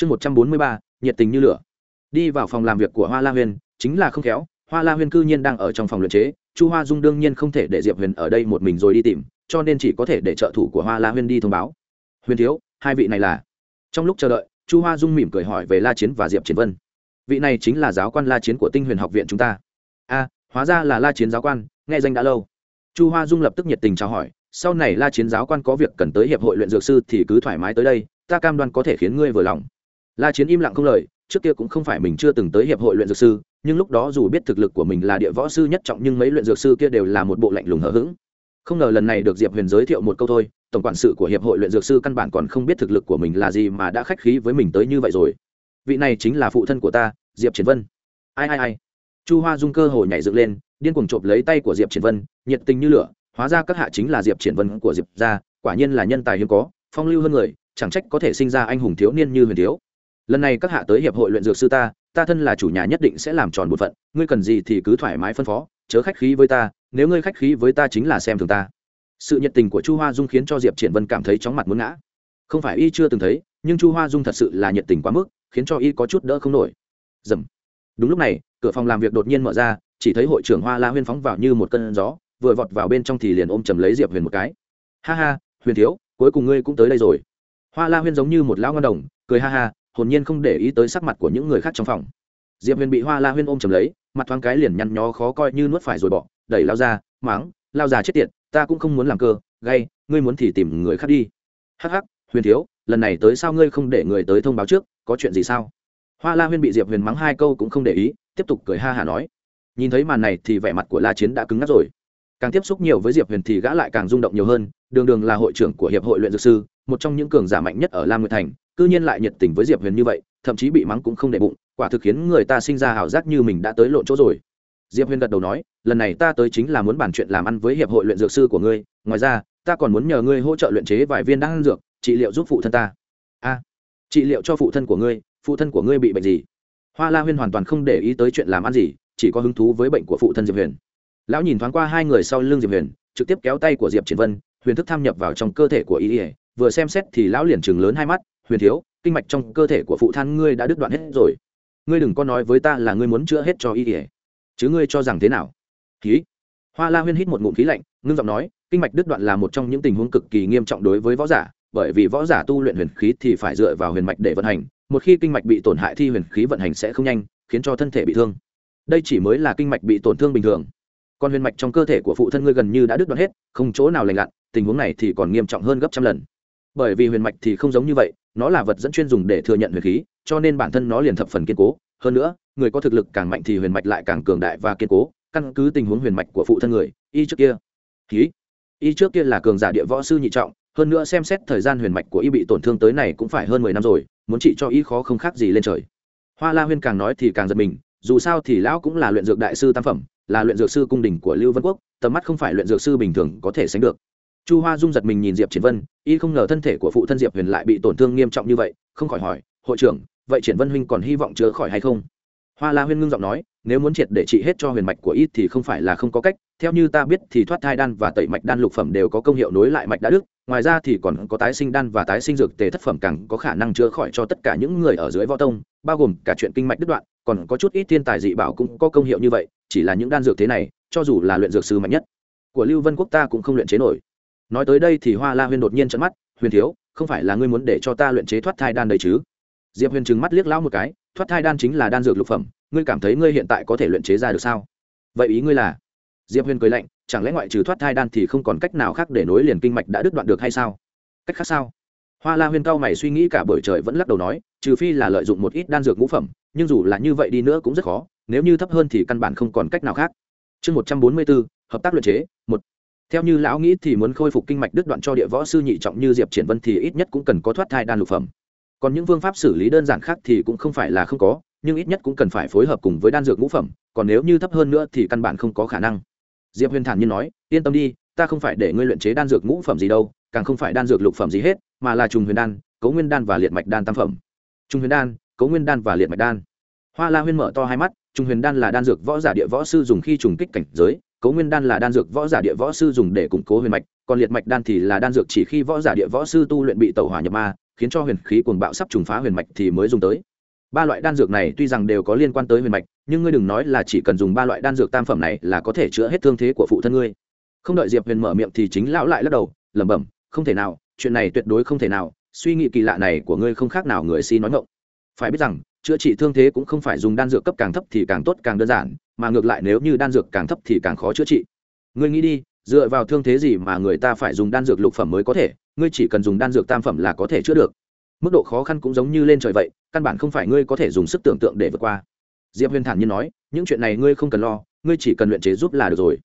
chương một trăm bốn mươi ba, nhiệt tình như lửa. Đi vào phòng làm việc của hoa la huyền chính là không khéo, hoa la huyền cư nhiên đang ở trong phòng luyện chế, chu hoa dung đương nhiên không thể để diệp huyền ở đây một mình rồi đi tìm, cho nên chỉ có thể để trợ thủ của hoa la huyền đi thông báo. Huyền thiếu, hai vị này là? Trong lúc chờ đợi, chu hoa dung mỉm cười hỏi về la chiến và diệp triển vân. Vị này chính là giáo quan la chiến của tinh huyền học viện chúng ta. A, hóa ra là la chiến giáo quan, nghe danh đã lâu. Chu hoa dung lập tức nhiệt tình chào hỏi, sau này la chiến giáo quan có việc cần tới hiệp hội luyện dược sư thì cứ thoải mái tới đây, ta cam đoan có thể khiến ngươi vừa lòng la chiến im lặng không lời, trước kia cũng không phải mình chưa từng tới hiệp hội luyện dược sư, nhưng lúc đó dù biết thực lực của mình là địa võ sư nhất trọng nhưng mấy luyện dược sư kia đều là một bộ lạnh lùng hờ hững. Không ngờ lần này được diệp huyền giới thiệu một câu thôi, tổng quản sự của hiệp hội luyện dược sư căn bản còn không biết thực lực của mình là gì mà đã khách khí với mình tới như vậy rồi. Vị này chính là phụ thân của ta, diệp triển vân. Ai ai ai? Chu hoa dung cơ hồ nhảy dựng lên, điên cuồng chộp lấy tay của diệp triển vân, nhiệt tình như lửa, hóa ra các hạ chính là diệp triển vân của diệp gia, quả nhiên là nhân tài hiếm có, phong lưu hơn người, chẳng trách có thể sinh ra anh hùng thiếu niên như huyền thiếu lần này các hạ tới hiệp hội luyện dược sư ta ta thân là chủ nhà nhất định sẽ làm tròn bổn phận, ngươi cần gì thì cứ thoải mái phân phó, chớ khách khí với ta, nếu ngươi khách khí với ta chính là xem thường ta. Sự nhiệt tình của chu hoa dung khiến cho diệp triển vân cảm thấy chóng mặt muốn ngã. Không phải y chưa từng thấy, nhưng chu hoa dung thật sự là nhiệt tình quá mức, khiến cho y có chút đỡ không nổi. Dầm. Đúng lúc này, cửa phòng làm việc đột nhiên mở ra, chỉ thấy hội trưởng hoa la huyên phóng vào như một cơn gió, vừa vọt vào bên trong thì liền ôm chầm lấy diệp huyền một cái. Ha ha, huyền thiếu, cuối cùng ngươi cũng tới đây rồi. Hoa la huyên giống như một lão ngon đồng, cười ha ha hồn nhiên không để ý tới sắc mặt của những người khác trong phòng. Diệp huyền bị hoa la huyên ôm chầm lấy, mặt thoáng cái liền nhăn nhó khó coi như nuốt phải rồi bỏ, đẩy lao ra, máng, lao già chết tiệt, ta cũng không muốn làm cơ, gay, ngươi muốn thì tìm người khác đi. Hắc hắc, huyền thiếu, lần này tới sao ngươi không để người tới thông báo trước, có chuyện gì sao? Hoa la huyên bị diệp huyền mắng hai câu cũng không để ý, tiếp tục cười ha hả nói, nhìn thấy màn này thì vẻ mặt của la chiến đã cứng ngắc rồi. Càng tiếp xúc nhiều với diệp huyền thì gã lại càng rung động nhiều hơn, đường đường là hội trưởng của hiệp hội luyện dược sư một trong những cường giả mạnh nhất ở lam nguyệt thành, cư nhiên lại nhiệt tình với diệp huyền như vậy, thậm chí bị mắng cũng không để bụng, quả thực khiến người ta sinh ra ảo giác như mình đã tới lộn chỗ rồi. Diệp huyền gật đầu nói, lần này ta tới chính là muốn bàn chuyện làm ăn với hiệp hội luyện dược sư của ngươi, ngoài ra, ta còn muốn nhờ ngươi hỗ trợ luyện chế vài viên đan dược, trị liệu giúp phụ thân ta. A, trị liệu cho phụ thân của ngươi, phụ thân của ngươi bị bệnh gì? Hoa la huyên hoàn toàn không để ý tới chuyện làm ăn gì, chỉ có hứng thú với bệnh của phụ thân diệp huyền. Lão nhìn thoáng qua hai người sau lưng diệp huyền, trực tiếp kéo tay của diệp triển vân, huyền thức tham nhập vào trong cơ thể của y ỉa vừa xem xét thì lão liền chừng lớn hai mắt, huyền thiếu, kinh mạch trong cơ thể của phụ than ngươi đã đứt đoạn hết rồi. Ngươi đừng có nói với ta là ngươi muốn chữa hết cho y ỉa chứ ngươi cho rằng thế nào? Khí. Hoa la huyên hít một ngụm khí lạnh, ngưng giọng nói, kinh mạch đứt đoạn là một trong những tình huống cực kỳ nghiêm trọng đối với võ giả, bởi vì võ giả tu luyện huyền khí thì phải dựa vào huyền mạch để vận hành, một khi kinh mạch bị tổn hại thì huyền khí vận hành sẽ không nhanh, khiến cho thân thể bị thương. Đây chỉ mới là kinh mạch bị tổn thương bình thường. Còn huyền mạch trong cơ thể của phụ thân ngươi gần như đã đứt đoạn hết, không chỗ nào lành lặn, tình huống này thì còn nghiêm trọng hơn gấp trăm lần bởi vì huyền mạch thì không giống như vậy, nó là vật dẫn chuyên dùng để thừa nhận huyền khí, cho nên bản thân nó liền thập phần kiên cố. Hơn nữa, người có thực lực càng mạnh thì huyền mạch lại càng cường đại và kiên cố, căn cứ tình huống huyền mạch của phụ thân người, y trước kia. Khí y trước kia là cường giả địa võ sư nhị trọng, hơn nữa xem xét thời gian huyền mạch của y bị tổn thương tới này cũng phải hơn mười năm rồi, muốn trị cho y khó không khác gì lên trời. Hoa la huyên càng nói thì càng giật mình, dù sao thì lão cũng là luyện dược đại sư tam phẩm, là luyện dược sư cung đình của lưu vân quốc, tầm mắt không phải luyện dược sư bình thường có thể sánh được chu hoa dung giật mình nhìn diệp triển vân, y không ngờ thân thể của phụ thân diệp huyền lại bị tổn thương nghiêm trọng như vậy, không khỏi hỏi, hội trưởng, vậy triển vân huynh còn hy vọng chữa khỏi hay không? Hoa la huyên ngưng giọng nói, nếu muốn triệt để trị hết cho huyền mạch của y thì không phải là không có cách, theo như ta biết thì thoát thai đan và tẩy mạch đan lục phẩm đều có công hiệu nối lại mạch đã đức, ngoài ra thì còn có tái sinh đan và tái sinh dược tề thất phẩm càng có khả năng chữa khỏi cho tất cả những người ở dưới võ tông, bao gồm cả chuyện kinh mạch đứt đoạn, còn có chút ít thiên tài dị bảo cũng có công hiệu như vậy, chỉ là những đan dược thế này, cho dù là luyện dược sư mạnh nhất của lưu vân quốc ta cũng không luyện chế nổi nói tới đây thì hoa la huyên đột nhiên trận mắt, huyền thiếu, không phải là ngươi muốn để cho ta luyện chế thoát thai đan đấy chứ? Diệp huyền trừng mắt liếc lão một cái, thoát thai đan chính là đan dược lục phẩm, ngươi cảm thấy ngươi hiện tại có thể luyện chế ra được sao? Vậy ý ngươi là? Diệp huyền cười lạnh, chẳng lẽ ngoại trừ thoát thai đan thì không còn cách nào khác để nối liền kinh mạch đã đứt đoạn được hay sao? Cách khác sao? Hoa la huyên cao mày suy nghĩ cả buổi trời vẫn lắc đầu nói, trừ phi là lợi dụng một ít đan dược ngũ phẩm, nhưng dù là như vậy đi nữa cũng rất khó, nếu như thấp hơn thì căn bản không còn cách nào khác. Chương một trăm bốn mươi bốn, hợp tác luyện chế, một theo như lão nghĩ thì muốn khôi phục kinh mạch đứt đoạn cho địa võ sư nhị trọng như diệp triển vân thì ít nhất cũng cần có thoát thai đan lục phẩm. Còn những phương pháp xử lý đơn giản khác thì cũng không phải là không có, nhưng ít nhất cũng cần phải phối hợp cùng với đan dược ngũ phẩm, còn nếu như thấp hơn nữa thì căn bản không có khả năng. Diệp huyền thản nhiên nói, yên tâm đi, ta không phải để ngươi luyện chế đan dược ngũ phẩm gì đâu, càng không phải đan dược lục phẩm gì hết, mà là trùng huyền đan, cấu nguyên đan và liệt mạch đan tam phẩm. Trùng huyền đan, cấu nguyên đan và liệt mạch đan. Hoa la huyên mở to hai mắt, trùng huyền đan là đan dược võ giả địa võ sư dùng khi trùng kích cảnh giới cấu nguyên đan là đan dược võ giả địa võ sư dùng để củng cố huyền mạch, còn liệt mạch đan thì là đan dược chỉ khi võ giả địa võ sư tu luyện bị tẩu hỏa nhập ma, khiến cho huyền khí cuồng bạo sắp trùng phá huyền mạch thì mới dùng tới. Ba loại đan dược này tuy rằng đều có liên quan tới huyền mạch, nhưng ngươi đừng nói là chỉ cần dùng ba loại đan dược tam phẩm này là có thể chữa hết thương thế của phụ thân ngươi. Không đợi diệp huyền mở miệng thì chính lão lại lắc đầu, lẩm bẩm, không thể nào, chuyện này tuyệt đối không thể nào, suy nghĩ kỳ lạ này của ngươi không khác nào người si nói ngộng phải biết rằng chữa trị thương thế cũng không phải dùng đan dược cấp càng thấp thì càng tốt, càng đơn giản, mà ngược lại nếu như đan dược càng thấp thì càng khó chữa trị. Ngươi nghĩ đi, dựa vào thương thế gì mà người ta phải dùng đan dược lục phẩm mới có thể? Ngươi chỉ cần dùng đan dược tam phẩm là có thể chữa được. Mức độ khó khăn cũng giống như lên trời vậy, căn bản không phải ngươi có thể dùng sức tưởng tượng để vượt qua. Diệp huyền thản nhiên nói, những chuyện này ngươi không cần lo, ngươi chỉ cần luyện chế giúp là được rồi.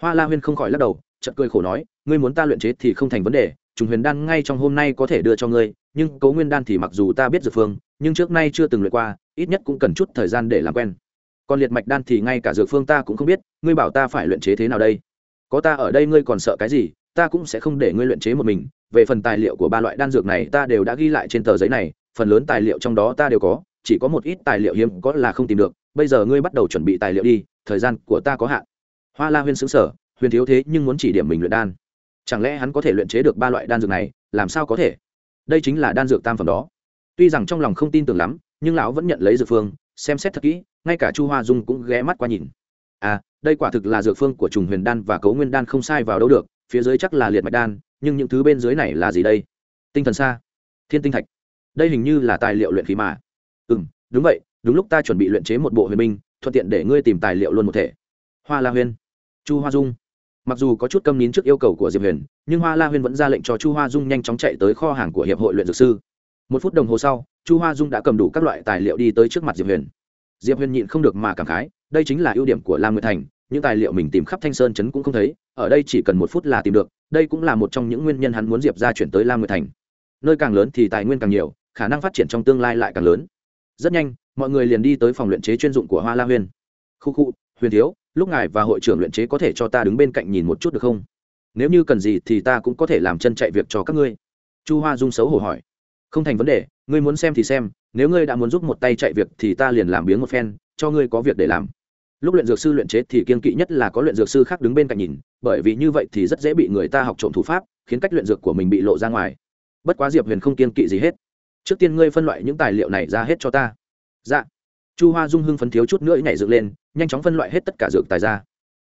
Hoa la huyên không khỏi lắc đầu, chợt cười khổ nói, ngươi muốn ta luyện chế thì không thành vấn đề, trùng huyền đan ngay trong hôm nay có thể đưa cho ngươi nhưng cấu nguyên đan thì mặc dù ta biết dược phương, nhưng trước nay chưa từng luyện qua, ít nhất cũng cần chút thời gian để làm quen. Còn liệt mạch đan thì ngay cả dược phương ta cũng không biết, ngươi bảo ta phải luyện chế thế nào đây? Có ta ở đây ngươi còn sợ cái gì, ta cũng sẽ không để ngươi luyện chế một mình. Về phần tài liệu của ba loại đan dược này ta đều đã ghi lại trên tờ giấy này, phần lớn tài liệu trong đó ta đều có, chỉ có một ít tài liệu hiếm có là không tìm được. Bây giờ ngươi bắt đầu chuẩn bị tài liệu đi, thời gian của ta có hạn. Hoa la huyên xứng sở huyền thiếu thế nhưng muốn chỉ điểm mình luyện đan. Chẳng lẽ hắn có thể luyện chế được ba loại đan dược này, làm sao có thể? Đây chính là đan dược tam phẩm đó. Tuy rằng trong lòng không tin tưởng lắm nhưng lão vẫn nhận lấy dược phương xem xét thật kỹ ngay cả chu hoa dung cũng ghé mắt qua nhìn. À đây quả thực là dược phương của trùng huyền đan và cấu nguyên đan không sai vào đâu được phía dưới chắc là liệt mạch đan nhưng những thứ bên dưới này là gì đây? Tinh thần xa. Thiên tinh thạch. Đây hình như là tài liệu luyện khí mà. Ừ m đúng vậy đúng lúc ta chuẩn bị luyện chế một bộ huyền minh, thuận tiện để ngươi tìm tài liệu luôn một thể. Hoa la huyên. Chu hoa dung mặc dù có chút câm nín trước yêu cầu của diệp huyền, nhưng hoa la huyên vẫn ra lệnh cho chu hoa dung nhanh chóng chạy tới kho hàng của hiệp hội luyện dược sư. Một phút đồng hồ sau, chu hoa dung đã cầm đủ các loại tài liệu đi tới trước mặt diệp huyền. Diệp huyền nhịn không được mà cảm khái, đây chính là ưu điểm của lam nguyệt thành, những tài liệu mình tìm khắp thanh sơn chấn cũng không thấy, ở đây chỉ cần một phút là tìm được, đây cũng là một trong những nguyên nhân hắn muốn diệp ra chuyển tới lam nguyệt thành. Nơi càng lớn thì tài nguyên càng nhiều, khả năng phát triển trong tương lai lại càng lớn. Rất nhanh, mọi người liền đi tới phòng luyện chế chuyên dụng của hoa la huyền khu khu, huyền thiếu lúc ngài và hội trưởng luyện chế có thể cho ta đứng bên cạnh nhìn một chút được không? Nếu như cần gì thì ta cũng có thể làm chân chạy việc cho các ngươi. Chu hoa dung xấu hổ hỏi. Không thành vấn đề, ngươi muốn xem thì xem, nếu ngươi đã muốn giúp một tay chạy việc thì ta liền làm biếng một phen, cho ngươi có việc để làm. Lúc luyện dược sư luyện chế thì kiên kỵ nhất là có luyện dược sư khác đứng bên cạnh nhìn, bởi vì như vậy thì rất dễ bị người ta học trộm thủ pháp, khiến cách luyện dược của mình bị lộ ra ngoài. Bất quá diệp huyền không kiên kỵ gì hết. Trước tiên ngươi phân loại những tài liệu này ra hết cho ta. Dạ. Chu hoa dung hưng phấn thiếu chút nữa nhảy dựng lên nhanh chóng phân loại hết tất cả dược tài ra.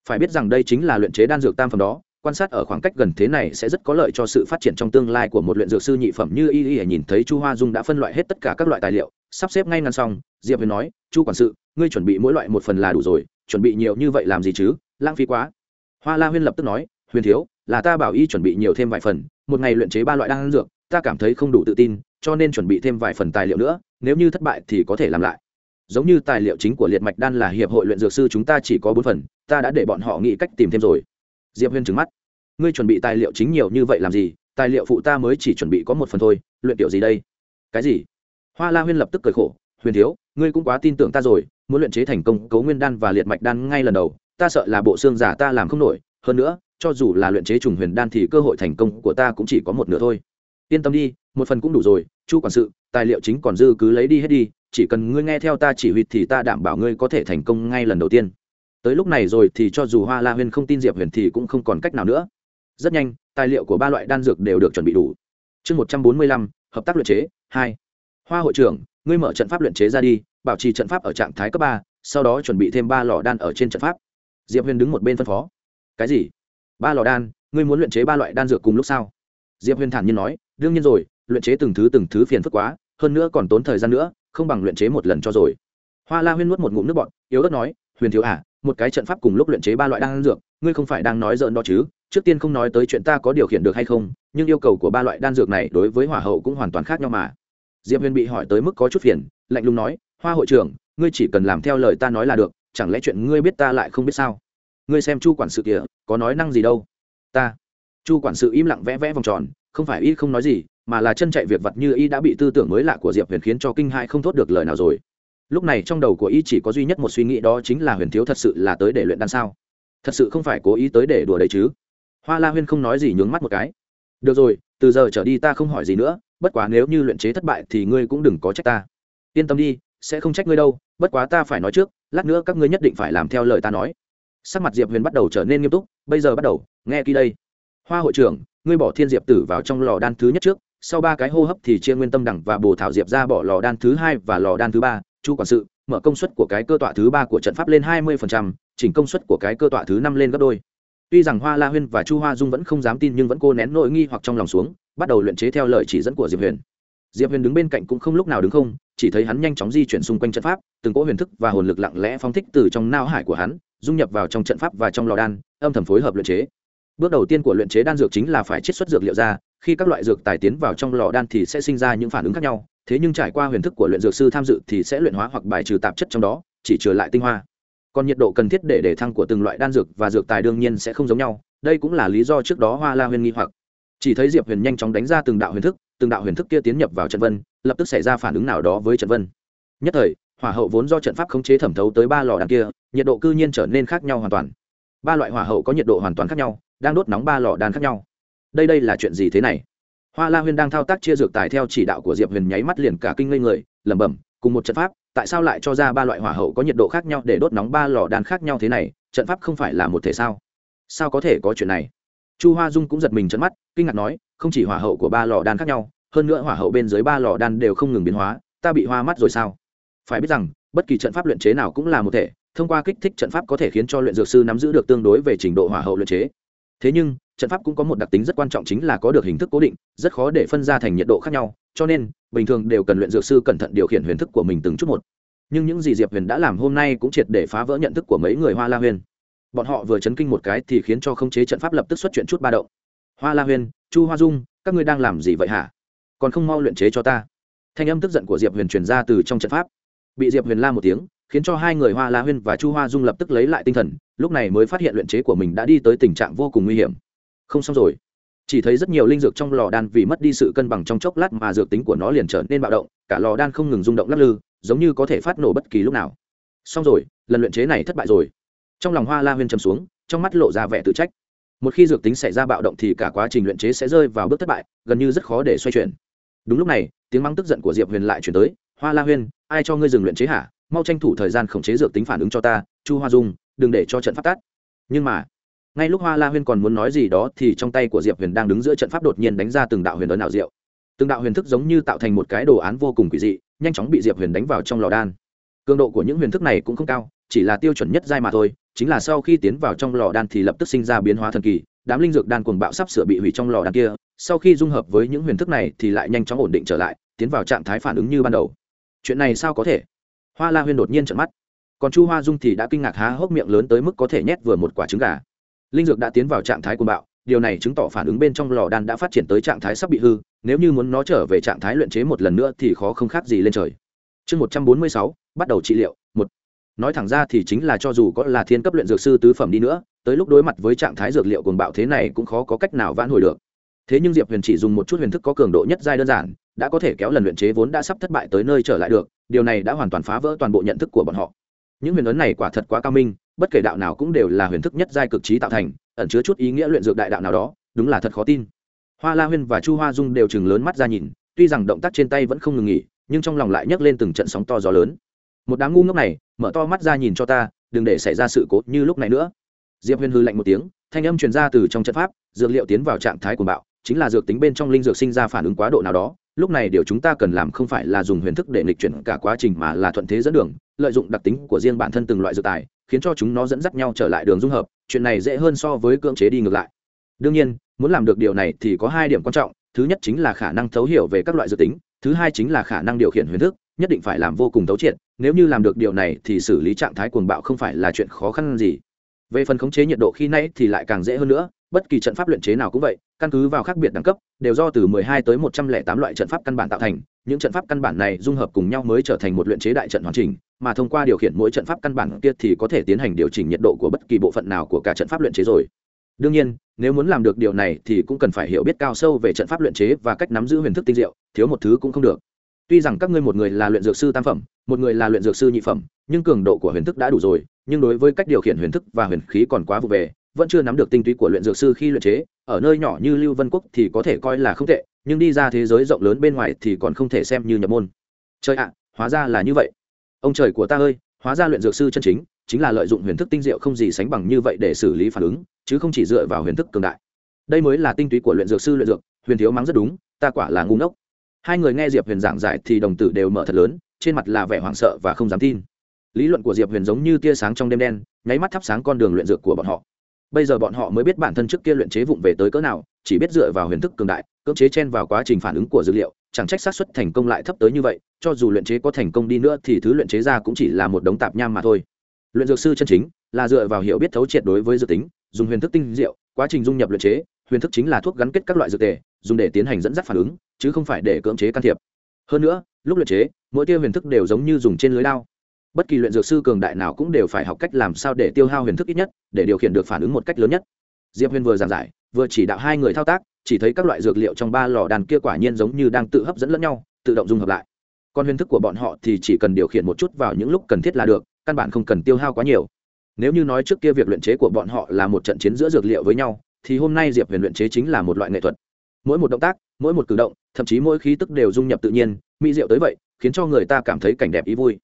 Phải biết rằng đây chính là luyện chế đan dược tam phẩm đó, quan sát ở khoảng cách gần thế này sẽ rất có lợi cho sự phát triển trong tương lai của một luyện dược sư nhị phẩm như y y nhìn thấy chu hoa dung đã phân loại hết tất cả các loại tài liệu, sắp xếp ngay ngăn xong, diệp huyền nói, chu quản sự, ngươi chuẩn bị mỗi loại một phần là đủ rồi, chuẩn bị nhiều như vậy làm gì chứ? Lãng phí quá. Hoa la huyên lập tức nói, huyền thiếu, là ta bảo y chuẩn bị nhiều thêm vài phần, một ngày luyện chế ba loại đan dược, ta cảm thấy không đủ tự tin, cho nên chuẩn bị thêm vài phần tài liệu nữa, nếu như thất bại thì có thể làm lại giống như tài liệu chính của liệt mạch đan là hiệp hội luyện dược sư chúng ta chỉ có bốn phần, ta đã để bọn họ nghĩ cách tìm thêm rồi. Diệp huyên trừng mắt. Ngươi chuẩn bị tài liệu chính nhiều như vậy làm gì? Tài liệu phụ ta mới chỉ chuẩn bị có một phần thôi, luyện kiểu gì đây? Cái gì? Hoa la huyên lập tức cười khổ. Huyền thiếu, ngươi cũng quá tin tưởng ta rồi, muốn luyện chế thành công cấu nguyên đan và liệt mạch đan ngay lần đầu, ta sợ là bộ xương giả ta làm không nổi. Hơn nữa, cho dù là luyện chế trùng huyền đan thì cơ hội thành công của ta cũng chỉ có một nửa thôi. Yên tâm đi, một phần cũng đủ rồi, chu quản sự, tài liệu chính còn dư cứ lấy đi hết đi chỉ cần ngươi nghe theo ta chỉ huy thì ta đảm bảo ngươi có thể thành công ngay lần đầu tiên. Tới lúc này rồi thì cho dù hoa la huyền không tin diệp huyền thì cũng không còn cách nào nữa. Rất nhanh, tài liệu của ba loại đan dược đều được chuẩn bị đủ. Chương một trăm bốn mươi lăm, hợp tác luyện chế, hai. Hoa hội trưởng, ngươi mở trận pháp luyện chế ra đi, bảo trì trận pháp ở trạng thái cấp ba, sau đó chuẩn bị thêm ba lò đan ở trên trận pháp. Diệp huyền đứng một bên phân phó. Cái gì? Ba lò đan? Ngươi muốn luyện chế ba loại đan dược cùng lúc sao? Diệp huyền thản nhiên nói. Đương nhiên rồi, luyện chế từng thứ từng thứ phiền phức quá, hơn nữa còn tốn thời gian nữa không bằng luyện chế một lần cho rồi. Hoa la huyên nuốt một ngụm nước bọt, yếu ớt nói, huyền thiếu à một cái trận pháp cùng lúc luyện chế ba loại đan dược, ngươi không phải đang nói dợn đó chứ? Trước tiên không nói tới chuyện ta có điều khiển được hay không, nhưng yêu cầu của ba loại đan dược này đối với hỏa hậu cũng hoàn toàn khác nhau mà. Diệp huyền bị hỏi tới mức có chút phiền, lạnh lùng nói, hoa hội trưởng, ngươi chỉ cần làm theo lời ta nói là được, chẳng lẽ chuyện ngươi biết ta lại không biết sao? Ngươi xem chu quản sự kìa, có nói năng gì đâu? Ta. Chu quản sự im lặng vẽ vẽ vòng tròn, không phải ít không nói gì mà là chân chạy việc vặt như y đã bị tư tưởng mới lạ của diệp huyền khiến cho kinh hại không thốt được lời nào rồi. Lúc này trong đầu của y chỉ có duy nhất một suy nghĩ đó chính là huyền thiếu thật sự là tới để luyện đan sao? Thật sự không phải cố ý tới để đùa đấy chứ? Hoa la huyên không nói gì nhướng mắt một cái. Được rồi, từ giờ trở đi ta không hỏi gì nữa, bất quá nếu như luyện chế thất bại thì ngươi cũng đừng có trách ta. Yên tâm đi, sẽ không trách ngươi đâu, bất quá ta phải nói trước, lát nữa các ngươi nhất định phải làm theo lời ta nói. Sắc mặt diệp huyền bắt đầu trở nên nghiêm túc, bây giờ bắt đầu, nghe kỹ đây. Hoa hội trưởng, ngươi bỏ thiên diệp tử vào trong lò đan thứ nhất trước sau ba cái hô hấp thì chia nguyên tâm đẳng và bồ thảo diệp ra bỏ lò đan thứ hai và lò đan thứ ba. Chu quản sự, mở công suất của cái cơ tọa thứ ba của trận pháp lên hai mươi chỉnh công suất của cái cơ tọa thứ năm lên gấp đôi. Tuy rằng hoa la huyên và chu hoa dung vẫn không dám tin nhưng vẫn cô nén nội nghi hoặc trong lòng xuống, bắt đầu luyện chế theo lời chỉ dẫn của diệp huyền. Diệp huyền đứng bên cạnh cũng không lúc nào đứng không, chỉ thấy hắn nhanh chóng di chuyển xung quanh trận pháp, từng cỗ huyền thức và hồn lực lặng lẽ phong thích từ trong nao hải của hắn, dung nhập vào trong trận pháp và trong lò đan, âm thầm phối hợp luyện chế. Bước đầu tiên của luyện chế đan dược chính là phải chiết xuất dược liệu ra khi các loại dược tài tiến vào trong lò đan thì sẽ sinh ra những phản ứng khác nhau, thế nhưng trải qua huyền thức của luyện dược sư tham dự thì sẽ luyện hóa hoặc bài trừ tạp chất trong đó, chỉ trừ lại tinh hoa. Còn nhiệt độ cần thiết để để thăng của từng loại đan dược và dược tài đương nhiên sẽ không giống nhau, đây cũng là lý do trước đó hoa la huyền nghi hoặc. Chỉ thấy diệp huyền nhanh chóng đánh ra từng đạo huyền thức, từng đạo huyền thức kia tiến nhập vào trận vân, lập tức xảy ra phản ứng nào đó với trận vân. Nhất thời, hỏa hậu vốn do trận pháp khống chế thẩm thấu tới ba lò đan kia, nhiệt độ cư nhiên trở nên khác nhau hoàn toàn. Ba loại hỏa hậu có nhiệt độ hoàn toàn khác nhau, đang đốt nóng ba lò đan khác nhau đây đây là chuyện gì thế này? Hoa la huyền đang thao tác chia dược tài theo chỉ đạo của diệp huyền nháy mắt liền cả kinh ngây người, lẩm bẩm, cùng một trận pháp, tại sao lại cho ra ba loại hỏa hậu có nhiệt độ khác nhau để đốt nóng ba lò đan khác nhau thế này, trận pháp không phải là một thể sao? Sao có thể có chuyện này? Chu hoa dung cũng giật mình trận mắt, kinh ngạc nói, không chỉ hỏa hậu của ba lò đan khác nhau, hơn nữa hỏa hậu bên dưới ba lò đan đều không ngừng biến hóa, ta bị hoa mắt rồi sao? Phải biết rằng, bất kỳ trận pháp luyện chế nào cũng là một thể, thông qua kích thích trận pháp có thể khiến cho luyện dược sư nắm giữ được tương đối về trình độ hỏa hậu luyện chế. Thế nhưng trận pháp cũng có một đặc tính rất quan trọng chính là có được hình thức cố định, rất khó để phân ra thành nhiệt độ khác nhau, cho nên, bình thường đều cần luyện dược sư cẩn thận điều khiển huyền thức của mình từng chút một. Nhưng những gì diệp huyền đã làm hôm nay cũng triệt để phá vỡ nhận thức của mấy người hoa la huyền. Bọn họ vừa chấn kinh một cái thì khiến cho khống chế trận pháp lập tức xuất chuyện chút ba động. Hoa la huyền, chu hoa dung, các ngươi đang làm gì vậy hả? Còn không mau luyện chế cho ta. Thanh âm tức giận của diệp huyền truyền ra từ trong trận pháp. Bị diệp huyền la một tiếng, khiến cho hai người hoa la huyên và chu hoa dung lập tức lấy lại tinh thần, lúc này mới phát hiện luyện chế của mình đã đi tới tình trạng vô cùng nguy hiểm không xong rồi. Chỉ thấy rất nhiều linh dược trong lò đan vì mất đi sự cân bằng trong chốc lát mà dược tính của nó liền trở nên bạo động, cả lò đan không ngừng rung động lắc lư, giống như có thể phát nổ bất kỳ lúc nào. Xong rồi, lần luyện chế này thất bại rồi. Trong lòng hoa la huyên chầm xuống, trong mắt lộ ra vẻ tự trách. Một khi dược tính xảy ra bạo động thì cả quá trình luyện chế sẽ rơi vào bước thất bại, gần như rất khó để xoay chuyển. Đúng lúc này, tiếng mắng tức giận của diệp huyền lại chuyển tới, hoa la huyên, ai cho ngươi dừng luyện chế hả? Mau tranh thủ thời gian khống chế dược tính phản ứng cho ta, chu hoa dung, đừng để cho trận phát tát nhưng mà ngay lúc hoa la huyên còn muốn nói gì đó thì trong tay của diệp huyền đang đứng giữa trận pháp đột nhiên đánh ra từng đạo huyền ấn ảo diệu. Từng đạo huyền thức giống như tạo thành một cái đồ án vô cùng quỷ dị, nhanh chóng bị diệp huyền đánh vào trong lò đan. Cường độ của những huyền thức này cũng không cao, chỉ là tiêu chuẩn nhất giai mà thôi, chính là sau khi tiến vào trong lò đan thì lập tức sinh ra biến hóa thần kỳ, đám linh dược đan cuồng bạo sắp sửa bị hủy trong lò đan kia, sau khi dung hợp với những huyền thức này thì lại nhanh chóng ổn định trở lại, tiến vào trạng thái phản ứng như ban đầu. Chuyện này sao có thể? Hoa la huyên đột nhiên trợn mắt. Còn chu hoa dung thì đã kinh ngạc há hốc miệng lớn tới mức có thể nhét vừa một quả trứng gà linh dược đã tiến vào trạng thái cuồng bạo, điều này chứng tỏ phản ứng bên trong lò đan đã phát triển tới trạng thái sắp bị hư, nếu như muốn nó trở về trạng thái luyện chế một lần nữa thì khó không khác gì lên trời. Chương một trăm bốn mươi sáu, bắt đầu trị liệu, một. Nói thẳng ra thì chính là cho dù có là thiên cấp luyện dược sư tứ phẩm đi nữa, tới lúc đối mặt với trạng thái dược liệu cuồng bạo thế này cũng khó có cách nào vãn hồi được. Thế nhưng diệp huyền chỉ dùng một chút huyền thức có cường độ nhất giai đơn giản, đã có thể kéo lần luyện chế vốn đã sắp thất bại tới nơi trở lại được, điều này đã hoàn toàn phá vỡ toàn bộ nhận thức của bọn họ. Những huyền ấn này quả thật quá cao minh bất kể đạo nào cũng đều là huyền thức nhất giai cực trí tạo thành, ẩn chứa chút ý nghĩa luyện dược đại đạo nào đó, đúng là thật khó tin. Hoa la huyên và chu hoa dung đều chừng lớn mắt ra nhìn, tuy rằng động tác trên tay vẫn không ngừng nghỉ, nhưng trong lòng lại nhấc lên từng trận sóng to gió lớn. Một đám ngu ngốc này, mở to mắt ra nhìn cho ta, đừng để xảy ra sự cố như lúc này nữa. Diệp huyền hư lạnh một tiếng, thanh âm truyền ra từ trong trận pháp, dược liệu tiến vào trạng thái của bạo chính là dược tính bên trong linh dược sinh ra phản ứng quá độ nào đó, lúc này điều chúng ta cần làm không phải là dùng huyền thức để nghịch chuyển cả quá trình mà là thuận thế dẫn đường, lợi dụng đặc tính của riêng bản thân từng loại dược tài, khiến cho chúng nó dẫn dắt nhau trở lại đường dung hợp, chuyện này dễ hơn so với cưỡng chế đi ngược lại. Đương nhiên, muốn làm được điều này thì có hai điểm quan trọng, thứ nhất chính là khả năng thấu hiểu về các loại dược tính, thứ hai chính là khả năng điều khiển huyền thức, nhất định phải làm vô cùng thấu triệt, nếu như làm được điều này thì xử lý trạng thái cuồng bạo không phải là chuyện khó khăn gì. Về phần khống chế nhiệt độ khi nay thì lại càng dễ hơn nữa bất kỳ trận pháp luyện chế nào cũng vậy, căn cứ vào khác biệt đẳng cấp, đều do từ 12 tới 108 loại trận pháp căn bản tạo thành. Những trận pháp căn bản này dung hợp cùng nhau mới trở thành một luyện chế đại trận hoàn chỉnh, mà thông qua điều khiển mỗi trận pháp căn bản kia thì có thể tiến hành điều chỉnh nhiệt độ của bất kỳ bộ phận nào của cả trận pháp luyện chế rồi. Đương nhiên, nếu muốn làm được điều này thì cũng cần phải hiểu biết cao sâu về trận pháp luyện chế và cách nắm giữ huyền thức tinh diệu, thiếu một thứ cũng không được. Tuy rằng các ngươi một người là luyện dược sư tam phẩm, một người là luyện dược sư nhị phẩm, nhưng cường độ của huyền thức đã đủ rồi, nhưng đối với cách điều khiển huyền thức và huyền khí còn quá vụ về vẫn chưa nắm được tinh túy của luyện dược sư khi luyện chế, ở nơi nhỏ như lưu vân quốc thì có thể coi là không tệ, nhưng đi ra thế giới rộng lớn bên ngoài thì còn không thể xem như nhập môn. Trời ạ, hóa ra là như vậy. Ông trời của ta ơi, hóa ra luyện dược sư chân chính chính là lợi dụng huyền thức tinh diệu không gì sánh bằng như vậy để xử lý phản ứng, chứ không chỉ dựa vào huyền thức cường đại. Đây mới là tinh túy của luyện dược sư luyện dược, huyền thiếu mắng rất đúng, ta quả là ngu ngốc. Hai người nghe diệp huyền giảng giải thì đồng tử đều mở thật lớn, trên mặt là vẻ hoảng sợ và không dám tin. Lý luận của diệp huyền giống như tia sáng trong đêm đen, nháy mắt thắp sáng con đường luyện dược của bọn họ bây giờ bọn họ mới biết bản thân trước kia luyện chế vụng về tới cỡ nào, chỉ biết dựa vào huyền thức cường đại, cưỡng chế chen vào quá trình phản ứng của dữ liệu, chẳng trách xác suất thành công lại thấp tới như vậy, cho dù luyện chế có thành công đi nữa thì thứ luyện chế ra cũng chỉ là một đống tạp nham mà thôi. Luyện dược sư chân chính là dựa vào hiểu biết thấu triệt đối với dược tính, dùng huyền thức tinh diệu, quá trình dung nhập luyện chế, huyền thức chính là thuốc gắn kết các loại dược tề dùng để tiến hành dẫn dắt phản ứng, chứ không phải để cưỡng chế can thiệp. Hơn nữa, lúc luyện chế, mỗi tia huyền thức đều giống như dùng trên lưới lao bất kỳ luyện dược sư cường đại nào cũng đều phải học cách làm sao để tiêu hao huyền thức ít nhất, để điều khiển được phản ứng một cách lớn nhất. Diệp huyền vừa giảng giải, vừa chỉ đạo hai người thao tác, chỉ thấy các loại dược liệu trong ba lò đàn kia quả nhiên giống như đang tự hấp dẫn lẫn nhau, tự động dung hợp lại. Còn huyền thức của bọn họ thì chỉ cần điều khiển một chút vào những lúc cần thiết là được, căn bản không cần tiêu hao quá nhiều. Nếu như nói trước kia việc luyện chế của bọn họ là một trận chiến giữa dược liệu với nhau, thì hôm nay diệp huyền luyện chế chính là một loại nghệ thuật. Mỗi một động tác, mỗi một cử động, thậm chí mỗi khí tức đều dung nhập tự nhiên, mỹ diệu tới vậy, khiến cho người ta cảm thấy cảnh đẹp ý vui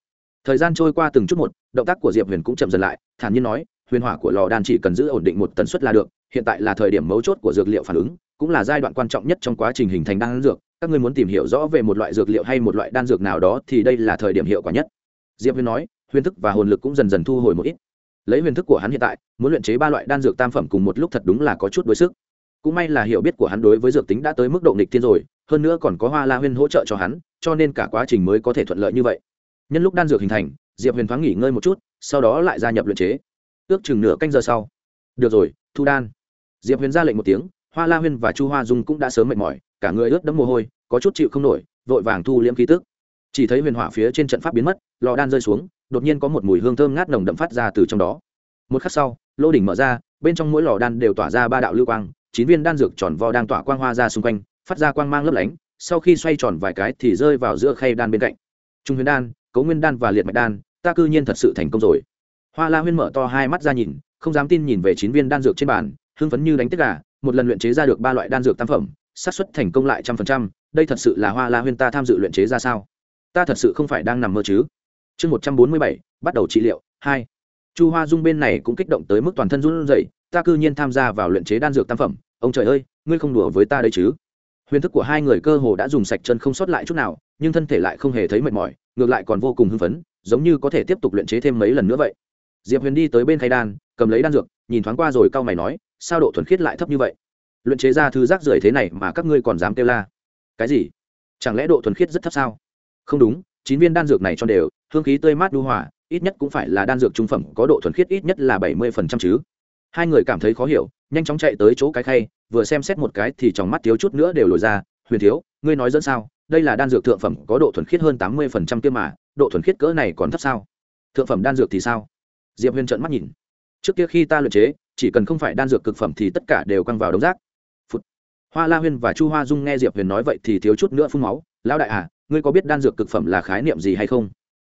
thời gian trôi qua từng chút một, động tác của diệp huyền cũng chậm dần lại, thản nhiên nói, huyền hỏa của lò đan chỉ cần giữ ổn định một tần suất là được, hiện tại là thời điểm mấu chốt của dược liệu phản ứng, cũng là giai đoạn quan trọng nhất trong quá trình hình thành đan dược, các ngươi muốn tìm hiểu rõ về một loại dược liệu hay một loại đan dược nào đó thì đây là thời điểm hiệu quả nhất. Diệp huyền nói, huyền thức và hồn lực cũng dần dần thu hồi một ít. Lấy huyền thức của hắn hiện tại, muốn luyện chế ba loại đan dược tam phẩm cùng một lúc thật đúng là có chút đối sức. Cũng may là hiểu biết của hắn đối với dược tính đã tới mức độ nghịch thiên rồi, hơn nữa còn có hoa la huyên hỗ trợ cho hắn, cho nên cả quá trình mới có thể thuận lợi như vậy nhân lúc đan dược hình thành, diệp huyền thoáng nghỉ ngơi một chút, sau đó lại gia nhập luyện chế. Ước chừng nửa canh giờ sau. Được rồi, thu đan. Diệp huyền ra lệnh một tiếng, hoa la huyên và chu hoa dung cũng đã sớm mệt mỏi, cả người ướt đẫm mồ hôi, có chút chịu không nổi, vội vàng thu liễm khí tức. Chỉ thấy huyền hỏa phía trên trận pháp biến mất, lò đan rơi xuống, đột nhiên có một mùi hương thơm ngát nồng đậm phát ra từ trong đó. Một khắc sau, lô đỉnh mở ra, bên trong mỗi lò đan đều tỏa ra ba đạo lưu quang, chín viên đan dược tròn vo đang tỏa quang hoa ra xung quanh, phát ra quang mang lấp lánh, sau khi xoay tròn vài cái thì rơi vào giữa khay đan bên cạnh. Trung huyền đan cấu nguyên đan và liệt mạch đan, ta cư nhiên thật sự thành công rồi. Hoa la huyên mở to hai mắt ra nhìn, không dám tin nhìn về chín viên đan dược trên bàn, hưng phấn như đánh tiết gà, một lần luyện chế ra được ba loại đan dược tam phẩm, xác suất thành công lại trăm phần trăm, đây thật sự là hoa la huyên ta tham dự luyện chế ra sao? Ta thật sự không phải đang nằm mơ chứ. Chương một trăm bốn mươi bảy, bắt đầu trị liệu, hai. Chu hoa dung bên này cũng kích động tới mức toàn thân run rẩy, ta cư nhiên tham gia vào luyện chế đan dược tam phẩm, ông trời ơi, ngươi không đùa với ta đấy chứ? Huyền thức của hai người cơ hồ đã dùng sạch chân không sót lại chút nào, nhưng thân thể lại không hề thấy mệt mỏi ngược lại còn vô cùng hưng phấn, giống như có thể tiếp tục luyện chế thêm mấy lần nữa vậy. Diệp huyền đi tới bên khay đan, cầm lấy đan dược, nhìn thoáng qua rồi cau mày nói, sao độ thuần khiết lại thấp như vậy? Luyện chế ra thứ rác rưởi thế này mà các ngươi còn dám kêu la. Cái gì? Chẳng lẽ độ thuần khiết rất thấp sao? Không đúng, chín viên đan dược này cho đều, hương khí tươi mát đu hòa, ít nhất cũng phải là đan dược trung phẩm, có độ thuần khiết ít nhất là bảy mươi phần trăm chứ. Hai người cảm thấy khó hiểu, nhanh chóng chạy tới chỗ cái khay, vừa xem xét một cái thì trong mắt thiếu chút nữa đều lồi ra, huyền thiếu, ngươi nói dẫn sao? Đây là đan dược thượng phẩm, có độ thuần khiết hơn tám mươi phần trăm kia mà, độ thuần khiết cỡ này còn thấp sao? Thượng phẩm đan dược thì sao? Diệp huyền trợn mắt nhìn. Trước kia khi ta luyện chế, chỉ cần không phải đan dược cực phẩm thì tất cả đều căng vào đống rác. Phụt. hoa la huyên và chu hoa dung nghe diệp huyền nói vậy thì thiếu chút nữa phun máu. Lão đại à ngươi có biết đan dược cực phẩm là khái niệm gì hay không?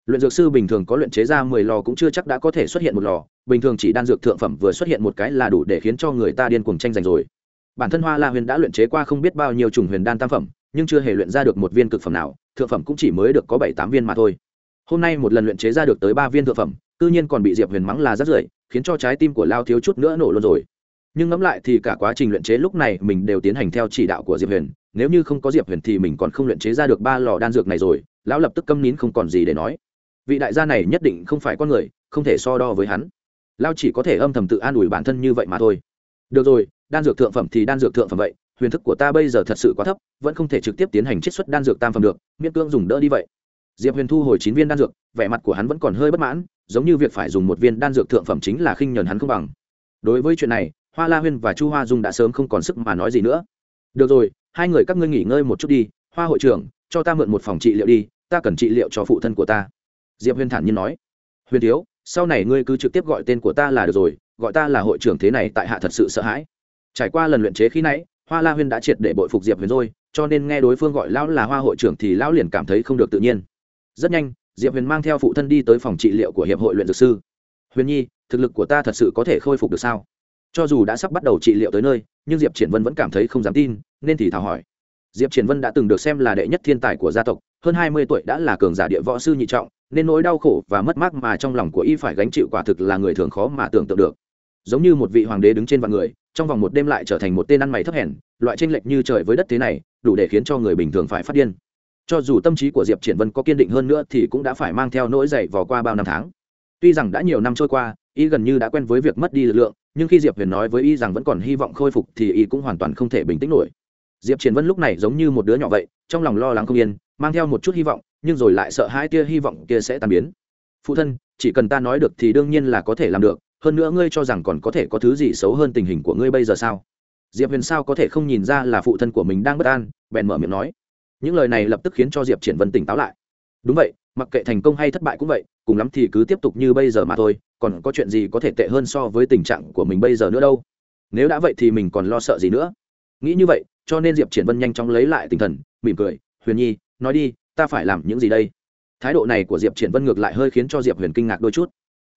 Luyện dược sư bình thường có luyện chế ra mười lò cũng chưa chắc đã có thể xuất hiện một lò. Bình thường chỉ đan dược thượng phẩm vừa xuất hiện một cái là đủ để khiến cho người ta điên cuồng tranh giành rồi. Bản thân hoa la huyền đã luyện chế qua không biết bao nhiêu chủng huyền đan tam phẩm nhưng chưa hề luyện ra được một viên cực phẩm nào, thượng phẩm cũng chỉ mới được có bảy tám viên mà thôi. Hôm nay một lần luyện chế ra được tới ba viên thượng phẩm, cư nhiên còn bị diệp huyền mắng là rất rưởi, khiến cho trái tim của lao thiếu chút nữa nổ luôn rồi. Nhưng ngẫm lại thì cả quá trình luyện chế lúc này mình đều tiến hành theo chỉ đạo của diệp huyền, nếu như không có diệp huyền thì mình còn không luyện chế ra được ba lò đan dược này rồi, lão lập tức câm nín không còn gì để nói. Vị đại gia này nhất định không phải con người, không thể so đo với hắn. Lao chỉ có thể âm thầm tự an ủi bản thân như vậy mà thôi. Được rồi, đan dược thượng phẩm thì đan dược thượng phẩm vậy huyền thức của ta bây giờ thật sự quá thấp, vẫn không thể trực tiếp tiến hành chiết xuất đan dược tam phẩm được, miễn cưỡng dùng đỡ đi vậy. Diệp huyền thu hồi chín viên đan dược, vẻ mặt của hắn vẫn còn hơi bất mãn, giống như việc phải dùng một viên đan dược thượng phẩm chính là khinh nhờn hắn không bằng. Đối với chuyện này, hoa la huyên và chu hoa dung đã sớm không còn sức mà nói gì nữa. Được rồi, hai người các ngươi nghỉ ngơi một chút đi, hoa hội trưởng, cho ta mượn một phòng trị liệu đi, ta cần trị liệu cho phụ thân của ta. Diệp huyền thản nhiên nói. Huyền thiếu, sau này ngươi cứ trực tiếp gọi tên của ta là được rồi, gọi ta là hội trưởng thế này tại hạ thật sự sợ hãi. Trải qua lần luyện chế khi nãy hoa la huyên đã triệt để bội phục diệp huyền rồi, cho nên nghe đối phương gọi lão là hoa hội trưởng thì lão liền cảm thấy không được tự nhiên. Rất nhanh, diệp huyền mang theo phụ thân đi tới phòng trị liệu của hiệp hội luyện dược sư. Huyền nhi, thực lực của ta thật sự có thể khôi phục được sao? Cho dù đã sắp bắt đầu trị liệu tới nơi, nhưng diệp triển vân vẫn cảm thấy không dám tin, nên thì thảo hỏi. Diệp triển vân đã từng được xem là đệ nhất thiên tài của gia tộc, hơn hai mươi tuổi đã là cường giả địa võ sư nhị trọng, nên nỗi đau khổ và mất mát mà trong lòng của y phải gánh chịu quả thực là người thường khó mà tưởng tượng được. Giống như một vị hoàng đế đứng trên vạn người trong vòng một đêm lại trở thành một tên ăn mày thấp hèn, loại tranh lệch như trời với đất thế này, đủ để khiến cho người bình thường phải phát điên. Cho dù tâm trí của diệp triển vân có kiên định hơn nữa thì cũng đã phải mang theo nỗi dậy vò qua bao năm tháng. Tuy rằng đã nhiều năm trôi qua, y gần như đã quen với việc mất đi lực lượng, nhưng khi diệp huyền nói với y rằng vẫn còn hy vọng khôi phục thì y cũng hoàn toàn không thể bình tĩnh nổi. Diệp triển vân lúc này giống như một đứa nhỏ vậy, trong lòng lo lắng không yên, mang theo một chút hy vọng, nhưng rồi lại sợ hai tia hy vọng kia sẽ tan biến. Phụ thân, chỉ cần ta nói được thì đương nhiên là có thể làm được hơn nữa ngươi cho rằng còn có thể có thứ gì xấu hơn tình hình của ngươi bây giờ sao? Diệp huyền sao có thể không nhìn ra là phụ thân của mình đang bất an, bèn mở miệng nói. Những lời này lập tức khiến cho diệp triển vân tỉnh táo lại. Đúng vậy, mặc kệ thành công hay thất bại cũng vậy, cùng lắm thì cứ tiếp tục như bây giờ mà thôi, còn có chuyện gì có thể tệ hơn so với tình trạng của mình bây giờ nữa đâu? Nếu đã vậy thì mình còn lo sợ gì nữa? Nghĩ như vậy, cho nên diệp triển vân nhanh chóng lấy lại tinh thần, mỉm cười, huyền nhi, nói đi, ta phải làm những gì đây? Thái độ này của diệp triển vân ngược lại hơi khiến cho diệp huyền kinh ngạc đôi chút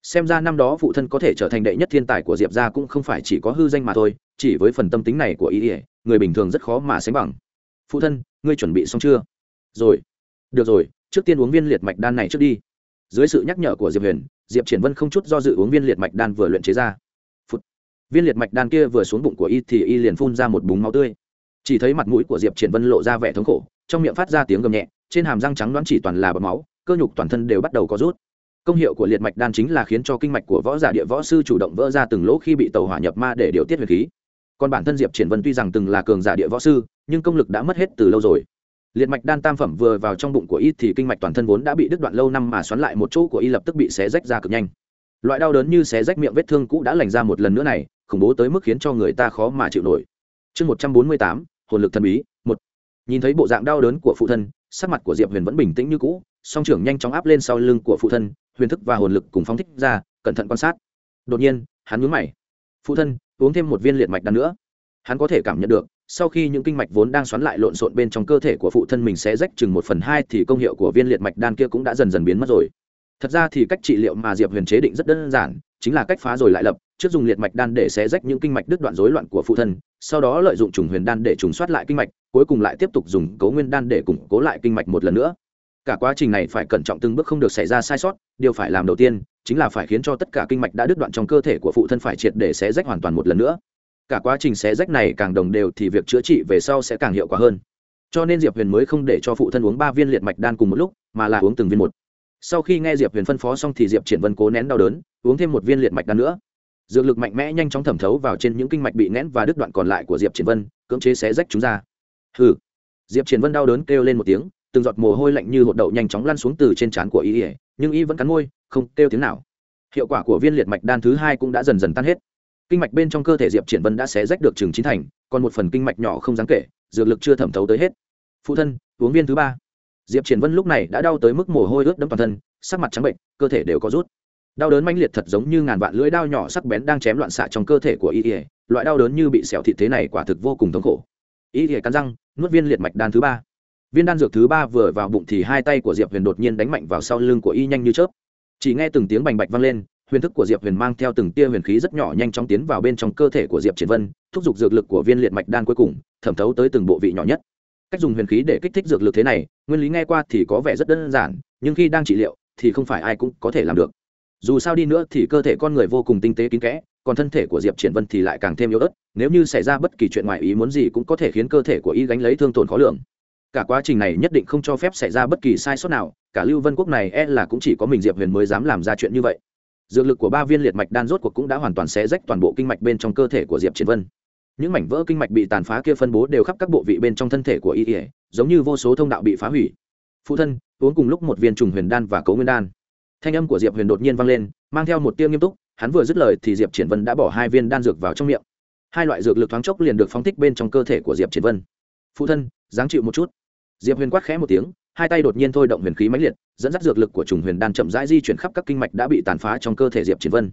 xem ra năm đó phụ thân có thể trở thành đệ nhất thiên tài của diệp gia cũng không phải chỉ có hư danh mà thôi, chỉ với phần tâm tính này của ý ỉa người bình thường rất khó mà sánh bằng. Phụ thân, ngươi chuẩn bị xong chưa? Rồi. Được rồi, trước tiên uống viên liệt mạch đan này trước đi. Dưới sự nhắc nhở của diệp huyền, diệp triển vân không chút do dự uống viên liệt mạch đan vừa luyện chế ra. Phụt. viên liệt mạch đan kia vừa xuống bụng của y thì y liền phun ra một búng máu tươi. Chỉ thấy mặt mũi của diệp triển vân lộ ra vẻ thống khổ, trong miệng phát ra tiếng gầm nhẹ, trên hàm răng trắng đoán chỉ toàn là bọt máu, cơ nhục toàn thân đều bắt đầu có rút công hiệu của liệt mạch đan chính là khiến cho kinh mạch của võ giả địa võ sư chủ động vỡ ra từng lỗ khi bị tàu hỏa nhập ma để điều tiết huyền khí. Còn bản thân diệp triển vân tuy rằng từng là cường giả địa võ sư, nhưng công lực đã mất hết từ lâu rồi. Liệt mạch đan tam phẩm vừa vào trong bụng của y thì kinh mạch toàn thân vốn đã bị đứt đoạn lâu năm mà xoắn lại một chỗ của y lập tức bị xé rách ra cực nhanh. Loại đau đớn như xé rách miệng vết thương cũ đã lành ra một lần nữa này, khủng bố tới mức khiến cho người ta khó mà chịu nổi. Chương một trăm bốn mươi tám, hồn lực thần bí, một. Nhìn thấy bộ dạng đau đớn của phụ thân, sắc mặt của diệp huyền vẫn bình tĩnh như cũ song trưởng nhanh chóng áp lên sau lưng của phụ thân, huyền thức và hồn lực cùng phóng thích ra, cẩn thận quan sát. Đột nhiên, hắn nhướng mày. Phụ thân, uống thêm một viên liệt mạch đan nữa. Hắn có thể cảm nhận được, sau khi những kinh mạch vốn đang xoắn lại lộn xộn bên trong cơ thể của phụ thân mình sẽ rách chừng một phần hai thì công hiệu của viên liệt mạch đan kia cũng đã dần dần biến mất rồi. Thật ra thì cách trị liệu mà diệp huyền chế định rất đơn giản, chính là cách phá rồi lại lập, trước dùng liệt mạch đan để xé rách những kinh mạch đứt đoạn rối loạn của phụ thân, sau đó lợi dụng trùng huyền đan để trùng soát lại kinh mạch, cuối cùng lại tiếp tục dùng cấu nguyên đan để củng cố lại kinh mạch một lần nữa cả quá trình này phải cẩn trọng từng bước không được xảy ra sai sót, điều phải làm đầu tiên chính là phải khiến cho tất cả kinh mạch đã đứt đoạn trong cơ thể của phụ thân phải triệt để xé rách hoàn toàn một lần nữa. Cả quá trình xé rách này càng đồng đều thì việc chữa trị về sau sẽ càng hiệu quả hơn. Cho nên diệp huyền mới không để cho phụ thân uống ba viên liệt mạch đan cùng một lúc, mà là uống từng viên một. Sau khi nghe diệp huyền phân phó xong thì diệp triển vân cố nén đau đớn, uống thêm một viên liệt mạch đan nữa. Dược lực mạnh mẽ nhanh chóng thẩm thấu vào trên những kinh mạch bị nén và đứt đoạn còn lại của diệp triển vân, cưỡng chế xé rách chúng ra. Hừ. Diệp triển vân đau đớn kêu lên một tiếng từng giọt mồ hôi lạnh như hột đậu nhanh chóng lăn xuống từ trên trán của y nhưng y vẫn cắn môi, không kêu tiếng nào. Hiệu quả của viên liệt mạch đan thứ hai cũng đã dần dần tan hết. Kinh mạch bên trong cơ thể diệp triển vân đã xé rách được chừng chín thành, còn một phần kinh mạch nhỏ không đáng kể, dược lực chưa thẩm thấu tới hết. Phụ thân, uống viên thứ ba. Diệp triển vân lúc này đã đau tới mức mồ hôi ướt đẫm toàn thân, sắc mặt trắng bệnh, cơ thể đều có rút. Đau đớn mãnh liệt thật giống như ngàn vạn lưỡi đao nhỏ sắc bén đang chém loạn xạ trong cơ thể của y ỉa loại đau đớn như bị xẻo thịt thế này quả thực vô cùng thống khổ. Y ỉa cắn răng, nuốt viên liệt mạch đan thứ ba viên đan dược thứ ba vừa vào bụng thì hai tay của diệp huyền đột nhiên đánh mạnh vào sau lưng của y nhanh như chớp. Chỉ nghe từng tiếng bành bạch vang lên, huyền thức của diệp huyền mang theo từng tia huyền khí rất nhỏ nhanh chóng tiến vào bên trong cơ thể của diệp triển vân, thúc giục dược lực của viên liệt mạch đan cuối cùng, thẩm thấu tới từng bộ vị nhỏ nhất. Cách dùng huyền khí để kích thích dược lực thế này, nguyên lý nghe qua thì có vẻ rất đơn giản, nhưng khi đang trị liệu, thì không phải ai cũng có thể làm được. Dù sao đi nữa thì cơ thể con người vô cùng tinh tế kín kẽ, còn thân thể của diệp triển vân thì lại càng thêm yếu ớt, nếu như xảy ra bất kỳ chuyện ngoài ý muốn gì cũng có thể khiến cơ thể của y gánh lấy thương tổn khó lường cả quá trình này nhất định không cho phép xảy ra bất kỳ sai sót nào, cả lưu vân quốc này e là cũng chỉ có mình diệp huyền mới dám làm ra chuyện như vậy. Dược lực của ba viên liệt mạch đan rốt cuộc cũng đã hoàn toàn xé rách toàn bộ kinh mạch bên trong cơ thể của diệp triển vân. Những mảnh vỡ kinh mạch bị tàn phá kia phân bố đều khắp các bộ vị bên trong thân thể của y ỉa giống như vô số thông đạo bị phá hủy. Phụ thân, uống cùng lúc một viên trùng huyền đan và cấu nguyên đan. Thanh âm của diệp huyền đột nhiên vang lên, mang theo một tiêu nghiêm túc, hắn vừa dứt lời thì diệp triển vân đã bỏ hai viên đan dược vào trong miệng. Hai loại dược lực thoáng chốc liền được phóng thích bên trong cơ thể của diệp triển vân. Phụ thân, dáng chịu một chút diệp huyền quát khẽ một tiếng, hai tay đột nhiên thôi động huyền khí mãnh liệt, dẫn dắt dược lực của trùng huyền đan chậm rãi di chuyển khắp các kinh mạch đã bị tàn phá trong cơ thể diệp triển vân.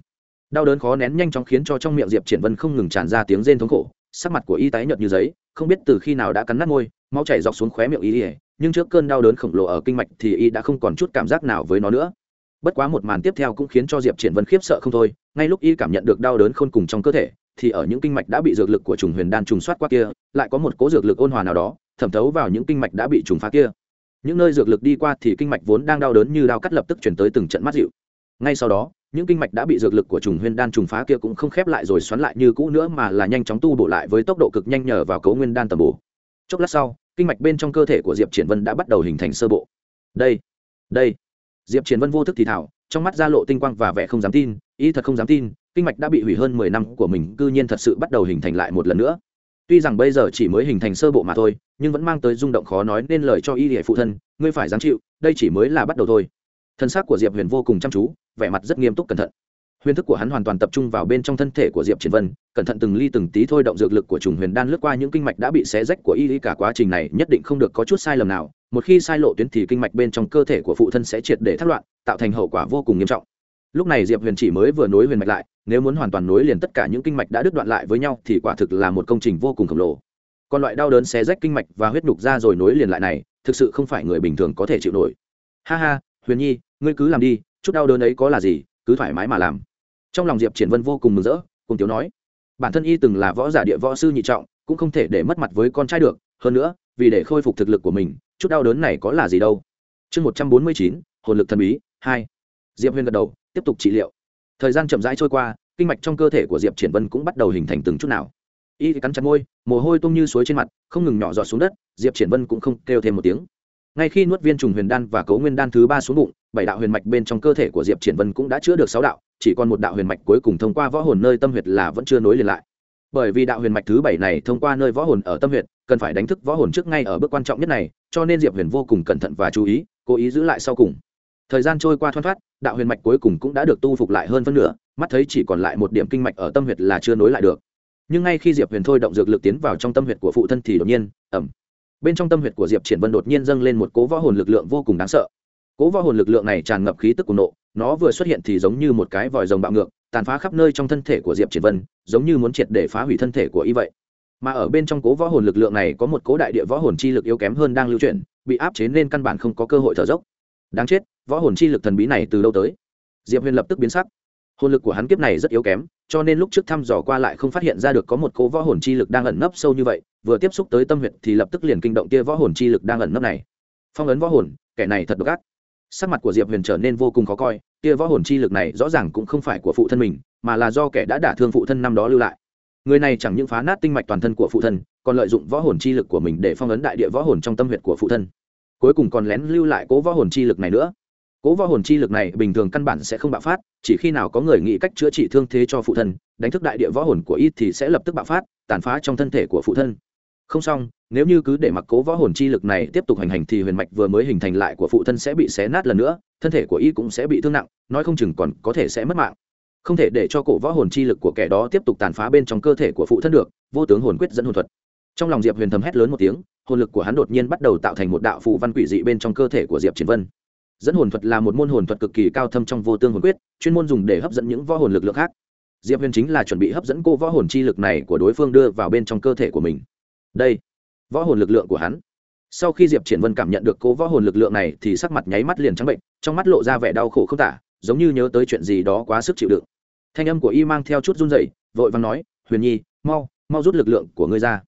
Đau đớn khó nén nhanh chóng khiến cho trong miệng diệp triển vân không ngừng tràn ra tiếng rên thống khổ, sắc mặt của y tái nhợt như giấy, không biết từ khi nào đã cắn nát môi, máu chảy dọc xuống khóe miệng y ỉa nhưng trước cơn đau đớn khổng lồ ở kinh mạch thì y đã không còn chút cảm giác nào với nó nữa. Bất quá một màn tiếp theo cũng khiến cho diệp triển vân khiếp sợ không thôi, ngay lúc y cảm nhận được đau đớn khôn cùng trong cơ thể, thì ở những kinh mạch đã bị dược lực của trùng huyền đan trùng soát qua kia, lại có một cố dược lực ôn hòa nào đó thẩm thấu vào những kinh mạch đã bị trùng phá kia. Những nơi dược lực đi qua thì kinh mạch vốn đang đau đớn như đau cắt lập tức chuyển tới từng trận mắt dịu. Ngay sau đó, những kinh mạch đã bị dược lực của trùng huyên đan trùng phá kia cũng không khép lại rồi xoắn lại như cũ nữa mà là nhanh chóng tu bổ lại với tốc độ cực nhanh nhờ vào cấu nguyên đan tầm bổ. Chốc lát sau, kinh mạch bên trong cơ thể của diệp triển vân đã bắt đầu hình thành sơ bộ. Đây đây. Diệp triển vân vô thức thì thảo, trong mắt ra lộ tinh quang và vẻ không dám tin, ý thật không dám tin, kinh mạch đã bị hủy hơn mười năm của mình, cư nhiên thật sự bắt đầu hình thành lại một lần nữa tuy rằng bây giờ chỉ mới hình thành sơ bộ mà thôi, nhưng vẫn mang tới rung động khó nói nên lời cho y hệ phụ thân, ngươi phải dám chịu, đây chỉ mới là bắt đầu thôi. Thân xác của diệp huyền vô cùng chăm chú, vẻ mặt rất nghiêm túc cẩn thận. Huyền thức của hắn hoàn toàn tập trung vào bên trong thân thể của diệp triển vân, cẩn thận từng ly từng tí thôi động dược lực của trùng huyền đan lướt qua những kinh mạch đã bị xé rách của y cả quá trình này, nhất định không được có chút sai lầm nào. Một khi sai lộ tuyến thì kinh mạch bên trong cơ thể của phụ thân sẽ triệt để thất loạn, tạo thành hậu quả vô cùng nghiêm trọng lúc này diệp huyền chỉ mới vừa nối huyền mạch lại, nếu muốn hoàn toàn nối liền tất cả những kinh mạch đã đứt đoạn lại với nhau thì quả thực là một công trình vô cùng khổng lồ. Còn loại đau đớn xé rách kinh mạch và huyết nhục ra rồi nối liền lại này, thực sự không phải người bình thường có thể chịu nổi. Ha ha, huyền nhi, ngươi cứ làm đi, chút đau đớn ấy có là gì, cứ thoải mái mà làm. Trong lòng diệp triển vân vô cùng mừng rỡ, cùng tiếu nói, bản thân y từng là võ giả địa võ sư nhị trọng, cũng không thể để mất mặt với con trai được, hơn nữa, vì để khôi phục thực lực của mình, chút đau đớn này có là gì đâu. Chương một trăm bốn mươi chín, hồn lực thần bí, hai diệp huyền gật đầu, tiếp tục trị liệu. Thời gian chậm rãi trôi qua, kinh mạch trong cơ thể của diệp triển vân cũng bắt đầu hình thành từng chút nào. Y cắn chặt môi, mồ hôi tung như suối trên mặt, không ngừng nhỏ giọt xuống đất, diệp triển vân cũng không kêu thêm một tiếng. Ngay khi nuốt viên trùng huyền đan và cấu nguyên đan thứ ba xuống bụng, bảy đạo huyền mạch bên trong cơ thể của diệp triển vân cũng đã chữa được sáu đạo, chỉ còn một đạo huyền mạch cuối cùng thông qua võ hồn nơi tâm huyệt là vẫn chưa nối liền lại. Bởi vì đạo huyền mạch thứ bảy này thông qua nơi võ hồn ở tâm huyệt, cần phải đánh thức võ hồn trước ngay ở bước quan trọng nhất này, cho nên diệp huyền vô cùng cẩn thận và chú ý, cố ý giữ lại sau cùng thời gian trôi qua thoăn thoát đạo huyền mạch cuối cùng cũng đã được tu phục lại hơn phân nửa, mắt thấy chỉ còn lại một điểm kinh mạch ở tâm huyệt là chưa nối lại được. Nhưng ngay khi diệp huyền thôi động dược lực tiến vào trong tâm huyệt của phụ thân thì đột nhiên ẩm bên trong tâm huyệt của diệp triển vân đột nhiên dâng lên một cố võ hồn lực lượng vô cùng đáng sợ. Cố võ hồn lực lượng này tràn ngập khí tức của nộ, nó vừa xuất hiện thì giống như một cái vòi rồng bạo ngược, tàn phá khắp nơi trong thân thể của diệp triển vân, giống như muốn triệt để phá hủy thân thể của y vậy. Mà ở bên trong cố võ hồn lực lượng này có một cố đại địa võ hồn chi lực yếu kém hơn đang lưu chuyển, bị áp chế nên căn bản không có cơ hội thở dốc. Đáng chết võ hồn chi lực thần bí này từ đâu tới? Diệp huyền lập tức biến sắc. Hồn lực của hắn kiếp này rất yếu kém, cho nên lúc trước thăm dò qua lại không phát hiện ra được có một cố võ hồn chi lực đang ẩn nấp sâu như vậy, vừa tiếp xúc tới tâm huyệt thì lập tức liền kinh động tia võ hồn chi lực đang ẩn nấp này. Phong ấn võ hồn, kẻ này thật độc ác. Sắc mặt của diệp huyền trở nên vô cùng khó coi Tia võ hồn chi lực này rõ ràng cũng không phải của phụ thân mình, mà là do kẻ đã đả thương phụ thân năm đó lưu lại. Người này chẳng những phá nát tinh mạch toàn thân của phụ thân, còn lợi dụng võ hồn chi lực của mình để phong ấn đại địa võ hồn trong tâm huyệt của phụ thân. Cuối cùng còn lén lưu lại cố võ hồn chi lực này nữa cố võ hồn chi lực này bình thường căn bản sẽ không bạo phát, chỉ khi nào có người nghĩ cách chữa trị thương thế cho phụ thân, đánh thức đại địa võ hồn của ít thì sẽ lập tức bạo phát, tàn phá trong thân thể của phụ thân. Không xong, nếu như cứ để mặc cố võ hồn chi lực này tiếp tục hành hành thì huyền mạch vừa mới hình thành lại của phụ thân sẽ bị xé nát lần nữa, thân thể của y cũng sẽ bị thương nặng, nói không chừng còn có thể sẽ mất mạng. Không thể để cho cổ võ hồn chi lực của kẻ đó tiếp tục tàn phá bên trong cơ thể của phụ thân được, vô tướng hồn quyết dẫn hồn thuật. Trong lòng diệp huyền thầm hét lớn một tiếng, hồn lực của hắn đột nhiên bắt đầu tạo thành một đạo phụ văn quỷ dị bên trong cơ thể của diệp triển vân dẫn hồn thuật là một môn hồn thuật cực kỳ cao thâm trong vô tương hồn quyết, chuyên môn dùng để hấp dẫn những võ hồn lực lượng khác. Diệp huyền chính là chuẩn bị hấp dẫn cô võ hồn chi lực này của đối phương đưa vào bên trong cơ thể của mình. Đây, võ hồn lực lượng của hắn. Sau khi diệp triển vân cảm nhận được cô võ hồn lực lượng này thì sắc mặt nháy mắt liền trắng bệnh, trong mắt lộ ra vẻ đau khổ không tả, giống như nhớ tới chuyện gì đó quá sức chịu đựng. Thanh âm của y mang theo chút run dậy vội vàng nói, huyền nhi, mau mau rút lực lượng của ngươi ra.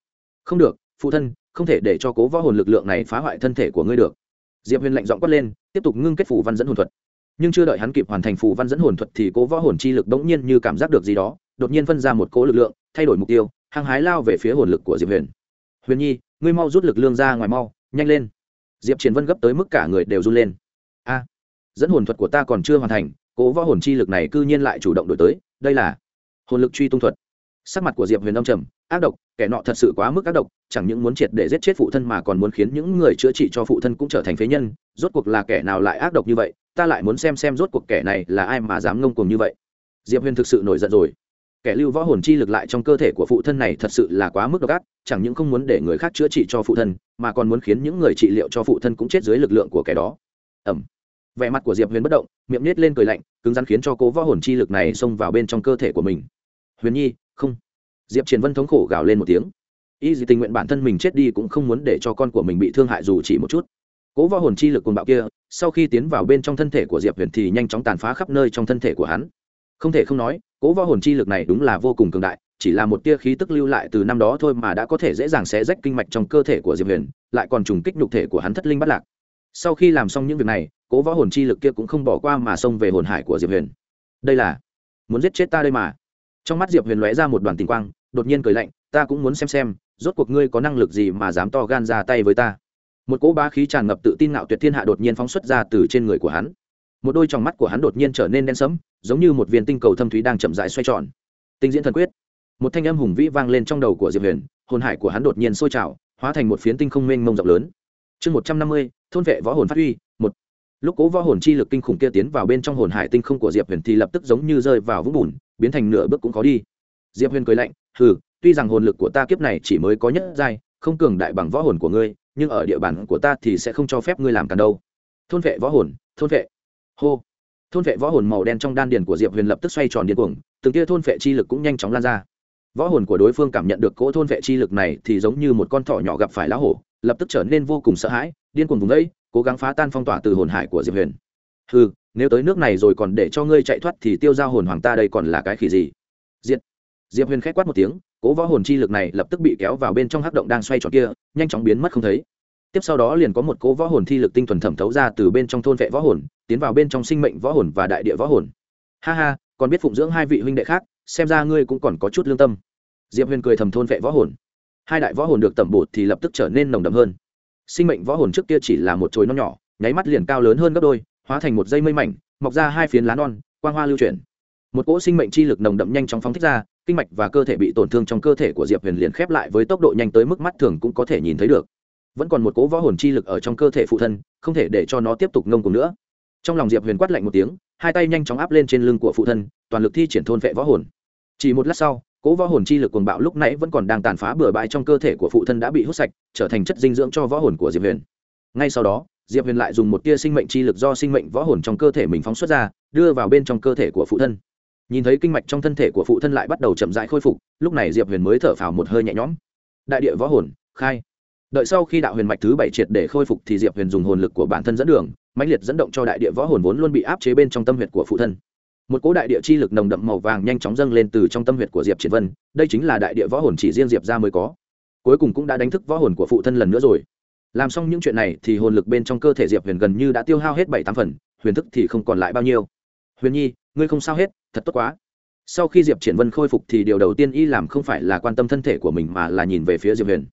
Không được, phụ thân, không thể để cho cố võ hồn lực lượng này phá hoại thân thể của ngươi được diệp huyền lạnh giọng quát lên, tiếp tục ngưng kết phủ văn dẫn hồn thuật. Nhưng chưa đợi hắn kịp hoàn thành phủ văn dẫn hồn thuật thì cố võ hồn chi lực bỗng nhiên như cảm giác được gì đó, đột nhiên phân ra một cố lực lượng, thay đổi mục tiêu, hăng hái lao về phía hồn lực của diệp huyền. Huyền nhi, ngươi mau rút lực lượng ra ngoài mau, nhanh lên. Diệp triển vân gấp tới mức cả người đều run lên. A, dẫn hồn thuật của ta còn chưa hoàn thành, cố võ hồn chi lực này cư nhiên lại chủ động đổi tới, đây là hồn lực truy tung thuật. Sắc mặt của diệp huyền đông trầm ác độc, kẻ nọ thật sự quá mức ác độc, chẳng những muốn triệt để giết chết phụ thân mà còn muốn khiến những người chữa trị cho phụ thân cũng trở thành phế nhân, rốt cuộc là kẻ nào lại ác độc như vậy, ta lại muốn xem xem rốt cuộc kẻ này là ai mà dám ngông cuồng như vậy. Diệp huyền thực sự nổi giận rồi. Kẻ lưu võ hồn chi lực lại trong cơ thể của phụ thân này thật sự là quá mức độc ác, chẳng những không muốn để người khác chữa trị cho phụ thân, mà còn muốn khiến những người trị liệu cho phụ thân cũng chết dưới lực lượng của kẻ đó. Ẩm. Vẻ mặt của diệp huyền bất động, miệng nết lên cười lạnh, cứng rắn khiến cho cố võ hồn chi lực này xông vào bên trong cơ thể của mình. Huyền nhi, không diệp triển vân thống khổ gào lên một tiếng. Y gì tình nguyện bản thân mình chết đi cũng không muốn để cho con của mình bị thương hại dù chỉ một chút. Cố võ hồn chi lực cuồng bạo kia, sau khi tiến vào bên trong thân thể của diệp huyền thì nhanh chóng tàn phá khắp nơi trong thân thể của hắn. Không thể không nói, cố võ hồn chi lực này đúng là vô cùng cường đại, chỉ là một tia khí tức lưu lại từ năm đó thôi mà đã có thể dễ dàng xé rách kinh mạch trong cơ thể của diệp huyền, lại còn trùng kích nhục thể của hắn thất linh bắt lạc. Sau khi làm xong những việc này, cố võ hồn chi lực kia cũng không bỏ qua mà xông về hồn hải của diệp huyền. Đây là, muốn giết chết ta đây mà trong mắt diệp huyền lóe ra một đoàn tình quang, đột nhiên cười lạnh, ta cũng muốn xem xem, rốt cuộc ngươi có năng lực gì mà dám to gan ra tay với ta? Một cỗ bá khí tràn ngập tự tin ngạo tuyệt thiên hạ đột nhiên phóng xuất ra từ trên người của hắn. Một đôi tròng mắt của hắn đột nhiên trở nên đen sẫm, giống như một viên tinh cầu thâm thúy đang chậm rãi xoay tròn. Tinh diễn thần quyết. Một thanh âm hùng vĩ vang lên trong đầu của diệp huyền, hồn hải của hắn đột nhiên sôi trào, hóa thành một phiến tinh không mênh mông rộng lớn. Chương một trăm năm mươi, thôn vệ võ hồn phát huy, một. Lúc cố võ hồn chi lực kinh khủng kia tiến vào bên trong hồn hải tinh không của diệp huyền thì lập tức giống như rơi vào vũng bùn biến thành nửa bước cũng khó đi. Diệp huyền cười lạnh, hừ, tuy rằng hồn lực của ta kiếp này chỉ mới có nhất giai, không cường đại bằng võ hồn của ngươi, nhưng ở địa bàn của ta thì sẽ không cho phép ngươi làm càn đâu. Thôn vệ võ hồn, thôn vệ. Hô. Thôn vệ võ hồn màu đen trong đan điền của diệp huyền lập tức xoay tròn điên cuồng, từng kia thôn vệ chi lực cũng nhanh chóng lan ra. Võ hồn của đối phương cảm nhận được cỗ thôn vệ chi lực này thì giống như một con thỏ nhỏ gặp phải lá hổ, lập tức trở nên vô cùng sợ hãi, điên cuồng vùng ấy cố gắng phá tan phong tỏa từ hồn hải của diệp huyền. Hừ nếu tới nước này rồi còn để cho ngươi chạy thoát thì tiêu giao hồn hoàng ta đây còn là cái khỉ gì? Diệt diệp huyền k h á c quát một tiếng, cố võ hồn chi lực này lập tức bị kéo vào bên trong hắc động đang xoay tròn kia, nhanh chóng biến mất không thấy. Tiếp sau đó liền có một cố võ hồn thi lực tinh thuần thẩm thấu ra từ bên trong thôn vệ võ hồn, tiến vào bên trong sinh mệnh võ hồn và đại địa võ hồn. Ha ha, còn biết phụng dưỡng hai vị huynh đệ khác, xem ra ngươi cũng còn có chút lương tâm. Diệp huyền cười thầm thôn vệ võ hồn. Hai đại võ hồn được tẩm bột thì lập tức trở nên nồng đậm hơn. Sinh mệnh võ hồn trước kia chỉ là một chồi non nhỏ, nháy mắt liền cao lớn hơn gấp đôi hóa thành một dây mây mảnh, mọc ra hai phiến lá non, quang hoa lưu chuyển. Một cỗ sinh mệnh chi lực nồng đậm nhanh chóng phóng thích ra, kinh mạch và cơ thể bị tổn thương trong cơ thể của diệp huyền liền khép lại với tốc độ nhanh tới mức mắt thường cũng có thể nhìn thấy được. Vẫn còn một cỗ võ hồn chi lực ở trong cơ thể phụ thân, không thể để cho nó tiếp tục ngông cùng nữa. Trong lòng diệp huyền quát lạnh một tiếng, hai tay nhanh chóng áp lên trên lưng của phụ thân, toàn lực thi triển thôn vệ võ hồn. Chỉ một lát sau, cỗ võ hồn chi lực cuồng bạo lúc nãy vẫn còn đang tàn phá bừa bãi trong cơ thể của phụ thân đã bị hút sạch, trở thành chất dinh dưỡng cho võ hồn của diệp huyền. Ngay sau đó diệp huyền lại dùng một tia sinh mệnh chi lực do sinh mệnh võ hồn trong cơ thể mình phóng xuất ra, đưa vào bên trong cơ thể của phụ thân. Nhìn thấy kinh mạch trong thân thể của phụ thân lại bắt đầu chậm rãi khôi phục, lúc này diệp huyền mới thở phào một hơi nhẹ nhõm. Đại địa võ hồn, khai. Đợi sau khi đạo huyền mạch thứ bảy triệt để khôi phục thì diệp huyền dùng hồn lực của bản thân dẫn đường, mãnh liệt dẫn động cho đại địa võ hồn vốn luôn bị áp chế bên trong tâm huyệt của phụ thân. Một cỗ đại địa chi lực nồng đậm màu vàng nhanh chóng dâng lên từ trong tâm huyệt của diệp triển vân, đây chính là đại địa võ hồn chỉ riêng diệp ra mới có. Cuối cùng cũng đã đánh thức võ hồn của phụ thân lần nữa rồi làm xong những chuyện này thì hồn lực bên trong cơ thể diệp huyền gần như đã tiêu hao hết bảy tám phần, huyền thức thì không còn lại bao nhiêu. Huyền nhi, ngươi không sao hết, thật tốt quá. Sau khi diệp triển vân khôi phục thì điều đầu tiên y làm không phải là quan tâm thân thể của mình mà là nhìn về phía diệp huyền.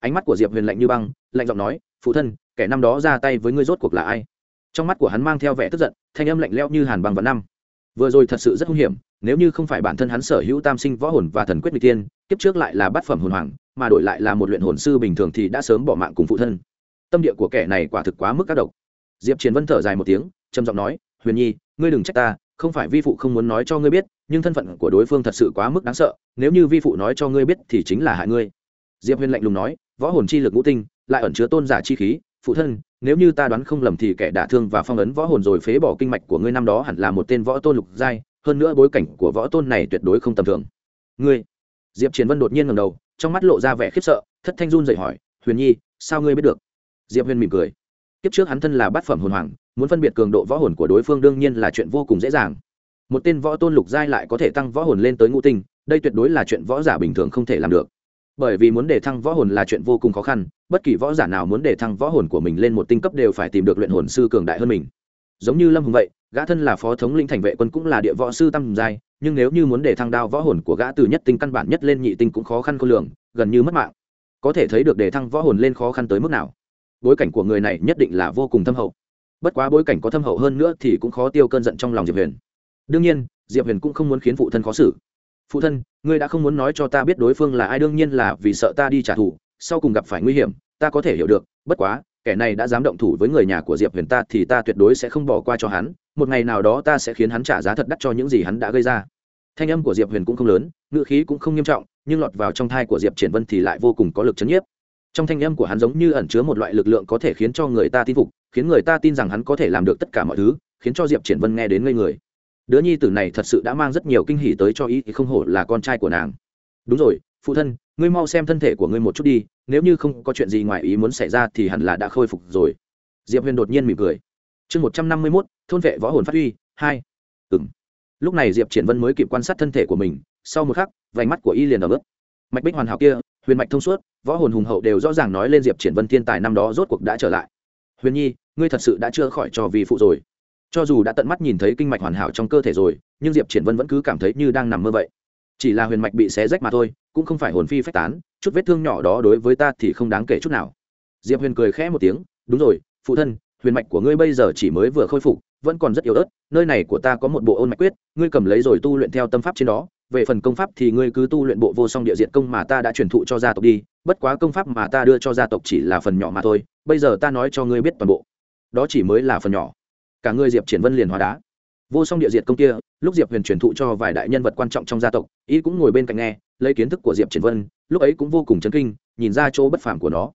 Ánh mắt của diệp huyền lạnh như băng, lạnh giọng nói, phụ thân, kẻ năm đó ra tay với ngươi rốt cuộc là ai? Trong mắt của hắn mang theo vẻ tức giận, thanh âm lạnh lẽo như hàn băng vạn năm. Vừa rồi thật sự rất hung hiểm, nếu như không phải bản thân hắn sở hữu tam sinh võ hồn và thần quyết n tiên kiếp trước lại là bát phẩm hồn hoàng mà đổi lại là một luyện hồn sư bình thường thì đã sớm bỏ mạng cùng phụ thân. Tâm địa của kẻ này quả thực quá mức các độc. Diệp chiến vân thở dài một tiếng, trầm giọng nói, huyền nhi, ngươi đừng trách ta, không phải vi phụ không muốn nói cho ngươi biết, nhưng thân phận của đối phương thật sự quá mức đáng sợ, nếu như vi phụ nói cho ngươi biết thì chính là hại ngươi. Diệp huyền lạnh lùng nói, võ hồn chi lực ngũ tinh, lại ẩn chứa tôn giả chi khí, phụ thân, nếu như ta đoán không lầm thì kẻ đả thương và phong ấn võ hồn rồi phế bỏ kinh mạch của ngươi năm đó hẳn là một tên võ tôn lục giai, hơn nữa bối cảnh của võ tôn này tuyệt đối không tầm thường. Ngươi? Diệp chiến vân đột nhiên ngầm đầu trong mắt lộ ra vẻ khiếp sợ, thất thanh run dậy hỏi, huyền nhi, sao ngươi biết được? Diệp huyền mỉm cười. Kiếp trước hắn thân là bát phẩm hồn hoàng, muốn phân biệt cường độ võ hồn của đối phương đương nhiên là chuyện vô cùng dễ dàng. Một tên võ tôn lục giai lại có thể tăng võ hồn lên tới ngũ tinh, đây tuyệt đối là chuyện võ giả bình thường không thể làm được. Bởi vì muốn để thăng võ hồn là chuyện vô cùng khó khăn, bất kỳ võ giả nào muốn để thăng võ hồn của mình lên một tinh cấp đều phải tìm được luyện hồn sư cường đại hơn mình. Giống như lâm hùng vậy gã thân là phó thống lĩnh thành vệ quân cũng là địa võ sư tam giai, nhưng nếu như muốn để thăng đao võ hồn của gã từ nhất tinh căn bản nhất lên nhị tinh cũng khó khăn khôn lường, gần như mất mạng. Có thể thấy được để thăng võ hồn lên khó khăn tới mức nào. Bối cảnh của người này nhất định là vô cùng thâm hậu. Bất quá bối cảnh có thâm hậu hơn nữa thì cũng khó tiêu cơn giận trong lòng diệp huyền. Đương nhiên, diệp huyền cũng không muốn khiến phụ thân khó xử. Phụ thân, ngươi đã không muốn nói cho ta biết đối phương là ai, đương nhiên là vì sợ ta đi trả thù, sau cùng gặp phải nguy hiểm, ta có thể hiểu được, bất quá, kẻ này đã dám động thủ với người nhà của diệp huyền ta thì ta tuyệt đối sẽ không bỏ qua cho hắn một ngày nào đó ta sẽ khiến hắn trả giá thật đắt cho những gì hắn đã gây ra. Thanh âm của diệp huyền cũng không lớn, ngữ khí cũng không nghiêm trọng, nhưng lọt vào trong thai của diệp triển vân thì lại vô cùng có lực c h ấ n nhiếp. Trong thanh âm của hắn giống như ẩn chứa một loại lực lượng có thể khiến cho người ta tin phục, khiến người ta tin rằng hắn có thể làm được tất cả mọi thứ, khiến cho diệp triển vân nghe đến ngây người. Đứa nhi tử này thật sự đã mang rất nhiều kinh hỉ tới cho ý thì không hổ là con trai của nàng. Đúng rồi, phụ thân, ngươi mau xem thân thể của ngươi một chút đi, nếu như không có chuyện gì ngoài ý muốn xảy ra thì hẳn là đã khôi phục rồi. Diệp huyền đột nhiên mỉm cười chương một trăm năm mươi mốt, thôn vệ võ hồn phát huy, hai. Ừng lúc này diệp triển vân mới kịp quan sát thân thể của mình, sau một khắc, vành mắt của y liền ở ướt. Mạch bích hoàn hảo kia, huyền mạch thông suốt, võ hồn hùng hậu đều rõ ràng nói lên diệp triển vân thiên tài năm đó rốt cuộc đã trở lại. Huyền nhi, ngươi thật sự đã chữa khỏi cho vì phụ rồi. Cho dù đã tận mắt nhìn thấy kinh mạch hoàn hảo trong cơ thể rồi, nhưng diệp triển vân vẫn cứ cảm thấy như đang nằm mơ vậy. Chỉ là huyền mạch bị xé rách mà thôi, cũng không phải hồn phi phách tán, chút vết thương nhỏ đó đối với ta thì không đáng kể chút nào. Diệp huyền cười khẽ một tiếng, đúng rồi, phụ thân huyền mạch của ngươi bây giờ chỉ mới vừa khôi phục, vẫn còn rất yếu ớt, nơi này của ta có một bộ ôn mạch quyết, ngươi cầm lấy rồi tu luyện theo tâm pháp trên đó, về phần công pháp thì ngươi cứ tu luyện bộ vô song địa diện công mà ta đã truyền thụ cho gia tộc đi, bất quá công pháp mà ta đưa cho gia tộc chỉ là phần nhỏ mà thôi, bây giờ ta nói cho ngươi biết toàn bộ. Đó chỉ mới là phần nhỏ. Cả ngươi diệp triển vân liền hóa đá. Vô song địa diệt công kia, lúc diệp huyền truyền thụ cho vài đại nhân vật quan trọng trong gia tộc, ý cũng ngồi bên cạnh nghe, lấy kiến thức của diệp triển vân, lúc ấy cũng vô cùng chấn kinh, nhìn ra chỗ bất phàm của nó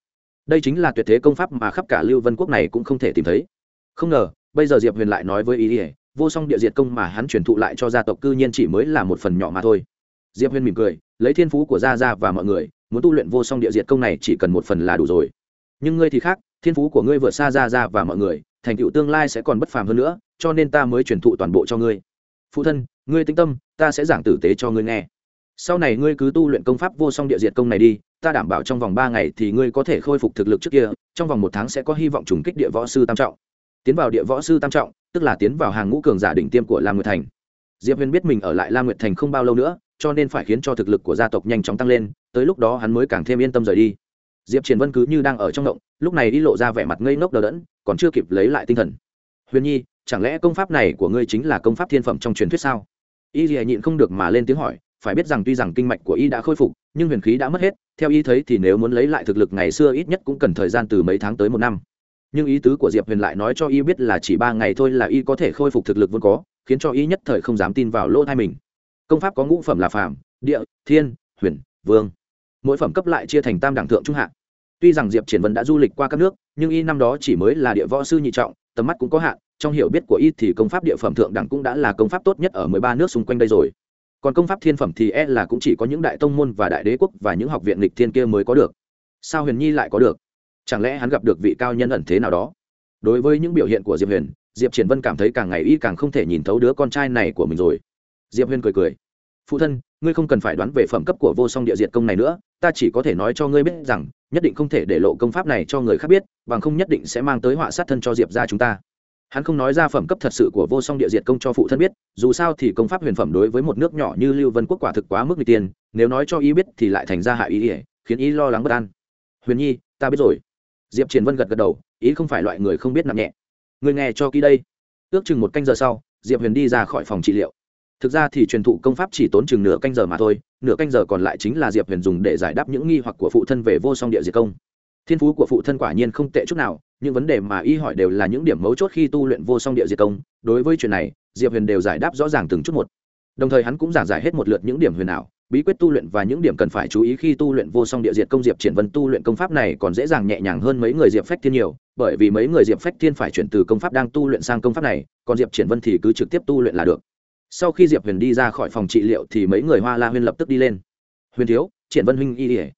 đây chính là tuyệt thế công pháp mà khắp cả lưu vân quốc này cũng không thể tìm thấy. Không ngờ, bây giờ diệp huyền lại nói với ý ỉa vô song địa diệt công mà hắn truyền thụ lại cho gia tộc cư nhiên chỉ mới là một phần nhỏ mà thôi. Diệp huyền mỉm cười, lấy thiên phú của gia gia và mọi người, muốn tu luyện vô song địa diệt công này chỉ cần một phần là đủ rồi. Nhưng ngươi thì khác, thiên phú của ngươi vượt xa gia gia và mọi người, thành tựu tương lai sẽ còn bất phàm hơn nữa, cho nên ta mới truyền thụ toàn bộ cho ngươi. Phụ thân, ngươi tĩnh tâm, ta sẽ giảng tử tế cho ngươi nghe sau này ngươi cứ tu luyện công pháp vô song địa diệt công này đi, ta đảm bảo trong vòng ba ngày thì ngươi có thể khôi phục thực lực trước kia, trong vòng một tháng sẽ có hy vọng trùng kích địa võ sư tam trọng. Tiến vào địa võ sư tam trọng, tức là tiến vào hàng ngũ cường giả đỉnh tiêm của lam nguyệt thành. Diệp huyền biết mình ở lại lam nguyệt thành không bao lâu nữa, cho nên phải khiến cho thực lực của gia tộc nhanh chóng tăng lên, tới lúc đó hắn mới càng thêm yên tâm rời đi. Diệp triển vân cứ như đang ở trong động, lúc này đi lộ ra vẻ mặt ngây ngốc đờ đẫn, còn chưa kịp lấy lại tinh thần. Huyền nhi, chẳng lẽ công pháp này của ngươi chính là công pháp thiên phẩm trong truyền thuyết sao? Y dì nhịn không được mà lên tiếng hỏi phải biết rằng tuy rằng kinh mạch của y đã khôi phục, nhưng huyền khí đã mất hết, theo y thấy thì nếu muốn lấy lại thực lực ngày xưa ít nhất cũng cần thời gian từ mấy tháng tới một năm. Nhưng ý tứ của diệp huyền lại nói cho y biết là chỉ ba ngày thôi là y có thể khôi phục thực lực vốn có, khiến cho y nhất thời không dám tin vào lỗ thai mình. Công pháp có ngũ phẩm là phàm, địa, thiên, huyền, vương. Mỗi phẩm cấp lại chia thành tam đẳng thượng trung hạ. Tuy rằng diệp triển vân đã du lịch qua các nước, nhưng y năm đó chỉ mới là địa võ sư nhị trọng, tầm mắt cũng có hạn, trong hiểu biết của y thì công pháp địa phẩm thượng đẳng cũng đã là công pháp tốt nhất ở mười ba nước xung quanh đây rồi còn công pháp thiên phẩm thì e là cũng chỉ có những đại tông môn và đại đế quốc và những học viện lịch thiên kia mới có được. Sao huyền nhi lại có được? Chẳng lẽ hắn gặp được vị cao nhân ẩn thế nào đó? Đối với những biểu hiện của diệp huyền, diệp triển vân cảm thấy càng ngày y càng không thể nhìn thấu đứa con trai này của mình rồi. Diệp huyền cười cười. Phụ thân, ngươi không cần phải đoán về phẩm cấp của vô song địa diệt công này nữa, ta chỉ có thể nói cho ngươi biết rằng, nhất định không thể để lộ công pháp này cho người khác biết, bằng không nhất định sẽ mang tới họa sát thân cho diệp ra chúng ta hắn không nói ra phẩm cấp thật sự của vô song địa diệt công cho phụ thân biết, dù sao thì công pháp huyền phẩm đối với một nước nhỏ như lưu vân quốc quả thực quá mức n tiền nếu nói cho ý biết thì lại thành ra hại ý ỉa khiến ý lo lắng bất an. Huyền nhi, ta biết rồi. Diệp triển vân gật gật đầu, ý không phải loại người không biết nặng nhẹ. Người nghe cho kỹ đây. Ước chừng một canh giờ sau, diệp huyền đi ra khỏi phòng trị liệu. Thực ra thì truyền thụ công pháp chỉ tốn chừng nửa canh giờ mà thôi, nửa canh giờ còn lại chính là diệp huyền dùng để giải đáp những nghi hoặc của phụ thân về vô song địa diệt công thiên phú của phụ thân quả nhiên không tệ chút nào, những vấn đề mà y hỏi đều là những điểm mấu chốt khi tu luyện vô song địa diệt công. Đối với chuyện này, diệp huyền đều giải đáp rõ ràng từng chút một. Đồng thời hắn cũng giảng giải hết một lượt những điểm huyền ảo, bí quyết tu luyện và những điểm cần phải chú ý khi tu luyện vô song địa diệt công diệp triển vân tu luyện công pháp này còn dễ dàng nhẹ nhàng hơn mấy người diệp phách thiên nhiều, bởi vì mấy người diệp phách thiên phải chuyển từ công pháp đang tu luyện sang công pháp này, còn diệp triển vân thì cứ trực tiếp tu luyện là được. Sau khi diệp huyền đi ra khỏi phòng trị liệu thì mấy người hoa la huyên lập tức đi lên. Huyền thiếu, triển vân huynh y ỉa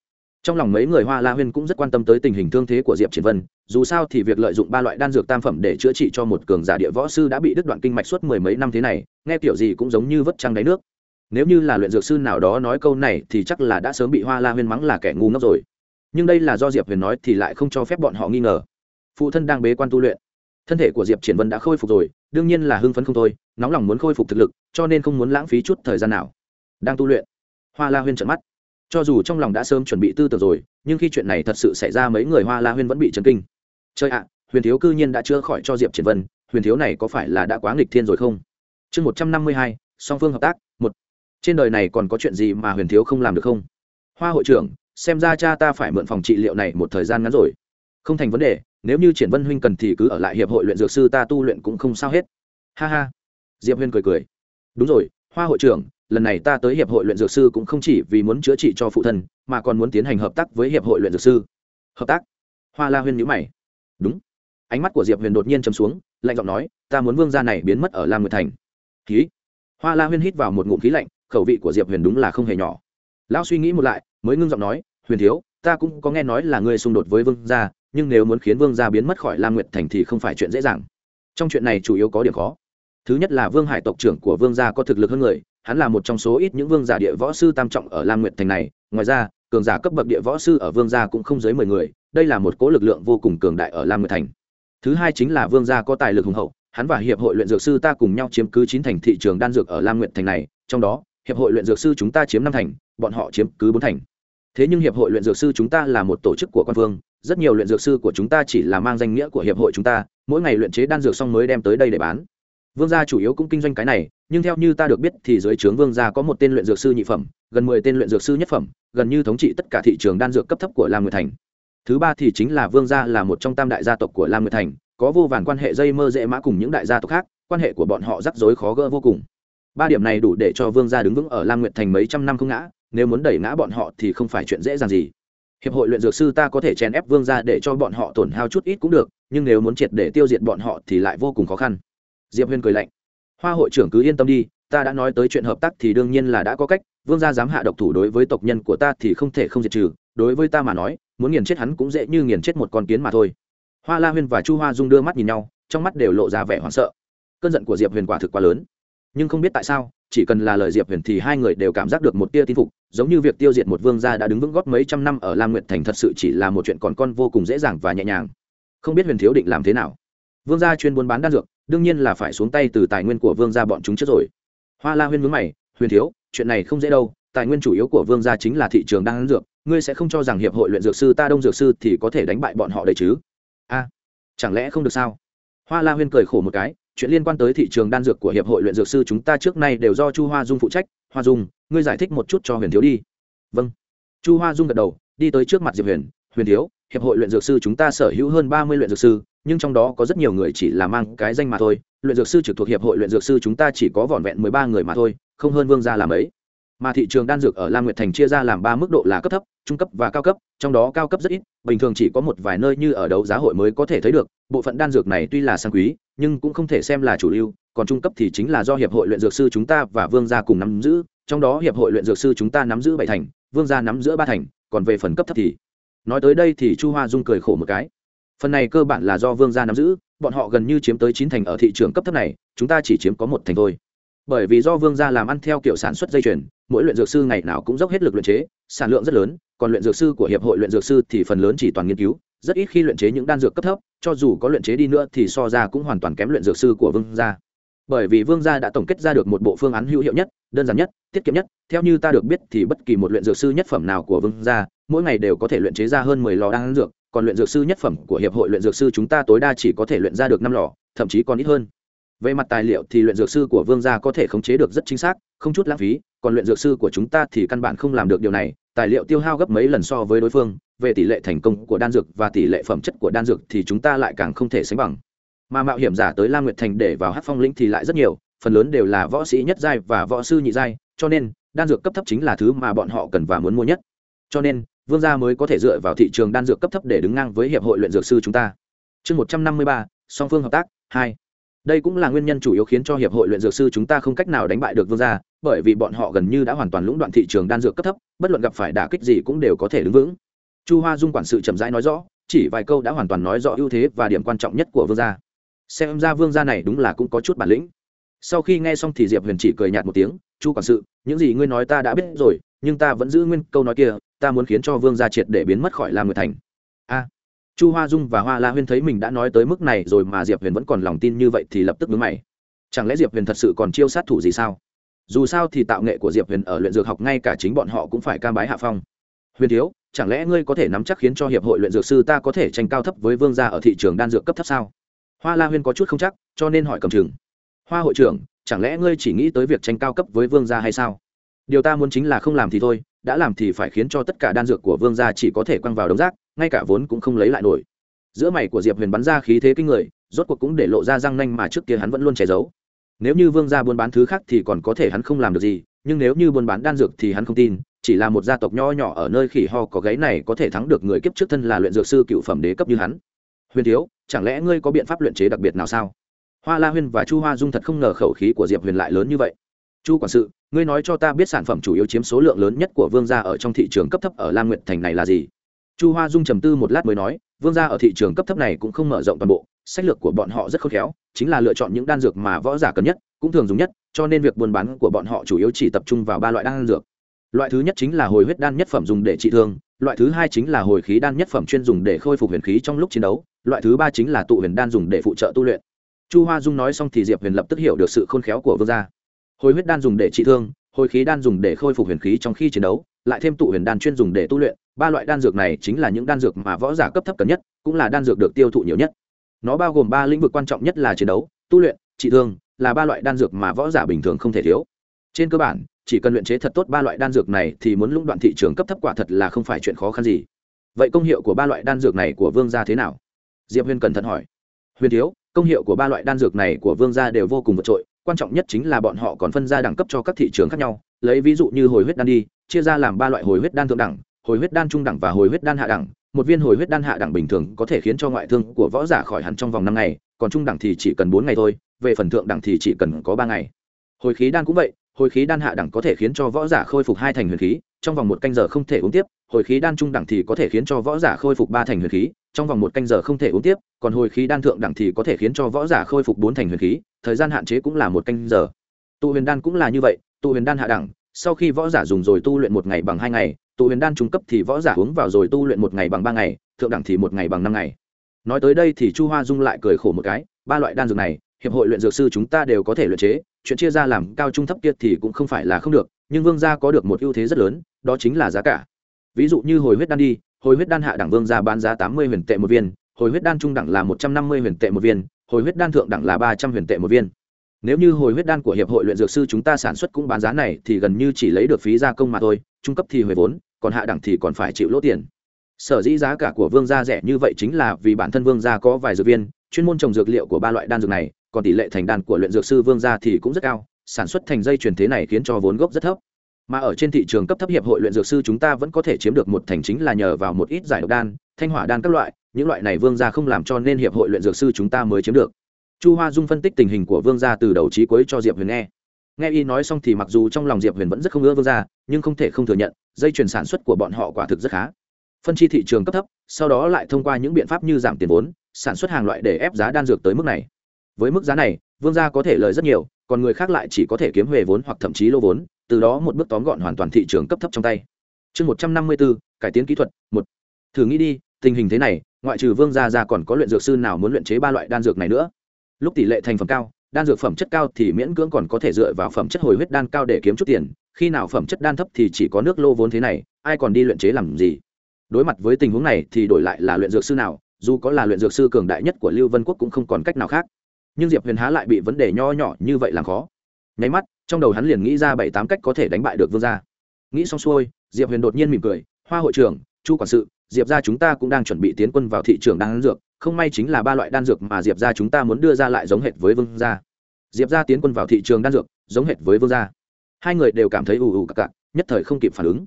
trong lòng mấy người hoa la huyên cũng rất quan tâm tới tình hình thương thế của diệp triển vân, dù sao thì việc lợi dụng ba loại đan dược tam phẩm để chữa trị cho một cường giả địa võ sư đã bị đứt đoạn kinh mạch suốt mười mấy năm thế này, nghe kiểu gì cũng giống như vất trăng đáy nước. Nếu như là luyện dược sư nào đó nói câu này thì chắc là đã sớm bị hoa la huyên mắng là kẻ ngu ngốc rồi. Nhưng đây là do diệp huyền nói thì lại không cho phép bọn họ nghi ngờ. Phụ thân đang bế quan tu luyện. Thân thể của diệp triển vân đã khôi phục rồi, đương nhiên là hưng phấn không thôi, nóng lòng muốn khôi phục thực lực, cho nên không muốn lãng phí chút thời gian nào. Đang tu luyện. Hoa la huyên trợn mắt cho dù trong lòng đã sớm chuẩn bị tư tưởng rồi, nhưng khi chuyện này thật sự xảy ra mấy người hoa la huyên vẫn bị chấn kinh. Chơi ạ, huyền thiếu cư nhiên đã chữa khỏi cho diệp triển vân, huyền thiếu này có phải là đã quá nghịch thiên rồi không? Chương một trăm năm mươi hai, song phương hợp tác, một. Trên đời này còn có chuyện gì mà huyền thiếu không làm được không? Hoa hội trưởng, xem ra cha ta phải mượn phòng trị liệu này một thời gian ngắn rồi. Không thành vấn đề, nếu như triển vân huynh cần thì cứ ở lại hiệp hội luyện dược sư ta tu luyện cũng không sao hết. Ha ha. Diệp huyên cười cười. Đúng rồi, hoa hội trưởng lần này ta tới hiệp hội luyện dược sư cũng không chỉ vì muốn chữa trị cho phụ thân, mà còn muốn tiến hành hợp tác với hiệp hội luyện dược sư. Hợp tác? Hoa la huyên nhữ mày. Đúng. Ánh mắt của diệp huyền đột nhiên chấm xuống, lạnh giọng nói, ta muốn vương gia này biến mất ở lam nguyệt thành. Khí. Hoa la huyên hít vào một ngụm khí lạnh, khẩu vị của diệp huyền đúng là không hề nhỏ. Lão suy nghĩ một lại, mới ngưng giọng nói, huyền thiếu, ta cũng có nghe nói là ngươi xung đột với vương gia, nhưng nếu muốn khiến vương gia biến mất khỏi lam nguyệt thành thì không phải chuyện dễ dàng. Trong chuyện này chủ yếu có điểm khó. Thứ nhất là vương hải tộc trưởng của vương gia có thực lực hơn người hắn là một trong số ít những vương giả địa võ sư tam trọng ở lam nguyệt thành này. Ngoài ra, cường giả cấp bậc địa võ sư ở vương gia cũng không dưới mười người. Đây là một cố lực lượng vô cùng cường đại ở lam nguyệt thành. Thứ hai chính là vương gia có tài lực hùng hậu. Hắn và hiệp hội luyện dược sư ta cùng nhau chiếm cứ chín thành thị trường đan dược ở lam nguyệt thành này. Trong đó, hiệp hội luyện dược sư chúng ta chiếm năm thành, bọn họ chiếm cứ bốn thành. Thế nhưng hiệp hội luyện dược sư chúng ta là một tổ chức của quan vương. Rất nhiều luyện dược sư của chúng ta chỉ là mang danh nghĩa của hiệp hội chúng ta. Mỗi ngày luyện chế đan dược xong mới đem tới đây để bán vương gia chủ yếu cũng kinh doanh cái này, nhưng theo như ta được biết thì dưới trướng vương gia có một tên luyện dược sư nhị phẩm, gần mười tên luyện dược sư nhất phẩm, gần như thống trị tất cả thị trường đan dược cấp thấp của lam nguyệt thành. Thứ ba thì chính là vương gia là một trong tam đại gia tộc của lam nguyệt thành, có vô vàn quan hệ dây mơ dễ mã cùng những đại gia tộc khác, quan hệ của bọn họ rắc rối khó gỡ vô cùng. Ba điểm này đủ để cho vương gia đứng vững ở lam nguyệt thành mấy trăm năm không ngã, nếu muốn đẩy ngã bọn họ thì không phải chuyện dễ dàng gì. Hiệp hội luyện dược sư ta có thể chèn ép vương gia để cho bọn họ tổn hao chút ít cũng được, nhưng nếu muốn triệt để tiêu diệt bọn họ thì lại vô cùng khó khăn diệp Huyền cười lạnh. Hoa hội trưởng cứ yên tâm đi, ta đã nói tới chuyện hợp tác thì đương nhiên là đã có cách, vương gia dám hạ độc thủ đối với tộc nhân của ta thì không thể không diệt trừ, đối với ta mà nói, muốn nghiền chết hắn cũng dễ như nghiền chết một con kiến mà thôi. Hoa la huyên và chu hoa dung đưa mắt nhìn nhau, trong mắt đều lộ ra vẻ hoảng sợ. Cơn giận của diệp huyền quả thực quá lớn. Nhưng không biết tại sao, chỉ cần là lời diệp huyền thì hai người đều cảm giác được một tia tin phục, giống như việc tiêu diệt một vương gia đã đứng vững gót mấy trăm năm ở lam nguyệt thành thật sự chỉ là một chuyện còn con vô cùng dễ dàng và nhẹ nhàng. Không biết huyền thiếu định làm thế nào vương gia chuyên buôn bán đan dược, đương nhiên là phải xuống tay từ tài nguyên của vương gia bọn chúng trước rồi. Hoa la huyên mướn mày, huyền thiếu, chuyện này không dễ đâu, tài nguyên chủ yếu của vương gia chính là thị trường đan dược, ngươi sẽ không cho rằng hiệp hội luyện dược sư ta đông dược sư thì có thể đánh bại bọn họ đấy chứ? A, chẳng lẽ không được sao? Hoa la huyên cười khổ một cái, chuyện liên quan tới thị trường đan dược của hiệp hội luyện dược sư chúng ta trước nay đều do chu hoa dung phụ trách, hoa dung, ngươi giải thích một chút cho huyền thiếu đi. Vâng. Chu hoa dung gật đầu, đi tới trước mặt diệp huyền huyền thiếu hiệp hội luyện dược sư chúng ta sở hữu hơn ba mươi luyện dược sư, nhưng trong đó có rất nhiều người chỉ là mang cái danh mà thôi. Luyện dược sư trực thuộc hiệp hội luyện dược sư chúng ta chỉ có vỏn vẹn mười ba người mà thôi, không hơn vương gia làm ấy. Mà thị trường đan dược ở lam nguyệt thành chia ra làm ba mức độ là cấp thấp, trung cấp và cao cấp, trong đó cao cấp rất ít, bình thường chỉ có một vài nơi như ở đấu giá hội mới có thể thấy được. Bộ phận đan dược này tuy là sang quý, nhưng cũng không thể xem là chủ lưu, còn trung cấp thì chính là do hiệp hội luyện dược sư chúng ta và vương gia cùng nắm giữ. Trong đó hiệp hội luyện dược sư chúng ta nắm giữ bảy thành, vương gia nắm giữ ba thành, còn về phần cấp thấp thì nói tới đây thì chu hoa dung cười khổ một cái. Phần này cơ bản là do vương gia nắm giữ, bọn họ gần như chiếm tới chín thành ở thị trường cấp thấp này, chúng ta chỉ chiếm có một thành thôi. Bởi vì do vương gia làm ăn theo kiểu sản xuất dây chuyền, mỗi luyện dược sư ngày nào cũng dốc hết lực luyện chế, sản lượng rất lớn, còn luyện dược sư của hiệp hội luyện dược sư thì phần lớn chỉ toàn nghiên cứu, rất ít khi luyện chế những đan dược cấp thấp, cho dù có luyện chế đi nữa thì so ra cũng hoàn toàn kém luyện dược sư của vương gia. Bởi vì vương gia đã tổng kết ra được một bộ phương án hữu hiệu nhất, đơn giản nhất, tiết kiệm nhất, theo như ta được biết thì bất kỳ một luyện dược sư nhất phẩm nào của vương gia mỗi ngày đều có thể luyện chế ra hơn mười lò đan dược, còn luyện dược sư nhất phẩm của hiệp hội luyện dược sư chúng ta tối đa chỉ có thể luyện ra được năm lò, thậm chí còn ít hơn. Về mặt tài liệu thì luyện dược sư của vương gia có thể khống chế được rất chính xác, không chút lãng phí, còn luyện dược sư của chúng ta thì căn bản không làm được điều này, tài liệu tiêu hao gấp mấy lần so với đối phương, về tỷ lệ thành công của đan dược và tỷ lệ phẩm chất của đan dược thì chúng ta lại càng không thể sánh bằng. Mà mạo hiểm giả tới lam nguyệt thành để vào hát phong lĩnh thì lại rất nhiều, phần lớn đều là võ sĩ nhất giai và võ sư nhị giai, cho nên đan dược cấp thấp chính là thứ mà bọn họ cần và muốn mua nhất. Cho nên vương gia mới có thể dựa vào thị trường đan dược cấp thấp để đứng ngang với hiệp hội luyện dược sư chúng ta. Chương một trăm năm mươi ba, song phương hợp tác, hai. Đây cũng là nguyên nhân chủ yếu khiến cho hiệp hội luyện dược sư chúng ta không cách nào đánh bại được vương gia, bởi vì bọn họ gần như đã hoàn toàn lũng đoạn thị trường đan dược cấp thấp, bất luận gặp phải đả kích gì cũng đều có thể đứng vững. Chu hoa dung quản sự chậm rãi nói rõ, chỉ vài câu đã hoàn toàn nói rõ ưu thế và điểm quan trọng nhất của vương gia. Xem ra vương gia này đúng là cũng có chút bản lĩnh. Sau khi nghe xong thì diệp huyền chỉ cười nhạt một tiếng, chu quản sự, những gì ngươi nói ta đã biết rồi, nhưng ta vẫn giữ nguyên câu nói kia ta muốn khiến cho vương gia triệt để biến mất khỏi lam nguyệt thành. A. Chu hoa dung và hoa la huyên thấy mình đã nói tới mức này rồi mà diệp huyền vẫn còn lòng tin như vậy thì lập tức đứng mày. Chẳng lẽ diệp huyền thật sự còn chiêu sát thủ gì sao? Dù sao thì tạo nghệ của diệp huyền ở luyện dược học ngay cả chính bọn họ cũng phải cam bái hạ phong. Huyền thiếu, chẳng lẽ ngươi có thể nắm chắc khiến cho hiệp hội luyện dược sư ta có thể tranh cao thấp với vương gia ở thị trường đan dược cấp thấp sao? Hoa la huyên có chút không chắc, cho nên hỏi cầm chừng. Hoa hội trưởng, chẳng lẽ ngươi chỉ nghĩ tới việc tranh cao cấp với vương gia hay sao? Điều ta muốn chính là không làm thì thôi đã làm thì phải khiến cho tất cả đan dược của vương gia chỉ có thể quăng vào đống rác, ngay cả vốn cũng không lấy lại nổi. Giữa mày của diệp huyền bắn ra khí thế kinh người, rốt cuộc cũng để lộ ra răng nanh mà trước kia hắn vẫn luôn che giấu. Nếu như vương gia buôn bán thứ khác thì còn có thể hắn không làm được gì, nhưng nếu như buôn bán đan dược thì hắn không tin, chỉ là một gia tộc nho nhỏ ở nơi khỉ ho có gáy này có thể thắng được người kiếp trước thân là luyện dược sư cựu phẩm đế cấp như hắn. Huyền thiếu, chẳng lẽ ngươi có biện pháp luyện chế đặc biệt nào sao? Hoa la huyên và chu hoa dung thật không ngờ khẩu khí của diệp huyền lại lớn như vậy chu quản sự, ngươi nói cho ta biết sản phẩm chủ yếu chiếm số lượng lớn nhất của vương gia ở trong thị trường cấp thấp ở lam nguyệt thành này là gì? Chu hoa dung trầm tư một lát mới nói, vương gia ở thị trường cấp thấp này cũng không mở rộng toàn bộ, sách lược của bọn họ rất khôn khéo, chính là lựa chọn những đan dược mà võ giả cần nhất, cũng thường dùng nhất, cho nên việc buôn bán của bọn họ chủ yếu chỉ tập trung vào ba loại đan dược. Loại thứ nhất chính là hồi huyết đan nhất phẩm dùng để trị thương, loại thứ hai chính là hồi khí đan nhất phẩm chuyên dùng để khôi phục huyền khí trong lúc chiến đấu, loại thứ ba chính là tụ huyền đan dùng để phụ trợ tu luyện. Chu hoa dung nói xong thì diệp huyền lập tức hiểu được sự khôn khéo của vương gia hồi huyết đan dùng để trị thương, hồi khí đan dùng để khôi phục huyền khí trong khi chiến đấu, lại thêm tụ huyền đan chuyên dùng để tu luyện, ba loại đan dược này chính là những đan dược mà võ giả cấp thấp cần nhất, cũng là đan dược được tiêu thụ nhiều nhất. Nó bao gồm ba lĩnh vực quan trọng nhất là chiến đấu, tu luyện, trị thương, là ba loại đan dược mà võ giả bình thường không thể thiếu. Trên cơ bản, chỉ cần luyện chế thật tốt ba loại đan dược này thì muốn lũng đoạn thị trường cấp thấp quả thật là không phải chuyện khó khăn gì. Vậy công hiệu của ba loại đan dược này của vương gia thế nào? Diệp huyền cẩn thận hỏi. Huyền thiếu, công hiệu của ba loại đan dược này của vương gia đều vô cùng vượt trội quan trọng nhất chính là bọn họ còn phân ra đẳng cấp cho các thị trường khác nhau. Lấy ví dụ như hồi huyết đan đi, chia ra làm ba loại hồi huyết đan thượng đẳng, hồi huyết đan trung đẳng và hồi huyết đan hạ đẳng. Một viên hồi huyết đan hạ đẳng bình thường có thể khiến cho ngoại thương của võ giả khỏi hẳn trong vòng năm ngày, còn trung đẳng thì chỉ cần bốn ngày thôi, về phần thượng đẳng thì chỉ cần có ba ngày. Hồi khí đan cũng vậy, hồi khí đan hạ đẳng có thể khiến cho võ giả khôi phục hai thành huyền khí, trong vòng một canh giờ không thể uống tiếp, hồi khí đan trung đẳng thì có thể khiến cho võ giả khôi phục ba thành huyền khí, trong vòng một canh giờ không thể uống tiếp, còn hồi khí đan thượng đẳng thì có thể khiến cho võ giả khôi phục bốn thành huyền khí thời gian hạn chế cũng là một canh giờ. Tụ huyền đan cũng là như vậy, tụ huyền đan hạ đẳng, sau khi võ giả dùng rồi tu luyện một ngày bằng hai ngày, tụ huyền đan trung cấp thì võ giả uống vào rồi tu luyện một ngày bằng ba ngày, thượng đẳng thì một ngày bằng năm ngày. Nói tới đây thì chu hoa dung lại cười khổ một cái, ba loại đan dược này, hiệp hội luyện dược sư chúng ta đều có thể luyện chế, chuyện chia ra làm cao trung thấp kia thì cũng không phải là không được, nhưng vương gia có được một ưu thế rất lớn, đó chính là giá cả. Ví dụ như hồi huyết đan đi, hồi huyết đan hạ đẳng vương gia bán giá tám mươi huyền tệ một viên, hồi huyết đan trung đẳng là một trăm năm mươi huyền tệ một viên hồi huyết đan thượng đẳng là ba trăm huyền tệ một viên. Nếu như hồi huyết đan của hiệp hội luyện dược sư chúng ta sản xuất cũng bán giá này, thì gần như chỉ lấy được phí gia công mà thôi, trung cấp thì hồi vốn, còn hạ đẳng thì còn phải chịu lỗ tiền. Sở dĩ giá cả của vương gia rẻ như vậy chính là vì bản thân vương gia có vài dược viên, chuyên môn trồng dược liệu của ba loại đan dược này, còn tỷ lệ thành đan của luyện dược sư vương gia thì cũng rất cao, sản xuất thành dây truyền thế này khiến cho vốn gốc rất thấp. Mà ở trên thị trường cấp thấp hiệp hội luyện dược sư chúng ta vẫn có thể chiếm được một thành chính là nhờ vào một ít giải độc đan, thanh hỏa đan các loại những loại này vương gia không làm cho nên hiệp hội luyện dược sư chúng ta mới chiếm được. Chu hoa dung phân tích tình hình của vương gia từ đầu trí cuối cho diệp huyền nghe. Nghe y nói xong thì mặc dù trong lòng diệp huyền vẫn rất không ưa vương gia, nhưng không thể không thừa nhận, dây chuyển sản xuất của bọn họ quả thực rất khá. Phân chi thị trường cấp thấp, sau đó lại thông qua những biện pháp như giảm tiền vốn, sản xuất hàng loại để ép giá đan dược tới mức này. Với mức giá này, vương gia có thể lời rất nhiều, còn người khác lại chỉ có thể kiếm về vốn hoặc thậm chí lô vốn, từ đó một bước tóm gọn hoàn toàn thị trường cấp thấp trong tay. Chương một trăm năm mươi bốn cải tiến kỹ thuật, một. Thử nghĩ đi tình hình thế này, ngoại trừ vương gia ra còn có luyện dược sư nào muốn luyện chế ba loại đan dược này nữa? Lúc tỷ lệ thành phẩm cao, đan dược phẩm chất cao thì miễn cưỡng còn có thể dựa vào phẩm chất hồi huyết đan cao để kiếm chút tiền, khi nào phẩm chất đan thấp thì chỉ có nước lô vốn thế này, ai còn đi luyện chế làm gì? Đối mặt với tình huống này thì đổi lại là luyện dược sư nào, dù có là luyện dược sư cường đại nhất của lưu vân quốc cũng không còn cách nào khác. Nhưng diệp huyền há lại bị vấn đề nho nhỏ như vậy làm khó. Nháy mắt, trong đầu hắn liền nghĩ ra bảy tám cách có thể đánh bại được vương gia. Nghĩ xong xuôi, diệp huyền đột nhiên mỉm cười, hoa hội trưởng, chu quản sự diệp ra chúng ta cũng đang chuẩn bị tiến quân vào thị trường đan dược, không may chính là ba loại đan dược mà diệp ra chúng ta muốn đưa ra lại giống hệt với vương gia. Diệp ra tiến quân vào thị trường đan dược, giống hệt với vương gia. Hai người đều cảm thấy ù ù cặc cặc, nhất thời không kịp phản ứng.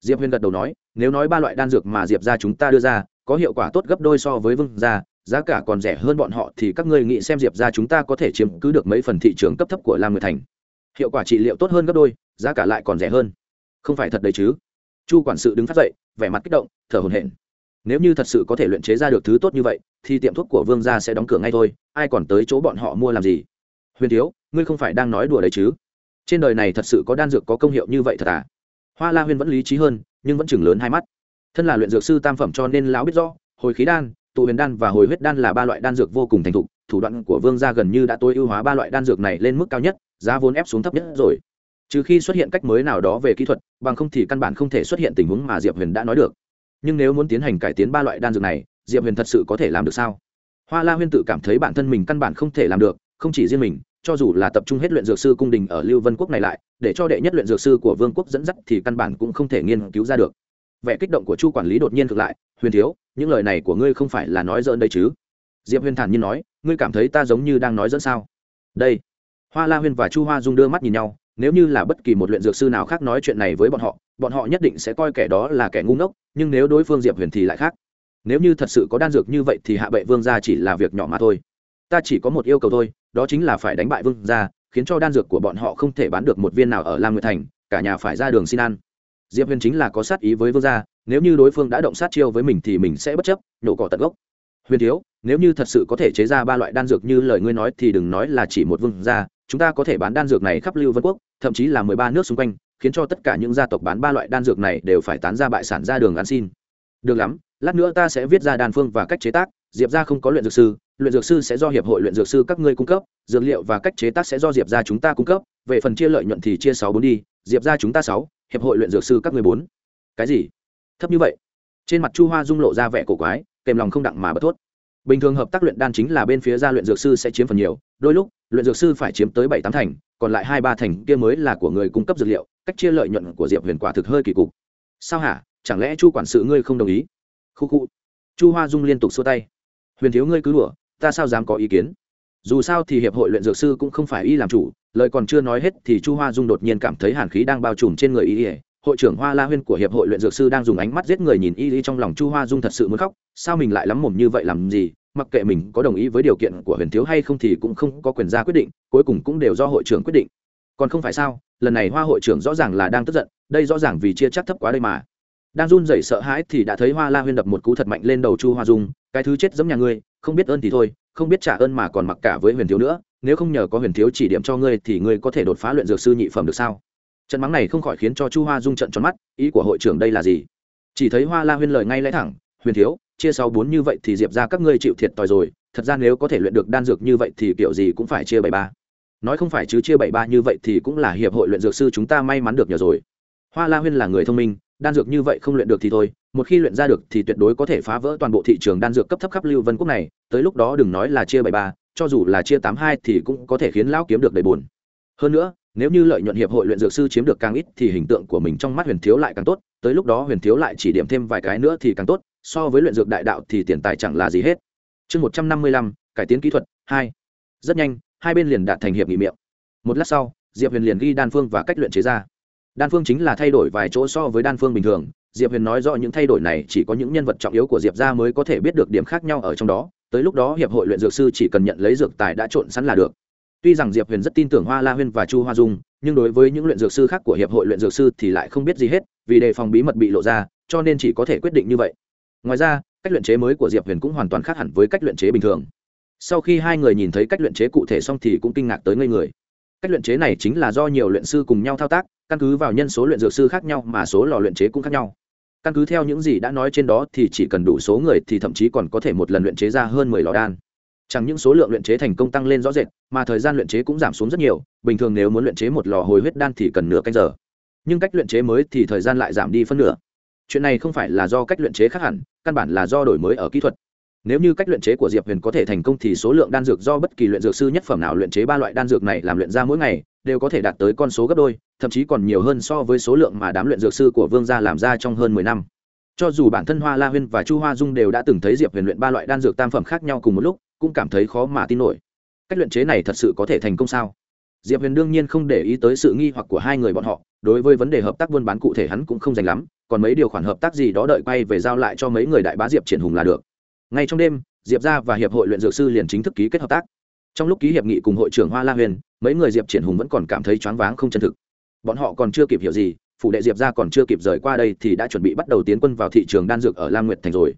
Diệp huyền gật đầu nói, nếu nói ba loại đan dược mà diệp ra chúng ta đưa ra, có hiệu quả tốt gấp đôi so với vương gia, giá cả còn rẻ hơn bọn họ thì các ngươi nghĩ xem diệp ra chúng ta có thể chiếm cứ được mấy phần thị trường cấp thấp của lam nguyệt thành. Hiệu quả trị liệu tốt hơn gấp đôi, giá cả lại còn rẻ hơn. Không phải thật đấy chứ? Chu quản sự đứng phát dậy vẻ mặt kích động, thở hồn hển. Nếu như thật sự có thể luyện chế ra được thứ tốt như vậy, thì tiệm thuốc của vương gia sẽ đóng cửa ngay thôi, ai còn tới chỗ bọn họ mua làm gì? Huyền thiếu, ngươi không phải đang nói đùa đấy chứ? Trên đời này thật sự có đan dược có công hiệu như vậy thật à? Hoa la huyên vẫn lý trí hơn, nhưng vẫn chừng lớn hai mắt. Thân là luyện dược sư tam phẩm cho nên lão biết rõ, hồi khí đan, tụ huyền đan và hồi huyết đan là ba loại đan dược vô cùng thành thục, thủ đoạn của vương gia gần như đã tối ưu hóa ba loại đan dược này lên mức cao nhất, giá vốn ép xuống thấp nhất rồi trừ khi xuất hiện cách mới nào đó về kỹ thuật, bằng không thì căn bản không thể xuất hiện tình huống mà diệp huyền đã nói được. Nhưng nếu muốn tiến hành cải tiến ba loại đan dược này, diệp huyền thật sự có thể làm được sao? Hoa la huyên tự cảm thấy bản thân mình căn bản không thể làm được, không chỉ riêng mình, cho dù là tập trung hết luyện dược sư cung đình ở lưu vân quốc này lại, để cho đệ nhất luyện dược sư của vương quốc dẫn dắt thì căn bản cũng không thể nghiên cứu ra được. Vẻ kích động của chu quản lý đột nhiên thực lại, huyền thiếu, những lời này của ngươi không phải là nói dỡn đây chứ? Diệp huyền thản nhiên nói, ngươi cảm thấy ta giống như đang nói dẫn sao? Đây. Hoa la huyên và chu hoa dung đưa mắt nhìn nhau nếu như là bất kỳ một luyện dược sư nào khác nói chuyện này với bọn họ bọn họ nhất định sẽ coi kẻ đó là kẻ ngu ngốc, nhưng nếu đối phương diệp huyền thì lại khác. Nếu như thật sự có đan dược như vậy thì hạ bệ vương gia chỉ là việc nhỏ mà thôi. Ta chỉ có một yêu cầu thôi, đó chính là phải đánh bại vương gia, khiến cho đan dược của bọn họ không thể bán được một viên nào ở lam nguyệt thành, cả nhà phải ra đường xin ăn. Diệp huyền chính là có sát ý với vương gia, nếu như đối phương đã động sát chiêu với mình thì mình sẽ bất chấp, nhổ cỏ tận gốc. Huyền thiếu, nếu như thật sự có thể chế ra ba loại đan dược như lời ngươi nói thì đừng nói là chỉ một vương gia chúng ta có thể bán đan dược này khắp lưu vân quốc, thậm chí là mười ba nước xung quanh, khiến cho tất cả những gia tộc bán ba loại đan dược này đều phải tán ra bại sản ra đường ăn xin. Được lắm, lát nữa ta sẽ viết ra đan phương và cách chế tác, diệp ra không có luyện dược sư, luyện dược sư sẽ do hiệp hội luyện dược sư các ngươi cung cấp, dược liệu và cách chế tác sẽ do diệp ra chúng ta cung cấp, về phần chia lợi nhuận thì chia sáu bốn đi, diệp ra chúng ta sáu, hiệp hội luyện dược sư các người bốn. Cái gì? Thấp như vậy? Trên mặt chu hoa dung lộ ra vẻ cổ quái, kèm lòng không đặng mà bất thốt. Bình thường hợp tác luyện đan chính là bên phía gia luyện dược sư sẽ chiếm phần nhiều, đôi lúc luyện dược sư phải chiếm tới bảy tám thành, còn lại hai ba thành kia mới là của người cung cấp dược liệu, cách chia lợi nhuận của diệp huyền quả thực hơi kỳ cục. Sao hả? Chẳng lẽ chu quản sự ngươi không đồng ý? Khu khu. Chu hoa dung liên tục xua tay. Huyền thiếu ngươi cứ đùa, ta sao dám có ý kiến? Dù sao thì hiệp hội luyện dược sư cũng không phải y làm chủ, lời còn chưa nói hết thì chu hoa dung đột nhiên cảm thấy hàn khí đang bao trùm trên người y ỉa hội trưởng hoa la huyên của hiệp hội luyện dược sư đang dùng ánh mắt giết người nhìn y y trong lòng chu hoa dung thật sự muốn khóc, sao mình lại lắm mồm như vậy làm gì? Mặc kệ mình có đồng ý với điều kiện của huyền thiếu hay không thì cũng không có quyền ra quyết định, cuối cùng cũng đều do hội trưởng quyết định. Còn không phải sao, lần này hoa hội trưởng rõ ràng là đang tức giận, đây rõ ràng vì chia chắc thấp quá đây mà. Đang run rẩy sợ hãi thì đã thấy hoa la huyên đập một cú thật mạnh lên đầu chu hoa dung, cái thứ chết giống nhà ngươi, không biết ơn thì thôi, không biết trả ơn mà còn mặc cả với huyền thiếu nữa, nếu không nhờ có huyền thiếu chỉ điểm cho ngươi thì ngươi có thể đột phá luyện dược sư nhị phẩm được sao? Trận mắng này không khỏi khiến cho chu hoa dung trận tròn mắt, ý của hội trưởng đây là gì? Chỉ thấy hoa la huyên lời ngay lẽ thẳng, huyền thiếu chia sáu bốn như vậy thì diệp ra các ngươi chịu thiệt t rồi, thật ra nếu có thể luyện được đan dược như vậy thì kiểu gì cũng phải chia bảy ba. Nói không phải chứ chia bảy ba như vậy thì cũng là hiệp hội luyện dược sư chúng ta may mắn được nhờ rồi. Hoa la huyên là người thông minh, đan dược như vậy không luyện được thì thôi, một khi luyện ra được thì tuyệt đối có thể phá vỡ toàn bộ thị trường đan dược cấp thấp khắp lưu vân quốc này, tới lúc đó đừng nói là chia bảy ba, cho dù là chia tám hai thì cũng có thể khiến lão kiếm được đầy bùn hơn nữa, nếu như lợi nhuận hiệp hội luyện dược sư chiếm được càng ít thì hình tượng của mình trong mắt huyền thiếu lại càng tốt, tới lúc đó huyền thiếu lại chỉ điểm thêm vài cái nữa thì càng tốt so với luyện dược đại đạo thì tiền tài chẳng là gì hết. Chương một trăm năm mươi lăm, cải tiến kỹ thuật, hai. Rất nhanh, hai bên liền đạt thành hiệp nghị miệng. Một lát sau, diệp huyền liền ghi đan phương và cách luyện chế ra. Đan phương chính là thay đổi vài chỗ so với đan phương bình thường. Diệp huyền nói rõ những thay đổi này chỉ có những nhân vật trọng yếu của diệp ra mới có thể biết được điểm khác nhau ở trong đó. Tới lúc đó hiệp hội luyện dược sư chỉ cần nhận lấy dược tài đã trộn sẵn là được. Tuy rằng diệp huyền rất tin tưởng hoa la huyên và chu hoa dung, nhưng đối với những luyện dược sư khác của hiệp hội luyện dược sư thì lại không biết gì hết, vì đề phòng bí mật bị lộ ra, cho nên chỉ có thể quyết định như vậy ngoài ra cách luyện chế mới của diệp huyền cũng hoàn toàn khác hẳn với cách luyện chế bình thường sau khi hai người nhìn thấy cách luyện chế cụ thể xong thì cũng kinh ngạc tới ngây người cách luyện chế này chính là do nhiều luyện sư cùng nhau thao tác căn cứ vào nhân số luyện dược sư khác nhau mà số lò luyện chế cũng khác nhau căn cứ theo những gì đã nói trên đó thì chỉ cần đủ số người thì thậm chí còn có thể một lần luyện chế ra hơn mười lò đan chẳng những số lượng luyện chế thành công tăng lên rõ rệt mà thời gian luyện chế cũng giảm xuống rất nhiều bình thường nếu muốn luyện chế một lò hồi huyết đan thì cần nửa canh giờ nhưng cách luyện chế mới thì thời gian lại giảm đi phân nửa chuyện này không phải là do cách luyện chế khác hẳn, căn bản là do đổi mới ở kỹ thuật. Nếu như cách luyện chế của diệp huyền có thể thành công thì số lượng đan dược do bất kỳ luyện dược sư nhất phẩm nào luyện chế ba loại đan dược này làm luyện ra mỗi ngày, đều có thể đạt tới con số gấp đôi, thậm chí còn nhiều hơn so với số lượng mà đám luyện dược sư của vương gia làm ra trong hơn mười năm. Cho dù bản thân hoa la huyên và chu hoa dung đều đã từng thấy diệp huyền luyện ba loại đan dược tam phẩm khác nhau cùng một lúc, cũng cảm thấy khó mà tin nổi. Cách luyện chế này thật sự có thể thành công sao? Diệp huyền đương nhiên không để ý tới sự nghi hoặc của hai người bọn họ, đối với vấn đề hợp tác buôn bán cụ thể hắn cũng không dành lắm, còn mấy điều khoản hợp tác gì đó đợi quay về giao lại cho mấy người đại bá diệp triển hùng là được. Ngay trong đêm, diệp ra và hiệp hội luyện dược sư liền chính thức ký kết hợp tác. Trong lúc ký hiệp nghị cùng hội trưởng hoa la huyền, mấy người diệp triển hùng vẫn còn cảm thấy choáng váng không chân thực. Bọn họ còn chưa kịp hiểu gì phụ đệ diệp ra còn chưa kịp rời qua đây thì đã chuẩn bị bắt đầu tiến quân vào thị trường đan dược ở lam nguyệt thành rồi.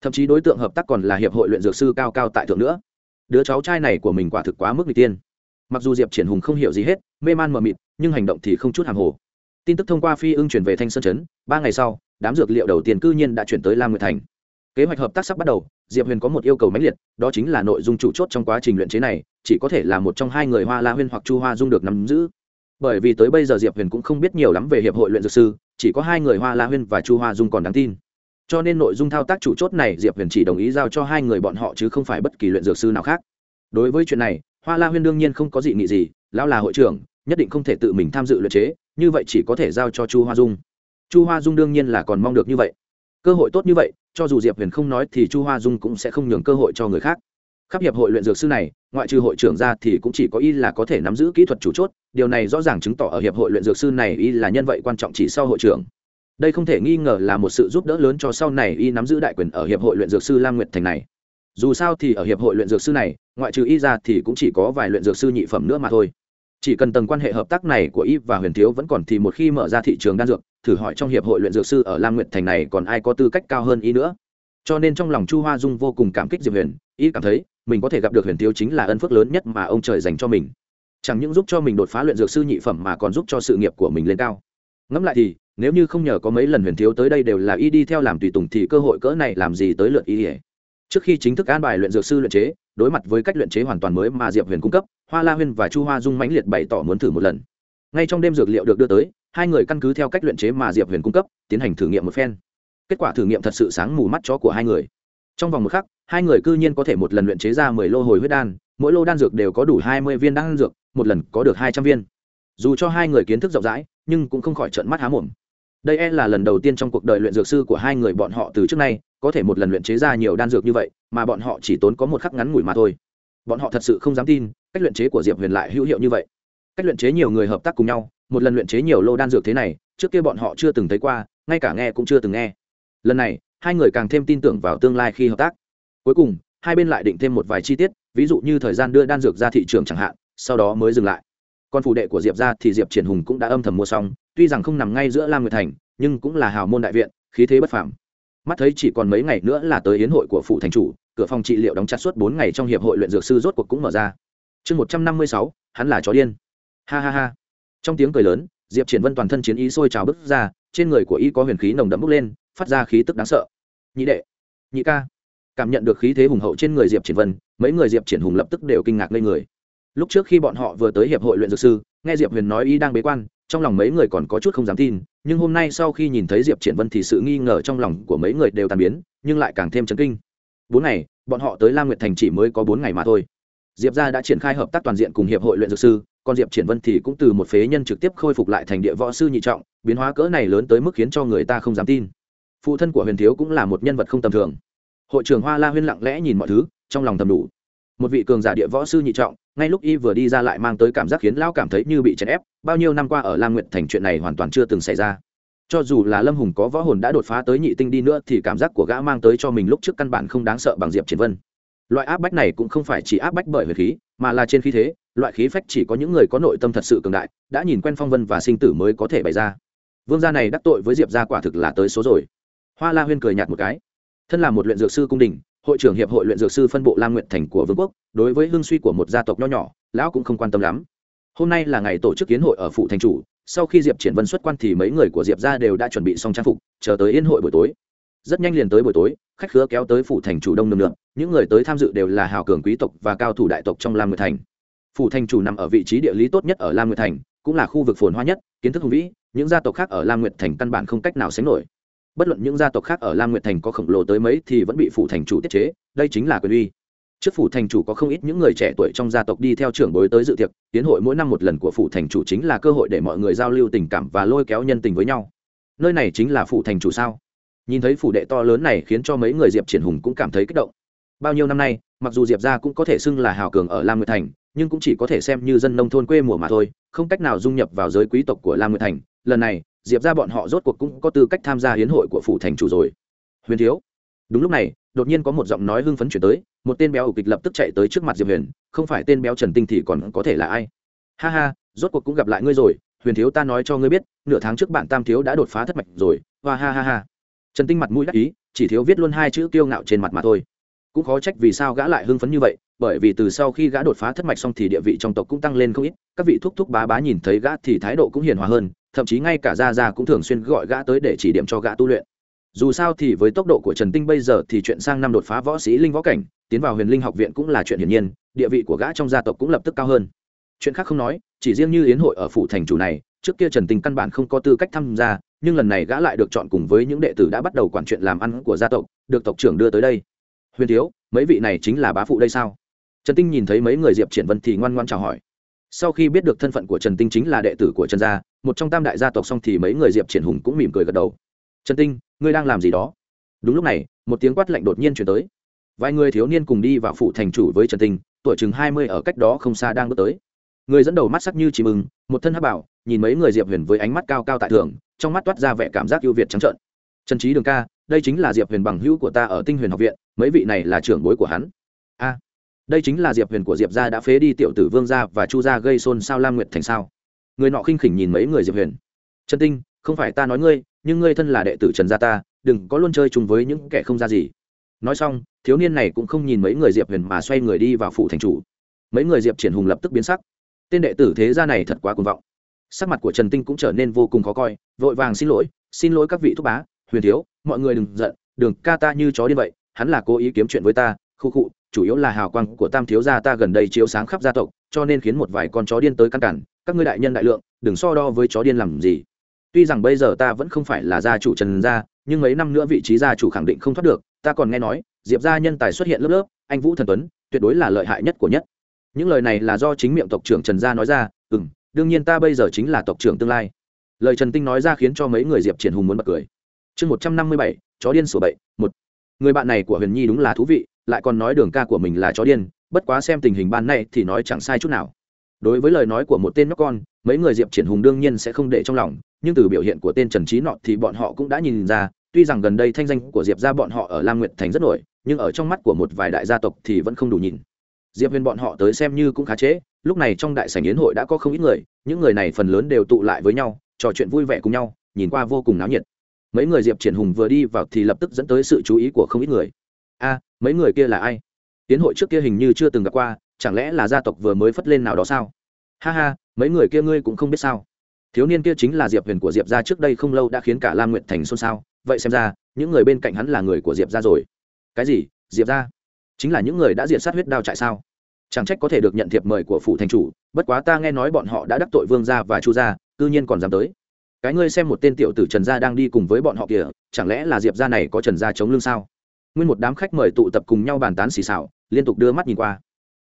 Thậm chí đối tượng hợp tác còn là hiệp hội luyện dược sư cao cao tại thượng nữa. Đứa cháu trai này của mình quả thực quá mức n tiên mặc dù diệp triển hùng không hiểu gì hết, mê man mờ mịt, nhưng hành động thì không chút hàng hồ. Tin tức thông qua phi ưng chuyển về thanh sơn chấn ba ngày sau, đám dược liệu đầu tiên cư nhiên đã chuyển tới lam nguyệt thành. Kế hoạch hợp tác sắp bắt đầu, diệp huyền có một yêu cầu mãnh liệt, đó chính là nội dung chủ chốt trong quá trình luyện chế này, chỉ có thể là một trong hai người hoa la huyên hoặc chu hoa dung được nắm giữ. Bởi vì tới bây giờ diệp huyền cũng không biết nhiều lắm về hiệp hội luyện dược sư, chỉ có hai người hoa la huyên và chu hoa dung còn đáng tin. Cho nên nội dung thao tác chủ chốt này diệp huyền chỉ đồng ý giao cho hai người bọn họ chứ không phải bất kỳ luyện dược sư nào khác. Đối với chuyện này hoa la huyên đương nhiên không có dị nghị gì, lão là hội trưởng, nhất định không thể tự mình tham dự luật chế, như vậy chỉ có thể giao cho chu hoa dung. Chu hoa dung đương nhiên là còn mong được như vậy. Cơ hội tốt như vậy, cho dù diệp huyền không nói thì chu hoa dung cũng sẽ không nhường cơ hội cho người khác. Khắp hiệp hội luyện dược sư này, ngoại trừ hội trưởng ra thì cũng chỉ có y là có thể nắm giữ kỹ thuật chủ chốt, điều này rõ ràng chứng tỏ ở hiệp hội luyện dược sư này y là nhân vậy quan trọng chỉ sau hội trưởng. Đây không thể nghi ngờ là một sự giúp đỡ lớn cho sau này y nắm giữ đại quyền ở hiệp hội luyện dược sư lam nguyệt thành này dù sao thì ở hiệp hội luyện dược sư này, ngoại trừ y ra thì cũng chỉ có vài luyện dược sư nhị phẩm nữa mà thôi. Chỉ cần tầng quan hệ hợp tác này của y và huyền thiếu vẫn còn thì một khi mở ra thị trường đan dược, thử hỏi trong hiệp hội luyện dược sư ở lam nguyệt thành này còn ai có tư cách cao hơn y nữa. Cho nên trong lòng chu hoa dung vô cùng cảm kích diệp huyền, y cảm thấy mình có thể gặp được huyền thiếu chính là ân phước lớn nhất mà ông trời dành cho mình. Chẳng những giúp cho mình đột phá luyện dược sư nhị phẩm mà còn giúp cho sự nghiệp của mình lên cao. Ngẫm lại thì, nếu như không nhờ có mấy lần huyền thiếu tới đây đều là y đi theo làm tùy tùng thì cơ hội cỡ này làm gì tới lượt y ỉa trước khi chính thức an bài luyện dược sư luyện chế, đối mặt với cách luyện chế hoàn toàn mới mà diệp huyền cung cấp, hoa la huyên và chu hoa dung mãnh liệt bày tỏ muốn thử một lần. Ngay trong đêm dược liệu được đưa tới, hai người căn cứ theo cách luyện chế mà diệp huyền cung cấp, tiến hành thử nghiệm một phen. Kết quả thử nghiệm thật sự sáng mù mắt chó của hai người. Trong vòng một khắc, hai người cư nhiên có thể một lần luyện chế ra mười lô hồi huyết đan, mỗi lô đan dược đều có đủ hai mươi viên đan dược, một lần có được hai trăm viên. Dù cho hai người kiến thức rộng rãi, nhưng cũng không khỏi trợn mắt há mồm đây e là lần đầu tiên trong cuộc đời luyện dược sư của hai người bọn họ từ trước nay có thể một lần luyện chế ra nhiều đan dược như vậy, mà bọn họ chỉ tốn có một khắc ngắn ngủi mà thôi. Bọn họ thật sự không dám tin cách luyện chế của diệp huyền lại hữu hiệu như vậy. Cách luyện chế nhiều người hợp tác cùng nhau, một lần luyện chế nhiều lô đan dược thế này, trước kia bọn họ chưa từng thấy qua, ngay cả nghe cũng chưa từng nghe. Lần này, hai người càng thêm tin tưởng vào tương lai khi hợp tác. Cuối cùng, hai bên lại định thêm một vài chi tiết, ví dụ như thời gian đưa đan dược ra thị trường chẳng hạn, sau đó mới dừng lại. Còn phụ đệ của diệp ra thì diệp triển hùng cũng đã âm thầm mua xong tuy rằng không nằm ngay giữa lam nguyệt thành, nhưng cũng là hào môn đại viện, khí thế bất phàm. Mắt thấy chỉ còn mấy ngày nữa là tới hiến hội của phụ thành chủ, cửa phòng trị liệu đóng chặt suốt bốn ngày trong hiệp hội luyện dược sư rốt cuộc cũng mở ra. Chương một trăm năm mươi sáu, hắn là chó điên. Ha ha ha. Trong tiếng cười lớn, diệp triển vân toàn thân chiến ý sôi trào bước ra, trên người của y có huyền khí nồng đậm bốc lên, phát ra khí tức đáng sợ. Nhị đệ, nhị ca. Cảm nhận được khí thế hùng hậu trên người diệp triển vân, mấy người diệp triển hùng lập tức đều kinh ngạc lên người. Lúc trước khi bọn họ vừa tới hiệp hội luyện dược sư nghe diệp huyền nói y đang bế quan, trong lòng mấy người còn có chút không dám tin, nhưng hôm nay sau khi nhìn thấy diệp triển vân thì sự nghi ngờ trong lòng của mấy người đều tàn biến, nhưng lại càng thêm chấn kinh. Bốn ngày, bọn họ tới la nguyệt thành chỉ mới có bốn ngày mà thôi. Diệp gia đã triển khai hợp tác toàn diện cùng hiệp hội luyện dược sư, còn diệp triển vân thì cũng từ một phế nhân trực tiếp khôi phục lại thành địa võ sư nhị trọng, biến hóa cỡ này lớn tới mức khiến cho người ta không dám tin. Phụ thân của huyền thiếu cũng là một nhân vật không tầm thường. Hội trưởng hoa la huyên lặng lẽ nhìn mọi thứ, trong lòng thầm đủ. Một vị cường giả địa võ sư nhị trọng ngay lúc y vừa đi ra lại mang tới cảm giác khiến lão cảm thấy như bị chèn ép, bao nhiêu năm qua ở lam nguyện thành chuyện này hoàn toàn chưa từng xảy ra. Cho dù là lâm hùng có võ hồn đã đột phá tới nhị tinh đi nữa thì cảm giác của gã mang tới cho mình lúc trước căn bản không đáng sợ bằng diệp triển vân. Loại áp bách này cũng không phải chỉ áp bách bởi huyền khí, mà là trên khí thế, loại khí phách chỉ có những người có nội tâm thật sự cường đại, đã nhìn quen phong vân và sinh tử mới có thể bày ra. Vương gia này đắc tội với diệp gia quả thực là tới số rồi. Hoa la huyên cười nhạt một cái. Thân là một luyện dược sư cung đình hội trưởng hiệp hội luyện dược sư phân bộ lam nguyện thành của vương quốc, đối với hương suy của một gia tộc nho nhỏ, lão cũng không quan tâm lắm. Hôm nay là ngày tổ chức kiến hội ở phụ thành chủ, sau khi diệp triển vân xuất quan thì mấy người của diệp gia đều đã chuẩn bị xong trang phục, chờ tới yên hội buổi tối. Rất nhanh liền tới buổi tối, khách khứa kéo tới phủ thành chủ đông nương nương, những người tới tham dự đều là hào cường quý tộc và cao thủ đại tộc trong lam nguyệt thành. Phủ thành chủ nằm ở vị trí địa lý tốt nhất ở lam nguyệt thành, cũng là khu vực phồn hoa nhất, kiến thức hùng vĩ, những gia tộc khác ở lam nguyệt thành căn bản không cách nào sánh nổi bất luận những gia tộc khác ở lam nguyệt thành có khổng lồ tới mấy thì vẫn bị phủ thành chủ tiết chế, đây chính là quyền uy. Trước phủ thành chủ có không ít những người trẻ tuổi trong gia tộc đi theo trưởng bối tới dự tiệc, tiến hội mỗi năm một lần của phủ thành chủ chính là cơ hội để mọi người giao lưu tình cảm và lôi kéo nhân tình với nhau. Nơi này chính là phủ thành chủ sao? Nhìn thấy phủ đệ to lớn này khiến cho mấy người diệp triển hùng cũng cảm thấy kích động. Bao nhiêu năm nay, mặc dù diệp gia cũng có thể xưng là hào cường ở lam nguyệt thành, nhưng cũng chỉ có thể xem như dân nông thôn quê mùa mà thôi, không cách nào dung nhập vào giới quý tộc của lam nguyệt thành. Lần này diệp ra bọn họ rốt cuộc cũng có tư cách tham gia hiến hội của phủ thành chủ rồi. Huyền thiếu. Đúng lúc này, đột nhiên có một giọng nói hưng phấn chuyển tới, một tên béo ủ kịch lập tức chạy tới trước mặt diệp huyền, không phải tên béo trần tinh thì còn có thể là ai? Ha ha, rốt cuộc cũng gặp lại ngươi rồi, huyền thiếu ta nói cho ngươi biết, nửa tháng trước bạn tam thiếu đã đột phá thất mạch rồi và ha ha ha. Trần tinh mặt mũi đắc ý, chỉ thiếu viết luôn hai chữ kiêu ngạo trên mặt mà thôi. Cũng khó trách vì sao gã lại hưng phấn như vậy, bởi vì từ sau khi gã đột phá thất mạch xong thì địa vị trong tộc cũng tăng lên không ít, các vị thúc thúc bá bá nhìn thấy gã thì thái độ cũng hiền hòa hơn thậm chí ngay cả gia gia cũng thường xuyên gọi gã tới để chỉ điểm cho gã tu luyện. Dù sao thì với tốc độ của trần tinh bây giờ thì chuyện sang năm đột phá võ sĩ linh võ cảnh, tiến vào huyền linh học viện cũng là chuyện hiển nhiên, địa vị của gã trong gia tộc cũng lập tức cao hơn. Chuyện khác không nói, chỉ riêng như yến hội ở phủ thành chủ này, trước kia trần tinh căn bản không có tư cách tham gia, nhưng lần này gã lại được chọn cùng với những đệ tử đã bắt đầu quản chuyện làm ăn của gia tộc, được tộc trưởng đưa tới đây. Huyền thiếu, mấy vị này chính là bá phụ đây sao? Trần tinh nhìn thấy mấy người diệp triển vân thì ngoan ngoan chào hỏi sau khi biết được thân phận của trần tinh chính là đệ tử của trần gia, một trong tam đại gia tộc xong thì mấy người diệp triển hùng cũng mỉm cười gật đầu. Trần tinh, ngươi đang làm gì đó? Đúng lúc này, một tiếng quát lạnh đột nhiên chuyển tới. Vài người thiếu niên cùng đi vào phủ thành chủ với trần tinh, tuổi chừng hai mươi ở cách đó không xa đang bước tới. Người dẫn đầu mắt sắc như chỉ mừng một thân hát bảo, nhìn mấy người diệp huyền với ánh mắt cao cao tại thường trong mắt toát ra vẻ cảm giác ưu việt trắng trợn. Trần trí đường ca, đây chính là diệp huyền bằng hữu của ta ở tinh huyền học viện, mấy vị này là trưởng bối của hắn. A đây chính là diệp huyền của diệp gia đã phế đi tiểu tử vương gia và chu gia gây xôn xao lam nguyệt thành sao? Người nọ khinh khỉnh nhìn mấy người diệp huyền. Trần tinh, không phải ta nói ngươi, nhưng ngươi thân là đệ tử trần gia ta, đừng có luôn chơi chung với những kẻ không ra gì. Nói xong, thiếu niên này cũng không nhìn mấy người diệp huyền mà xoay người đi vào phủ thành chủ. Mấy người diệp triển hùng lập tức biến sắc. Tên đệ tử thế gia này thật quá cuồng vọng. Sắc mặt của trần tinh cũng trở nên vô cùng khó coi, vội vàng xin lỗi xin lỗi các vị thúc bá, huyền thiếu, mọi người đừng giận, đường ca ta như chó đi vậy, hắn là cố ý kiếm chuyện với ta khu cụ, chủ yếu là hào quang của tam thiếu gia ta gần đây chiếu sáng khắp gia tộc cho nên khiến một vài con chó điên tới căn cản. Các ngươi đại nhân đại lượng đừng so đo với chó điên làm gì. Tuy rằng bây giờ ta vẫn không phải là gia chủ trần gia nhưng mấy năm nữa vị trí gia chủ khẳng định không thoát được. Ta còn nghe nói diệp gia nhân tài xuất hiện lớp lớp anh vũ thần tuấn tuyệt đối là lợi hại nhất của nhất. Những lời này là do chính miệng tộc trưởng trần gia nói ra ừ m đương nhiên ta bây giờ chính là tộc trưởng tương lai. Lời trần tinh nói ra khiến cho mấy người diệp triển hùng muốn bật cười. Chương một trăm năm mươi bảy chó điên sổ bậy một. Người bạn này của huyền nhi đúng là thú vị lại còn nói đường ca của mình là chó điên, bất quá xem tình hình ban này thì nói chẳng sai chút nào. Đối với lời nói của một tên nhóc con, mấy người diệp triển hùng đương nhiên sẽ không để trong lòng, nhưng từ biểu hiện của tên trần trí nọ thì bọn họ cũng đã nhìn ra, tuy rằng gần đây thanh danh của diệp ra bọn họ ở lam nguyệt thành rất nổi, nhưng ở trong mắt của một vài đại gia tộc thì vẫn không đủ nhìn. Diệp huyền bọn họ tới xem như cũng khá trễ, lúc này trong đại sảnh yến hội đã có không ít người, những người này phần lớn đều tụ lại với nhau, trò chuyện vui vẻ cùng nhau, nhìn qua vô cùng náo nhiệt. Mấy người diệp triển hùng vừa đi vào thì lập tức dẫn tới sự chú ý của không ít người. A mấy người kia là ai? Tiến hội trước kia hình như chưa từng gặp qua, chẳng lẽ là gia tộc vừa mới phất lên nào đó sao? Ha ha, mấy người kia ngươi cũng không biết sao. Thiếu niên kia chính là diệp huyền của diệp gia trước đây không lâu đã khiến cả lam nguyện thành xôn xao. Vậy xem ra, những người bên cạnh hắn là người của diệp gia rồi. Cái gì? Diệp gia? Chính là những người đã diệt sát huyết đao trại sao? Chẳng trách có thể được nhận thiệp mời của phủ thành chủ, bất quá ta nghe nói bọn họ đã đắc tội vương gia và chu gia, cư nhiên còn dám tới. Cái ngươi xem một tên tiểu tử trần gia đang đi cùng với bọn họ kìa, chẳng lẽ là diệp gia này có trần gia chống lưng sao? Nguyên một đám khách mời tụ tập cùng nhau bàn tán xì xào, liên tục đưa mắt nhìn qua.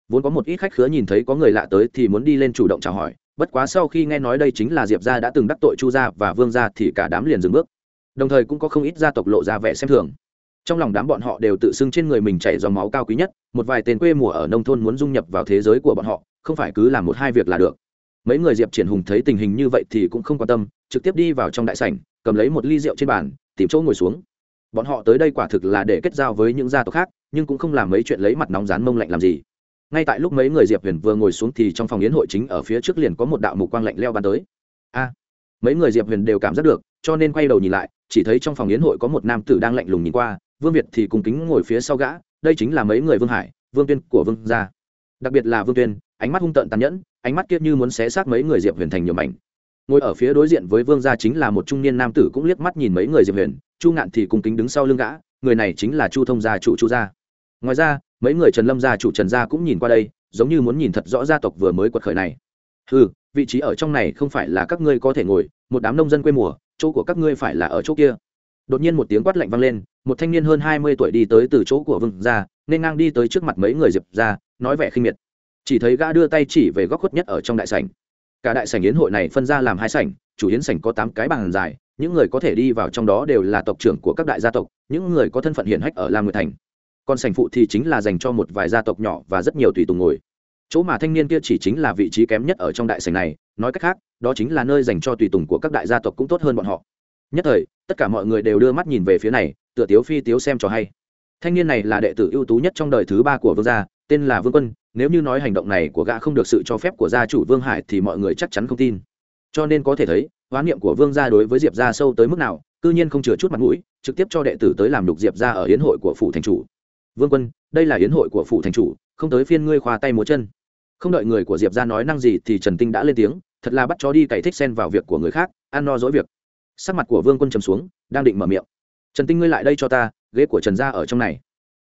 Vốn có một ít khách khứa nhìn thấy có người lạ tới thì muốn đi lên chủ động chào hỏi, bất quá sau khi nghe nói đây chính là diệp gia đã từng đắc tội chu gia và vương gia thì cả đám liền dừng bước. Đồng thời cũng có không ít gia tộc lộ ra vẻ xem thường. Trong lòng đám bọn họ đều tự xưng trên người mình chảy dòng máu cao quý nhất, một vài tên quê mùa ở nông thôn muốn dung nhập vào thế giới của bọn họ, không phải cứ làm một hai việc là được. Mấy người diệp triển hùng thấy tình hình như vậy thì cũng không quan tâm, trực tiếp đi vào trong đại sảnh, cầm lấy một ly rượu trên bàn, tìm chỗ ngồi xuống bọn họ tới đây quả thực là để kết giao với những gia tộc khác, nhưng cũng không làm mấy chuyện lấy mặt nóng rán mông lạnh làm gì. Ngay tại lúc mấy người diệp huyền vừa ngồi xuống thì trong phòng yến hội chính ở phía trước liền có một đạo mục quang lạnh leo bắn tới. A! Mấy người diệp huyền đều cảm giác được, cho nên quay đầu nhìn lại, chỉ thấy trong phòng yến hội có một nam tử đang lạnh lùng nhìn qua, vương việt thì cùng kính ngồi phía sau gã, đây chính là mấy người vương hải, vương tuyên của vương gia. Đặc biệt là vương tuyên, ánh mắt hung tợn tàn nhẫn, ánh mắt kiết như muốn xé xác mấy người diệp huyền thành nhiều mảnh ngồi ở phía đối diện với vương gia chính là một trung niên nam tử cũng liếc mắt nhìn mấy người diệp huyền, chu ngạn thì cùng kính đứng sau lưng gã, người này chính là chu thông gia chủ chu gia. Ngoài ra, mấy người trần lâm gia chủ trần gia cũng nhìn qua đây, giống như muốn nhìn thật rõ gia tộc vừa mới quật khởi này. Ừ vị trí ở trong này không phải là các ngươi có thể ngồi, một đám nông dân quê mùa, chỗ của các ngươi phải là ở chỗ kia. Đột nhiên một tiếng quát lạnh vang lên, một thanh niên hơn hai mươi tuổi đi tới từ chỗ của vương gia, nên ngang đi tới trước mặt mấy người diệp ra nói vẻ khinh miệt. Chỉ thấy gã đưa tay chỉ về góc khuất nhất ở trong đại sảnh cả đại sảnh yến hội này phân ra làm hai sảnh, chủ yến sảnh có tám cái bàn dài, những người có thể đi vào trong đó đều là tộc trưởng của các đại gia tộc, những người có thân phận hiển hách ở lam nguyệt thành. Còn sảnh phụ thì chính là dành cho một vài gia tộc nhỏ và rất nhiều tùy tùng ngồi. Chỗ mà thanh niên kia chỉ chính là vị trí kém nhất ở trong đại sảnh này, nói cách khác, đó chính là nơi dành cho tùy tùng của các đại gia tộc cũng tốt hơn bọn họ. Nhất thời, tất cả mọi người đều đưa mắt nhìn về phía này, tựa tiếu phi tiếu xem cho hay. Thanh niên này là đệ tử ưu tú nhất trong đời thứ ba của vương gia tên là vương quân, nếu như nói hành động này của gã không được sự cho phép của gia chủ vương hải thì mọi người chắc chắn không tin. Cho nên có thể thấy, hoán niệm của vương gia đối với diệp gia sâu tới mức nào, cư nhiên không chừa chút mặt mũi, trực tiếp cho đệ tử tới làm đục diệp gia ở yến hội của phủ thành chủ. Vương quân, đây là yến hội của phủ thành chủ, không tới phiên ngươi khoa tay múa chân. Không đợi người của diệp gia nói năng gì thì trần tinh đã lên tiếng, thật là bắt chó đi cày thích xen vào việc của người khác, ăn no dỗi việc. Sắc mặt của vương quân trầm xuống, đang định mở miệng. Trần tinh ngươi lại đây cho ta, ghế của trần gia ở trong này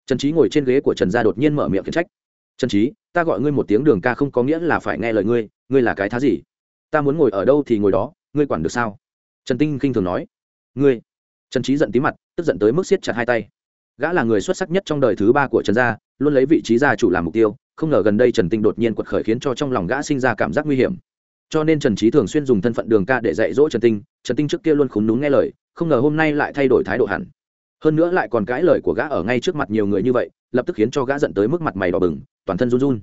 trần trí ngồi trên ghế của trần gia đột nhiên mở miệng khiển trách. Trần trí ta gọi ngươi một tiếng đường ca không có nghĩa là phải nghe lời ngươi ngươi là cái thá gì? Ta muốn ngồi ở đâu thì ngồi đó, ngươi quản được sao? Trần tinh khinh thường nói. Ngươi? Trần trí giận tí mặt, tức giận tới mức siết chặt hai tay. Gã là người xuất sắc nhất trong đời thứ ba của trần gia, luôn lấy vị trí gia chủ làm mục tiêu, không ngờ gần đây trần tinh đột nhiên quật khởi khiến cho trong lòng gã sinh ra cảm giác nguy hiểm. Cho nên trần trí thường xuyên dùng thân phận đường ca để dạy dỗ trần tinh trần tinh trước kia luôn khúng đúng nghe lời, không ngờ hôm nay lại thay đổi thái độ hẳn hơn nữa lại còn cãi lời của gã ở ngay trước mặt nhiều người như vậy, lập tức khiến cho gã giận tới mức mặt mày đỏ bừng, toàn thân run run.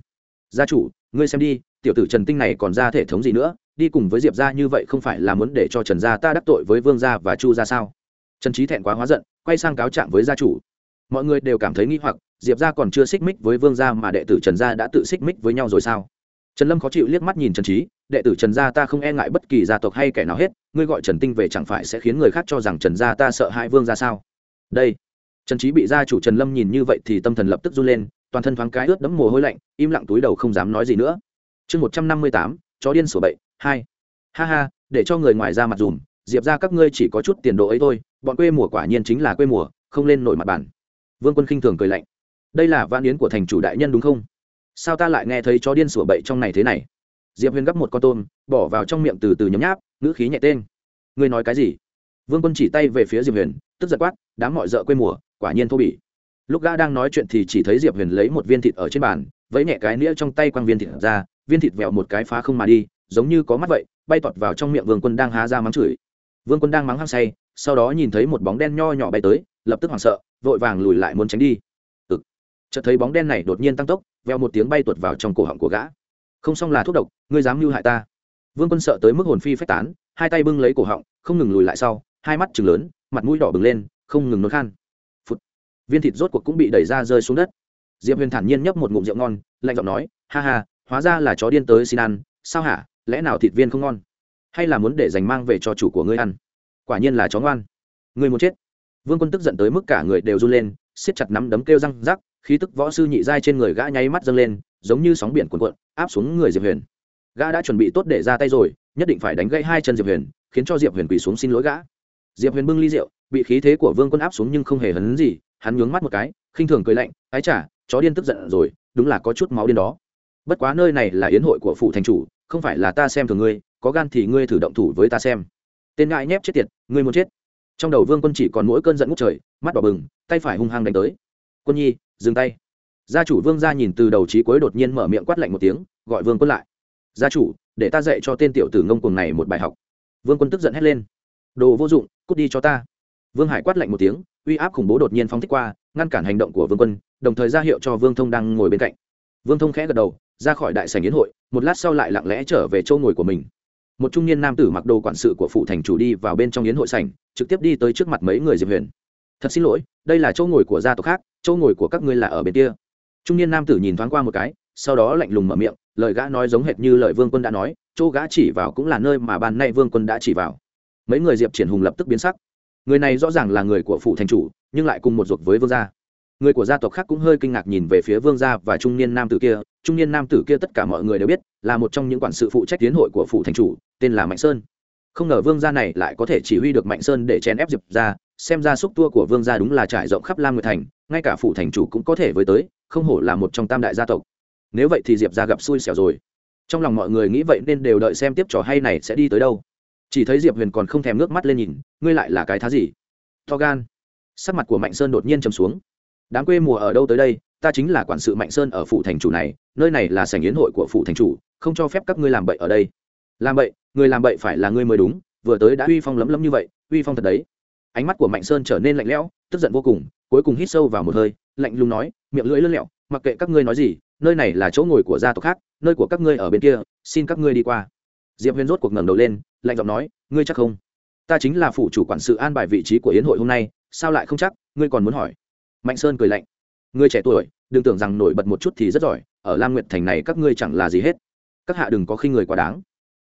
Gia chủ, ngươi xem đi, tiểu tử trần tinh này còn ra thể thống gì nữa, đi cùng với diệp gia như vậy không phải là muốn để cho trần gia ta đắc tội với vương gia và chu gia sao? Trần trí thẹn quá hóa giận, quay sang cáo trạng với gia chủ. Mọi người đều cảm thấy nghi hoặc, diệp gia còn chưa xích mích với vương gia mà đệ tử trần gia đã tự xích mích với nhau rồi sao? Trần lâm khó chịu liếc mắt nhìn trần trí đệ tử trần gia ta không e ngại bất kỳ gia tộc hay kẻ nào hết, ngươi gọi trần tinh về chẳng phải sẽ khiến người khác cho rằng trần gia ta sợ hãi vương gia sao? Đây. Trần trí bị gia chủ trần lâm nhìn như vậy thì tâm thần lập tức run lên, toàn thân thoáng cái ướt đẫm mồ hôi lạnh, im lặng túi đầu không dám nói gì nữa. Chương một trăm năm mươi tám, chó điên sổ bậy, hai. Ha ha, để cho người ngoài ra mặt dùm, diệp ra các ngươi chỉ có chút tiền đồ ấy thôi, bọn quê mùa quả nhiên chính là quê mùa, không lên nổi mặt bản vương quân khinh thường cười lạnh. Đây là vãn yến của thành chủ đại nhân đúng không? Sao ta lại nghe thấy chó điên sủa bậy trong này thế này? Diệp huyền gấp một con tôm, bỏ vào trong miệng từ từ nhấm nháp, ngữ khí nhẹ tên. Ngươi nói cái gì? Vương quân chỉ tay về phía diệp huyền, tức giật quát đám mọi d ợ quê mùa, quả nhiên thô bỉ. Lúc gã đang nói chuyện thì chỉ thấy diệp huyền lấy một viên thịt ở trên bàn, vẫy nhẹ cái nĩa trong tay quăng viên thịt ra, viên thịt vẹo một cái phá không mà đi, giống như có mắt vậy, bay tọt vào trong miệng vương quân đang há ra mắng chửi. Vương quân đang mắng hăng say, sau đó nhìn thấy một bóng đen nho nhỏ bay tới, lập tức hoảng sợ, vội vàng lùi lại muốn tránh đi. Ực. Chợt thấy bóng đen này đột nhiên tăng tốc, veo một tiếng bay tuột vào trong cổ họng của gã. Không xong là thuốc độc, ngươi dám mưu hại ta. Vương quân sợ tới mức hồn phi phách tán, hai tay bưng lấy cổ họng, không ngừng lùi lại sau, hai mắt chừng lớn, mặt mũi đỏ bừng lên không ngừng nôn khan. Phụt. viên thịt rốt cuộc cũng bị đẩy ra rơi xuống đất. Diệp huyền thản nhiên nhấp một ngụm rượu ngon, lạnh giọng nói, ha ha, hóa ra là chó điên tới xin ăn, sao hả? Lẽ nào thịt viên không ngon? Hay là muốn để dành mang về cho chủ của ngươi ăn? Quả nhiên là chó ngoan. Ngươi muốn chết. Vương quân tức giận tới mức cả người đều run lên, siết chặt nắm đấm kêu răng rắc, khí tức võ sư nhị giai trên người gã nháy mắt dâng lên, giống như sóng biển cuồn cuộn, áp xuống người diệp huyền. Gã đã chuẩn bị tốt để ra tay rồi, nhất định phải đánh gãy hai chân diệp huyền, khiến cho diệp huyền quỳ xuống xin lỗi gã. Diệp huyền bưng ly rượu bị khí thế của vương quân áp xuống nhưng không hề hấn gì, hắn nhướng mắt một cái, khinh thường cười lạnh, ái chả chó điên tức giận rồi, đúng là có chút máu điên đó. Bất quá nơi này là yến hội của phủ thành chủ, không phải là ta xem thường ngươi, có gan thì ngươi thử động thủ với ta xem. Tên ngại nhép chết tiệt, ngươi muốn chết. Trong đầu vương quân chỉ còn mỗi cơn giận ngút trời, mắt đỏ bừng, tay phải hung hăng đánh tới. Quân nhi, dừng tay. Gia chủ vương gia nhìn từ đầu trí cuối đột nhiên mở miệng quát lạnh một tiếng, gọi vương quân lại. Gia chủ, để ta dạy cho tên tiểu tử ngông cuồng này một bài học. Vương quân tức giận hét lên. Đồ vô dụng, cút đi cho ta vương hải quát lạnh một tiếng, uy áp khủng bố đột nhiên phóng thích qua, ngăn cản hành động của vương quân, đồng thời ra hiệu cho vương thông đang ngồi bên cạnh. Vương thông khẽ gật đầu, ra khỏi đại sảnh yến hội, một lát sau lại lặng lẽ trở về chỗ ngồi của mình. Một trung niên nam tử mặc đồ quản sự của phụ thành chủ đi vào bên trong yến hội sảnh, trực tiếp đi tới trước mặt mấy người diệp huyền. Thật xin lỗi, đây là chỗ ngồi của gia tộc khác, chỗ ngồi của các ngươi là ở bên kia. Trung niên nam tử nhìn thoáng qua một cái, sau đó lạnh lùng mở miệng, lời gã nói giống hệt như lời vương quân đã nói, chỗ gã chỉ vào cũng là nơi mà ban nay vương quân đã chỉ vào. Mấy người diệp triển hùng lập tức biến sắc người này rõ ràng là người của phụ thành chủ, nhưng lại cùng một ruột với vương gia. Người của gia tộc khác cũng hơi kinh ngạc nhìn về phía vương gia và trung niên nam tử kia. Trung niên nam tử kia tất cả mọi người đều biết, là một trong những quản sự phụ trách tiến hội của phụ thành chủ, tên là mạnh sơn. Không ngờ vương gia này lại có thể chỉ huy được mạnh sơn để chèn ép diệp ra xem ra xúc tua của vương gia đúng là trải rộng khắp lam nguyệt thành, ngay cả phụ thành chủ cũng có thể với tới, không hổ là một trong tam đại gia tộc. Nếu vậy thì diệp ra gặp xui xẻo rồi. Trong lòng mọi người nghĩ vậy nên đều đợi xem tiếp trò hay này sẽ đi tới đâu chỉ thấy diệp huyền còn không thèm nước mắt lên nhìn, ngươi lại là cái thá gì? To gan. Sắc mặt của mạnh sơn đột nhiên chầm xuống. Đám quê mùa ở đâu tới đây? Ta chính là quản sự mạnh sơn ở phủ thành chủ này, nơi này là sảnh yến hội của phủ thành chủ, không cho phép các ngươi làm bậy ở đây. Làm bậy? Người làm bậy phải là ngươi mới đúng, vừa tới đã uy phong lấm lấm như vậy, uy phong thật đấy. Ánh mắt của mạnh sơn trở nên lạnh lẽo, tức giận vô cùng, cuối cùng hít sâu vào một hơi, lạnh lùng nói, miệng lưỡi lươn lẹo, mặc kệ các ngươi nói gì, nơi này là chỗ ngồi của gia tộc khác, nơi của các ngươi ở bên kia, xin các ngươi đi qua diệp huyền rốt cuộc ngẩng đầu lên, lạnh giọng nói, ngươi chắc không? Ta chính là phụ chủ quản sự an bài vị trí của yến hội hôm nay, sao lại không chắc? Ngươi còn muốn hỏi? Mạnh sơn cười lạnh, ngươi trẻ tuổi, đừng tưởng rằng nổi bật một chút thì rất giỏi, ở lam nguyệt thành này các ngươi chẳng là gì hết. Các hạ đừng có khi người quá đáng.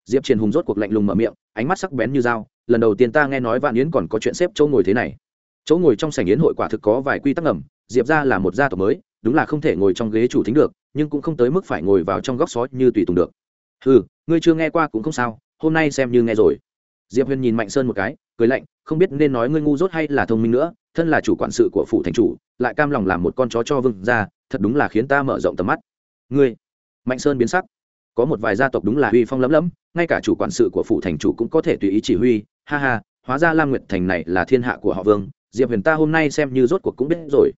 Diệp triền hùng rốt cuộc lạnh lùng mở miệng, ánh mắt sắc bén như dao, lần đầu tiên ta nghe nói vạn yến còn có chuyện xếp chỗ ngồi thế này. Chỗ ngồi trong sảnh yến hội quả thực có vài quy tắc ngầm, diệp ra là một gia tộc mới, đúng là không thể ngồi trong ghế chủ thính được, nhưng cũng không tới mức phải ngồi vào trong góc xó như tùy tùng được. Ừ ngươi chưa nghe qua cũng không sao, hôm nay xem như nghe rồi. Diệp huyền nhìn mạnh sơn một cái, cười lạnh, không biết nên nói ngươi ngu dốt hay là thông minh nữa, thân là chủ quản sự của phủ thành chủ, lại cam lòng làm một con chó cho vương ra thật đúng là khiến ta mở rộng tầm mắt. Ngươi? Mạnh sơn biến sắc. Có một vài gia tộc đúng là uy phong lấm lấm ngay cả chủ quản sự của phủ thành chủ cũng có thể tùy ý chỉ huy. Ha ha, hóa ra lam nguyệt thành này là thiên hạ của họ vương. Diệp huyền ta hôm nay xem như rốt cuộc cũng biết rồi.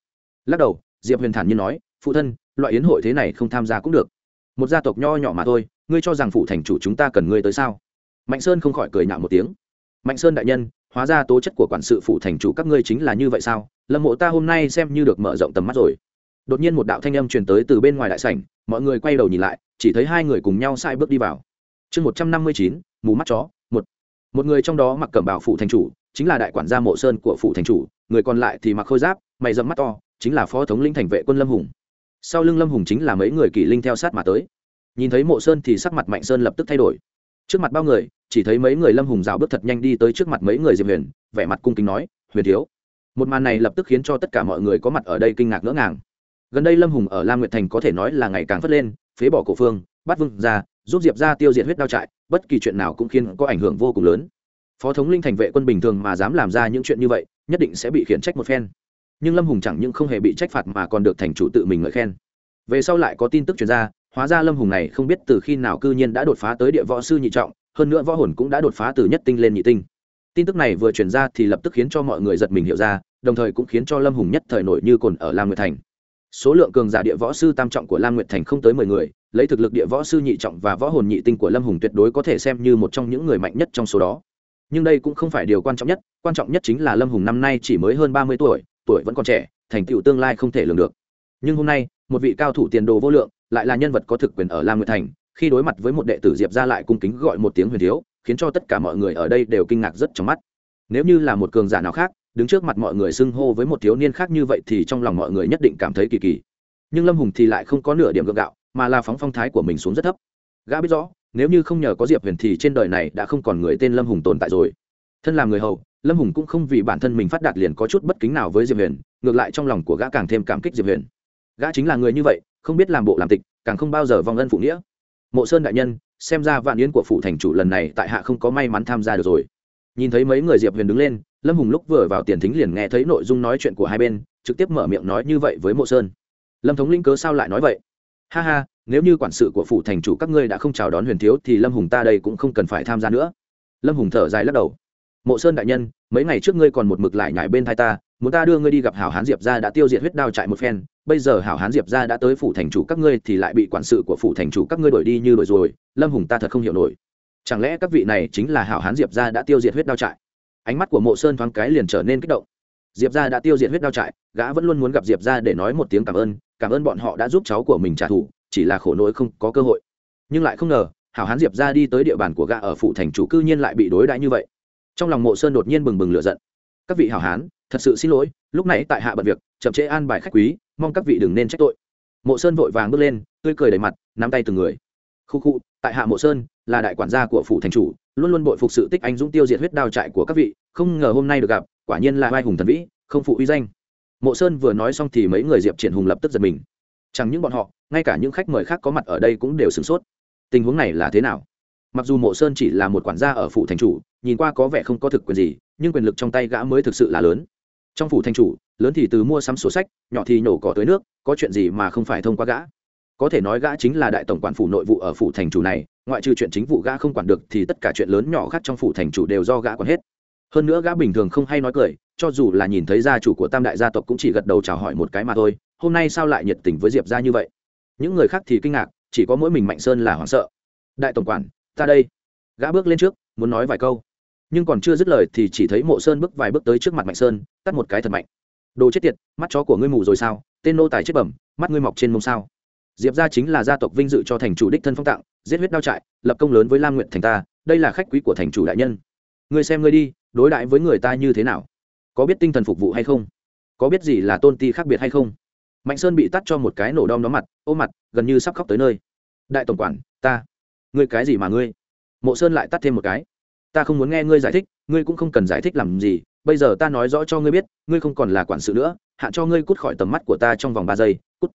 Lắc đầu, diệp huyền thản nhiên nói, phụ thân, loại yến hội thế này không tham gia cũng được. Một gia tộc nho nhỏ mà thôi ngươi cho rằng phủ thành chủ chúng ta cần ngươi tới sao? Mạnh sơn không khỏi cười nhạo một tiếng. Mạnh sơn đại nhân, hóa ra tố chất của quản sự phủ thành chủ các ngươi chính là như vậy sao? Lâm mộ ta hôm nay xem như được mở rộng tầm mắt rồi. Đột nhiên một đạo thanh âm truyền tới từ bên ngoài đại sảnh, mọi người quay đầu nhìn lại, chỉ thấy hai người cùng nhau sai bước đi vào. Chương một trăm năm mươi chín, mù mắt chó, một. Một người trong đó mặc cẩm bào phủ thành chủ, chính là đại quản gia mộ sơn của phủ thành chủ, người còn lại thì mặc khôi giáp, mày dẫm mắt to, chính là phó thống lĩnh thành vệ quân lâm hùng. Sau lưng lâm hùng chính là mấy người kỷ linh theo sát mà tới nhìn thấy mộ sơn thì sắc mặt mạnh sơn lập tức thay đổi. Trước mặt bao người, chỉ thấy mấy người lâm hùng rào bước thật nhanh đi tới trước mặt mấy người diệp huyền, vẻ mặt cung kính nói, huyền thiếu. Một màn này lập tức khiến cho tất cả mọi người có mặt ở đây kinh ngạc ngỡ ngàng. Gần đây lâm hùng ở lam nguyệt thành có thể nói là ngày càng phất lên, phế bỏ cổ phương, bắt vương ra giúp diệp ra tiêu diệt huyết đao trại, bất kỳ chuyện nào cũng khiến có ảnh hưởng vô cùng lớn. Phó thống linh thành vệ quân bình thường mà dám làm ra những chuyện như vậy, nhất định sẽ bị khiển trách một phen. Nhưng lâm hùng chẳng những không hề bị trách phạt mà còn được thành chủ tự mình ngợi khen. Về sau lại có tin tức chuyển ra hóa ra lâm hùng này không biết từ khi nào cư nhiên đã đột phá tới địa võ sư nhị trọng, hơn nữa võ hồn cũng đã đột phá từ nhất tinh lên nhị tinh. Tin tức này vừa truyền ra thì lập tức khiến cho mọi người giật mình hiểu ra, đồng thời cũng khiến cho lâm hùng nhất thời nổi như cồn ở lam nguyệt thành. Số lượng cường giả địa võ sư tam trọng của lam nguyệt thành không tới mười người, lấy thực lực địa võ sư nhị trọng và võ hồn nhị tinh của lâm hùng tuyệt đối có thể xem như một trong những người mạnh nhất trong số đó. Nhưng đây cũng không phải điều quan trọng nhất, quan trọng nhất chính là lâm hùng năm nay chỉ mới hơn ba mươi tuổi tuổi vẫn còn trẻ, thành tựu tương lai không thể lường được. Nhưng hôm nay, một vị cao thủ tiền đồ vô lượng lại là nhân vật có thực quyền ở lam nguyệt thành, khi đối mặt với một đệ tử diệp ra lại cung kính gọi một tiếng huyền thiếu, khiến cho tất cả mọi người ở đây đều kinh ngạc rất trong mắt. Nếu như là một cường giả nào khác, đứng trước mặt mọi người xưng hô với một thiếu niên khác như vậy thì trong lòng mọi người nhất định cảm thấy kỳ kỳ. Nhưng lâm hùng thì lại không có nửa điểm gượng gạo, mà là phóng phong thái của mình xuống rất thấp. Gã biết rõ, nếu như không nhờ có diệp huyền thì trên đời này đã không còn người tên lâm hùng tồn tại rồi. Thân làm người hầu, lâm hùng cũng không vì bản thân mình phát đạt liền có chút bất kính nào với diệp huyền, ngược lại trong lòng của gã càng thêm cảm kích diệp huyền. Gã chính là người như vậy không biết làm bộ làm tịch, càng không bao giờ vong ân phụ nghĩa. Mộ sơn đại nhân, xem ra vạn yến của phủ thành chủ lần này tại hạ không có may mắn tham gia được rồi. Nhìn thấy mấy người diệp huyền đứng lên, lâm hùng lúc vừa vào tiền thính liền nghe thấy nội dung nói chuyện của hai bên, trực tiếp mở miệng nói như vậy với mộ sơn. Lâm thống linh cớ sao lại nói vậy? Ha ha, nếu như quản sự của phủ thành chủ các ngươi đã không chào đón huyền thiếu thì lâm hùng ta đây cũng không cần phải tham gia nữa. Lâm hùng thở dài lắc đầu. Mộ sơn đại nhân, mấy ngày trước ngươi còn một mực lại nhải bên thai ta, muốn ta đưa ngươi đi gặp hảo hán diệp ra đã tiêu diệt huyết đao trại một phen bây giờ hảo hán diệp ra đã tới phủ thành chủ các ngươi thì lại bị quản sự của phủ thành chủ các ngươi đổi đi như đổi rồi, lâm hùng ta thật không hiểu nổi. Chẳng lẽ các vị này chính là hảo hán diệp ra đã tiêu diệt huyết đao trại? Ánh mắt của mộ sơn thoáng cái liền trở nên kích động. Diệp ra đã tiêu diệt huyết đao trại, gã vẫn luôn muốn gặp diệp ra để nói một tiếng cảm ơn cảm ơn bọn họ đã giúp cháu của mình trả thù, chỉ là khổ nỗi không có cơ hội. Nhưng lại không ngờ, hảo hán diệp ra đi tới địa bàn của gã ở phủ thành chủ cư nhiên lại bị đối đãi như vậy. Trong lòng mộ sơn đột nhiên bừng bừng lửa giận. Các vị hảo hán, thật sự xin lỗi, lúc này tại hạ bận việc, chậm trễ an bài khách quý mong các vị đừng nên trách tội. Mộ sơn vội vàng bước lên, tươi cười đầy mặt, nắm tay từng người. Khu khu, tại hạ mộ sơn, là đại quản gia của phủ thành chủ, luôn luôn bội phục sự tích anh dũng tiêu diệt huyết đao trại của các vị, không ngờ hôm nay được gặp, quả nhiên là vai hùng thần vĩ, không phụ uy danh. Mộ sơn vừa nói xong thì mấy người diệp triển hùng lập tức giật mình. Chẳng những bọn họ, ngay cả những khách mời khác có mặt ở đây cũng đều sửng sốt. Tình huống này là thế nào? Mặc dù mộ sơn chỉ là một quản gia ở phủ thành chủ, nhìn qua có vẻ không có thực quyền gì, nhưng quyền lực trong tay gã mới thực sự là lớn trong phủ thành chủ, lớn thì từ mua sắm sổ sách, nhỏ thì nhổ cỏ tới nước, có chuyện gì mà không phải thông qua gã? Có thể nói gã chính là đại tổng quản phủ nội vụ ở phủ thành chủ này, ngoại trừ chuyện chính vụ gã không quản được thì tất cả chuyện lớn nhỏ khác trong phủ thành chủ đều do gã quản hết. Hơn nữa gã bình thường không hay nói cười, cho dù là nhìn thấy gia chủ của tam đại gia tộc cũng chỉ gật đầu chào hỏi một cái mà thôi, hôm nay sao lại nhiệt tình với diệp ra như vậy? Những người khác thì kinh ngạc, chỉ có mỗi mình mạnh sơn là hoảng sợ. Đại tổng quản, ta đây. Gã bước lên trước, muốn nói vài câu nhưng còn chưa dứt lời thì chỉ thấy mộ sơn bước vài bước tới trước mặt mạnh sơn cắt một cái thật mạnh. Đồ chết tiệt, mắt chó của ngươi mù rồi sao? Tên nô tài chết bẩm, mắt ngươi mọc trên mông sao? Diệp gia chính là gia tộc vinh dự cho thành chủ đích thân phong tặng, giết huyết đao trại, lập công lớn với lam nguyện thành ta, đây là khách quý của thành chủ đại nhân. Ngươi xem ngươi đi, đối đãi với người ta như thế nào? Có biết tinh thần phục vụ hay không? Có biết gì là tôn ti khác biệt hay không? Mạnh sơn bị tắt cho một cái nổ đom đóm mặt ôm mặt, gần như sắp khóc tới nơi. Đại tổng quản, ta. Ngươi cái gì mà ngươi? Mộ sơn lại tắt thêm một cái ta không muốn nghe ngươi giải thích, ngươi cũng không cần giải thích làm gì, bây giờ ta nói rõ cho ngươi biết, ngươi không còn là quản sự nữa hạn cho ngươi cút khỏi tầm mắt của ta trong vòng ba giây, cút.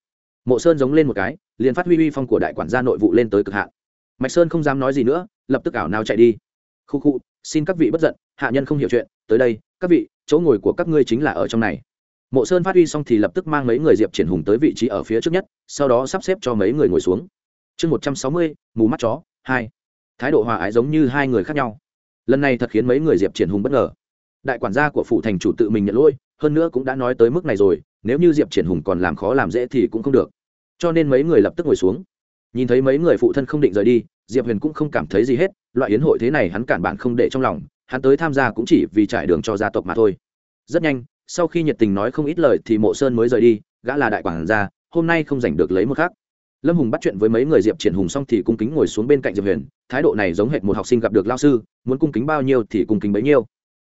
Mộ sơn giống lên một cái, liền phát huy uy phong của đại quản gia nội vụ lên tới cực hạn. Mạch sơn không dám nói gì nữa, lập tức ảo nào chạy đi. Khu khu, xin các vị bất giận, hạ nhân không hiểu chuyện, tới đây, các vị, chỗ ngồi của các ngươi chính là ở trong này. Mộ sơn phát huy xong thì lập tức mang mấy người diệp triển hùng tới vị trí ở phía trước nhất, sau đó sắp xếp cho mấy người ngồi xuống. Chương một trăm sáu mươi, mù mắt chó, hai. Thái độ hòa ái giống như hai người khác nhau lần này thật khiến mấy người diệp triển hùng bất ngờ. Đại quản gia của phủ thành chủ tự mình nhận lỗi, hơn nữa cũng đã nói tới mức này rồi, nếu như diệp triển hùng còn làm khó làm dễ thì cũng không được. Cho nên mấy người lập tức ngồi xuống. Nhìn thấy mấy người phụ thân không định rời đi, diệp huyền cũng không cảm thấy gì hết, loại yến hội thế này hắn cản bạn không để trong lòng, hắn tới tham gia cũng chỉ vì trải đường cho gia tộc mà thôi. Rất nhanh, sau khi nhiệt tình nói không ít lời thì mộ sơn mới rời đi, gã là đại quản gia, hôm nay không giành được lấy một khác lâm hùng bắt chuyện với mấy người diệp triển hùng xong thì cung kính ngồi xuống bên cạnh diệp huyền. Thái độ này giống hệt một học sinh gặp được lao sư, muốn cung kính bao nhiêu thì cung kính bấy nhiêu.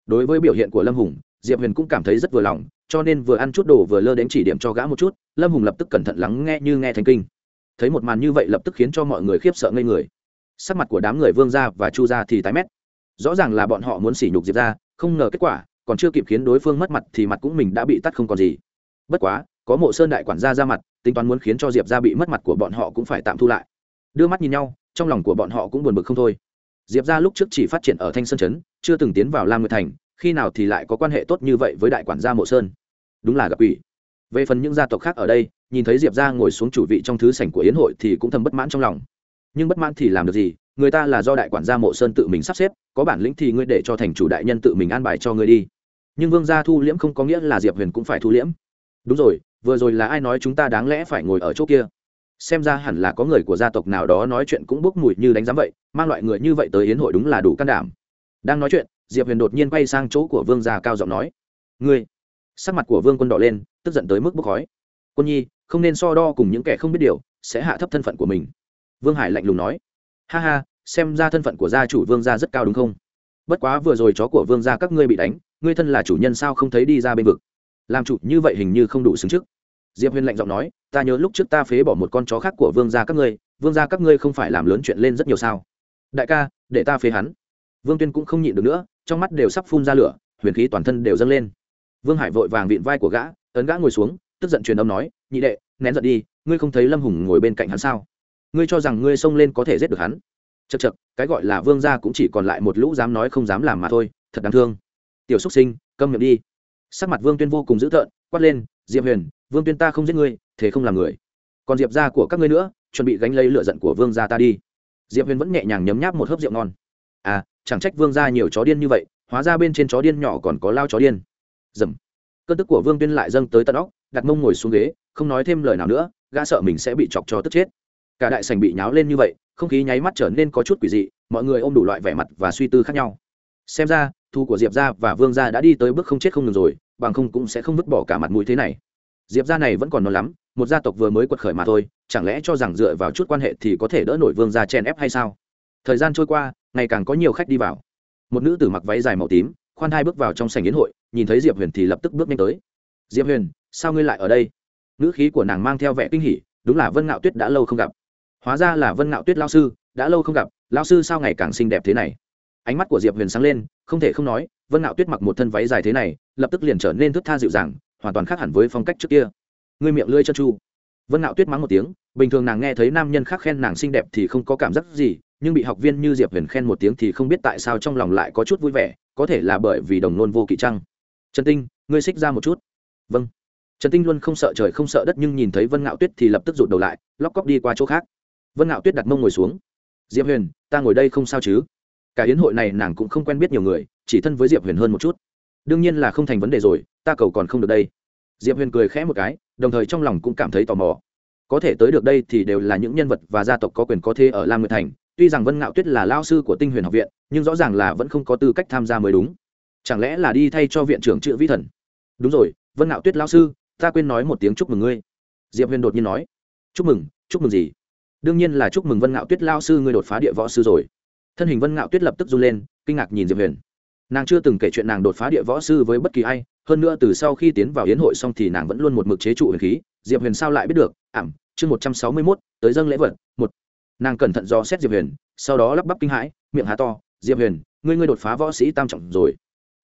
Đối với biểu hiện của lâm hùng, diệp huyền cũng cảm thấy rất vừa lòng, cho nên vừa ăn chút đồ vừa lơ đến chỉ điểm cho gã một chút, lâm hùng lập tức cẩn thận lắng nghe như nghe thành kinh. Thấy một màn như vậy lập tức khiến cho mọi người khiếp sợ ngây người. Sắc mặt của đám người vương gia và chu gia thì tái mét. Rõ ràng là bọn họ muốn sỉ nhục diệp ra không ngờ kết quả, còn chưa kịp khiến đối phương mất mặt thì mặt cũng mình đã bị tắt không còn gì. Bất quá, có mộ sơn đại quản gia ra mặt tính toán muốn khiến cho diệp ra bị mất mặt của bọn họ cũng phải tạm thu lại. Đưa mắt nhìn nhau, trong lòng của bọn họ cũng buồn bực không thôi. Diệp ra lúc trước chỉ phát triển ở thanh sơn chấn chưa từng tiến vào lam nguyệt thành, khi nào thì lại có quan hệ tốt như vậy với đại quản gia mộ sơn? Đúng là gặp ủy về phần những gia tộc khác ở đây, nhìn thấy diệp ra ngồi xuống chủ vị trong thứ sảnh của yến hội thì cũng thầm bất mãn trong lòng. Nhưng bất mãn thì làm được gì? Người ta là do đại quản gia mộ sơn tự mình sắp xếp, có bản lĩnh thì ngươi để cho thành chủ đại nhân tự mình an bài cho ngươi đi. Nhưng vương gia thu liễm không có nghĩa là diệp huyền cũng phải thu liễm. Đúng rồi vừa rồi là ai nói chúng ta đáng lẽ phải ngồi ở chỗ kia? Xem ra hẳn là có người của gia tộc nào đó nói chuyện cũng bốc mùi như đánh giám vậy, mang loại người như vậy tới yến hội đúng là đủ can đảm. Đang nói chuyện, diệp huyền đột nhiên quay sang chỗ của vương gia cao giọng nói, ngươi. Sắc mặt của vương quân đỏ lên, tức giận tới mức bốc khói. Quân nhi, không nên so đo cùng những kẻ không biết điều, sẽ hạ thấp thân phận của mình. Vương hải lạnh lùng nói, ha ha, xem ra thân phận của gia chủ vương gia rất cao đúng không? Bất quá vừa rồi chó của vương gia các ngươi bị đánh, ngươi thân là chủ nhân sao không thấy đi ra bên vực? Làm chủ, như vậy hình như không đủ xứng trước. Diệp huyền lạnh giọng nói, ta nhớ lúc trước ta phế bỏ một con chó khác của vương gia các ngươi, vương gia các ngươi không phải làm lớn chuyện lên rất nhiều sao? Đại ca, để ta phế hắn. Vương tuyên cũng không nhịn được nữa, trong mắt đều sắp phun ra lửa, huyền khí toàn thân đều dâng lên. Vương hải vội vàng vịn vai của gã, ấn gã ngồi xuống, tức giận truyền âm nói, nhị đệ, nén giận đi, ngươi không thấy lâm hùng ngồi bên cạnh hắn sao? Ngươi cho rằng ngươi xông lên có thể giết được hắn? Chật chật cái gọi là vương gia cũng chỉ còn lại một lũ dám nói không dám làm mà thôi, thật đáng thương. Tiểu xúc sinh, câm miệng đi sắc mặt vương tuyên vô cùng dữ tợn, quát lên, diệp huyền, vương tuyên ta không giết ngươi, thế không làm người. Còn diệp gia của các ngươi nữa, chuẩn bị gánh lấy lựa giận của vương gia ta đi. Diệp huyền vẫn nhẹ nhàng nhấm nháp một hớp rượu ngon. À chẳng trách vương gia nhiều chó điên như vậy, hóa ra bên trên chó điên nhỏ còn có lao chó điên. Dầm. Cơn tức của vương tuyên lại dâng tới tận óc, đặt mông ngồi xuống ghế, không nói thêm lời nào nữa, gã sợ mình sẽ bị chọc cho tức chết. Cả đại sành bị nháo lên như vậy, không khí nháy mắt trở nên có chút quỷ dị, mọi người ôm đủ loại vẻ mặt và suy tư khác nhau. Xem ra thu của diệp gia và vương gia đã đi tới bước không chết không ngừng rồi bằng không cũng sẽ không vứt bỏ cả mặt mũi thế này. Diệp gia này vẫn còn non lắm, một gia tộc vừa mới quật khởi mà thôi, chẳng lẽ cho rằng dựa vào chút quan hệ thì có thể đỡ nổi vương gia chen ép hay sao? Thời gian trôi qua, ngày càng có nhiều khách đi vào. Một nữ tử mặc váy dài màu tím, khoan hai bước vào trong sảnh yến hội, nhìn thấy diệp huyền thì lập tức bước nhanh tới. Diệp huyền, sao ngươi lại ở đây? Nữ khí của nàng mang theo vẻ kinh hỉ, đúng là vân ngạo tuyết đã lâu không gặp. Hóa ra là vân ngạo tuyết lao sư, đã lâu không gặp, lao sư sao ngày càng xinh đẹp thế này? Ánh mắt của diệp huyền sáng lên, không thể không nói vân ngạo tuyết mặc một thân váy dài thế này, lập tức liền trở nên thức tha dịu dàng, hoàn toàn khác hẳn với phong cách trước kia. Ngươi miệng lưỡi chân chu vân ngạo tuyết mắng một tiếng, bình thường nàng nghe thấy nam nhân khác khen nàng xinh đẹp thì không có cảm giác gì, nhưng bị học viên như diệp huyền khen một tiếng thì không biết tại sao trong lòng lại có chút vui vẻ, có thể là bởi vì đồng nôn vô kỵ trăng trần tinh, ngươi xích ra một chút. Vâng. Trần tinh luôn không sợ trời không sợ đất nhưng nhìn thấy vân ngạo tuyết thì lập tức rụt đầu lại, lóc cóc đi qua chỗ khác. Vân ngạo tuyết đặt mông ngồi xuống. Diệp huyền, ta ngồi đây không sao chứ? Cả hiến hội này nàng cũng không quen biết nhiều người, chỉ thân với diệp huyền hơn một chút. Đương nhiên là không thành vấn đề rồi, ta cầu còn không được đây. Diệp huyền cười khẽ một cái, đồng thời trong lòng cũng cảm thấy tò mò. Có thể tới được đây thì đều là những nhân vật và gia tộc có quyền có thế ở lam nguyệt thành, tuy rằng vân ngạo tuyết là lao sư của tinh huyền học viện, nhưng rõ ràng là vẫn không có tư cách tham gia mới đúng. Chẳng lẽ là đi thay cho viện trưởng chữ vĩ thần? Đúng rồi, vân ngạo tuyết lao sư, ta quên nói một tiếng chúc mừng ngươi. Diệp huyền đột nhiên nói. Chúc mừng chúc mừng gì? Đương nhiên là chúc mừng vân ngạo tuyết lao sư ngươi đột phá địa võ sư rồi thân hình vân ngạo tuyết lập tức run lên, kinh ngạc nhìn diệp huyền. Nàng chưa từng kể chuyện nàng đột phá địa võ sư với bất kỳ ai, hơn nữa từ sau khi tiến vào hiến hội xong thì nàng vẫn luôn một mực chế trụ huyền khí, diệp huyền sao lại biết được? Ảm, chương một trăm sáu mươi mốt, tới dâng lễ vật, một. Nàng cẩn thận do xét diệp huyền, sau đó lắp bắp kinh hãi, miệng há to, diệp huyền, ngươi ngươi đột phá võ sĩ tam trọng rồi.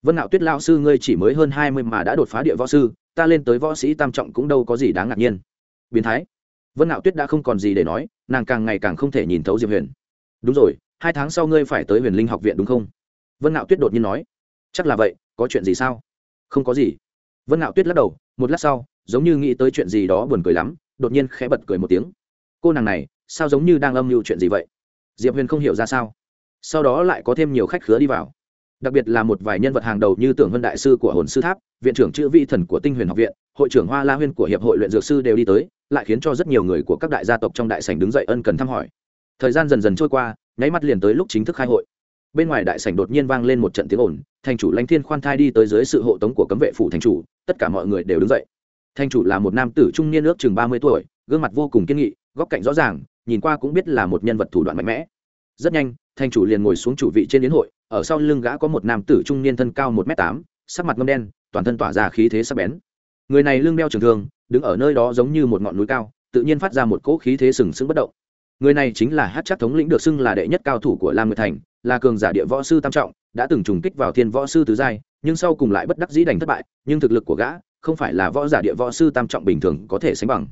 Vân ngạo tuyết lao sư ngươi chỉ mới hơn hai mươi mà đã đột phá địa võ sư, ta lên tới võ sĩ tam trọng cũng đâu có gì đáng ngạc nhiên. Biến thái. Vân ngạo tuyết đã không còn gì để nói, nàng càng ngày càng không thể nhìn thấu diệp huyền. Đúng rồi hai tháng sau ngươi phải tới huyền linh học viện đúng không? Vân ngạo tuyết đột nhiên nói. Chắc là vậy, có chuyện gì sao? Không có gì. Vân ngạo tuyết lắc đầu, một lát sau, giống như nghĩ tới chuyện gì đó buồn cười lắm, đột nhiên khẽ bật cười một tiếng. Cô nàng này, sao giống như đang âm mưu chuyện gì vậy? Diệp huyền không hiểu ra sao. Sau đó lại có thêm nhiều khách khứa đi vào. Đặc biệt là một vài nhân vật hàng đầu như tưởng vân đại sư của hồn sư tháp, viện trưởng chữ Vi thần của tinh huyền học viện, hội trưởng hoa la huyên của hiệp hội luyện dược sư đều đi tới, lại khiến cho rất nhiều người của các đại gia tộc trong đại sảnh đứng dậy ân cần thăm hỏi. Thời gian dần dần trôi qua nháy mắt liền tới lúc chính thức khai hội. Bên ngoài đại sảnh đột nhiên vang lên một trận tiếng ồn, thành chủ lãnh thiên khoan thai đi tới dưới sự hộ tống của cấm vệ phủ thành chủ, tất cả mọi người đều đứng dậy. Thành chủ là một nam tử trung niên ước chừng ba mươi tuổi, gương mặt vô cùng kiên nghị, góc cạnh rõ ràng, nhìn qua cũng biết là một nhân vật thủ đoạn mạnh mẽ. Rất nhanh, thành chủ liền ngồi xuống chủ vị trên yến hội, ở sau lưng gã có một nam tử trung niên thân cao một m tám, sắc mặt ngâm đen, toàn thân tỏa ra khí thế sắc bén. Người này lưng đeo trường thương, đứng ở nơi đó giống như một ngọn núi cao, tự nhiên phát ra một cỗ khí thế sừng sững bất động người này chính là hát chắc thống lĩnh được xưng là đệ nhất cao thủ của lam nguyệt thành, là cường giả địa võ sư tam trọng, đã từng trùng kích vào thiên võ sư tứ giai, nhưng sau cùng lại bất đắc dĩ đành thất bại, nhưng thực lực của gã không phải là võ giả địa võ sư tam trọng bình thường có thể sánh bằng.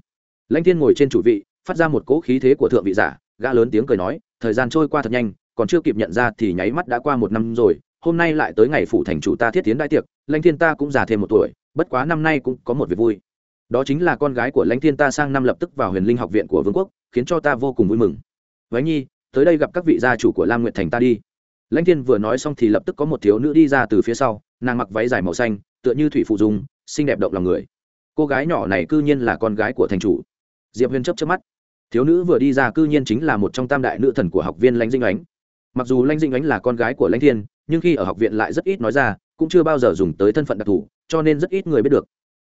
Lãnh thiên ngồi trên chủ vị, phát ra một cỗ khí thế của thượng vị giả, gã lớn tiếng cười nói, thời gian trôi qua thật nhanh, còn chưa kịp nhận ra thì nháy mắt đã qua một năm rồi, hôm nay lại tới ngày phủ thành chủ ta thiết tiến đại tiệc, lãnh thiên ta cũng già thêm một tuổi, bất quá năm nay cũng có một việc vui đó chính là con gái của lãnh thiên ta sang năm lập tức vào huyền linh học viện của vương quốc, khiến cho ta vô cùng vui mừng. Váy nhi, tới đây gặp các vị gia chủ của lam nguyệt thành ta đi. Lãnh thiên vừa nói xong thì lập tức có một thiếu nữ đi ra từ phía sau, nàng mặc váy dài màu xanh, tựa như thủy phụ dung, xinh đẹp động lòng người. Cô gái nhỏ này cư nhiên là con gái của thành chủ. Diệp huyền chấp chấp mắt. Thiếu nữ vừa đi ra cư nhiên chính là một trong tam đại nữ thần của học viên lãnh dinh ánh. Mặc dù lãnh dinh ánh là con gái của lãnh thiên, nhưng khi ở học viện lại rất ít nói ra, cũng chưa bao giờ dùng tới thân phận đặc thù, cho nên rất ít người biết được.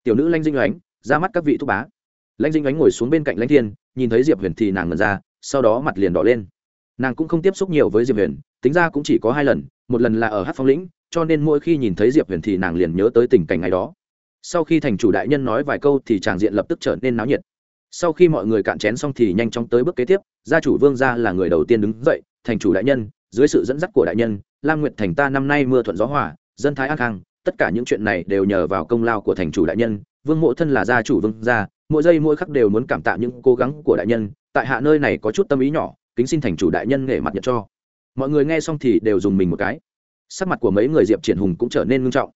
Tiểu nữ lãnh dinh ánh ra mắt các vị thúc bá. Lãnh dinh ánh ngồi xuống bên cạnh lãnh thiên, nhìn thấy diệp huyền thì nàng ngần ra, sau đó mặt liền đỏ lên. Nàng cũng không tiếp xúc nhiều với diệp huyền, tính ra cũng chỉ có hai lần, một lần là ở hát phong lĩnh, cho nên mỗi khi nhìn thấy diệp huyền thì nàng liền nhớ tới tình cảnh ngày đó. Sau khi thành chủ đại nhân nói vài câu thì tràng diện lập tức trở nên náo nhiệt. Sau khi mọi người cạn chén xong thì nhanh chóng tới bước kế tiếp, gia chủ vương gia là người đầu tiên đứng dậy, thành chủ đại nhân, dưới sự dẫn dắt của đại nhân, lam nguyệt thành ta năm nay mưa thuận gió hòa, dân thái an khang, tất cả những chuyện này đều nhờ vào công lao của thành chủ đại nhân vương mộ thân là gia chủ vương gia, mỗi giây mỗi khắc đều muốn cảm tạ những cố gắng của đại nhân, tại hạ nơi này có chút tâm ý nhỏ, kính xin thành chủ đại nhân nghệ mặt nhận cho. Mọi người nghe xong thì đều dùng mình một cái. Sắc mặt của mấy người diệp triển hùng cũng trở nên ngưng trọng.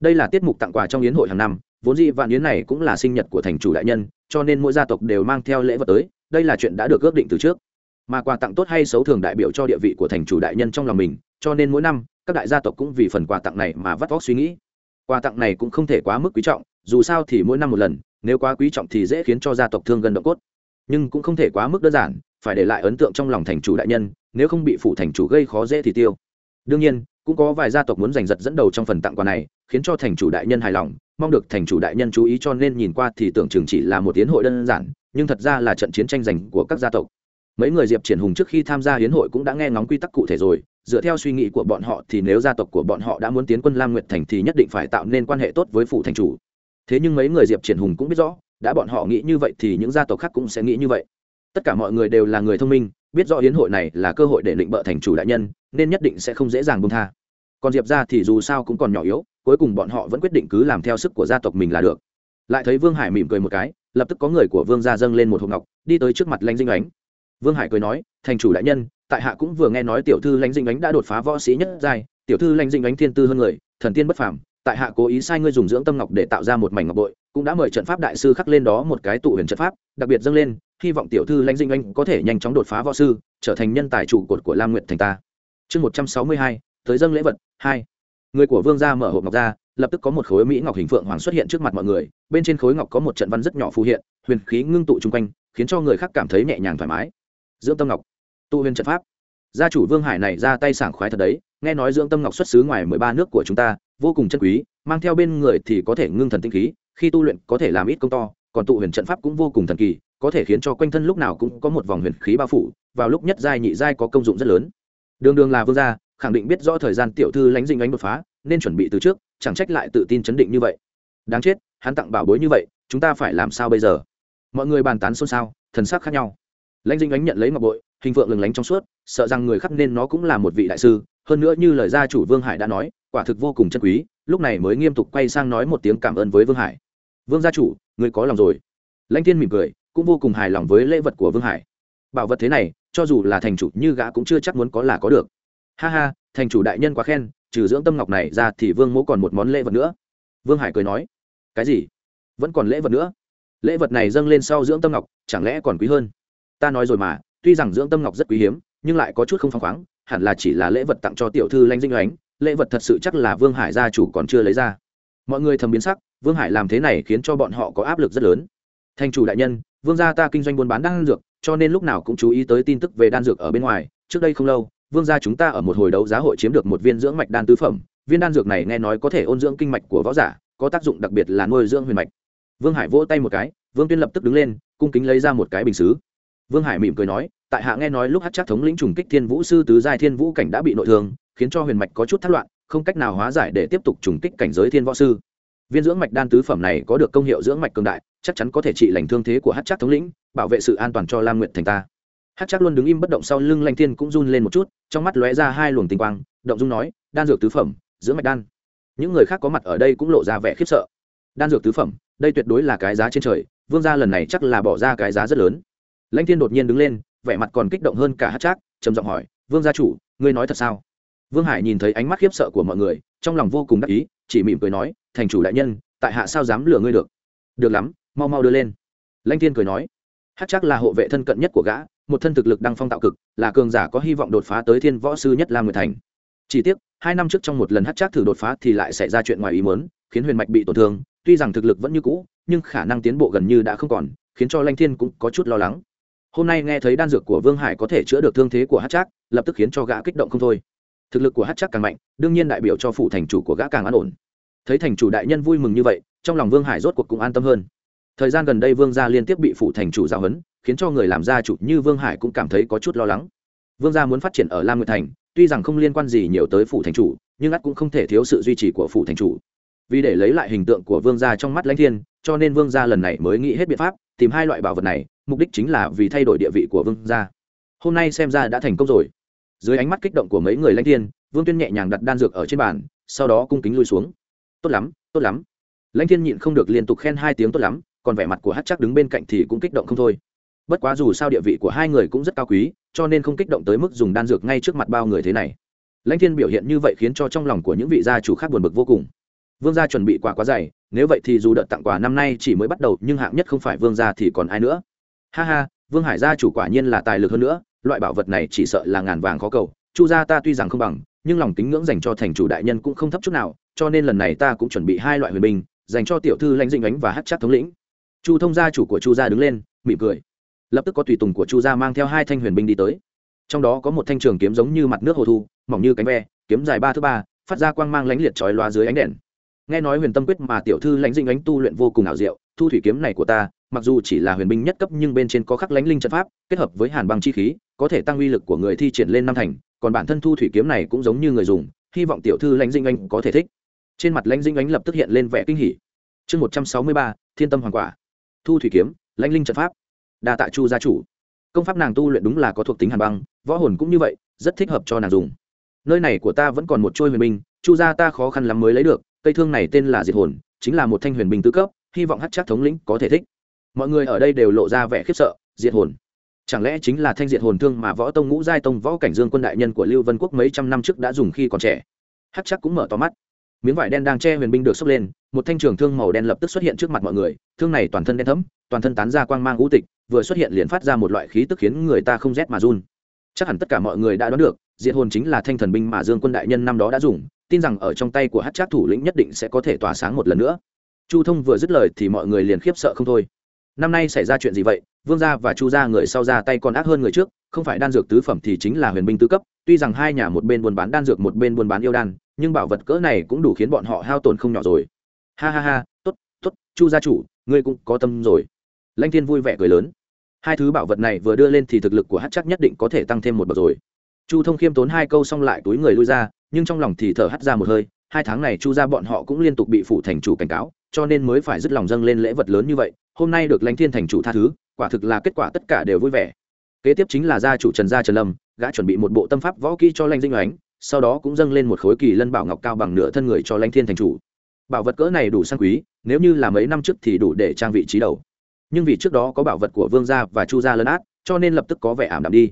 Đây là tiết mục tặng quà trong yến hội hàng năm, vốn dĩ vạn yến này cũng là sinh nhật của thành chủ đại nhân, cho nên mỗi gia tộc đều mang theo lễ vật tới, đây là chuyện đã được ước định từ trước. Mà quà tặng tốt hay xấu thường đại biểu cho địa vị của thành chủ đại nhân trong lòng mình, cho nên mỗi năm, các đại gia tộc cũng vì phần quà tặng này mà vắt vóc suy nghĩ. Quà tặng này cũng không thể quá mức quý trọng dù sao thì mỗi năm một lần, nếu quá quý trọng thì dễ khiến cho gia tộc thương gần động cốt. Nhưng cũng không thể quá mức đơn giản, phải để lại ấn tượng trong lòng thành chủ đại nhân, nếu không bị phụ thành chủ gây khó dễ thì tiêu. Đương nhiên, cũng có vài gia tộc muốn giành giật dẫn đầu trong phần tặng quà này, khiến cho thành chủ đại nhân hài lòng, mong được thành chủ đại nhân chú ý cho nên nhìn qua thì tưởng chừng chỉ là một tiến hội đơn giản, nhưng thật ra là trận chiến tranh giành của các gia tộc. Mấy người diệp triển hùng trước khi tham gia hiến hội cũng đã nghe ngóng quy tắc cụ thể rồi, dựa theo suy nghĩ của bọn họ thì nếu gia tộc của bọn họ đã muốn tiến quân lam nguyệt thành thì nhất định phải tạo nên quan hệ tốt với phụ thành chủ thế nhưng mấy người diệp triển hùng cũng biết rõ, đã bọn họ nghĩ như vậy thì những gia tộc khác cũng sẽ nghĩ như vậy. Tất cả mọi người đều là người thông minh, biết rõ hiến hội này là cơ hội để định bợ thành chủ đại nhân, nên nhất định sẽ không dễ dàng bông tha. Còn diệp ra thì dù sao cũng còn nhỏ yếu, cuối cùng bọn họ vẫn quyết định cứ làm theo sức của gia tộc mình là được. Lại thấy vương hải mỉm cười một cái, lập tức có người của vương gia dâng lên một hộp ngọc, đi tới trước mặt lãnh dinh ánh. Vương hải cười nói, thành chủ đại nhân, tại hạ cũng vừa nghe nói tiểu thư lãnh dinh ánh đã đột phá võ sĩ nhất giai, tiểu thư lãnh dinh ánh thiên tư hơn người, thần tiên bất phàm tại hạ cố ý sai ngươi dùng dưỡng tâm ngọc để tạo ra một mảnh ngọc bội, cũng đã mời trận pháp đại sư khắc lên đó một cái tụ huyền trận pháp, đặc biệt dâng lên, hy vọng tiểu thư lãnh dinh anh có thể nhanh chóng đột phá võ sư, trở thành nhân tài trụ cột của lam nguyệt thành ta. Chương một trăm sáu mươi hai, tới dâng lễ vật, hai. Người của vương gia mở hộp ngọc ra, lập tức có một khối mỹ ngọc hình phượng hoàng xuất hiện trước mặt mọi người, bên trên khối ngọc có một trận văn rất nhỏ phù hiện, huyền khí ngưng tụ chung quanh, khiến cho người khác cảm thấy nhẹ nhàng thoải mái. Dưỡng tâm ngọc. Tụ huyền trận pháp. Gia chủ vương hải này ra tay sảng khoái thật đấy, nghe nói dưỡng tâm ngọc xuất xứ ngoài mười ba nước của chúng ta vô cùng chân quý, mang theo bên người thì có thể ngưng thần tinh khí, khi tu luyện có thể làm ít công to, còn tụ huyền trận pháp cũng vô cùng thần kỳ, có thể khiến cho quanh thân lúc nào cũng có một vòng huyền khí bao phủ, vào lúc nhất giai nhị giai có công dụng rất lớn. Đường đường là vương gia, khẳng định biết rõ thời gian tiểu thư lánh dinh ánh đột phá, nên chuẩn bị từ trước, chẳng trách lại tự tin chấn định như vậy. Đáng chết, hắn tặng bảo bối như vậy, chúng ta phải làm sao bây giờ? Mọi người bàn tán xôn xao, thần sắc khác nhau. Lãnh dinh ánh nhận lấy ngọc bội, hình phượng lừng lánh trong suốt, sợ rằng người khác nên nó cũng là một vị đại sư hơn nữa như lời gia chủ vương hải đã nói, quả thực vô cùng chân quý, lúc này mới nghiêm túc quay sang nói một tiếng cảm ơn với vương hải. Vương gia chủ, người có lòng rồi. Lãnh thiên mỉm cười, cũng vô cùng hài lòng với lễ vật của vương hải. Bảo vật thế này, cho dù là thành chủ như gã cũng chưa chắc muốn có là có được. Ha ha, thành chủ đại nhân quá khen, trừ dưỡng tâm ngọc này ra thì vương mỗ còn một món lễ vật nữa. Vương hải cười nói, cái gì? Vẫn còn lễ vật nữa? Lễ vật này dâng lên sau dưỡng tâm ngọc, chẳng lẽ còn quý hơn? Ta nói rồi mà, tuy rằng dưỡng tâm ngọc rất quý hiếm, nhưng lại có chút không phăng khoáng hẳn là chỉ là lễ vật tặng cho tiểu thư lanh dinh oánh lễ vật thật sự chắc là vương hải gia chủ còn chưa lấy ra. Mọi người thầm biến sắc, vương hải làm thế này khiến cho bọn họ có áp lực rất lớn. Thành chủ đại nhân, vương gia ta kinh doanh buôn bán đan dược, cho nên lúc nào cũng chú ý tới tin tức về đan dược ở bên ngoài. Trước đây không lâu, vương gia chúng ta ở một hồi đấu giá hội chiếm được một viên dưỡng mạch đan tứ phẩm. Viên đan dược này nghe nói có thể ôn dưỡng kinh mạch của võ giả, có tác dụng đặc biệt là nuôi dưỡng huyền mạch. Vương hải vỗ tay một cái, vương tuyên lập tức đứng lên, cung kính lấy ra một cái bình xứ. Vương hải mỉm cười nói tại hạ nghe nói lúc hát chắc thống lĩnh trùng kích thiên vũ sư tứ giai thiên vũ cảnh đã bị nội thương, khiến cho huyền mạch có chút thất loạn, không cách nào hóa giải để tiếp tục trùng kích cảnh giới thiên võ sư. Viên dưỡng mạch đan tứ phẩm này có được công hiệu dưỡng mạch cường đại, chắc chắn có thể trị lành thương thế của hát chắc thống lĩnh, bảo vệ sự an toàn cho lam nguyện thành ta. Hát chắc luôn đứng im bất động sau lưng lanh thiên cũng run lên một chút, trong mắt lóe ra hai luồng tinh quang, động dung nói, đan dược tứ phẩm, dưỡng mạch đan. Những người khác có mặt ở đây cũng lộ ra vẻ khiếp sợ. Đan dược tứ phẩm, đây tuyệt đối là cái giá trên trời, vương gia lần này chắc là bỏ ra cái giá rất lớn. Lãnh thiên đột nhiên đứng lên vẻ mặt còn kích động hơn cả hát trác, trầm giọng hỏi, vương gia chủ, ngươi nói thật sao? Vương hải nhìn thấy ánh mắt khiếp sợ của mọi người, trong lòng vô cùng đắc ý, chỉ mỉm cười nói, thành chủ đại nhân, tại hạ sao dám lừa ngươi được? Được lắm, mau mau đưa lên. Lanh thiên cười nói, hát chắc là hộ vệ thân cận nhất của gã, một thân thực lực đăng phong tạo cực, là cường giả có hy vọng đột phá tới thiên võ sư nhất lam người thành. Chỉ tiếc, hai năm trước trong một lần hát trác thử đột phá thì lại xảy ra chuyện ngoài ý muốn, khiến huyền mạch bị tổn thương, tuy rằng thực lực vẫn như cũ, nhưng khả năng tiến bộ gần như đã không còn, khiến cho lanh thiên cũng có chút lo lắng hôm nay nghe thấy đan dược của vương hải có thể chữa được thương thế của hát trác, lập tức khiến cho gã kích động không thôi. Thực lực của hát trác càng mạnh, đương nhiên đại biểu cho phủ thành chủ của gã càng an ổn. Thấy thành chủ đại nhân vui mừng như vậy, trong lòng vương hải rốt cuộc cũng an tâm hơn. Thời gian gần đây vương gia liên tiếp bị phủ thành chủ giáo hấn khiến cho người làm gia chủ như vương hải cũng cảm thấy có chút lo lắng. Vương gia muốn phát triển ở lam nguyệt thành, tuy rằng không liên quan gì nhiều tới phủ thành chủ, nhưng ắt cũng không thể thiếu sự duy trì của phủ thành chủ. Vì để lấy lại hình tượng của vương gia trong mắt lãnh thiên, cho nên vương gia lần này mới nghĩ hết biện pháp tìm hai loại bảo vật này, mục đích chính là vì thay đổi địa vị của vương gia. Hôm nay xem ra đã thành công rồi. Dưới ánh mắt kích động của mấy người lãnh thiên, vương tuyên nhẹ nhàng đặt đan dược ở trên bàn, sau đó cung kính lui xuống. Tốt lắm tốt lắm. Lãnh thiên nhịn không được liên tục khen hai tiếng tốt lắm còn vẻ mặt của hát chắc đứng bên cạnh thì cũng kích động không thôi. Bất quá dù sao địa vị của hai người cũng rất cao quý, cho nên không kích động tới mức dùng đan dược ngay trước mặt bao người thế này. Lãnh thiên biểu hiện như vậy khiến cho trong lòng của những vị gia chủ khác buồn bực vô cùng. Vương gia chuẩn bị quả quá dày nếu vậy thì dù đợt tặng quà năm nay chỉ mới bắt đầu, nhưng hạng nhất không phải vương gia thì còn ai nữa? Ha ha, vương hải gia chủ quả nhiên là tài lực hơn nữa, loại bảo vật này chỉ sợ là ngàn vàng khó cầu. Chu gia ta tuy rằng không bằng, nhưng lòng kính ngưỡng dành cho thành chủ đại nhân cũng không thấp chút nào, cho nên lần này ta cũng chuẩn bị hai loại huyền binh, dành cho tiểu thư lãnh dinh ánh và hát chắc thống lĩnh. Chu thông gia chủ của chu gia đứng lên, mỉm cười. Lập tức có tùy tùng của chu gia mang theo hai thanh huyền binh đi tới. Trong đó có một thanh trường kiếm giống như mặt nước hồ thu, mỏng như cánh ve, kiếm dài ba thứ ba, phát ra quang mang lánh liệt trói loa dưới ánh đèn nghe nói huyền tâm quyết mà tiểu thư lãnh dinh ánh tu luyện vô cùng ảo diệu, thu thủy kiếm này của ta, mặc dù chỉ là huyền binh nhất cấp nhưng bên trên có khắc lãnh linh trận pháp, kết hợp với hàn băng chi khí, có thể tăng uy lực của người thi triển lên năm thành, còn bản thân thu thủy kiếm này cũng giống như người dùng, hy vọng tiểu thư lãnh dinh ánh có thể thích. Trên mặt lãnh dinh ánh lập tức hiện lên vẻ kinh hỉ. Chương một trăm sáu mươi ba, thiên tâm hoàng quả. Thu thủy kiếm, lãnh linh trận pháp. Đa tạ chu gia chủ. Công pháp nàng tu luyện đúng là có thuộc tính hàn băng, võ hồn cũng như vậy, rất thích hợp cho nàng dùng. Nơi này của ta vẫn còn một trôi huyền binh, chu gia ta khó khăn lắm mới lấy được cây thương này tên là diệt hồn, chính là một thanh huyền binh tứ cấp, hy vọng hát chắc thống lĩnh có thể thích. Mọi người ở đây đều lộ ra vẻ khiếp sợ, diệt hồn. Chẳng lẽ chính là thanh diệt hồn thương mà võ tông ngũ giai tông võ cảnh dương quân đại nhân của lưu vân quốc mấy trăm năm trước đã dùng khi còn trẻ? Hát chắc cũng mở to mắt. Miếng vải đen đang che huyền binh được xốc lên, một thanh trường thương màu đen lập tức xuất hiện trước mặt mọi người, thương này toàn thân đen thấm toàn thân tán ra quang mang ngũ tịch, vừa xuất hiện liền phát ra một loại khí tức khiến người ta không rét mà run. Chắc hẳn tất cả mọi người đã đoán được, diệt hồn chính là thanh thần binh mà dương quân đại nhân năm đó đã dùng tin rằng ở trong tay của hát trác thủ lĩnh nhất định sẽ có thể tỏa sáng một lần nữa. Chu thông vừa dứt lời thì mọi người liền khiếp sợ không thôi. Năm nay xảy ra chuyện gì vậy? Vương gia và chu gia người sau ra tay còn ác hơn người trước, không phải đan dược tứ phẩm thì chính là huyền binh tứ cấp. Tuy rằng hai nhà một bên buôn bán đan dược một bên buôn bán yêu đan, nhưng bảo vật cỡ này cũng đủ khiến bọn họ hao tổn không nhỏ rồi. Ha ha ha t ố t t ố t chu gia chủ, ngươi cũng có tâm rồi. Lanh thiên vui vẻ cười lớn. Hai thứ bảo vật này vừa đưa lên thì thực lực của hát chắc nhất định có thể tăng thêm một bậc rồi chu thông khiêm tốn hai câu xong lại túi người lui ra, nhưng trong lòng thì thở hắt ra một hơi, hai tháng này chu ra bọn họ cũng liên tục bị phủ thành chủ cảnh cáo, cho nên mới phải dứt lòng dâng lên lễ vật lớn như vậy, hôm nay được lãnh thiên thành chủ tha thứ, quả thực là kết quả tất cả đều vui vẻ. Kế tiếp chính là gia chủ trần gia trần lâm, gã chuẩn bị một bộ tâm pháp võ kỹ cho lãnh dinh oánh sau đó cũng dâng lên một khối kỳ lân bảo ngọc cao bằng nửa thân người cho lãnh thiên thành chủ. Bảo vật cỡ này đủ sang quý, nếu như là mấy năm trước thì đủ để trang vị trí đầu. Nhưng vì trước đó có bảo vật của vương gia và chu gia lấn át, cho nên lập tức có vẻ ảm đạm đi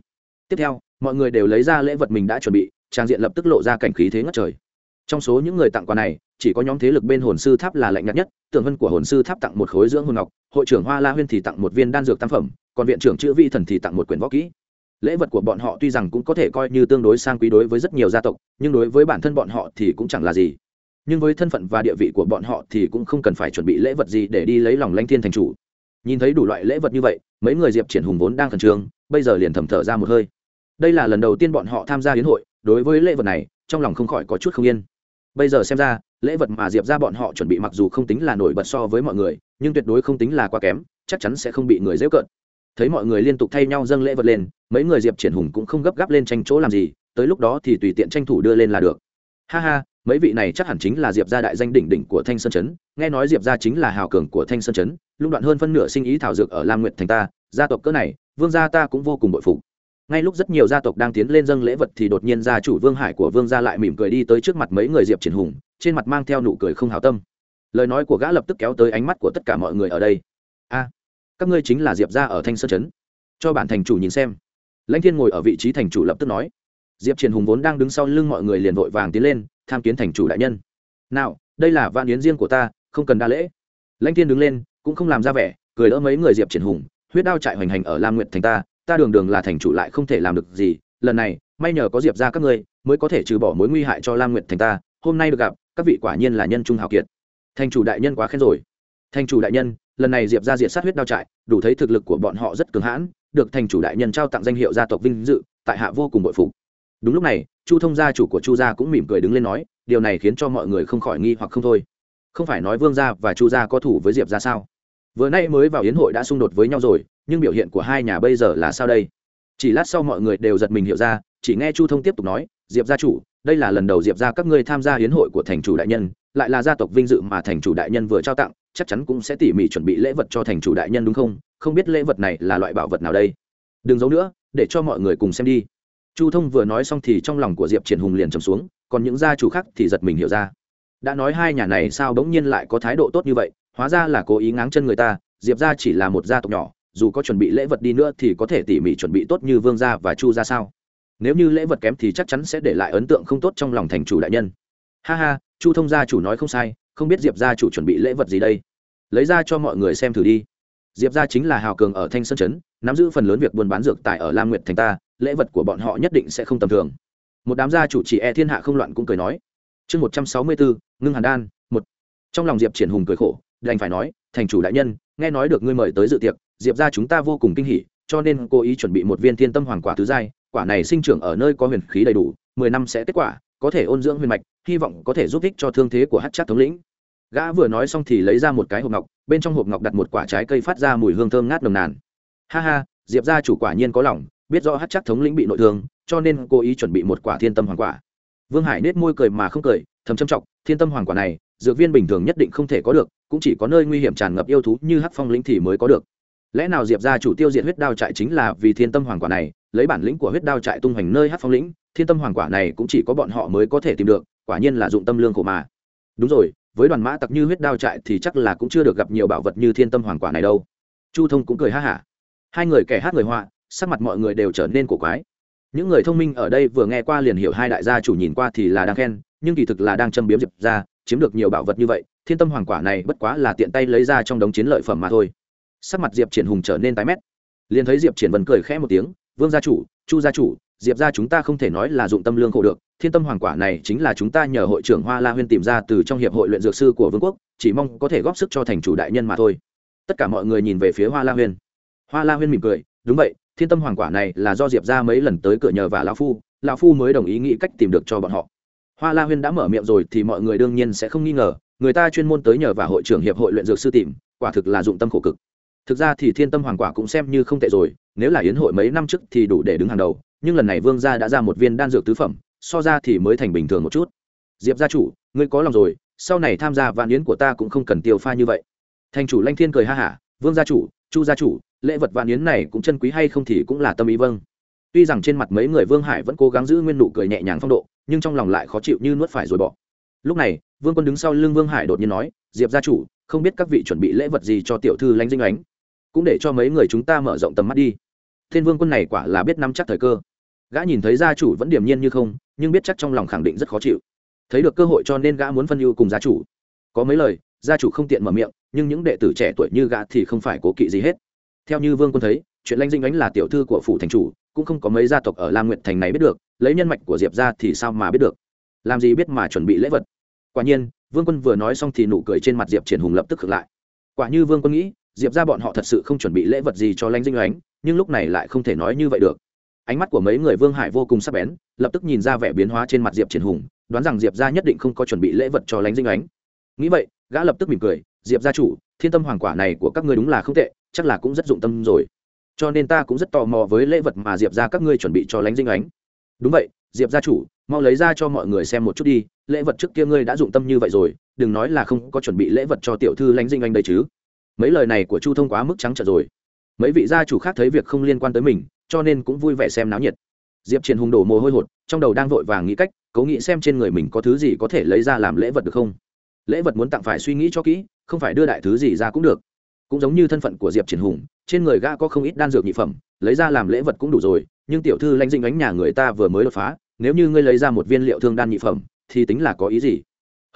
tiếp theo, mọi người đều lấy ra lễ vật mình đã chuẩn bị, trang diện lập tức lộ ra cảnh khí thế ngất trời. Trong số những người tặng quà này, chỉ có nhóm thế lực bên hồn sư tháp là lạnh nhạt nhất tưởng vân của hồn sư tháp tặng một khối dưỡng hồn ngọc, hội trưởng hoa la huyên thì tặng một viên đan dược tam phẩm, còn viện trưởng chữ vi thần thì tặng một quyển võ kỹ. Lễ vật của bọn họ tuy rằng cũng có thể coi như tương đối sang quý đối với rất nhiều gia tộc, nhưng đối với bản thân bọn họ thì cũng chẳng là gì. Nhưng với thân phận và địa vị của bọn họ thì cũng không cần phải chuẩn bị lễ vật gì để đi lấy lòng lãnh thiên thành chủ. Nhìn thấy đủ loại lễ vật như vậy, mấy người diệp triển hùng vốn đang khẩn trương, bây giờ liền thầm thở ra một hơi đây là lần đầu tiên bọn họ tham gia hiến hội, đối với lễ vật này, trong lòng không khỏi có chút không yên. Bây giờ xem ra, lễ vật mà diệp ra bọn họ chuẩn bị mặc dù không tính là nổi bật so với mọi người, nhưng tuyệt đối không tính là quá kém, chắc chắn sẽ không bị người dễ cợt. Thấy mọi người liên tục thay nhau dâng lễ vật lên, mấy người diệp triển hùng cũng không gấp gáp lên tranh chỗ làm gì, tới lúc đó thì tùy tiện tranh thủ đưa lên là được. Ha ha, mấy vị này chắc hẳn chính là diệp gia đại danh đỉnh đỉnh của thanh sơn chấn, nghe nói diệp gia chính là hào cường của thanh sơn chấn, lũng đoạn hơn phân nửa sinh ý thảo dược ở lam Nguyệt thành ta, gia tộc cỡ này, vương gia ta cũng vô cùng bội phục ngay lúc rất nhiều gia tộc đang tiến lên dâng lễ vật thì đột nhiên gia chủ vương hải của vương gia lại mỉm cười đi tới trước mặt mấy người diệp triển hùng trên mặt mang theo nụ cười không hào tâm. Lời nói của gã lập tức kéo tới ánh mắt của tất cả mọi người ở đây. A các ngươi chính là diệp gia ở thanh sơn Trấn, cho bản thành chủ nhìn xem. Lãnh thiên ngồi ở vị trí thành chủ lập tức nói. Diệp triển hùng vốn đang đứng sau lưng mọi người liền vội vàng tiến lên tham kiến thành chủ đại nhân. Nào đây là vạn yến riêng của ta không cần đa lễ. Lãnh thiên đứng lên cũng không làm ra vẻ cười đỡ mấy người diệp triển hùng huyết đao trại hoành hành ở lam nguyệt thành ta ta đường đường là thành chủ lại không thể làm được gì, lần này, may nhờ có diệp ra các ngươi, mới có thể trừ bỏ mối nguy hại cho lam nguyệt thành ta, hôm nay được gặp, các vị quả nhiên là nhân trung hào kiệt. Thành chủ đại nhân quá khen rồi. Thành chủ đại nhân, lần này diệp ra diệt sát huyết đao trại, đủ thấy thực lực của bọn họ rất cường hãn, được thành chủ đại nhân trao tặng danh hiệu gia tộc vinh dự, tại hạ vô cùng bội phục. Đúng lúc này, chu thông gia chủ của chu gia cũng mỉm cười đứng lên nói, điều này khiến cho mọi người không khỏi nghi hoặc không thôi. Không phải nói vương gia và chu gia có thủ với diệp ra sao? Vừa nay mới vào yến hội đã xung đột với nhau rồi, nhưng biểu hiện của hai nhà bây giờ là sao đây? Chỉ lát sau mọi người đều giật mình hiểu ra, chỉ nghe chu thông tiếp tục nói, diệp gia chủ, đây là lần đầu diệp ra các ngươi tham gia hiến hội của thành chủ đại nhân, lại là gia tộc vinh dự mà thành chủ đại nhân vừa trao tặng, chắc chắn cũng sẽ tỉ mỉ chuẩn bị lễ vật cho thành chủ đại nhân đúng không? Không biết lễ vật này là loại bảo vật nào đây? Đừng giấu nữa, để cho mọi người cùng xem đi. Chu thông vừa nói xong thì trong lòng của diệp triển hùng liền trầm xuống, còn những gia chủ khác thì giật mình hiểu ra. Đã nói hai nhà này sao bỗng nhiên lại có thái độ tốt như vậy hóa ra là cố ý ngáng chân người ta, diệp ra chỉ là một gia tộc nhỏ, dù có chuẩn bị lễ vật đi nữa thì có thể tỉ mỉ chuẩn bị tốt như vương gia và chu gia sao? Nếu như lễ vật kém thì chắc chắn sẽ để lại ấn tượng không tốt trong lòng thành chủ đại nhân. Ha ha, chu thông gia chủ nói không sai, không biết diệp gia chủ chuẩn bị lễ vật gì đây? Lấy ra cho mọi người xem thử đi. Diệp gia chính là hào cường ở thanh sơn trấn, nắm giữ phần lớn việc buôn bán dược tại ở lam nguyệt thành ta, lễ vật của bọn họ nhất định sẽ không tầm thường. Một đám gia chủ chỉ e thiên hạ không loạn cũng cười nói. Chương một trăm sáu mươi bốn ngưng hàn đan, một. Trong lòng diệp triển hùng cười khổ đành phải nói, thành chủ đại nhân, nghe nói được ngươi mời tới dự tiệc, diệp gia chúng ta vô cùng kinh hỉ, cho nên cố ý chuẩn bị một viên thiên tâm hoàng quả thứ giai, quả này sinh trưởng ở nơi có huyền khí đầy đủ, mười năm sẽ kết quả, có thể ôn dưỡng huyền mạch, hy vọng có thể giúp ích cho thương thế của hát chắc thống lĩnh. Gã vừa nói xong thì lấy ra một cái hộp ngọc, bên trong hộp ngọc đặt một quả trái cây phát ra mùi hương thơm ngát nồng nàn. Ha ha, diệp gia chủ quả nhiên có lòng, biết rõ hát chắc thống lĩnh bị nội thương, cho nên cố ý chuẩn bị một quả thiên tâm hoàng quả. Vương hải nết môi cười mà không cười, thầm châm trọng, thiên tâm hoàng quả này dược viên bình thường nhất định không thể có được, cũng chỉ có nơi nguy hiểm tràn ngập yêu thú như hắc phong lĩnh thì mới có được. Lẽ nào diệp gia chủ tiêu diệt huyết đao trại chính là vì thiên tâm hoàng quả này, lấy bản lĩnh của huyết đao trại tung hoành nơi Hắc phong lĩnh, thiên tâm hoàng quả này cũng chỉ có bọn họ mới có thể tìm được, quả nhiên là dụng tâm lương khổ mà. Đúng rồi, với đoàn mã tặc như huyết đao trại thì chắc là cũng chưa được gặp nhiều bảo vật như thiên tâm hoàng quả này đâu. Chu thông cũng cười ha hả. Hai người kẻ hát người họa, sắc mặt mọi người đều trở nên cổ quái. Những người thông minh ở đây vừa nghe qua liền hiểu hai đại gia chủ nhìn qua thì là đang khen, nhưng kỳ thực là đang châm biếm diệp ra chiếm được nhiều bảo vật như vậy, thiên tâm hoàng quả này bất quá là tiện tay lấy ra trong đống chiến lợi phẩm mà thôi. Sắc mặt diệp triển hùng trở nên tái mét. Liền thấy diệp triển vân cười khẽ một tiếng, vương gia chủ, chu gia chủ, diệp ra chúng ta không thể nói là dụng tâm lương khổ được, thiên tâm hoàng quả này chính là chúng ta nhờ hội trưởng hoa la huyên tìm ra từ trong hiệp hội luyện dược sư của vương quốc, chỉ mong có thể góp sức cho thành chủ đại nhân mà thôi. Tất cả mọi người nhìn về phía hoa la huyên. Hoa la huyên mỉm cười, đúng vậy, thiên tâm hoàng quả này là do diệp ra mấy lần tới cửa nhờ và lão phu lão phu mới đồng ý nghĩ cách tìm được cho bọn họ hoa la huyên đã mở miệng rồi thì mọi người đương nhiên sẽ không nghi ngờ. Người ta chuyên môn tới nhờ và hội trưởng hiệp hội luyện dược sư tìm, quả thực là dụng tâm khổ cực. Thực ra thì thiên tâm hoàng quả cũng xem như không tệ rồi, nếu là yến hội mấy năm trước thì đủ để đứng hàng đầu, nhưng lần này vương gia đã ra một viên đan dược tứ phẩm, so ra thì mới thành bình thường một chút. Diệp gia chủ, ngươi có lòng rồi, sau này tham gia vạn yến của ta cũng không cần tiêu pha như vậy. Thành chủ lanh thiên cười ha hả, vương gia chủ, chu gia chủ, lễ vật vạn yến này cũng chân quý hay không thì cũng là tâm ý vâng. Tuy rằng trên mặt mấy người vương hải vẫn cố gắng giữ nguyên nụ cười nhẹ nhàng phong độ nhưng trong lòng lại khó chịu như nuốt phải rồi bỏ. Lúc này, vương quân đứng sau lưng vương hải đột nhiên nói, diệp gia chủ, không biết các vị chuẩn bị lễ vật gì cho tiểu thư lãnh dinh ánh? Cũng để cho mấy người chúng ta mở rộng tầm mắt đi. Thiên vương quân này quả là biết nắm chắc thời cơ. Gã nhìn thấy gia chủ vẫn điềm nhiên như không, nhưng biết chắc trong lòng khẳng định rất khó chịu. Thấy được cơ hội cho nên gã muốn phân ưu cùng gia chủ. Có mấy lời, gia chủ không tiện mở miệng, nhưng những đệ tử trẻ tuổi như gã thì không phải cố kỵ gì hết. Theo như vương quân thấy, chuyện lãnh dinh ánh là tiểu thư của phủ thành chủ cũng không có mấy gia tộc ở lam nguyệt thành này biết được, lấy nhân mạch của diệp ra thì sao mà biết được? Làm gì biết mà chuẩn bị lễ vật? Quả nhiên, vương quân vừa nói xong thì nụ cười trên mặt diệp triển hùng lập tức khực lại. Quả như vương quân nghĩ, diệp ra bọn họ thật sự không chuẩn bị lễ vật gì cho lãnh dinh oánh nhưng lúc này lại không thể nói như vậy được. Ánh mắt của mấy người vương hải vô cùng sắc bén, lập tức nhìn ra vẻ biến hóa trên mặt diệp triển hùng, đoán rằng diệp ra nhất định không có chuẩn bị lễ vật cho lãnh dinh oánh nghĩ vậy, gã lập tức mỉm cười, diệp gia chủ, thiên tâm hoàng quả này của các ngươi đúng là không tệ, chắc là cũng rất dụng tâm rồi cho nên ta cũng rất tò mò với lễ vật mà diệp ra các ngươi chuẩn bị cho lánh dinh ánh. Đúng vậy, diệp gia chủ, mau lấy ra cho mọi người xem một chút đi, lễ vật trước kia ngươi đã dụng tâm như vậy rồi, đừng nói là không có chuẩn bị lễ vật cho tiểu thư lánh dinh Anh đây chứ. Mấy lời này của chu thông quá mức trắng trợn rồi. Mấy vị gia chủ khác thấy việc không liên quan tới mình, cho nên cũng vui vẻ xem náo nhiệt. Diệp triền hùng đổ mồ hôi hột, trong đầu đang vội vàng nghĩ cách, cố nghĩ xem trên người mình có thứ gì có thể lấy ra làm lễ vật được không. Lễ vật muốn tặng phải suy nghĩ cho kỹ, không phải đưa đại thứ gì ra cũng được cũng giống như thân phận của diệp triển hùng, trên người gã có không ít đan dược nhị phẩm, lấy ra làm lễ vật cũng đủ rồi, nhưng tiểu thư lãnh dinh ánh nhà người ta vừa mới đột phá, nếu như ngươi lấy ra một viên liệu thương đan nhị phẩm, thì tính là có ý gì?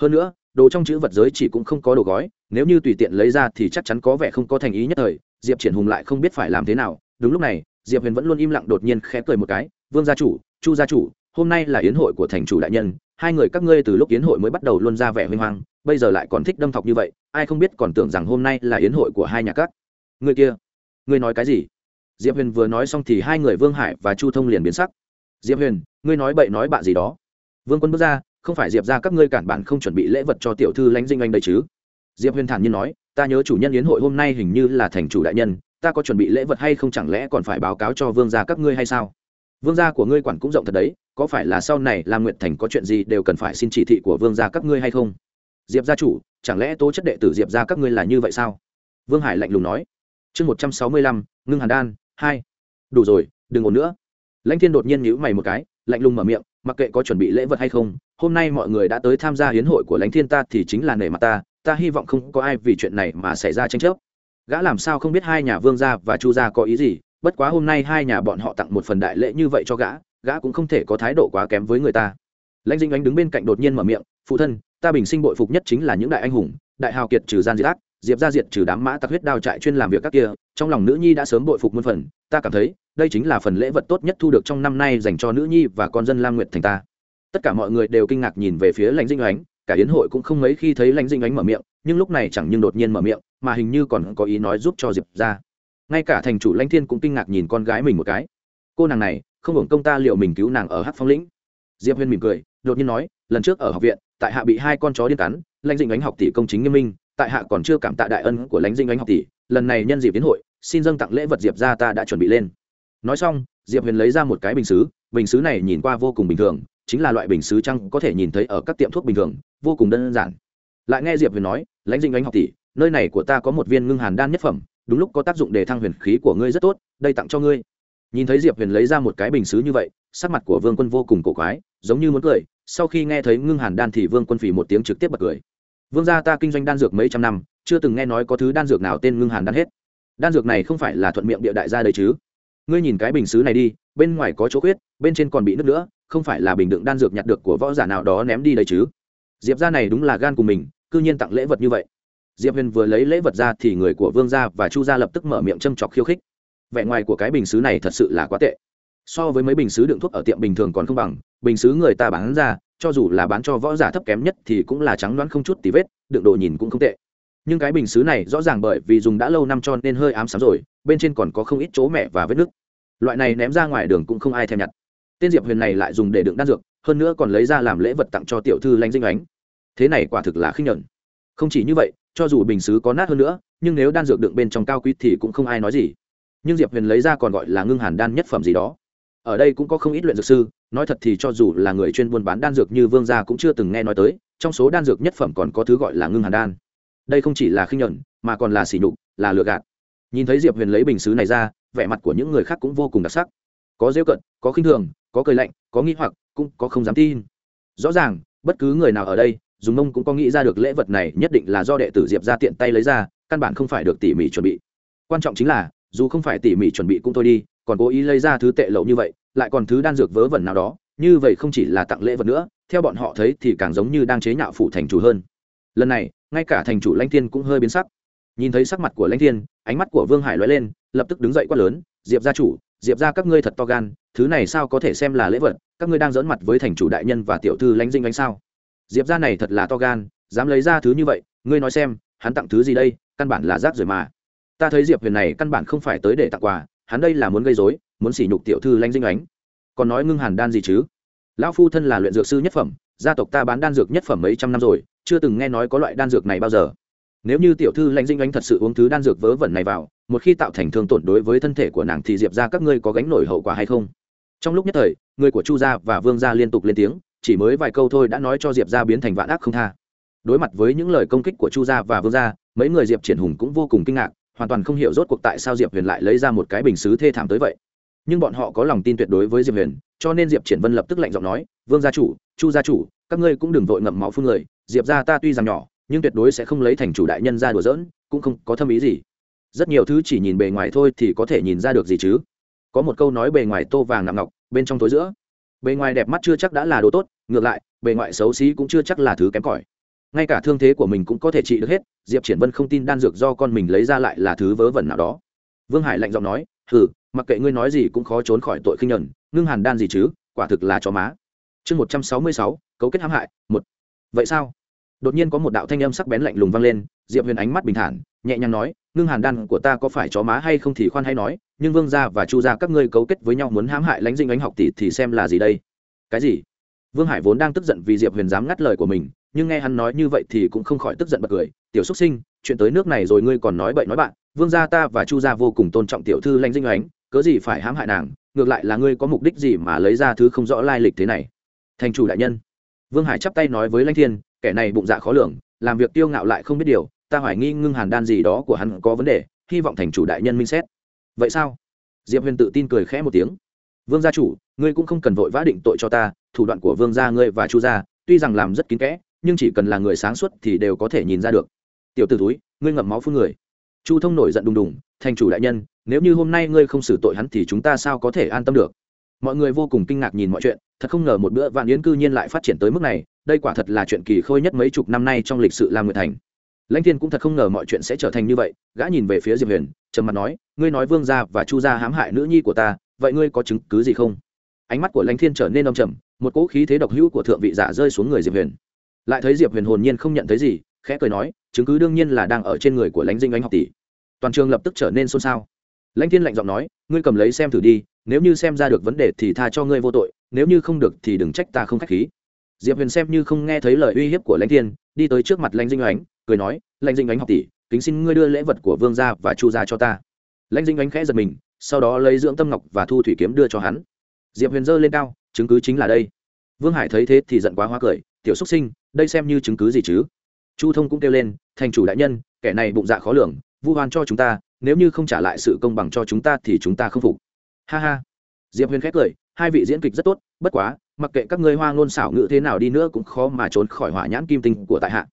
Hơn nữa, đồ trong chữ vật giới chỉ cũng không có đồ gói, nếu như tùy tiện lấy ra thì chắc chắn có vẻ không có thành ý nhất thời, diệp triển hùng lại không biết phải làm thế nào. Đúng lúc này, diệp huyền vẫn luôn im lặng đột nhiên khẽ cười một cái, vương gia chủ, chu gia chủ, hôm nay là yến hội của thành chủ đại nhân, hai người các ngươi từ lúc yến hội mới bắt đầu luôn ra vẻ huy hoang, bây giờ lại còn thích đâm thọc như vậy ai không biết còn tưởng rằng hôm nay là yến hội của hai nhà các. Người kia ngươi nói cái gì? Diệp huyền vừa nói xong thì hai người vương hải và chu thông liền biến sắc. Diệp huyền, ngươi nói bậy nói bạ gì đó. Vương quân bước ra, không phải diệp ra các ngươi cản bản không chuẩn bị lễ vật cho tiểu thư lãnh dinh anh đây chứ? Diệp huyền thản nhiên nói, ta nhớ chủ nhân yến hội hôm nay hình như là thành chủ đại nhân, ta có chuẩn bị lễ vật hay không chẳng lẽ còn phải báo cáo cho vương gia các ngươi hay sao? Vương gia của ngươi quản cũng rộng thật đấy, có phải là sau này lam nguyệt thành có chuyện gì đều cần phải xin chỉ thị của vương gia các ngươi hay không? Diệp gia chủ, chẳng lẽ tố chất đệ tử diệp gia các ngươi là như vậy sao? Vương hải lạnh lùng nói. Chương một trăm sáu mươi lăm, ngưng hàn đan, hai. Đủ rồi, đừng ổn nữa. Lãnh thiên đột nhiên nhíu mày một cái, lạnh lùng mở miệng, mặc kệ có chuẩn bị lễ vật hay không, hôm nay mọi người đã tới tham gia hiến hội của lãnh thiên ta thì chính là nể mặt ta ta hy vọng không có ai vì chuyện này mà xảy ra tranh chấp. Gã làm sao không biết hai nhà vương gia và chu gia có ý gì, bất quá hôm nay hai nhà bọn họ tặng một phần đại lễ như vậy cho gã gã cũng không thể có thái độ quá kém với người ta. Lãnh dinh ánh đứng bên cạnh đột nhiên mở miệng phụ thân, ta bình sinh bội phục nhất chính là những đại anh hùng, đại hào kiệt trừ gian diệt ác, diệp ra diệt trừ đám mã tặc huyết đao trại chuyên làm việc các kia, trong lòng nữ nhi đã sớm bội phục muôn phần, ta cảm thấy, đây chính là phần lễ vật tốt nhất thu được trong năm nay dành cho nữ nhi và con dân lam nguyệt thành ta. Tất cả mọi người đều kinh ngạc nhìn về phía lãnh dinh ánh, cả yến hội cũng không mấy khi thấy lãnh dinh ánh mở miệng, nhưng lúc này chẳng nhưng đột nhiên mở miệng, mà hình như còn có ý nói giúp cho diệp ra. Ngay cả thành chủ lãnh thiên cũng kinh ngạc nhìn con gái mình một cái. Cô nàng này, không hưởng công ta liệu mình cứu nàng ở hát phong lĩnh. Diệp huyên mỉm cười, đột nhiên nói, lần trước ở học viện tại hạ bị hai con chó điên cắn, lãnh dinh ánh học tỷ công chính nghiêm minh, tại hạ còn chưa cảm tạ đại ân của lãnh dinh ánh học tỷ, lần này nhân dịp tiến hội, xin dâng tặng lễ vật diệp ra ta đã chuẩn bị lên. Nói xong, diệp huyền lấy ra một cái bình xứ bình xứ này nhìn qua vô cùng bình thường, chính là loại bình xứ trăng có thể nhìn thấy ở các tiệm thuốc bình thường, vô cùng đơn giản. Lại nghe diệp huyền nói, lãnh dinh ánh học tỷ, nơi này của ta có một viên ngưng hàn đan nhất phẩm, đúng lúc có tác dụng để thăng huyền khí của ngươi rất tốt, đây tặng cho ngươi nhìn thấy diệp huyền lấy ra một cái bình xứ như vậy, sắc mặt của vương quân vô cùng cổ quái, giống như muốn cười, sau khi nghe thấy ngưng hàn đan thì vương quân phỉ một tiếng trực tiếp bật cười. Vương gia ta kinh doanh đan dược mấy trăm năm, chưa từng nghe nói có thứ đan dược nào tên ngưng hàn đan hết. Đan dược này không phải là thuận miệng địa đại gia đấy chứ. Ngươi nhìn cái bình xứ này đi, bên ngoài có chỗ khuyết, bên trên còn bị nước nữa, không phải là bình đựng đan dược nhặt được của võ giả nào đó ném đi đấy chứ? Diệp gia này đúng là gan của mình c ư nhiên tặng lễ vật như vậy. Diệp huyền vừa lấy lễ vật ra thì người của vương gia và chu gia lập tức mở miệng châm chọc khiêu khích vẻ ngoài của cái bình xứ này thật sự là quá tệ. So với mấy bình xứ đựng thuốc ở tiệm bình thường còn không bằng, bình xứ người ta bán ra, cho dù là bán cho võ giả thấp kém nhất thì cũng là trắng đoán không chút tí vết, đựng đồ nhìn cũng không tệ. Nhưng cái bình xứ này rõ ràng bởi vì dùng đã lâu năm cho nên hơi ám sám rồi, bên trên còn có không ít chỗ mẹ và vết nứt. Loại này ném ra ngoài đường cũng không ai thèm nhặt. Tên diệp huyền này lại dùng để đựng đan dược, hơn nữa còn lấy ra làm lễ vật tặng cho tiểu thư lanh dinh ánh. Thế này quả thực là khinh nhẫn. Không chỉ như vậy, cho dù bình xứ có nát hơn nữa, nhưng nếu đan dược đựng bên trong cao quý thì cũng không ai nói gì nhưng diệp huyền lấy ra còn gọi là ngưng hàn đan nhất phẩm gì đó ở đây cũng có không ít luyện dược sư nói thật thì cho dù là người chuyên buôn bán đan dược như vương gia cũng chưa từng nghe nói tới trong số đan dược nhất phẩm còn có thứ gọi là ngưng hàn đan đây không chỉ là khinh nhuận, mà còn là sỉ nhục, là lừa gạt. Nhìn thấy diệp huyền lấy bình xứ này ra, vẻ mặt của những người khác cũng vô cùng đặc sắc. Có rêu cận có khinh thường, có cười lạnh, có nghi hoặc, cũng có không dám tin. Rõ ràng, bất cứ người nào ở đây, dùng mông cũng có nghĩ ra được lễ vật này nhất định là do đệ tử diệp ra tiện tay lấy ra, căn bản không phải được tỉ mỉ chuẩn bị. Quan trọng chính là dù không phải tỉ mỉ chuẩn bị cũng thôi đi, còn cố ý lấy ra thứ tệ lậu như vậy, lại còn thứ đan dược vớ vẩn nào đó, như vậy không chỉ là tặng lễ vật nữa, theo bọn họ thấy thì càng giống như đang chế nhạo phủ thành chủ hơn. Lần này, ngay cả thành chủ lãnh thiên cũng hơi biến sắc. Nhìn thấy sắc mặt của lãnh thiên, ánh mắt của vương hải lóe lên, lập tức đứng dậy quát lớn, diệp gia chủ, diệp gia các ngươi thật to gan, thứ này sao có thể xem là lễ vật, các ngươi đang dẫn mặt với thành chủ đại nhân và tiểu thư lãnh dinh ánh sao? Diệp gia này thật là to gan, dám lấy ra thứ như vậy, ngươi nói xem, hắn tặng thứ gì đây, căn bản là rác rưởi mà ta thấy diệp huyền này căn bản không phải tới để tặng quà, hắn đây là muốn gây dối muốn sỉ nhục tiểu thư Lanh dinh ánh. Còn nói ngưng hàn đan gì chứ? Lão phu thân là luyện dược sư nhất phẩm, gia tộc ta bán đan dược nhất phẩm mấy trăm năm rồi, chưa từng nghe nói có loại đan dược này bao giờ. Nếu như tiểu thư lãnh dinh ánh thật sự uống thứ đan dược vớ vẩn này vào, một khi tạo thành thương tổn đối với thân thể của nàng thì diệp ra các ngươi có gánh nổi hậu quả hay không? Trong lúc nhất thời, người của chu gia và vương gia liên tục lên tiếng, chỉ mới vài câu thôi đã nói cho diệp ra biến thành vạn ác không tha. Đối mặt với những lời công kích của chu gia và vương gia, mấy người diệp triển hùng cũng vô cùng kinh ngạc hoàn toàn không hiểu rốt cuộc tại sao diệp huyền lại lấy ra một cái bình xứ thê thảm tới vậy. Nhưng bọn họ có lòng tin tuyệt đối với diệp huyền, cho nên diệp triển vân lập tức lạnh giọng nói, vương gia chủ, chu gia chủ, các ngươi cũng đừng vội ngậm máu phun người, diệp gia ta tuy rằng nhỏ, nhưng tuyệt đối sẽ không lấy thành chủ đại nhân ra đùa giỡn, cũng không có thâm ý gì. Rất nhiều thứ chỉ nhìn bề ngoài thôi thì có thể nhìn ra được gì chứ? Có một câu nói bề ngoài tô vàng nặng ngọc, bên trong tối giữa. Bề ngoài đẹp mắt chưa chắc đã là đồ tốt, ngược lại, bề ngoài xấu xí cũng chưa chắc là thứ kém cỏi ngay cả thương thế của mình cũng có thể trị được hết, diệp triển vân không tin đan dược do con mình lấy ra lại là thứ vớ vẩn nào đó. Vương hải lạnh giọng nói, hừ, mặc kệ ngươi nói gì cũng khó trốn khỏi tội khinh nhẫn, ngưng hàn đan gì chứ, quả thực là chó má. Chương một trăm sáu mươi sáu, cấu kết hãm hại, một. Vậy sao? Đột nhiên có một đạo thanh âm sắc bén lạnh lùng vang lên, diệp huyền ánh mắt bình thản, nhẹ nhàng nói, ngưng hàn đan của ta có phải chó má hay không thì khoan hay nói, nhưng vương gia và chu gia các ngươi cấu kết với nhau muốn hãm hại lãnh dinh ánh học tỷ thì xem là gì đây? Cái gì? Vương hải vốn đang tức giận vì diệp huyền dám ngắt lời của mình nhưng nghe hắn nói như vậy thì cũng không khỏi tức giận bật cười. Tiểu xúc sinh, chuyện tới nước này rồi ngươi còn nói bậy nói bạn. Vương gia ta và chu gia vô cùng tôn trọng tiểu thư Lanh dinh ánh, cớ gì phải hãm hại nàng? Ngược lại là ngươi có mục đích gì mà lấy ra thứ không rõ lai lịch thế này? Thành chủ đại nhân. Vương hải chắp tay nói với Lanh thiên, kẻ này bụng dạ khó lường, làm việc tiêu ngạo lại không biết điều, ta hoài nghi ngưng hàn đan gì đó của hắn có vấn đề, hy vọng thành chủ đại nhân minh xét. Vậy sao? Diệp huyền tự tin cười khẽ một tiếng. Vương gia chủ, ngươi cũng không cần vội vã định tội cho ta, thủ đoạn của vương gia ngươi và chu gia, tuy rằng làm rất kín kẽ nhưng chỉ cần là người sáng suốt thì đều có thể nhìn ra được. Tiểu t ử túi ngươi ngậm máu phương người. Chu thông nổi giận đùng đùng, thành chủ đại nhân, nếu như hôm nay ngươi không xử tội hắn thì chúng ta sao có thể an tâm được? Mọi người vô cùng kinh ngạc nhìn mọi chuyện, thật không ngờ một bữa vạn yến cư nhiên lại phát triển tới mức này, đây quả thật là chuyện kỳ khôi nhất mấy chục năm nay trong lịch sử lam nguyệt thành. Lãnh thiên cũng thật không ngờ mọi chuyện sẽ trở thành như vậy, gã nhìn về phía diệp huyền, trầm mặt nói, ngươi nói vương gia và chu gia hãm hại nữ nhi của ta, vậy ngươi có chứng cứ gì không? Ánh mắt của lãnh thiên trở nên đông trầm, một cỗ khí thế độc hữu của thượng vị giả rơi xuống người diệp huyền lại thấy diệp huyền hồn nhiên không nhận thấy gì khẽ cười nói chứng cứ đương nhiên là đang ở trên người của lãnh dinh anh học tỷ. Toàn trường lập tức trở nên xôn xao. Lãnh thiên lạnh giọng nói ngươi cầm lấy xem thử đi nếu như xem ra được vấn đề thì tha cho ngươi vô tội nếu như không được thì đừng trách ta không k h á c h khí. Diệp huyền xem như không nghe thấy lời uy hiếp của lãnh thiên đi tới trước mặt lãnh dinh Ánh, cười nói lãnh dinh Ánh học tỷ kính xin ngươi đưa lễ vật của vương gia và chu gia cho ta. Lãnh dinh Ánh khẽ giật mình sau đó lấy dưỡng tâm ngọc và thu thủy kiếm đưa cho hắn. Diệp huyền giơ lên cao chứng cứ chính là đây vương hải thấy thế thì giận quá hoa cười, tiểu xúc sinh, đây xem như chứng cứ gì chứ? Chu thông cũng kêu lên, thành chủ đại nhân, kẻ này bụng dạ khó lường, vu hoan cho chúng ta, nếu như không trả lại sự công bằng cho chúng ta thì chúng ta không phục. Ha ha. Diệp huyền khét cười, hai vị diễn kịch rất tốt, bất quá, mặc kệ các ngươi hoa ngôn xảo ngữ thế nào đi nữa cũng khó mà trốn khỏi hỏa nhãn kim tinh của tại hạ.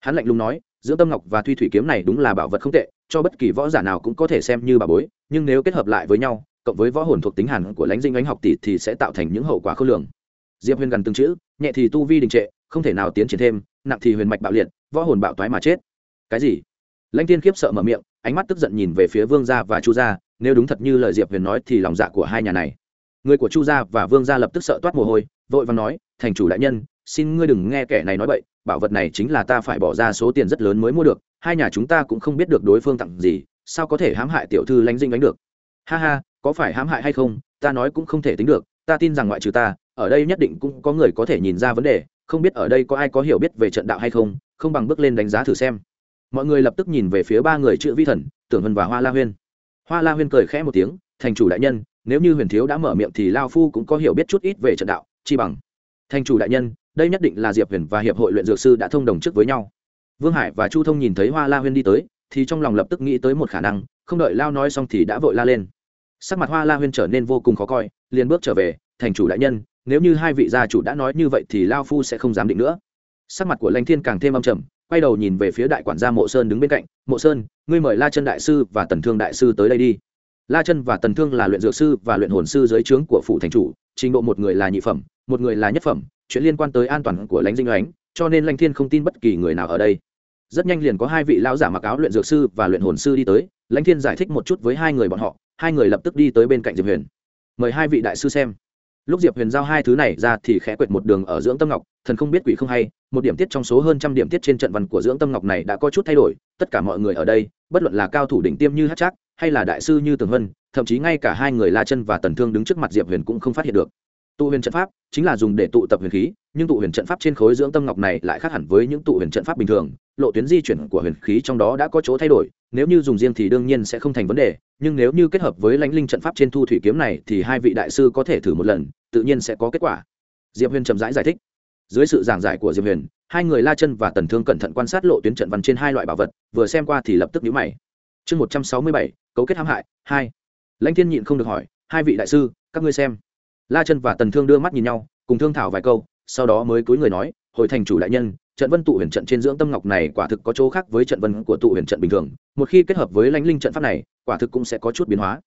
Hắn lạnh lùng nói, dưỡng tâm ngọc và thuy thủy kiếm này đúng là bảo vật không tệ, cho bất kỳ võ giả nào cũng có thể xem như bà bối, nhưng nếu kết hợp lại với nhau, cộng với võ hồn thuộc tính hàn của lãnh dinh ánh học tỷ thì sẽ tạo thành những hậu quả khó lường diệp huyền gần từng chữ, nhẹ thì tu vi đình trệ, không thể nào tiến triển thêm, nặng thì huyền mạch bạo liệt, võ hồn bạo toái mà chết. Cái gì? Lãnh tiên khiếp sợ mở miệng, ánh mắt tức giận nhìn về phía vương gia và chu gia, nếu đúng thật như lời diệp huyền nói thì lòng dạ của hai nhà này. Người của chu gia và vương gia lập tức sợ toát mồ hôi, vội và nói, thành chủ đại nhân, xin ngươi đừng nghe kẻ này nói bậy, bảo vật này chính là ta phải bỏ ra số tiền rất lớn mới mua được, hai nhà chúng ta cũng không biết được đối phương tặng gì, sao có thể hãm hại tiểu thư lãnh dinh đánh được? Ha ha, có phải hãm hại hay không, ta nói cũng không thể tính được, ta tin rằng ngoại trừ ta ở đây nhất định cũng có người có thể nhìn ra vấn đề, không biết ở đây có ai có hiểu biết về trận đạo hay không không bằng bước lên đánh giá thử xem. Mọi người lập tức nhìn về phía ba người chữ vi thần, tưởng vân và hoa la huyên. Hoa la huyên cười khẽ một tiếng, thành chủ đại nhân, nếu như huyền thiếu đã mở miệng thì lao phu cũng có hiểu biết chút ít về trận đạo, chi bằng. Thành chủ đại nhân, đây nhất định là diệp huyền và hiệp hội luyện dược sư đã thông đồng trước với nhau. Vương hải và chu thông nhìn thấy hoa la huyên đi tới, thì trong lòng lập tức nghĩ tới một khả năng, không đợi lao nói xong thì đã vội la lên. Sắc mặt hoa la huyên trở nên vô cùng khó coi, liền bước trở về, thành chủ đại nhân nếu như hai vị gia chủ đã nói như vậy thì lao phu sẽ không dám định nữa. Sắc mặt của lãnh thiên càng thêm âm trầm quay đầu nhìn về phía đại quản gia mộ sơn đứng bên cạnh mộ sơn ngươi mời la chân đại sư và tần thương đại sư tới đây đi. La chân và tần thương là luyện dược sư và luyện hồn sư dưới trướng của phủ thành chủ trình độ một người là nhị phẩm một người là nhất phẩm chuyện liên quan tới an toàn của lãnh dinh Ánh, cho nên lãnh thiên không tin bất kỳ người nào ở đây. Rất nhanh liền có hai vị lão giả mặc áo luyện dược sư và luyện hồn sư đi tới lãnh thiên giải thích một chút với hai người bọn họ hai người lập tức đi tới bên cạnh diệp huyền. Mời hai vị đại sư xem lúc diệp huyền giao hai thứ này ra thì khẽ quệt một đường ở dưỡng tâm ngọc, thần không biết quỷ không hay, một điểm tiết trong số hơn trăm điểm tiết trên trận văn của dưỡng tâm ngọc này đã có chút thay đổi, tất cả mọi người ở đây, bất luận là cao thủ đỉnh tiêm như hát trác, hay là đại sư như tường vân, thậm chí ngay cả hai người la chân và tần thương đứng trước mặt diệp huyền cũng không phát hiện được tụ huyền trận pháp chính là dùng để tụ tập huyền khí nhưng tụ huyền trận pháp trên khối dưỡng tâm ngọc này lại khác hẳn với những tụ huyền trận pháp bình thường. Lộ tuyến di chuyển của huyền khí trong đó đã có chỗ thay đổi nếu như dùng riêng thì đương nhiên sẽ không thành vấn đề nhưng nếu như kết hợp với lãnh linh trận pháp trên thu thủy kiếm này thì hai vị đại sư có thể thử một lần tự nhiên sẽ có kết quả. Diệp huyền chậm rãi giải, giải thích. Dưới sự giảng giải của diệp huyền hai người la chân và tần thương cẩn thận quan sát lộ tuyến trận văn trên hai loại bảo vật vừa xem qua thì lập tức nhíu mày. Chương một trăm sáu mươi bảy cấu kết hãm hại hai. Lãnh thiên nhịn không được hỏi hai vị đại sư các ngươi xem la chân và tần thương đưa mắt nhìn nhau, cùng thương thảo vài câu, sau đó mới cúi người nói, hồi thành chủ đại nhân, trận vân tụ huyền trận trên dưỡng tâm ngọc này quả thực có chỗ khác với trận vân của tụ huyền trận bình thường, một khi kết hợp với lãnh linh trận pháp này, quả thực cũng sẽ có chút biến hóa.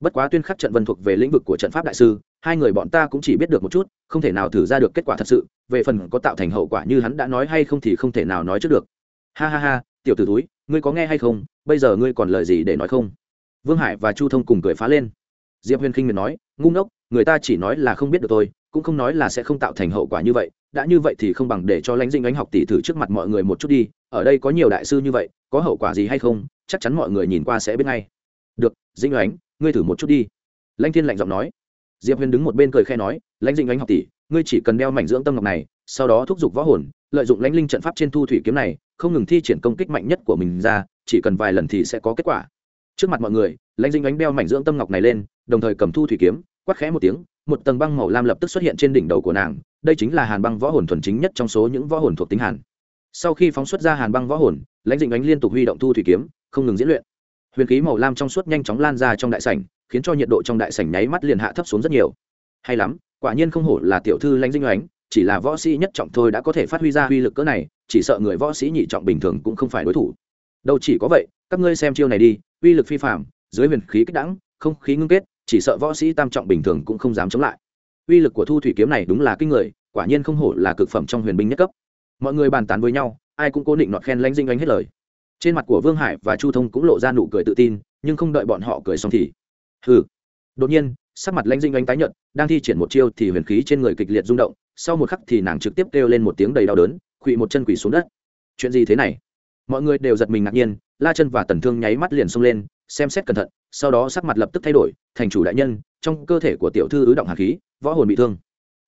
Bất quá tuyên khắc trận vân thuộc về lĩnh vực của trận pháp đại sư, hai người bọn ta cũng chỉ biết được một chút, không thể nào thử ra được kết quả thật sự, về phần có tạo thành hậu quả như hắn đã nói hay không thì không thể nào nói trước được. Ha ha ha, tiểu t ử túi ngươi có nghe hay không? Bây giờ ngươi còn lời gì để nói không? Vương hải và chu thông cùng cười phá lên. Diệp huyền khinh miệt nói, ngu ngốc người ta chỉ nói là không biết được tôi cũng không nói là sẽ không tạo thành hậu quả như vậy, đã như vậy thì không bằng để cho lãnh dinh ánh học tỷ thử trước mặt mọi người một chút đi, ở đây có nhiều đại sư như vậy, có hậu quả gì hay không, chắc chắn mọi người nhìn qua sẽ biết ngay. Được dinh ánh ngươi thử một chút đi. Lãnh thiên lạnh giọng nói. Diệp huyền đứng một bên cười khe nói, lãnh dinh ánh học tỷ, ngươi chỉ cần đeo mảnh dưỡng tâm ngọc này, sau đó thúc giục võ hồn, lợi dụng lãnh linh trận pháp trên thu thủy kiếm này, không ngừng thi triển công kích mạnh nhất của mình ra, chỉ cần vài lần thì sẽ có kết quả. Trước mặt mọi người, lãnh dinh ánh đeo mảnh dưỡng tâm ngọc này lên, đồng thời cầm thu thủy kiếm quát khẽ một tiếng, một tầng băng màu lam lập tức xuất hiện trên đỉnh đầu của nàng, đây chính là hàn băng võ hồn thuần chính nhất trong số những võ hồn thuộc tính hàn. Sau khi phóng xuất ra hàn băng võ hồn, lãnh dinh ánh liên tục huy động thu thủy kiếm, không ngừng diễn luyện. Huyền khí màu lam trong suốt nhanh chóng lan ra trong đại sảnh, khiến cho nhiệt độ trong đại sảnh nháy mắt liền hạ thấp xuống rất nhiều. Hay lắm, quả nhiên không hổ là tiểu thư lãnh dinh ánh, chỉ là võ sĩ nhất trọng thôi đã có thể phát huy ra uy lực cỡ này, chỉ sợ người võ sĩ nhị trọng bình thường cũng không phải đối thủ. Đâu chỉ có vậy, các ngươi xem chiêu này đi, uy lực phi phạm dưới huyền khí kích đẳng, không khí ngưng kết chỉ sợ võ sĩ tam trọng bình thường cũng không dám chống lại. Uy lực của thu thủy kiếm này đúng là kinh người, quả nhiên không hổ là cực phẩm trong huyền binh nhất cấp. Mọi người bàn tán với nhau, ai cũng cố định nọt khen lãnh dinh anh hết lời. Trên mặt của vương hải và chu thông cũng lộ ra nụ cười tự tin, nhưng không đợi bọn họ cười xong thì, hừ. Đột nhiên, sắc mặt lãnh dinh anh tái nhợt, đang thi triển một chiêu thì huyền khí trên người kịch liệt rung động, sau một khắc thì nàng trực tiếp kêu lên một tiếng đầy đau đớn quỳ một chân quỳ xuống đất. Chuyện gì thế này? Mọi người đều giật mình ngạc nhiên, la chân và tần thương nháy mắt liền xông lên xem xét cẩn thận, sau đó sắc mặt lập tức thay đổi, thành chủ đại nhân, trong cơ thể của tiểu thư ứ động hàn khí, võ hồn bị thương.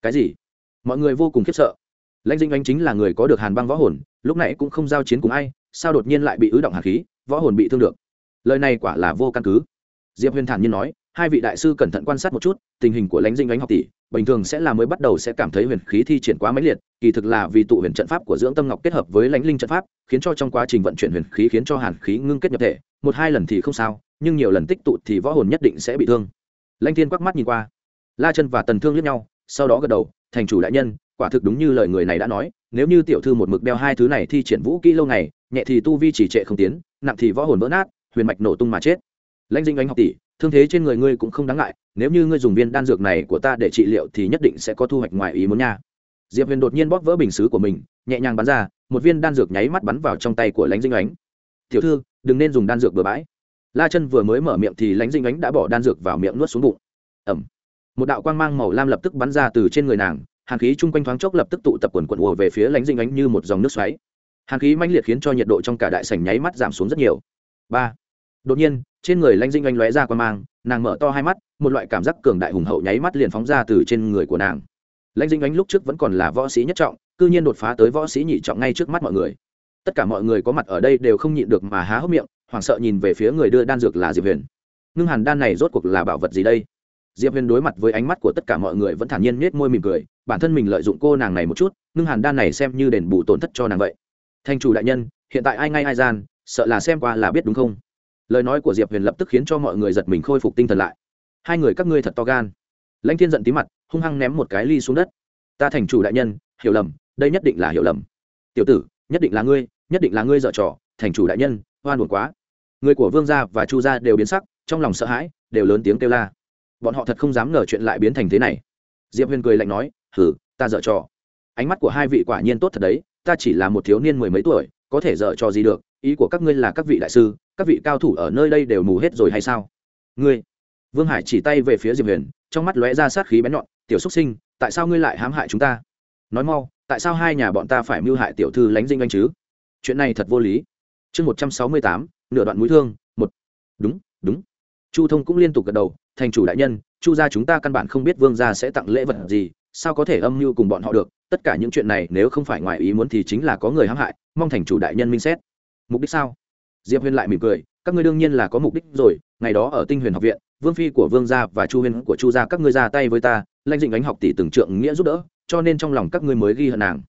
Cái gì? Mọi người vô cùng khiếp sợ. Lãnh dinh anh chính là người có được hàn băng võ hồn, lúc này cũng không giao chiến cùng ai, sao đột nhiên lại bị ứ động hàn khí, võ hồn bị thương được? Lời này quả là vô căn cứ. Diệp huyền thản nhiên nói, hai vị đại sư cẩn thận quan sát một chút, tình hình của lãnh dinh anh học tỷ bình thường sẽ là mới bắt đầu sẽ cảm thấy huyền khí thi triển quá mãnh liệt, kỳ thực là vì tụ huyền trận pháp của dưỡng tâm ngọc kết hợp với lãnh linh trận pháp, khiến cho trong quá trình vận chuyển huyền khí khiến cho hàn khí ngưng kết nhập thể, một hai lần thì không sao, nhưng nhiều lần tích tụ thì võ hồn nhất định sẽ bị thương. Lãnh thiên quắc mắt nhìn qua. La chân và tần thương liếc nhau, sau đó gật đầu, thành chủ đại nhân, quả thực đúng như lời người này đã nói, nếu như tiểu thư một mực đeo hai thứ này thi triển vũ kỹ lâu ngày, nhẹ thì tu vi chỉ trệ không tiến, nặng thì võ hồn vỡ nát, huyền mạch nổ tung mà chết. Lãnh dinh ánh học tỷ thương thế trên người ngươi cũng không đáng ngại, nếu như ngươi dùng viên đan dược này của ta để trị liệu thì nhất định sẽ có thu hoạch ngoài ý muốn nha. Diệp huyền đột nhiên bóp vỡ bình xứ của mình, nhẹ nhàng bắn ra, một viên đan dược nháy mắt bắn vào trong tay của lãnh dinh ánh. Tiểu thư, đừng nên dùng đan dược bừa bãi. La chân vừa mới mở miệng thì lãnh dinh ánh đã bỏ đan dược vào miệng nuốt xuống bụng. Ẩm một đạo quang mang màu lam lập tức bắn ra từ trên người nàng, hàn khí chung quanh thoáng chốc lập tức tụ tập quần quần ùa về phía lãnh dinh ánh như một dòng nước xoáy. Hàn khí mãnh liệt khiến cho nhiệt độ trong cả đại sảnh nháy mắt giảm xuống rất nhiều. Ba đột nhiên, trên người lãnh dinh anh lóe ra qua mang, nàng mở to hai mắt, một loại cảm giác cường đại hùng hậu nháy mắt liền phóng ra từ trên người của nàng. Lãnh dinh anh lúc trước vẫn còn là võ sĩ nhất trọng, cư nhiên đột phá tới võ sĩ nhị trọng ngay trước mắt mọi người. Tất cả mọi người có mặt ở đây đều không nhịn được mà há hốc miệng, hoảng sợ nhìn về phía người đưa đan dược là diệp huyền. Ngưng hàn đan này rốt cuộc là bảo vật gì đây? Diệp huyền đối mặt với ánh mắt của tất cả mọi người vẫn thản nhiên nết môi mỉm cười, bản thân mình lợi dụng cô nàng này một chút, ngưng hàn đan này xem như đền bù tổn thất cho nàng vậy. Thanh chủ đại nhân, hiện tại ai ngay ai gian, sợ là xem qua là biết đúng không? Lời nói của diệp huyền lập tức khiến cho mọi người giật mình khôi phục tinh thần lại hai người các ngươi thật to gan lãnh thiên giận tí mặt hung hăng ném một cái ly xuống đất ta thành chủ đại nhân hiểu lầm đây nhất định là hiểu lầm tiểu tử nhất định là ngươi nhất định là ngươi dợ trò thành chủ đại nhân hoan buồn quá người của vương gia và chu gia đều biến sắc trong lòng sợ hãi đều lớn tiếng kêu la bọn họ thật không dám ngờ chuyện lại biến thành thế này diệp huyền cười lạnh nói hử ta dợ trò ánh mắt của hai vị quả nhiên tốt thật đấy ta chỉ là một thiếu niên mười mấy tuổi có thể dợ trò gì được ý của các ngươi là các vị đại sư các vị cao thủ ở nơi đây đều mù hết rồi hay sao? Ngươi, vương hải chỉ tay về phía diệp huyền, trong mắt lóe ra sát khí bén nhọn, tiểu xúc sinh, tại sao ngươi lại hãm hại chúng ta? Nói mau, tại sao hai nhà bọn ta phải mưu hại tiểu thư lánh dinh anh chứ? Chuyện này thật vô lý. Chương một trăm sáu mươi tám, nửa đoạn mũi thương, một. Đúng đúng. Chu thông cũng liên tục gật đầu, thành chủ đại nhân, chu gia chúng ta căn bản không biết vương gia sẽ tặng lễ vật gì, sao có thể âm mưu cùng bọn họ được? Tất cả những chuyện này nếu không phải ngoài ý muốn thì chính là có người hãm hại, mong thành chủ đại nhân minh xét. Mục đích sao? Diệp huyền lại mỉm cười, các ngươi đương nhiên là có mục đích rồi, ngày đó ở tinh huyền học viện, vương phi của vương gia và chu huyền của chu gia các ngươi ra tay với ta lanh dịnh ánh học tỷ từng trượng nghĩa giúp đỡ, cho nên trong lòng các ngươi mới ghi hận nàng.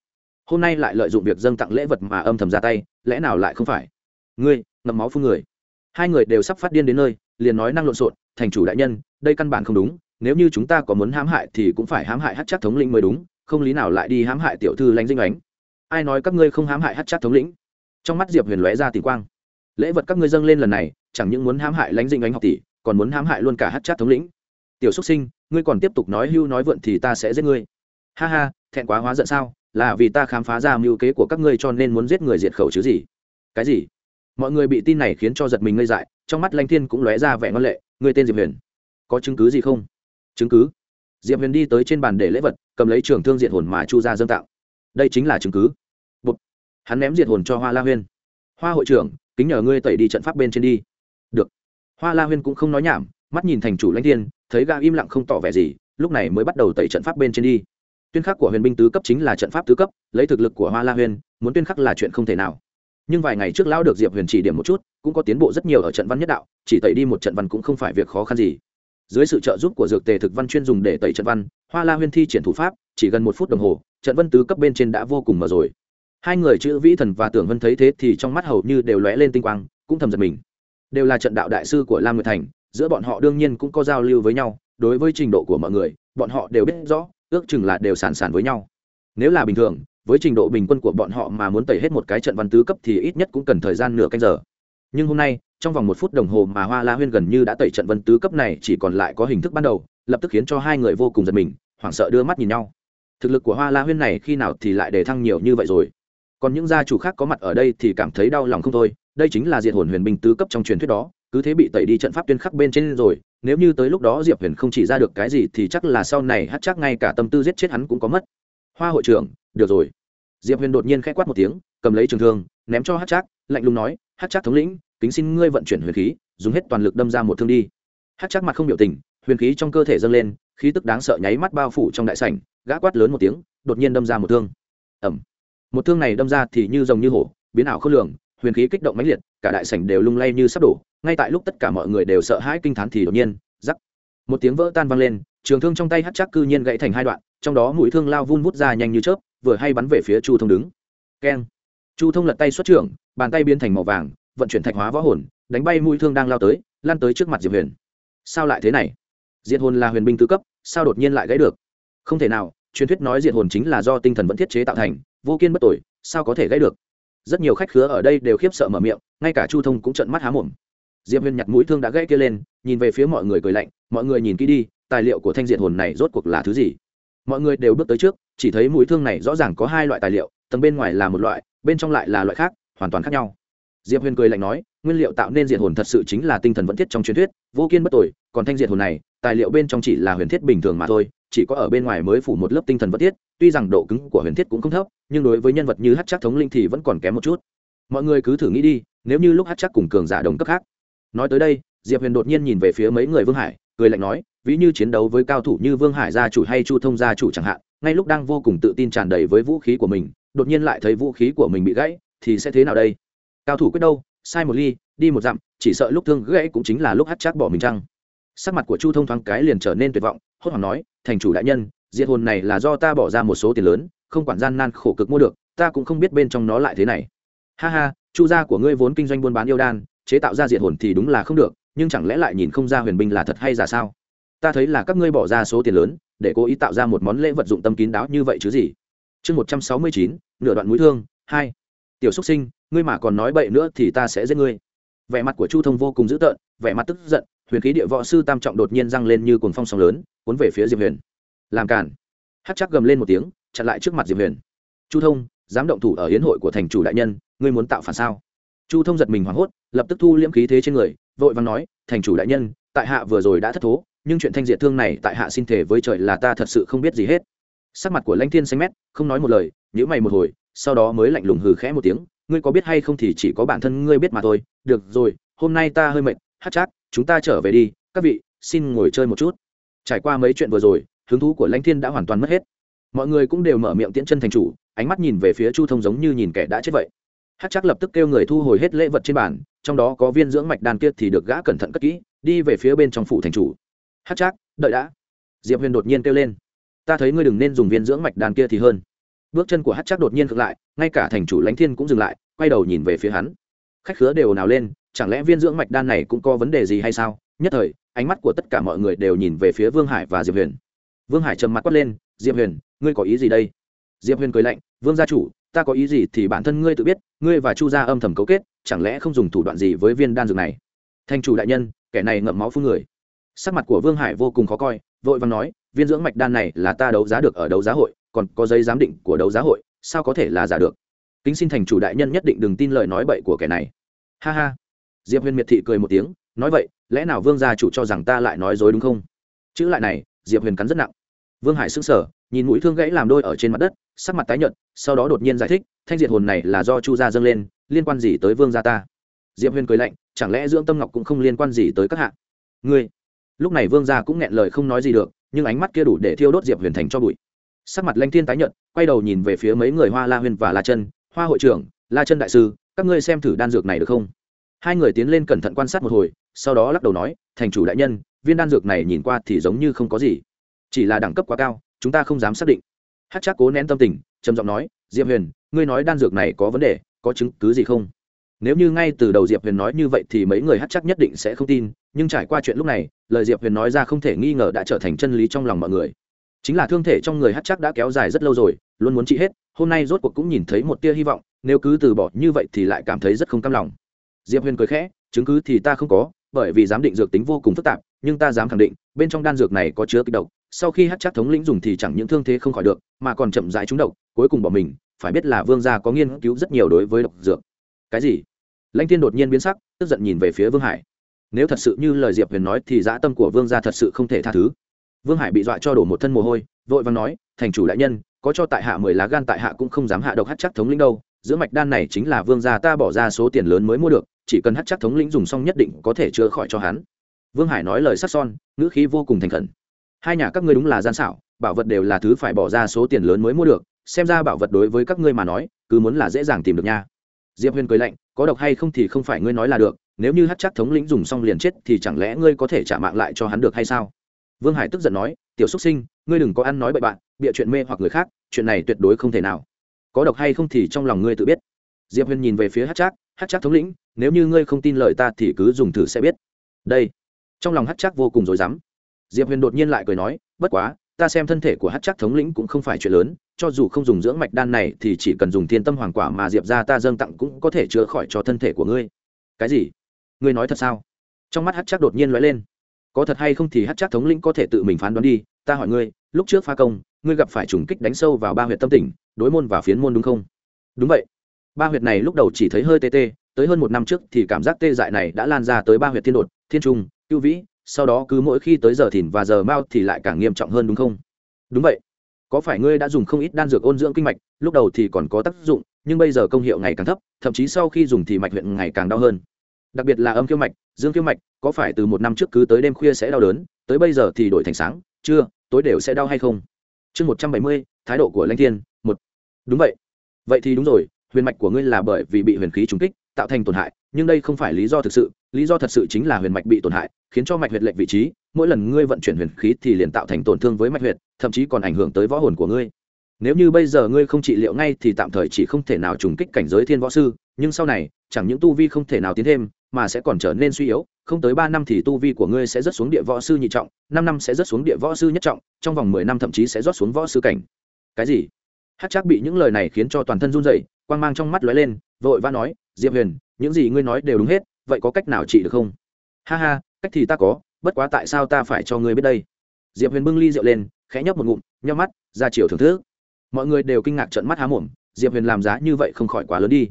Hôm nay lại lợi dụng việc dâng tặng lễ vật mà âm thầm ra tay, lẽ nào lại không phải? Ngươi, ngậm máu phun người. Hai người đều sắp phát điên đến nơi, liền nói năng lộn xộn, thành chủ đại nhân, đây căn bản không đúng, nếu như chúng ta có muốn hãm hại thì cũng phải hãm hại hát chắc thống lĩnh mới đúng, không lý nào lại đi hãm hại tiểu thư lãnh dinh ánh. Ai nói các ngươi không hãm hại hát chắc thống lĩnh? Trong mắt diệp huyền lóe ra tình quang lễ vật các ngươi dâng lên lần này, chẳng những muốn hãm hại lãnh dinh ánh học tỷ, còn muốn hãm hại luôn cả hát chát thống lĩnh. Tiểu xúc sinh, ngươi còn tiếp tục nói hưu nói vượn thì ta sẽ giết ngươi. Ha ha, thẹn quá hóa giận sao? Là vì ta khám phá ra mưu kế của các ngươi cho nên muốn giết người diệt khẩu chứ gì? Cái gì? Mọi người bị tin này khiến cho giật mình ngây dại, trong mắt lanh thiên cũng lóe ra vẻ ngon lệ. Người tên diệp huyền, có chứng cứ gì không? Chứng cứ? Diệp huyền đi tới trên bàn để lễ vật, cầm lấy trường thương diệt hồn mà chu ra dâng tạo đây chính là chứng cứ. Bụt. hắn ném diệt hồn cho hoa la huyên. Hoa hội trưởng kính nhờ ngươi tẩy đi trận pháp bên trên đi. Được. Hoa la huyên cũng không nói nhảm mắt nhìn thành chủ lãnh thiên thấy Ga im lặng không tỏ vẻ gì lúc này mới bắt đầu tẩy trận pháp bên trên đi. Tuyên khắc của huyền binh tứ cấp chính là trận pháp tứ cấp lấy thực lực của hoa la Huyên, muốn tuyên khắc là chuyện không thể nào. Nhưng vài ngày trước lão được diệp huyền chỉ điểm một chút cũng có tiến bộ rất nhiều ở trận văn nhất đạo chỉ tẩy đi một trận văn cũng không phải việc khó khăn gì. Dưới sự trợ giúp của dược tề thực văn chuyên dùng để tẩy trận văn hoa la huyên thi triển thủ pháp chỉ gần một phút đồng hồ trận văn tứ cấp bên trên đã vô cùng mở rồi hai người chữ vĩ thần và tưởng vân thấy thế thì trong mắt hầu như đều lóe lên tinh quang, cũng thầm giật mình. Đều là trận đạo đại sư của lam nguyệt thành, giữa bọn họ đương nhiên cũng có giao lưu với nhau, đối với trình độ của mọi người, bọn họ đều biết rõ, ước chừng là đều sàn sàn với nhau. Nếu là bình thường, với trình độ bình quân của bọn họ mà muốn tẩy hết một cái trận văn tứ cấp thì ít nhất cũng cần thời gian nửa canh giờ. Nhưng hôm nay, trong vòng một phút đồng hồ mà hoa la huyên gần như đã tẩy trận văn tứ cấp này chỉ còn lại có hình thức ban đầu, lập tức khiến cho hai người vô cùng giật mình, hoảng sợ đưa mắt nhìn nhau. Thực lực của hoa la huyên này khi nào thì lại đề thăng nhiều như vậy rồi? Còn những gia chủ khác có mặt ở đây thì cảm thấy đau lòng không thôi. Đây chính là diệt hồn huyền binh tứ cấp trong truyền thuyết đó. Cứ thế bị tẩy đi trận pháp tuyên khắc bên trên rồi, nếu như tới lúc đó diệp huyền không chỉ ra được cái gì thì chắc là sau này hát chắc ngay cả tâm tư giết chết hắn cũng có mất. Hoa hội trưởng, được rồi. Diệp huyền đột nhiên k h ẽ quát một tiếng, cầm lấy trường thương, ném cho hát chắc, lạnh lùng nói, hát chắc thống lĩnh, kính xin ngươi vận chuyển huyền khí, dùng hết toàn lực đâm ra một thương đi. Hát chắc mặt không biểu tình, huyền khí trong cơ thể dâng lên, khí tức đáng sợ nháy mắt bao phủ trong đại sảnh, gã quát lớn một tiếng, đột nhiên đâm ra một thương. Ẩm một thương này đâm ra thì như rồng như hổ, biến ảo khốc lường, huyền khí kích động mãnh liệt, cả đại sảnh đều lung lay như sắp đổ, ngay tại lúc tất cả mọi người đều sợ hãi kinh thán thì đột nhiên, rắc. Một tiếng vỡ tan vang lên, trường thương trong tay hát chắc cư nhiên gãy thành hai đoạn, trong đó mũi thương lao vun vút ra nhanh như chớp, vừa hay bắn về phía chu thông đứng. Keng. Chu thông lật tay xuất trưởng, bàn tay biến thành màu vàng, vận chuyển thạch hóa võ hồn, đánh bay mũi thương đang lao tới lan tới trước mặt diệp huyền. Sao lại thế này? Diệt hồn là huyền binh tứ cấp, sao đột nhiên lại gãy được? Không thể nào, truyền thuyết nói diệt hồn chính là do tinh thần vẫn thiết chế tạo thành vô kiên bất tội, sao có thể gãy được? Rất nhiều khách khứa ở đây đều khiếp sợ mở miệng, ngay cả chu thông cũng trận mắt há mồm. Diệp huyền nhặt mũi thương đã gãy kia lên, nhìn về phía mọi người cười lạnh, mọi người nhìn kỹ đi, tài liệu của thanh diện hồn này rốt cuộc là thứ gì? Mọi người đều bước tới trước, chỉ thấy mũi thương này rõ ràng có hai loại tài liệu, tầng bên ngoài là một loại, bên trong lại là loại khác, hoàn toàn khác nhau. Diệp huyền cười lạnh nói, nguyên liệu tạo nên diện hồn thật sự chính là tinh thần vẫn thiết trong truyền thuyết, vô kiên bất tội, còn thanh diện hồn này, tài liệu bên trong chỉ là huyền thiết bình thường mà thôi chỉ có ở bên ngoài mới phủ một lớp tinh thần vật thiết tuy rằng độ cứng của huyền thiết cũng không thấp, nhưng đối với nhân vật như hát chắc thống linh thì vẫn còn kém một chút. Mọi người cứ thử nghĩ đi, nếu như lúc hát chắc cùng cường giả đồng cấp khác. Nói tới đây, diệp huyền đột nhiên nhìn về phía mấy người vương hải, cười lạnh nói, ví như chiến đấu với cao thủ như vương hải gia chủ hay chu thông gia chủ chẳng hạn, ngay lúc đang vô cùng tự tin tràn đầy với vũ khí của mình, đột nhiên lại thấy vũ khí của mình bị gãy, thì sẽ thế nào đây? Cao thủ quyết đâu, sai một ly, đi một dặm, chỉ sợ lúc thương gãy cũng chính là lúc hát chắc bỏ mình chăng? Sắc mặt của chu thông thoáng cái liền trở nên tuyệt vọng hốt hoảng nói, thành chủ đại nhân, diệt hồn này là do ta bỏ ra một số tiền lớn, không quản gian nan khổ cực mua được, ta cũng không biết bên trong nó lại thế này. Ha ha, chu gia của ngươi vốn kinh doanh buôn bán yêu đan, chế tạo ra diệt hồn thì đúng là không được, nhưng chẳng lẽ lại nhìn không ra huyền binh là thật hay giả sao? Ta thấy là các ngươi bỏ ra số tiền lớn, để cố ý tạo ra một món lễ vật dụng tâm kín đáo như vậy chứ gì? Chương một trăm sáu mươi chín, nửa đoạn mũi thương, hai. Tiểu xúc sinh, ngươi mà còn nói bậy nữa thì ta sẽ giết ngươi. Vẻ mặt của chu thông vô cùng dữ tợn, vẻ mặt tức giận huyền khí địa võ sư tam trọng đột nhiên răng lên như cồn phong sóng lớn, cuốn về phía diệp huyền. Làm cản hát chắc gầm lên một tiếng, chặn lại trước mặt diệp huyền. Chu thông, dám động thủ ở hiến hội của thành chủ đại nhân, ngươi muốn tạo phản sao? Chu thông giật mình hoảng hốt, lập tức thu liễm khí thế trên người, vội vàng nói, thành chủ đại nhân, tại hạ vừa rồi đã thất thố, nhưng chuyện thanh diệt thương này tại hạ xin thể với trời là ta thật sự không biết gì hết. Sắc mặt của lãnh thiên xanh mét, không nói một lời nhữ mày một hồi, sau đó mới lạnh lùng hừ khẽ một tiếng, ngươi có biết hay không thì chỉ có bản thân ngươi biết mà thôi. Được rồi, hôm nay ta hơi mệt hát chát, chúng ta trở về đi, các vị, xin ngồi chơi một chút. Trải qua mấy chuyện vừa rồi, hứng thú của lãnh thiên đã hoàn toàn mất hết. Mọi người cũng đều mở miệng tiễn chân thành chủ, ánh mắt nhìn về phía chu thông giống như nhìn kẻ đã chết vậy. Hát chắc lập tức kêu người thu hồi hết lễ vật trên bàn, trong đó có viên dưỡng mạch đan kia thì được gã cẩn thận cất kỹ, đi về phía bên trong phủ thành chủ. Hát chắc đợi đã. Diệp huyền đột nhiên kêu lên. Ta thấy ngươi đừng nên dùng viên dưỡng mạch đan kia thì hơn. Bước chân của hát chắc đột nhiên ngược lại, ngay cả thành chủ lãnh thiên cũng dừng lại, quay đầu nhìn về phía hắn. Khách khứa đều nào lên chẳng lẽ viên dưỡng mạch đan này cũng có vấn đề gì hay sao? Nhất thời, ánh mắt của tất cả mọi người đều nhìn về phía vương hải và diệp huyền. Vương hải trầm mặt quát lên, diệp huyền, ngươi có ý gì đây? Diệp huyền cười lạnh, vương gia chủ, ta có ý gì thì bản thân ngươi tự biết, ngươi và chu gia âm thầm cấu kết, chẳng lẽ không dùng thủ đoạn gì với viên đan dược này? Thanh chủ đại nhân, kẻ này ngậm máu phun người. Sắc mặt của vương hải vô cùng khó coi, vội vàng nói, viên dưỡng mạch đan này là ta đấu giá được ở đấu giá hội, còn có giấy giám định của đấu giá hội, sao có thể là giả được? Kính xin thành chủ đại nhân nhất định đừng tin lời nói bậy của kẻ này. Ha ha diệp huyền miệt thị cười một tiếng nói vậy lẽ nào vương gia chủ cho rằng ta lại nói dối đúng không? Chữ lại này diệp huyền cắn rất nặng. Vương hải sưng sở, nhìn mũi thương gãy làm đôi ở trên mặt đất sắc mặt tái nhợt sau đó đột nhiên giải thích thanh diệt hồn này là do chu gia dâng lên liên quan gì tới vương gia ta? Diệp huyền cười lạnh chẳng lẽ dưỡng tâm ngọc cũng không liên quan gì tới các hạ? Ngươi! Lúc này vương gia cũng nghẹn lời không nói gì được nhưng ánh mắt kia đủ để thiêu đốt diệp huyền thành cho bụi. Sắc mặt lanh thiên tái nhợt quay đầu nhìn về phía mấy người hoa la huyền và la chân. Hoa hội trưởng la chân đại sư các ngươi xem thử đan dược này được không? Hai người tiến lên cẩn thận quan sát một hồi, sau đó lắc đầu nói, thành chủ đại nhân, viên đan dược này nhìn qua thì giống như không có gì. Chỉ là đẳng cấp quá cao, chúng ta không dám xác định. Hát chắc cố nén tâm tình, trầm giọng nói, diệp huyền, ngươi nói đan dược này có vấn đề, có chứng cứ gì không? Nếu như ngay từ đầu diệp huyền nói như vậy thì mấy người hát chắc nhất định sẽ không tin, nhưng trải qua chuyện lúc này, lời diệp huyền nói ra không thể nghi ngờ đã trở thành chân lý trong lòng mọi người. Chính là thương thể trong người hát chắc đã kéo dài rất lâu rồi, luôn muốn trị hết, hôm nay rốt cuộc cũng nhìn thấy một tia hy vọng, nếu cứ từ bỏ như vậy thì lại cảm thấy rất không cam lòng diệp huyền cười khẽ, chứng cứ thì ta không có, bởi vì giám định dược tính vô cùng phức tạp, nhưng ta dám khẳng định, bên trong đan dược này có chứa kịch độc. Sau khi hát chắc thống lĩnh dùng thì chẳng những thương thế không khỏi được, mà còn chậm rãi trúng độc, cuối cùng bỏ mình. Phải biết là vương gia có nghiên cứu rất nhiều đối với độc dược. Cái gì? Lãnh Thiên đột nhiên biến sắc, tức giận nhìn về phía vương hải. Nếu thật sự như lời diệp huyền nói thì dã tâm của vương gia thật sự không thể tha thứ. Vương hải bị dọa cho đổ một thân mồ hôi, vội vàng nói, thành chủ đại nhân, có cho tại hạ mười lá gan tại hạ cũng không dám hạ độc hát chắc thống lĩnh đâu. Giữa mạch đan này chính là vương gia ta bỏ ra số tiền lớn mới mua được chỉ cần hát chắc thống lĩnh dùng xong nhất định có thể chữa khỏi cho hắn. Vương hải nói lời sắc son, ngữ khí vô cùng thành khẩn. Hai nhà các ngươi đúng là gian xảo, bảo vật đều là thứ phải bỏ ra số tiền lớn mới mua được, xem ra bảo vật đối với các ngươi mà nói, cứ muốn là dễ dàng tìm được nha. Diệp huyền cười lạnh, có độc hay không thì không phải ngươi nói là được, nếu như hát chắc thống lĩnh dùng xong liền chết thì chẳng lẽ ngươi có thể trả mạng lại cho hắn được hay sao? Vương hải tức giận nói, tiểu xúc sinh, ngươi đừng có ăn nói bậy bạn, bịa chuyện mê hoặc người khác, chuyện này tuyệt đối không thể nào. Có độc hay không thì trong lòng ngươi tự biết. Diệp huyền nhìn về phía hát chắc hát chắc thống lĩnh nếu như ngươi không tin lời ta thì cứ dùng thử sẽ biết. Đây, trong lòng hát chắc vô cùng rối rắm. Diệp huyền đột nhiên lại cười nói, bất quá, ta xem thân thể của hát chắc thống lĩnh cũng không phải chuyện lớn, cho dù không dùng dưỡng mạch đan này thì chỉ cần dùng thiên tâm hoàng quả mà diệp ra ta dâng tặng cũng có thể chữa khỏi cho thân thể của ngươi. Cái gì? Ngươi nói thật sao? Trong mắt hát chắc đột nhiên lóe lên. Có thật hay không thì hát chắc thống lĩnh có thể tự mình phán đoán đi, ta hỏi ngươi, lúc trước pha công, ngươi gặp phải trùng kích đánh sâu vào ba huyện tâm tỉnh đối môn và phiến môn đúng không? Đúng vậy. Ba huyệt này lúc đầu chỉ thấy hơi tê tê tới hơn một năm trước thì cảm giác tê dại này đã lan ra tới ba huyệt thiên đột, thiên trung, cưu vĩ, sau đó cứ mỗi khi tới giờ thìn và giờ mao thì lại càng nghiêm trọng hơn đúng không? Đúng vậy. Có phải ngươi đã dùng không ít đan dược ôn dưỡng kinh mạch, lúc đầu thì còn có tác dụng, nhưng bây giờ công hiệu ngày càng thấp, thậm chí sau khi dùng thì mạch huyện ngày càng đau hơn. Đặc biệt là âm kiêu mạch, dương kiêu mạch, có phải từ một năm trước cứ tới đêm khuya sẽ đau đớn, tới bây giờ thì đổi thành sáng, trưa, tối đều sẽ đau hay không? Chương một trăm bảy mươi, thái độ của lãnh thiên, một. Đúng vậy. Vậy thì đúng rồi, huyền mạch của ngươi là bởi vì bị huyền khí trúng kích tạo thành tổn hại, nhưng đây không phải lý do thực sự, lý do thật sự chính là huyền mạch bị tổn hại, khiến cho mạch huyệt lệch vị trí, mỗi lần ngươi vận chuyển huyền khí thì liền tạo thành tổn thương với mạch huyệt, thậm chí còn ảnh hưởng tới võ hồn của ngươi. Nếu như bây giờ ngươi không trị liệu ngay thì tạm thời chỉ không thể nào trùng kích cảnh giới thiên võ sư, nhưng sau này, chẳng những tu vi không thể nào tiến thêm, mà sẽ còn trở nên suy yếu, không tới ba năm thì tu vi của ngươi sẽ rớt xuống địa võ sư nhị trọng, năm năm sẽ rớt xuống địa võ sư nhất trọng, trong vòng mười năm thậm chí sẽ rớt xuống võ sư cảnh. Cái gì? Hát chắc bị những lời này khiến cho toàn thân run rẩy, quang mang trong mắt lóe lên, vội vã nói diệp huyền, những gì ngươi nói đều đúng hết, vậy có cách nào trị được không? Ha ha, cách thì ta có, bất quá tại sao ta phải cho ngươi biết đây? Diệp huyền bưng ly rượu lên, khẽ nhấp một ngụm, nhắm mắt, ra chiều thưởng thức. Mọi người đều kinh ngạc trợn mắt há mồm, diệp huyền làm giá như vậy không khỏi quá lớn đi.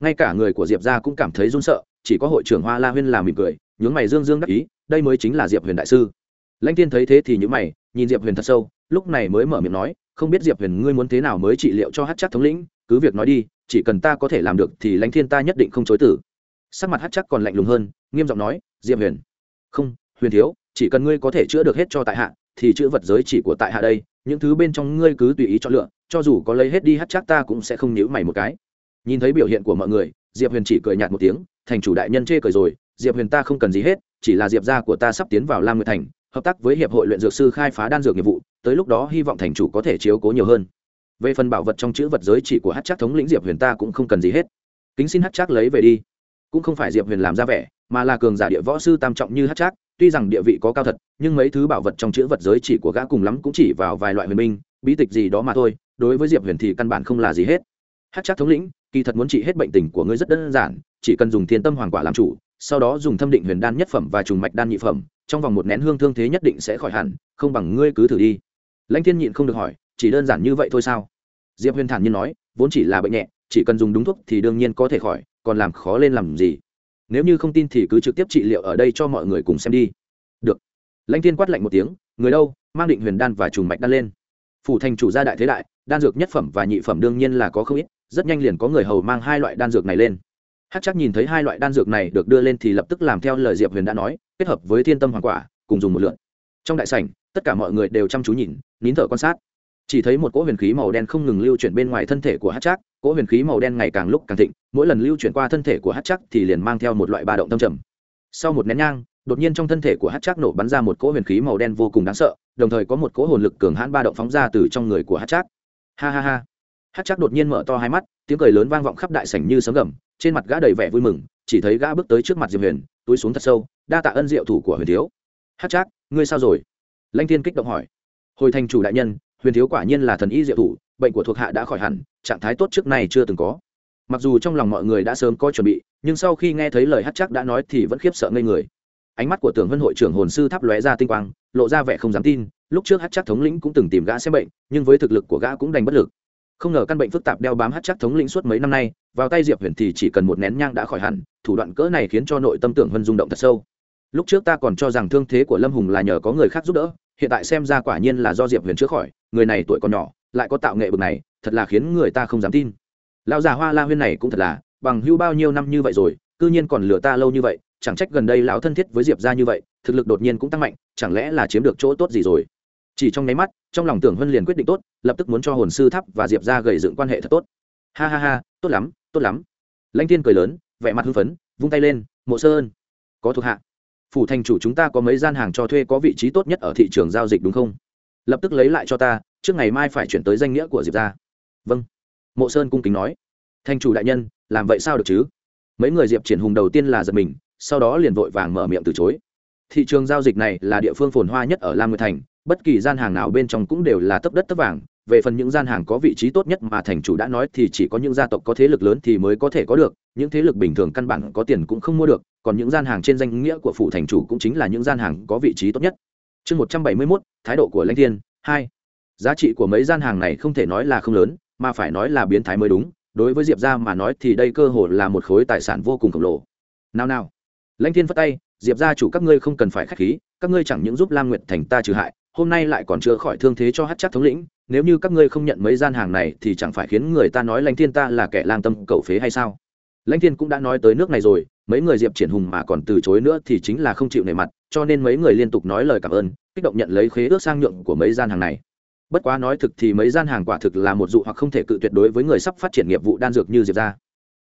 Ngay cả người của diệp ra cũng cảm thấy run sợ, chỉ có hội trưởng hoa la huyên làm mỉm cười, nhướng mày dương dương đắc ý, đây mới chính là diệp huyền đại sư. Lãnh Thiên thấy thế thì nhữ mày, nhìn diệp huyền thật sâu, lúc này mới mở miệng nói không biết diệp huyền ngươi muốn thế nào mới trị liệu cho hát chắc thống lĩnh, cứ việc nói đi, chỉ cần ta có thể làm được thì lãnh thiên ta nhất định không chối tử sắc mặt hát chắc còn lạnh lùng hơn, nghiêm giọng nói, diệp huyền. Không, huyền thiếu, chỉ cần ngươi có thể chữa được hết cho tại hạ, thì chữa vật giới chỉ của tại hạ đây, những thứ bên trong ngươi cứ tùy ý chọn lựa, cho dù có lấy hết đi hát chắc ta cũng sẽ không nhữ mày một cái. Nhìn thấy biểu hiện của mọi người, diệp huyền chỉ cười nhạt một tiếng, thành chủ đại nhân chê cười rồi, diệp huyền ta không cần gì hết, chỉ là diệp gia của ta sắp tiến vào lam nguyệt thành hợp tác với hiệp hội luyện dược sư khai phá đan dược nghiệp vụ tới lúc đó hy vọng thành chủ có thể chiếu cố nhiều hơn. Về phần bảo vật trong chữ vật giới chỉ của hát chắc thống lĩnh diệp huyền ta cũng không cần gì hết. Kính xin hát chắc lấy về đi. Cũng không phải diệp huyền làm ra vẻ mà là cường giả địa võ sư tam trọng như hát chắc tuy rằng địa vị có cao thật nhưng mấy thứ bảo vật trong chữ vật giới chỉ của gã cùng lắm cũng chỉ vào vài loại huyền minh, bí tịch gì đó mà thôi đối với diệp huyền thì căn bản không là gì hết. Hát chắc thống lĩnh kỳ thật muốn trị hết bệnh tình của ngươi rất đơn giản chỉ cần dùng thiên tâm hoàng quả làm chủ sau đó dùng thâm định huyền đan nhất phẩm và trùng mạch đan nhị phẩm trong vòng một nén hương thương thế nhất định sẽ khỏi hẳn, không bằng ngươi cứ thử đi. Lãnh thiên nhịn không được hỏi, chỉ đơn giản như vậy thôi sao? Diệp huyền thản nhiên nói, vốn chỉ là bệnh nhẹ, chỉ cần dùng đúng thuốc thì đương nhiên có thể khỏi, còn làm khó lên làm gì? Nếu như không tin thì cứ trực tiếp trị liệu ở đây cho mọi người cùng xem đi. Được. Lãnh thiên quát lạnh một tiếng, người đâu? Mang định huyền đan và trùng mạch đan lên. Phủ thành chủ gia đại thế đại, đan dược nhất phẩm và nhị phẩm đương nhiên là có không ít, rất nhanh liền có người hầu mang hai loại đan dược này lên hát chắc nhìn thấy hai loại đan dược này được đưa lên thì lập tức làm theo lời diệp huyền đã nói, kết hợp với thiên tâm hoàng quả, cùng dùng một lượn trong đại sảnh, tất cả mọi người đều chăm chú nhìn, nín thở quan sát. Chỉ thấy một cỗ huyền khí màu đen không ngừng lưu chuyển bên ngoài thân thể của hát chắc cỗ huyền khí màu đen ngày càng lúc càng thịnh, mỗi lần lưu chuyển qua thân thể của hát chắc thì liền mang theo một loại ba động tâm trầm. Sau một nén nhang, đột nhiên trong thân thể của hát chắc nổ bắn ra một cỗ huyền khí màu đen vô cùng đáng sợ, đồng thời có một cỗ hồn lực cường hãn ba động phóng ra từ trong người của hát chắc ha ha ha. Hát chắc đột nhiên mở to hai mắt, tiếng cười lớn vang vọng khắp đại sảnh như sấm gầm trên mặt gã đầy vẻ vui mừng, chỉ thấy gã bước tới trước mặt diệp huyền, túi xuống thật sâu, đa tạ ân diệu thủ của huyền thiếu. Hát chắc, ngươi sao rồi? Lanh thiên kích động hỏi. Hồi thành chủ đại nhân, huyền thiếu quả nhiên là thần y diệu thủ, bệnh của thuộc hạ đã khỏi hẳn, trạng thái tốt trước nay chưa từng có. Mặc dù trong lòng mọi người đã sớm có chuẩn bị, nhưng sau khi nghe thấy lời hát chắc đã nói thì vẫn khiếp sợ ngây người. Ánh mắt của tưởng vân hội trưởng hồn sư tháp lóe ra tinh quang, lộ ra vẻ không dám tin, lúc trước hát chắc thống lĩnh cũng từng tìm gã xem bệnh, nhưng với thực lực của gã cũng đành bất lực không ngờ căn bệnh phức tạp đeo bám hát chắc thống lĩnh suốt mấy năm nay, vào tay diệp huyền thì chỉ cần một nén nhang đã khỏi hẳn, thủ đoạn cỡ này khiến cho nội tâm tưởng vân rung động thật sâu. Lúc trước ta còn cho rằng thương thế của lâm hùng là nhờ có người khác giúp đỡ, hiện tại xem ra quả nhiên là do diệp huyền chữa khỏi, người này tuổi còn nhỏ, lại có tạo nghệ bực này, thật là khiến người ta không dám tin. Lão già hoa la huyên này cũng thật là, bằng hưu bao nhiêu năm như vậy rồi, cư nhiên còn lừa ta lâu như vậy, chẳng trách gần đây lão thân thiết với diệp ra như vậy, thực lực đột nhiên cũng tăng mạnh, chẳng lẽ là chiếm được chỗ tốt gì rồi? Chỉ trong nháy mắt, trong lòng tưởng huân liền quyết định tốt, lập tức muốn cho hồn sư tháp và diệp ra gầy dựng quan hệ thật tốt. Ha ha ha, tốt lắm tốt lắm. Lãnh thiên cười lớn, vẻ mặt hưng phấn, vung tay lên, mộ sơn, có thuộc hạ. Phủ thành chủ chúng ta có mấy gian hàng cho thuê có vị trí tốt nhất ở thị trường giao dịch đúng không? Lập tức lấy lại cho ta, trước ngày mai phải chuyển tới danh nghĩa của diệp ra vâng. Mộ sơn cung kính nói. Thành chủ đại nhân, làm vậy sao được chứ? Mấy người diệp triển hùng đầu tiên là giật mình, sau đó liền vội vàng mở miệng từ chối. Thị trường giao dịch này là địa phương phồn hoa nhất ở lam nguyệt thành bất kỳ gian hàng nào bên trong cũng đều là tấp đất tấp vàng, về phần những gian hàng có vị trí tốt nhất mà thành chủ đã nói thì chỉ có những gia tộc có thế lực lớn thì mới có thể có được, những thế lực bình thường căn bản có tiền cũng không mua được, còn những gian hàng trên danh nghĩa của phủ thành chủ cũng chính là những gian hàng có vị trí tốt nhất. Chương một trăm bảy mươi mốt, thái độ của lãnh thiên, hai. Giá trị của mấy gian hàng này không thể nói là không lớn, mà phải nói là biến thái mới đúng, đối với diệp ra mà nói thì đây cơ hội là một khối tài sản vô cùng khổng lồ. Nào nào. Lãnh thiên phất tay, diệp ra chủ các ngươi không cần phải k h á c h khí, các ngươi chẳng những giúp lam nguyệt thành ta trừ hại hôm nay lại còn chữa khỏi thương thế cho hát chắc thống lĩnh, nếu như các ngươi không nhận mấy gian hàng này thì chẳng phải khiến người ta nói lãnh thiên ta là kẻ lang tâm cầu phế hay sao? Lãnh thiên cũng đã nói tới nước này rồi, mấy người diệp triển hùng mà còn từ chối nữa thì chính là không chịu nề mặt, cho nên mấy người liên tục nói lời cảm ơn, kích động nhận lấy khế ước sang nhượng của mấy gian hàng này. Bất quá nói thực thì mấy gian hàng quả thực là một dụ hoặc không thể cự tuyệt đối với người sắp phát triển nghiệp vụ đan dược như diệp gia.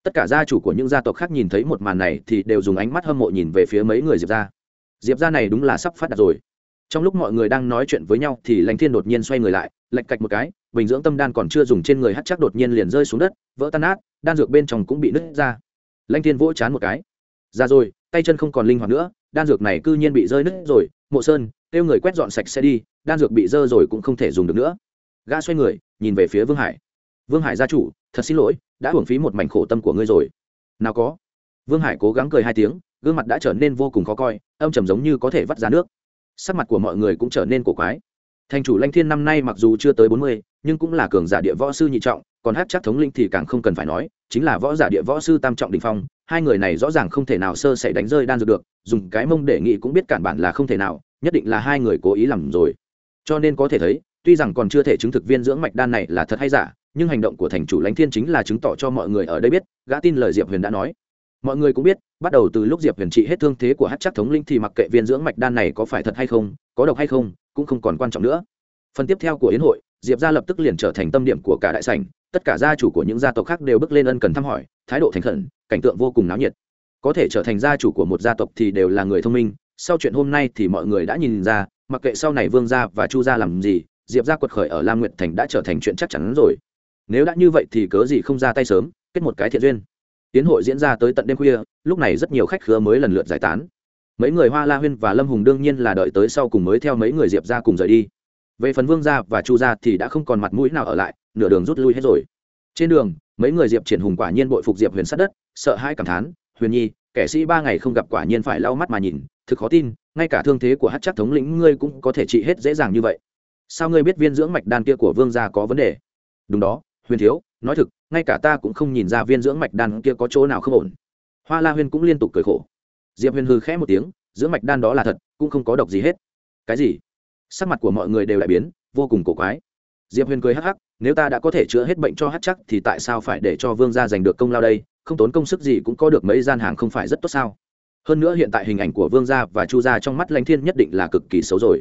Tất cả gia chủ của những gia tộc khác nhìn thấy một màn này thì đều dùng ánh mắt hâm mộ nhìn về phía mấy người diệp gia. Diệp gia này đúng là sắp phát đạt rồi trong lúc mọi người đang nói chuyện với nhau thì lãnh thiên đột nhiên xoay người lại lạch cạch một cái, bình dưỡng tâm đan còn chưa dùng trên người hát chắc đột nhiên liền rơi xuống đất, vỡ tan nát, đan dược bên trong cũng bị nứt ra. Lãnh thiên vỗ chán một cái. Ra rồi, tay chân không còn linh hoạt nữa, đan dược này cư nhiên bị rơi nứt rồi, mộ sơn, kêu người quét dọn sạch sẽ đi, đan dược bị dơ rồi cũng không thể dùng được nữa. Gã xoay người, nhìn về phía vương hải. Vương hải gia chủ, thật xin lỗi, đã hưởng phí một mảnh khổ tâm của ngươi rồi. Nào có. Vương hải cố gắng cười hai tiếng, gương mặt đã trở nên vô cùng khó coi, âm trầm giống như có thể vắt ra nước sắc mặt của mọi người cũng trở nên cổ quái. Thành chủ lanh thiên năm nay mặc dù chưa tới bốn mươi, nhưng cũng là cường giả địa võ sư nhị trọng, còn hát chắc thống linh thì càng không cần phải nói, chính là võ giả địa võ sư tam trọng đình phong, hai người này rõ ràng không thể nào sơ sẩy đánh rơi đan dược được, dùng cái mông để nghị cũng biết cản bản là không thể nào, nhất định là hai người cố ý làm rồi. Cho nên có thể thấy, tuy rằng còn chưa thể chứng thực viên dưỡng mạch đan này là thật hay giả, nhưng hành động của thành chủ lãnh thiên chính là chứng tỏ cho mọi người ở đây biết, gã tin lời diệp huyền đã nói mọi người cũng biết, bắt đầu từ lúc diệp huyền trị hết thương thế của hát chắc thống linh thì mặc kệ viên dưỡng mạch đan này có phải thật hay không, có độc hay không, cũng không còn quan trọng nữa. Phần tiếp theo của yến hội, diệp gia lập tức liền trở thành tâm điểm của cả đại sảnh, tất cả gia chủ của những gia tộc khác đều bước lên ân cần thăm hỏi, thái độ thành khẩn, cảnh tượng vô cùng náo nhiệt. Có thể trở thành gia chủ của một gia tộc thì đều là người thông minh, sau chuyện hôm nay thì mọi người đã nhìn ra, mặc kệ sau này vương gia và chu gia làm gì, diệp gia quật khởi ở lam nguyệt thành đã trở thành chuyện chắc chắn rồi. Nếu đã như vậy thì cớ gì không ra tay sớm, kết một cái thiện duyên tiến hội diễn ra tới tận đêm khuya, lúc này rất nhiều khách khứa mới lần lượt giải tán. Mấy người hoa la huyên và lâm hùng đương nhiên là đợi tới sau cùng mới theo mấy người diệp ra cùng rời đi. Về phần vương gia và chu gia thì đã không còn mặt mũi nào ở lại, nửa đường rút lui hết rồi. Trên đường, mấy người diệp triển hùng quả nhiên bội phục diệp huyền sát đất, sợ hai cảm thán, huyền nhi, kẻ sĩ ba ngày không gặp quả nhiên phải lau mắt mà nhìn, thực khó tin, ngay cả thương thế của hát chắc thống lĩnh ngươi cũng có thể trị hết dễ dàng như vậy. Sao ngươi biết viên dưỡng mạch đan kia của vương gia có vấn đề? Đúng đó, huyền thiếu nói thực, ngay cả ta cũng không nhìn ra viên dưỡng mạch đan kia có chỗ nào không ổn. Hoa la huyên cũng liên tục cười khổ. Diệp huyền hư khẽ một tiếng, dưỡng mạch đan đó là thật, cũng không có độc gì hết. Cái gì? Sắc mặt của mọi người đều đại biến, vô cùng cổ quái. Diệp huyền cười hắc hắc, nếu ta đã có thể chữa hết bệnh cho hát chắc thì tại sao phải để cho vương gia giành được công lao đây? Không tốn công sức gì cũng có được mấy gian hàng không phải rất tốt sao? Hơn nữa hiện tại hình ảnh của vương gia và chu gia trong mắt lãnh thiên nhất định là cực kỳ xấu rồi.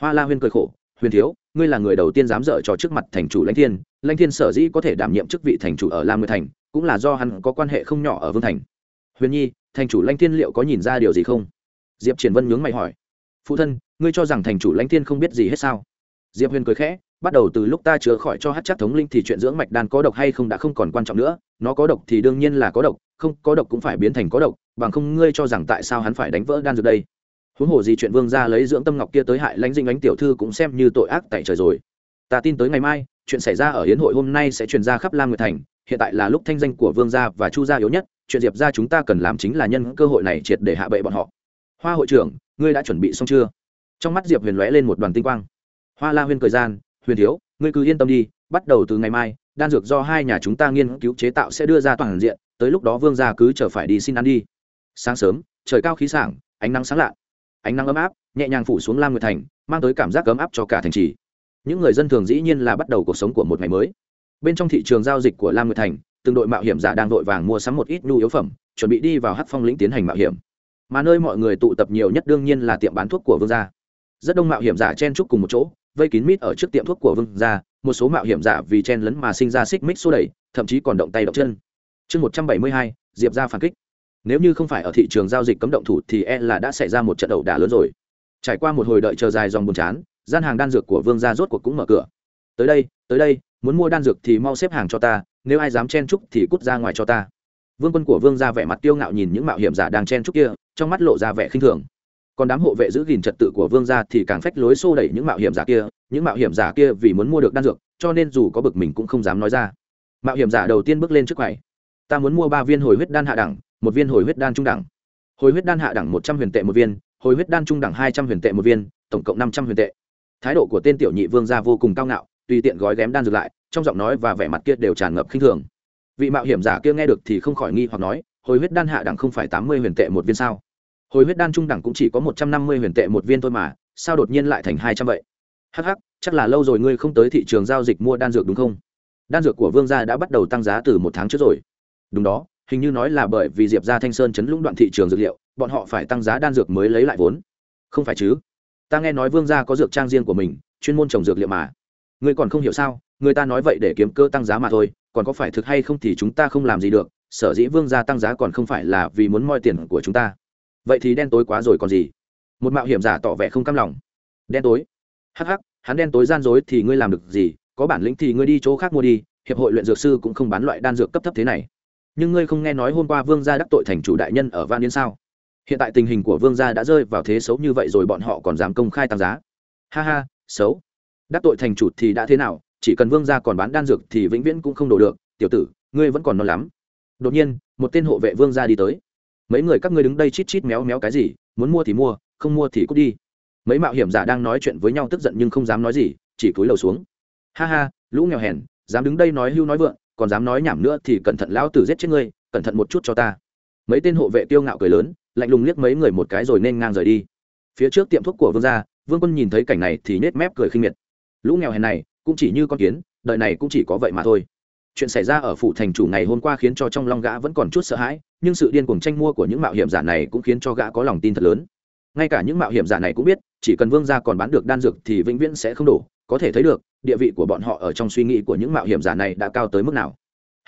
Hoa la huyên cười khổ huyền thiếu, ngươi là người đầu tiên dám dở cho trước mặt thành chủ lãnh thiên lãnh thiên sở dĩ có thể đảm nhiệm chức vị thành chủ ở lam nguyệt thành, cũng là do hắn có quan hệ không nhỏ ở vương thành. Huyền nhi, thành chủ lãnh thiên liệu có nhìn ra điều gì không? Diệp triển vân nhướng mày hỏi. Phụ thân, ngươi cho rằng thành chủ lãnh thiên không biết gì hết sao? Diệp huyền cười khẽ, bắt đầu từ lúc ta chữa khỏi cho hát chắc thống linh thì chuyện dưỡng mạch đan có độc hay không đã không còn quan trọng nữa, nó có độc thì đương nhiên là có độc, không có độc cũng phải biến thành có độc, bằng không ngươi cho rằng tại sao hắn phải đánh vỡ đan dược đây? Huống hồ gì chuyện vương gia lấy dưỡng tâm ngọc kia tới hại lãnh dinh ánh tiểu thư cũng xem như tội ác tại trời rồi. Ta tin tới ngày mai, chuyện xảy ra ở hiến hội hôm nay sẽ truyền ra khắp lam nguyệt thành, hiện tại là lúc thanh danh của vương gia và chu gia yếu nhất, chuyện diệp ra chúng ta cần làm chính là nhân cơ hội này triệt để hạ bệ bọn họ. Hoa hội trưởng, ngươi đã chuẩn bị xong chưa? Trong mắt diệp huyền lóe lên một đoàn tinh quang. Hoa la huyên cười gian, huyền thiếu, ngươi cứ yên tâm đi, bắt đầu từ ngày mai, đan dược do hai nhà chúng ta nghiên cứu chế tạo sẽ đưa ra toàn diện, tới lúc đó vương gia cứ chờ phải đi xin ăn đi. Sáng sớm, trời cao khí sảng, ánh nắng sáng lạ ánh nắng ấm áp, nhẹ nhàng phủ xuống lam nguyệt thành, mang tới cảm giác ấm áp cho cả thành trì. Những người dân thường dĩ nhiên là bắt đầu cuộc sống của một ngày mới. Bên trong thị trường giao dịch của lam nguyệt thành, từng đội mạo hiểm giả đang vội vàng mua sắm một ít nhu yếu phẩm, chuẩn bị đi vào hát phong lĩnh tiến hành mạo hiểm. Mà nơi mọi người tụ tập nhiều nhất đương nhiên là tiệm bán thuốc của vương gia. Rất đông mạo hiểm giả chen chúc cùng một chỗ, vây kín mít ở trước tiệm thuốc của vương gia, một số mạo hiểm giả vì chen lấn mà sinh ra xích mích xô đẩy, thậm chí còn động tay động chân. Chương một trăm bảy mươi hai, diệp ra phản kích nếu như không phải ở thị trường giao dịch cấm động thủ thì e là đã xảy ra một trận ẩu đả lớn rồi. Trải qua một hồi đợi chờ dài dòng buồn chán, gian hàng đan dược của vương gia rốt cuộc cũng mở cửa. Tới đây tới đây, muốn mua đan dược thì mau xếp hàng cho ta, nếu ai dám chen trúc thì cút ra ngoài cho ta. Vương quân của vương gia vẻ mặt tiêu ngạo nhìn những mạo hiểm giả đang chen trúc kia, trong mắt lộ ra vẻ khinh thường. Còn đám hộ vệ giữ gìn trật tự của vương gia thì càng phách lối xô đẩy những mạo hiểm giả kia, những mạo hiểm giả kia vì muốn mua được đan dược, cho nên dù có bực mình cũng không dám nói ra. Mạo hiểm giả đầu tiên bước lên trước quầy. Ta muốn mua ba viên hồi huyết đan hạ đẳng một viên hồi huyết đan trung đẳng. Hồi huyết đan hạ đẳng một trăm huyền tệ một viên hồi huyết đan trung đẳng hai trăm huyền tệ một viên tổng cộng năm trăm huyền tệ. Thái độ của tên tiểu nhị vương gia vô cùng cao ngạo tùy tiện gói ghém đan dược lại trong giọng nói và vẻ mặt kia đều tràn ngập khinh thường. Vị mạo hiểm giả kia nghe được thì không khỏi nghi hoặc nói hồi huyết đan hạ đẳng không phải tám mươi huyền tệ một viên sao? Hồi huyết đan trung đẳng cũng chỉ có một trăm năm mươi huyền tệ một viên thôi mà sao đột nhiên lại thành hai trăm vậy? Hắc hắc, chắc là lâu rồi ngươi không tới thị trường giao dịch mua đan dược đúng không? Đan dược của vương gia đã bắt đầu tăng giá từ một tháng trước rồi. Đúng đó hình như nói là bởi vì diệp gia thanh sơn chấn lũng đoạn thị trường dược liệu, bọn họ phải tăng giá đan dược mới lấy lại vốn. Không phải chứ? Ta nghe nói vương gia có dược trang riêng của mình, chuyên môn trồng dược liệu mà. Ngươi còn không hiểu sao, người ta nói vậy để kiếm cơ tăng giá mà thôi, còn có phải thực hay không thì chúng ta không làm gì được, sở dĩ vương gia tăng giá còn không phải là vì muốn moi tiền của chúng ta. Vậy thì đen tối quá rồi còn gì? Một mạo hiểm giả tỏ vẻ không cam lòng. Đen tối? Hắc hắc, hắn đen tối gian dối thì ngươi làm được gì, có bản lĩnh thì ngươi đi chỗ khác mua đi, hiệp hội luyện dược sư cũng không bán loại đan dược cấp thấp thế này nhưng ngươi không nghe nói hôm qua vương gia đắc tội thành chủ đại nhân ở van yên sao? Hiện tại tình hình của vương gia đã rơi vào thế xấu như vậy rồi bọn họ còn dám công khai tăng giá. Ha ha, xấu. Đắc tội thành chủ thì đã thế nào? Chỉ cần vương gia còn bán đan dược thì vĩnh viễn cũng không đổ được. Tiểu tử, ngươi vẫn còn non lắm. Đột nhiên, một tên hộ vệ vương gia đi tới. Mấy người các ngươi đứng đây chít chít méo méo cái gì? Muốn mua thì mua, không mua thì cút đi. Mấy mạo hiểm giả đang nói chuyện với nhau tức giận nhưng không dám nói gì, chỉ cúi đầu xuống. Ha ha, lũ nghèo hèn, dám đứng đây nói hưu nói vượng còn dám nói nhảm nữa thì cẩn thận lão tử giết chết ngươi, cẩn thận một chút cho ta. Mấy tên hộ vệ tiêu ngạo cười lớn, lạnh lùng liếc mấy người một cái rồi nên ngang rời đi. Phía trước tiệm thuốc của vương gia, vương quân nhìn thấy cảnh này thì nết mép cười khinh miệt. Lũ nghèo hèn này, cũng chỉ như con kiến đợi này cũng chỉ có vậy mà thôi. Chuyện xảy ra ở phủ thành chủ ngày hôm qua khiến cho trong long gã vẫn còn chút sợ hãi, nhưng sự điên cuồng tranh mua của những mạo hiểm giả này cũng khiến cho gã có lòng tin thật lớn. Ngay cả những mạo hiểm giả này cũng biết, chỉ cần vương gia còn bán được đan dược thì vĩnh viễn sẽ không đủ có thể thấy được địa vị của bọn họ ở trong suy nghĩ của những mạo hiểm giả này đã cao tới mức nào?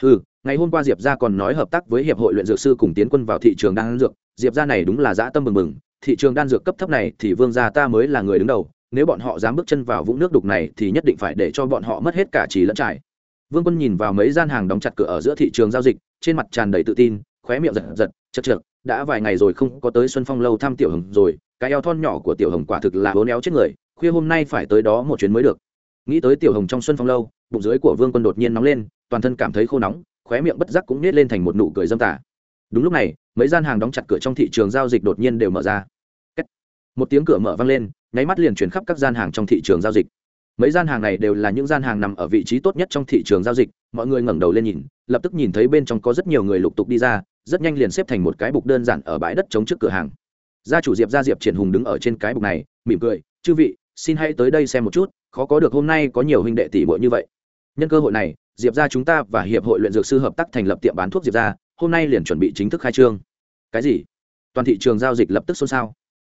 Ừ ngày hôm qua diệp gia còn nói hợp tác với hiệp hội luyện dược sư cùng tiến quân vào thị trường đan dược. Diệp gia này đúng là dã tâm mừng mừng thị trường đan dược cấp thấp này thì vương gia ta mới là người đứng đầu. Nếu bọn họ dám bước chân vào vũng nước đục này thì nhất định phải để cho bọn họ mất hết cả trí lẫn trải. Vương quân nhìn vào mấy gian hàng đóng chặt cửa ở giữa thị trường giao dịch, trên mặt tràn đầy tự tin, khóe miệng giật giật chật chật đã vài ngày rồi không có tới xuân phong lâu thăm tiểu hồng rồi, cái eo thon nhỏ của tiểu hồng quả thực là hố néo chết người, khuya hôm nay phải tới đó một chuyến mới được nghĩ tới tiểu hồng trong xuân phong lâu, bụng dưới của vương quân đột nhiên nóng lên, toàn thân cảm thấy khô nóng, khóe miệng bất giác cũng nết lên thành một nụ cười dâm tả đúng lúc này, mấy gian hàng đóng chặt cửa trong thị trường giao dịch đột nhiên đều mở ra. Một tiếng cửa mở vang lên, nháy mắt liền chuyển khắp các gian hàng trong thị trường giao dịch. Mấy gian hàng này đều là những gian hàng nằm ở vị trí tốt nhất trong thị trường giao dịch, mọi người ngẩng đầu lên nhìn, lập tức nhìn thấy bên trong có rất nhiều người lục tục đi ra, rất nhanh liền xếp thành một cái bục đơn giản ở bãi đất chống trước cửa hàng. Gia chủ diệp gia diệp triển hùng đứng ở trên cái bục này, mỉm cười, chư vị, xin hãy tới đây xem một chút khó có được hôm nay có nhiều huynh đệ tỷ muội như vậy. Nhân cơ hội này, diệp gia chúng ta và hiệp hội luyện dược sư hợp tác thành lập tiệm bán thuốc diệp gia, hôm nay liền chuẩn bị chính thức khai trương. Cái gì? Toàn thị trường giao dịch lập tức xôn xao.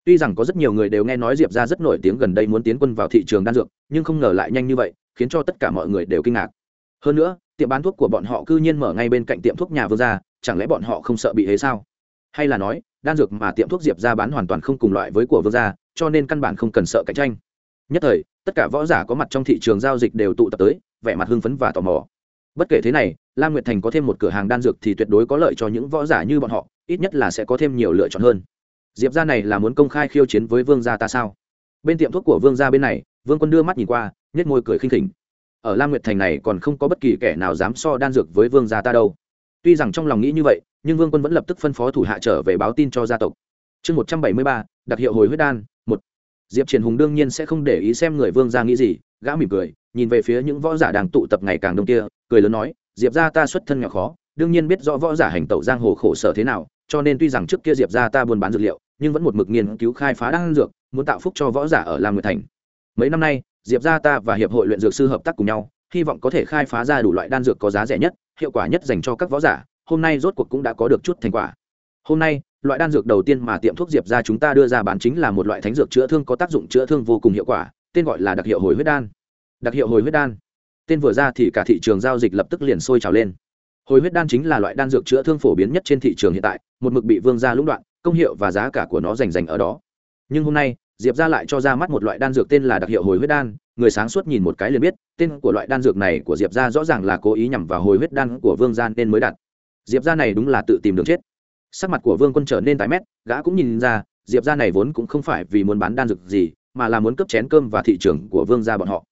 Tuy rằng có rất nhiều người đều nghe nói diệp gia rất nổi tiếng gần đây muốn tiến quân vào thị trường đan dược, nhưng không ngờ lại nhanh như vậy, khiến cho tất cả mọi người đều kinh ngạc. Hơn nữa, tiệm bán thuốc của bọn họ cư nhiên mở ngay bên cạnh tiệm thuốc nhà vương gia, chẳng lẽ bọn họ không sợ bị hế sao? Hay là nói, đan dược mà tiệm thuốc diệp gia bán hoàn toàn không cùng loại với của vương gia, cho nên căn bản không cần sợ cạnh tranh. Nhất thời tất cả võ giả có mặt trong thị trường giao dịch đều tụ tập tới, vẻ mặt hưng phấn và tò mò. Bất kể thế này, lam nguyệt thành có thêm một cửa hàng đan dược thì tuyệt đối có lợi cho những võ giả như bọn họ, ít nhất là sẽ có thêm nhiều lựa chọn hơn. Diệp gia này là muốn công khai khiêu chiến với vương gia ta sao? Bên tiệm thuốc của vương gia bên này, vương quân đưa mắt nhìn qua nhét môi cười khinh khỉnh. Ở lam nguyệt thành này còn không có bất kỳ kẻ nào dám so đan dược với vương gia ta đâu. Tuy rằng trong lòng nghĩ như vậy, nhưng vương quân vẫn lập tức phân phó thủ hạ trở về báo tin cho gia tộc. Chương một trăm bảy mươi ba, đặc hiệu hồi huyết đan diệp triển hùng đương nhiên sẽ không để ý xem người vương gia nghĩ gì, gã mỉm cười, nhìn về phía những võ giả đang tụ tập ngày càng đông kia, cười lớn nói, diệp gia ta xuất thân nghèo khó, đương nhiên biết rõ võ giả hành tẩu giang hồ khổ sở thế nào, cho nên tuy rằng trước kia diệp gia ta buôn bán dược liệu, nhưng vẫn một mực nghiên cứu khai phá đan dược, muốn tạo phúc cho võ giả ở lam nguyệt thành. Mấy năm nay, diệp gia ta và hiệp hội luyện dược sư hợp tác cùng nhau, hy vọng có thể khai phá ra đủ loại đan dược có giá rẻ nhất, hiệu quả nhất dành cho các võ giả, hôm nay rốt cuộc cũng đã có được chút thành quả. Hôm nay loại đan dược đầu tiên mà tiệm thuốc diệp ra chúng ta đưa ra bán chính là một loại thánh dược chữa thương có tác dụng chữa thương vô cùng hiệu quả, tên gọi là đặc hiệu hồi huyết đan. Đặc hiệu hồi huyết đan. Tên vừa ra thì cả thị trường giao dịch lập tức liền sôi trào lên. Hồi huyết đan chính là loại đan dược chữa thương phổ biến nhất trên thị trường hiện tại, một mực bị vương gia lũng đoạn, công hiệu và giá cả của nó rành rành ở đó. Nhưng hôm nay, diệp ra lại cho ra mắt một loại đan dược tên là đặc hiệu hồi huyết đan, người sáng suốt nhìn một cái liền biết, tên của loại đan dược này của diệp ra rõ ràng là cố ý nhằm vào hồi huyết đan của vương gia nên mới đặt. Diệp ra này đúng là tự tìm đường chết sắc mặt của vương quân trở nên tái mét, gã cũng nhìn ra, diệp ra này vốn cũng không phải vì muốn bán đan dược gì, mà là muốn cấp chén cơm và thị trường của vương gia bọn họ.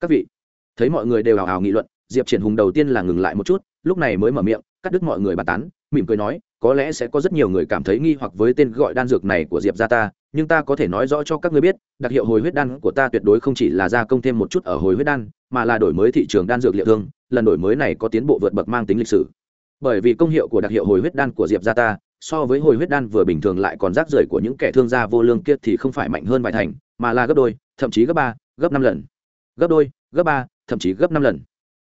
Các vị, thấy mọi người đều hào hào nghị luận, diệp triển hùng đầu tiên là ngừng lại một chút, lúc này mới mở miệng, cắt đứt mọi người bàn tán, mỉm cười nói, có lẽ sẽ có rất nhiều người cảm thấy nghi hoặc với tên gọi đan dược này của diệp gia ta, nhưng ta có thể nói rõ cho các ngươi biết, đặc hiệu hồi huyết đan của ta tuyệt đối không chỉ là gia công thêm một chút ở hồi huyết đan, mà là đổi mới thị trường đan dược liệu thương, lần đổi mới này có tiến bộ vượt bậc mang tính lịch sử. Bởi vì công hiệu của đặc hiệu hồi huyết đan của diệp gia ta so với hồi huyết đan vừa bình thường lại còn rác rưởi của những kẻ thương gia vô lương kia thì không phải mạnh hơn vài thành, mà là gấp đôi, thậm chí gấp ba, gấp năm lần. Gấp đôi, gấp ba, thậm chí gấp năm lần.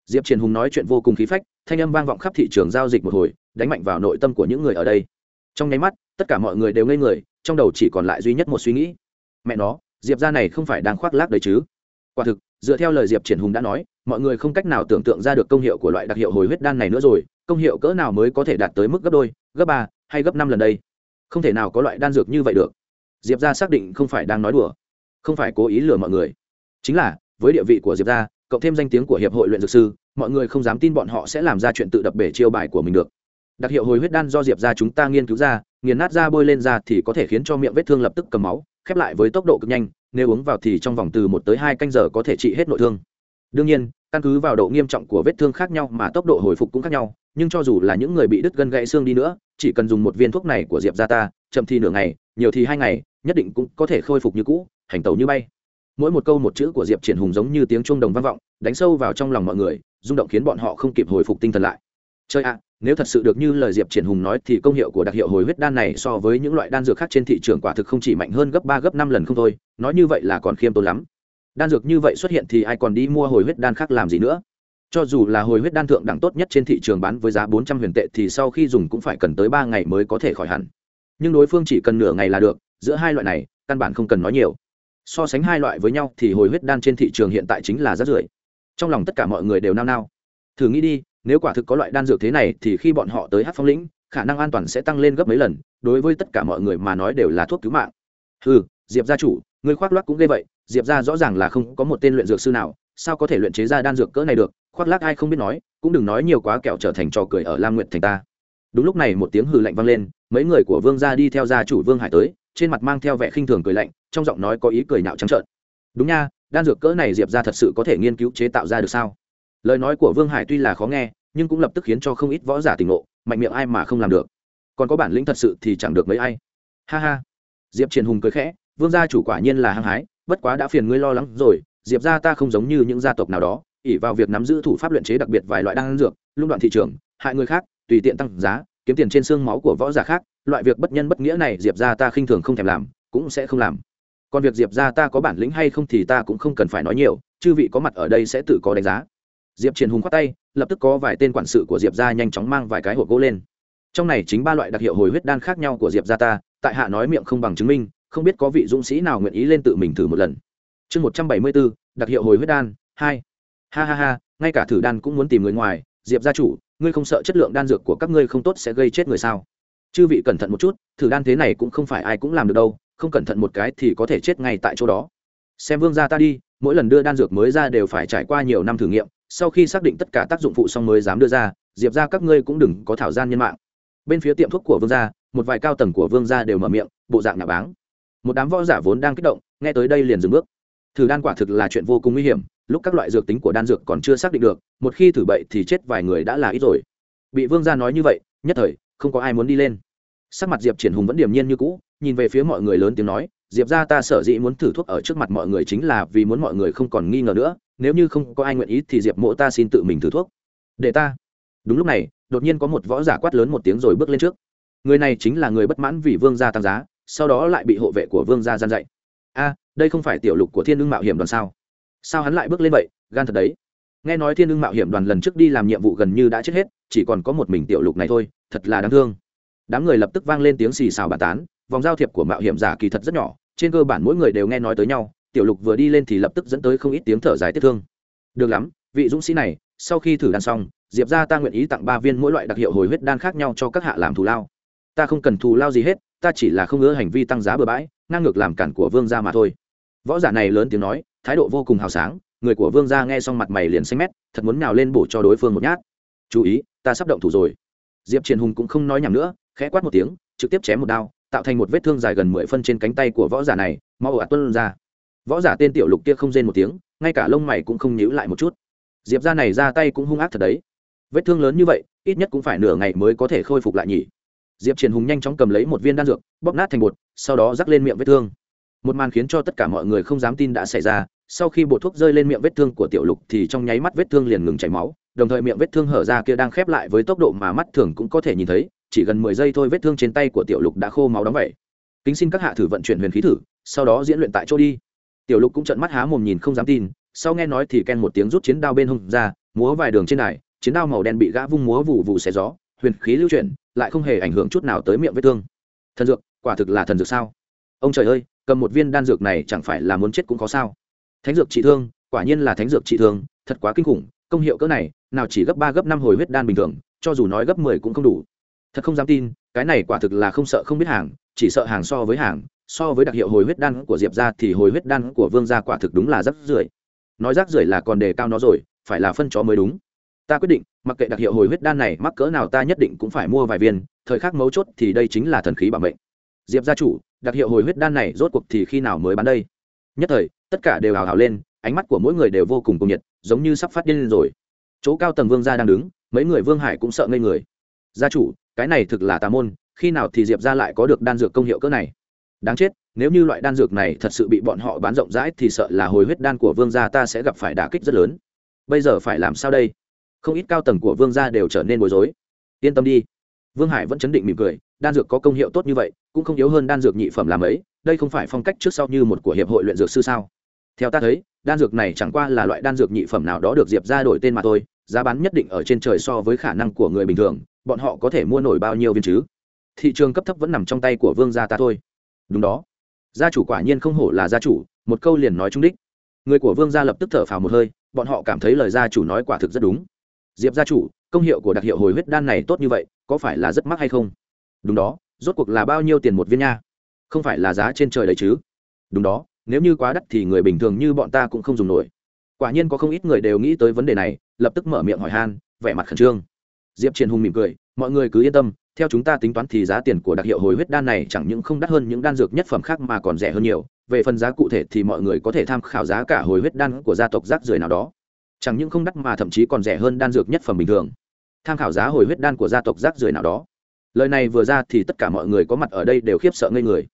Diệp triển hùng nói chuyện vô cùng khí phách, thanh âm vang vọng khắp thị trường giao dịch một hồi, đánh mạnh vào nội tâm của những người ở đây. Trong nháy mắt, tất cả mọi người đều ngây người, trong đầu chỉ còn lại duy nhất một suy nghĩ. Mẹ nó, diệp ra này không phải đang khoác lác đấy chứ? Quả thực, dựa theo lời diệp triển hùng đã nói, mọi người không cách nào tưởng tượng ra được công hiệu của loại đặc hiệu hồi huyết đan này nữa rồi, công hiệu cỡ nào mới có thể đạt tới mức gấp đôi, gấp ba hay gấp năm lần đây? Không thể nào có loại đan dược như vậy được. Diệp ra xác định không phải đang nói đùa. Không phải cố ý lừa mọi người. Chính là, với địa vị của diệp ra cộng thêm danh tiếng của hiệp hội luyện dược sư, mọi người không dám tin bọn họ sẽ làm ra chuyện tự đập bể chiêu bài của mình được. Đặc hiệu hồi huyết đan do diệp ra chúng ta nghiên cứu ra, nghiền nát ra bôi lên ra thì có thể khiến cho miệng vết thương lập tức cầm máu, khép lại với tốc độ cực nhanh, nếu uống vào thì trong vòng từ một tới hai canh giờ có thể trị hết nội thương. Đương nhiên, căn cứ vào độ nghiêm trọng của vết thương khác nhau mà tốc độ hồi phục cũng khác nhau nhưng cho dù là những người bị đứt gân gãy xương đi nữa, chỉ cần dùng một viên thuốc này của diệp ra ta, chậm thì nửa ngày, nhiều thì hai ngày, nhất định cũng có thể khôi phục như cũ, hành tẩu như bay. Mỗi một câu một chữ của diệp triển hùng giống như tiếng chuông đồng vang vọng, đánh sâu vào trong lòng mọi người, rung động khiến bọn họ không kịp hồi phục tinh thần lại. Chơi ạ à, nếu thật sự được như lời diệp triển hùng nói thì công hiệu của đặc hiệu hồi huyết đan này so với những loại đan dược khác trên thị trường quả thực không chỉ mạnh hơn gấp ba, gấp năm lần không thôi, nói như vậy là còn khiêm tốn lắm. Đan dược như vậy xuất hiện thì ai còn đi mua hồi huyết đan khác làm gì nữa? Cho dù là hồi huyết đan thượng đẳng tốt nhất trên thị trường bán với giá bốn trăm huyền tệ thì sau khi dùng cũng phải cần tới ba ngày mới có thể khỏi hẳn. Nhưng đối phương chỉ cần nửa ngày là được, giữa hai loại này, căn bản không cần nói nhiều. So sánh hai loại với nhau thì hồi huyết đan trên thị trường hiện tại chính là rất rưởi. Trong lòng tất cả mọi người đều nao nao. Thử nghĩ đi, nếu quả thực có loại đan dược thế này thì khi bọn họ tới hát phong lĩnh, khả năng an toàn sẽ tăng lên gấp mấy lần, đối với tất cả mọi người mà nói đều là thuốc cứu mạng. Ừ diệp gia chủ người khoác lác cũng ghê vậy, diệp gia rõ ràng là không có một tên luyện dược sư nào sao có thể luyện chế ra đan dược cỡ này được? Khoác lác ai không biết nói, cũng đừng nói nhiều quá kẹo trở thành trò cười ở lam nguyện thành ta. Đúng lúc này một tiếng hừ lạnh vang lên, mấy người của vương gia đi theo gia chủ vương hải tới, trên mặt mang theo vẻ khinh thường cười lạnh, trong giọng nói có ý cười nhạo trắng trợn. Đúng nha, đan dược cỡ này diệp ra thật sự có thể nghiên cứu chế tạo ra được sao? Lời nói của vương hải tuy là khó nghe, nhưng cũng lập tức khiến cho không ít võ giả tỉnh ngộ, mạnh miệng ai mà không làm được. Còn có bản lĩnh thật sự thì chẳng được mấy ai. Ha ha. Diệp triền hùng cười khẽ, vương gia chủ quả nhiên là hăng hái, bất quá đã phiền ngươi lo lắng rồi diệp gia ta không giống như những gia tộc nào đó ỉ vào việc nắm giữ thủ pháp luyện chế đặc biệt vài loại đan dược, lung đoạn thị trường, hại người khác, tùy tiện tăng giá, kiếm tiền trên xương máu của võ giả khác, loại việc bất nhân bất nghĩa này diệp ra ta khinh thường không thèm làm, cũng sẽ không làm. Còn việc diệp ra ta có bản lĩnh hay không thì ta cũng không cần phải nói nhiều, chư vị có mặt ở đây sẽ tự có đánh giá. Diệp triển hùng khoát tay, lập tức có vài tên quản sự của diệp ra nhanh chóng mang vài cái hộp gỗ lên. Trong này chính ba loại đặc hiệu hồi huyết đan khác nhau của diệp ra ta, tại hạ nói miệng không bằng chứng minh, không biết có vị dũng sĩ nào nguyện ý lên tự mình thử một lần chương một trăm bảy mươi bốn, đặc hiệu hồi huyết đan, hai. Ha ha ha, ngay cả thử đan cũng muốn tìm người ngoài. Diệp gia chủ, ngươi không sợ chất lượng đan dược của các ngươi không tốt sẽ gây chết người sao? Chư vị cẩn thận một chút, thử đan thế này cũng không phải ai cũng làm được đâu, không cẩn thận một cái thì có thể chết ngay tại chỗ đó. Xem vương gia ta đi, mỗi lần đưa đan dược mới ra đều phải trải qua nhiều năm thử nghiệm, sau khi xác định tất cả tác dụng phụ xong mới dám đưa ra, diệp ra các ngươi cũng đừng có thảo gian nhân mạng. Bên phía tiệm thuốc của vương gia, một vài cao tầng của vương gia đều mở miệng, bộ dạng nhà báng. Một đám võ giả vốn đang kích động, nghe tới đây liền dừng bước thử đan quả thực là chuyện vô cùng nguy hiểm, lúc các loại dược tính của đan dược còn chưa xác định được, một khi thử bậy thì chết vài người đã là ít rồi. Bị vương gia nói như vậy, nhất thời, không có ai muốn đi lên. Sắc mặt diệp triển hùng vẫn điềm nhiên như cũ, nhìn về phía mọi người lớn tiếng nói, diệp ra ta sở dĩ muốn thử thuốc ở trước mặt mọi người chính là vì muốn mọi người không còn nghi ngờ nữa, nếu như không có ai nguyện ý thì diệp mộ ta xin tự mình thử thuốc. Để ta. Đúng lúc này, đột nhiên có một võ giả quát lớn một tiếng rồi bước lên trước. Người này chính là người bất mãn vì vương gia tăng giá, sau đó lại bị hộ vệ của vương gia gian dạy. A đây không phải tiểu lục của thiên ưng mạo hiểm đoàn sao? Sao hắn lại bước lên vậy? Gan thật đấy. Nghe nói thiên ưng mạo hiểm đoàn lần trước đi làm nhiệm vụ gần như đã chết hết, chỉ còn có một mình tiểu lục này thôi, thật là đáng thương. Đám người lập tức vang lên tiếng xì xào bàn tán, vòng giao thiệp của mạo hiểm giả kỳ thật rất nhỏ, trên cơ bản mỗi người đều nghe nói tới nhau, tiểu lục vừa đi lên thì lập tức dẫn tới không ít tiếng thở dài tiếc thương. Được lắm, vị dũng sĩ này, sau khi thử đan xong, diệp ra ta nguyện ý tặng ba viên mỗi loại đặc hiệu hồi huyết đan khác nhau cho các hạ làm thù lao. Ta không cần thù lao gì hết, ta chỉ là không ngỡ hành vi tăng giá bừa bãi, ngang ngược làm cản của vương gia mà thôi võ giả này lớn tiếng nói, thái độ vô cùng hào sáng, người của vương gia nghe xong mặt mày liền xanh mét, thật muốn nào lên bổ cho đối phương một nhát. Chú ý, ta sắp động thủ rồi. Diệp triển hùng cũng không nói nhầm nữa, khẽ quát một tiếng, trực tiếp chém một đao, tạo thành một vết thương dài gần mười phân trên cánh tay của võ giả này, mau ạt tuân ra. Võ giả tên tiểu lục kia không rên một tiếng, ngay cả lông mày cũng không nhíu lại một chút. Diệp ra này ra tay cũng hung ác thật đấy. Vết thương lớn như vậy, ít nhất cũng phải nửa ngày mới có thể khôi phục lại nhỉ. Diệp triển hùng nhanh chóng cầm lấy một viên đan dược, bóp nát thành bột, sau đó rắc lên miệng vết thương một màn khiến cho tất cả mọi người không dám tin đã xảy ra. Sau khi bột thuốc rơi lên miệng vết thương của tiểu lục thì trong nháy mắt vết thương liền ngừng chảy máu, đồng thời miệng vết thương hở ra kia đang khép lại với tốc độ mà mắt thường cũng có thể nhìn thấy, chỉ gần mười giây thôi vết thương trên tay của tiểu lục đã khô máu đóng vậy. Kính xin các hạ thử vận chuyển huyền khí thử, sau đó diễn luyện tại chỗ đi. Tiểu lục cũng trợn mắt há mồm nhìn không dám tin, sau nghe nói thì ken một tiếng rút chiến đao bên hông ra, múa vài đường trên đài, chiến đao màu đen bị gã vung múa vụ vụ xé gió, huyền khí lưu chuyển, lại không hề ảnh hưởng chút nào tới miệng vết thương. Thần dược, quả thực là thần dược sao? Ông trời ơi cầm một viên đan dược này chẳng phải là muốn chết cũng có sao. Thánh dược trị thương, quả nhiên là thánh dược trị thương, thật quá kinh khủng, công hiệu cỡ này, nào chỉ gấp ba, gấp năm hồi huyết đan bình thường, cho dù nói gấp mười cũng không đủ. Thật không dám tin, cái này quả thực là không sợ không biết hàng, chỉ sợ hàng so với hàng, so với đặc hiệu hồi huyết đan của diệp ra thì hồi huyết đan của vương gia quả thực đúng là rắc rưởi. Nói rắc rưởi là còn đề cao nó rồi, phải là phân chó mới đúng. Ta quyết định, mặc kệ đặc hiệu hồi huyết đan này mắc cỡ nào ta nhất định cũng phải mua vài viên, thời khắc mấu chốt thì đây chính là thần khí bảo mệnh. Diệp gia chủ đặc hiệu hồi huyết đan này rốt cuộc thì khi nào mới bán đây? Nhất thời, tất cả đều hào hào lên, ánh mắt của mỗi người đều vô cùng cùng nhiệt, giống như sắp phát điên lên rồi. Chỗ cao tầng vương gia đang đứng, mấy người vương hải cũng sợ ngây người. Gia chủ, cái này thực là tà môn, khi nào thì diệp ra lại có được đan dược công hiệu cỡ này? Đáng chết, nếu như loại đan dược này thật sự bị bọn họ bán rộng rãi thì sợ là hồi huyết đan của vương gia ta sẽ gặp phải đả kích rất lớn. Bây giờ phải làm sao đây? Không ít cao tầng của vương gia đều trở nên bối rối. Yên tâm đi. Vương hải vẫn chấn định mỉm cười đan dược có công hiệu tốt như vậy, cũng không yếu hơn đan dược nhị phẩm làm ấy đây không phải phong cách trước sau như một của hiệp hội luyện dược sư sao? Theo ta thấy, đan dược này chẳng qua là loại đan dược nhị phẩm nào đó được diệp ra đổi tên mà thôi, giá bán nhất định ở trên trời so với khả năng của người bình thường, bọn họ có thể mua nổi bao nhiêu viên chứ? Thị trường cấp thấp vẫn nằm trong tay của vương gia ta thôi. Đúng đó. Gia chủ quả nhiên không hổ là gia chủ, một câu liền nói trung đích. Người của vương gia lập tức thở phào một hơi, bọn họ cảm thấy lời gia chủ nói quả thực rất đúng. Diệp gia chủ, công hiệu của đặc hiệu hồi huyết đan này tốt như vậy, có phải là rất mắc hay không? Đúng đó, rốt cuộc là bao nhiêu tiền một viên nha? Không phải là giá trên trời đấy chứ? Đúng đó, nếu như quá đắt thì người bình thường như bọn ta cũng không dùng nổi. Quả nhiên có không ít người đều nghĩ tới vấn đề này, lập tức mở miệng hỏi han, vẻ mặt khẩn trương. Diệp triển hùng mỉm cười, mọi người cứ yên tâm, theo chúng ta tính toán thì giá tiền của đặc hiệu hồi huyết đan này chẳng những không đắt hơn những đan dược nhất phẩm khác mà còn rẻ hơn nhiều, về phần giá cụ thể thì mọi người có thể tham khảo giá cả hồi huyết đan của gia tộc rác rưởi nào đó. Chẳng những không đắt mà thậm chí còn rẻ hơn đan dược nhất phẩm bình thường. Tham khảo giá hồi huyết đan của gia tộc rác rưởi nào đó lời này vừa ra thì tất cả mọi người có mặt ở đây đều khiếp sợ ngây người.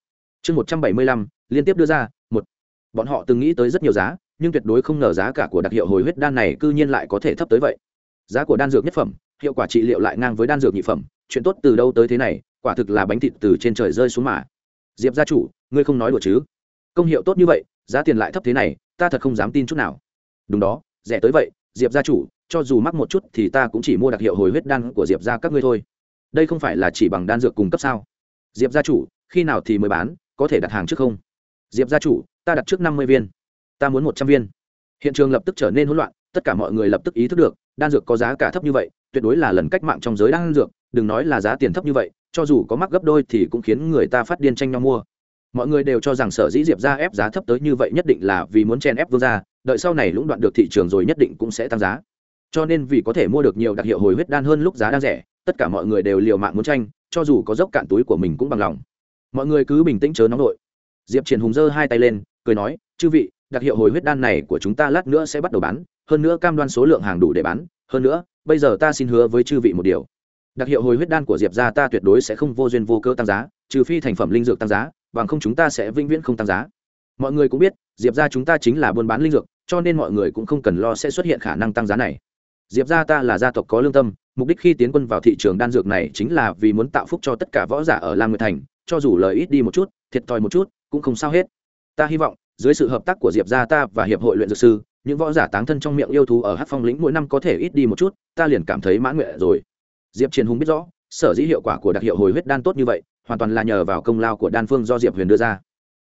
Chương một trăm bảy mươi lăm, liên tiếp đưa ra, một. Bọn họ từng nghĩ tới rất nhiều giá, nhưng tuyệt đối không ngờ giá cả của đặc hiệu hồi huyết đan này cư nhiên lại có thể thấp tới vậy. Giá của đan dược nhất phẩm, hiệu quả trị liệu lại ngang với đan dược nhị phẩm, chuyện tốt từ đâu tới thế này, quả thực là bánh thịt từ trên trời rơi xuống mà. Diệp gia chủ, ngươi không nói đùa chứ? Công hiệu tốt như vậy, giá tiền lại thấp thế này, ta thật không dám tin chút nào. Đúng đó, rẻ tới vậy, diệp gia chủ, cho dù mắc một chút thì ta cũng chỉ mua đặc hiệu hồi huyết đan của diệp gia các ngươi thôi đây không phải là chỉ bằng đan dược cung cấp sao? Diệp gia chủ, khi nào thì mới bán, có thể đặt hàng trước không? Diệp gia chủ, ta đặt trước năm mươi viên. Ta muốn một trăm viên. Hiện trường lập tức trở nên hỗn loạn, tất cả mọi người lập tức ý thức được, đan dược có giá cả thấp như vậy, tuyệt đối là lần cách mạng trong giới đan dược, đừng nói là giá tiền thấp như vậy, cho dù có mắc gấp đôi thì cũng khiến người ta phát điên tranh nhau mua. Mọi người đều cho rằng sở dĩ diệp ra ép giá thấp tới như vậy nhất định là vì muốn chen ép vương ra đợi sau này lũng đoạn được thị trường rồi nhất định cũng sẽ tăng giá. Cho nên vì có thể mua được nhiều đặc hiệu hồi huyết đan hơn lúc giá đang rẻ tất cả mọi người đều liều mạng muốn tranh, cho dù có dốc cạn túi của mình cũng bằng lòng. Mọi người cứ bình tĩnh chớ nóng nổi diệp triển hùng giơ hai tay lên, cười nói, chư vị, đặc hiệu hồi huyết đan này của chúng ta lát nữa sẽ bắt đầu bán, hơn nữa cam đoan số lượng hàng đủ để bán, hơn nữa, bây giờ ta xin hứa với chư vị một điều. Đặc hiệu hồi huyết đan của diệp gia ta tuyệt đối sẽ không vô duyên vô cơ tăng giá, trừ phi thành phẩm linh dược tăng giá, bằng không chúng ta sẽ vĩnh viễn không tăng giá. Mọi người cũng biết, diệp gia chúng ta chính là buôn bán linh dược, cho nên mọi người cũng không cần lo sẽ xuất hiện khả năng tăng giá này. Diệp gia ta là gia tộc có lương tâm mục đích khi tiến quân vào thị trường đan dược này chính là vì muốn tạo phúc cho tất cả võ giả ở lam nguyệt thành, cho dù lời ít đi một chút, thiệt thòi một chút, cũng không sao hết. Ta hy vọng, dưới sự hợp tác của diệp gia ta và hiệp hội luyện dược sư, những võ giả táng thân trong miệng yêu thú ở hát phong lĩnh mỗi năm có thể ít đi một chút, ta liền cảm thấy mãn nguyện rồi. Diệp triền hùng biết rõ, sở dĩ hiệu quả của đặc hiệu hồi huyết đan tốt như vậy, hoàn toàn là nhờ vào công lao của đan phương do diệp huyền đưa ra.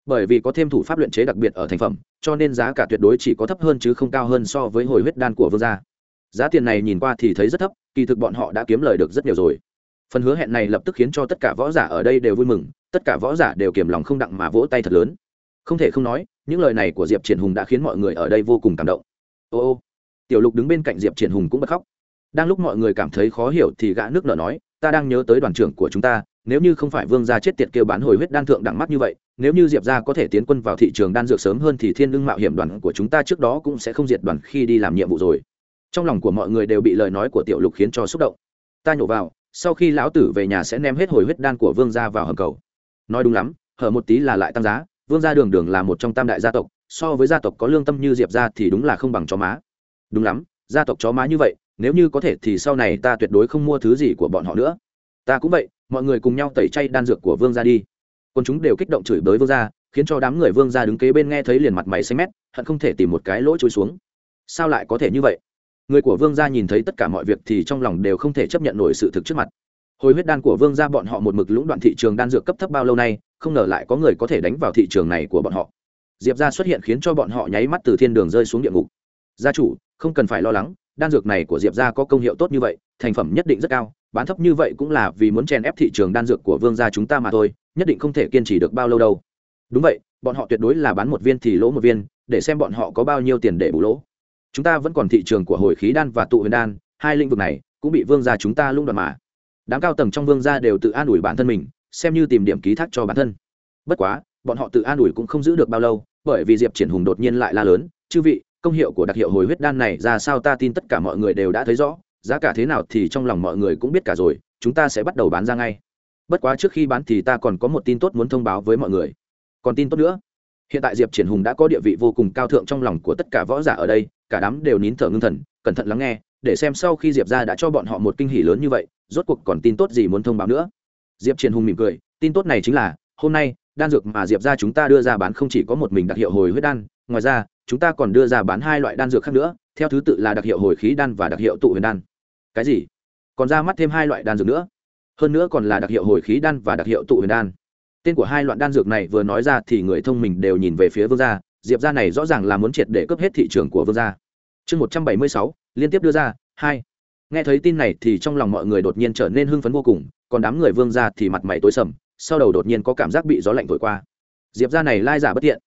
Bởi vì có thêm thủ pháp luyện chế đặc biệt ở thành phẩm, cho nên giá cả tuyệt đối chỉ có thấp hơn chứ không cao hơn so với hồi huyết đan của vương gia. Giá tiền này nhìn qua thì thấy rất thấp kỳ thực bọn họ đã kiếm lời được rất nhiều rồi. Phần hứa hẹn này lập tức khiến cho tất cả võ giả ở đây đều vui mừng, tất cả võ giả đều kiềm lòng không đặng mà vỗ tay thật lớn. Không thể không nói, những lời này của diệp triển hùng đã khiến mọi người ở đây vô cùng cảm động. Ô ô, tiểu lục đứng bên cạnh diệp triển hùng cũng bật khóc. Đang lúc mọi người cảm thấy khó hiểu thì gã nước nở nói, ta đang nhớ tới đoàn trưởng của chúng ta, nếu như không phải vương gia chết tiệt kêu bán hồi huyết đan thượng đẳng mắt như vậy, nếu như diệp gia có thể tiến quân vào thị trường đan dược sớm hơn thì thiên lương mạo hiểm đoàn của chúng ta trước đó cũng sẽ không diệt đoàn khi đi làm nhiệm vụ rồi trong lòng của mọi người đều bị lời nói của tiểu lục khiến cho xúc động. Ta nhổ vào, sau khi lão tử về nhà sẽ ném hết hồi huyết đan của vương gia vào hầm cầu. Nói đúng lắm, hở một tí là lại tăng giá, vương gia đường đường là một trong tam đại gia tộc, so với gia tộc có lương tâm như diệp gia thì đúng là không bằng chó má. Đúng lắm, gia tộc chó má như vậy, nếu như có thể thì sau này ta tuyệt đối không mua thứ gì của bọn họ nữa. Ta cũng vậy, mọi người cùng nhau tẩy chay đan dược của vương gia đi. Còn chúng đều kích động chửi bới vương gia, khiến cho đám người vương gia đứng kế bên nghe thấy liền mặt mày xanh mét, hận không thể tìm một cái lỗ trôi xuống. Sao lại có thể như vậy? Người của vương gia nhìn thấy tất cả mọi việc thì trong lòng đều không thể chấp nhận nổi sự thực trước mặt. Hồi huyết đan của vương gia bọn họ một mực lũng đoạn thị trường đan dược cấp thấp bao lâu nay, không ngờ lại có người có thể đánh vào thị trường này của bọn họ. Diệp gia xuất hiện khiến cho bọn họ nháy mắt từ thiên đường rơi xuống địa ngục. Gia chủ, không cần phải lo lắng, đan dược này của diệp gia có công hiệu tốt như vậy, thành phẩm nhất định rất cao, bán thấp như vậy cũng là vì muốn chèn ép thị trường đan dược của vương gia chúng ta mà thôi, nhất định không thể kiên trì được bao lâu đâu. Đúng vậy, bọn họ tuyệt đối là bán một viên thì lỗ một viên, để xem bọn họ có bao nhiêu tiền để bù lỗ chúng ta vẫn còn thị trường của hồi khí đan và tụ huyền đan, hai lĩnh vực này cũng bị vương gia chúng ta lung đoạn mà. Đám cao tầng trong vương gia đều tự an ủi bản thân mình, xem như tìm điểm ký thác cho bản thân. Bất quá, bọn họ tự an ủi cũng không giữ được bao lâu, bởi vì diệp triển hùng đột nhiên lại la lớn, chư vị, công hiệu của đặc hiệu hồi huyết đan này ra sao ta tin tất cả mọi người đều đã thấy rõ, giá cả thế nào thì trong lòng mọi người cũng biết cả rồi, chúng ta sẽ bắt đầu bán ra ngay. Bất quá trước khi bán thì ta còn có một tin tốt muốn thông báo với mọi người. Còn tin tốt nữa. Hiện tại diệp triển hùng đã có địa vị vô cùng cao thượng trong lòng của tất cả võ giả ở đây cả đám đều nín thở ngưng thần, cẩn thận lắng nghe, để xem sau khi diệp ra đã cho bọn họ một kinh hỉ lớn như vậy, rốt cuộc còn tin tốt gì muốn thông báo nữa. Diệp triền hùng mỉm cười, tin tốt này chính là, hôm nay, đan dược mà diệp ra chúng ta đưa ra bán không chỉ có một mình đặc hiệu hồi huyết đan, ngoài ra, chúng ta còn đưa ra bán hai loại đan dược khác nữa, theo thứ tự là đặc hiệu hồi khí đan và đặc hiệu tụ huyền đan. Cái gì? Còn ra mắt thêm hai loại đan dược nữa? Hơn nữa còn là đặc hiệu hồi khí đan và đặc hiệu tụ huyền đan. Tên của hai loại đan dược này vừa nói ra thì người thông minh đều nhìn về phía vương gia diệp gia này rõ ràng là muốn triệt để cướp hết thị trường của vương gia. Chương một trăm bảy mươi sáu, liên tiếp đưa ra, hai. Nghe thấy tin này thì trong lòng mọi người đột nhiên trở nên hưng phấn vô cùng, còn đám người vương gia thì mặt mày tối sầm, sau đầu đột nhiên có cảm giác bị gió lạnh thổi qua. Diệp gia này lai giả bất tiện.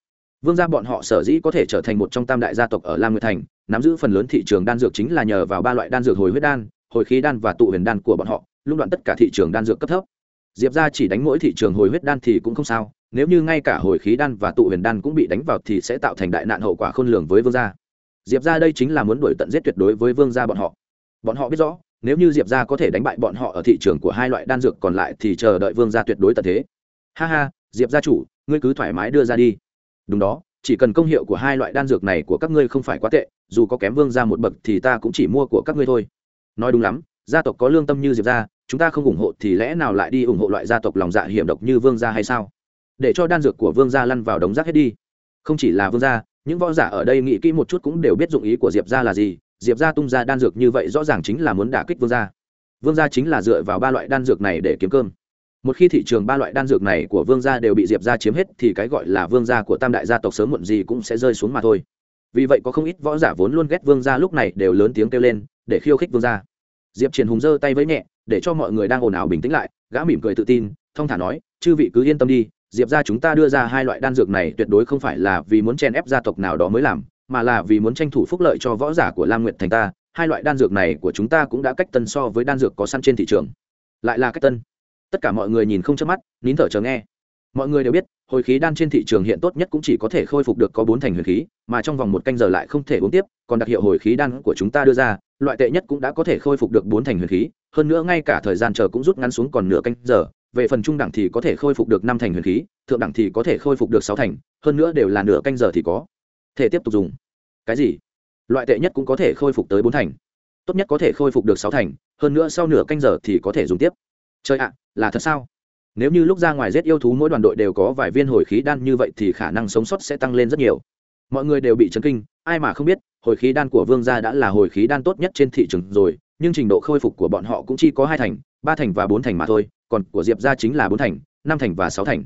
Vương gia bọn họ sở dĩ có thể trở thành một trong tam đại gia tộc ở lam nguyệt thành, nắm giữ phần lớn thị trường đan dược chính là nhờ vào ba loại đan dược hồi huyết đan, hồi khí đan và tụ huyền đan của bọn họ lúc đoạn tất cả thị trường đan dược cấp thấp. Diệp ra chỉ đánh mỗi thị trường hồi huyết đan thì cũng không sao nếu như ngay cả hồi khí đan và tụ huyền đan cũng bị đánh vào thì sẽ tạo thành đại nạn hậu quả khôn lường với vương gia. Diệp ra đây chính là muốn đuổi tận giết tuyệt đối với vương gia bọn họ. Bọn họ biết rõ, nếu như diệp ra có thể đánh bại bọn họ ở thị trường của hai loại đan dược còn lại thì chờ đợi vương gia tuyệt đối tận thế. Ha ha, diệp gia chủ, ngươi cứ thoải mái đưa ra đi. Đúng đó, chỉ cần công hiệu của hai loại đan dược này của các ngươi không phải quá tệ, dù có kém vương ra một bậc thì ta cũng chỉ mua của các ngươi thôi. Nói đúng lắm, gia tộc có lương tâm như diệp gia, chúng ta không ủng hộ thì lẽ nào lại đi ủng hộ loại gia tộc lòng dạ hiểm độc như vương gia hay sao? Để cho đan dược của vương gia lăn vào đống rác hết đi. Không chỉ là vương gia, những võ giả ở đây nghĩ kỹ một chút cũng đều biết dụng ý của diệp gia là gì. Diệp gia tung ra đan dược như vậy rõ ràng chính là muốn đả kích vương gia. Vương gia chính là dựa vào ba loại đan dược này để kiếm cơm. Một khi thị trường ba loại đan dược này của vương gia đều bị diệp gia chiếm hết thì cái gọi là vương gia của tam đại gia tộc sớm muộn gì cũng sẽ rơi xuống mà thôi. Vì vậy có không ít võ giả vốn luôn ghét vương gia lúc này đều lớn tiếng kêu lên, để khiêu khích vương gia. Diệp triển hùng giơ tay với nhẹ, để cho mọi người đang ồn ào bình tĩnh lại, gã mỉm cười tự tin, thong thả nói, chư vị cứ yên tâm đi diệp gia chúng ta đưa ra hai loại đan dược này tuyệt đối không phải là vì muốn chen ép gia tộc nào đó mới làm, mà là vì muốn tranh thủ phúc lợi cho võ giả của lam nguyệt thành ta. Hai loại đan dược này của chúng ta cũng đã cách tân so với đan dược có sẵn trên thị trường. Lại là cách tân. Tất cả mọi người nhìn không chớp mắt, nín thở chờ nghe. Mọi người đều biết, hồi khí đan trên thị trường hiện tốt nhất cũng chỉ có thể khôi phục được có bốn thành huyền khí, mà trong vòng một canh giờ lại không thể uống tiếp, còn đặc hiệu hồi khí đan của chúng ta đưa ra, loại tệ nhất cũng đã có thể khôi phục được bốn thành huyền khí. Hơn nữa ngay cả thời gian chờ cũng rút ngắn xuống còn nửa canh giờ về phần trung đẳng thì có thể khôi phục được năm thành huyền khí, thượng đẳng thì có thể khôi phục được sáu thành, hơn nữa đều là nửa canh giờ thì có. Thể tiếp tục dùng. Cái gì? Loại tệ nhất cũng có thể khôi phục tới bốn thành. Tốt nhất có thể khôi phục được sáu thành, hơn nữa sau nửa canh giờ thì có thể dùng tiếp. Chơi ạ, là thật sao? Nếu như lúc ra ngoài giết yêu thú mỗi đoàn đội đều có vài viên hồi khí đan như vậy thì khả năng sống sót sẽ tăng lên rất nhiều. Mọi người đều bị chấn kinh, ai mà không biết, hồi khí đan của vương gia đã là hồi khí đan tốt nhất trên thị trường rồi, nhưng trình độ khôi phục của bọn họ cũng chỉ có hai thành, ba thành và bốn thành mà thôi còn của diệp gia chính là bốn thành, năm thành và sáu thành.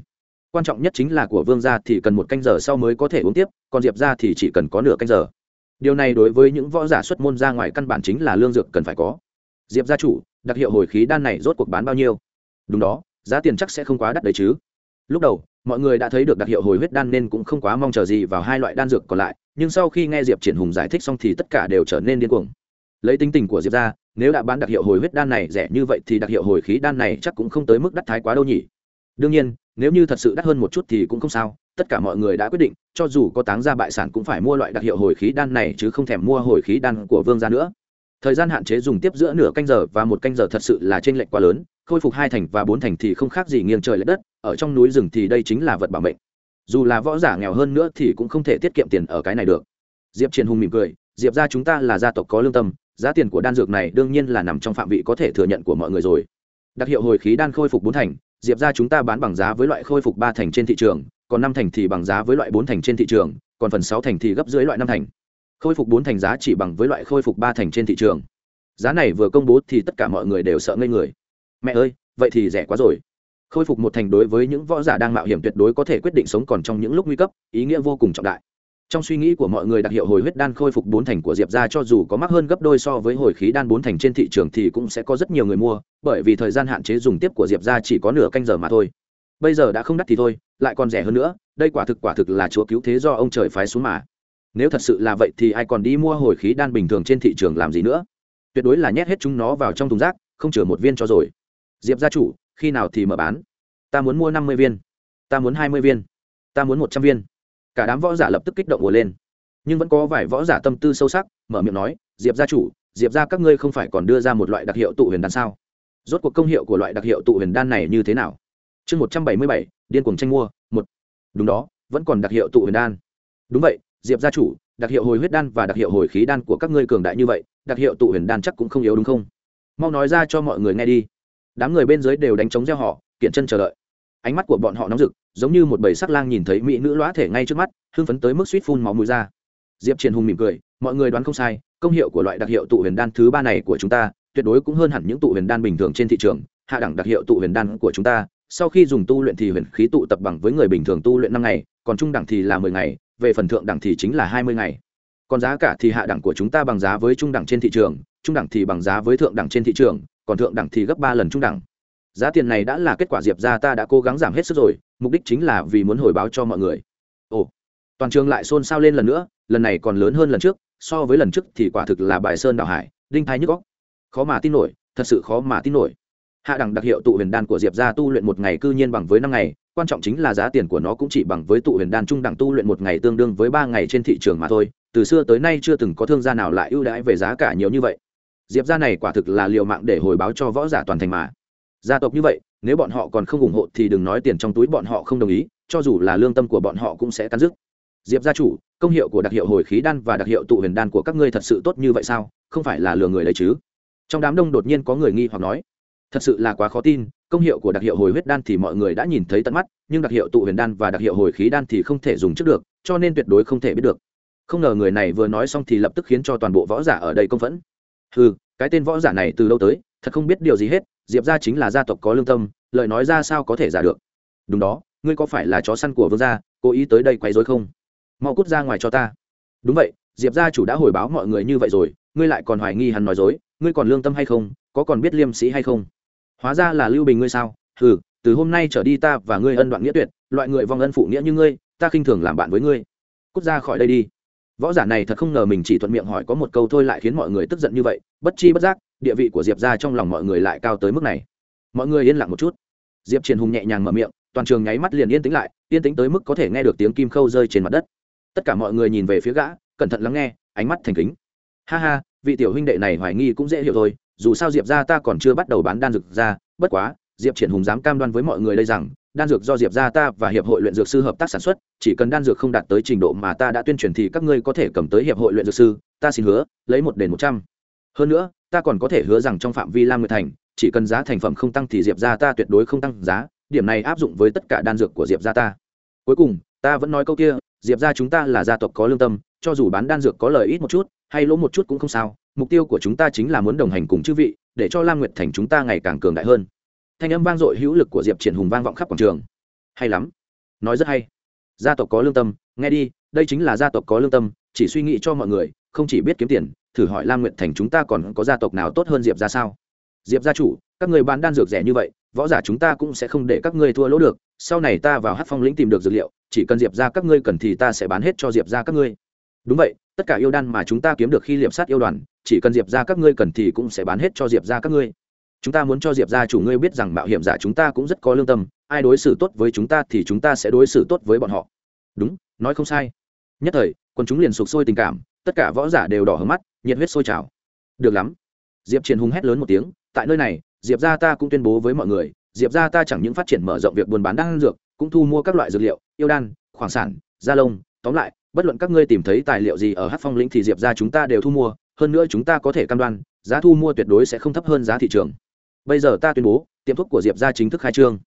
Quan trọng nhất chính là của vương gia thì cần một canh giờ sau mới có thể uống tiếp, còn diệp gia thì chỉ cần có nửa canh giờ. Điều này đối với những võ giả xuất môn ra ngoài căn bản chính là lương dược cần phải có. Diệp gia chủ, đặc hiệu hồi khí đan này rốt cuộc bán bao nhiêu? Đúng đó, giá tiền chắc sẽ không quá đắt đấy chứ. Lúc đầu, mọi người đã thấy được đặc hiệu hồi huyết đan nên cũng không quá mong chờ gì vào hai loại đan dược còn lại, nhưng sau khi nghe diệp triển hùng giải thích xong thì tất cả đều trở nên điên cuồng. Lấy tính tình của diệp ra nếu đã bán đặc hiệu hồi huyết đan này rẻ như vậy thì đặc hiệu hồi khí đan này chắc cũng không tới mức đắt thái quá đâu nhỉ. đương nhiên, nếu như thật sự đắt hơn một chút thì cũng không sao, tất cả mọi người đã quyết định, cho dù có táng ra bại sản cũng phải mua loại đặc hiệu hồi khí đan này chứ không thèm mua hồi khí đan của vương gia nữa. thời gian hạn chế dùng tiếp giữa nửa canh giờ và một canh giờ thật sự là t r ê n lệch quá lớn, khôi phục hai thành và bốn thành thì không khác gì nghiêng trời l ệ đất, ở trong núi rừng thì đây chính là vật bảo mệnh. dù là võ giả nghèo hơn nữa thì cũng không thể tiết kiệm tiền ở cái này được. diệp triền hùng mỉm cười, diệp ra chúng ta là gia tộc có lương tâm giá tiền của đan dược này đương nhiên là nằm trong phạm vị có thể thừa nhận của mọi người rồi. Đặc hiệu hồi khí đan khôi phục bốn thành, diệp ra chúng ta bán bằng giá với loại khôi phục ba thành trên thị trường, còn năm thành thì bằng giá với loại bốn thành trên thị trường, còn phần sáu thành thì gấp dưới loại năm thành. Khôi phục bốn thành giá chỉ bằng với loại khôi phục ba thành trên thị trường. Giá này vừa công bố thì tất cả mọi người đều sợ ngây người. Mẹ ơi, vậy thì rẻ quá rồi. Khôi phục một thành đối với những võ giả đang mạo hiểm tuyệt đối có thể quyết định sống còn trong những lúc nguy cấp, ý nghĩa vô cùng trọng đại trong suy nghĩ của mọi người đặc hiệu hồi huyết đan khôi phục bốn thành của diệp ra cho dù có mắc hơn gấp đôi so với hồi khí đan bốn thành trên thị trường thì cũng sẽ có rất nhiều người mua, bởi vì thời gian hạn chế dùng tiếp của diệp ra chỉ có nửa canh giờ mà thôi. Bây giờ đã không đắt thì thôi, lại còn rẻ hơn nữa, đây quả thực quả thực là chúa cứu thế do ông trời phái xuống mà. Nếu thật sự là vậy thì ai còn đi mua hồi khí đan bình thường trên thị trường làm gì nữa? Tuyệt đối là nhét hết chúng nó vào trong thùng rác, không chừa một viên cho rồi. Diệp gia chủ, khi nào thì mở bán? Ta muốn mua năm mươi viên. Ta muốn hai mươi viên. Ta muốn một trăm viên cả đám võ giả lập tức kích động ùa lên. Nhưng vẫn có vài võ giả tâm tư sâu sắc, mở miệng nói, diệp gia chủ, diệp gia các ngươi không phải còn đưa ra một loại đặc hiệu tụ huyền đan sao? Rốt cuộc công hiệu của loại đặc hiệu tụ huyền đan này như thế nào? Chương một trăm bảy mươi bảy, điên cuồng tranh mua, một. Đúng đó, vẫn còn đặc hiệu tụ huyền đan. Đúng vậy, diệp gia chủ, đặc hiệu hồi huyết đan và đặc hiệu hồi khí đan của các ngươi cường đại như vậy, đặc hiệu tụ huyền đan chắc cũng không yếu đúng không? Mau nói ra cho mọi người nghe đi. Đám người bên dưới đều đánh trống gieo họ kiện chân chờ đợi ánh mắt của bọn họ nóng rực, giống như một bầy sắc lang nhìn thấy mỹ nữ lõa thể ngay trước mắt, hưng phấn tới mức suýt phun máu mũi ra. Diệp triền hùng mỉm cười, mọi người đoán không sai, công hiệu của loại đặc hiệu tụ huyền đan thứ ba này của chúng ta, tuyệt đối cũng hơn hẳn những tụ huyền đan bình thường trên thị trường, hạ đẳng đặc hiệu tụ huyền đan của chúng ta, sau khi dùng tu luyện thì huyền khí tụ tập bằng với người bình thường tu luyện năm ngày, còn trung đẳng thì là mười ngày, về phần thượng đẳng thì chính là hai mươi ngày. Còn giá cả thì hạ đẳng của chúng ta bằng giá với trung đẳng trên thị trường, trung đẳng thì bằng giá với thượng đẳng trên thị trường, còn thượng đẳng thì gấp ba lần trung đẳng giá tiền này đã là kết quả diệp ra ta đã cố gắng giảm hết sức rồi, mục đích chính là vì muốn hồi báo cho mọi người. Ồ, toàn trường lại xôn xao lên lần nữa, lần này còn lớn hơn lần trước, so với lần trước thì quả thực là bài sơn đảo hải, đinh thái nhức góc khó mà tin nổi, thật sự khó mà tin nổi. Hạ đẳng đặc hiệu tụ huyền đan của diệp ra tu luyện một ngày cư nhiên bằng với năm ngày, quan trọng chính là giá tiền của nó cũng chỉ bằng với tụ huyền đan trung đẳng tu luyện một ngày tương đương với ba ngày trên thị trường mà thôi, từ xưa tới nay chưa từng có thương gia nào lại ưu đãi về giá cả nhiều như vậy. Diệp gia này quả thực là liều mạng để hồi báo cho võ giả toàn thành mà gia tộc như vậy, nếu bọn họ còn không ủng hộ thì đừng nói tiền trong túi bọn họ không đồng ý, cho dù là lương tâm của bọn họ cũng sẽ cắn dứt diệp gia chủ, công hiệu của đặc hiệu hồi khí đan và đặc hiệu tụ huyền đan của các ngươi thật sự tốt như vậy sao? Không phải là lừa người đấy chứ? Trong đám đông đột nhiên có người nghi hoặc nói. Thật sự là quá khó tin, công hiệu của đặc hiệu hồi huyết đan thì mọi người đã nhìn thấy tận mắt, nhưng đặc hiệu tụ huyền đan và đặc hiệu hồi khí đan thì không thể dùng trước được, cho nên tuyệt đối không thể biết được. Không ngờ người này vừa nói xong thì lập tức khiến cho toàn bộ võ giả ở đây công phẫn. Ừ cái tên võ giả này từ lâu tới thật không biết điều gì hết, diệp ra chính là gia tộc có lương tâm, lời nói ra sao có thể giả được? Đúng đó, ngươi có phải là chó săn của vương gia, cố ý tới đây quấy dối không? Mau cút ra ngoài cho ta. Đúng vậy, diệp gia chủ đã hồi báo mọi người như vậy rồi, ngươi lại còn hoài nghi hắn nói dối, ngươi còn lương tâm hay không, có còn biết liêm sĩ hay không? Hóa ra là lưu bình ngươi sao? Ừ từ hôm nay trở đi ta và ngươi ân đoạn nghĩa tuyệt, loại người vong ân phụ nghĩa như ngươi, ta khinh thường làm bạn với ngươi. Cút ra khỏi đây đi võ giả này thật không ngờ mình chỉ thuận miệng hỏi có một câu thôi lại khiến mọi người tức giận như vậy, bất chi bất giác, địa vị của diệp ra trong lòng mọi người lại cao tới mức này. Mọi người yên lặng một chút. Diệp triền hùng nhẹ nhàng mở miệng, toàn trường nháy mắt liền yên tĩnh lại, yên tĩnh tới mức có thể nghe được tiếng kim khâu rơi trên mặt đất. Tất cả mọi người nhìn về phía gã, cẩn thận lắng nghe, ánh mắt thành kính. Ha ha, vị tiểu huynh đệ này hoài nghi cũng dễ hiểu thôi, dù sao diệp ra ta còn chưa bắt đầu bán đan dược ra, bất quá, diệp triển hùng dám cam đoan với mọi người đây rằng đan dược do diệp ra ta và hiệp hội luyện dược sư hợp tác sản xuất, chỉ cần đan dược không đạt tới trình độ mà ta đã tuyên truyền thì các ngươi có thể cầm tới hiệp hội luyện dược sư, ta xin hứa, lấy một đền một trăm. Hơn nữa, ta còn có thể hứa rằng trong phạm vi lam nguyệt thành, chỉ cần giá thành phẩm không tăng thì diệp ra ta tuyệt đối không tăng giá, điểm này áp dụng với tất cả đan dược của diệp ra ta. Cuối cùng, ta vẫn nói câu kia, diệp ra chúng ta là gia tộc có lương tâm, cho dù bán đan dược có lời ít một chút, hay lỗ một chút cũng không sao, mục tiêu của chúng ta chính là muốn đồng hành cùng chư vị, để cho lam nguyệt thành chúng ta ngày càng cường đại hơn thanh âm vang dội hữu lực của diệp triển hùng vang vọng khắp quảng trường. Hay lắm. Nói rất hay. Gia tộc có lương tâm, nghe đi, đây chính là gia tộc có lương tâm, chỉ suy nghĩ cho mọi người, không chỉ biết kiếm tiền, thử hỏi lam nguyệt thành chúng ta còn có gia tộc nào tốt hơn diệp ra sao? Diệp gia chủ, các người bán đan dược rẻ như vậy, võ giả chúng ta cũng sẽ không để các ngươi thua lỗ được, sau này ta vào hát phong lĩnh tìm được dược liệu, chỉ cần diệp ra các ngươi cần thì ta sẽ bán hết cho diệp ra các ngươi. Đúng vậy, tất cả yêu đan mà chúng ta kiếm được khi liệp sát yêu đoàn, chỉ cần diệp ra các ngươi cần thì cũng sẽ bán hết cho diệp ra các ngươi chúng ta muốn cho diệp gia chủ ngươi biết rằng mạo hiểm giả chúng ta cũng rất có lương tâm, ai đối xử tốt với chúng ta thì chúng ta sẽ đối xử tốt với bọn họ. Đúng, nói không sai. Nhất thời, quần chúng liền sụp sôi tình cảm, tất cả võ giả đều đỏ hớm mắt, nhiệt huyết sôi trào. Được lắm. Diệp triển hùng hét lớn một tiếng, tại nơi này, diệp gia ta cũng tuyên bố với mọi người, diệp gia ta chẳng những phát triển mở rộng việc buôn bán đan dược, cũng thu mua các loại dược liệu, yêu đan, khoáng sản, da lông, tóm lại, bất luận các ngươi tìm thấy tài liệu gì ở hát phong lĩnh thì diệp ra chúng ta đều thu mua, hơn nữa chúng ta có thể cam đoan, giá thu mua tuyệt đối sẽ không thấp hơn giá thị trường bây giờ ta tuyên bố, tiệm thuốc của diệp ra chính thức khai trương.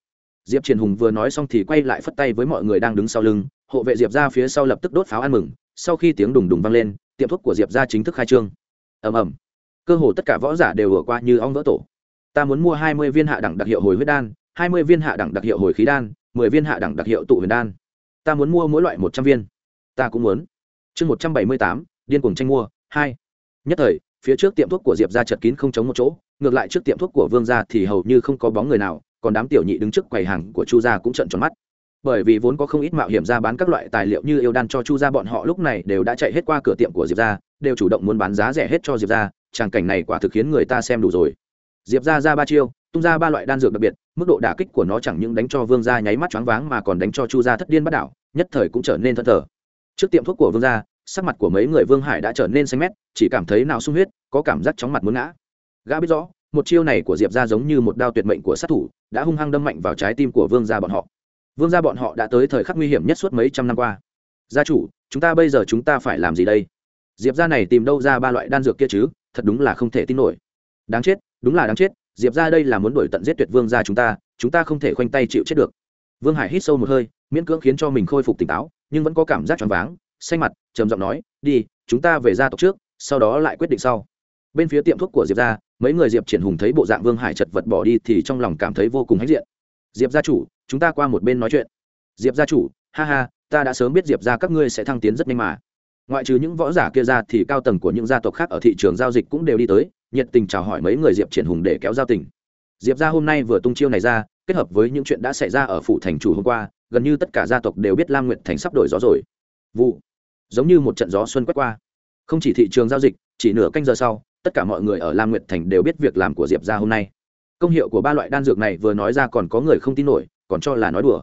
Diệp triển hùng vừa nói xong thì quay lại phất tay với mọi người đang đứng sau lưng, hộ vệ diệp ra phía sau lập tức đốt pháo ăn mừng. Sau khi tiếng đùng đùng vang lên, tiệm thuốc của diệp ra chính thức khai trương. Ầm ầm. Cơ hồ tất cả võ giả đều vừa qua như ong vỡ tổ. Ta muốn mua hai mươi viên hạ đẳng đặc hiệu hồi huyết đan, hai mươi viên hạ đẳng đặc hiệu hồi khí đan, mười viên hạ đẳng đặc hiệu tụ huyền đan. Ta muốn mua mỗi loại một trăm viên. Ta cũng muốn. Chương một trăm bảy mươi tám, điên cuồng tranh mua, hai. Nhất thời phía trước tiệm thuốc của diệp ra chật kín không chống một chỗ ngược lại trước tiệm thuốc của vương gia thì hầu như không có bóng người nào còn đám tiểu nhị đứng trước quầy hàng của chu gia cũng trận tròn mắt bởi vì vốn có không ít mạo hiểm ra bán các loại tài liệu như yêu đan cho chu gia bọn họ lúc này đều đã chạy hết qua cửa tiệm của diệp gia, đều chủ động muốn bán giá rẻ hết cho diệp gia. tràng cảnh này quả thực khiến người ta xem đủ rồi diệp gia ra ba chiêu tung ra ba loại đan dược đặc biệt mức độ đả kích của nó chẳng những đánh cho vương gia nháy mắt choáng váng mà còn đánh cho chu gia thất điên bắt đảo nhất thời cũng trở nên thân thờ trước tiệm thuốc của vương gia sắc mặt của mấy người vương hải đã trở nên xanh mét, chỉ cảm thấy nào sung huyết, có cảm giác chóng mặt muốn ngã. Gã biết rõ, một chiêu này của diệp ra giống như một đao tuyệt mệnh của sát thủ, đã hung hăng đâm mạnh vào trái tim của vương gia bọn họ. Vương gia bọn họ đã tới thời khắc nguy hiểm nhất suốt mấy trăm năm qua. Gia chủ, chúng ta bây giờ chúng ta phải làm gì đây? Diệp ra này tìm đâu ra ba loại đan dược kia chứ, thật đúng là không thể tin nổi. Đáng chết, đúng là đáng chết, diệp ra đây là muốn đổi tận giết tuyệt vương gia chúng ta chúng ta không thể khoanh tay chịu chết được. Vương hải hít sâu một hơi, miễn cưỡng khiến cho mình khôi phục tỉnh táo, nhưng vẫn có cảm giác choáng váng xanh mặt, trầm giọng nói, đi, chúng ta về gia tộc trước, sau đó lại quyết định sau. Bên phía tiệm thuốc của diệp ra mấy người diệp triển hùng thấy bộ dạng vương hải chật vật bỏ đi thì trong lòng cảm thấy vô cùng hãnh diện. Diệp gia chủ, chúng ta qua một bên nói chuyện. Diệp gia chủ, ha ha, ta đã sớm biết diệp ra các ngươi sẽ thăng tiến rất nhanh mà. Ngoại trừ những võ giả kia ra thì cao tầng của những gia tộc khác ở thị trường giao dịch cũng đều đi tới, nhiệt tình chào hỏi mấy người diệp triển hùng để kéo giao tình. Diệp ra hôm nay vừa tung chiêu này ra, kết hợp với những chuyện đã xảy ra ở phủ thành chủ hôm qua, gần như tất cả gia tộc đều biết lam nguyện thành sắp đổi gió rồi vụ. Giống như một trận gió xuân quét qua. Không chỉ thị trường giao dịch, chỉ nửa canh giờ sau, tất cả mọi người ở lam nguyệt thành đều biết việc làm của diệp ra hôm nay. Công hiệu của ba loại đan dược này vừa nói ra còn có người không tin nổi, còn cho là nói đùa.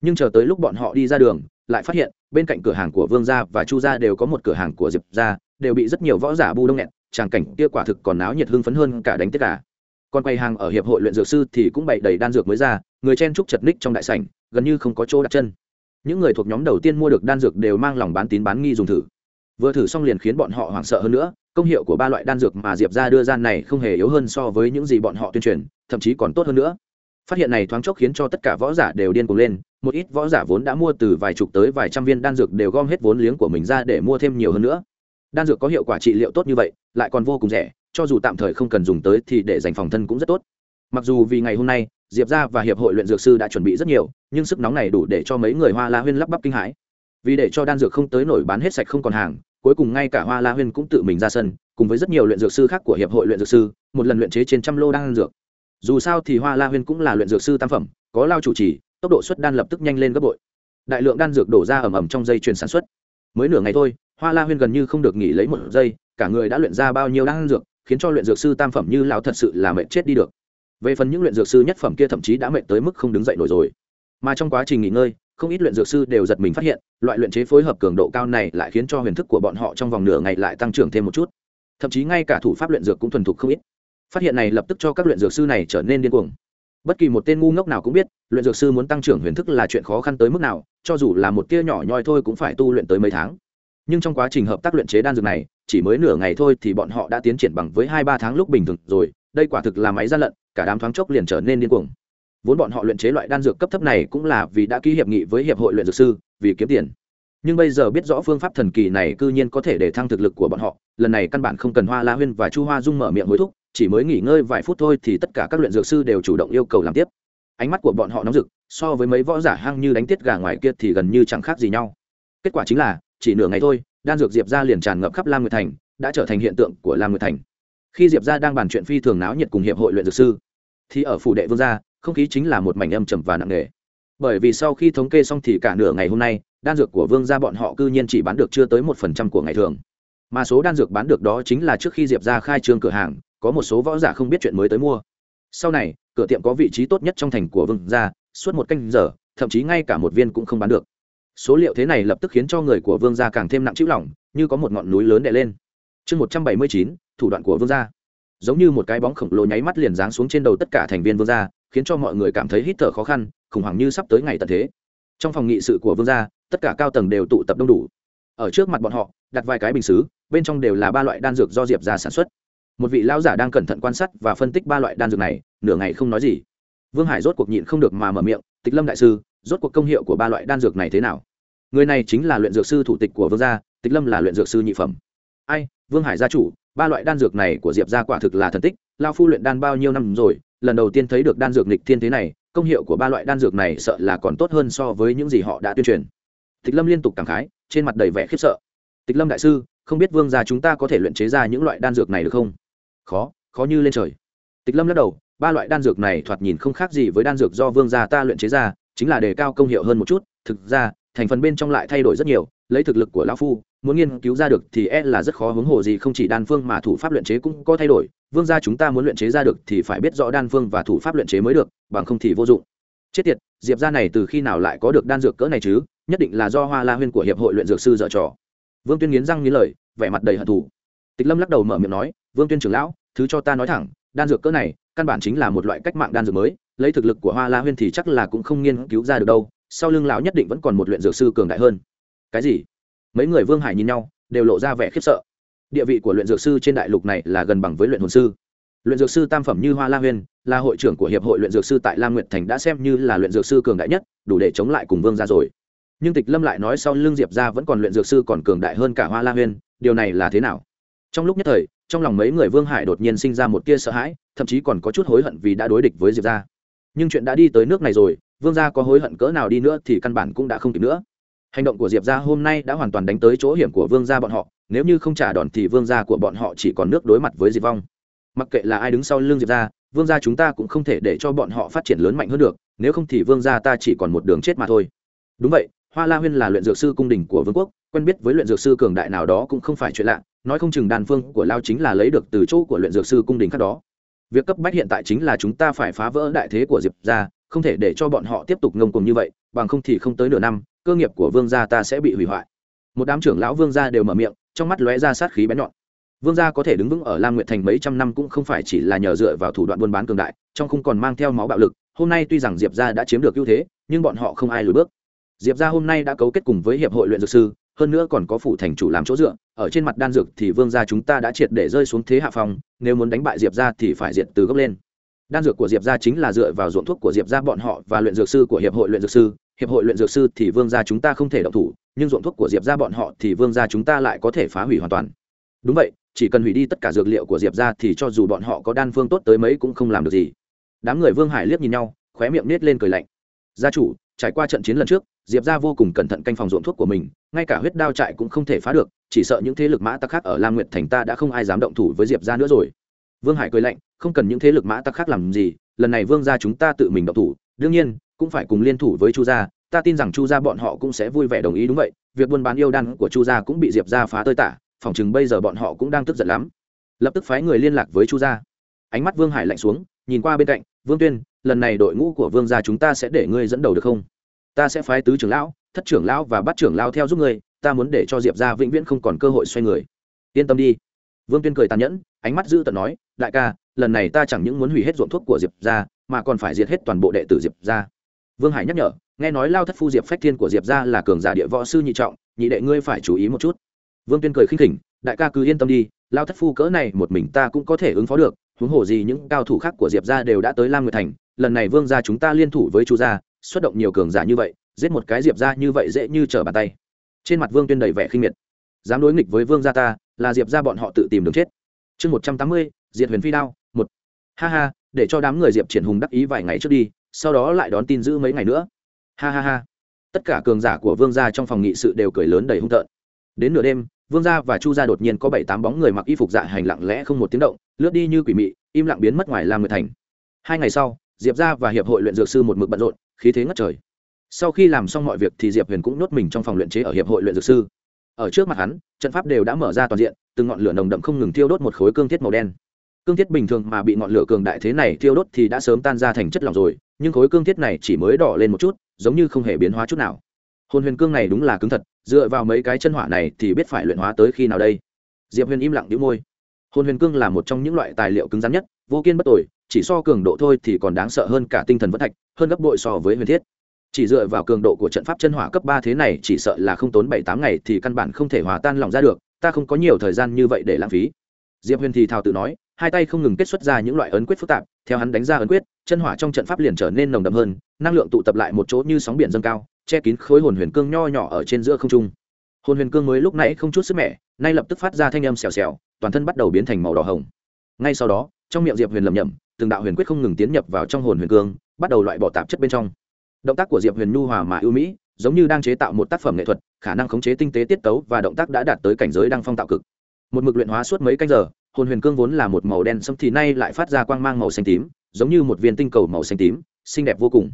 Nhưng chờ tới lúc bọn họ đi ra đường, lại phát hiện, bên cạnh cửa hàng của vương gia và chu gia đều có một cửa hàng của diệp gia, đều bị rất nhiều võ giả bu đông nghẹn, tràng cảnh kia quả thực còn náo nhiệt hưng phấn hơn cả đánh tất cả còn quầy hàng ở hiệp hội luyện dược sư thì cũng bày đầy đan dược mới ra, người chen trúc chật ních trong đại sảnh, gần như không có chỗ đặt chân những người thuộc nhóm đầu tiên mua được đan dược đều mang lòng bán tín bán nghi dùng thử. Vừa thử xong liền khiến bọn họ hoảng sợ hơn nữa, công hiệu của ba loại đan dược mà diệp ra đưa ra này không hề yếu hơn so với những gì bọn họ tuyên truyền, thậm chí còn tốt hơn nữa. Phát hiện này thoáng chốc khiến cho tất cả võ giả đều điên cuồng lên, một ít võ giả vốn đã mua từ vài chục tới vài trăm viên đan dược đều gom hết vốn liếng của mình ra để mua thêm nhiều hơn nữa. Đan dược có hiệu quả trị liệu tốt như vậy, lại còn vô cùng rẻ, cho dù tạm thời không cần dùng tới thì để dành phòng thân cũng rất tốt. Mặc dù vì ngày hôm nay diệp gia và hiệp hội luyện dược sư đã chuẩn bị rất nhiều, nhưng sức nóng này đủ để cho mấy người hoa la huyên lắp bắp kinh hãi. Vì để cho đan dược không tới nổi bán hết sạch không còn hàng, cuối cùng ngay cả hoa la huyên cũng tự mình ra sân, cùng với rất nhiều luyện dược sư khác của hiệp hội luyện dược sư, một lần luyện chế trên trăm lô đan dược. Dù sao thì hoa la huyên cũng là luyện dược sư tam phẩm, có lao chủ trì, tốc độ xuất đan lập tức nhanh lên gấp bội. Đại lượng đan dược đổ ra ầm ầm trong dây chuyền sản xuất. Mới nửa ngày thôi, hoa la huyên gần như không được nghỉ lấy một giây, cả người đã luyện ra bao nhiêu đan dược, khiến cho luyện dược sư tam phẩm như lão thật sự là mệt chết đi được về phần những luyện dược sư nhất phẩm kia thậm chí đã mệt tới mức không đứng dậy nổi rồi. Mà trong quá trình nghỉ ngơi, không ít luyện dược sư đều giật mình phát hiện, loại luyện chế phối hợp cường độ cao này lại khiến cho huyền thức của bọn họ trong vòng nửa ngày lại tăng trưởng thêm một chút. Thậm chí ngay cả thủ pháp luyện dược cũng thuần thục không ít. Phát hiện này lập tức cho các luyện dược sư này trở nên điên cuồng. Bất kỳ một tên ngu ngốc nào cũng biết, luyện dược sư muốn tăng trưởng huyền thức là chuyện khó khăn tới mức nào, cho dù là một tia nhỏ nhoi thôi cũng phải tu luyện tới mấy tháng. Nhưng trong quá trình hợp tác luyện chế đan dược này, chỉ mới nửa ngày thôi thì bọn họ đã tiến triển bằng với hai ba tháng lúc bình thường rồi đây quả thực là máy gian lận, cả đám thoáng chốc liền trở nên điên cuồng. Vốn bọn họ luyện chế loại đan dược cấp thấp này cũng là vì đã ký hiệp nghị với hiệp hội luyện dược sư, vì kiếm tiền. Nhưng bây giờ biết rõ phương pháp thần kỳ này cư nhiên có thể để thăng thực lực của bọn họ, lần này căn bản không cần hoa la huyên và chu hoa dung mở miệng hối thúc, chỉ mới nghỉ ngơi vài phút thôi thì tất cả các luyện dược sư đều chủ động yêu cầu làm tiếp. Ánh mắt của bọn họ nóng rực, so với mấy võ giả hăng như đánh tiết gà ngoài kia thì gần như chẳng khác gì nhau. Kết quả chính là, chỉ nửa ngày thôi, đan dược diệp ra liền tràn ngập khắp lam nguyệt thành, đã trở thành hiện tượng của lam nguyệt thành khi diệp gia đang bàn chuyện phi thường náo nhiệt cùng hiệp hội luyện dược sư, thì ở phủ đệ vương gia, không khí chính là một mảnh âm trầm và nặng nề. Bởi vì sau khi thống kê xong thì cả nửa ngày hôm nay, đan dược của vương gia bọn họ cư nhiên chỉ bán được chưa tới một phần trăm của ngày thường. Mà số đan dược bán được đó chính là trước khi diệp ra khai trương cửa hàng, có một số võ giả không biết chuyện mới tới mua. Sau này, cửa tiệm có vị trí tốt nhất trong thành của vương gia, suốt một canh giờ, thậm chí ngay cả một viên cũng không bán được. Số liệu thế này lập tức khiến cho người của vương gia càng thêm nặng chịu lỏng như có một ngọn núi lớn đè lên. Chương một trăm bảy mươi chín thủ đoạn của vương gia. Giống như một cái bóng khổng lồ nháy mắt liền giáng xuống trên đầu tất cả thành viên vương gia, khiến cho mọi người cảm thấy hít thở khó khăn, khủng hoảng như sắp tới ngày tận thế. Trong phòng nghị sự của vương gia, tất cả cao tầng đều tụ tập đông đủ. Ở trước mặt bọn họ, đặt vài cái bình xứ, bên trong đều là ba loại đan dược do diệp gia sản xuất. Một vị lão giả đang cẩn thận quan sát và phân tích ba loại đan dược này, nửa ngày không nói gì. Vương hải rốt cuộc nhịn không được mà mở miệng, tịch lâm đại sư, rốt cuộc công hiệu của ba loại đan dược này thế nào? Người này chính là luyện dược sư thủ tịch của vương gia, tịch lâm là luyện dược sư nhị phẩm ai, vương hải gia chủ, ba loại đan dược này của diệp gia quả thực là thần tích lao phu luyện đan bao nhiêu năm rồi, lần đầu tiên thấy được đan dược nịch thiên thế này, công hiệu của ba loại đan dược này sợ là còn tốt hơn so với những gì họ đã tuyên truyền. Tịch lâm liên tục cảm khái, trên mặt đầy vẻ khiếp sợ. Tịch lâm đại sư, không biết vương gia chúng ta có thể luyện chế ra những loại đan dược này được không? Khó khó như lên trời. Tịch lâm lắc đầu, ba loại đan dược này thoạt nhìn không khác gì với đan dược do vương gia ta luyện chế ra, chính là đề cao công hiệu hơn một chút. Thực ra, thành phần bên trong lại thay đổi rất nhiều, lấy thực lực của lão phu muốn nghiên cứu ra được thì e là rất khó hướng hồ gì không chỉ đan phương mà thủ pháp luyện chế cũng có thay đổi. Vương gia chúng ta muốn luyện chế ra được thì phải biết rõ đan phương và thủ pháp luyện chế mới được, bằng không thì vô dụng. Chết tiệt, diệp gia này từ khi nào lại có được đan dược cỡ này chứ? Nhất định là do hoa la huyên của hiệp hội luyện dược sư dở trò. Vương tuyên nghiến răng nghiến lợi, vẻ mặt đầy hận thù. Tịch lâm lắc đầu mở miệng nói, vương tuyên trưởng lão, thứ cho ta nói thẳng, đan dược cỡ này, căn bản chính là một loại cách mạng đan dược mới. Lấy thực lực của hoa la huyên thì chắc là cũng không nghiên cứu ra được đâu, sau lưng lão nhất định vẫn còn một luyện dược sư cường đại hơn. Cái gì? Mấy người vương hải nhìn nhau, đều lộ ra vẻ khiếp sợ. Địa vị của luyện dược sư trên đại lục này là gần bằng với luyện hồn sư. Luyện dược sư tam phẩm như hoa la huyên, là hội trưởng của hiệp hội luyện dược sư tại lam nguyệt thành đã xem như là luyện dược sư cường đại nhất, đủ để chống lại cùng vương gia rồi. Nhưng tịch lâm lại nói sau lưng diệp ra vẫn còn luyện dược sư còn cường đại hơn cả hoa la huyên, điều này là thế nào? Trong lúc nhất thời, trong lòng mấy người vương hải đột nhiên sinh ra một tia sợ hãi, thậm chí còn có chút hối hận vì đã đối địch với diệp ra nhưng chuyện đã đi tới nước này rồi, vương gia có hối hận cỡ nào đi nữa thì căn bản cũng đã không kịp nữa hành động của diệp gia hôm nay đã hoàn toàn đánh tới chỗ hiểm của vương gia bọn họ, nếu như không trả đòn thì vương gia của bọn họ chỉ còn nước đối mặt với diệp vong. Mặc kệ là ai đứng sau lưng diệp gia, vương gia chúng ta cũng không thể để cho bọn họ phát triển lớn mạnh hơn được, nếu không thì vương gia ta chỉ còn một đường chết mà thôi. Đúng vậy, hoa la huyên là luyện dược sư cung đình của vương quốc, quen biết với luyện dược sư cường đại nào đó cũng không phải chuyện lạ, nói không chừng đàn phương của lao chính là lấy được từ chỗ của luyện dược sư cung đình khác đó. Việc cấp bách hiện tại chính là chúng ta phải phá vỡ đại thế của diệp gia, không thể để cho bọn họ tiếp tục ngông cùng như vậy, bằng không thì không tới nửa năm cơ nghiệp của vương gia ta sẽ bị hủy hoại. Một đám trưởng lão vương gia đều mở miệng, trong mắt lóe ra sát khí bén nhọn. Vương gia có thể đứng vững ở lam nguyệt thành mấy trăm năm cũng không phải chỉ là nhờ dựa vào thủ đoạn buôn bán cường đại, trong không còn mang theo máu bạo lực. Hôm nay tuy rằng diệp gia đã chiếm được ưu thế, nhưng bọn họ không ai lùi bước. Diệp gia hôm nay đã cấu kết cùng với hiệp hội luyện dược sư, hơn nữa còn có phủ thành chủ làm chỗ dựa, ở trên mặt đan dược thì vương gia chúng ta đã triệt để rơi xuống thế hạ phong, nếu muốn đánh bại diệp gia thì phải diệt từ gốc lên. Đan dược của diệp gia chính là dựa vào ruộng thuốc của diệp gia bọn họ và luyện dược sư của hiệp hội luyện dược sư hiệp hội luyện dược sư thì vương gia chúng ta không thể động thủ, nhưng ruộng thuốc của diệp ra bọn họ thì vương gia chúng ta lại có thể phá hủy hoàn toàn. Đúng vậy, chỉ cần hủy đi tất cả dược liệu của diệp ra thì cho dù bọn họ có đan phương tốt tới mấy cũng không làm được gì. Đám người vương hải liếc nhìn nhau, khóe miệng nết lên cười lạnh. Gia chủ, trải qua trận chiến lần trước, diệp ra vô cùng cẩn thận canh phòng ruộng thuốc của mình, ngay cả huyết đao trại cũng không thể phá được, chỉ sợ những thế lực mã tắc khác ở lam nguyệt thành ta đã không ai dám động thủ với diệp ra nữa rồi. Vương hải cười lạnh, không cần những thế lực mã tắc khác làm gì, lần này vương gia chúng ta tự mình động thủ. Đương nhiên cũng phải cùng liên thủ với chu gia, ta tin rằng chu gia bọn họ cũng sẽ vui vẻ đồng ý, đúng vậy, việc buôn bán yêu đan của chu gia cũng bị diệp gia phá tơi tả phỏng chừng bây giờ bọn họ cũng đang tức giận lắm. Lập tức phái người liên lạc với chu gia. Ánh mắt vương hải lạnh xuống, nhìn qua bên cạnh, vương tuyên, lần này đội ngũ của vương gia chúng ta sẽ để ngươi dẫn đầu được không? Ta sẽ phái tứ trưởng lão, thất trưởng lão và bắt trưởng lão theo giúp ngươi, ta muốn để cho diệp gia vĩnh viễn không còn cơ hội xoay người. Yên tâm đi. Vương tuyên cười tàn nhẫn, ánh mắt dữ tợn nói, đại ca, lần này ta chẳng những muốn hủy hết ruộng thuốc của diệp gia, mà còn phải diệt hết toàn bộ đệ tử diệp gia vương hải nhắc nhở, nghe nói lao thất phu diệp phách thiên của diệp gia là cường giả địa võ sư nhị trọng, nhị đệ ngươi phải chú ý một chút. Vương tuyên cười khinh khỉnh, đại ca cứ yên tâm đi, lao thất phu cỡ này một mình ta cũng có thể ứng phó được, huống hồ gì những cao thủ khác của diệp gia đều đã tới lam nguyệt thành, lần này vương gia chúng ta liên thủ với chu gia, xuất động nhiều cường giả như vậy, giết một cái diệp gia như vậy dễ như trở bàn tay. Trên mặt vương tuyên đầy vẻ khinh miệt. Dám đối nghịch với vương gia ta, là diệp gia bọn họ tự tìm đường chết. Chương một trăm tám mươi, diệt huyền phi đao, một. Ha ha, để cho đám người diệp triển hùng đắc ý vài ngày trước đi sau đó lại đón tin giữ mấy ngày nữa. Ha ha ha. Tất cả cường giả của vương gia trong phòng nghị sự đều cười lớn đầy hung tợn. Đến nửa đêm, vương gia và chu gia đột nhiên có bảy tám bóng người mặc y phục dạ hành lặng lẽ không một tiếng động, lướt đi như quỷ mị, im lặng biến mất ngoài lam nguyệt thành. Hai ngày sau, diệp gia và hiệp hội luyện dược sư một mực bận rộn, khí thế ngất trời. Sau khi làm xong mọi việc thì diệp huyền cũng nhốt mình trong phòng luyện chế ở hiệp hội luyện dược sư. Ở trước mặt hắn, trận pháp đều đã mở ra toàn diện, từng ngọn lửa nồng đậm không ngừng thiêu đốt một khối cương thiết màu đen. Cương thiết bình thường mà bị ngọn lửa cường đại thế này thiêu đốt thì đã sớm tan ra thành chất lỏng rồi nhưng khối cương thiết này chỉ mới đỏ lên một chút, giống như không hề biến hóa chút nào. Hồn huyền cương này đúng là cứng thật, dựa vào mấy cái chân hỏa này thì biết phải luyện hóa tới khi nào đây. Diệp huyền im lặng đĩu môi. Hồn huyền cương là một trong những loại tài liệu cứng rắn nhất, vô kiên bất tội chỉ so cường độ thôi thì còn đáng sợ hơn cả tinh thần vẫn thạch, hơn gấp bội so với huyền thiết. Chỉ dựa vào cường độ của trận pháp chân hỏa cấp ba thế này chỉ sợ là không tốn bảy tám ngày thì căn bản không thể hòa tan lòng ra được, ta không có nhiều thời gian như vậy để lãng phí. Diệp huyền thì thào tự nói hai tay không ngừng kết xuất ra những loại ấn quyết phức tạp, theo hắn đánh ra ấn quyết, chân hỏa trong trận pháp liền trở nên nồng đậm hơn, năng lượng tụ tập lại một chỗ như sóng biển dâng cao, che kín khối hồn huyền cương nho nhỏ ở trên giữa không trung. Hồn huyền cương mới lúc nãy không chút sức mẻ, nay lập tức phát ra thanh âm xèo xèo, toàn thân bắt đầu biến thành màu đỏ hồng. Ngay sau đó, trong miệng diệp huyền lầm nhầm từng đạo huyền quyết không ngừng tiến nhập vào trong hồn huyền cương, bắt đầu loại bỏ tạp chất bên trong. Động tác của diệp huyền nhu hòa mà ưu mỹ, giống như đang chế tạo một tác phẩm nghệ thuật, khả năng khống chế tinh tế tiết tấu và động tác đã đạt tới cảnh giới đang phong tạo cực. Một mực luyện hóa suốt mấy canh giờ hồn huyền cương vốn là một màu đen sẫm thì nay lại phát ra quang mang màu xanh tím, giống như một viên tinh cầu màu xanh tím, xinh đẹp vô cùng.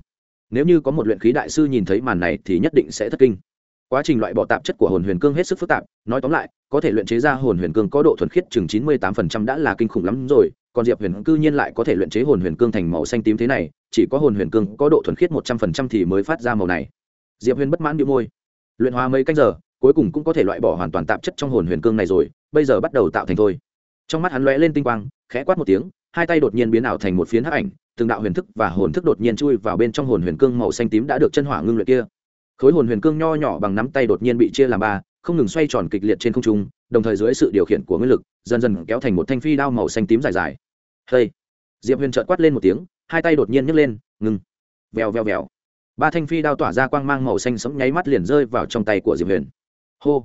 Nếu như có một luyện khí đại sư nhìn thấy màn này thì nhất định sẽ thất kinh. Quá trình loại bỏ tạp chất của hồn huyền cương hết sức phức tạp, nói tóm lại, có thể luyện chế ra hồn huyền cương có độ thuần khiết chừng chín mươi tám phần trăm đã là kinh khủng lắm rồi, còn diệp huyền cư nhiên lại có thể luyện chế hồn huyền cương thành màu xanh tím thế này, chỉ có hồn huyền cương có độ thuần khiết một trăm phần trăm thì mới phát ra màu này. Diệp huyền bất mãn nhíu môi. Luyện hóa mấy canh giờ, cuối cùng cũng có thể loại bỏ hoàn toàn tạp chất trong hồn huyền cương này rồi, bây giờ bắt đầu tạo thành thôi trong mắt hắn lóe lên tinh quang, khẽ quát một tiếng, hai tay đột nhiên biến ảo thành một phiến hắc ảnh, từng đạo huyền thức và hồn thức đột nhiên chui vào bên trong hồn huyền cương màu xanh tím đã được chân hỏa ngưng luyện kia. Khối hồn huyền cương nho nhỏ bằng nắm tay đột nhiên bị chia làm ba, không ngừng xoay tròn kịch liệt trên không trung, đồng thời dưới sự điều khiển của nguyên lực, dần dần kéo thành một thanh phi đao màu xanh tím dài dài. Hey! Diệp huyền trợt quát lên một tiếng, hai tay đột nhiên nhấc lên, ngừng. Vèo vèo vèo. Ba thanh phi đao tỏa ra quang mang màu xanh sẫm nháy mắt liền rơi vào trong tay của diệp huyền. Hô!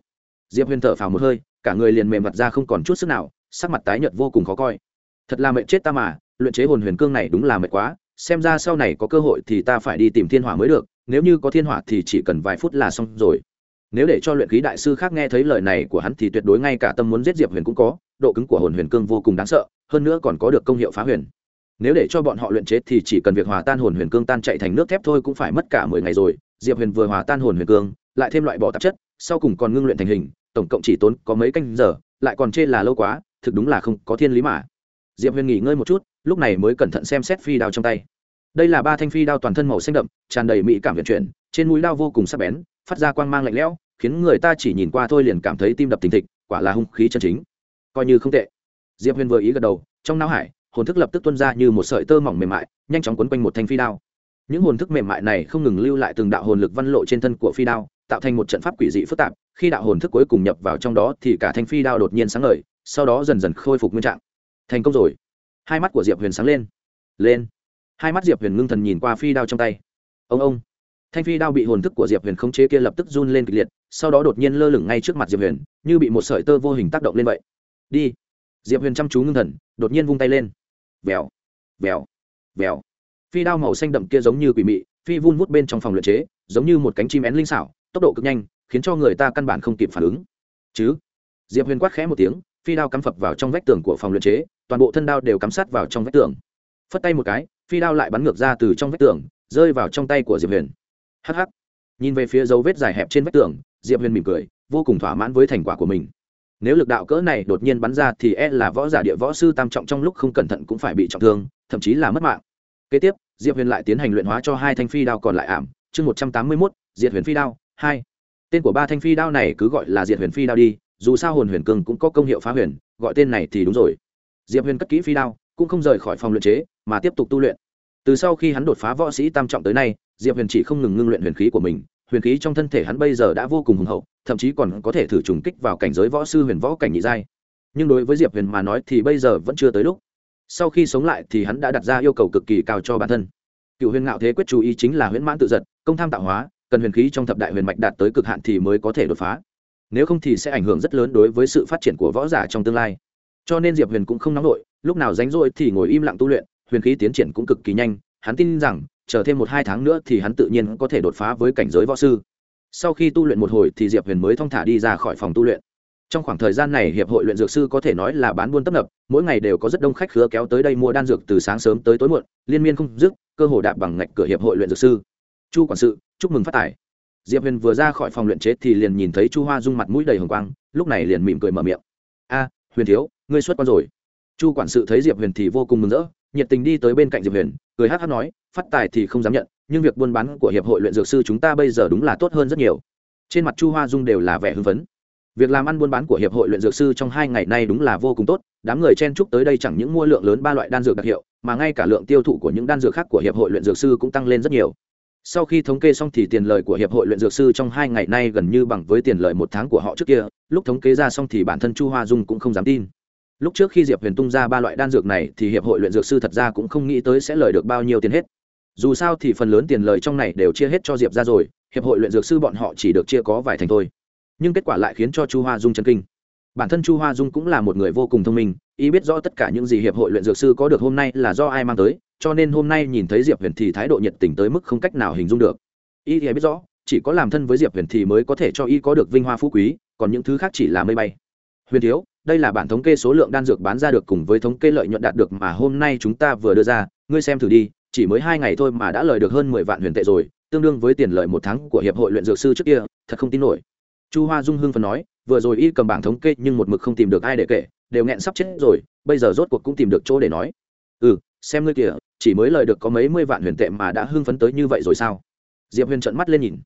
Diệp huyền thở phào một hơi, cả người liền mềm mặt ra không còn chút sức nào sắc mặt tái nhợt vô cùng khó coi. Thật là mệnh chết ta mà, luyện chế hồn huyền cương này đúng là mệt quá, xem ra sau này có cơ hội thì ta phải đi tìm thiên hỏa mới được, nếu như có thiên hỏa thì chỉ cần vài phút là xong rồi. Nếu để cho luyện khí đại sư khác nghe thấy lời này của hắn thì tuyệt đối ngay cả tâm muốn giết diệp huyền cũng có, độ cứng của hồn huyền cương vô cùng đáng sợ, hơn nữa còn có được công hiệu phá huyền. Nếu để cho bọn họ luyện chế thì chỉ cần việc hòa tan hồn huyền cương tan chạy thành nước thép thôi cũng phải mất cả mười ngày rồi, diệp huyền vừa hòa tan hồn huyền cương, lại thêm loại bỏ tạp chất, sau cùng còn ngưng luyện thành hình, tổng cộng chỉ tốn có mấy canh giờ, lại còn chê là lâu quá thực đúng là không có thiên lý mà. Diệp huyền nghỉ ngơi một chút, lúc này mới cẩn thận xem xét phi đao trong tay. Đây là ba thanh phi đao toàn thân màu xanh đậm, tràn đầy mỹ cảm vận chuyển, trên mũi đao vô cùng sắc bén, phát ra quang mang lạnh lẽo, khiến người ta chỉ nhìn qua thôi liền cảm thấy tim đập thình thịch, quả là hung khí chân chính. Coi như không tệ. Diệp huyền vừa ý gật đầu, trong não hải, hồn thức lập tức tuân ra như một sợi tơ mỏng mềm mại, nhanh chóng quấn quanh một thanh phi đao. Những hồn thức mềm mại này không ngừng lưu lại từng đạo hồn lực văn lộ trên thân của phi đao, tạo thành một trận pháp quỷ dị phức tạp, khi đạo hồn thức cuối cùng nhập vào trong đó thì cả thanh phi đao đột nhiên sáng ngời sau đó dần dần khôi phục nguyên trạng. Thành công rồi. Hai mắt của diệp huyền sáng lên. Lên. Hai mắt diệp huyền ngưng thần nhìn qua phi đao trong tay. Ông ông. Thanh phi đao bị hồn thức của diệp huyền khống chế kia lập tức run lên kịch liệt, sau đó đột nhiên lơ lửng ngay trước mặt diệp huyền, như bị một sợi tơ vô hình tác động lên vậy. Đi. Diệp huyền chăm chú ngưng thần, đột nhiên vung tay lên. Vèo. Vèo. Vèo. Phi đao màu xanh đậm kia giống như quỷ mị, phi vun vút bên trong phòng luyện chế, giống như một cánh chim én linh xảo, tốc độ cực nhanh, khiến cho người ta căn bản không kịp phản ứng. Chứ? Diệp huyền quát khẽ một tiếng phi đao cắm phập vào trong vách tường của phòng luyện chế, toàn bộ thân đao đều cắm sát vào trong vách tường. Phất tay một cái, phi đao lại bắn ngược ra từ trong vách tường, rơi vào trong tay của diệp huyền. Hh nhìn về phía dấu vết dài hẹp trên vách tường, diệp huyền mỉm cười, vô cùng thỏa mãn với thành quả của mình. Nếu lực đạo cỡ này đột nhiên bắn ra thì e là võ giả địa võ sư tam trọng trong lúc không cẩn thận cũng phải bị trọng thương, thậm chí là mất mạng. Kế tiếp, diệp huyền lại tiến hành luyện hóa cho hai thanh phi đao còn lại ảm. Chương một trăm tám mươi mốt diệt huyền phi đao, hai. Tên của ba thanh phi đao này cứ gọi là diệt huyền phi đao đi dù sao hồn huyền cường cũng có công hiệu phá huyền, gọi tên này thì đúng rồi. Diệp huyền cất kỹ phi đao, cũng không rời khỏi phòng luyện chế, mà tiếp tục tu luyện. Từ sau khi hắn đột phá võ sĩ tam trọng tới nay, diệp huyền chỉ không ngừng ngưng luyện huyền khí của mình, huyền khí trong thân thể hắn bây giờ đã vô cùng hùng hậu, thậm chí còn có thể thử trùng kích vào cảnh giới võ sư huyền võ cảnh nhị giai. Nhưng đối với diệp huyền mà nói thì bây giờ vẫn chưa tới lúc. Sau khi sống lại thì hắn đã đặt ra yêu cầu cực kỳ cao cho bản thân. Cựu huyền ngạo thế quyết chú ý chính là huyễn mãn tự giật, công tham tạo hóa, cần huyền khí trong thập đại huyền mạch đạt tới cực hạn thì mới có thể đột phá nếu không thì sẽ ảnh hưởng rất lớn đối với sự phát triển của võ giả trong tương lai. Cho nên diệp huyền cũng không nóng nổi, lúc nào rảnh rỗi thì ngồi im lặng tu luyện, huyền khí tiến triển cũng cực kỳ nhanh, hắn tin rằng, chờ thêm một hai tháng nữa thì hắn tự nhiên có thể đột phá với cảnh giới võ sư. Sau khi tu luyện một hồi thì diệp huyền mới thong thả đi ra khỏi phòng tu luyện. Trong khoảng thời gian này hiệp hội luyện dược sư có thể nói là bán buôn tấp nập, mỗi ngày đều có rất đông khách khứa kéo tới đây mua đan dược từ sáng sớm tới tối muộn, liên miên không dứt, cơ hồ đạp bằng ngạch cửa hiệp hội luyện dược sư. Chu quản sự, chúc mừng phát tài diệp huyền vừa ra khỏi phòng luyện chế thì liền nhìn thấy chu hoa dung mặt mũi đầy hồng quang, lúc này liền mỉm cười mở miệng. A, huyền thiếu, ngươi xuất quan rồi. Chu quản sự thấy diệp huyền thì vô cùng mừng rỡ, nhiệt tình đi tới bên cạnh diệp huyền, cười hát hát nói, phát tài thì không dám nhận, nhưng việc buôn bán của hiệp hội luyện dược sư chúng ta bây giờ đúng là tốt hơn rất nhiều. Trên mặt chu hoa dung đều là vẻ hưng phấn. Việc làm ăn buôn bán của hiệp hội luyện dược sư trong hai ngày nay đúng là vô cùng tốt, đám người chen chúc tới đây chẳng những mua lượng lớn ba loại đan dược đặc hiệu, mà ngay cả lượng tiêu thụ của những đan dược khác của hiệp hội luyện dược sư cũng tăng lên rất nhiều sau khi thống kê xong thì tiền lời của hiệp hội luyện dược sư trong hai ngày nay gần như bằng với tiền lời một tháng của họ trước kia. Lúc thống kê ra xong thì bản thân chu hoa dung cũng không dám tin. Lúc trước khi diệp huyền tung ra ba loại đan dược này thì hiệp hội luyện dược sư thật ra cũng không nghĩ tới sẽ lời được bao nhiêu tiền hết. Dù sao thì phần lớn tiền lời trong này đều chia hết cho diệp ra rồi, hiệp hội luyện dược sư bọn họ chỉ được chia có vài thành thôi. Nhưng kết quả lại khiến cho chu hoa dung chân kinh. Bản thân chu hoa dung cũng là một người vô cùng thông minh Y biết rõ tất cả những gì hiệp hội luyện dược sư có được hôm nay là do ai mang tới, cho nên hôm nay nhìn thấy diệp huyền thì thái độ nhiệt tình tới mức không cách nào hình dung được. Y thì biết rõ, chỉ có làm thân với diệp huyền thì mới có thể cho y có được vinh hoa phú quý, còn những thứ khác chỉ là mây bay. Huyền thiếu, đây là bản thống kê số lượng đan dược bán ra được cùng với thống kê lợi nhuận đạt được mà hôm nay chúng ta vừa đưa ra, ngươi xem thử đi, chỉ mới hai ngày thôi mà đã lời được hơn mười vạn huyền tệ rồi, tương đương với tiền lợi một tháng của hiệp hội luyện dược sư trước kia, thật không tin nổi. Chu hoa dung hưng phần nói, vừa rồi y cầm bảng thống kê nhưng một mực không tìm được ai để kể đều nghẹn sắp chết rồi, bây giờ rốt cuộc cũng tìm được chỗ để nói. Ừ xem ngươi kìa, chỉ mới lời được có mấy mươi vạn huyền tệ mà đã hưng phấn tới như vậy rồi sao? Diệp huyền trợn mắt lên nhìn.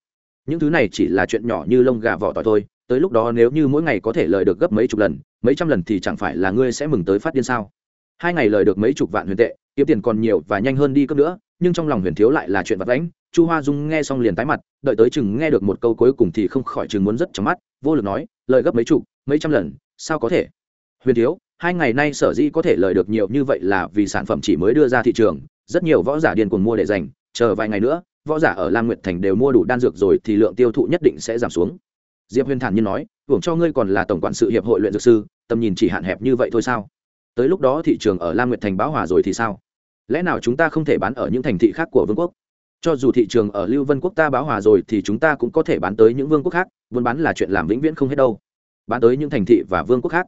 Những thứ này chỉ là chuyện nhỏ như lông gà vỏ tỏi thôi, tới lúc đó nếu như mỗi ngày có thể lời được gấp mấy chục lần, mấy trăm lần thì chẳng phải là ngươi sẽ mừng tới phát điên sao? Hai ngày lời được mấy chục vạn huyền tệ, kiếm tiền còn nhiều và nhanh hơn đi cấp nữa, nhưng trong lòng huyền thiếu lại là chuyện vật đánh chu hoa dung nghe xong liền tái mặt, đợi tới chừng nghe được một câu cuối cùng thì không khỏi chừng muốn rất trong mắt, vô lực nói, lời gấp mấy chục, mấy trăm lần, sao có thể? Huyền thiếu, hai ngày nay sở dĩ có thể lời được nhiều như vậy là vì sản phẩm chỉ mới đưa ra thị trường, rất nhiều võ giả điên cuồng mua để dành chờ vài ngày nữa, võ giả ở lam nguyệt thành đều mua đủ đan dược rồi thì lượng tiêu thụ nhất định sẽ giảm xuống. Diệp huyền thản nhiên nói, hưởng cho ngươi còn là tổng quản sự hiệp hội luyện dược sư, tầm nhìn chỉ hạn hẹp như vậy thôi sao? Tới lúc đó thị trường ở lam nguyệt thành báo hòa rồi thì sao? Lẽ nào chúng ta không thể bán ở những thành thị khác của vương quốc? Cho dù thị trường ở lưu vân quốc ta báo hòa rồi thì chúng ta cũng có thể bán tới những vương quốc khác, buôn bán là chuyện làm vĩnh viễn không hết đâu. Bán tới những thành thị và vương quốc khác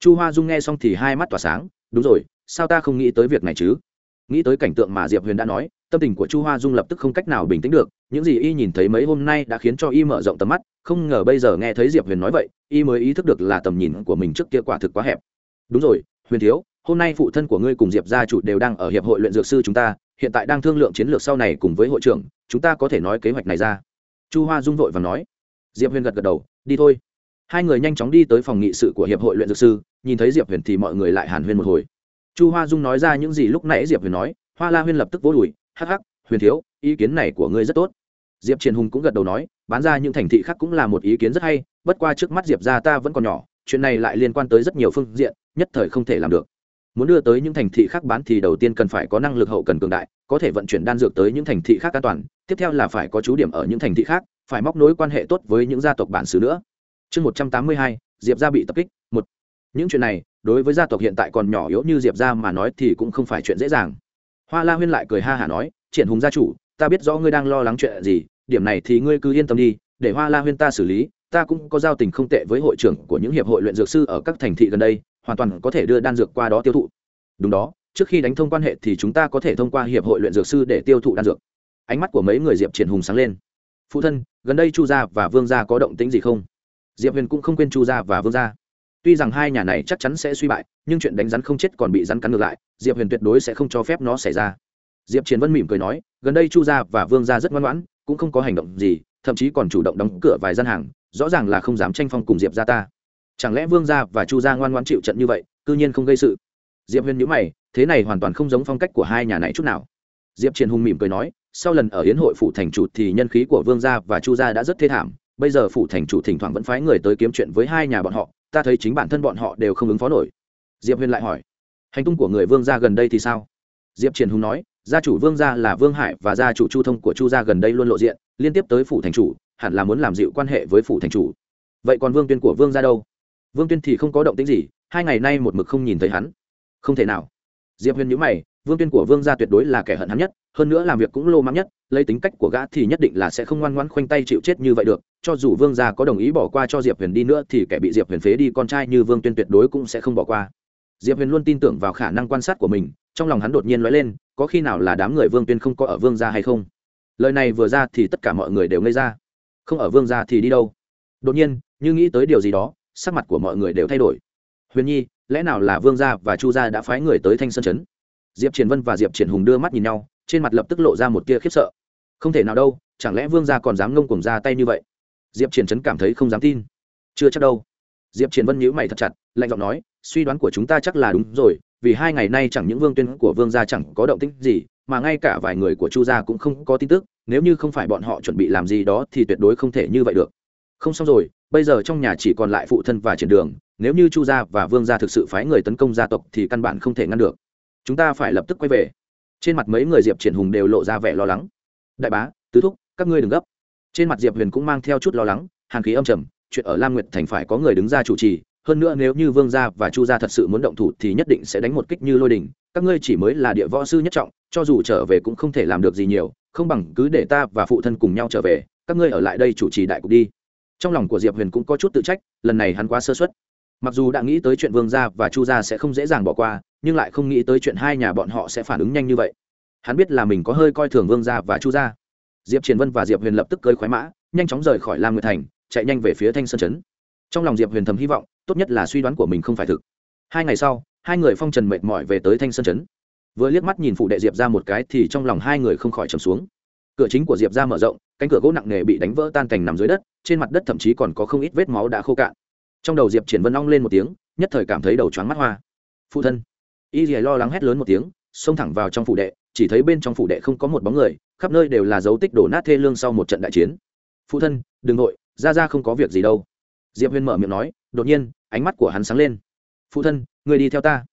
chu hoa dung nghe xong thì hai mắt tỏa sáng, đúng rồi, sao ta không nghĩ tới việc này chứ? Nghĩ tới cảnh tượng mà diệp huyền đã nói, tâm tình của chu hoa dung lập tức không cách nào bình tĩnh được, những gì y nhìn thấy mấy hôm nay đã khiến cho y mở rộng tầm mắt, không ngờ bây giờ nghe thấy diệp huyền nói vậy, y mới ý thức được là tầm nhìn của mình trước kia quả thực quá hẹp. Đúng rồi, huyền thiếu, hôm nay phụ thân của ngươi cùng diệp gia chủ đều đang ở hiệp hội luyện dược sư chúng ta, hiện tại đang thương lượng chiến lược sau này cùng với hội trưởng, chúng ta có thể nói kế hoạch này ra. Chu hoa dung vội và nói. Diệp huyền gật gật đầu, đi thôi. Hai người nhanh chóng đi tới phòng nghị sự của hiệp hội luyện dược sư nhìn thấy diệp huyền thì mọi người lại hàn huyên một hồi. Chu hoa dung nói ra những gì lúc nãy diệp huyền nói, hoa la huyên lập tức vỗ đùi, hắc hắc, huyền thiếu, ý kiến này của ngươi rất tốt. Diệp Triền hùng cũng gật đầu nói, bán ra những thành thị khác cũng là một ý kiến rất hay, bất qua trước mắt diệp ra ta vẫn còn nhỏ, chuyện này lại liên quan tới rất nhiều phương diện, nhất thời không thể làm được. Muốn đưa tới những thành thị khác bán thì đầu tiên cần phải có năng lực hậu cần cường đại, có thể vận chuyển đan dược tới những thành thị khác an toàn, tiếp theo là phải có chú điểm ở những thành thị khác, phải móc nối quan hệ tốt với những gia tộc bản xứ nữa. Chương một trăm tám mươi hai, diệp gia bị tập kích, một những chuyện này, đối với gia tộc hiện tại còn nhỏ yếu như diệp gia mà nói thì cũng không phải chuyện dễ dàng. Hoa la huyên lại cười ha hả nói, triển hùng gia chủ, ta biết rõ ngươi đang lo lắng chuyện gì, điểm này thì ngươi cứ yên tâm đi, để hoa la huyên ta xử lý, ta cũng có giao tình không tệ với hội trưởng của những hiệp hội luyện dược sư ở các thành thị gần đây, hoàn toàn có thể đưa đan dược qua đó tiêu thụ. Đúng đó, trước khi đánh thông quan hệ thì chúng ta có thể thông qua hiệp hội luyện dược sư để tiêu thụ đan dược. Ánh mắt của mấy người diệp triển hùng sáng lên. Phụ thân, gần đây chu gia và vương gia có động tĩnh gì không? Diệp huyền cũng không quên chu gia và vương gia tuy rằng hai nhà này chắc chắn sẽ suy bại, nhưng chuyện đánh rắn không chết còn bị rắn cắn ngược lại, diệp huyền tuyệt đối sẽ không cho phép nó xảy ra. Diệp chiến vân mỉm cười nói, gần đây chu gia và vương gia rất ngoan ngoãn, cũng không có hành động gì, thậm chí còn chủ động đóng cửa vài gian hàng, rõ ràng là không dám tranh phong cùng diệp gia ta. Chẳng lẽ vương gia và chu gia ngoan ngoãn chịu trận như vậy, cư nhiên không gây sự? Diệp huyền nhữ mày, thế này hoàn toàn không giống phong cách của hai nhà này chút nào. Diệp Chiến hùng mỉm cười nói, sau lần ở hiến hội phủ thành chủ thì nhân khí của vương gia và chu gia đã rất thê thảm, bây giờ phủ thành chủ thỉnh thoảng vẫn phái người tới kiếm chuyện với hai nhà bọn họ ta thấy chính bản thân bọn họ đều không ứng phó nổi. Diệp huyền lại hỏi, hành tung của người vương gia gần đây thì sao? Diệp Triển hùng nói, gia chủ vương gia là vương hải và gia chủ chu thông của chu gia gần đây luôn lộ diện, liên tiếp tới phủ thành chủ, hẳn là muốn làm dịu quan hệ với phủ thành chủ. Vậy còn vương tuyên của vương gia đâu? Vương tuyên thì không có động tĩnh gì, hai ngày nay một mực không nhìn thấy hắn. Không thể nào. Diệp huyền nhữ mày vương tuyên của vương gia tuyệt đối là kẻ hận hắn nhất, hơn nữa làm việc cũng lô mắng nhất, lấy tính cách của gã thì nhất định là sẽ không ngoan ngoãn khoanh tay chịu chết như vậy được, cho dù vương gia có đồng ý bỏ qua cho diệp huyền đi nữa thì kẻ bị diệp huyền phế đi con trai như vương tuyên tuyệt đối cũng sẽ không bỏ qua. Diệp huyền luôn tin tưởng vào khả năng quan sát của mình, trong lòng hắn đột nhiên nói lên, có khi nào là đám người vương tuyên không có ở vương gia hay không? Lời này vừa ra thì tất cả mọi người đều ngây ra. Không ở vương gia thì đi đâu? Đột nhiên, như nghĩ tới điều gì đó, sắc mặt của mọi người đều thay đổi. Huyền nhi, lẽ nào là vương gia và chu gia đã phái người tới thanh sơn chấn? Diệp triển vân và diệp triển hùng đưa mắt nhìn nhau, trên mặt lập tức lộ ra một tia khiếp sợ. Không thể nào đâu, chẳng lẽ vương gia còn dám ngông cuồng ra tay như vậy? Diệp triển chấn cảm thấy không dám tin. Chưa chắc đâu. Diệp triển vân nhíu mày thật chặt, lạnh giọng nói, suy đoán của chúng ta chắc là đúng rồi, vì hai ngày nay chẳng những vương tuyên của vương gia chẳng có động tĩnh gì, mà ngay cả vài người của chu gia cũng không có tin tức, nếu như không phải bọn họ chuẩn bị làm gì đó thì tuyệt đối không thể như vậy được. Không xong rồi, bây giờ trong nhà chỉ còn lại phụ thân và triển đường, nếu như chu gia và vương gia thực sự phái người tấn công gia tộc thì căn bản không thể ngăn được chúng ta phải lập tức quay về. Trên mặt mấy người diệp triển hùng đều lộ ra vẻ lo lắng. Đại bá, tứ thúc, các ngươi đừng gấp. Trên mặt diệp huyền cũng mang theo chút lo lắng, hàn khí âm trầm, chuyện ở lam nguyệt thành phải có người đứng ra chủ trì, hơn nữa nếu như vương gia và chu gia thật sự muốn động thủ thì nhất định sẽ đánh một kích như lôi đình, các ngươi chỉ mới là địa võ sư nhất trọng, cho dù trở về cũng không thể làm được gì nhiều, không bằng cứ để ta và phụ thân cùng nhau trở về, các ngươi ở lại đây chủ trì đại cục đi. Trong lòng của diệp huyền cũng có chút tự trách, lần này hắn quá sơ xuất mặc dù đã nghĩ tới chuyện vương gia và chu gia sẽ không dễ dàng bỏ qua, nhưng lại không nghĩ tới chuyện hai nhà bọn họ sẽ phản ứng nhanh như vậy. Hắn biết là mình có hơi coi thường vương gia và chu gia. Diệp triển vân và diệp huyền lập tức cơi khoái mã, nhanh chóng rời khỏi lam nguyệt thành, chạy nhanh về phía thanh sơn trấn. Trong lòng diệp huyền thầm hy vọng, tốt nhất là suy đoán của mình không phải thực. Hai ngày sau, hai người phong trần mệt mỏi về tới thanh sơn trấn. Vừa liếc mắt nhìn phụ đệ diệp ra một cái thì trong lòng hai người không khỏi trầm xuống. Cửa chính của diệp ra mở rộng, cánh cửa gỗ nặng nề bị đánh vỡ tan cành nằm dưới đất, trên mặt đất thậm chí còn có không ít vết máu đã khô cạn trong đầu diệp triển vân long lên một tiếng, nhất thời cảm thấy đầu choáng mắt hoa. Phụ thân. Y dì lo lắng hét lớn một tiếng, xông thẳng vào trong phủ đệ, chỉ thấy bên trong phủ đệ không có một bóng người, khắp nơi đều là dấu tích đổ nát thê lương sau một trận đại chiến. Phụ thân, đừng nội, ra ra không có việc gì đâu. Diệp huyền mở miệng nói, đột nhiên, ánh mắt của hắn sáng lên. Phụ thân, người đi theo ta.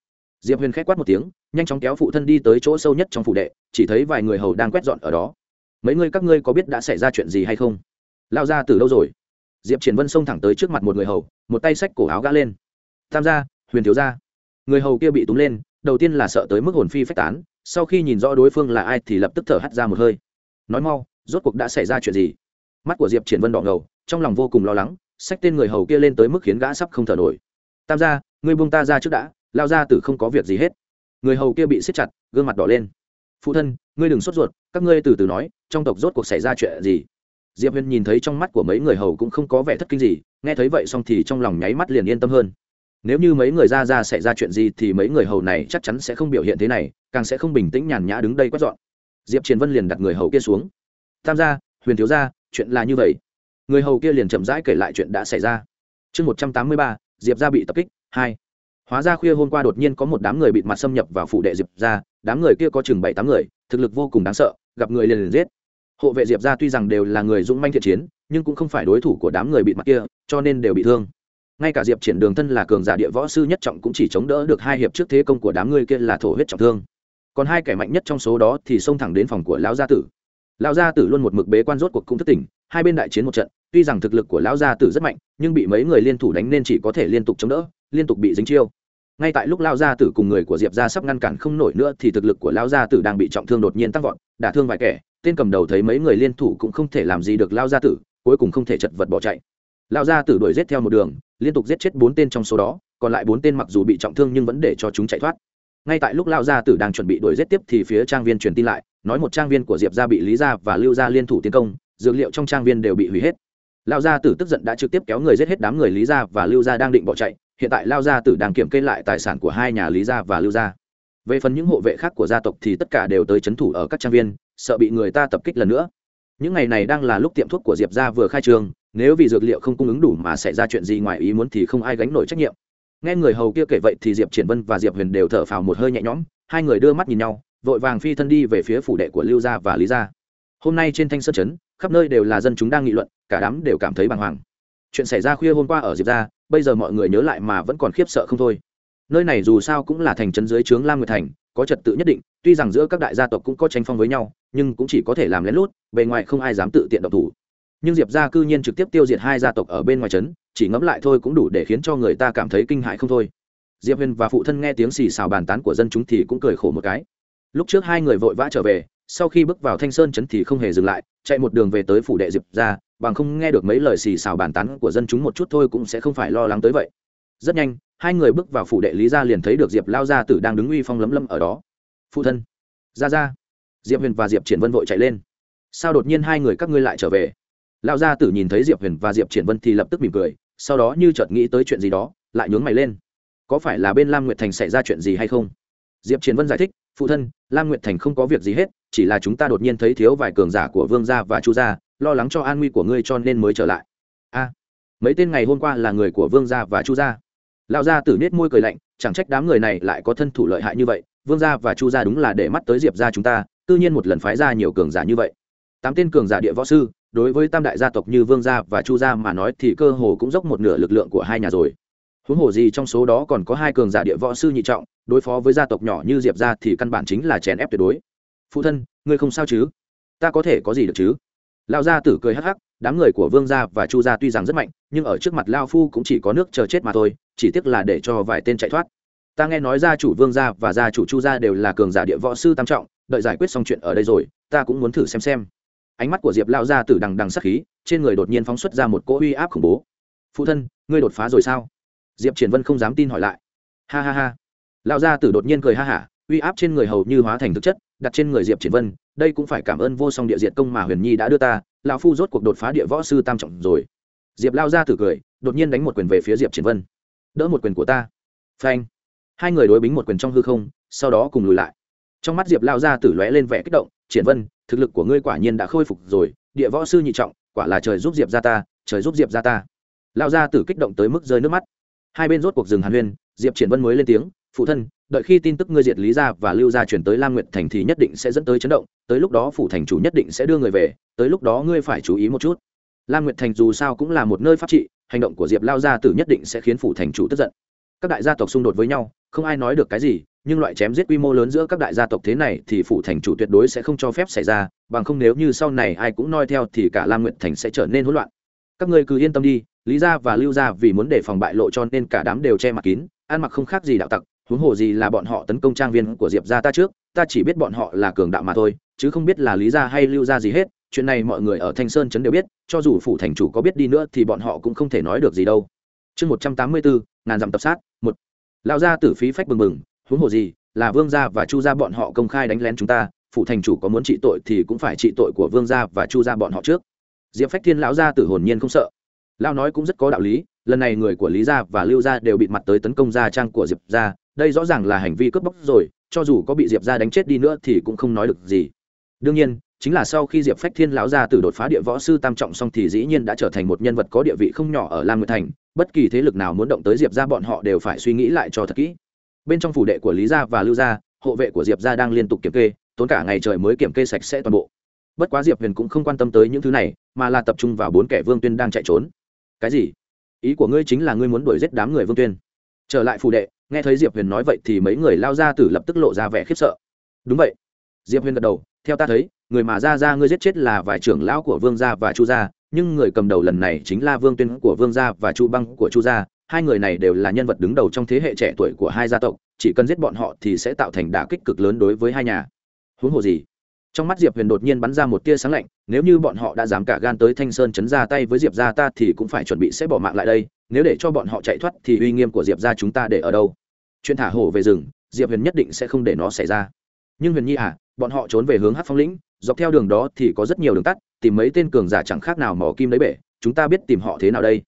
Diệp huyền k h é c quát một tiếng, nhanh chóng kéo phụ thân đi tới chỗ sâu nhất trong phủ đệ, chỉ thấy vài người hầu đang quét dọn ở đó. Mấy người các ngươi có biết đã xảy ra chuyện gì hay không? Lao ra từ lâu rồi? Diệp triển vân xông thẳng tới trước mặt một người hầu một tay xách cổ áo gã lên. Tam gia, huyền thiếu gia. Người hầu kia bị túm lên, đầu tiên là sợ tới mức hồn phi phách tán, sau khi nhìn rõ đối phương là ai thì lập tức thở hắt ra một hơi. Nói mau, rốt cuộc đã xảy ra chuyện gì? Mắt của diệp triển vân đỏ ngầu, trong lòng vô cùng lo lắng, xách tên người hầu kia lên tới mức khiến gã sắp không thở nổi. Tam gia, ngươi buông ta ra trước đã lao ra từ không có việc gì hết. Người hầu kia bị siết chặt, gương mặt đỏ lên. Phụ thân, ngươi đừng sốt ruột, các ngươi từ từ nói, trong tộc rốt cuộc xảy ra chuyện gì? Diệp huyền nhìn thấy trong mắt của mấy người hầu cũng không có vẻ thất kinh gì, nghe thấy vậy xong thì trong lòng nháy mắt liền yên tâm hơn. Nếu như mấy người ra ra xảy ra chuyện gì thì mấy người hầu này chắc chắn sẽ không biểu hiện thế này, càng sẽ không bình tĩnh nhàn nhã đứng đây quét dọn. Diệp triền vân liền đặt người hầu kia xuống. Tham gia, huyền thiếu gia, chuyện là như vậy. Người hầu kia liền chậm rãi kể lại chuyện đã xảy ra. Chương một trăm tám mươi ba, diệp gia bị tập kích, hai. Hóa ra khuya hôm qua đột nhiên có một đám người bịt mặt xâm nhập vào phủ đệ diệp gia, đám người kia có chừng bảy tám người, thực lực vô cùng đáng sợ, gặp người liền liền giết hộ vệ diệp ra tuy rằng đều là người dũng manh thiện chiến, nhưng cũng không phải đối thủ của đám người bị mặt kia, cho nên đều bị thương. Ngay cả diệp triển đường thân là cường giả địa võ sư nhất trọng cũng chỉ chống đỡ được hai hiệp trước thế công của đám người kia là thổ huyết trọng thương. Còn hai kẻ mạnh nhất trong số đó thì xông thẳng đến phòng của lão gia tử. Lão gia tử luôn một mực bế quan rốt cuộc cũng thất tỉnh, hai bên đại chiến một trận, tuy rằng thực lực của lão gia tử rất mạnh, nhưng bị mấy người liên thủ đánh nên chỉ có thể liên tục chống đỡ, liên tục bị dính chiêu. Ngay tại lúc lao gia tử cùng người của diệp gia sắp ngăn cản không nổi nữa thì thực lực của lao gia tử đang bị trọng thương đột nhiên tăng vọt, đả thương vài kẻ tên cầm đầu thấy mấy người liên thủ cũng không thể làm gì được lao gia tử, cuối cùng không thể chật vật bỏ chạy. Lao gia tử đuổi giết theo một đường, liên tục giết chết bốn tên trong số đó, còn lại bốn tên mặc dù bị trọng thương nhưng vẫn để cho chúng chạy thoát. Ngay tại lúc lao gia tử đang chuẩn bị đuổi giết tiếp thì phía trang viên truyền tin lại, nói một trang viên của diệp gia bị lý gia và lưu gia liên thủ tiến công, dược liệu trong trang viên đều bị hủy hết. Lao gia tử tức giận đã trực tiếp kéo người giết hết đám người lý gia và lưu gia đang định bỏ chạy, hiện tại lao gia tử đang kiểm kê lại tài sản của hai nhà lý gia và lưu gia. Về phần những hộ vệ khác của gia tộc thì tất cả đều tới c h ấ n thủ ở các trang viên sợ bị người ta tập kích lần nữa. Những ngày này đang là lúc tiệm thuốc của diệp gia vừa khai trương nếu vì dược liệu không cung ứng đủ mà xảy ra chuyện gì ngoài ý muốn thì không ai gánh nổi trách nhiệm. Nghe người hầu kia kể vậy thì diệp triển vân và diệp huyền đều thở phào một hơi nhẹ nhõm, hai người đưa mắt nhìn nhau, vội vàng phi thân đi về phía phủ đệ của lưu gia và lý gia. Hôm nay trên thanh sơn trấn, khắp nơi đều là dân chúng đang nghị luận, cả đám đều cảm thấy bàng hoàng. Chuyện xảy ra khuya hôm qua ở diệp gia, bây giờ mọi người nhớ lại mà vẫn còn khiếp sợ không thôi. Nơi này dù sao cũng là thành trấn dưới trướng lam nguyệt thành, có trật tự nhất định, tuy rằng giữa các đại gia tộc cũng có tranh phong với nhau nhưng cũng chỉ có thể làm lén lút, bề ngoài không ai dám tự tiện độc thủ. Nhưng diệp gia cư nhiên trực tiếp tiêu diệt hai gia tộc ở bên ngoài trấn, chỉ ngẫm lại thôi cũng đủ để khiến cho người ta cảm thấy kinh hãi không thôi. Diệp huyền và phụ thân nghe tiếng xì xào bàn tán của dân chúng thì cũng cười khổ một cái. Lúc trước hai người vội vã trở về, sau khi bước vào thanh sơn trấn thì không hề dừng lại, chạy một đường về tới phủ đệ diệp ra bằng không nghe được mấy lời xì xào bàn tán của dân chúng một chút thôi cũng sẽ không phải lo lắng tới vậy. Rất nhanh, hai người bước vào phủ đệ lý gia liền thấy được diệp lao gia tử đang đứng uy phong lấm lấm ở đó. Phụ thân ra ra diệp huyền và diệp triển vân vội chạy lên. Sao đột nhiên hai người các ngươi lại trở về? Lão gia tử nhìn thấy diệp huyền và diệp triển vân thì lập tức mỉm cười, sau đó như chợt nghĩ tới chuyện gì đó, lại nhướng mày lên. Có phải là bên lam nguyệt thành xảy ra chuyện gì hay không? Diệp triển vân giải thích, phụ thân, lam nguyệt thành không có việc gì hết, chỉ là chúng ta đột nhiên thấy thiếu vài cường giả của vương gia và chu gia, lo lắng cho an nguy của ngươi cho nên mới trở lại. A, mấy tên ngày hôm qua là người của vương gia và chu gia? Lão gia tử nết môi cười lạnh, chẳng trách đám người này lại có thân thủ lợi hại như vậy, vương gia và chu gia đúng là để mắt tới diệp gia chúng ta cư nhiên một lần phái ra nhiều cường giả như vậy. Tám tên cường giả địa võ sư, đối với tam đại gia tộc như vương gia và chu gia mà nói thì cơ hồ cũng dốc một nửa lực lượng của hai nhà rồi. Huống hồ gì trong số đó còn có hai cường giả địa võ sư nhị trọng, đối phó với gia tộc nhỏ như diệp gia thì căn bản chính là chèn ép tuyệt đối. Phụ thân, ngươi không sao chứ? Ta có thể có gì được chứ? Lao gia tử cười hắc hắc, đám người của vương gia và chu gia tuy rằng rất mạnh, nhưng ở trước mặt lao phu cũng chỉ có nước chờ chết mà thôi, chỉ tiếc là để cho vài tên chạy thoát. Ta nghe nói gia chủ vương gia và gia chủ chu gia đều là cường giả địa võ sư tam trọng đợi giải quyết xong chuyện ở đây rồi, ta cũng muốn thử xem xem. Ánh mắt của diệp lao gia tử đằng đằng sắc khí, trên người đột nhiên phóng xuất ra một cỗ uy áp khủng bố. Phụ thân, ngươi đột phá rồi sao? Diệp triển vân không dám tin hỏi lại. Ha ha ha. Lao gia tử đột nhiên cười ha hả, uy áp trên người hầu như hóa thành thực chất, đặt trên người diệp triển vân, đây cũng phải cảm ơn vô song địa diệt công mà huyền nhi đã đưa ta, lão phu rốt cuộc đột phá địa võ sư tam trọng rồi. Diệp lao ra tử cười, đột nhiên đánh một quyền về phía diệp triển vân. Đỡ một quyền của ta. Phanh. Hai người đối bính một quyền trong hư không, sau đó cùng lùi lại trong mắt diệp lao ra tử lóe lên vẻ kích động, triển vân, thực lực của ngươi quả nhiên đã khôi phục rồi, địa võ sư nhị trọng, quả là trời giúp diệp ra ta, trời giúp diệp ra ta. Lao ra tử kích động tới mức rơi nước mắt. Hai bên rốt cuộc rừng hàn huyên, diệp triển vân mới lên tiếng, phụ thân, đợi khi tin tức ngươi diệt lý gia và lưu gia chuyển tới lam nguyệt thành thì nhất định sẽ dẫn tới chấn động, tới lúc đó phủ thành chủ nhất định sẽ đưa người về, tới lúc đó ngươi phải chú ý một chút. Lam nguyệt thành dù sao cũng là một nơi pháp trị, hành động của diệp lao gia tử nhất định sẽ khiến phủ thành chủ tức giận. Các đại gia tộc xung đột với nhau, không ai nói được cái gì nhưng loại chém giết quy mô lớn giữa các đại gia tộc thế này thì phủ thành chủ tuyệt đối sẽ không cho phép xảy ra, bằng không nếu như sau này ai cũng noi theo thì cả lam nguyệt thành sẽ trở nên hỗn loạn. Các ngươi cứ yên tâm đi, lý gia và lưu gia vì muốn để phòng bại lộ cho nên cả đám đều che mặt kín, ăn mặc không khác gì đạo tặc, huống hồ gì là bọn họ tấn công trang viên của diệp gia ta trước, ta chỉ biết bọn họ là cường đạo mà thôi, chứ không biết là lý gia hay lưu gia gì hết, chuyện này mọi người ở thanh sơn trấn đều biết, cho dù phủ thành chủ có biết đi nữa thì bọn họ cũng không thể nói được gì đâu. Chương một trăm tám mươi bốn, ngàn dặm tập sát, một. Lão gia tử phí phách bừng bừng huống hồ gì, là vương gia và chu gia bọn họ công khai đánh lén chúng ta phụ thành chủ có muốn trị tội thì cũng phải trị tội của vương gia và chu gia bọn họ trước. Diệp phách thiên lão gia tử hồn nhiên không sợ. Lão nói cũng rất có đạo lý, lần này người của lý gia và lưu gia đều bị mặt tới tấn công gia trang của diệp gia, đây rõ ràng là hành vi cướp bóc rồi, cho dù có bị diệp gia đánh chết đi nữa thì cũng không nói được gì. Đương nhiên, chính là sau khi diệp phách thiên lão gia tử đột phá địa võ sư tam trọng xong thì dĩ nhiên đã trở thành một nhân vật có địa vị không nhỏ ở lam nguyệt thành, bất kỳ thế lực nào muốn động tới diệp gia bọn họ đều phải suy nghĩ lại cho thật kỹ bên trong phủ đệ của lý gia và lưu gia, hộ vệ của diệp gia đang liên tục kiểm kê, tốn cả ngày trời mới kiểm kê sạch sẽ toàn bộ. Bất quá diệp huyền cũng không quan tâm tới những thứ này, mà là tập trung vào bốn kẻ vương tuyên đang chạy trốn. Cái gì? Ý của ngươi chính là ngươi muốn đuổi giết đám người vương tuyên. Trở lại phù đệ, nghe thấy diệp huyền nói vậy thì mấy người lao ra tử lập tức lộ ra vẻ khiếp sợ. Đúng vậy. Diệp huyền gật đầu, theo ta thấy, người mà ra ra ngươi giết chết là vài trưởng lão của vương gia và chu gia, nhưng người cầm đầu lần này chính là vương tuyên của vương gia và chu băng của chu gia hai người này đều là nhân vật đứng đầu trong thế hệ trẻ tuổi của hai gia tộc, chỉ cần giết bọn họ thì sẽ tạo thành đả kích cực lớn đối với hai nhà. Huống hồ gì? Trong mắt diệp huyền đột nhiên bắn ra một tia sáng lạnh, nếu như bọn họ đã dám cả gan tới thanh sơn chấn ra tay với diệp gia ta thì cũng phải chuẩn bị sẽ bỏ mạng lại đây, nếu để cho bọn họ chạy thoát thì uy nghiêm của diệp gia chúng ta để ở đâu? Chuyện thả hổ về rừng, diệp huyền nhất định sẽ không để nó xảy ra. Nhưng huyền nhi à bọn họ trốn về hướng hát phong lĩnh, dọc theo đường đó thì có rất nhiều đường tắt, tìm mấy tên cường giả chẳng khác nào mỏ kim lấy bể, chúng ta biết tìm họ thế nào đây?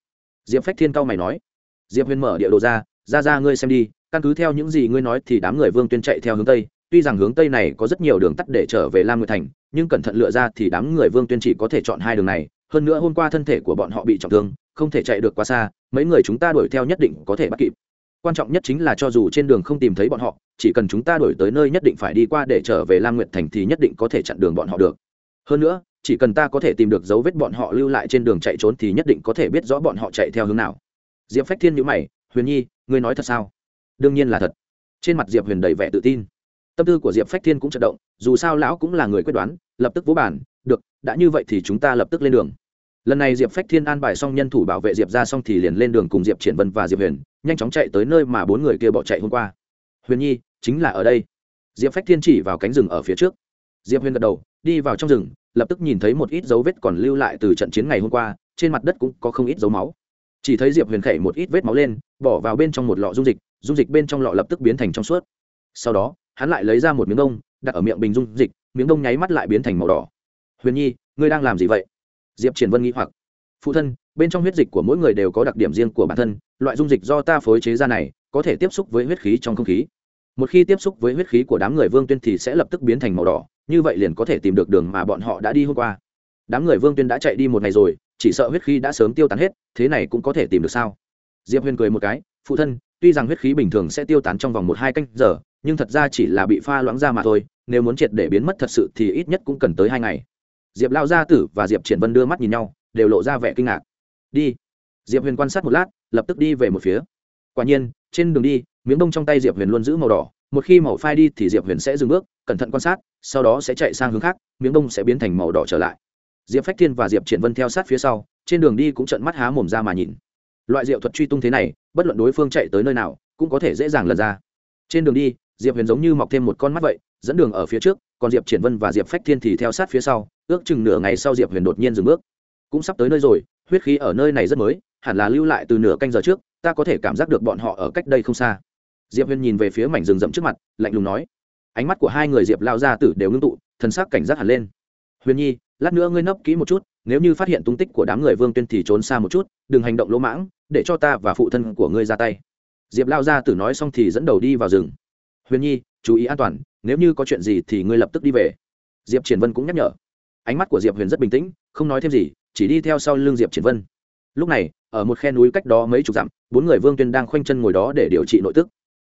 Diệp phách thiên cao mày nói diệp huyền mở địa đồ ra ra ra ngươi xem đi, căn cứ theo những gì ngươi nói thì đám người vương tuyên chạy theo hướng tây. Tuy rằng hướng tây này có rất nhiều đường tắt để trở về lam nguyệt thành, nhưng cẩn thận lựa ra thì đám người vương tuyên chỉ có thể chọn hai đường này. Hơn nữa hôm qua thân thể của bọn họ bị trọng thương, không thể chạy được quá xa, mấy người chúng ta đuổi theo nhất định có thể bắt kịp. Quan trọng nhất chính là cho dù trên đường không tìm thấy bọn họ, chỉ cần chúng ta đuổi tới nơi nhất định phải đi qua để trở về lam nguyệt thành thì nhất định có thể chặn đường bọn họ được. Hơn nữa, chỉ cần ta có thể tìm được dấu vết bọn họ lưu lại trên đường chạy trốn thì nhất định có thể biết rõ bọn họ chạy theo hướng nào diệp phách thiên nhữ mày, huyền nhi, ngươi nói thật sao? Đương nhiên là thật. Trên mặt diệp huyền đầy vẻ tự tin. Tâm tư của diệp phách thiên cũng chật động, dù sao lão cũng là người quyết đoán, lập tức vỗ bản được, đã như vậy thì chúng ta lập tức lên đường. Lần này diệp phách thiên an bài xong nhân thủ bảo vệ diệp ra xong thì liền lên đường cùng diệp triển vân và diệp huyền, nhanh chóng chạy tới nơi mà bốn người kia bỏ chạy hôm qua. Huyền nhi, chính là ở đây. Diệp phách thiên chỉ vào cánh rừng ở phía trước. Diệp huyền gật đầu, đi vào trong rừng, lập tức nhìn thấy một ít dấu vết còn lưu lại từ trận chiến ngày hôm qua, trên mặt đất cũng có không ít dấu máu chỉ thấy diệp huyền khẩy một ít vết máu lên, bỏ vào bên trong một lọ dung dịch dung dịch bên trong lọ lập tức biến thành trong suốt. Sau đó, hắn lại lấy ra một miếng đông, đặt ở miệng bình dung dịch, miếng đông nháy mắt lại biến thành màu đỏ. Huyền nhi, ngươi đang làm gì vậy? Diệp triển vân nghĩ hoặc. Phụ thân, bên trong huyết dịch của mỗi người đều có đặc điểm riêng của bản thân, loại dung dịch do ta phối chế ra này có thể tiếp xúc với huyết khí trong không khí. Một khi tiếp xúc với huyết khí của đám người vương tuyên thì sẽ lập tức biến thành màu đỏ, như vậy liền có thể tìm được đường mà bọn họ đã đi hôm qua. Đám người vương tuyên đã chạy đi một ngày rồi chỉ sợ huyết khí đã sớm tiêu tán hết, thế này cũng có thể tìm được sao? Diệp huyền cười một cái, phụ thân, tuy rằng huyết khí bình thường sẽ tiêu tán trong vòng một hai canh giờ, nhưng thật ra chỉ là bị pha loãng ra mà thôi, nếu muốn triệt để biến mất thật sự thì ít nhất cũng cần tới hai ngày. Diệp lao gia tử và diệp triển vân đưa mắt nhìn nhau, đều lộ ra vẻ kinh ngạc. Đi. Diệp huyền quan sát một lát, lập tức đi về một phía. Quả nhiên, trên đường đi, miếng bông trong tay diệp huyền luôn giữ màu đỏ, một khi màu phai đi thì diệp huyền sẽ dừng bước, cẩn thận quan sát, sau đó sẽ chạy sang hướng khác, miếng bông sẽ biến thành màu đỏ trở lại diệp phách thiên và diệp triển vân theo sát phía sau, trên đường đi cũng trận mắt há mồm ra mà nhìn. Loại diệu thuật truy tung thế này, bất luận đối phương chạy tới nơi nào, cũng có thể dễ dàng lật ra. Trên đường đi, diệp huyền giống như mọc thêm một con mắt vậy, dẫn đường ở phía trước, còn diệp triển vân và diệp phách thiên thì theo sát phía sau, ước chừng nửa ngày sau diệp huyền đột nhiên dừng bước. Cũng sắp tới nơi rồi, huyết khí ở nơi này rất mới, hẳn là lưu lại từ nửa canh giờ trước, ta có thể cảm giác được bọn họ ở cách đây không xa. Diệp huyền nhìn về phía mảnh rừng rậm trước mặt, lạnh lùng nói. Ánh mắt của hai người diệp lao ra tử đều ngưng tụ, thần sắc cảnh giác hẳn lên. Huyền nhi lát nữa ngươi nấp kỹ một chút, nếu như phát hiện tung tích của đám người vương tuyên thì trốn xa một chút, đừng hành động lỗ mãng, để cho ta và phụ thân của ngươi ra tay. Diệp lao ra tử nói xong thì dẫn đầu đi vào rừng. Huyền nhi, chú ý an toàn, nếu như có chuyện gì thì ngươi lập tức đi về. Diệp triển vân cũng nhắc nhở. Ánh mắt của diệp huyền rất bình tĩnh, không nói thêm gì, chỉ đi theo sau l ư n g diệp triển vân. Lúc này, ở một khe núi cách đó mấy chục dặm, bốn người vương tuyên đang khoanh chân ngồi đó để điều trị nội tức.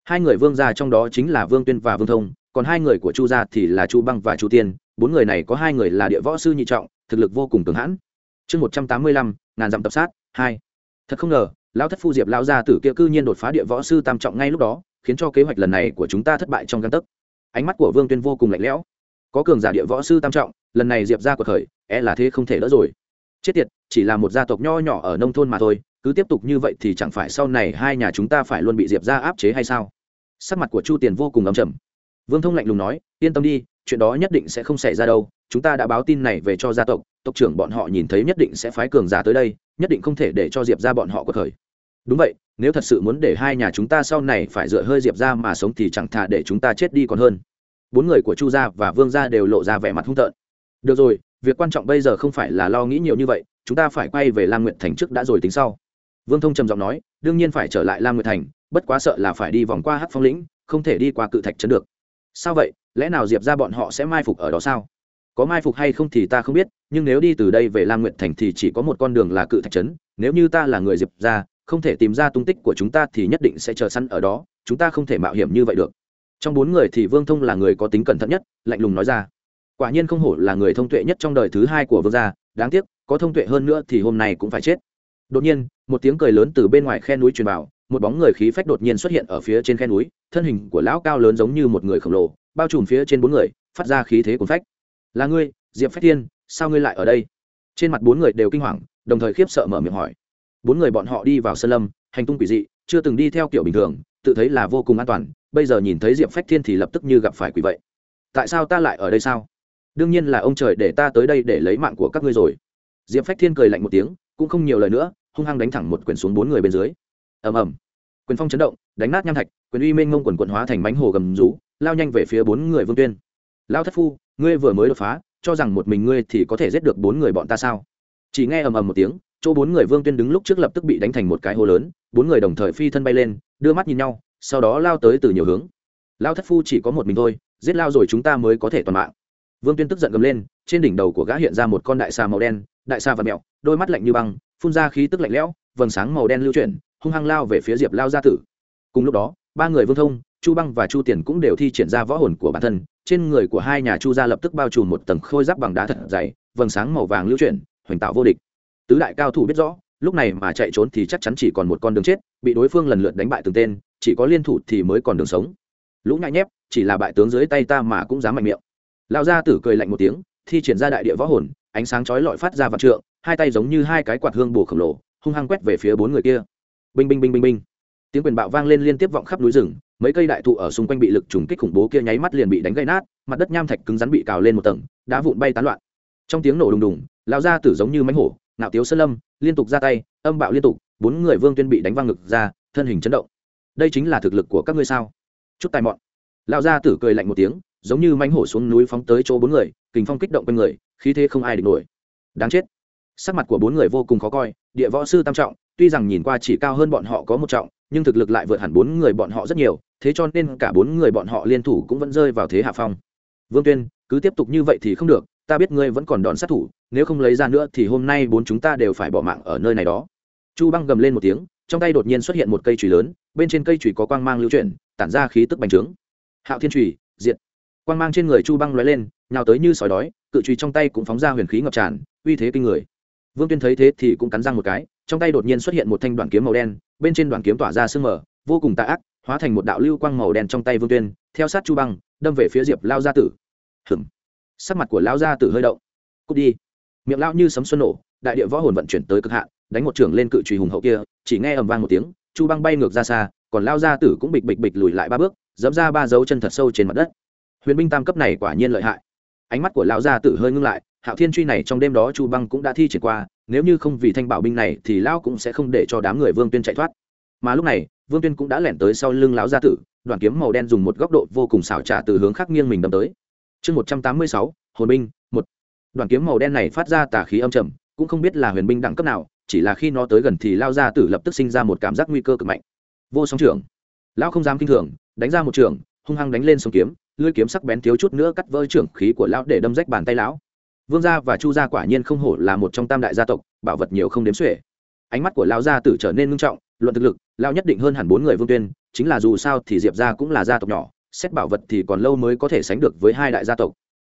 Hai người vương gia trong đó chính là vương tuyên và vương thông còn hai người của chu gia thì là chu băng và chu tiên, bốn người này có hai người là địa võ sư nhị trọng, thực lực vô cùng cường hãn. Chương một trăm tám mươi lăm, ngàn dặm tập sát, hai. Thật không ngờ, lão thất phu diệp lao gia tử kia cư nhiên đột phá địa võ sư tam trọng ngay lúc đó, khiến cho kế hoạch lần này của chúng ta thất bại trong căn tấc. Ánh mắt của vương tuyên vô cùng lạnh lẽo. Có cường giả địa võ sư tam trọng, lần này diệp ra cuộc khởi e là thế không thể đỡ rồi. Chết tiệt, chỉ là một gia tộc nho nhỏ ở nông thôn mà thôi, cứ tiếp tục như vậy thì chẳng phải sau này hai nhà chúng ta phải luôn bị diệp ra áp chế hay sao? Sắc mặt của chu tiền vô cùng ấm chầm vương thông lạnh lùng nói, yên tâm đi, chuyện đó nhất định sẽ không xảy ra đâu. Chúng ta đã báo tin này về cho gia tộc tộc trưởng bọn họ nhìn thấy nhất định sẽ phái cường giả tới đây, nhất định không thể để cho diệp ra bọn họ cuộc khởi. Đúng vậy, nếu thật sự muốn để hai nhà chúng ta sau này phải dựa hơi diệp ra mà sống thì chẳng thà để chúng ta chết đi còn hơn. Bốn người của chu gia và vương gia đều lộ ra vẻ mặt hung tợn. Được rồi, việc quan trọng bây giờ không phải là lo nghĩ nhiều như vậy, chúng ta phải quay về lam nguyện thành trước đã rồi tính sau. Vương thông trầm giọng nói, đương nhiên phải trở lại lam nguyện thành, bất quá sợ là phải đi vòng qua hát phong lĩnh, không thể đi qua cự thạch trấn được sao vậy? Lẽ nào diệp ra bọn họ sẽ mai phục ở đó sao? Có mai phục hay không thì ta không biết, nhưng nếu đi từ đây về lam nguyện thành thì chỉ có một con đường là cự thạch trấn. Nếu như ta là người diệp ra không thể tìm ra tung tích của chúng ta thì nhất định sẽ chờ săn ở đó. Chúng ta không thể mạo hiểm như vậy được. Trong bốn người thì vương thông là người có tính cẩn thận nhất, lạnh lùng nói ra. Quả nhiên không hổ là người thông tuệ nhất trong đời thứ hai của vương gia. Đáng tiếc, có thông tuệ hơn nữa thì hôm nay cũng phải chết. Đột nhiên, một tiếng cười lớn từ bên ngoài khe núi truyền vào một bóng người khí phách đột nhiên xuất hiện ở phía trên khe núi, thân hình của lão cao lớn giống như một người khổng lồ, bao trùm phía trên bốn người, phát ra khí thế cuốn phách. Là ngươi, diệp phách thiên, sao ngươi lại ở đây? Trên mặt bốn người đều kinh hoàng, đồng thời khiếp sợ mở miệng hỏi. Bốn người bọn họ đi vào sân lâm, hành tung quỷ dị, chưa từng đi theo kiểu bình thường, tự thấy là vô cùng an toàn, bây giờ nhìn thấy diệp phách thiên thì lập tức như gặp phải quỷ vậy. Tại sao ta lại ở đây sao? Đương nhiên là ông trời để ta tới đây để lấy mạng của các ngươi rồi. Diệp phách thiên cười lạnh một tiếng, cũng không nhiều lời nữa, hung hăng đánh thẳng một quyền xuống bốn người bên dưới ầm ầm. Quyền phong chấn động, đánh nát nham thạch, quyền uy minh ngông quần quận hóa thành bánh hồ gầm rú, lao nhanh về phía bốn người vương tuyên. Lao thất phu, ngươi vừa mới đột phá, cho rằng một mình ngươi thì có thể giết được bốn người bọn ta sao? Chỉ nghe ầm ầm một tiếng, chỗ bốn người vương tuyên đứng lúc trước lập tức bị đánh thành một cái hố lớn, bốn người đồng thời phi thân bay lên, đưa mắt nhìn nhau, sau đó lao tới từ nhiều hướng. Lao thất phu chỉ có một mình thôi, giết lao rồi chúng ta mới có thể toàn mạng. Vương tuyên tức giận gầm lên, trên đỉnh đầu của gã hiện ra một con đại xà màu đen, đại xà và mẹo, đôi mắt lạnh như băng, phun ra khí tức lạnh lẽo, vầng sáng màu đen lưu chuyển hung hăng lao về phía diệp lao gia tử. Cùng lúc đó, ba người vương thông, chu băng và chu tiền cũng đều thi triển ra võ hồn của bản thân, trên người của hai nhà chu gia lập tức bao trùm một tầng khôi giáp bằng đá thật dày, vầng sáng màu vàng lưu chuyển, hoành tạo vô địch. Tứ đại cao thủ biết rõ, lúc này mà chạy trốn thì chắc chắn chỉ còn một con đường chết, bị đối phương lần lượt đánh bại từng tên, chỉ có liên thủ thì mới còn đường sống. Lũ nhại nhép, chỉ là bại tướng dưới tay ta mà cũng dám mạnh miệng. Lão gia tử cười lạnh một tiếng, thi triển ra đại địa võ hồn, ánh sáng chói lọi phát ra vạn trượng, hai tay giống như hai cái quạt hương bù khổng lồ, hung hăng quét về phía bốn người kia binh binh binh binh binh. Tiếng quyền bạo vang lên liên tiếp vọng khắp núi rừng, mấy cây đại thụ ở xung quanh bị lực trùng kích khủng bố kia nháy mắt liền bị đánh gây nát, mặt đất nham thạch cứng rắn bị cào lên một tầng, đá vụn bay tán loạn. Trong tiếng nổ đùng đùng, lão gia tử giống như mánh hổ nạo tiếu sơn lâm, liên tục ra tay, âm bạo liên tục, bốn người vương tuyên bị đánh văng ngực ra, thân hình chấn động. Đây chính là thực lực của các ngươi sao? Chút tài mọn. Lão gia tử cười lạnh một tiếng, giống như mánh hổ xuống núi phóng tới chỗ bốn người, kình phong kích động quanh người, khí thế không ai địch nổi. Đáng chết sắc mặt của bốn người vô cùng khó coi, địa võ sư tam trọng, tuy rằng nhìn qua chỉ cao hơn bọn họ có một trọng, nhưng thực lực lại vượt hẳn bốn người bọn họ rất nhiều, thế cho nên cả bốn người bọn họ liên thủ cũng vẫn rơi vào thế hạ phong. Vương tuyên, cứ tiếp tục như vậy thì không được, ta biết ngươi vẫn còn đòn sát thủ, nếu không lấy ra nữa thì hôm nay bốn chúng ta đều phải bỏ mạng ở nơi này đó. Chu băng gầm lên một tiếng, trong tay đột nhiên xuất hiện một cây chùy lớn, bên trên cây chùy có quang mang lưu chuyển, tản ra khí tức bành trướng. Hạo thiên chùy diện quang mang trên người chu băng lóe lên, nhào tới như sói đói, cự chùy trong tay cũng phóng ra huyền khí ngập tràn, uy thế kinh người vương tuyên thấy thế thì cũng cắn răng một cái, trong tay đột nhiên xuất hiện một thanh đoạn kiếm màu đen, bên trên đoạn kiếm tỏa ra sương mờ, vô cùng tà ác, hóa thành một đạo lưu quang màu đen trong tay vương tuyên, theo sát chu băng, đâm về phía diệp lao gia tử. Hừm sắc mặt của lao gia tử hơi động. Cút đi. Miệng lao như sấm xuân nổ, đại địa võ hồn vận chuyển tới cực hạn, đánh một trưởng lên cự trùy hùng hậu kia, chỉ nghe ầm vang một tiếng, chu băng bay ngược ra xa, còn lao gia tử cũng bịch bịch bịch lùi lại ba bước, dẫm ra ba dấu chân thật sâu trên mặt đất. Huyền binh tam cấp này quả nhiên lợi hại. Ánh mắt của lão gia tử hơi ngưng lại hạo thiên truy này trong đêm đó chu băng cũng đã thi triển qua, nếu như không vì thanh bảo binh này thì lão cũng sẽ không để cho đám người vương tuyên chạy thoát. Mà lúc này, vương tuyên cũng đã lẻn tới sau lưng lão gia tử, đoàn kiếm màu đen dùng một góc độ vô cùng xảo trả từ hướng khác nghiêng mình đâm tới. Chương một trăm tám mươi sáu, hồn binh, một. Đoàn kiếm màu đen này phát ra tà khí âm trầm, cũng không biết là huyền binh đẳng cấp nào, chỉ là khi nó tới gần thì lao gia tử lập tức sinh ra một cảm giác nguy cơ cực mạnh. Vô song trưởng. Lão không dám kinh thường, đánh ra một trường hung hăng đánh lên sông kiếm, lưỡi kiếm sắc bén thiếu chút nữa cắt vỡ trưởng khí của lão để đâm rách bàn tay lão vương gia và chu gia quả nhiên không hổ là một trong tam đại gia tộc, bảo vật nhiều không đếm xuể. Ánh mắt của lão gia tử trở nên ngưng trọng, luận thực lực, lão nhất định hơn hẳn bốn người vương tuyên, chính là dù sao thì diệp gia cũng là gia tộc nhỏ, xét bảo vật thì còn lâu mới có thể sánh được với hai đại gia tộc.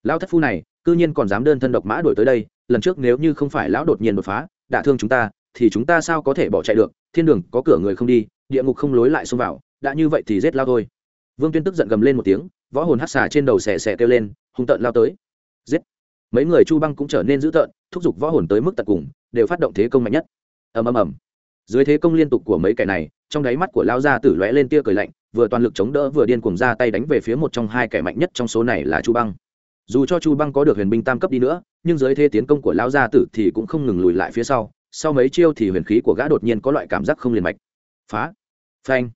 Lão thất phu này, cư nhiên còn dám đơn thân độc mã đuổi tới đây, lần trước nếu như không phải lão đột nhiên đột phá, đả thương chúng ta, thì chúng ta sao có thể bỏ chạy được, thiên đường có cửa người không đi, địa ngục không lối lại xông vào, đã như vậy thì giết lao thôi. Vương tuyên tức giận gầm lên một tiếng, võ hồn hắt xà trên đầu xẻ xẻ kêu lên, hung tợn lao tới. Giết! Mấy người chu băng cũng trở nên dữ tợn, thúc giục võ hồn tới mức tận cùng, đều phát động thế công mạnh nhất. Ầm ầm ầm. Dưới thế công liên tục của mấy kẻ này, trong đáy mắt của lao gia tử lóe lên tia cười lạnh, vừa toàn lực chống đỡ vừa điên cuồng ra tay đánh về phía một trong hai kẻ mạnh nhất trong số này là chu băng. Dù cho chu băng có được huyền binh tam cấp đi nữa, nhưng dưới thế tiến công của lao gia tử thì cũng không ngừng lùi lại phía sau sau mấy chiêu thì huyền khí của gã đột nhiên có loại cảm giác không liền mạch. Phá. Phanh.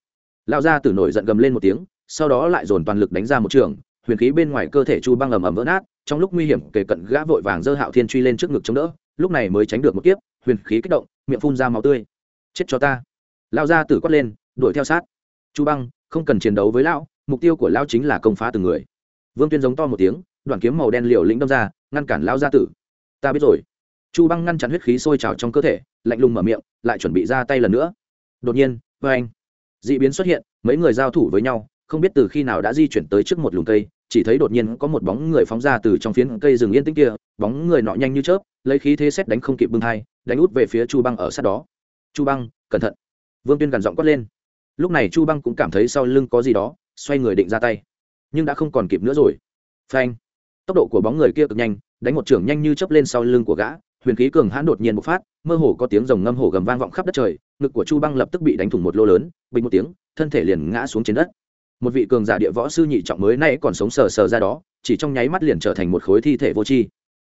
Lao gia tử nổi giận gầm lên một tiếng, sau đó lại dồn toàn lực đánh ra một trường, huyền khí bên ngoài cơ thể chu băng ầm ầm vỡ nát trong lúc nguy hiểm kề cận gã vội vàng dơ hạo thiên truy lên trước ngực chống đỡ, lúc này mới tránh được một kiếp, huyền khí kích động, miệng phun ra máu tươi. Chết cho ta. Lao ra tử quát lên, đuổi theo sát. Chu băng, không cần chiến đấu với lão, mục tiêu của lão chính là công phá từng người. Vương tuyên giống to một tiếng, đoàn kiếm màu đen liều lĩnh đâm ra, ngăn cản lão gia tử. Ta biết rồi. Chu băng ngăn chặn huyết khí sôi trào trong cơ thể, lạnh lùng mở miệng, lại chuẩn bị ra tay lần nữa. Đột nhiên vê anh d ị biến xuất hiện, mấy người giao thủ với nhau, không biết từ khi nào đã di chuyển tới trước một lùm cây chỉ thấy đột nhiên có một bóng người phóng ra từ trong phiến cây rừng yên tĩnh kia, bóng người nọ nhanh như chớp, lấy khí thế xét đánh không kịp bưng hai đánh út về phía chu băng ở sát đó. Chu băng, cẩn thận. Vương tuyên gằn giọng quát lên. Lúc này chu băng cũng cảm thấy sau lưng có gì đó, xoay người định ra tay. Nhưng đã không còn kịp nữa rồi. Phanh. Tốc độ của bóng người kia cực nhanh, đánh một trưởng nhanh như chớp lên sau lưng của gã, huyền khí cường hãn đột nhiên bộc phát, mơ hồ có tiếng rồng ngâm hổ gầm vang vọng khắp đất trời, ngực của chu băng lập tức bị đánh thủng một lô lớn, bình một tiếng, thân thể liền ngã xuống trên đất một vị cường giả địa võ sư nhị trọng mới nay còn sống sờ sờ ra đó, chỉ trong nháy mắt liền trở thành một khối thi thể vô tri.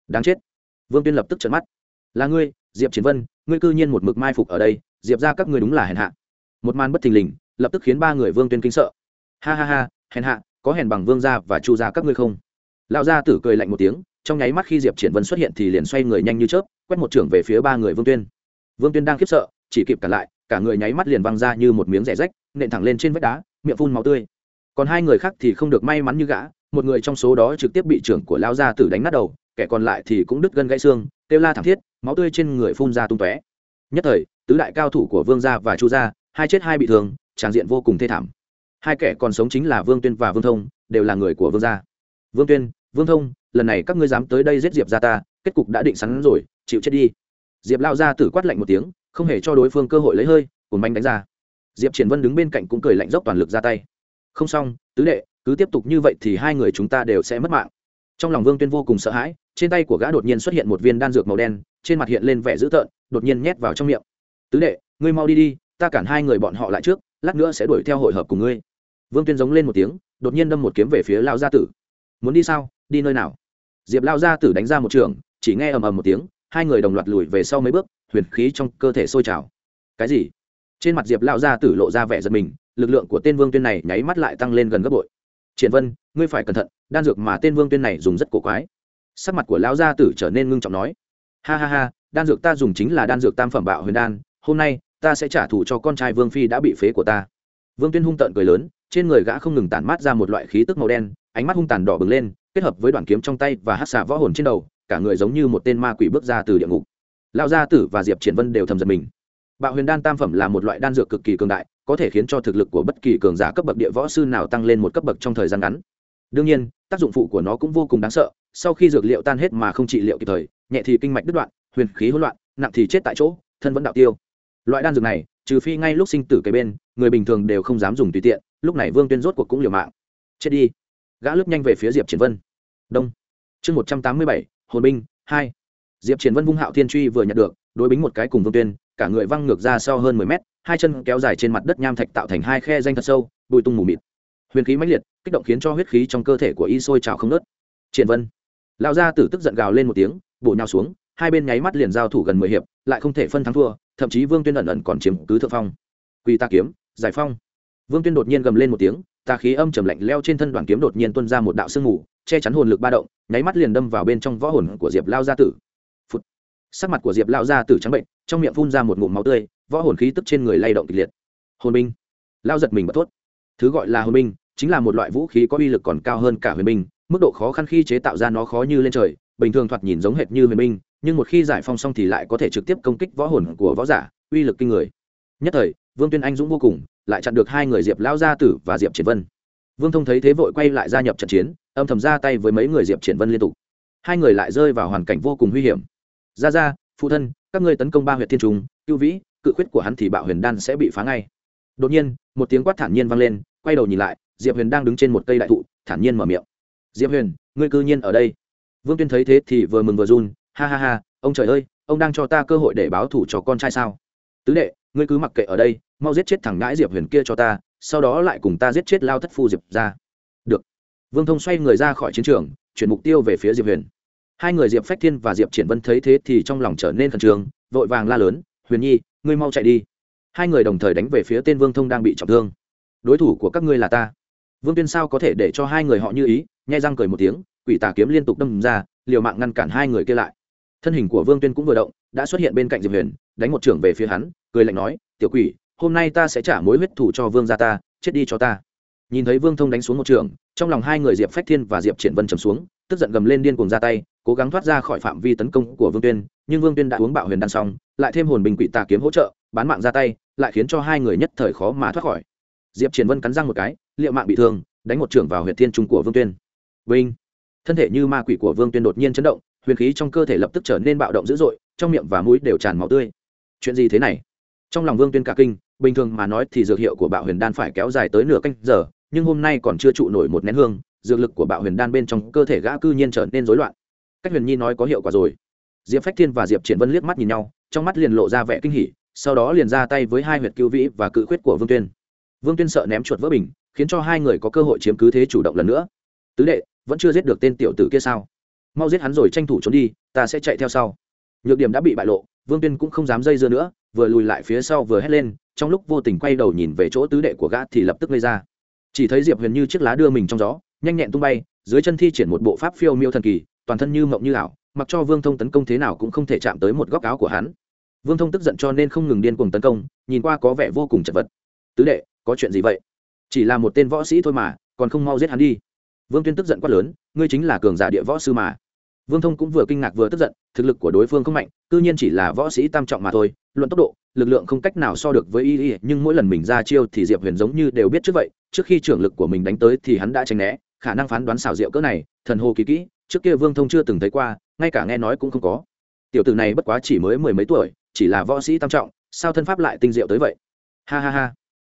Đáng chết. Vương tuyên lập tức trợn mắt. Là ngươi, diệp chiến vân, ngươi cư nhiên một mực mai phục ở đây, diệp ra các ngươi đúng là hèn hạ. Một màn bất thình lình, lập tức khiến ba người vương tuyên kinh sợ. Ha ha ha, hèn hạ, có hèn bằng vương gia và chu gia các ngươi không? Lão gia tử cười lạnh một tiếng, trong nháy mắt khi diệp triển vân xuất hiện thì liền xoay người nhanh như chớp, quét một trưởng về phía ba người vương tuyên. Vương tuyên đang khiếp sợ, chỉ kịp cả lại, cả người nháy mắt liền văng ra như một miếng rẻ rách, nện thẳng lên trên vách đá, miệng phun máu tươi còn hai người khác thì không được may mắn như gã, một người trong số đó trực tiếp bị trưởng của lão gia tử đánh nát đầu, kẻ còn lại thì cũng đứt gân gãy xương, kêu la thảm thiết, máu tươi trên người phun ra tung tóe. Nhất thời, tứ đại cao thủ của vương gia và chu gia, hai chết hai bị thương, tràng diện vô cùng thê thảm. Hai kẻ còn sống chính là vương tuyên và vương thông, đều là người của vương gia. Vương tuyên, vương thông, lần này các ngươi dám tới đây giết diệp ra ta, kết cục đã định sẵn rồi, chịu chết đi. Diệp lao ra tử quát lạnh một tiếng, không hề cho đối phương cơ hội lấy hơi cùng manh đánh ra. Diệp triển vân đứng bên cạnh cũng cười lạnh dốc toàn lực ra tay không xong, tứ đệ, cứ tiếp tục như vậy thì hai người chúng ta đều sẽ mất mạng. Trong lòng vương tuyên vô cùng sợ hãi, trên tay của gã đột nhiên xuất hiện một viên đan dược màu đen, trên mặt hiện lên vẻ dữ tợn, đột nhiên nhét vào trong miệng. Tứ đệ, ngươi mau đi đi, ta cản hai người bọn họ lại trước, lát nữa sẽ đuổi theo hội hợp cùng ngươi. Vương tuyên giống lên một tiếng, đột nhiên đâm một kiếm về phía lao gia tử. Muốn đi sao? Đi nơi nào? Diệp lao gia tử đánh ra một trường, chỉ nghe ầm ầm một tiếng, hai người đồng loạt lùi về sau mấy bước, huyền khí trong cơ thể sôi trào. Cái gì? Trên mặt diệp lao gia tử lộ ra vẻ giật mình lực lượng của tên vương tuyên này nháy mắt lại tăng lên gần gấp bội. Triển vân, ngươi phải cẩn thận, đan dược mà tên vương tuyên này dùng rất cổ quái. Sắc mặt của lão gia tử trở nên ngưng trọng nói, ha ha ha, đan dược ta dùng chính là đan dược tam phẩm bạo huyền đan, hôm nay ta sẽ trả thù cho con trai vương phi đã bị phế của ta. Vương tuyên hung tợn cười lớn, trên người gã không ngừng tản mát ra một loại khí tức màu đen, ánh mắt hung tàn đỏ bừng lên, kết hợp với đoạn kiếm trong tay và hát xả võ hồn trên đầu, cả người giống như một tên ma quỷ bước ra từ địa ngục. Lão gia tử và diệp triển vân đều thầm giật mình. Bạo huyền đan tam phẩm là một loại đan dược cực kỳ cường đại có thể khiến cho thực lực của bất kỳ cường giả cấp bậc địa võ sư nào tăng lên một cấp bậc trong thời gian ngắn. Đương nhiên, tác dụng phụ của nó cũng vô cùng đáng sợ, sau khi dược liệu tan hết mà không trị liệu kịp thời, nhẹ thì kinh mạch đứt đoạn, huyền khí hỗn loạn, nặng thì chết tại chỗ, thân vẫn đạo tiêu. Loại đan dược này, trừ phi ngay lúc sinh tử cây bên, người bình thường đều không dám dùng tùy tiện, lúc này vương tuyên rốt cuộc cũng liều mạng. Chết đi. Gã lướt nhanh về phía diệp triển vân. Đông. Chương một trăm tám mươi bảy, hồn binh, hai. Diệp triển vân vung hạo thiên truy vừa nhận được, đối bính một cái cùng vương tuyên cả người văng ngược ra sau hơn mười mét, hai chân kéo dài trên mặt đất nham thạch tạo thành hai khe danh thật sâu bụi tung mù mịt. Huyền khí mãnh liệt, kích động khiến cho huyết khí trong cơ thể của y sôi trào không nớt triển vân. Lão gia tử tức giận gào lên một tiếng, bổ nhào xuống, hai bên nháy mắt liền giao thủ gần mười hiệp, lại không thể phân thắng thua, thậm chí vương tuyên ẩn ẩn còn chiếm cứ thượng phong. Quỳ ta kiếm, giải phong. Vương tuyên đột nhiên gầm lên một tiếng tà khí âm trầm lạnh leo trên thân đoàn kiếm đột nhiên tuôn ra một đạo sương mù, che chắn hồn lực ba động, nháy mắt liền đâm vào bên trong võ hồn của diệp lao gia tử sắc mặt của diệp Lão gia tử trắng bệnh, trong miệng phun ra một ngụm máu tươi, võ hồn khí tức trên người lay động kịch liệt. Hồn binh. Lao giật mình bật thốt. Thứ gọi là hồn binh, chính là một loại vũ khí có uy lực còn cao hơn cả huyền binh, mức độ khó khăn khi chế tạo ra nó khó như lên trời, bình thường thoạt nhìn giống hệt như huyền binh, nhưng một khi giải phong xong thì lại có thể trực tiếp công kích võ hồn của võ giả, uy lực kinh người. Nhất thời, vương tuyên anh dũng vô cùng, lại chặn được hai người diệp Lão gia tử và diệp triển vân. Vương thông thấy thế vội quay lại gia nhập trận chiến, âm thầm ra tay với mấy người diệp triển vân liên tục. Hai người lại rơi vào hoàn cảnh vô cùng nguy hiểm ra ra phụ thân, các ngươi tấn công ba huyện thiên trung cưu vĩ, cự khuyết của hắn thì bạo huyền đan sẽ bị phá ngay. Đột nhiên, một tiếng quát thản nhiên vang lên, quay đầu nhìn lại, diệp huyền đang đứng trên một cây đại thụ, thản nhiên mở miệng. Diệp huyền, ngươi cư nhiên ở đây. Vương tuyên thấy thế thì vừa mừng vừa run, ha ha ha, ông trời ơi, ông đang cho ta cơ hội để báo thủ cho con trai sao? Tứ đệ, ngươi cứ mặc kệ ở đây, mau giết chết thằng ngãi diệp huyền kia cho ta, sau đó lại cùng ta giết chết lao thất phu diệp ra được. Vương thông xoay người ra khỏi chiến trường, chuyển mục tiêu về phía diệp huyền hai người diệp phách thiên và diệp triển vân thấy thế thì trong lòng trở nên khẩn trương, vội vàng la lớn, huyền nhi, ngươi mau chạy đi. Hai người đồng thời đánh về phía tên vương thông đang bị trọng thương. Đối thủ của các ngươi là ta. Vương tuyên sao có thể để cho hai người họ như ý? Nhai răng cười một tiếng, quỷ tà kiếm liên tục đâm ra, liều mạng ngăn cản hai người kia lại. Thân hình của vương tuyên cũng vừa động, đã xuất hiện bên cạnh diệp huyền, đánh một trưởng về phía hắn, cười lạnh nói, tiểu quỷ, hôm nay ta sẽ trả mối huyết thủ cho vương gia ta, chết đi cho ta. Nhìn thấy vương thông đánh xuống một trường trong lòng hai người diệp phách thiên và diệp triển vân trầm xuống, tức giận gầm lên điên cùng ra tay cố gắng thoát ra khỏi phạm vi tấn công của vương tuyên, nhưng vương tuyên đã uống bạo huyền đan xong, lại thêm hồn bình quỷ tà kiếm hỗ trợ, bán mạng ra tay, lại khiến cho hai người nhất thời khó mà thoát khỏi. Diệp triển vân cắn răng một cái, liệu mạng bị thương, đánh một trưởng vào huyện thiên trung của vương tuyên. Vinh! Thân thể như ma quỷ của vương tuyên đột nhiên chấn động, huyền khí trong cơ thể lập tức trở nên bạo động dữ dội, trong miệng và mũi đều tràn máu tươi. Chuyện gì thế này? Trong lòng vương tuyên cả kinh, bình thường mà nói thì dược hiệu của bạo huyền đan phải kéo dài tới nửa canh giờ, nhưng hôm nay còn chưa trụ nổi một nén hương, dược lực của bạo huyền đan bên trong cơ thể gã cư nhiên trở nên rối loạn cách huyền nhi nói có hiệu quả rồi. Diệp phách thiên và diệp triển vân liếc mắt nhìn nhau, trong mắt liền lộ ra vẻ kinh hỉ, sau đó liền ra tay với hai huyệt cứu vĩ và cự khuyết của vương tuyên. Vương tuyên sợ ném chuột vỡ bình, khiến cho hai người có cơ hội chiếm cứ thế chủ động lần nữa. Tứ đệ, vẫn chưa giết được tên tiểu tử kia sao? Mau giết hắn rồi tranh thủ trốn đi, ta sẽ chạy theo sau. Nhược điểm đã bị bại lộ, vương tuyên cũng không dám dây dưa nữa, vừa lùi lại phía sau vừa hét lên, trong lúc vô tình quay đầu nhìn về chỗ tứ đệ của gã thì lập tức gây ra. Chỉ thấy diệp huyền như chiếc lá đưa mình trong gió, nhanh nhẹn tung bay, dưới chân thi triển một bộ pháp phiêu miêu thần kỳ toàn thân như mộng như ảo, mặc cho vương thông tấn công thế nào cũng không thể chạm tới một góc áo của hắn. Vương thông tức giận cho nên không ngừng điên cuồng tấn công, nhìn qua có vẻ vô cùng chật vật. Tứ đệ, có chuyện gì vậy? Chỉ là một tên võ sĩ thôi mà, còn không mau giết hắn đi. Vương tuyên tức giận quát lớn, ngươi chính là cường giả địa võ sư mà. Vương thông cũng vừa kinh ngạc vừa tức giận, thực lực của đối phương không mạnh tự nhiên chỉ là võ sĩ tam trọng mà thôi, luận tốc độ, lực lượng không cách nào so được với y y, nhưng mỗi lần mình ra chiêu thì diệp huyền giống như đều biết trước vậy, trước khi trưởng lực của mình đánh tới thì hắn đã tránh né, khả năng phán đoán xảo diệu cỡ này, thần hồ kỳ kỹ trước kia vương thông chưa từng thấy qua, ngay cả nghe nói cũng không có. Tiểu tử này bất quá chỉ mới mười mấy tuổi, chỉ là võ sĩ tam trọng, sao thân pháp lại tinh diệu tới vậy? Ha ha ha.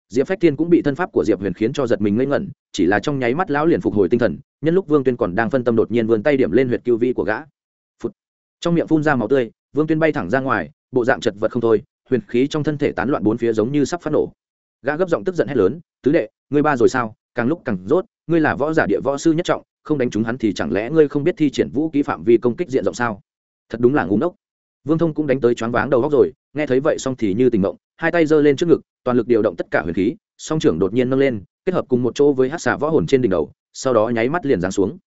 Diệp phách thiên cũng bị thân pháp của diệp huyền khiến cho giật mình ngây ngẩn, chỉ là trong nháy mắt lão liền phục hồi tinh thần, nhân lúc vương tuyên còn đang phân tâm đột nhiên vươn tay điểm lên huyệt cưu vi của gã、Phụt. Trong miệng phun ra máu tươi, vương tuyên bay thẳng ra ngoài, bộ dạng chật vật không thôi, huyền khí trong thân thể tán loạn bốn phía giống như sắp phát nổ. Gã gấp giọng tức giận hét lớn, tứ đệ, ngươi ba rồi sao? Càng lúc càng rốt, ngươi là võ giả địa võ sư nhất trọng không đánh trúng hắn thì chẳng lẽ ngươi không biết thi triển vũ kỹ phạm vi công kích diện rộng sao? Thật đúng là ngu ngốc. Vương thông cũng đánh tới choáng váng đầu góc rồi, nghe thấy vậy xong thì như tình mộng hai tay giơ lên trước ngực, toàn lực điều động tất cả huyền khí, song trưởng đột nhiên nâng lên, kết hợp cùng một chỗ với hát xà võ hồn trên đỉnh đầu, sau đó nháy mắt liền giáng xuống.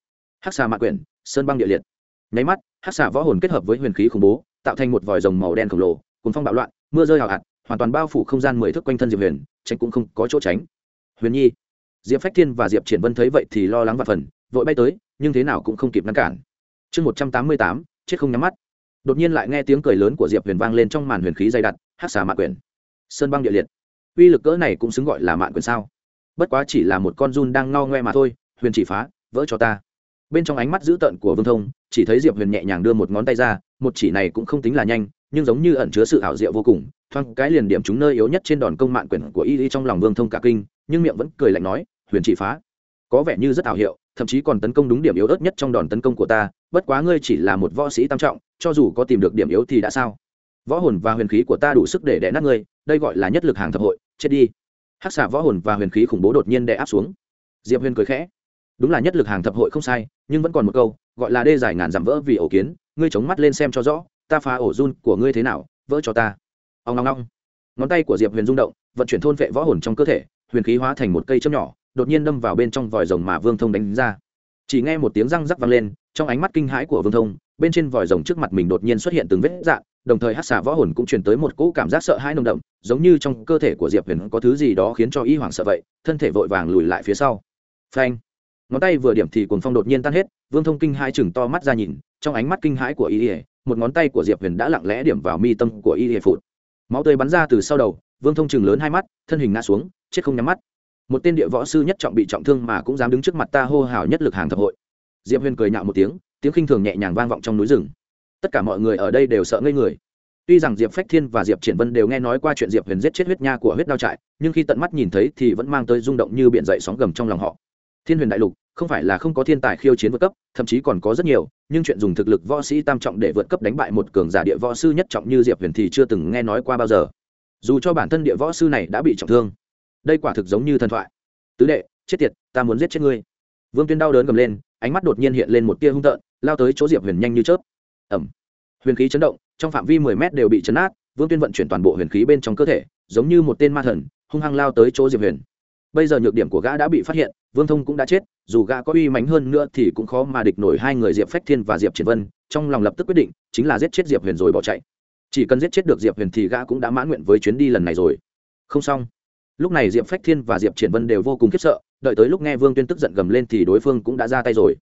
Hát xà mạ quyển, sơn băng địa liệt. Nháy mắt hát xà võ hồn kết hợp với huyền khí khủng bố, tạo thành một vòi rồng màu đen khổng lồ cùng phong bạo loạn, mưa rơi hào hạt hoàn toàn bao phủ không gian mười thước quanh thân diệp huyền, tránh cũng không có chỗ tránh. Huyền nhi. Diệp phách thiên và diệp triển vân thấy vậy thì lo lắng và phần vội bay tới, nhưng thế nào cũng không kịp ngăn cản. Chương một trăm tám mươi tám, chết không nhắm mắt. Đột nhiên lại nghe tiếng cười lớn của diệp huyền vang lên trong màn huyền khí dày đặc, hát xà mạ quyền. sơn băng địa liệt. Uy lực cỡ này cũng xứng gọi là mạn quyền sao? Bất quá chỉ là một con run đang ngao ngoe mà thôi, huyền chỉ phá, vỡ cho ta. Bên trong ánh mắt dữ tợn của vương thông, chỉ thấy diệp huyền nhẹ nhàng đưa một ngón tay ra, một chỉ này cũng không tính là nhanh, nhưng giống như ẩn chứa sự ảo diệu vô cùng, thoáng cái liền điểm chúng nơi yếu nhất trên đòn công mạn quyền của y y trong lòng vương thông cả kinh, nhưng miệng vẫn cười lạnh nói, huyền chỉ phá. Có vẻ như rất ảo hiệu thậm chí còn tấn công đúng điểm yếu ớt nhất trong đòn tấn công của ta, bất quá ngươi chỉ là một võ sĩ tam trọng, cho dù có tìm được điểm yếu thì đã sao? Võ hồn và huyền khí của ta đủ sức để đè nát ngươi, đây gọi là nhất lực hàng thập hội, chết đi. Hắc xà võ hồn và huyền khí khủng bố đột nhiên đè áp xuống. Diệp huyền cười khẽ. Đúng là nhất lực hàng thập hội không sai, nhưng vẫn còn một câu, gọi là đê giải ngàn giảm vỡ vì ổ kiến, ngươi chống mắt lên xem cho rõ, ta phá ổ run của ngươi thế nào, vỡ cho ta. Ông ngong ngong ngón tay của diệp huyền rung động, vận chuyển thôn vệ võ hồn trong cơ thể, huyền khí hóa thành một cây châm nhỏ đột nhiên đâm vào bên trong vòi rồng mà vương thông đánh ra. Chỉ nghe một tiếng răng rắc vang lên, trong ánh mắt kinh hãi của vương thông, bên trên vòi rồng trước mặt mình đột nhiên xuất hiện từng vết dạn đồng thời hát xà võ hồn cũng truyền tới một cỗ cảm giác sợ hãi nồng đậm, giống như trong cơ thể của diệp huyền có thứ gì đó khiến cho y hoảng sợ vậy, thân thể vội vàng lùi lại phía sau. Phanh! Ngón tay vừa điểm thì cuồng phong đột nhiên tan hết, vương thông kinh hãi chừng to mắt ra nhìn, trong ánh mắt kinh hãi của y ỉa một ngón tay của diệp huyền đã lặng lẽ điểm vào mi tâm của y ỉa phụt. Máu tươi bắn ra từ sau đầu, vương thông chừng lớn hai mắt, thân hình ngã xuống, chết không nhắm mắt một tên địa võ sư nhất trọng bị trọng thương mà cũng dám đứng trước mặt ta hô hào nhất lực hàng thập hội. Diệp huyền cười nhạo một tiếng tiếng khinh thường nhẹ nhàng vang vọng trong núi rừng. Tất cả mọi người ở đây đều sợ ngây người. Tuy rằng diệp phách thiên và diệp triển vân đều nghe nói qua chuyện diệp huyền giết chết huyết nha của huyết đao trại, nhưng khi tận mắt nhìn thấy thì vẫn mang tới rung động như biển dậy sóng gầm trong lòng họ. Thiên huyền đại lục, không phải là không có thiên tài khiêu chiến vượt cấp, thậm chí còn có rất nhiều, nhưng chuyện dùng thực lực võ sĩ tam trọng để vượt cấp đánh bại một cường giả địa võ sư nhất trọng như diệp huyền thì chưa từng nghe nói qua bao giờ. Dù cho bản thân địa võ sư này đã bị trọng thương đây quả thực giống như thần thoại. Tứ đệ, chết tiệt, ta muốn giết chết ngươi. Vương tuyên đau đớn gầm lên, ánh mắt đột nhiên hiện lên một tia hung tợn, lao tới chỗ diệp huyền nhanh như chớp. Ẩm huyền khí chấn động, trong phạm vi mười mét đều bị chấn át, vương tuyên vận chuyển toàn bộ huyền khí bên trong cơ thể, giống như một tên ma thần, hung hăng lao tới chỗ diệp huyền. Bây giờ nhược điểm của gã đã bị phát hiện, vương thông cũng đã chết, dù gã có uy mánh hơn nữa thì cũng khó mà địch nổi hai người diệp phách thiên và diệp triển vân, trong lòng lập tức quyết định, chính là giết chết diệp huyền rồi bỏ chạy. Chỉ cần giết chết được diệp huyền thì gã cũng đã mãn nguyện với chuyến đi lần này rồi. Không xong lúc này diệp phách thiên và diệp triển vân đều vô cùng khiếp sợ, đợi tới lúc nghe vương tuyên tức giận gầm lên thì đối phương cũng đã ra tay rồi.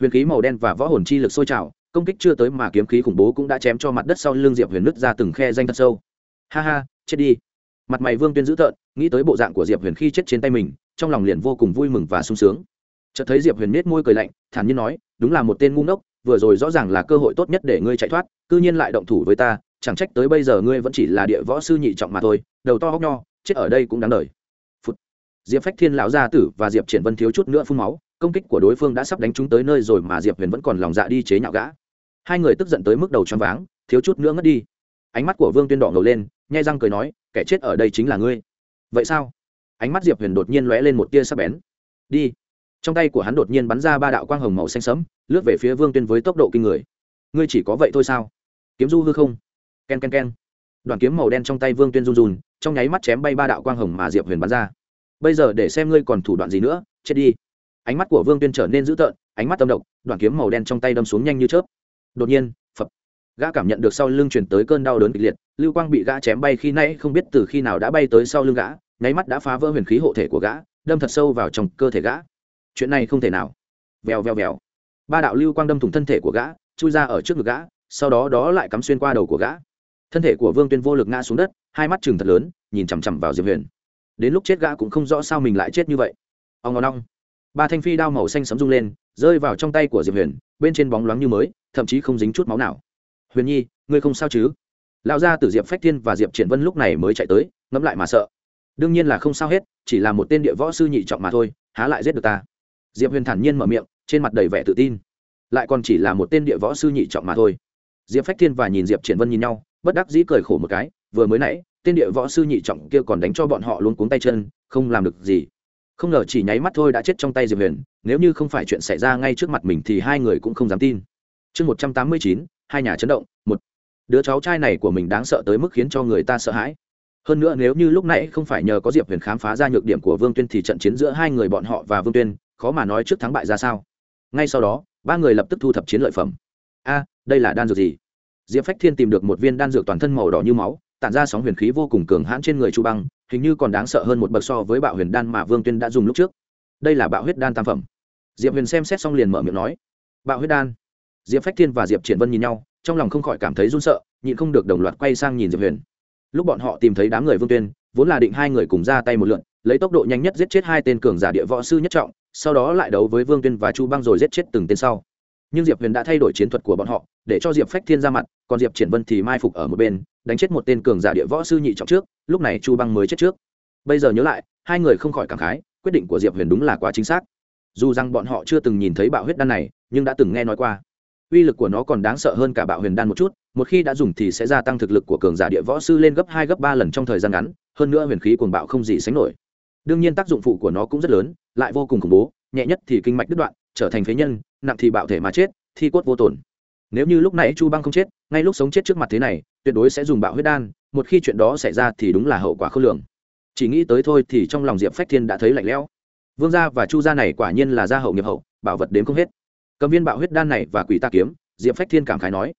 Huyền khí màu đen và võ hồn chi lực sôi trào, công kích chưa tới mà kiếm khí khủng bố cũng đã chém cho mặt đất sau lưng diệp huyền nứt ra từng khe danh thật sâu. Ha ha, chết đi. Mặt mày vương tuyên dữ tợn, nghĩ tới bộ dạng của diệp huyền khi chết trên tay mình, trong lòng liền vô cùng vui mừng và sung sướng. Chợt thấy diệp huyền nết môi cười lạnh, thản nhiên nói, đúng là một tên ngu ngốc, vừa rồi rõ ràng là cơ hội tốt nhất để ngươi chạy thoát, cư nhiên lại động thủ với ta, chẳng trách tới bây giờ ngươi vẫn chỉ là địa võ sư nhị trọng mà thôi, đầu to hóc nho chết ở đây cũng đáng đời. Phụt. diệp phách thiên lão gia tử và diệp triển vân thiếu chút nữa phun máu, công kích của đối phương đã sắp đánh chúng tới nơi rồi mà diệp huyền vẫn còn lòng dạ đi chế nhạo gã. Hai người tức giận tới mức đầu choáng váng, thiếu chút nữa ngất đi. Ánh mắt của vương tuyên đỏ ngầu lên, nhai răng cười nói, kẻ chết ở đây chính là ngươi. Vậy sao? Ánh mắt diệp huyền đột nhiên lóe lên một tia sắc bén. Đi. Trong tay của hắn đột nhiên bắn ra ba đạo quang hồng màu xanh sẫm, lướt về phía vương tuyên với tốc độ kinh người. Ngươi chỉ có vậy thôi sao? Kiếm du hư không? K e n k e n k e n đoàn kiếm màu đen trong tay vương tuyên run run trong nháy mắt chém bay ba đạo quang hồng mà diệp huyền bắn ra. Bây giờ để xem ngươi còn thủ đoạn gì nữa, chết đi. Ánh mắt của vương tuyên trở nên dữ tợn, ánh mắt tâm độc, đoạn kiếm màu đen trong tay đâm xuống nhanh như chớp. Đột nhiên, phập. Gã cảm nhận được sau lưng chuyển tới cơn đau đớn kịch liệt, lưu quang bị gã chém bay khi nãy không biết từ khi nào đã bay tới sau lưng gã, nháy mắt đã phá vỡ huyền khí hộ thể của gã, đâm thật sâu vào trong cơ thể gã. Chuyện này không thể nào. Vèo vèo vèo. Ba đạo lưu quang đâm thủng thân thể của gã, chui ra ở trước ngực gã, sau đó đó lại cắm xuyên qua đầu của gã thân thể của vương tuyên vô lực ngã xuống đất, hai mắt chừng thật lớn, nhìn chằm chằm vào diệp huyền. Đến lúc chết gã cũng không rõ sao mình lại chết như vậy. Ông ngón ong. Ba thanh phi đao màu xanh sấm rung lên, rơi vào trong tay của diệp huyền, bên trên bóng loáng như mới, thậm chí không dính chút máu nào. Huyền nhi, ngươi không sao chứ? Lão gia tử diệp phách thiên và diệp triển vân lúc này mới chạy tới, ngẫm lại mà sợ. Đương nhiên là không sao hết, chỉ là một tên địa võ sư nhị trọng mà thôi, há lại giết được ta? Diệp huyền thản nhiên mở miệng, trên mặt đầy vẻ tự tin. Lại còn chỉ là một tên địa võ sư nhị trọng mà thôi. Diệp phách thiên và nhìn diệp triển vân nhìn nhau bất đắc dĩ cười khổ một cái, vừa mới nãy, tên địa võ sư nhị trọng kia còn đánh cho bọn họ luôn cuống tay chân, không làm được gì. Không ngờ chỉ nháy mắt thôi đã chết trong tay diệp huyền, nếu như không phải chuyện xảy ra ngay trước mặt mình thì hai người cũng không dám tin. Chương một trăm tám mươi chín, hai nhà chấn động, một. Đứa cháu trai này của mình đáng sợ tới mức khiến cho người ta sợ hãi. Hơn nữa nếu như lúc nãy không phải nhờ có diệp huyền khám phá ra nhược điểm của vương tuyên thì trận chiến giữa hai người bọn họ và vương tuyên, khó mà nói trước thắng bại ra sao. Ngay sau đó, ba người lập tức thu thập chiến lợi phẩm. A, đây là đan dược gì? Diệp phách thiên tìm được một viên đan dược toàn thân màu đỏ như máu, tản ra sóng huyền khí vô cùng cường hãn trên người chu băng, hình như còn đáng sợ hơn một bậc so với bạo huyền đan mà vương tuyên đã dùng lúc trước. Đây là bạo huyết đan tam phẩm. Diệp huyền xem xét xong liền mở miệng nói, bạo huyết đan? Diệp phách thiên và diệp triển vân nhìn nhau, trong lòng không khỏi cảm thấy run sợ, nhịn không được đồng loạt quay sang nhìn diệp huyền. Lúc bọn họ tìm thấy đám người vương tuyên, vốn là định hai người cùng ra tay một lượn, lấy tốc độ nhanh nhất giết chết hai tên cường giả địa võ sư nhất trọng, sau đó lại đấu với vương tuyên và chu băng rồi giết chết từng tên sau nhưng diệp huyền đã thay đổi chiến thuật của bọn họ để cho diệp phách thiên ra mặt còn diệp triển vân thì mai phục ở một bên đánh chết một tên cường giả địa võ sư nhị trọng trước lúc này chu băng mới chết trước bây giờ nhớ lại hai người không khỏi cảm khái quyết định của diệp huyền đúng là quá chính xác dù rằng bọn họ chưa từng nhìn thấy bạo huyết đan này nhưng đã từng nghe nói qua uy lực của nó còn đáng sợ hơn cả bạo huyền đan một chút một khi đã dùng thì sẽ gia tăng thực lực của cường giả địa võ sư lên gấp hai gấp ba lần trong thời gian ngắn hơn nữa huyền khí cuồng bạo không gì sánh nổi đương nhiên tác dụng phụ của nó cũng rất lớn lại vô cùng khủng bố nhẹ nhất thì kinh mạch đứt đoạn trở thành phế nhân nặng thì bạo thể mà chết, thi cốt vô tổn. Nếu như lúc nãy chu băng không chết, ngay lúc sống chết trước mặt thế này, tuyệt đối sẽ dùng bạo huyết đan, một khi chuyện đó xảy ra thì đúng là hậu quả khôn lường. Chỉ nghĩ tới thôi thì trong lòng diệp phách thiên đã thấy lạnh lẽo. Vương gia và chu gia này quả nhiên là gia hậu nghiệp hậu, bảo vật đến không hết. Cầm viên bạo huyết đan này và quỷ ta kiếm, diệp phách thiên cảm khái nói.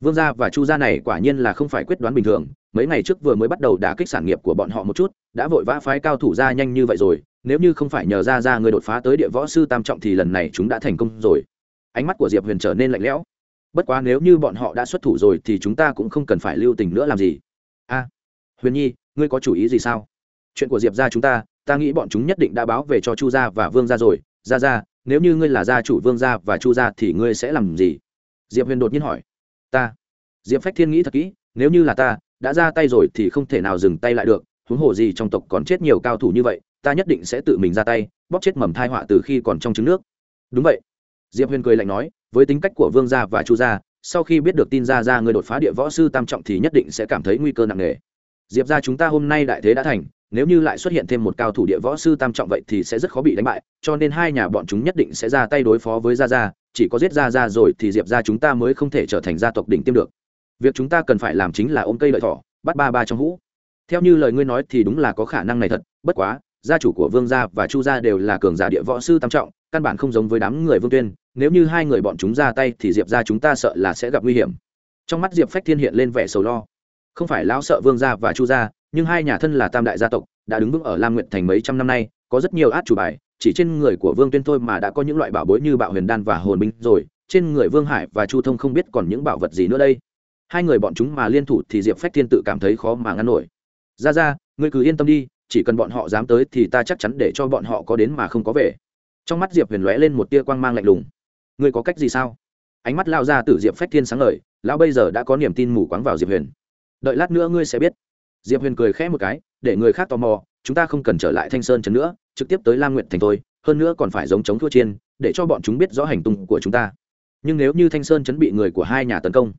Vương gia và chu gia này quả nhiên là không phải quyết đoán bình thường, mấy ngày trước vừa mới bắt đầu đả kích sản nghiệp của bọn họ một chút, đã vội vã phái cao thủ ra nhanh như vậy rồi nếu như không phải nhờ ra ra người đột phá tới địa võ sư tam trọng thì lần này chúng đã thành công rồi. Ánh mắt của diệp huyền trở nên lạnh lẽo. Bất quá nếu như bọn họ đã xuất thủ rồi thì chúng ta cũng không cần phải lưu tình nữa làm gì. A, huyền nhi, ngươi có chủ ý gì sao? Chuyện của diệp ra chúng ta ta nghĩ bọn chúng nhất định đã báo về cho chu gia và vương gia rồi. Ra ra, nếu như ngươi là gia chủ vương gia và chu gia thì ngươi sẽ làm gì? Diệp huyền đột nhiên hỏi. Ta. Diệp phách thiên nghĩ thật kỹ, nếu như là ta, đã ra tay rồi thì không thể nào dừng tay lại được. Huống hồ gì trong tộc còn chết nhiều cao thủ như vậy ta nhất định sẽ tự mình ra tay, bóp chết mầm thai họa từ khi còn trong trứng nước. Đúng vậy. Diệp huyền cười lạnh nói, với tính cách của vương gia và chu gia, sau khi biết được tin ra ra người đột phá địa võ sư tam trọng thì nhất định sẽ cảm thấy nguy cơ nặng nề. Diệp ra chúng ta hôm nay đại thế đã thành, nếu như lại xuất hiện thêm một cao thủ địa võ sư tam trọng vậy thì sẽ rất khó bị đánh bại, cho nên hai nhà bọn chúng nhất định sẽ ra tay đối phó với gia gia, chỉ có giết gia gia rồi thì diệp ra chúng ta mới không thể trở thành gia tộc đỉnh tiêm được. Việc chúng ta cần phải làm chính là ôm cây lợi thỏ, bắt ba ba trong hũ. Theo như lời ngươi nói thì đúng là có khả năng này thật, bất quá gia chủ của vương gia và chu gia đều là cường giả địa võ sư tam trọng, căn bản không giống với đám người vương tuyên, nếu như hai người bọn chúng ra tay thì diệp ra chúng ta sợ là sẽ gặp nguy hiểm. Trong mắt diệp phách thiên hiện lên vẻ sầu lo. Không phải lão sợ vương gia và chu gia, nhưng hai nhà thân là tam đại gia tộc, đã đứng vững ở lam nguyện thành mấy trăm năm nay, có rất nhiều át chủ bài, chỉ trên người của vương tuyên thôi mà đã có những loại bảo bối như bạo huyền đan và hồn binh rồi, trên người vương hải và chu thông không biết còn những bảo vật gì nữa đây. Hai người bọn chúng mà liên thủ thì diệp phách thiên tự cảm thấy khó mà ngăn nổi. Ra ra ngươi cứ yên tâm đi chỉ cần bọn họ dám tới thì ta chắc chắn để cho bọn họ có đến mà không có về. Trong mắt diệp huyền lóe lên một tia quang mang lạnh lùng. Ngươi có cách gì sao? Ánh mắt lao ra từ diệp phách thiên sáng ngời, lão bây giờ đã có niềm tin mù quáng vào diệp huyền. Đợi lát nữa ngươi sẽ biết. Diệp huyền cười khẽ một cái, để người khác tò mò, chúng ta không cần trở lại thanh sơn Trấn nữa, trực tiếp tới lam nguyện thành thôi, hơn nữa còn phải giống chống thua chiên, để cho bọn chúng biết rõ hành tung của chúng ta. Nhưng nếu như thanh sơn chấn bị người của hai nhà tấn công,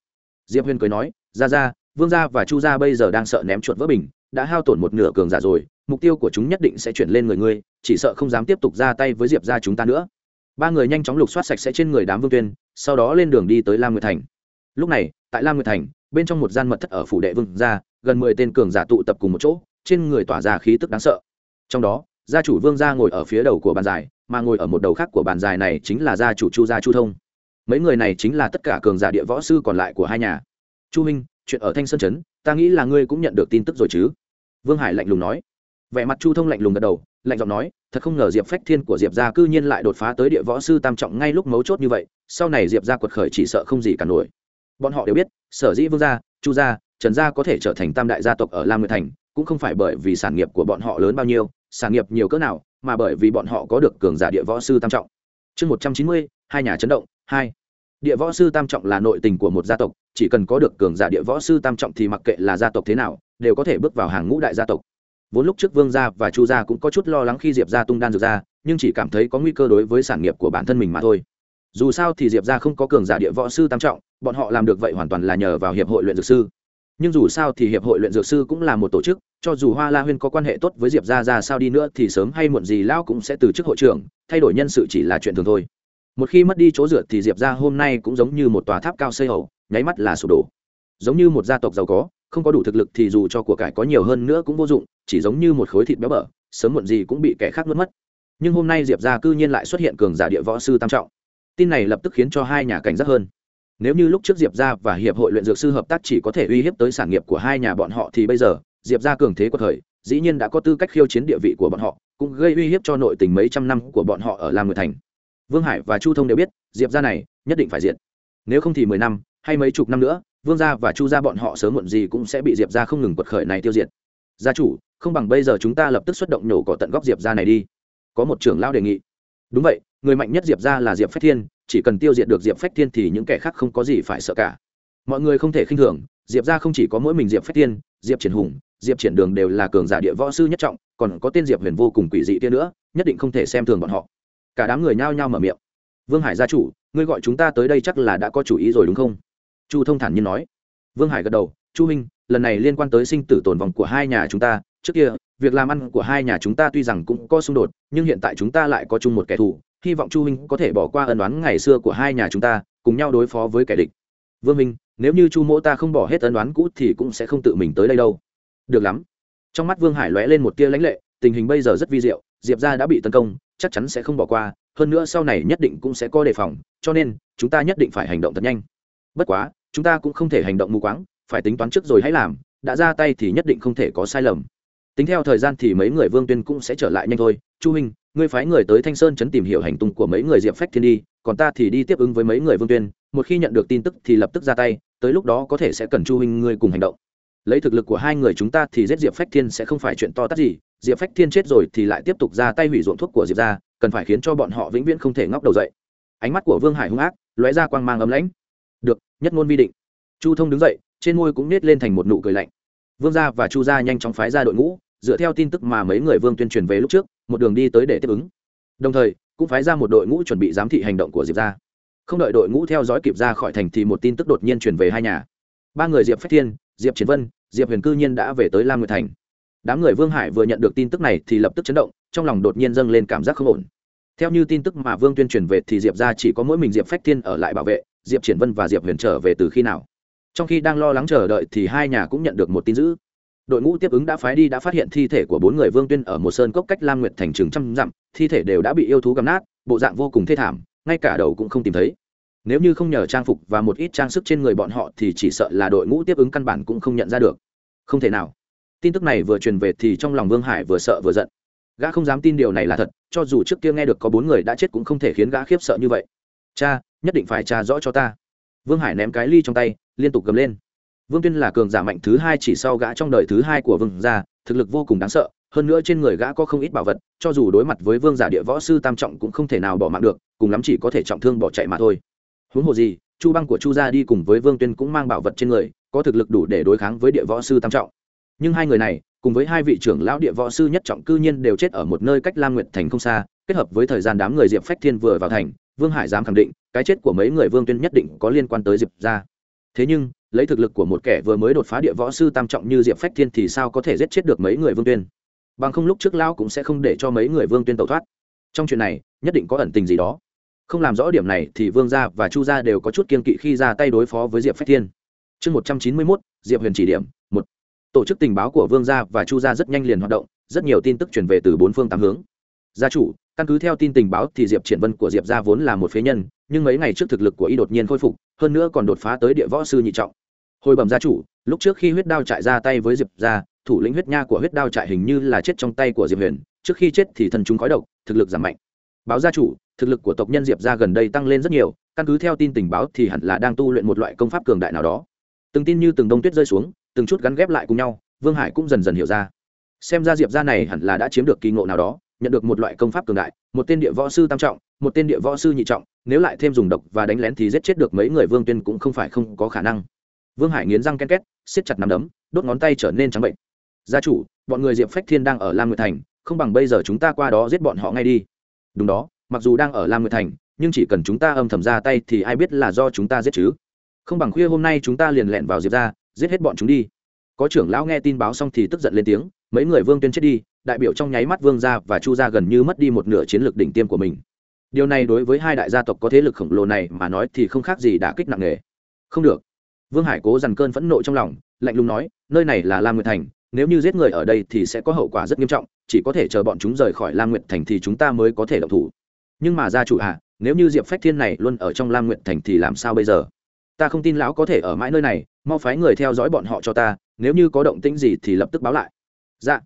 diệp huyền cười nói ra ra vương gia và chu gia bây giờ đang sợ ném chuột vỡ bình đã hao tổn một nửa cường giả rồi, mục tiêu của chúng nhất định sẽ chuyển lên người ngươi, chỉ sợ không dám tiếp tục ra tay với diệp gia chúng ta nữa. Ba người nhanh chóng lục soát sạch sẽ trên người đám vương tuyên, sau đó lên đường đi tới lam nguyệt thành. Lúc này, tại lam nguyệt thành, bên trong một gian mật thất ở phủ đệ vương gia, gần mười tên cường giả tụ tập cùng một chỗ, trên người tỏa ra khí tức đáng sợ. Trong đó, gia chủ vương gia ngồi ở phía đầu của bàn dài, mà ngồi ở một đầu khác của bàn dài này chính là gia chủ chu gia chu thông. Mấy người này chính là tất cả cường giả địa võ sư còn lại của hai nhà. Chu minh chuyện ở thanh sơn trấn ta nghĩ là ngươi cũng nhận được tin tức rồi chứ? Vương hải lạnh lùng nói. Vẻ mặt chu thông lạnh lùng gật đầu, lạnh giọng nói, thật không ngờ diệp phách thiên của diệp gia cư nhiên lại đột phá tới địa võ sư tam trọng ngay lúc mấu chốt như vậy, sau này diệp gia quật khởi chỉ sợ không gì cả nổi. Bọn họ đều biết, sở dĩ vương gia, chu gia, trần gia có thể trở thành tam đại gia tộc ở lam nguyệt thành, cũng không phải bởi vì sản nghiệp của bọn họ lớn bao nhiêu, sản nghiệp nhiều cỡ nào, mà bởi vì bọn họ có được cường giả địa võ sư tam trọng. Chương một trăm chín mươi, hai nhà chấn động, hai địa võ sư tam trọng là nội tình của một gia tộc, chỉ cần có được cường giả địa võ sư tam trọng thì mặc kệ là gia tộc thế nào, đều có thể bước vào hàng ngũ đại gia tộc. Vốn lúc trước vương gia và chu gia cũng có chút lo lắng khi diệp gia tung đan dược ra, nhưng chỉ cảm thấy có nguy cơ đối với sản nghiệp của bản thân mình mà thôi. Dù sao thì diệp gia không có cường giả địa võ sư tam trọng, bọn họ làm được vậy hoàn toàn là nhờ vào hiệp hội luyện dược sư. Nhưng dù sao thì hiệp hội luyện dược sư cũng là một tổ chức, cho dù hoa la huyên có quan hệ tốt với diệp gia ra sao đi nữa thì sớm hay muộn gì lão cũng sẽ từ chức hội trưởng, thay đổi nhân sự chỉ là chuyện thường thôi một khi mất đi chỗ dựa thì diệp gia hôm nay cũng giống như một tòa tháp cao xây hầu nháy mắt là sụp đổ. Giống như một gia tộc giàu có, không có đủ thực lực thì dù cho của cải có nhiều hơn nữa cũng vô dụng, chỉ giống như một khối thịt béo bở, sớm muộn gì cũng bị kẻ khác mất mất. Nhưng hôm nay diệp gia cư nhiên lại xuất hiện cường giả địa võ sư tam trọng. Tin này lập tức khiến cho hai nhà cảnh giác hơn. Nếu như lúc trước diệp gia và hiệp hội luyện dược sư hợp tác chỉ có thể uy hiếp tới sản nghiệp của hai nhà bọn họ thì bây giờ, diệp gia cường thế của thời dĩ nhiên đã có tư cách khiêu chiến địa vị của bọn họ, cũng gây uy hiếp cho nội tình mấy trăm năm của bọn họ ở lam nguyệt thành vương hải và chu thông đều biết, diệp gia này nhất định phải diện nếu không thì mười năm, hay mấy chục năm nữa, vương gia và chu gia bọn họ sớm muộn gì cũng sẽ bị diệp gia không ngừng quật khởi này tiêu diệt. Gia chủ, không bằng bây giờ chúng ta lập tức xuất động nhổ cỏ tận góc diệp gia này đi. Có một trưởng lao đề nghị. Đúng vậy, người mạnh nhất diệp gia là diệp phách thiên, chỉ cần tiêu diệt được diệp phách thiên thì những kẻ khác không có gì phải sợ cả. Mọi người không thể khinh thường, diệp gia không chỉ có mỗi mình diệp phách thiên, diệp triển hùng, diệp triển đường đều là cường giả địa võ sư nhất trọng, còn có tên diệp huyền vô cùng quỷ dị kia nữa, nhất định không thể xem thường bọn họ cả đám người nhao nhao mở miệng. Vương hải gia chủ, ngươi gọi chúng ta tới đây chắc là đã có chủ ý rồi đúng không? Chu thông thản nhiên nói. Vương hải gật đầu, chu minh lần này liên quan tới sinh tử tồn vong của hai nhà chúng ta, trước kia, việc làm ăn của hai nhà chúng ta tuy rằng cũng có xung đột, nhưng hiện tại chúng ta lại có chung một kẻ thù, hy vọng chu minh có thể bỏ qua ân đoán ngày xưa của hai nhà chúng ta, cùng nhau đối phó với kẻ địch. Vương minh nếu như chu mỗ ta không bỏ hết ân đoán cũ thì cũng sẽ không tự mình tới đây đâu. Được lắm. Trong mắt vương hải lóe lên một tia lãnh lệ, tình hình bây giờ rất vi diệu, diệp ra đã bị tấn công chắc chắn sẽ không bỏ qua, hơn nữa sau này nhất định cũng sẽ có đề phòng, cho nên, chúng ta nhất định phải hành động thật nhanh. Bất quá, chúng ta cũng không thể hành động mù quáng, phải tính toán trước rồi hãy làm, đã ra tay thì nhất định không thể có sai lầm. Tính theo thời gian thì mấy người vương tuyên cũng sẽ trở lại nhanh thôi. Chu huynh ngươi phái người tới thanh sơn chấn tìm hiểu hành tung của mấy người diệp phách thiên đi, còn ta thì đi tiếp ứng với mấy người vương tuyên. Một khi nhận được tin tức thì lập tức ra tay, tới lúc đó có thể sẽ cần chu huynh ngươi cùng hành động. Lấy thực lực của hai người chúng ta thì giết diệp phách thiên sẽ không phải chuyện to tát gì diệp phách thiên chết rồi thì lại tiếp tục ra tay hủy ruộng thuốc của diệp ra cần phải khiến cho bọn họ vĩnh viễn không thể ngóc đầu dậy. Ánh mắt của vương hải hung ác, lóe ra quang mang ấm lãnh. Được, nhất ngôn vi định. Chu thông đứng dậy, trên môi cũng nết lên thành một nụ cười lạnh. Vương gia và chu gia nhanh chóng phái ra đội ngũ, dựa theo tin tức mà mấy người vương tuyên truyền về lúc trước, một đường đi tới để tiếp ứng. Đồng thời, cũng phái ra một đội ngũ chuẩn bị giám thị hành động của diệp gia. Không đợi đội ngũ theo dõi kịp ra khỏi thành thì một tin tức đột nhiên truyền về hai nhà. Ba người diệp phách thiên, diệp chiến vân, diệp huyền cư nhiên đã về tới lam nguyệt thành đám người vương hải vừa nhận được tin tức này thì lập tức chấn động, trong lòng đột nhiên dâng lên cảm giác không ổn. Theo như tin tức mà vương tuyên truyền về thì diệp ra chỉ có mỗi mình diệp phách thiên ở lại bảo vệ, diệp triển vân và diệp huyền trở về từ khi nào. Trong khi đang lo lắng chờ đợi thì hai nhà cũng nhận được một tin dữ. Đội ngũ tiếp ứng đã phái đi đã phát hiện thi thể của bốn người vương tuyên ở một sơn cốc cách lam nguyệt thành trường trăm dặm, thi thể đều đã bị yêu thú găm nát, bộ dạng vô cùng thê thảm, ngay cả đầu cũng không tìm thấy. Nếu như không nhờ trang phục và một ít trang sức trên người bọn họ thì chỉ sợ là đội ngũ tiếp ứng căn bản cũng không nhận ra được. Không thể nào tin tức này vừa truyền về thì trong lòng vương hải vừa sợ vừa giận. Gã không dám tin điều này là thật, cho dù trước kia nghe được có bốn người đã chết cũng không thể khiến gã khiếp sợ như vậy. Cha, nhất định phải tra rõ cho ta. Vương hải ném cái ly trong tay, liên tục gầm lên. Vương tuyên là cường giả mạnh thứ hai chỉ sau gã trong đời thứ hai của vương gia, thực lực vô cùng đáng sợ, hơn nữa trên người gã có không ít bảo vật, cho dù đối mặt với vương giả địa võ sư tam trọng cũng không thể nào bỏ mạng được, cùng lắm chỉ có thể trọng thương bỏ chạy mà thôi. Huống hồ gì, chu băng của chu gia đi cùng với vương tuyên cũng mang bảo vật trên người, có thực lực đủ để đối kháng với địa võ sư tam trọng nhưng hai người này, cùng với hai vị trưởng lão địa võ sư nhất trọng cư nhiên đều chết ở một nơi cách lam nguyệt thành không xa, kết hợp với thời gian đám người diệp phách thiên vừa vào thành, vương hải dám khẳng định, cái chết của mấy người vương tuyên nhất định có liên quan tới diệp ra thế nhưng, lấy thực lực của một kẻ vừa mới đột phá địa võ sư tam trọng như diệp phách thiên thì sao có thể giết chết được mấy người vương tuyên? Bằng không lúc trước lão cũng sẽ không để cho mấy người vương tuyên tẩu thoát. Trong chuyện này, nhất định có ẩn tình gì đó. Không làm rõ điểm này thì vương gia và chu gia đều có chút kiên kỵ khi ra tay đối phó với diệp phách thiên. Chương một trăm chín mươi mốt, diệp huyền chỉ điểm tổ chức tình báo của vương gia và chu gia rất nhanh liền hoạt động, rất nhiều tin tức truyền về từ bốn phương tám hướng. Gia chủ, căn cứ theo tin tình báo thì diệp triển vân của diệp gia vốn là một phế nhân, nhưng mấy ngày trước thực lực của y đột nhiên khôi phục, hơn nữa còn đột phá tới địa võ sư nhị trọng. Hồi bẩm gia chủ, lúc trước khi huyết đao trại ra tay với diệp gia, thủ lĩnh huyết nha của huyết đao trại hình như là chết trong tay của diệp huyền, trước khi chết thì thần chúng khói độc, thực lực giảm mạnh. Báo gia chủ, thực lực của tộc nhân diệp gia gần đây tăng lên rất nhiều, căn cứ theo tin tình báo thì hẳn là đang tu luyện một loại công pháp cường đại nào đó. Từng tin như từng đông tuyết rơi xuống từng chút gắn ghép lại cùng nhau, vương hải cũng dần dần hiểu ra. Xem ra diệp gia này hẳn là đã chiếm được kỳ ngộ nào đó, nhận được một loại công pháp cường đại, một tên địa võ sư tam trọng, một tên địa võ sư nhị trọng, nếu lại thêm dùng độc và đánh lén thì giết chết được mấy người vương tuyên cũng không phải không có khả năng. Vương hải nghiến răng ken két, siết chặt nắm đấm, đốt ngón tay trở nên trắng bệnh. Gia chủ, bọn người diệp phách thiên đang ở lam nguyệt thành, không bằng bây giờ chúng ta qua đó giết bọn họ ngay đi. Đúng đó, mặc dù đang ở lam nguyệt thành, nhưng chỉ cần chúng ta âm thầm ra tay thì ai biết là do chúng ta giết chứ? Không bằng khuya hôm nay chúng ta liền lẹn vào diệp ra giết hết bọn chúng đi. Có trưởng lão nghe tin báo xong thì tức giận lên tiếng mấy người vương tuyên chết đi đại biểu trong nháy mắt vương gia và chu gia gần như mất đi một nửa chiến lược đỉnh tiêm của mình. Điều này đối với hai đại gia tộc có thế lực khổng lồ này mà nói thì không khác gì đã kích nặng nề. Không được. Vương hải cố dằn cơn phẫn nộ trong lòng lạnh lùng nói nơi này là lam nguyệt thành nếu như giết người ở đây thì sẽ có hậu quả rất nghiêm trọng chỉ có thể chờ bọn chúng rời khỏi lam nguyệt thành thì chúng ta mới có thể động thủ. Nhưng mà gia chủ hạ à, nếu như diệp phách thiên này luôn ở trong lam nguyệt thành thì làm sao bây giờ? Ta không tin lão có thể ở mãi nơi này, mau phái người theo dõi bọn họ cho ta, nếu như có động tĩnh gì thì lập tức báo lại. Dạ.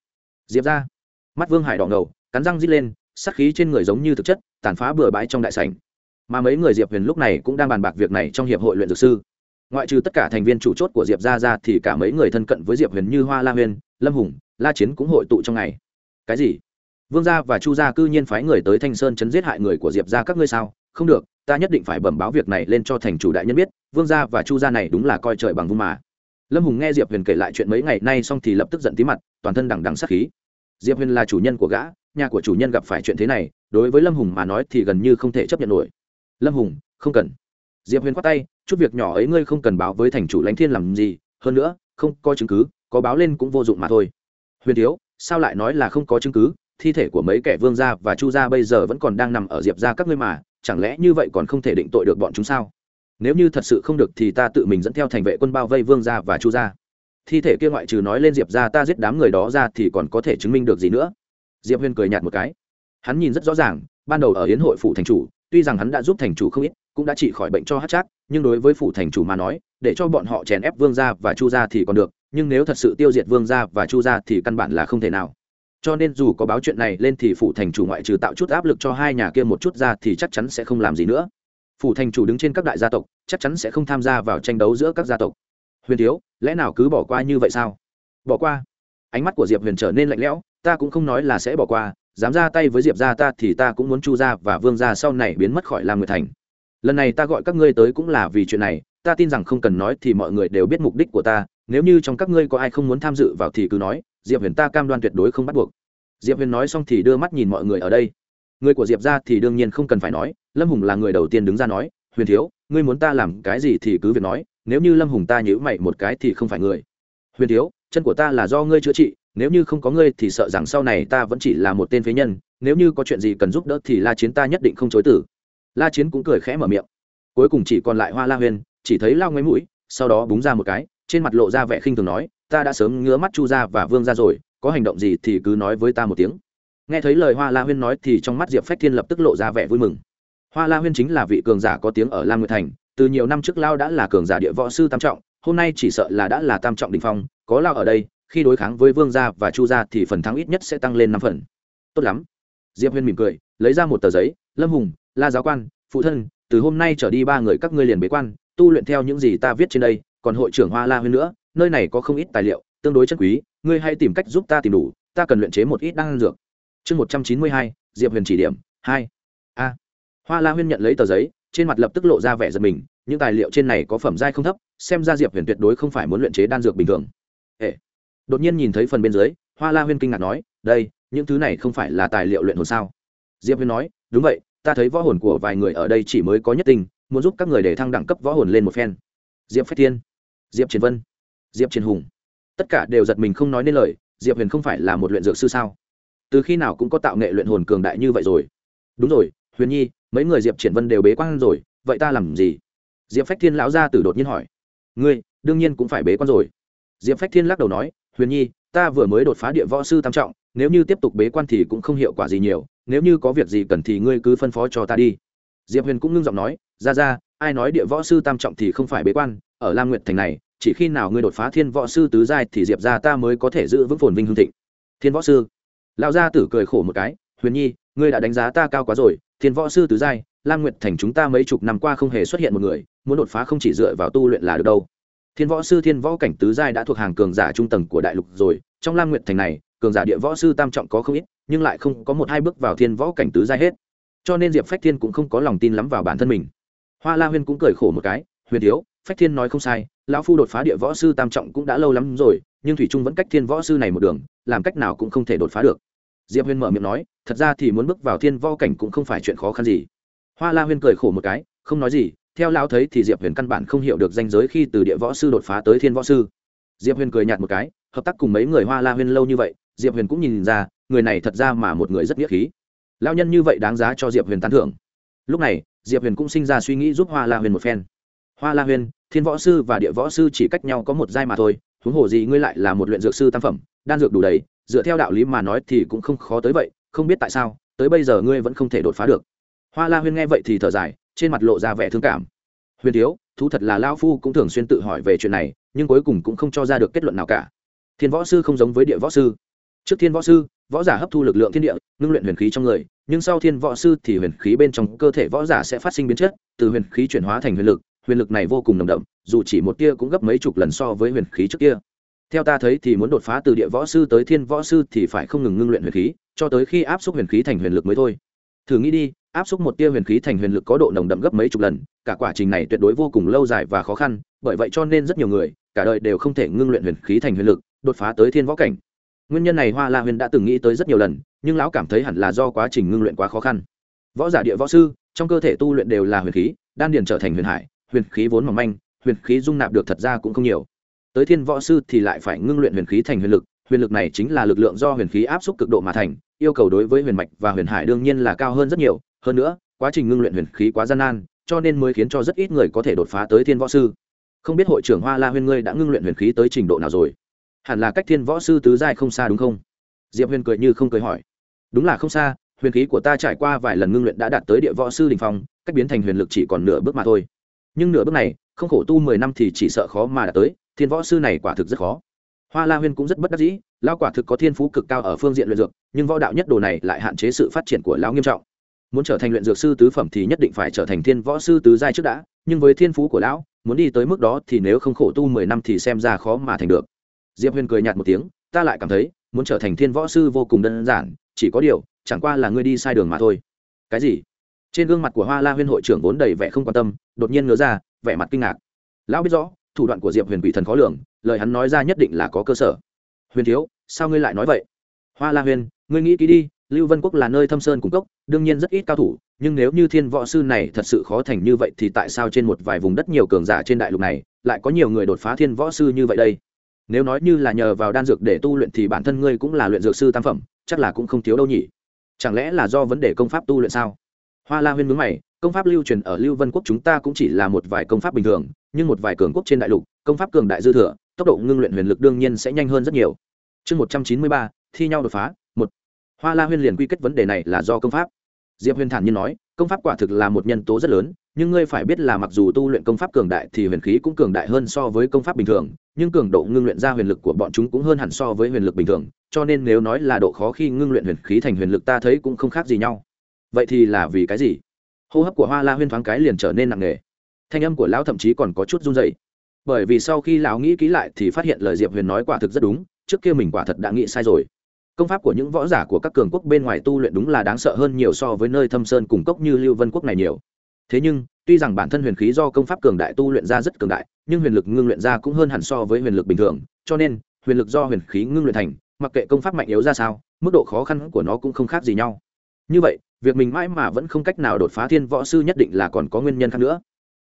Diệp ra, mắt vương hải đỏ ngầu, cắn răng rít lên sắc khí trên người giống như thực chất, tàn phá bừa bãi trong đại sảnh. Mà mấy người diệp huyền lúc này cũng đang bàn bạc việc này trong hiệp hội luyện dược sư. Ngoại trừ tất cả thành viên chủ chốt của diệp ra ra thì cả mấy người thân cận với diệp huyền như hoa la huyền lâm hùng, la chiến cũng hội tụ trong ngày. Cái gì? Vương gia và chu gia cư nhiên phái người tới thanh sơn chấn giết hại người của diệp ra các ngươi sao? Không được, ta nhất định phải bẩm báo việc này lên cho thành chủ đại nhân biết, vương gia và chu gia này đúng là coi trời bằng vung mà. Lâm hùng nghe diệp huyền kể lại chuyện mấy ngày nay xong thì lập tức giận tí mặt, toàn thân đằng đằng sát khí. Diệp huyền là chủ nhân của gã, nhà của chủ nhân gặp phải chuyện thế này, đối với lâm hùng mà nói thì gần như không thể chấp nhận nổi. Lâm hùng, không cần. Diệp huyền khoát tay, chút việc nhỏ ấy ngươi không cần báo với thành chủ lãnh thiên làm gì, hơn nữa, không có chứng cứ, có báo lên cũng vô dụng mà thôi. Huyền thiếu, sao lại nói là không có chứng cứ, thi thể của mấy kẻ vương gia và chu gia bây giờ vẫn còn đang nằm ở diệp gia các ngươi mà chẳng lẽ như vậy còn không thể định tội được bọn chúng sao? Nếu như thật sự không được thì ta tự mình dẫn theo thành vệ quân bao vây vương gia và chu gia. Thi thể kia ngoại trừ nói lên diệp gia ta giết đám người đó ra thì còn có thể chứng minh được gì nữa? Diệp Huyên cười nhạt một cái. Hắn nhìn rất rõ ràng, ban đầu ở hiến hội phủ thành chủ, tuy rằng hắn đã giúp thành chủ không ít, cũng đã trị khỏi bệnh cho hát chắc nhưng đối với phủ thành chủ mà nói, để cho bọn họ chèn ép vương gia và chu gia thì còn được, nhưng nếu thật sự tiêu diệt vương gia và chu gia thì căn bản là không thể nào cho nên dù có báo chuyện này lên thì phủ thành chủ ngoại trừ tạo chút áp lực cho hai nhà kia một chút ra thì chắc chắn sẽ không làm gì nữa. Phủ thành chủ đứng trên các đại gia tộc, chắc chắn sẽ không tham gia vào tranh đấu giữa các gia tộc. Huyền thiếu, lẽ nào cứ bỏ qua như vậy sao? Bỏ qua. Ánh mắt của diệp huyền trở nên lạnh lẽo, ta cũng không nói là sẽ bỏ qua, dám ra tay với diệp gia ta thì ta cũng muốn chu gia và vương gia sau này biến mất khỏi lam người thành. Lần này ta gọi các ngươi tới cũng là vì chuyện này, ta tin rằng không cần nói thì mọi người đều biết mục đích của ta nếu như trong các ngươi có ai không muốn tham dự vào thì cứ nói, diệp huyền ta cam đoan tuyệt đối không bắt buộc. Diệp huyền nói xong thì đưa mắt nhìn mọi người ở đây. Người của diệp ra thì đương nhiên không cần phải nói, lâm hùng là người đầu tiên đứng ra nói, huyền thiếu, ngươi muốn ta làm cái gì thì cứ việc nói, nếu như lâm hùng ta nhữ mày một cái thì không phải người. Huyền thiếu, chân của ta là do ngươi chữa trị, nếu như không có ngươi thì sợ rằng sau này ta vẫn chỉ là một tên phế nhân, nếu như có chuyện gì cần giúp đỡ thì la chiến ta nhất định không chối tử la chiến cũng cười khẽ mở miệng. Cuối cùng chỉ còn lại hoa la huyền, chỉ thấy lao ngoáy mũi, sau đó búng ra một cái trên mặt lộ ra vẻ khinh thường nói, ta đã sớm ngứa mắt chu ra và vương ra rồi, có hành động gì thì cứ nói với ta một tiếng. Nghe thấy lời hoa la huyên nói thì trong mắt diệp phách thiên lập tức lộ ra vẻ vui mừng. Hoa la huyên chính là vị cường giả có tiếng ở lam nguyệt thành, từ nhiều năm trước lao đã là cường giả địa võ sư tam trọng, hôm nay chỉ sợ là đã là tam trọng đình phong, có lao ở đây, khi đối kháng với vương gia và chu gia thì phần thắng ít nhất sẽ tăng lên năm phần. Tốt lắm. Diệp huyên mỉm cười, lấy ra một tờ giấy, lâm hùng, la giáo quan, phụ thân, từ hôm nay trở đi ba người các ngươi liền bế quan, tu luyện theo những gì ta viết trên đây còn hội trưởng hoa la huyên nữa, nơi này có không ít tài liệu, tương đối chân quý, ngươi hãy tìm cách giúp ta tìm đủ, ta cần luyện chế một ít đan dược. Chương một trăm chín mươi hai, diệp huyền chỉ điểm, hai. A. Hoa la huyên nhận lấy tờ giấy, trên mặt lập tức lộ ra vẻ giật mình, những tài liệu trên này có phẩm giai không thấp, xem ra diệp huyền tuyệt đối không phải muốn luyện chế đan dược bình thường. Ệ đột nhiên nhìn thấy phần bên dưới, hoa la huyên kinh ngạc nói, đây, những thứ này không phải là tài liệu luyện hồn sao? Diệp huyền nói, đúng vậy, ta thấy võ hồn của vài người ở đây chỉ mới có nhất tình muốn giúp các người để thăng đẳng cấp võ hồn lên một phen. Diệp phách thiên diệp triển vân. Diệp triển hùng. Tất cả đều giật mình không nói nên lời, diệp huyền không phải là một luyện dược sư sao? Từ khi nào cũng có tạo nghệ luyện hồn cường đại như vậy rồi? Đúng rồi, huyền nhi, mấy người diệp triển vân đều bế quan rồi, vậy ta làm gì? Diệp phách thiên lão gia tử đột nhiên hỏi. Ngươi, đương nhiên cũng phải bế quan rồi. Diệp phách thiên lắc đầu nói, huyền nhi, ta vừa mới đột phá địa võ sư tam trọng, nếu như tiếp tục bế quan thì cũng không hiệu quả gì nhiều, nếu như có việc gì cần thì ngươi cứ phân phó cho ta đi. Diệp huyền cũng ngưng giọng nói, ra ra ai nói địa võ sư tam trọng thì không phải bế quan, ở lam nguyệt thành này, chỉ khi nào ngươi đột phá thiên võ sư tứ giai thì diệp ra ta mới có thể giữ vững phồn vinh hương thịnh. Thiên võ sư. Lão gia tử cười khổ một cái, huyền nhi, ngươi đã đánh giá ta cao quá rồi, thiên võ sư tứ giai, lam nguyệt thành chúng ta mấy chục năm qua không hề xuất hiện một người, muốn đột phá không chỉ dựa vào tu luyện là được đâu. Thiên võ sư, thiên võ cảnh tứ giai đã thuộc hàng cường giả trung tầng của đại lục rồi, trong lam nguyệt thành này, cường giả địa võ sư tam trọng có không ít, nhưng lại không có một hai bước vào thiên võ cảnh tứ giai hết. Cho nên diệp phách thiên cũng không có lòng tin lắm vào bản thân mình hoa la huyên cũng cười khổ một cái, huyền thiếu, phách thiên nói không sai, lão phu đột phá địa võ sư tam trọng cũng đã lâu lắm rồi, nhưng thủy trung vẫn cách thiên võ sư này một đường, làm cách nào cũng không thể đột phá được. Diệp huyên mở miệng nói, thật ra thì muốn bước vào thiên võ cảnh cũng không phải chuyện khó khăn gì. Hoa la huyên cười khổ một cái, không nói gì, theo lão thấy thì diệp huyền căn bản không hiểu được danh giới khi từ địa võ sư đột phá tới thiên võ sư. Diệp huyền cười nhạt một cái, hợp tác cùng mấy người hoa la huyên lâu như vậy, diệp huyền cũng nhìn ra, người này thật ra mà một người rất nghĩa khí. Lao nhân như vậy đáng giá cho diệp huyền tán thưởng. Lúc này diệp huyền cũng sinh ra suy nghĩ giúp hoa la huyền một phen. Hoa la huyền, thiên võ sư và địa võ sư chỉ cách nhau có một giai mà thôi, huống hồ gì ngươi lại là một luyện dược sư tam phẩm, đan dược đủ đầy, dựa theo đạo lý mà nói thì cũng không khó tới vậy, không biết tại sao, tới bây giờ ngươi vẫn không thể đột phá được. Hoa la huyên nghe vậy thì thở dài, trên mặt lộ ra vẻ thương cảm. Huyền thiếu, thú thật là lao phu cũng thường xuyên tự hỏi về chuyện này, nhưng cuối cùng cũng không cho ra được kết luận nào cả. Thiên võ sư không giống với địa võ sư. Trước thiên võ sư, võ giả hấp thu lực lượng thiên địa, ngưng luyện huyền khí trong người nhưng sau thiên võ sư thì huyền khí bên trong cơ thể võ giả sẽ phát sinh biến chất, từ huyền khí chuyển hóa thành huyền lực huyền lực này vô cùng nồng đậm, dù chỉ một tia cũng gấp mấy chục lần so với huyền khí trước kia. Theo ta thấy thì muốn đột phá từ địa võ sư tới thiên võ sư thì phải không ngừng ngưng luyện huyền khí, cho tới khi áp suất huyền khí thành huyền lực mới thôi. Thử nghĩ đi, áp suất một tia huyền khí thành huyền lực có độ nồng đậm gấp mấy chục lần, cả quá trình này tuyệt đối vô cùng lâu dài và khó khăn, bởi vậy cho nên rất nhiều người, cả đời đều không thể ngưng luyện huyền khí thành huyền lực, đột phá tới thiên võ cảnh. Nguyên nhân này hoa la huyền đã từng nghĩ tới rất nhiều lần nhưng lão cảm thấy hẳn là do quá trình ngưng luyện quá khó khăn. Võ giả địa võ sư, trong cơ thể tu luyện đều là huyền khí, đan điền trở thành huyền hải, huyền khí vốn mỏng manh, huyền khí dung nạp được thật ra cũng không nhiều. Tới thiên võ sư thì lại phải ngưng luyện huyền khí thành huyền lực huyền lực này chính là lực lượng do huyền khí áp suất cực độ mà thành, yêu cầu đối với huyền mạch và huyền hải đương nhiên là cao hơn rất nhiều. Hơn nữa, quá trình ngưng luyện huyền khí quá gian nan, cho nên mới khiến cho rất ít người có thể đột phá tới thiên võ sư. Không biết hội trưởng hoa la huyền ngươi đã ngưng luyện huyền khí tới trình độ nào rồi? Hẳn là cách thiên võ sư tứ giai không xa đúng không? Diệp huyền cười như không cười hỏi đúng là không xa, huyền khí của ta trải qua vài lần ngưng luyện đã đạt tới địa võ sư đình phong, cách biến thành huyền lực chỉ còn nửa bước mà thôi. Nhưng nửa bước này, không khổ tu mười năm thì chỉ sợ khó mà đạt tới, thiên võ sư này quả thực rất khó. Hoa la huyên cũng rất bất đắc dĩ lao quả thực có thiên phú cực cao ở phương diện luyện dược, nhưng võ đạo nhất đồ này lại hạn chế sự phát triển của lão nghiêm trọng. Muốn trở thành luyện dược sư tứ phẩm thì nhất định phải trở thành thiên võ sư tứ giai trước đã, nhưng với thiên phú của lão, muốn đi tới mức đó thì nếu không khổ tu mười năm thì xem ra khó mà thành được. Diệp huyền cười nhạt một tiếng, ta lại cảm thấy, muốn trở thành thiên võ sư vô cùng đơn giản chỉ có điều, chẳng qua là ngươi đi sai đường mà thôi. Cái gì? Trên gương mặt của hoa la huyên hội trưởng vốn đầy vẻ không quan tâm, đột nhiên ngớ ra, vẻ mặt kinh ngạc. Lão biết rõ, thủ đoạn của diệp huyền quỷ thần khó lường, lời hắn nói ra nhất định là có cơ sở. Huyền thiếu, sao ngươi lại nói vậy? Hoa la huyền ngươi nghĩ kỹ đi, lưu vân quốc là nơi thâm sơn cung cấp đương nhiên rất ít cao thủ, nhưng nếu như thiên võ sư này thật sự khó thành như vậy thì tại sao trên một vài vùng đất nhiều cường giả trên đại lục này lại có nhiều người đột phá thiên võ sư như vậy đây? Nếu nói như là nhờ vào đan dược để tu luyện thì bản thân ngươi cũng là luyện dược sư tam phẩm, chắc là cũng không thiếu đâu nhỉ? Chẳng lẽ là do vấn đề công pháp tu luyện sao? Hoa la huyên mướn mày, công pháp lưu truyền ở lưu vân quốc chúng ta cũng chỉ là một vài công pháp bình thường, nhưng một vài cường quốc trên đại lục, công pháp cường đại dư thừa, tốc độ ngưng luyện huyền lực đương nhiên sẽ nhanh hơn rất nhiều. Chương một trăm chín mươi ba, thi nhau đột phá, một. Hoa la huyên liền quy kết vấn đề này là do công pháp diệp huyền thản nhiên nói, công pháp quả thực là một nhân tố rất lớn, nhưng ngươi phải biết là mặc dù tu luyện công pháp cường đại thì huyền khí cũng cường đại hơn so với công pháp bình thường, nhưng cường độ ngưng luyện ra huyền lực của bọn chúng cũng hơn hẳn so với huyền lực bình thường, cho nên nếu nói là độ khó khi ngưng luyện huyền khí thành huyền lực ta thấy cũng không khác gì nhau. Vậy thì là vì cái gì? Hô hấp của hoa la huyên thoáng cái liền trở nên nặng nề. Thanh âm của lão thậm chí còn có chút run dày bởi vì sau khi lão nghĩ kỹ lại thì phát hiện lời diệp huyền nói quả thực rất đúng, trước kia mình quả thật đã nghĩ sai rồi công pháp của những võ giả của các cường quốc bên ngoài tu luyện đúng là đáng sợ hơn nhiều so với nơi thâm sơn cùng cốc như lưu vân quốc này nhiều. Thế nhưng, tuy rằng bản thân huyền khí do công pháp cường đại tu luyện ra rất cường đại, nhưng huyền lực ngưng luyện ra cũng hơn hẳn so với huyền lực bình thường, cho nên, huyền lực do huyền khí ngưng luyện thành, mặc kệ công pháp mạnh yếu ra sao, mức độ khó khăn của nó cũng không khác gì nhau. Như vậy, việc mình mãi mà vẫn không cách nào đột phá thiên võ sư nhất định là còn có nguyên nhân khác nữa.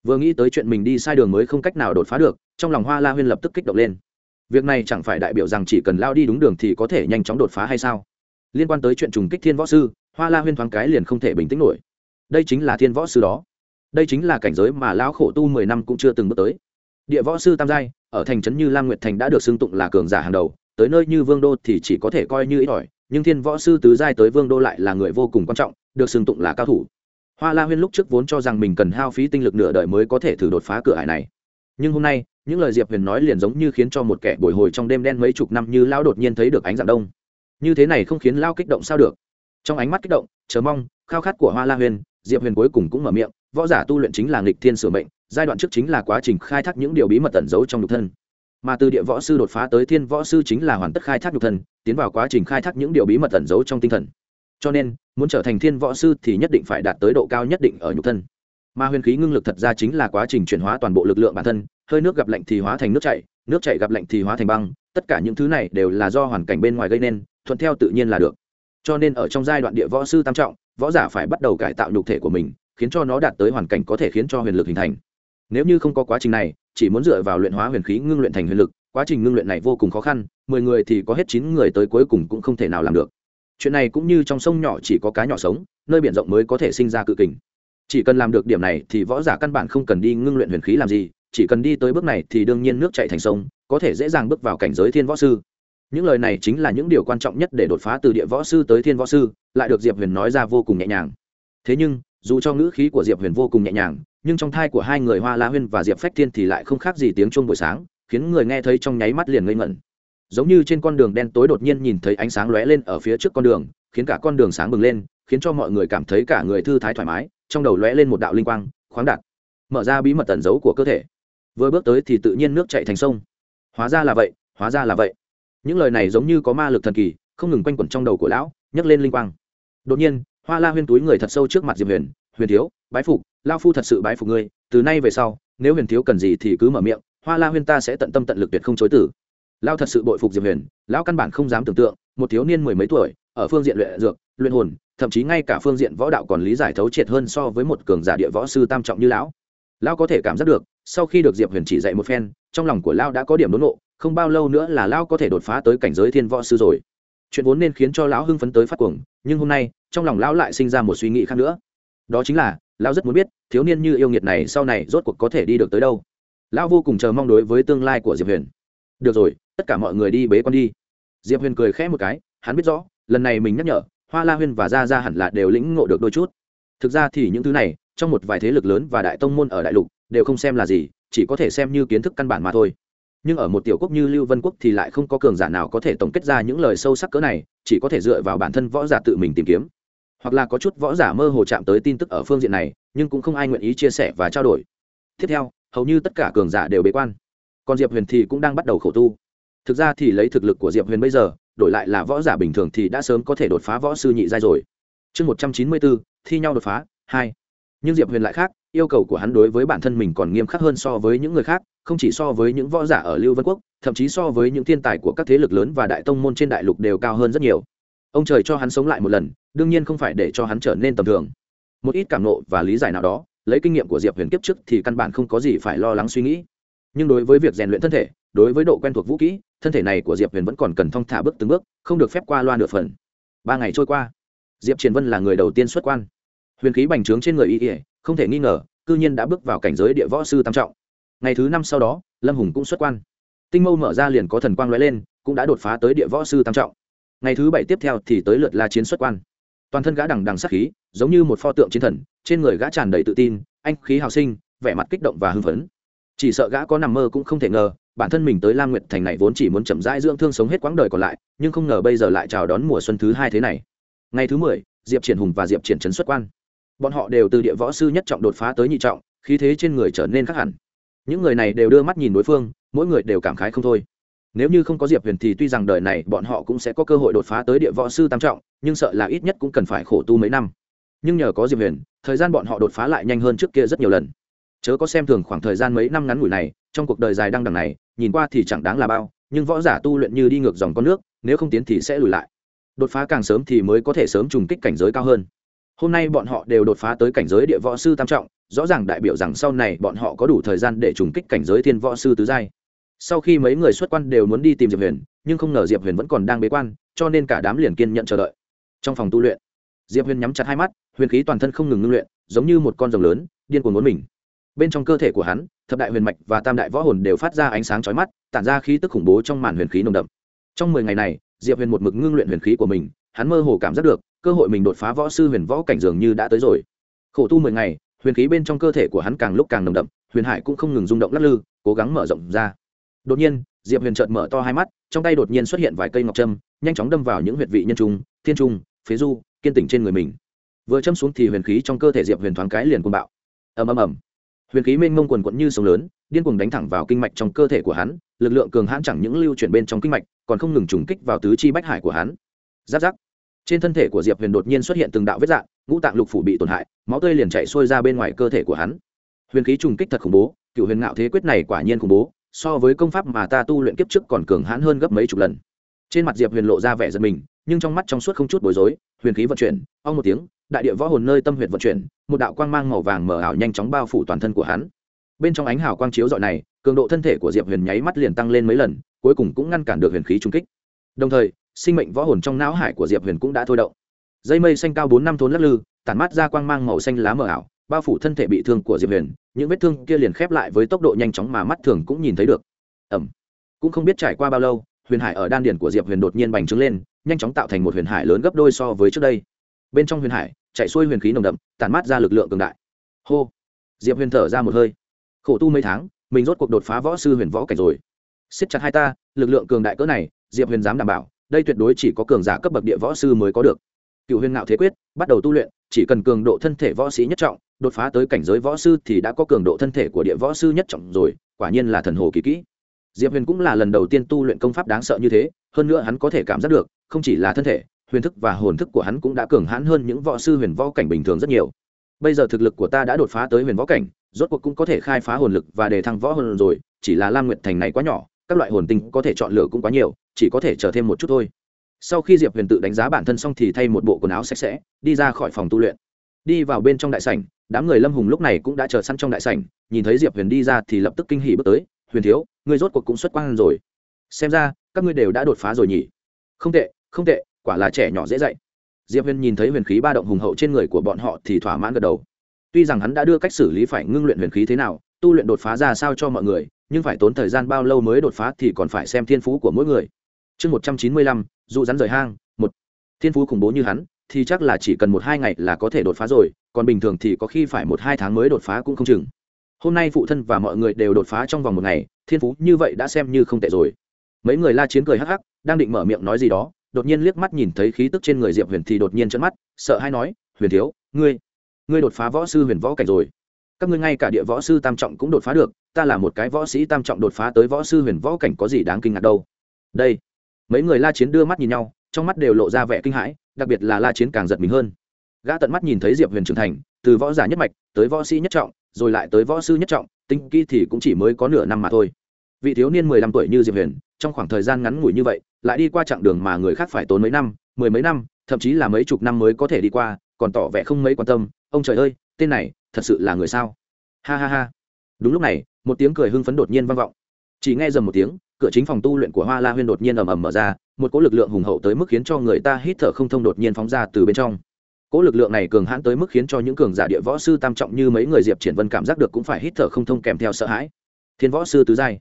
Vừa nghĩ tới chuyện mình đi sai đường mới không cách nào đột phá được, trong lòng hoa la huyên lập tức kích động lên việc này chẳng phải đại biểu rằng chỉ cần lao đi đúng đường thì có thể nhanh chóng đột phá hay sao? Liên quan tới chuyện trùng kích thiên võ sư, hoa la huyên thoáng cái liền không thể bình tĩnh nổi. Đây chính là thiên võ sư đó. Đây chính là cảnh giới mà lão khổ tu mười năm cũng chưa từng bước tới. Địa võ sư tam giai, ở thành trấn như lam nguyệt thành đã được xưng tụng là cường giả hàng đầu, tới nơi như vương đô thì chỉ có thể coi như ít ỏi, nhưng thiên võ sư tứ giai tới vương đô lại là người vô cùng quan trọng, được xưng tụng là cao thủ. Hoa la huyên lúc trước vốn cho rằng mình cần hao phí tinh lực nửa đời mới có thể thử đột phá cửa hải này. Nhưng hôm nay những lời diệp huyền nói liền giống như khiến cho một kẻ bồi hồi trong đêm đen mấy chục năm như lão đột nhiên thấy được ánh dạng đông. Như thế này không khiến lao kích động sao được? Trong ánh mắt kích động, chờ mong, khao khát của hoa la huyền, diệp huyền cuối cùng cũng mở miệng, võ giả tu luyện chính là nghịch thiên sửa mệnh, giai đoạn trước chính là quá trình khai thác những điều bí mật tẩn giấu trong nhục thân. Mà từ địa võ sư đột phá tới thiên võ sư chính là hoàn tất khai thác nhục thân, tiến vào quá trình khai thác những điều bí mật tẩn giấu trong tinh thần. Cho nên, muốn trở thành thiên võ sư thì nhất định phải đạt tới độ cao nhất định ở nhục thân. Mà huyền khí ngưng lực thật ra chính là quá trình chuyển hóa toàn bộ lực lượng bản thân hơi nước gặp lạnh thì hóa thành nước chảy nước chảy gặp lạnh thì hóa thành băng, tất cả những thứ này đều là do hoàn cảnh bên ngoài gây nên, thuận theo tự nhiên là được. Cho nên ở trong giai đoạn địa võ sư tam trọng, võ giả phải bắt đầu cải tạo nhục thể của mình, khiến cho nó đạt tới hoàn cảnh có thể khiến cho huyền lực hình thành. Nếu như không có quá trình này, chỉ muốn dựa vào luyện hóa huyền khí ngưng luyện thành huyền lực, quá trình ngưng luyện này vô cùng khó khăn, mười người thì có hết chín người tới cuối cùng cũng không thể nào làm được. Chuyện này cũng như trong sông nhỏ chỉ có cá nhỏ sống, nơi biển rộng mới có thể sinh ra cự kình. Chỉ cần làm được điểm này thì võ giả căn bản không cần đi ngưng luyện huyền khí làm gì chỉ cần đi tới bước này thì đương nhiên nước chạy thành sông, có thể dễ dàng bước vào cảnh giới thiên võ sư. Những lời này chính là những điều quan trọng nhất để đột phá từ địa võ sư tới thiên võ sư, lại được diệp huyền nói ra vô cùng nhẹ nhàng. Thế nhưng, dù cho ngữ khí của diệp huyền vô cùng nhẹ nhàng, nhưng trong thai của hai người hoa la huyên và diệp phách thiên thì lại không khác gì tiếng chuông buổi sáng, khiến người nghe thấy trong nháy mắt liền ngây ngẩn. Giống như trên con đường đen tối đột nhiên nhìn thấy ánh sáng lóe lên ở phía trước con đường, khiến cả con đường sáng bừng lên, khiến cho mọi người cảm thấy cả người thư thái thoải mái, trong đầu lóe lên một đạo linh quang, khoáng đạt, mở ra bí mật tẩn giấu của cơ thể vừa bước tới thì tự nhiên nước chạy thành sông. Hóa ra là vậy, hóa ra là vậy. Những lời này giống như có ma lực thần kỳ, không ngừng quanh quẩn trong đầu của lão, nhấc lên linh quang. Đột nhiên, hoa la huyên túi người thật sâu trước mặt diệp huyền huyền thiếu, bái phục, lao phu thật sự bái phục ngươi, từ nay về sau, nếu huyền thiếu cần gì thì cứ mở miệng, hoa la huyên ta sẽ tận tâm tận lực tuyệt không chối tử lao thật sự bội phục diệp huyền, lão căn bản không dám tưởng tượng, một thiếu niên mười mấy tuổi, ở phương diện luyện dược, luyện hồn, thậm chí ngay cả phương diện võ đạo còn lý giải thấu triệt hơn so với một cường giả địa võ sư tam trọng như lão. Lão có thể cảm giác được sau khi được diệp huyền chỉ dạy một phen, trong lòng của lão đã có điểm đốn nộ, không bao lâu nữa là lão có thể đột phá tới cảnh giới thiên võ sư rồi. Chuyện vốn nên khiến cho lão hưng phấn tới phát cuồng, nhưng hôm nay, trong lòng lão lại sinh ra một suy nghĩ khác nữa. Đó chính là lão rất muốn biết, thiếu niên như yêu nghiệt này sau này rốt cuộc có thể đi được tới đâu. Lão vô cùng chờ mong đối với tương lai của diệp huyền. Được rồi, tất cả mọi người đi bế con đi. Diệp huyền cười khẽ một cái, hắn biết rõ, lần này mình nhắc nhở, hoa la huyên và gia gia hẳn là đều lĩnh ngộ được đôi chút. Thực ra thì những thứ này, trong một vài thế lực lớn và đại tông môn ở đại lục đều không xem là gì, chỉ có thể xem như kiến thức căn bản mà thôi. Nhưng ở một tiểu quốc như lưu vân quốc thì lại không có cường giả nào có thể tổng kết ra những lời sâu sắc cỡ này, chỉ có thể dựa vào bản thân võ giả tự mình tìm kiếm. Hoặc là có chút võ giả mơ hồ chạm tới tin tức ở phương diện này, nhưng cũng không ai nguyện ý chia sẻ và trao đổi. Tiếp theo, hầu như tất cả cường giả đều bế quan. Còn diệp huyền thì cũng đang bắt đầu khổ tu. Thực ra thì lấy thực lực của diệp huyền bây giờ, đổi lại là võ giả bình thường thì đã sớm có thể đột phá võ sư nhị giai rồi. Chương một trăm chín mươi bốn, thi nhau đột phá, hai. Nhưng diệp huyền lại khác yêu cầu của hắn đối với bản thân mình còn nghiêm khắc hơn so với những người khác, không chỉ so với những võ giả ở lưu vân quốc, thậm chí so với những thiên tài của các thế lực lớn và đại tông môn trên đại lục đều cao hơn rất nhiều. Ông trời cho hắn sống lại một lần, đương nhiên không phải để cho hắn trở nên tầm thường. Một ít cảm nộ và lý giải nào đó, lấy kinh nghiệm của diệp huyền kiếp trước thì căn bản không có gì phải lo lắng suy nghĩ. Nhưng đối với việc rèn luyện thân thể, đối với độ quen thuộc vũ kỹ, thân thể này của diệp huyền vẫn còn cần thong thả bước từng bước, không được phép qua loa nửa phần. Ba ngày trôi qua, diệp triền vân là người đầu tiên xuất quan. Huyền khí bành trướng trên người y ỉa không thể nghi ngờ, cư nhiên đã bước vào cảnh giới địa võ sư tam trọng. Ngày thứ năm sau đó, lâm hùng cũng xuất quan. Tinh mâu mở ra liền có thần quang l lên, cũng đã đột phá tới địa võ sư tam trọng. Ngày thứ bảy tiếp theo thì tới lượt la chiến xuất quan. Toàn thân gã đằng đằng sắc khí, giống như một pho tượng chiến thần, trên người gã tràn đầy tự tin, anh khí hào sinh, vẻ mặt kích động và hưng phấn. Chỉ sợ gã có nằm mơ cũng không thể ngờ, bản thân mình tới lam nguyệt thành này vốn chỉ muốn chậm rãi dưỡng thương sống hết quãng đời còn lại, nhưng không ngờ bây giờ lại chào đón mùa xuân thứ hai thế này. Ngày thứ mười, diệp triển hùng và diệp triển trấn xuất quan bọn họ đều từ địa võ sư nhất trọng đột phá tới nhị trọng, khí thế trên người trở nên khác hẳn. Những người này đều đưa mắt nhìn đối phương, mỗi người đều cảm khái không thôi. Nếu như không có diệp huyền thì tuy rằng đời này bọn họ cũng sẽ có cơ hội đột phá tới địa võ sư tam trọng, nhưng sợ là ít nhất cũng cần phải khổ tu mấy năm. Nhưng nhờ có diệp huyền, thời gian bọn họ đột phá lại nhanh hơn trước kia rất nhiều lần. Chớ có xem thường khoảng thời gian mấy năm ngắn ngủi này, trong cuộc đời dài đăng đằng này, nhìn qua thì chẳng đáng là bao, nhưng võ giả tu luyện như đi ngược dòng con nước, nếu không tiến thì sẽ lùi lại. Đột phá càng sớm thì mới có thể sớm trùng kích cảnh giới cao hơn hôm nay bọn họ đều đột phá tới cảnh giới địa võ sư tam trọng, rõ ràng đại biểu rằng sau này bọn họ có đủ thời gian để trùng kích cảnh giới thiên võ sư tứ giai. Sau khi mấy người xuất quan đều muốn đi tìm diệp huyền, nhưng không ngờ diệp huyền vẫn còn đang bế quan, cho nên cả đám liền kiên nhận chờ đợi. Trong phòng tu luyện, diệp huyền nhắm chặt hai mắt, huyền khí toàn thân không ngừng ngưng luyện, giống như một con rồng lớn, điên cuồng muốn mình. Bên trong cơ thể của hắn, thập đại huyền mạch và tam đại võ hồn đều phát ra ánh sáng chói mắt, tản ra khí tức khủng bố trong màn huyền khí nồng đậm. Trong mười ngày này, diệp huyền một mực ngưng luyện huyền khí của mình, hắn mơ hồ cảm giác được cơ hội mình đột phá võ sư huyền võ cảnh dường như đã tới rồi. Khổ tu mười ngày, huyền khí bên trong cơ thể của hắn càng lúc càng nồng đậm, huyền hải cũng không ngừng rung động lắc lư, cố gắng mở rộng ra. Đột nhiên, diệp huyền chợt mở to hai mắt, trong tay đột nhiên xuất hiện vài cây ngọc trâm, nhanh chóng đâm vào những huyệt vị nhân trung, thiên trung, phế du, kiên tỉnh trên người mình. Vừa châm xuống thì huyền khí trong cơ thể diệp huyền thoáng cái liền cuồng bạo. Ầm ầm ầm. Huyền khí mênh mông quần quẫn như sông lớn, điên cuồng đánh thẳng vào kinh mạch trong cơ thể của hắn, lực lượng cường hãn chẳng những lưu chuyển bên trong kinh mạch, còn không ngừng trùng kích vào tứ chi bách hải của hắn. Giáp giáp trên thân thể của diệp huyền đột nhiên xuất hiện từng đạo vết dạng ngũ tạng lục phủ bị tổn hại, máu tươi liền chạy xuôi ra bên ngoài cơ thể của hắn. Huyền khí trùng kích thật khủng bố, cựu huyền ngạo thế quyết này quả nhiên khủng bố, so với công pháp mà ta tu luyện kiếp trước còn cường hãn hơn gấp mấy chục lần. Trên mặt diệp huyền lộ ra vẻ giật mình, nhưng trong mắt trong suốt không chút bối rối, huyền khí vận chuyển, ong một tiếng, đại địa võ hồn nơi tâm huyệt vận chuyển, một đạo quang mang màu vàng mở ảo nhanh chóng bao phủ toàn thân của hắn. Bên trong ánh hào quang chiếu dọi này, cường độ thân thể của diệp huyền nháy mắt liền tăng lên mấy lần, cuối cùng cũng ngăn cản được huyền khí trung kích. Đồng thời sinh mệnh võ hồn trong não hải của diệp huyền cũng đã thôi động. Dây mây xanh cao bốn năm thốn lắc lư, tản mắt ra quang mang màu xanh lá mờ ảo, bao phủ thân thể bị thương của diệp huyền, những vết thương kia liền khép lại với tốc độ nhanh chóng mà mắt thường cũng nhìn thấy được. Ẩm. Cũng không biết trải qua bao lâu, huyền hải ở đan điển của diệp huyền đột nhiên bành trướng lên, nhanh chóng tạo thành một huyền hải lớn gấp đôi so với trước đây. Bên trong huyền hải, chạy xuôi huyền khí nồng đậm, tản mát ra lực lượng cường đại. Hô. Diệp huyền thở ra một hơi. Khổ tu mấy tháng, mình rốt cuộc đột phá võ sư huyền võ cảnh rồi. Siết chặt hai ta, lực lượng cường đại cỡ này, diệp huyền dám đảm bảo đây tuyệt đối chỉ có cường giả cấp bậc địa võ sư mới có được. Cựu huyền ngạo thế quyết, bắt đầu tu luyện, chỉ cần cường độ thân thể võ sĩ nhất trọng, đột phá tới cảnh giới võ sư thì đã có cường độ thân thể của địa võ sư nhất trọng rồi, quả nhiên là thần hồ kỳ kỹ. Diệp huyền cũng là lần đầu tiên tu luyện công pháp đáng sợ như thế, hơn nữa hắn có thể cảm giác được, không chỉ là thân thể, huyền thức và hồn thức của hắn cũng đã cường hãn hơn những võ sư huyền võ cảnh bình thường rất nhiều. Bây giờ thực lực của ta đã đột phá tới huyền võ cảnh, rốt cuộc cũng có thể khai phá hồn lực và đề thăng võ hồn rồi, chỉ là lam nguyệt thành này quá nhỏ, các loại hồn tinh có thể chọn lựa cũng quá nhiều chỉ có thể chờ thêm một chút thôi. Sau khi diệp huyền tự đánh giá bản thân xong thì thay một bộ quần áo sạch sẽ, đi ra khỏi phòng tu luyện. Đi vào bên trong đại sảnh, đám người lâm hùng lúc này cũng đã chờ sẵn trong đại sảnh, nhìn thấy diệp huyền đi ra thì lập tức kinh hỉ bước tới, huyền thiếu, ngươi rốt cuộc cũng xuất quan rồi. Xem ra, các ngươi đều đã đột phá rồi nhỉ? Không tệ không tệ, quả là trẻ nhỏ dễ dạy. Diệp huyền nhìn thấy huyền khí ba động hùng hậu trên người của bọn họ thì thỏa mãn gật đầu. Tuy rằng hắn đã đưa cách xử lý phải ngưng luyện huyền khí thế nào, tu luyện đột phá ra sao cho mọi người, nhưng phải tốn thời gian bao lâu mới đột phá thì còn phải xem thiên phú của mỗi người chương một trăm chín mươi lăm dụ rắn rời hang, một. Thiên phú khủng bố như hắn, thì chắc là chỉ cần một hai ngày là có thể đột phá rồi, còn bình thường thì có khi phải một hai tháng mới đột phá cũng không chừng. Hôm nay phụ thân và mọi người đều đột phá trong vòng một ngày, thiên phú như vậy đã xem như không tệ rồi. Mấy người la chiến cười hắc hắc, đang định mở miệng nói gì đó, đột nhiên liếc mắt nhìn thấy khí tức trên người diệp huyền thì đột nhiên chân mắt, sợ hay nói, huyền thiếu, ngươi ngươi đột phá võ sư huyền võ cảnh rồi. Các ngươi ngay cả địa võ sư tam trọng cũng đột phá được, ta là một cái võ sĩ tam trọng đột phá tới võ sư huyền võ cảnh có gì đáng kinh ngạc đâu. Đây mấy người la chiến đưa mắt nhìn nhau, trong mắt đều lộ ra vẻ kinh hãi, đặc biệt là la chiến càng giật mình hơn. Gã tận mắt nhìn thấy diệp huyền trưởng thành, từ võ giả nhất mạch tới võ sĩ nhất trọng, rồi lại tới võ sư nhất trọng, tinh kỹ thì cũng chỉ mới có nửa năm mà thôi. Vị thiếu niên mười lăm tuổi như diệp huyền, trong khoảng thời gian ngắn ngủi như vậy, lại đi qua chặng đường mà người khác phải tốn mấy năm, mười mấy năm, thậm chí là mấy chục năm mới có thể đi qua, còn tỏ vẻ không mấy quan tâm. Ông trời ơi, tên này thật sự là người sao? Ha ha ha. Đúng lúc này, một tiếng cười hưng phấn đột nhiên vang vọng. Chỉ nghe dầm một tiếng cửa chính phòng tu luyện của hoa la huyên đột nhiên ầm ầm mở ra, một cỗ lực lượng hùng hậu tới mức khiến cho người ta hít thở không thông đột nhiên phóng ra từ bên trong. Cỗ lực lượng này cường hãn tới mức khiến cho những cường giả địa võ sư tam trọng như mấy người diệp triển vân cảm giác được cũng phải hít thở không thông kèm theo sợ hãi. Thiên võ sư tứ giai.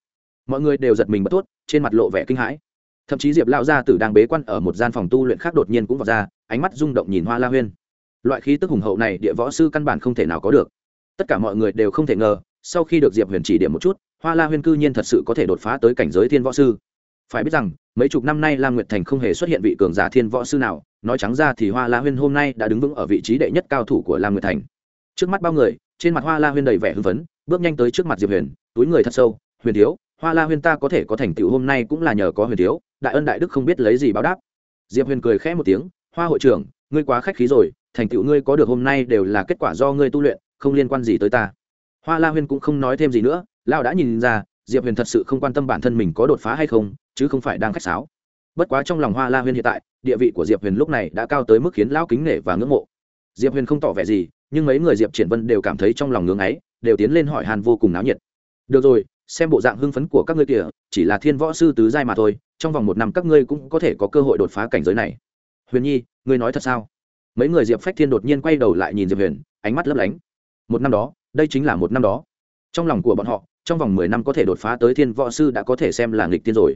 Mọi người đều giật mình bất tốt trên mặt lộ vẻ kinh hãi. Thậm chí diệp lao gia tử đang bế quan ở một gian phòng tu luyện khác đột nhiên cũng vọt ra, ánh mắt rung động nhìn hoa la huyên. Loại khí tức hùng hậu này địa võ sư căn bản không thể nào có được. Tất cả mọi người đều không thể ngờ, sau khi được diệp huyền chỉ điểm một chút hoa la huyên cư nhiên thật sự có thể đột phá tới cảnh giới thiên võ sư. Phải biết rằng, mấy chục năm nay lam nguyệt thành không hề xuất hiện vị cường giả thiên võ sư nào, nói trắng ra thì hoa la huyên hôm nay đã đứng vững ở vị trí đệ nhất cao thủ của lam nguyệt thành. Trước mắt bao người, trên mặt hoa la huyên đầy vẻ hưng phấn, bước nhanh tới trước mặt diệp huyền, túi người thật sâu, huyền thiếu, hoa la huyên ta có thể có thành tựu hôm nay cũng là nhờ có huyền thiếu, đại ân đại đức không biết lấy gì báo đáp. Diệp huyền cười khẽ một tiếng, hoa hội trưởng, ngươi quá khách khí rồi, thành tựu ngươi có được hôm nay đều là kết quả do ngươi tu luyện, không liên quan gì tới ta. Hoa la huyên cũng không nói thêm gì nữa lao đã nhìn ra, diệp huyền thật sự không quan tâm bản thân mình có đột phá hay không, chứ không phải đang khách sáo. Bất quá trong lòng hoa la huyên hiện tại, địa vị của diệp huyền lúc này đã cao tới mức khiến lao kính nể và ngưỡng mộ. Diệp huyền không tỏ vẻ gì, nhưng mấy người diệp triển vân đều cảm thấy trong lòng ngưỡng ấy, đều tiến lên hỏi hàn vô cùng náo nhiệt. Được rồi, xem bộ dạng hưng phấn của các ngươi kìa, chỉ là thiên võ sư tứ giai mà thôi, trong vòng một năm các ngươi cũng có thể có cơ hội đột phá cảnh giới này. Huyền nhi, ngươi nói thật sao? Mấy người diệp phách thiên đột nhiên quay đầu lại nhìn diệp huyền, ánh mắt lấp lánh. Một năm đó, đây chính là một năm đó. Trong lòng của bọn họ trong vòng mười năm có thể đột phá tới thiên võ sư đã có thể xem là nghịch tiên rồi.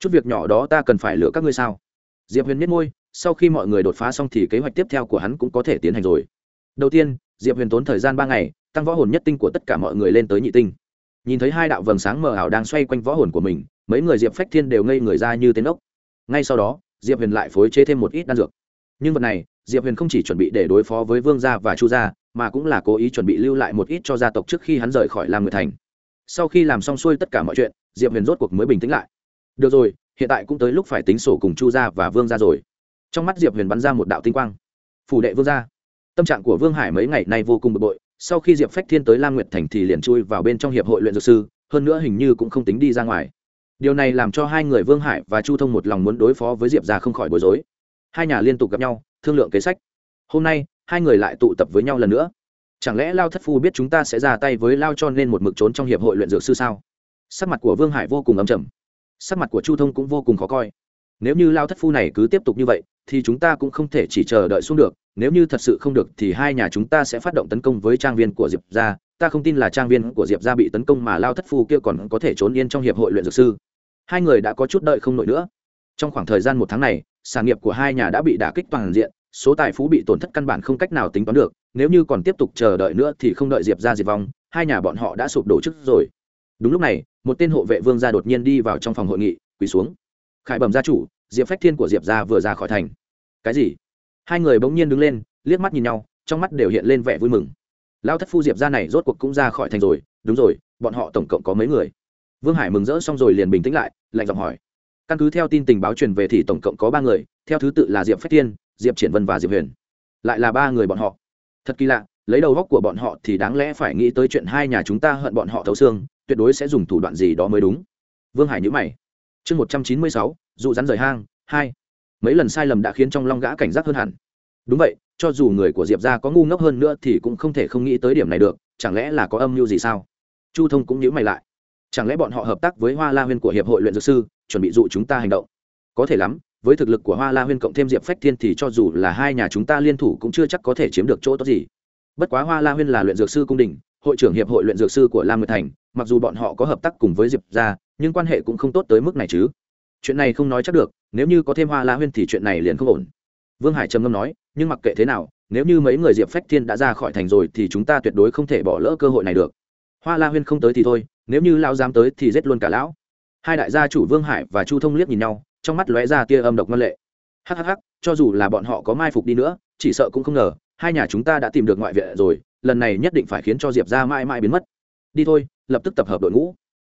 Chút việc nhỏ đó ta cần phải lựa các ngươi sao? Diệp huyền miết môi, sau khi mọi người đột phá xong thì kế hoạch tiếp theo của hắn cũng có thể tiến hành rồi. Đầu tiên, diệp huyền tốn thời gian ba ngày, tăng võ hồn nhất tinh của tất cả mọi người lên tới nhị tinh. Nhìn thấy hai đạo vầng sáng mờ ảo đang xoay quanh võ hồn của mình, mấy người diệp phách thiên đều ngây người ra như tên ốc. Ngay sau đó, diệp huyền lại phối chế thêm một ít đan dược. Nhưng vật này, diệp huyền không chỉ chuẩn bị để đối phó với vương gia và chu gia, mà cũng là cố ý chuẩn bị lưu lại một ít cho gia tộc trước khi hắn rời khỏi lam nguyệt thành sau khi làm xong xuôi tất cả mọi chuyện, diệp huyền rốt cuộc mới bình tĩnh lại. Được rồi, hiện tại cũng tới lúc phải tính sổ cùng chu gia và vương gia rồi. Trong mắt diệp huyền bắn ra một đạo tinh quang. Phủ đệ vương gia. Tâm trạng của vương hải mấy ngày nay vô cùng bực bội. Sau khi diệp phách thiên tới lam nguyệt thành thì liền chui vào bên trong hiệp hội luyện dược sư, hơn nữa hình như cũng không tính đi ra ngoài. Điều này làm cho hai người vương hải và chu thông một lòng muốn đối phó với diệp ra không khỏi bối rối. Hai nhà liên tục gặp nhau, thương lượng kế sách. Hôm nay, hai người lại tụ tập với nhau lần nữa chẳng lẽ lao thất phu biết chúng ta sẽ ra tay với lao cho nên một mực trốn trong hiệp hội luyện dược sư sao? Sắc mặt của vương hải vô cùng ấm chầm sắc mặt của chu thông cũng vô cùng khó coi. Nếu như lao thất phu này cứ tiếp tục như vậy, thì chúng ta cũng không thể chỉ chờ đợi xuống được. Nếu như thật sự không được, thì hai nhà chúng ta sẽ phát động tấn công với trang viên của diệp gia. Ta không tin là trang viên của diệp gia bị tấn công mà lao thất phu kia còn có thể trốn yên trong hiệp hội luyện dược sư. Hai người đã có chút đợi không nổi nữa. Trong khoảng thời gian một tháng này, sản nghiệp của hai nhà đã bị đả kích toàn diện, số tài phú bị tổn thất căn bản không cách nào tính toán được nếu như còn tiếp tục chờ đợi nữa thì không đợi diệp ra diệt vong, hai nhà bọn họ đã sụp đổ trước rồi. Đúng lúc này, một tên hộ vệ vương gia đột nhiên đi vào trong phòng hội nghị, quỳ xuống. Khải bẩm gia chủ, diệp phách thiên của diệp gia vừa ra khỏi thành. Cái gì? Hai người bỗng nhiên đứng lên, liếc mắt nhìn nhau, trong mắt đều hiện lên vẻ vui mừng. Lao thất phu diệp gia này rốt cuộc cũng ra khỏi thành rồi. Đúng rồi, bọn họ tổng cộng có mấy người? Vương hải mừng rỡ xong rồi liền bình tĩnh lại, lạnh giọng hỏi. Căn cứ theo tin tình báo truyền về thì tổng cộng có ba người, theo thứ tự là diệp phách thiên, diệp triển vân và diệp huyền. Lại là ba người bọn họ thật kỳ lạ, lấy đầu góc của bọn họ thì đáng lẽ phải nghĩ tới chuyện hai nhà chúng ta hận bọn họ thấu xương, tuyệt đối sẽ dùng thủ đoạn gì đó mới đúng. Vương hải nhữ mày. Chương một trăm chín mươi sáu, dụ rắn rời hang, hai. Mấy lần sai lầm đã khiến trong long gã cảnh giác hơn hẳn. Đúng vậy, cho dù người của diệp ra có ngu ngốc hơn nữa thì cũng không thể không nghĩ tới điểm này được, chẳng lẽ là có âm mưu gì sao? Chu thông cũng nhữ mày lại. Chẳng lẽ bọn họ hợp tác với hoa la huyên của hiệp hội luyện dược sư, chuẩn bị dụ chúng ta hành động? Có thể lắm với thực lực của hoa la huyên cộng thêm diệp phách thiên thì cho dù là hai nhà chúng ta liên thủ cũng chưa chắc có thể chiếm được chỗ tốt gì. Bất quá hoa la huyên là luyện dược sư cung đình, hội trưởng hiệp hội luyện dược sư của lam nguyệt thành, mặc dù bọn họ có hợp tác cùng với diệp ra nhưng quan hệ cũng không tốt tới mức này chứ. Chuyện này không nói chắc được, nếu như có thêm hoa la huyên thì chuyện này liền không ổn. Vương hải trầm ngâm nói, nhưng mặc kệ thế nào, nếu như mấy người diệp phách thiên đã ra khỏi thành rồi thì chúng ta tuyệt đối không thể bỏ lỡ cơ hội này được. Hoa la huyên không tới thì thôi, nếu như lão dám tới thì giết luôn cả lão. Hai đại gia chủ vương hải và chu thông liếc nhìn nhau trong mắt lóe ra tia âm độc ngân lệ. Hhh cho dù là bọn họ có mai phục đi nữa, chỉ sợ cũng không ngờ, hai nhà chúng ta đã tìm được ngoại viện rồi, lần này nhất định phải khiến cho diệp ra mãi mãi biến mất. Đi thôi, lập tức tập hợp đội ngũ.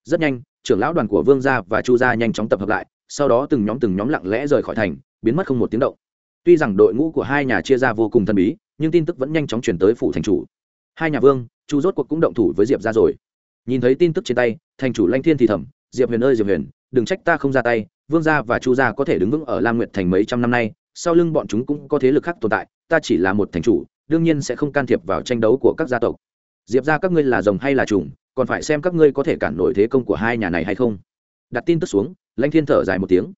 Rất nhanh, trưởng lão đoàn của vương gia và chu gia nhanh chóng tập hợp lại, sau đó từng nhóm từng nhóm lặng lẽ rời khỏi thành, biến mất không một tiếng động. Tuy rằng đội ngũ của hai nhà chia ra vô cùng thân bí, nhưng tin tức vẫn nhanh chóng chuyển tới phủ thành chủ. Hai nhà vương, chu rốt cuộc cũng động thủ với diệp ra rồi. Nhìn thấy tin tức trên tay, thành chủ lanh thiên thì thầm, diệp huyền ơi, diệp huyền, đừng trách ta không ra tay vương gia và chu gia có thể đứng vững ở lam nguyệt thành mấy trăm năm nay, sau lưng bọn chúng cũng có thế lực khác tồn tại, ta chỉ là một thành chủ, đương nhiên sẽ không can thiệp vào tranh đấu của các gia tộc. Diệp ra các ngươi là rồng hay là trùng, còn phải xem các ngươi có thể cản nổi thế công của hai nhà này hay không. Đặt tin tức xuống, lãnh thiên thở dài một tiếng.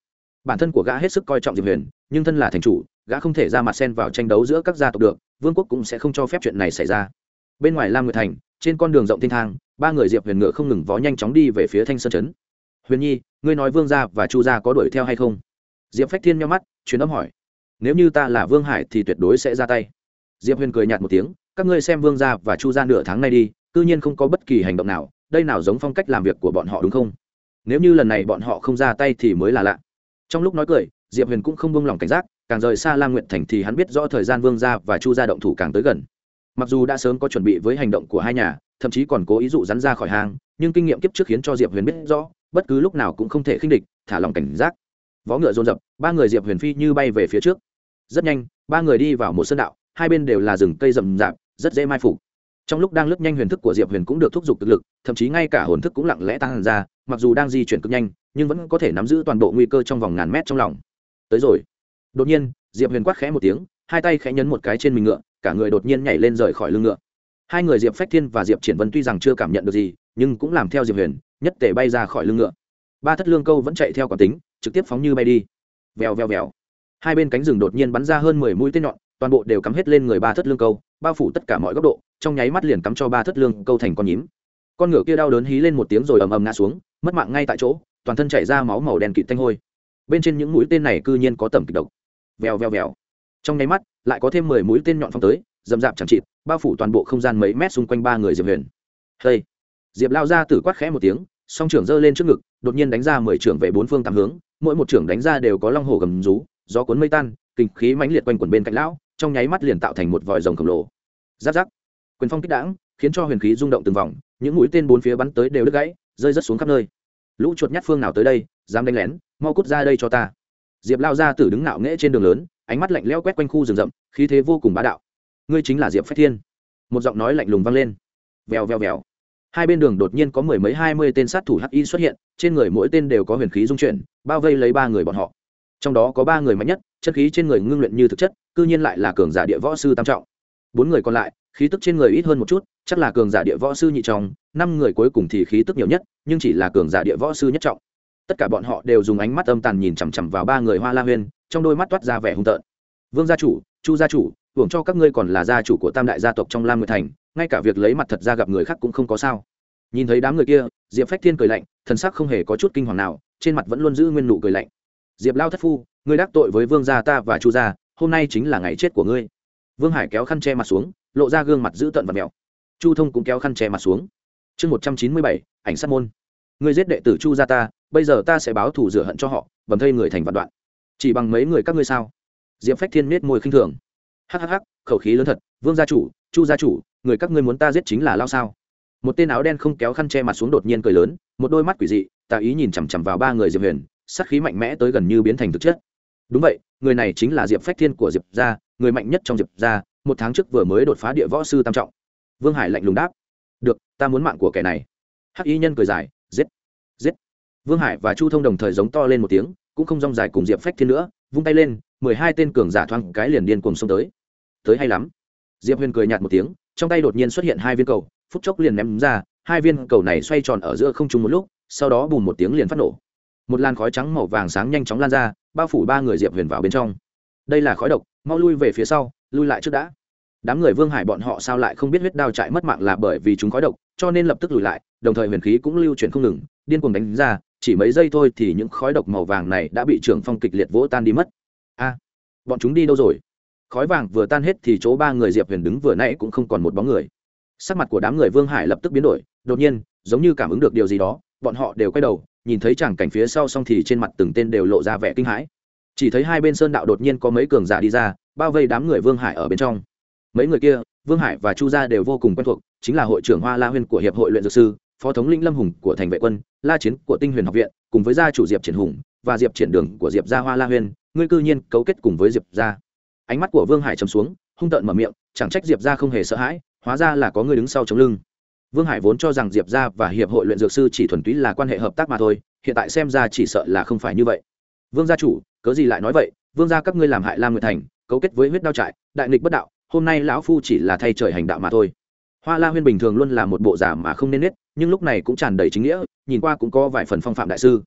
Bản thân của gã hết sức coi trọng diệp huyền, nhưng thân là thành chủ, gã không thể ra mặt xen vào tranh đấu giữa các gia tộc được, vương quốc cũng sẽ không cho phép chuyện này xảy ra. Bên ngoài lam nguyệt thành, trên con đường rộng thiên thang, ba người diệp huyền ngựa không ngừng vó nhanh chóng đi về phía thanh sơn trấn huyền nhi, ngươi nói vương gia và chu gia có đuổi theo hay không? Diệp phách thiên nhau mắt, truyền âm hỏi. Nếu như ta là vương hải thì tuyệt đối sẽ ra tay. Diệp huyền cười nhạt một tiếng, các ngươi xem vương gia và chu gia nửa tháng nay đi c nhiên không có bất kỳ hành động nào, đây nào giống phong cách làm việc của bọn họ đúng không? Nếu như lần này bọn họ không ra tay thì mới là lạ. Trong lúc nói cười, diệp huyền cũng không buông lỏng cảnh giác, càng rời xa lam nguyện thành thì hắn biết rõ thời gian vương gia và chu gia động thủ càng tới gần. Mặc dù đã sớm có chuẩn bị với hành động của hai nhà, thậm chí còn cố ý dụ rắn ra khỏi hang, nhưng kinh nghiệm kiếp trước khiến cho diệp huyền biết rõ bất cứ lúc nào cũng không thể khinh địch, thả lòng cảnh giác. Vó ngựa dồn dập, ba người diệp huyền phi như bay về phía trước. Rất nhanh, ba người đi vào một sơn đạo, hai bên đều là rừng cây rậm rạp, rất dễ mai phục. Trong lúc đang lướt nhanh huyền thức của diệp huyền cũng được thúc giục cực lực, thậm chí ngay cả hồn thức cũng lặng lẽ tăng ra, mặc dù đang di chuyển cực nhanh, nhưng vẫn có thể nắm giữ toàn bộ nguy cơ trong vòng ngàn mét trong lòng. Tới rồi. Đột nhiên, diệp huyền quát khẽ một tiếng, hai tay khẽ nhấn một cái trên mình ngựa, cả người đột nhiên nhảy lên rời khỏi lưng ngựa. Hai người diệp phách thiên và diệp triển vân tuy rằng chưa cảm nhận được gì, nhưng cũng làm theo diệp huyền nhất tể bay ra khỏi lưng ngựa. Ba thất lương câu vẫn chạy theo quán tính, trực tiếp phóng như bay đi. Vèo vèo vèo. Hai bên cánh rừng đột nhiên bắn ra hơn mười mũi tên nhọn, toàn bộ đều cắm hết lên người ba thất lương câu, bao phủ tất cả mọi góc độ, trong nháy mắt liền cắm cho ba thất lương câu thành con nhím. Con ngựa kia đau đớn hí lên một tiếng rồi ầm ầm ngã xuống, mất mạng ngay tại chỗ, toàn thân chảy ra máu màu đen kịt tanh hôi. Bên trên những mũi tên này cư nhiên có tầm kịch độc. Vèo vèo vèo. Trong nháy mắt, lại có thêm mười mũi tên nhọn phong tới, dầm dạp chẳng chịt, bao phủ toàn bộ không gian mấy mét xung quanh ba người diệp huyền. Hey diệp lao ra tử quát khẽ một tiếng, song trưởng giơ lên trước ngực, đột nhiên đánh ra mười trưởng về bốn phương tám hướng, mỗi một trưởng đánh ra đều có long hồ gầm rú, gió cuốn mây tan, kinh khí mãnh liệt quanh quần bên cạnh lão, trong nháy mắt liền tạo thành một vòi rồng khổng lồ. Giáp giáp. Quyền phong kích đãng, khiến cho huyền khí rung động từng vòng, những mũi tên bốn phía bắn tới đều đứt gãy, rơi rất xuống khắp nơi. Lũ chuột nhát phương nào tới đây, dám đánh lén, mau cút ra đây cho ta. Diệp lao ra tử đứng ngạo nghễ trên đường lớn, ánh mắt lạnh lẽo quét quanh khu rừng rậm, khí thế vô cùng bá đạo. Ngươi chính là diệp phách thiên. Một giọng nói lạnh lùng vang lên. Vèo vèo vèo hai bên đường đột nhiên có mười mấy, hai mươi tên sát thủ hắc y xuất hiện, trên người mỗi tên đều có huyền khí dung chuyển, bao vây lấy ba người bọn họ. Trong đó có ba người mạnh nhất, chất khí trên người ngưng luyện như thực chất, cư nhiên lại là cường giả địa võ sư tam trọng. Bốn người còn lại, khí tức trên người ít hơn một chút, chắc là cường giả địa võ sư nhị trọng, năm người cuối cùng thì khí tức nhiều nhất, nhưng chỉ là cường giả địa võ sư nhất trọng. Tất cả bọn họ đều dùng ánh mắt âm tàn nhìn chằm chằm vào ba người hoa la huyên, trong đôi mắt toát ra vẻ hung tợn. Vương gia chủ, chu gia chủ, hưởng cho các ngươi còn là gia chủ của tam đại gia tộc trong lam nguyệt thành ngay cả việc lấy mặt thật ra gặp người khác cũng không có sao. Nhìn thấy đám người kia, diệp phách thiên cười lạnh, thần sắc không hề có chút kinh hoàng nào, trên mặt vẫn luôn giữ nguyên nụ cười lạnh. Diệp lao thất phu, ngươi đắc tội với vương gia ta và chu gia, hôm nay chính là ngày chết của ngươi. Vương hải kéo khăn che mặt xuống, lộ ra gương mặt dữ tợn và mèo chu thông cũng kéo khăn che mặt xuống. Chương một trăm chín mươi bảy, ảnh sát môn. Ngươi giết đệ tử chu gia ta, bây giờ ta sẽ báo thù rửa hận cho họ, bầm thây người thành vạn đoạn. Chỉ bằng mấy người các ngươi sao? Diệp phách thiên miết môi khinh thường. Hhh khẩu khí lớn thật, vương gia chủ, chu gia chủ người các ngươi muốn ta giết chính là lao sao? Một tên áo đen không kéo khăn che mặt xuống đột nhiên cười lớn, một đôi mắt quỷ dị, tà ý nhìn chằm chằm vào ba người diệp huyền sắc khí mạnh mẽ tới gần như biến thành thực chất. Đúng vậy, người này chính là diệp phách thiên của diệp gia, người mạnh nhất trong diệp gia, một tháng trước vừa mới đột phá địa võ sư tam trọng. Vương hải lạnh lùng đáp. Được, ta muốn mạng của kẻ này. Hắc y nhân cười dài, giết giết. Vương hải và chu thông đồng thời giống to lên một tiếng, cũng không rong dài cùng diệp phách thiên nữa, vung tay lên, mười hai tên cường giả thoáng cái liền điên cùng xông tới. Tới hay lắm. Diệp huyền cười nhạt một tiếng trong tay đột nhiên xuất hiện hai viên cầu, phút chốc liền ném ra, hai viên cầu này xoay tròn ở giữa không trung một lúc, sau đó bùm một tiếng liền phát nổ. Một làn khói trắng màu vàng sáng nhanh chóng lan ra, bao phủ ba người diệp huyền vào bên trong. Đây là khói độc, mau lui về phía sau, lui lại trước đã. Đám người vương hải bọn họ sao lại không biết huyết đao trại mất mạng là bởi vì chúng khói độc, cho nên lập tức lùi lại, đồng thời huyền khí cũng lưu chuyển không ngừng, điên cuồng đánh ra, chỉ mấy giây thôi thì những khói độc màu vàng này đã bị trưởng phong kịch liệt vỗ tan đi mất. A, bọn chúng đi đâu rồi? Khói vàng vừa tan hết thì chỗ ba người diệp huyền đứng vừa nãy cũng không còn một bóng người. Sắc mặt của đám người vương hải lập tức biến đổi, đột nhiên, giống như cảm ứng được điều gì đó, bọn họ đều quay đầu, nhìn thấy chẳng cảnh phía sau xong thì trên mặt từng tên đều lộ ra vẻ kinh hãi. Chỉ thấy hai bên sơn đạo đột nhiên có mấy cường giả đi ra, bao vây đám người vương hải ở bên trong. Mấy người kia, vương hải và chu gia đều vô cùng quen thuộc, chính là hội trưởng hoa la huyên của hiệp hội luyện dược sư, phó thống lĩnh lâm hùng của thành vệ quân, la chiến của tinh huyền học viện, cùng với gia chủ diệp triển hùng và diệp triển đường của diệp gia hoa la huyên, ngươi cư nhiên cấu kết cùng với diệp gia ánh mắt của vương hải trầm xuống, hung tợn mở miệng, chẳng trách diệp gia không hề sợ hãi, hóa ra là có người đứng sau chống lưng. Vương hải vốn cho rằng diệp gia và hiệp hội luyện dược sư chỉ thuần túy là quan hệ hợp tác mà thôi, hiện tại xem ra chỉ sợ là không phải như vậy. Vương gia chủ, cớ gì lại nói vậy? Vương gia các ngươi làm hại lam nguyệt thành, cấu kết với huyết đao trại, đại nghịch bất đạo, hôm nay lão phu chỉ là thay trời hành đạo mà thôi. Hoa la huyên bình thường luôn là một bộ giả mà không nên nết, nhưng lúc này cũng tràn đầy chính nghĩa, nhìn qua cũng có vài phần phong phạm đại sư.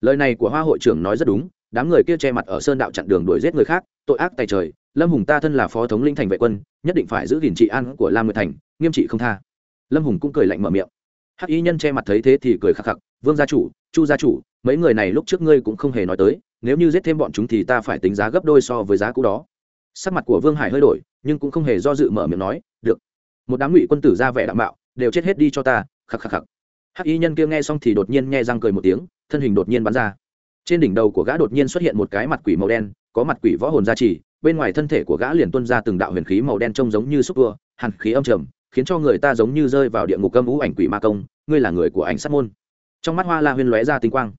Lời này của hoa hội trưởng nói rất đúng, đám người kia che mặt ở sơn đạo chặn đường đuổi giết người khác, tội ác tay trời lâm hùng ta thân là phó thống lĩnh thành vệ quân, nhất định phải giữ gìn trị an của lam nguyệt thành, nghiêm trị không tha. Lâm hùng cũng cười lạnh mở miệng. Hắc y nhân che mặt thấy thế thì cười khắc khắc, vương gia chủ, chu gia chủ, mấy người này lúc trước ngươi cũng không hề nói tới, nếu như giết thêm bọn chúng thì ta phải tính giá gấp đôi so với giá cũ đó. Sắc mặt của vương hải hơi đổi, nhưng cũng không hề do dự mở miệng nói, được. Một đám ngụy quân tử ra vẻ đạm bạo đều chết hết đi cho ta, khắc khắc khắc. Hắc y nhân kia nghe xong thì đột nhiên nghe răng cười một tiếng, thân hình đột nhiên bắn ra. Trên đỉnh đầu của gã đột nhiên xuất hiện một cái mặt quỷ màu đen, có mặt quỷ võ hồn gia trì bên ngoài thân thể của gã liền tuân ra từng đạo huyền khí màu đen trông giống như xúc tua, hàn khí âm trầm, khiến cho người ta giống như rơi vào địa ngục âm ú ảnh quỷ ma công, ngươi là người của ảnh sát môn. Trong mắt hoa la huyên lóe ra tinh quang.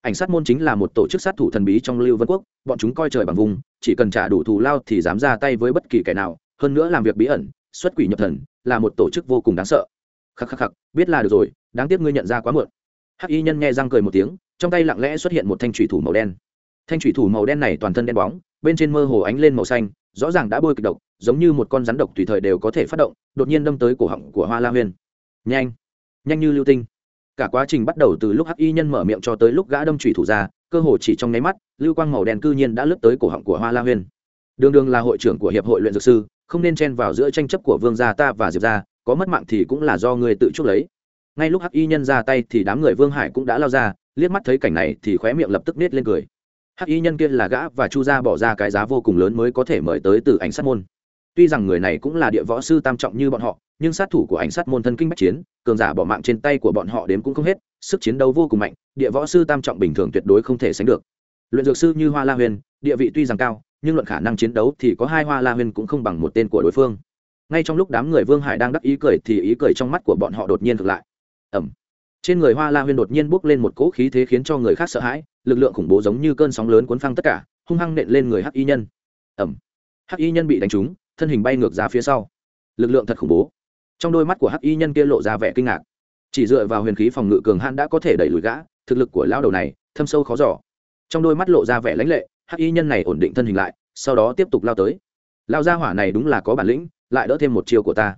Ảnh sát môn chính là một tổ chức sát thủ thần bí trong lưu vân quốc, bọn chúng coi trời bằng vùng, chỉ cần trả đủ thù lao thì dám ra tay với bất kỳ kẻ nào, hơn nữa làm việc bí ẩn, xuất quỷ nhập thần, là một tổ chức vô cùng đáng sợ. Khắc khắc khắc, biết là được rồi, đáng tiếc ngươi nhận ra quá muộn. Hắc y nhân nghe răng cười một tiếng, trong tay lặng lẽ xuất hiện một thanh thủy thủ màu đen. Thanh thủy thủ màu đen này toàn thân đen bóng bên trên mơ hồ ánh lên màu xanh, rõ ràng đã bôi kịch độc, giống như một con rắn độc tùy thời đều có thể phát động, đột nhiên đâm tới cổ họng của hoa la huyên. Nhanh! Nhanh như lưu tinh! Cả quá trình bắt đầu từ lúc hắc y nhân mở miệng cho tới lúc gã đâm trùy thủ ra, cơ hồ chỉ trong nháy mắt, lưu quang màu đen cư nhiên đã lướt tới cổ họng của hoa la huyên. Đường đường là hội trưởng của hiệp hội luyện dược sư, không nên chen vào giữa tranh chấp của vương gia ta và diệp gia, có mất mạng thì cũng là do người tự chuốc lấy. Ngay lúc hắc y nhân ra tay thì đám người vương hải cũng đã lao ra, liếc mắt thấy cảnh này thì khóe miệng lập tức nết lên cười hắc y nhân kia là gã và chu gia bỏ ra cái giá vô cùng lớn mới có thể mời tới từ ảnh sát môn. Tuy rằng người này cũng là địa võ sư tam trọng như bọn họ, nhưng sát thủ của ảnh sát môn thân kinh bách chiến, cường giả bỏ mạng trên tay của bọn họ đếm cũng không hết, sức chiến đấu vô cùng mạnh, địa võ sư tam trọng bình thường tuyệt đối không thể sánh được. Luyện dược sư như hoa la huyền, địa vị tuy rằng cao, nhưng luận khả năng chiến đấu thì có hai hoa la huyền cũng không bằng một tên của đối phương. Ngay trong lúc đám người vương hải đang đắc ý cười thì ý cười trong mắt của bọn họ đột nhiên ngược lại. Ẩm. Trên người hoa la Huyền đột nhiên bốc lên một cỗ khí thế khiến cho người khác sợ hãi lực lượng khủng bố giống như cơn sóng lớn cuốn phăng tất cả, hung hăng nện lên người hắc y nhân. Ẩm hắc y nhân bị đánh trúng, thân hình bay ngược ra phía sau. Lực lượng thật khủng bố. Trong đôi mắt của hắc y nhân kia lộ ra vẻ kinh ngạc. Chỉ dựa vào huyền khí phòng ngự cường hãn đã có thể đẩy lùi gã, thực lực của lao đầu này, thâm sâu khó giỏ trong đôi mắt lộ ra vẻ lãnh lệ, hắc y nhân này ổn định thân hình lại, sau đó tiếp tục lao tới. Lao ra hỏa này đúng là có bản lĩnh, lại đỡ thêm một chiều của ta.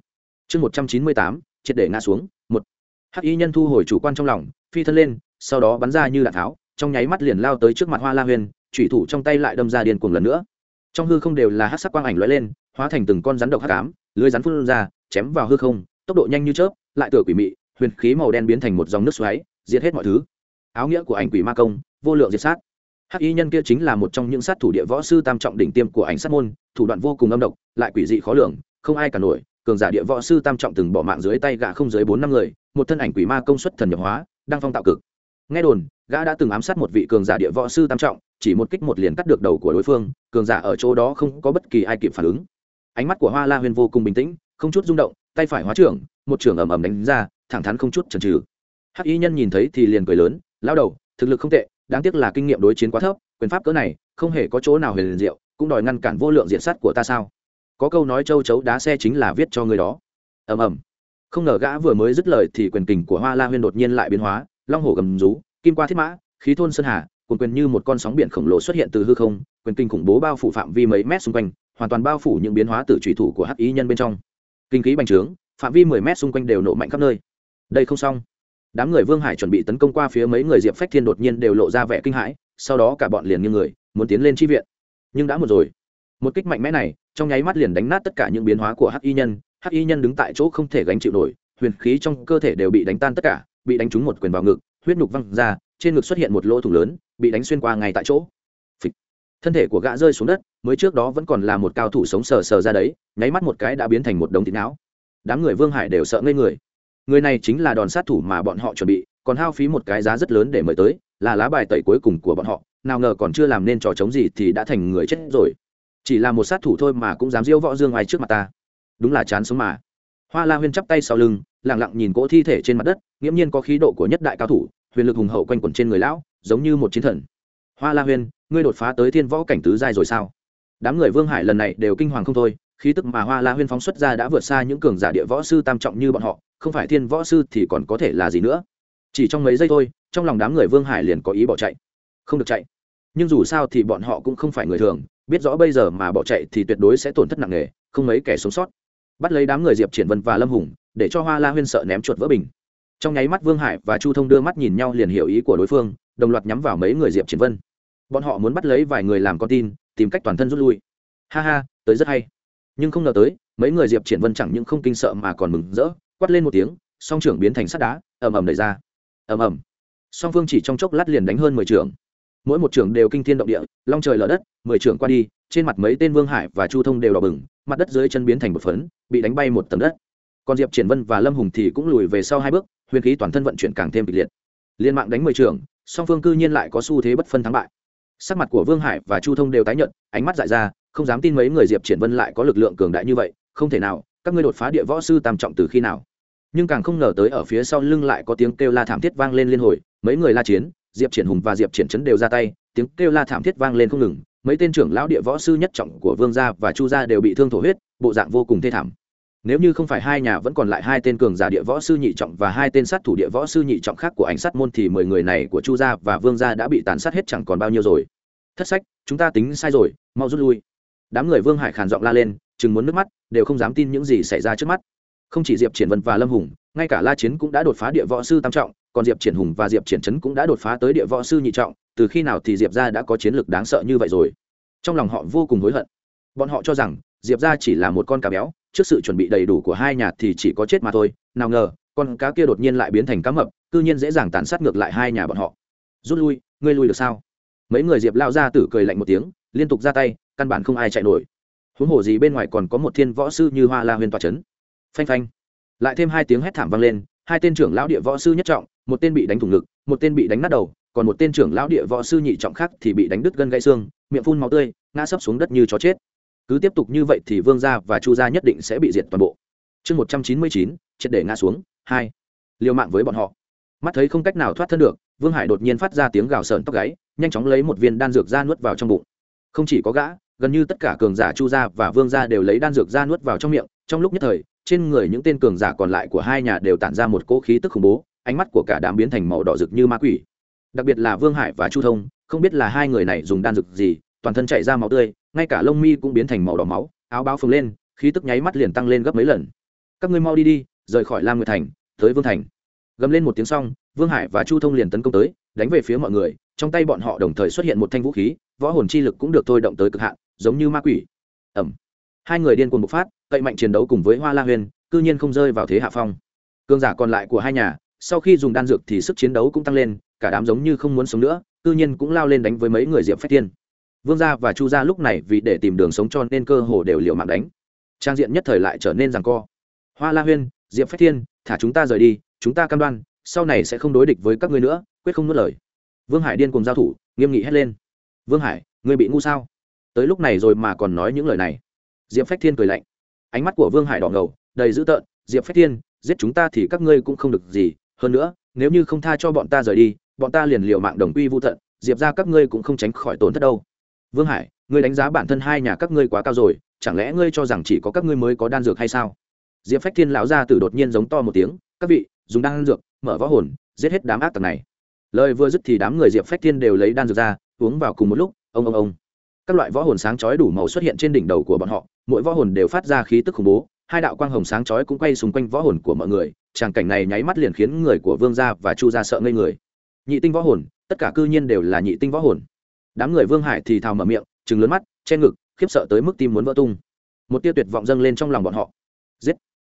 Chương một trăm chín mươi tám, triệt để ngã xuống, một. Hắc y nhân thu hồi chủ quan trong lòng, phi thân lên, sau đó bắn ra như đạn tháo trong nháy mắt liền lao tới trước mặt hoa la huyền thủy thủ trong tay lại đâm ra điên cuồng lần nữa. Trong hư không đều là hát sắc quang ảnh lóe lên, hóa thành từng con rắn độc hắc ám, lưới rắn phun ra, chém vào hư không, tốc độ nhanh như chớp, lại tựa quỷ mị, huyền khí màu đen biến thành một dòng nước xoáy, diệt hết mọi thứ. Áo nghĩa của ảnh quỷ ma công, vô lượng diệt sát. Hắc y nhân kia chính là một trong những sát thủ địa võ sư tam trọng đỉnh tiêm của ảnh sát môn, thủ đoạn vô cùng âm độc, lại quỷ dị khó lường, không ai cả nổi. Cường giả địa võ sư tam trọng từng bỏ mạng dưới tay gã không dưới bốn năm người, một thân ảnh quỷ ma công suất thần nhập hóa, đang phong tạo cực. Nghe đồn gã đã từng ám sát một vị cường giả địa võ sư tam trọng, chỉ một kích một liền cắt được đầu của đối phương, cường giả ở chỗ đó không có bất kỳ ai kịp phản ứng. Ánh mắt của hoa la huyền vô cùng bình tĩnh, không chút rung động, tay phải hóa trưởng, một trưởng ầm ầm đánh ra, thẳng thắn không chút chần chừ. Hắc y nhân nhìn thấy thì liền cười lớn lao đầu, thực lực không tệ, đáng tiếc là kinh nghiệm đối chiến quá thấp, quyền pháp cỡ này, không hề có chỗ nào huyền liền diệu, cũng đòi ngăn cản vô lượng diện sát của ta sao? Có câu nói châu chấu đá xe chính là viết cho người đó. Ầm ầm. Không ngờ gã vừa mới dứt lời thì quyền kình của hoa la huyên đột nhiên lại biến hóa, long hổ gầm rú kim qua thiết mã, khí thôn sơn hà, cuồn quyền như một con sóng biển khổng lồ xuất hiện từ hư không, quyền kinh khủng bố bao phủ phạm vi mấy mét xung quanh, hoàn toàn bao phủ những biến hóa từ trùy thủ của hắc ý nhân bên trong. Kinh khí bành trướng, phạm vi mười mét xung quanh đều nổ mạnh khắp nơi. Đây không xong. Đám người vương hải chuẩn bị tấn công qua phía mấy người diệp phách thiên đột nhiên đều lộ ra vẻ kinh hãi, sau đó cả bọn liền như người, muốn tiến lên chi viện. Nhưng đã một rồi. Một kích mạnh mẽ này, trong nháy mắt liền đánh nát tất cả những biến hóa của hắc y nhân, hắc y nhân đứng tại chỗ không thể gánh chịu nổi, huyền khí trong cơ thể đều bị đánh tan tất cả, bị đánh trúng một quyền vào ngực huyết nhục văng ra, trên ngực xuất hiện một lỗ thủng lớn, bị đánh xuyên qua ngay tại chỗ. Phịch. thân thể của gã rơi xuống đất, mới trước đó vẫn còn là một cao thủ sống sờ sờ ra đấy, nháy mắt một cái đã biến thành một đống thịt não. Đám người vương hải đều sợ ngây người. Người này chính là đòn sát thủ mà bọn họ chuẩn bị, còn hao phí một cái giá rất lớn để mời tới, là lá bài tẩy cuối cùng của bọn họ, nào ngờ còn chưa làm nên trò chống gì thì đã thành người chết rồi. Chỉ là một sát thủ thôi mà cũng dám diễu võ dương ai trước mặt ta. Đúng là chán sống mà hoa la huyên chắp tay sau lưng lẳng lặng nhìn cỗ thi thể trên mặt đất, nghiễm nhiên có khí độ của nhất đại cao thủ, huyền lực hùng hậu quanh quẩn trên người lão, giống như một chiến thần. Hoa la huyên, ngươi đột phá tới thiên võ cảnh tứ giai rồi sao? Đám người vương hải lần này đều kinh hoàng không thôi, khí tức mà hoa la huyên phóng xuất ra đã vượt xa những cường giả địa võ sư tam trọng như bọn họ, không phải thiên võ sư thì còn có thể là gì nữa? Chỉ trong mấy giây thôi, trong lòng đám người vương hải liền có ý bỏ chạy. Không được chạy. Nhưng dù sao thì bọn họ cũng không phải người thường, biết rõ bây giờ mà bỏ chạy thì tuyệt đối sẽ tổn thất nặng nề, không mấy kẻ sống sót bắt lấy đám người diệp triển vân và lâm hùng, để cho hoa la huyên sợ ném chuột vỡ bình. Trong nháy mắt vương hải và chu thông đưa mắt nhìn nhau liền hiểu ý của đối phương, đồng loạt nhắm vào mấy người diệp triển vân. Bọn họ muốn bắt lấy vài người làm con tin, tìm cách toàn thân rút lui. Ha ha, tới rất hay. Nhưng không ngờ tới, mấy người diệp triển vân chẳng những không kinh sợ mà còn mừng rỡ, quát lên một tiếng, song trưởng biến thành sắt đá, ầm ầm đẩy ra. Ầm ầm. Song phương chỉ trong chốc lát liền đánh hơn mười trưởng mỗi một trưởng đều kinh thiên động địa, long trời lở đất, mười trưởng qua đi, trên mặt mấy tên vương hải và chu thông đều đỏ bừng, mặt đất dưới chân biến thành một phấn, bị đánh bay một tầng đất. Còn diệp triển vân và lâm hùng thì cũng lùi về sau hai bước, huyền khí toàn thân vận chuyển càng thêm kịch liệt. Liên mạng đánh mười trưởng, song phương cư nhiên lại có xu thế bất phân thắng bại. Sắc mặt của vương hải và chu thông đều tái nhận ánh mắt dại ra, không dám tin mấy người diệp triển vân lại có lực lượng cường đại như vậy, không thể nào, các ngươi đột phá địa võ sư tam trọng từ khi nào? Nhưng càng không ngờ tới ở phía sau lưng lại có tiếng kêu la thảm thiết vang lên liên hồi, mấy người la chiến diệp triển hùng và diệp triển chấn đều ra tay, tiếng kêu la thảm thiết vang lên không ngừng, mấy tên trưởng lão địa võ sư nhất trọng của vương gia và chu gia đều bị thương thổ huyết, bộ dạng vô cùng thê thảm. Nếu như không phải hai nhà vẫn còn lại hai tên cường giả địa võ sư nhị trọng và hai tên sát thủ địa võ sư nhị trọng khác của ảnh sát môn thì mười người này của chu gia và vương gia đã bị tàn sát hết chẳng còn bao nhiêu rồi. Thất sách, chúng ta tính sai rồi, mau rút lui. Đám người vương hải khàn giọng la lên, chừng muốn nước mắt, đều không dám tin những gì xảy ra trước mắt. Không chỉ diệp triển vân và lâm hùng, ngay cả la chiến cũng đã đột phá địa võ sư tam trọng còn diệp triển hùng và diệp triển trấn cũng đã đột phá tới địa võ sư nhị trọng, từ khi nào thì diệp gia đã có chiến lược đáng sợ như vậy rồi? Trong lòng họ vô cùng hối hận. Bọn họ cho rằng, diệp gia chỉ là một con cá béo, trước sự chuẩn bị đầy đủ của hai nhà thì chỉ có chết mà thôi, nào ngờ, con cá kia đột nhiên lại biến thành cá mập, cư nhiên dễ dàng tàn sát ngược lại hai nhà bọn họ. Rút lui, ngươi lui được sao? Mấy người diệp lao ra tử cười lạnh một tiếng, liên tục ra tay, căn bản không ai chạy nổi. Huống hồ gì bên ngoài còn có một thiên võ sư như hoa la huyền toa trấn phanh phanh. Lại thêm hai tiếng hét thảm vang lên, hai tên trưởng lão địa võ sư nhất trọng một tên bị đánh thủng ngực, một tên bị đánh nát đầu, còn một tên trưởng lão địa võ sư nhị trọng khác thì bị đánh đứt gân gãy xương, miệng phun máu tươi, ngã sấp xuống đất như chó chết. Cứ tiếp tục như vậy thì vương gia và chu gia nhất định sẽ bị diệt toàn bộ. Chương một trăm chín mươi chín, triệt để ngã xuống, hai. Liều mạng với bọn họ. Mắt thấy không cách nào thoát thân được, vương hải đột nhiên phát ra tiếng gào sợn tóc gáy, nhanh chóng lấy một viên đan dược ra nuốt vào trong bụng. Không chỉ có gã, gần như tất cả cường giả chu gia và vương gia đều lấy đan dược ra nuốt vào trong miệng. Trong lúc nhất thời, trên người những tên cường giả còn lại của hai nhà đều tản ra một cỗ khí tức khủng bố ánh mắt của cả đám biến thành màu đỏ rực như ma quỷ. Đặc biệt là vương hải và chu thông, không biết là hai người này dùng đan dược gì, toàn thân chạy ra máu tươi, ngay cả lông mi cũng biến thành màu đỏ máu, áo báo phồng lên, khí tức nháy mắt liền tăng lên gấp mấy lần. Các ngươi mau đi đi, rời khỏi lam nguyệt thành, tới vương thành. Gầm lên một tiếng xong, vương hải và chu thông liền tấn công tới, đánh về phía mọi người, trong tay bọn họ đồng thời xuất hiện một thanh vũ khí, võ hồn chi lực cũng được thôi động tới cực hạn, giống như ma quỷ. Ẩm hai người điên cuồng bộc phát, cậy mạnh chiến đấu cùng với hoa la huyền, cư nhiên không rơi vào thế hạ phong. Cương giả còn lại của hai nhà sau khi dùng đan dược thì sức chiến đấu cũng tăng lên, cả đám giống như không muốn sống nữa, cư nhiên cũng lao lên đánh với mấy người diệp phách tiên vương gia và chu gia lúc này vì để tìm đường sống cho nên cơ hồ đều liều mạng đánh. Trang diện nhất thời lại trở nên rằng co. Hoa la huyên, diệp phách thiên, thả chúng ta rời đi, chúng ta cam đoan, sau này sẽ không đối địch với các ngươi nữa, quyết không nuốt lời. Vương hải điên cùng giao thủ, nghiêm nghị hét lên. Vương hải, ngươi bị ngu sao? Tới lúc này rồi mà còn nói những lời này. Diệp phách thiên cười lạnh. Ánh mắt của vương hải đỏ ngầu, đầy dữ tợn. Diệp phách thiên, giết chúng ta thì các ngươi cũng không được gì hơn nữa, nếu như không tha cho bọn ta rời đi, bọn ta liền liều mạng đồng quy vô tận, diệp ra các ngươi cũng không tránh khỏi tổn thất đâu. Vương hải, ngươi đánh giá bản thân hai nhà các ngươi quá cao rồi, chẳng lẽ ngươi cho rằng chỉ có các ngươi mới có đan dược hay sao? Diệp phách thiên lão ra từ đột nhiên giống to một tiếng, các vị, dùng đan dược, mở võ hồn, giết hết đám ác tặc này. Lời vừa dứt thì đám người diệp phách thiên đều lấy đan dược ra, uống vào cùng một lúc, ông ông ông. Các loại võ hồn sáng chói đủ màu xuất hiện trên đỉnh đầu của bọn họ, mỗi võ hồn đều phát ra khí tức khủng bố hai đạo quang hồng sáng chói cũng quay xung quanh võ hồn của mọi người, tràng cảnh này nháy mắt liền khiến người của vương gia và chu gia sợ ngây người. Nhị tinh võ hồn, tất cả cư nhiên đều là nhị tinh võ hồn. Đám người vương hải thì thào mở miệng chừng lớn mắt, che ngực, khiếp sợ tới mức tim muốn vỡ tung. Một tia tuyệt vọng dâng lên trong lòng bọn họ. Giết!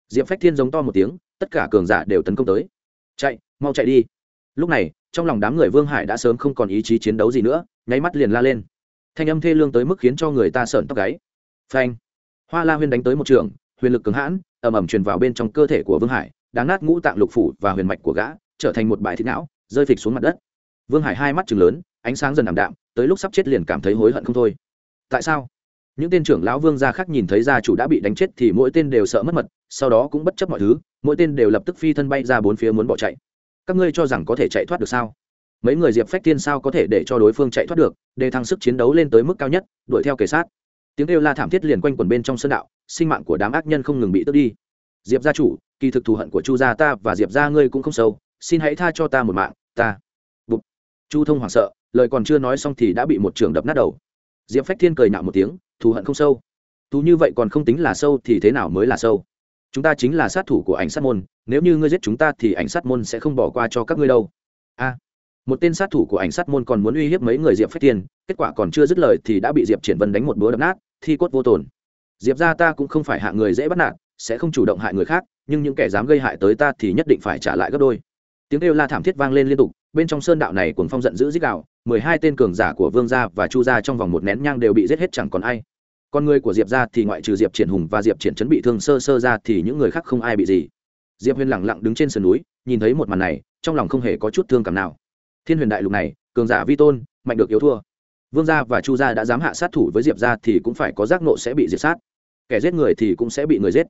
Diệp phách thiên giống to một tiếng, tất cả cường giả đều tấn công tới. Chạy, mau chạy đi. Lúc này, trong lòng đám người vương hải đã sớm không còn ý chí chiến đấu gì nữa, nháy mắt liền la lên. Thanh âm thê lương tới mức khiến cho người ta sợn tóc gáy. Phanh! Hoa la huyên đánh tới một trường huyền lực cứng hãn, ầm ầm truyền vào bên trong cơ thể của vương hải, đáng nát ngũ tạng lục phủ và huyền mạch của gã, trở thành một bài thịt não, rơi phịch xuống mặt đất. Vương hải hai mắt chừng lớn, ánh sáng dần ảm đạm, tới lúc sắp chết liền cảm thấy hối hận không thôi. Tại sao? Những tên trưởng lão vương gia khác nhìn thấy gia chủ đã bị đánh chết thì mỗi tên đều sợ mất mật, sau đó cũng bất chấp mọi thứ, mỗi tên đều lập tức phi thân bay ra bốn phía muốn bỏ chạy. Các ngươi cho rằng có thể chạy thoát được sao? Mấy người diệp phách thiên sao có thể để cho đối phương chạy thoát được, để thăng sức chiến đấu lên tới mức cao nhất, đuổi theo kề sát. Tiếng kêu la thảm thiết liền quanh quần bên trong sân đạo sinh mạng của đám ác nhân không ngừng bị tước đi. Diệp gia chủ kỳ thực thù hận của chu gia ta và diệp gia ngươi cũng không sâu. Xin hãy tha cho ta một mạng ta. Bụt. chu thông hoảng sợ lời còn chưa nói xong thì đã bị một trường đập nát đầu. Diệp phách thiên cười nạo một tiếng thù hận không sâu. Thù như vậy còn không tính là sâu thì thế nào mới là sâu? Chúng ta chính là sát thủ của ảnh sát môn nếu như ngươi giết chúng ta thì ảnh sát môn sẽ không bỏ qua cho các ngươi đâu. A. Một tên sát thủ của ảnh sát môn còn muốn uy hiếp mấy người diệp phách Thiên, kết quả còn chưa dứt lời thì đã bị diệp triển vân đánh một búa đập nát thi cốt vô tồn diệp ra ta cũng không phải hạ người dễ bắt nạt, sẽ không chủ động hại người khác, nhưng những kẻ dám gây hại tới ta thì nhất định phải trả lại gấp đôi. Tiếng kêu la thảm thiết vang lên liên tục, bên trong sơn đạo này cuồng phong giận dữ dích đạo mười hai tên cường giả của vương gia và chu gia trong vòng một nén nhang đều bị giết hết chẳng còn ai. Con người của diệp ra thì ngoại trừ diệp triển hùng và diệp triển chấn bị thương sơ sơ ra thì những người khác không ai bị gì. Diệp huyền lẳng lặng đứng trên sườn núi, nhìn thấy một màn này, trong lòng không hề có chút thương cảm nào. Thiên huyền đại lục này, cường giả vi tôn, mạnh được yếu thua vương gia và chu gia đã dám hạ sát thủ với diệp gia thì cũng phải có giác nộ sẽ bị diệt sát. Kẻ giết người thì cũng sẽ bị người giết.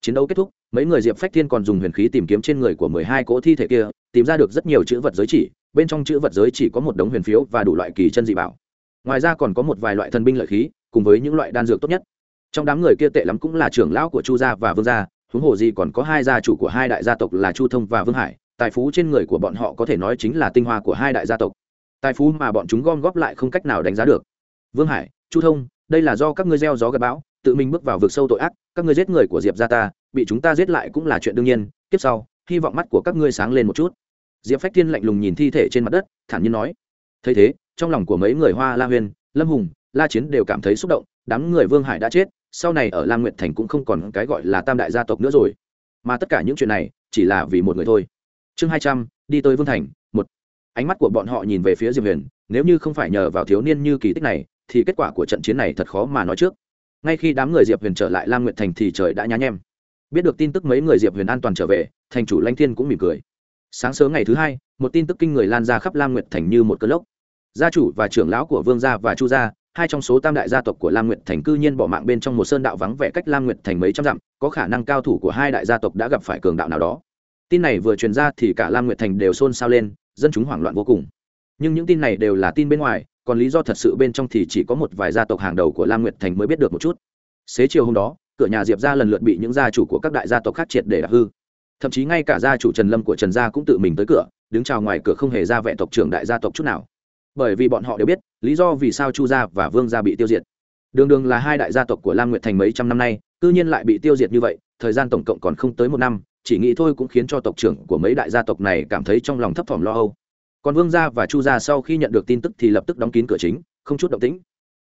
Chiến đấu kết thúc, mấy người diệp phách thiên còn dùng huyền khí tìm kiếm trên người của mười hai cỗ thi thể kia, tìm ra được rất nhiều chữ vật giới chỉ, bên trong chữ vật giới chỉ có một đống huyền phiếu và đủ loại kỳ chân dị bảo. Ngoài ra còn có một vài loại thần binh lợi khí, cùng với những loại đan dược tốt nhất. Trong đám người kia tệ lắm cũng là trưởng lão của chu gia và vương gia, huống hồ gì còn có hai gia chủ của hai đại gia tộc là chu thông và vương hải, tài phú trên người của bọn họ có thể nói chính là tinh hoa của hai đại gia tộc tài phú mà bọn chúng gom góp lại không cách nào đánh giá được. Vương hải chu thông đây là do các ngươi gieo gió gặp bão tự mình bước vào vực sâu tội ác các ngươi giết người của diệp gia ta bị chúng ta giết lại cũng là chuyện đương nhiên tiếp sau hy vọng mắt của các ngươi sáng lên một chút. Diệp phách thiên lạnh lùng nhìn thi thể trên mặt đất thản nhiên nói. Thấy thế trong lòng của mấy người hoa la Huyền, lâm hùng la chiến đều cảm thấy xúc động đám người vương hải đã chết sau này ở lam nguyệt thành cũng không còn cái gọi là tam đại gia tộc nữa rồi. Mà tất cả những chuyện này chỉ là vì một người thôi. Chương hai trăm đi tới vương thành ánh mắt của bọn họ nhìn về phía diệp huyền, nếu như không phải nhờ vào thiếu niên như kỳ tích này, thì kết quả của trận chiến này thật khó mà nói trước. Ngay khi đám người diệp huyền trở lại lam nguyệt thành thì trời đã nhá nhem. Biết được tin tức mấy người diệp huyền an toàn trở về, thành chủ lanh thiên cũng mỉm cười. Sáng sớm ngày thứ hai, một tin tức kinh người lan ra khắp lam nguyệt thành như một cơn lốc. Gia chủ và trưởng lão của vương gia và chu gia, hai trong số tam đại gia tộc của lam nguyệt thành cư nhiên bỏ mạng bên trong một sơn đạo vắng vẻ cách lam nguyệt thành mấy trăm dặm, có khả năng cao thủ của hai đại gia tộc đã gặp phải cường đạo nào đó. Tin này vừa truyền ra thì cả lam nguyệt thành đều xôn xao lên dân chúng hoảng loạn vô cùng. Nhưng những tin này đều là tin bên ngoài, còn lý do thật sự bên trong thì chỉ có một vài gia tộc hàng đầu của lam nguyệt thành mới biết được một chút. Xế chiều hôm đó, cửa nhà diệp ra lần lượt bị những gia chủ của các đại gia tộc khác triệt để đạp hư. Thậm chí ngay cả gia chủ trần lâm của trần gia cũng tự mình tới cửa, đứng chào ngoài cửa không hề ra vẹn tộc trưởng đại gia tộc chút nào. Bởi vì bọn họ đều biết, lý do vì sao chu gia và vương gia bị tiêu diệt. Đường đường là hai đại gia tộc của lam nguyệt thành mấy trăm năm nay tự nhiên lại bị tiêu diệt như vậy, thời gian tổng cộng còn không tới một năm chỉ nghĩ thôi cũng khiến cho tộc trưởng của mấy đại gia tộc này cảm thấy trong lòng thấp thỏm lo âu. Còn vương gia và chu gia sau khi nhận được tin tức thì lập tức đóng kín cửa chính, không chút động tĩnh.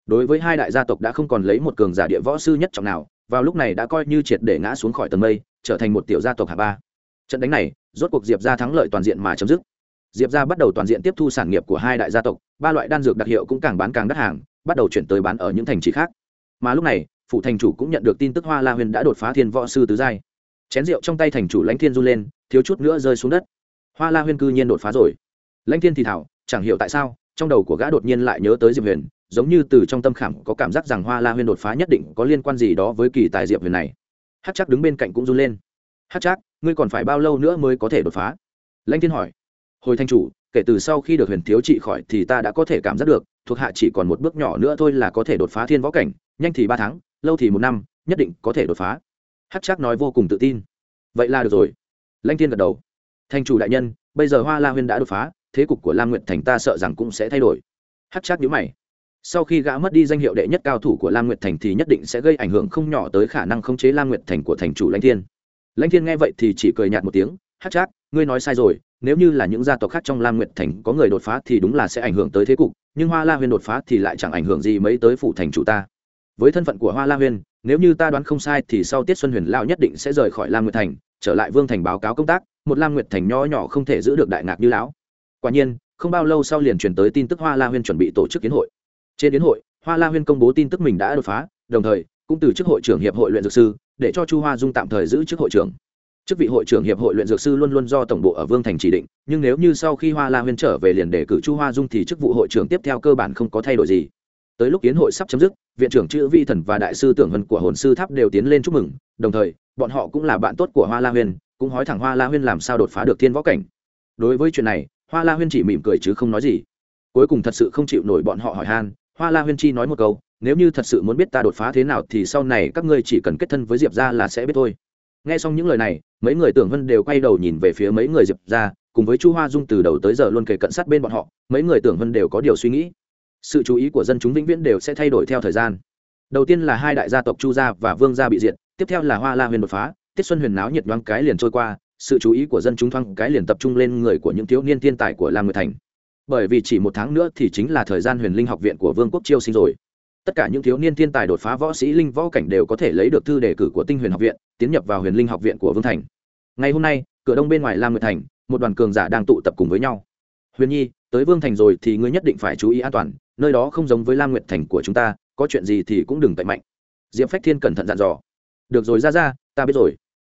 Đối với hai đại gia tộc đã không còn lấy một cường giả địa võ sư nhất trọng nào, vào lúc này đã coi như triệt để ngã xuống khỏi tầng mây, trở thành một tiểu gia tộc hạ ba. Trận đánh này, rốt cuộc diệp gia thắng lợi toàn diện mà chấm dứt. Diệp gia bắt đầu toàn diện tiếp thu sản nghiệp của hai đại gia tộc, ba loại đan dược đặc hiệu cũng càng bán càng đắt hàng, bắt đầu chuyển tới bán ở những thành trì khác. Mà lúc này phụ thành chủ cũng nhận được tin tức hoa la huyền đã đột phá thiên võ sư tứ giai chén rượu trong tay thành chủ lãnh thiên run lên, thiếu chút nữa rơi xuống đất. Hoa la huyên cư nhiên đột phá rồi. Lãnh thiên thì thảo, chẳng hiểu tại sao, trong đầu của gã đột nhiên lại nhớ tới diệp huyền, giống như từ trong tâm khảm có cảm giác rằng hoa la huyên đột phá nhất định có liên quan gì đó với kỳ tài diệp huyền này. Hát chắc đứng bên cạnh cũng run lên. Hát chắc ngươi còn phải bao lâu nữa mới có thể đột phá? Lãnh thiên hỏi. Hồi thanh chủ, kể từ sau khi được huyền thiếu trị khỏi thì ta đã có thể cảm giác được, thuộc hạ chỉ còn một bước nhỏ nữa thôi là có thể đột phá thiên võ cảnh, nhanh thì ba tháng, lâu thì một năm, nhất định có thể đột phá hát chắc nói vô cùng tự tin. Vậy là được rồi. Lãnh thiên gật đầu. Thành chủ đại nhân, bây giờ hoa la huyên đã đột phá, thế cục của lam nguyệt thành ta sợ rằng cũng sẽ thay đổi. Hát chắc nhữ mày. Sau khi gã mất đi danh hiệu đệ nhất cao thủ của lam nguyệt thành thì nhất định sẽ gây ảnh hưởng không nhỏ tới khả năng khống chế lam nguyệt thành của thành chủ lãnh thiên. Lãnh thiên nghe vậy thì chỉ cười nhạt một tiếng hát chắc ngươi nói sai rồi, nếu như là những gia tộc khác trong lam nguyệt thành có người đột phá thì đúng là sẽ ảnh hưởng tới thế cục, nhưng hoa la huyên đột phá thì lại chẳng ảnh hưởng gì mấy tới phủ thành chủ ta. Với thân phận của hoa la huyên nếu như ta đoán không sai thì sau tiết xuân huyền lao nhất định sẽ rời khỏi lam nguyệt thành, trở lại vương thành báo cáo công tác, một lam nguyệt thành nho nhỏ không thể giữ được đại ngạc như lão. Quả nhiên, không bao lâu sau liền truyền tới tin tức hoa la huyên chuẩn bị tổ chức kiến hội. Trên kiến hội, hoa la huyên công bố tin tức mình đã đột phá, đồng thời, cũng từ chức hội trưởng hiệp hội luyện dược sư, để cho chu hoa dung tạm thời giữ chức hội trưởng. Chức vị hội trưởng hiệp hội luyện dược sư luôn luôn do tổng bộ ở vương thành chỉ định, nhưng nếu như sau khi hoa la huyên trở về liền đề cử chu hoa dung thì chức vụ hội trưởng tiếp theo cơ bản không có thay đổi gì tới lúc kiến hội sắp chấm dứt, viện trưởng chữ vi thần và đại sư tưởng vân của hồn sư tháp đều tiến lên chúc mừng, đồng thời, bọn họ cũng là bạn tốt của hoa la huyên, cũng hỏi thẳng hoa la huyên làm sao đột phá được thiên võ cảnh. Đối với chuyện này, hoa la huyên chỉ mỉm cười chứ không nói gì. Cuối cùng thật sự không chịu nổi bọn họ hỏi han, hoa la huyên chi nói một câu, nếu như thật sự muốn biết ta đột phá thế nào thì sau này các ngươi chỉ cần kết thân với diệp ra là sẽ biết thôi. Nghe xong những lời này, mấy người tưởng vân đều quay đầu nhìn về phía mấy người diệp ra cùng với chu hoa dung từ đầu tới giờ luôn kề cận sát bên bọn họ, mấy người tưởng vân đều có điều suy nghĩ sự chú ý của dân chúng vĩnh viễn đều sẽ thay đổi theo thời gian. Đầu tiên là hai đại gia tộc chu gia và vương gia bị diệt, tiếp theo là hoa la huyền đột phá, tiết xuân huyền náo nhiệt đoán cái liền trôi qua, sự chú ý của dân chúng thoáng cái liền tập trung lên người của những thiếu niên thiên tài của lam nguyệt thành. Bởi vì chỉ một tháng nữa thì chính là thời gian huyền linh học viện của vương quốc chiêu sinh rồi. Tất cả những thiếu niên thiên tài đột phá võ sĩ linh võ cảnh đều có thể lấy được thư đề cử của tinh huyền học viện, tiến nhập vào huyền linh học viện của vương thành. Ngày hôm nay, cửa đông bên ngoài lam nguyệt thành, một đoàn cường giả đang tụ tập cùng với nhau. Huyền nhi tới vương thành rồi thì ngươi nhất định phải chú ý an toàn, nơi đó không giống với lam nguyệt thành của chúng ta, có chuyện gì thì cũng đừng tệ mạnh. Diệp phách thiên cẩn thận dặn dò. Được rồi, ra ra, ta biết rồi.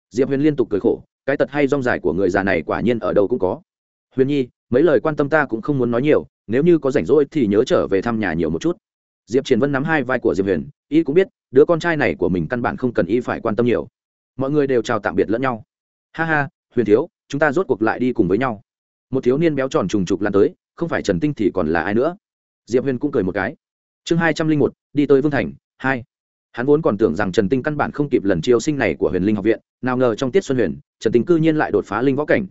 Diệp huyền liên tục cười khổ, cái tật hay rong dài của người già này quả nhiên ở đâu cũng có. Huyền nhi, mấy lời quan tâm ta cũng không muốn nói nhiều, nếu như có rảnh rỗi thì nhớ trở về thăm nhà nhiều một chút. Diệp triển vân nắm hai vai của diệp huyền, y cũng biết, đứa con trai này của mình căn bản không cần y phải quan tâm nhiều. Mọi người đều chào tạm biệt lẫn nhau. Ha ha, huyền thiếu, chúng ta rốt cuộc lại đi cùng với nhau một thiếu niên béo tròn trùng trục lan tới, không phải trần tinh thì còn là ai nữa? Diệp huyền cũng cười một cái. Chương hai trăm linh một, đi tới vương thành, hai. Hắn vốn còn tưởng rằng trần tinh căn bản không kịp lần chiêu sinh này của huyền linh học viện, nào ngờ trong tiết xuân huyền, trần tinh cư nhiên lại đột phá linh võ cảnh.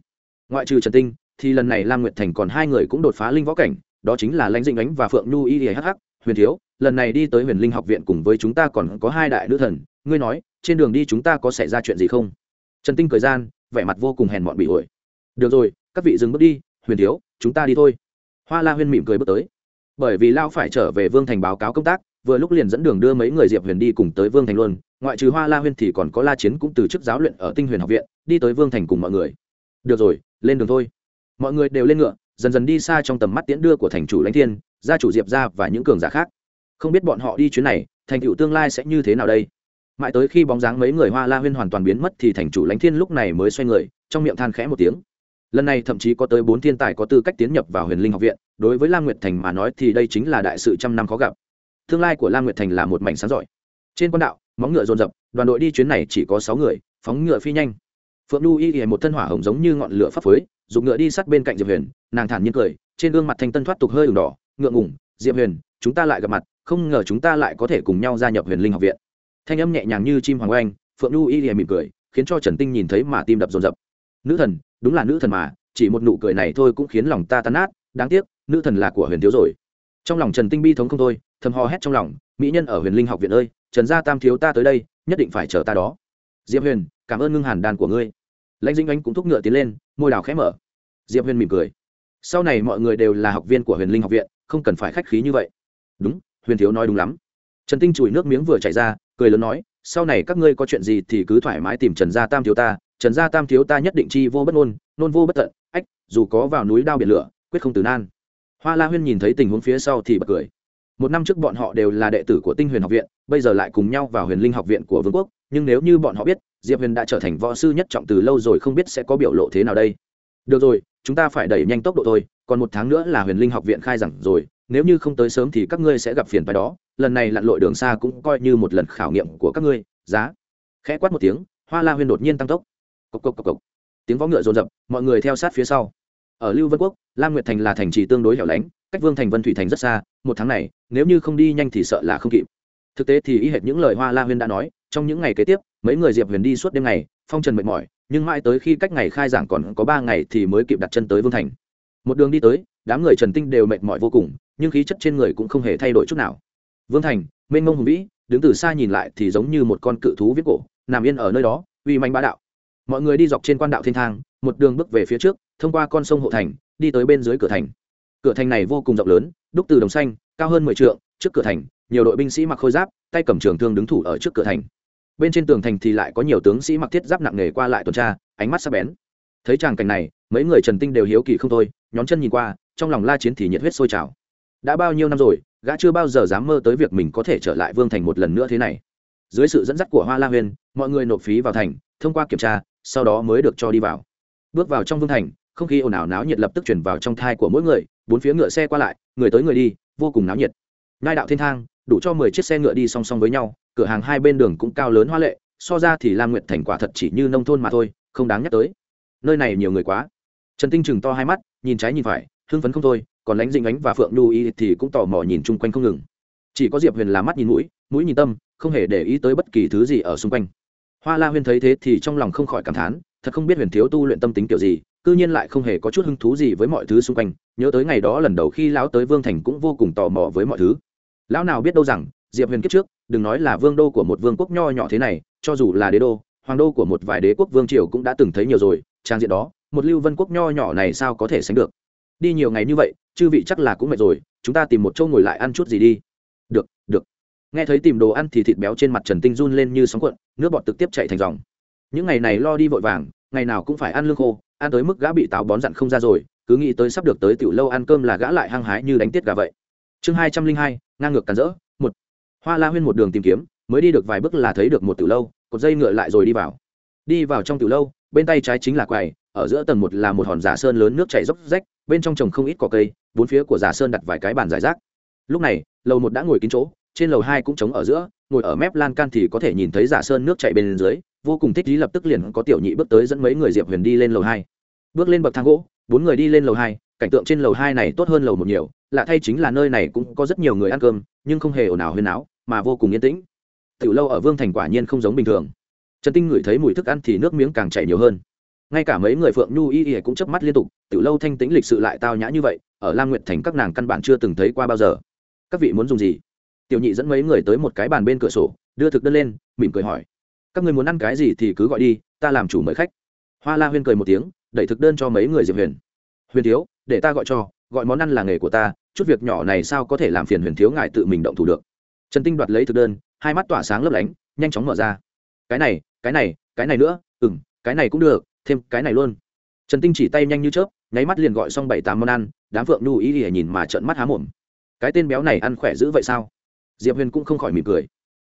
Ngoại trừ trần tinh, thì lần này lam nguyệt thành còn hai người cũng đột phá linh võ cảnh, đó chính là lãnh dĩnh ánh và phượng nhu y hh huyền thiếu, lần này đi tới huyền linh học viện cùng với chúng ta còn có hai đại nữ thần, ngươi nói, trên đường đi chúng ta có xảy ra chuyện gì không? Trần tinh cười gian, vẻ mặt vô cùng hèn mọn bị ổi. Được rồi các vị dừng bước đi, huyền thiếu, chúng ta đi thôi. Hoa la huyên mỉm cười bước tới. Bởi vì lao phải trở về vương thành báo cáo công tác, vừa lúc liền dẫn đường đưa mấy người diệp huyền đi cùng tới vương thành luôn, ngoại trừ hoa la huyên thì còn có la chiến cũng từ chức giáo luyện ở tinh huyền học viện, đi tới vương thành cùng mọi người. Được rồi, lên đường thôi. Mọi người đều lên ngựa, dần dần đi xa trong tầm mắt tiễn đưa của thành chủ lãnh thiên, gia chủ diệp ra và những cường giả khác. Không biết bọn họ đi chuyến này, thành tựu tương lai sẽ như thế nào đây? Mãi tới khi bóng dáng mấy người hoa la huyên hoàn toàn biến mất thì thành chủ lãnh thiên lúc này mới xoay người, trong miệng than khẽ một tiếng lần này thậm chí có tới bốn thiên tài có tư cách tiến nhập vào huyền linh học viện, đối với lam nguyệt thành mà nói thì đây chính là đại sự trăm năm khó gặp. Tương lai của lam nguyệt thành là một mảnh sáng giỏi. Trên quan đạo móng ngựa dồn dập, đoàn đội đi chuyến này chỉ có sáu người, phóng ngựa phi nhanh. Phượng lưu y hề một thân hỏa hồng giống như ngọn lửa phấp phới, dùng ngựa đi sát bên cạnh diệp huyền, nàng thản nhiên cười, trên gương mặt thanh tân thoát tục hơi ửng đỏ, ngượng ngủng diệp huyền, chúng ta lại gặp mặt, không ngờ chúng ta lại có thể cùng nhau gia nhập huyền linh học viện. Thanh âm nhẹ nhàng như chim hoàng oanh, phượng lưu y hề mỉm cười, khiến cho trần tinh nhìn thấy mà tim đập dồn dập nữ thần, đúng là nữ thần mà, chỉ một nụ cười này thôi cũng khiến lòng ta tan nát, đáng tiếc, nữ thần là của huyền thiếu rồi. Trong lòng trần tinh bi thống không thôi, thầm hò hét trong lòng, mỹ nhân ở huyền linh học viện ơi, trần gia tam thiếu ta tới đây, nhất định phải chờ ta đó. Diệp huyền, cảm ơn ngưng hàn đàn của ngươi. Lãnh dinh anh cũng thúc ngựa tiến lên, môi đào khẽ mở. Diệp huyền mỉm cười. Sau này mọi người đều là học viên của huyền linh học viện, không cần phải khách khí như vậy. Đúng, huyền thiếu nói đúng lắm. Trần tinh chùi nước miếng vừa chảy ra, cười lớn nói, sau này các ngươi có chuyện gì thì cứ thoải mái tìm trần gia tam thiếu ta trần gia tam thiếu ta nhất định chi vô bất ngôn, nôn vô bất tận, ách, dù có vào núi đao biển lửa, quyết không từ nan. Hoa la huyên nhìn thấy tình huống phía sau thì bật cười. Một năm trước bọn họ đều là đệ tử của tinh huyền học viện, bây giờ lại cùng nhau vào huyền linh học viện của vương quốc, nhưng nếu như bọn họ biết, diệp huyền đã trở thành võ sư nhất trọng từ lâu rồi không biết sẽ có biểu lộ thế nào đây. Được rồi, chúng ta phải đẩy nhanh tốc độ thôi, còn một tháng nữa là huyền linh học viện khai giảng rồi, nếu như không tới sớm thì các ngươi sẽ gặp phiền phải đó, lần này lặn lội đường xa cũng coi như một lần khảo nghiệm của các ngươi, giá. Khẽ quát một tiếng, hoa la huyền đột nhiên tăng tốc cộc cộc cộc cộc. Tiếng võ ngựa rồn rập mọi người theo sát phía sau. Ở lưu vân quốc, lam nguyệt thành là thành trì tương đối hẻo lánh, cách vương thành vân thủy thành rất xa, một tháng này, nếu như không đi nhanh thì sợ là không kịp. Thực tế thì y hệt những lời hoa la huyên đã nói, trong những ngày kế tiếp, mấy người diệp huyền đi suốt đêm ngày, phong trần mệt mỏi, nhưng mãi tới khi cách ngày khai giảng còn có ba ngày thì mới kịp đặt chân tới vương thành. Một đường đi tới, đám người trần tinh đều mệt mỏi vô cùng, nhưng khí chất trên người cũng không hề thay đổi chút nào. Vương thành, mênh mông hùng vĩ, đứng từ xa nhìn lại thì giống như một con cự thú viết cổ, nằm yên ở nơi đó, uy manh bá đạo mọi người đi dọc trên quan đạo thiên thang, một đường bước về phía trước, thông qua con sông hộ thành, đi tới bên dưới cửa thành. Cửa thành này vô cùng rộng lớn, đúc từ đồng xanh, cao hơn mười t trước cửa thành, nhiều đội binh sĩ mặc khôi giáp, tay cầm trường thương đứng thủ ở trước cửa thành. Bên trên tường thành thì lại có nhiều tướng sĩ mặc thiết giáp nặng nề qua lại tuần tra, ánh mắt sắc bén. Thấy tràng cảnh này, mấy người trần tinh đều hiếu kỳ không thôi, nhón chân nhìn qua, trong lòng la chiến thì nhiệt huyết sôi trào. Đã bao nhiêu năm rồi, gã chưa bao giờ dám mơ tới việc mình có thể trở lại vương thành một lần nữa thế này. Dưới sự dẫn dắt của hoa la huyền, mọi người nộp phí vào thành, thông qua kiểm tra sau đó mới được cho đi vào. Bước vào trong vương thành, không khí ồn ào náo nhiệt lập tức chuyển vào trong thai của mỗi người, bốn phía ngựa xe qua lại, người tới người đi, vô cùng náo nhiệt. Ngai đạo thiên thang, đủ cho mười chiếc xe ngựa đi song song với nhau, cửa hàng hai bên đường cũng cao lớn hoa lệ, so ra thì lam nguyện thành quả thật chỉ như nông thôn mà thôi, không đáng nhắc tới. Nơi này nhiều người quá. Trần tinh chừng to hai mắt, nhìn trái nhìn phải, hưng phấn không thôi, còn lánh dinh ánh và phượng nhu y thì cũng tò mò nhìn chung quanh không ngừng. Chỉ có diệp huyền là mắt nhìn mũi mũi nhìn tâm, không hề để ý tới bất kỳ thứ gì ở xung quanh hoa la huyền thấy thế thì trong lòng không khỏi cảm thán, thật không biết huyền thiếu tu luyện tâm tính kiểu gì, cư nhiên lại không hề có chút hứng thú gì với mọi thứ xung quanh, nhớ tới ngày đó lần đầu khi lão tới vương thành cũng vô cùng tò mò với mọi thứ. Lão nào biết đâu rằng, diệp huyền kiếp trước, đừng nói là vương đô của một vương quốc nho nhỏ thế này, cho dù là đế đô, hoàng đô của một vài đế quốc vương triều cũng đã từng thấy nhiều rồi, trang diện đó, một lưu vân quốc nho nhỏ này sao có thể sánh được? Đi nhiều ngày như vậy, chư vị chắc là cũng mệt rồi, chúng ta tìm một chỗ ngồi lại ăn chút gì đi nghe thấy tìm đồ ăn thì thịt béo trên mặt trần tinh run lên như sóng cuộn, nước bọt trực tiếp chạy thành dòng. Những ngày này lo đi vội vàng, ngày nào cũng phải ăn lương khô, ăn tới mức gã bị táo bón dặn không ra rồi, cứ nghĩ tới sắp được tới tiểu lâu ăn cơm là gã lại hăng hái như đánh tiết gà vậy. Chương hai trăm linh hai, ngang ngược càn rỡ, một. Hoa la huyên một đường tìm kiếm, mới đi được vài bước là thấy được một tiểu lâu, cột dây ngựa lại rồi đi vào. Đi vào trong tiểu lâu, bên tay trái chính là quầy, ở giữa tầng một là một hòn giả sơn lớn nước chảy dốc rách, bên trong trồng không ít cỏ cây, bốn phía của giả sơn đặt vài cái bàn giải rác. Lúc này, lầu một đã ngồi kín chỗ trên lầu hai cũng trống ở giữa, ngồi ở mép lan can thì có thể nhìn thấy giả sơn nước chảy bên dưới, vô cùng thích lý lập tức liền có tiểu nhị bước tới dẫn mấy người diệp huyền đi lên lầu hai. Bước lên bậc thang gỗ, bốn người đi lên lầu hai, cảnh tượng trên lầu hai này tốt hơn lầu một nhiều, lạ thay chính là nơi này cũng có rất nhiều người ăn cơm, nhưng không hề ồn ào huyên áo mà vô cùng yên tĩnh. Tiểu lâu ở vương thành quả nhiên không giống bình thường. Trần tinh ngửi thấy mùi thức ăn thì nước miếng càng chảy nhiều hơn. Ngay cả mấy người phượng nhu y y cũng chớp mắt liên tục, tiểu lâu thanh tĩnh lịch sự lại tao nhã như vậy, ở lam nguyệt thành các nàng căn bản chưa từng thấy qua bao giờ. Các vị muốn dùng gì? Tiểu nhị dẫn mấy người tới một cái bàn bên cửa sổ, đưa thực đơn lên, mỉm cười hỏi, các người muốn ăn cái gì thì cứ gọi đi, ta làm chủ mời khách. Hoa la huyên cười một tiếng, đẩy thực đơn cho mấy người diệp huyền. Huyền thiếu, để ta gọi cho, gọi món ăn là nghề của ta, chút việc nhỏ này sao có thể làm phiền huyền thiếu ngài tự mình động thủ được? Trần tinh đoạt lấy thực đơn, hai mắt tỏa sáng lấp lánh, nhanh chóng mở ra. Cái này cái này cái này nữa ừ m cái này cũng được, thêm cái này luôn. Trần tinh chỉ tay nhanh như chớp, nháy mắt liền gọi xong bảy tám món ăn, đám phượng nhu ý ỉa nhìn mà trợn mắt há mồm. Cái tên béo này ăn khỏe dữ vậy sao? Diệp huyền cũng không khỏi mỉm cười.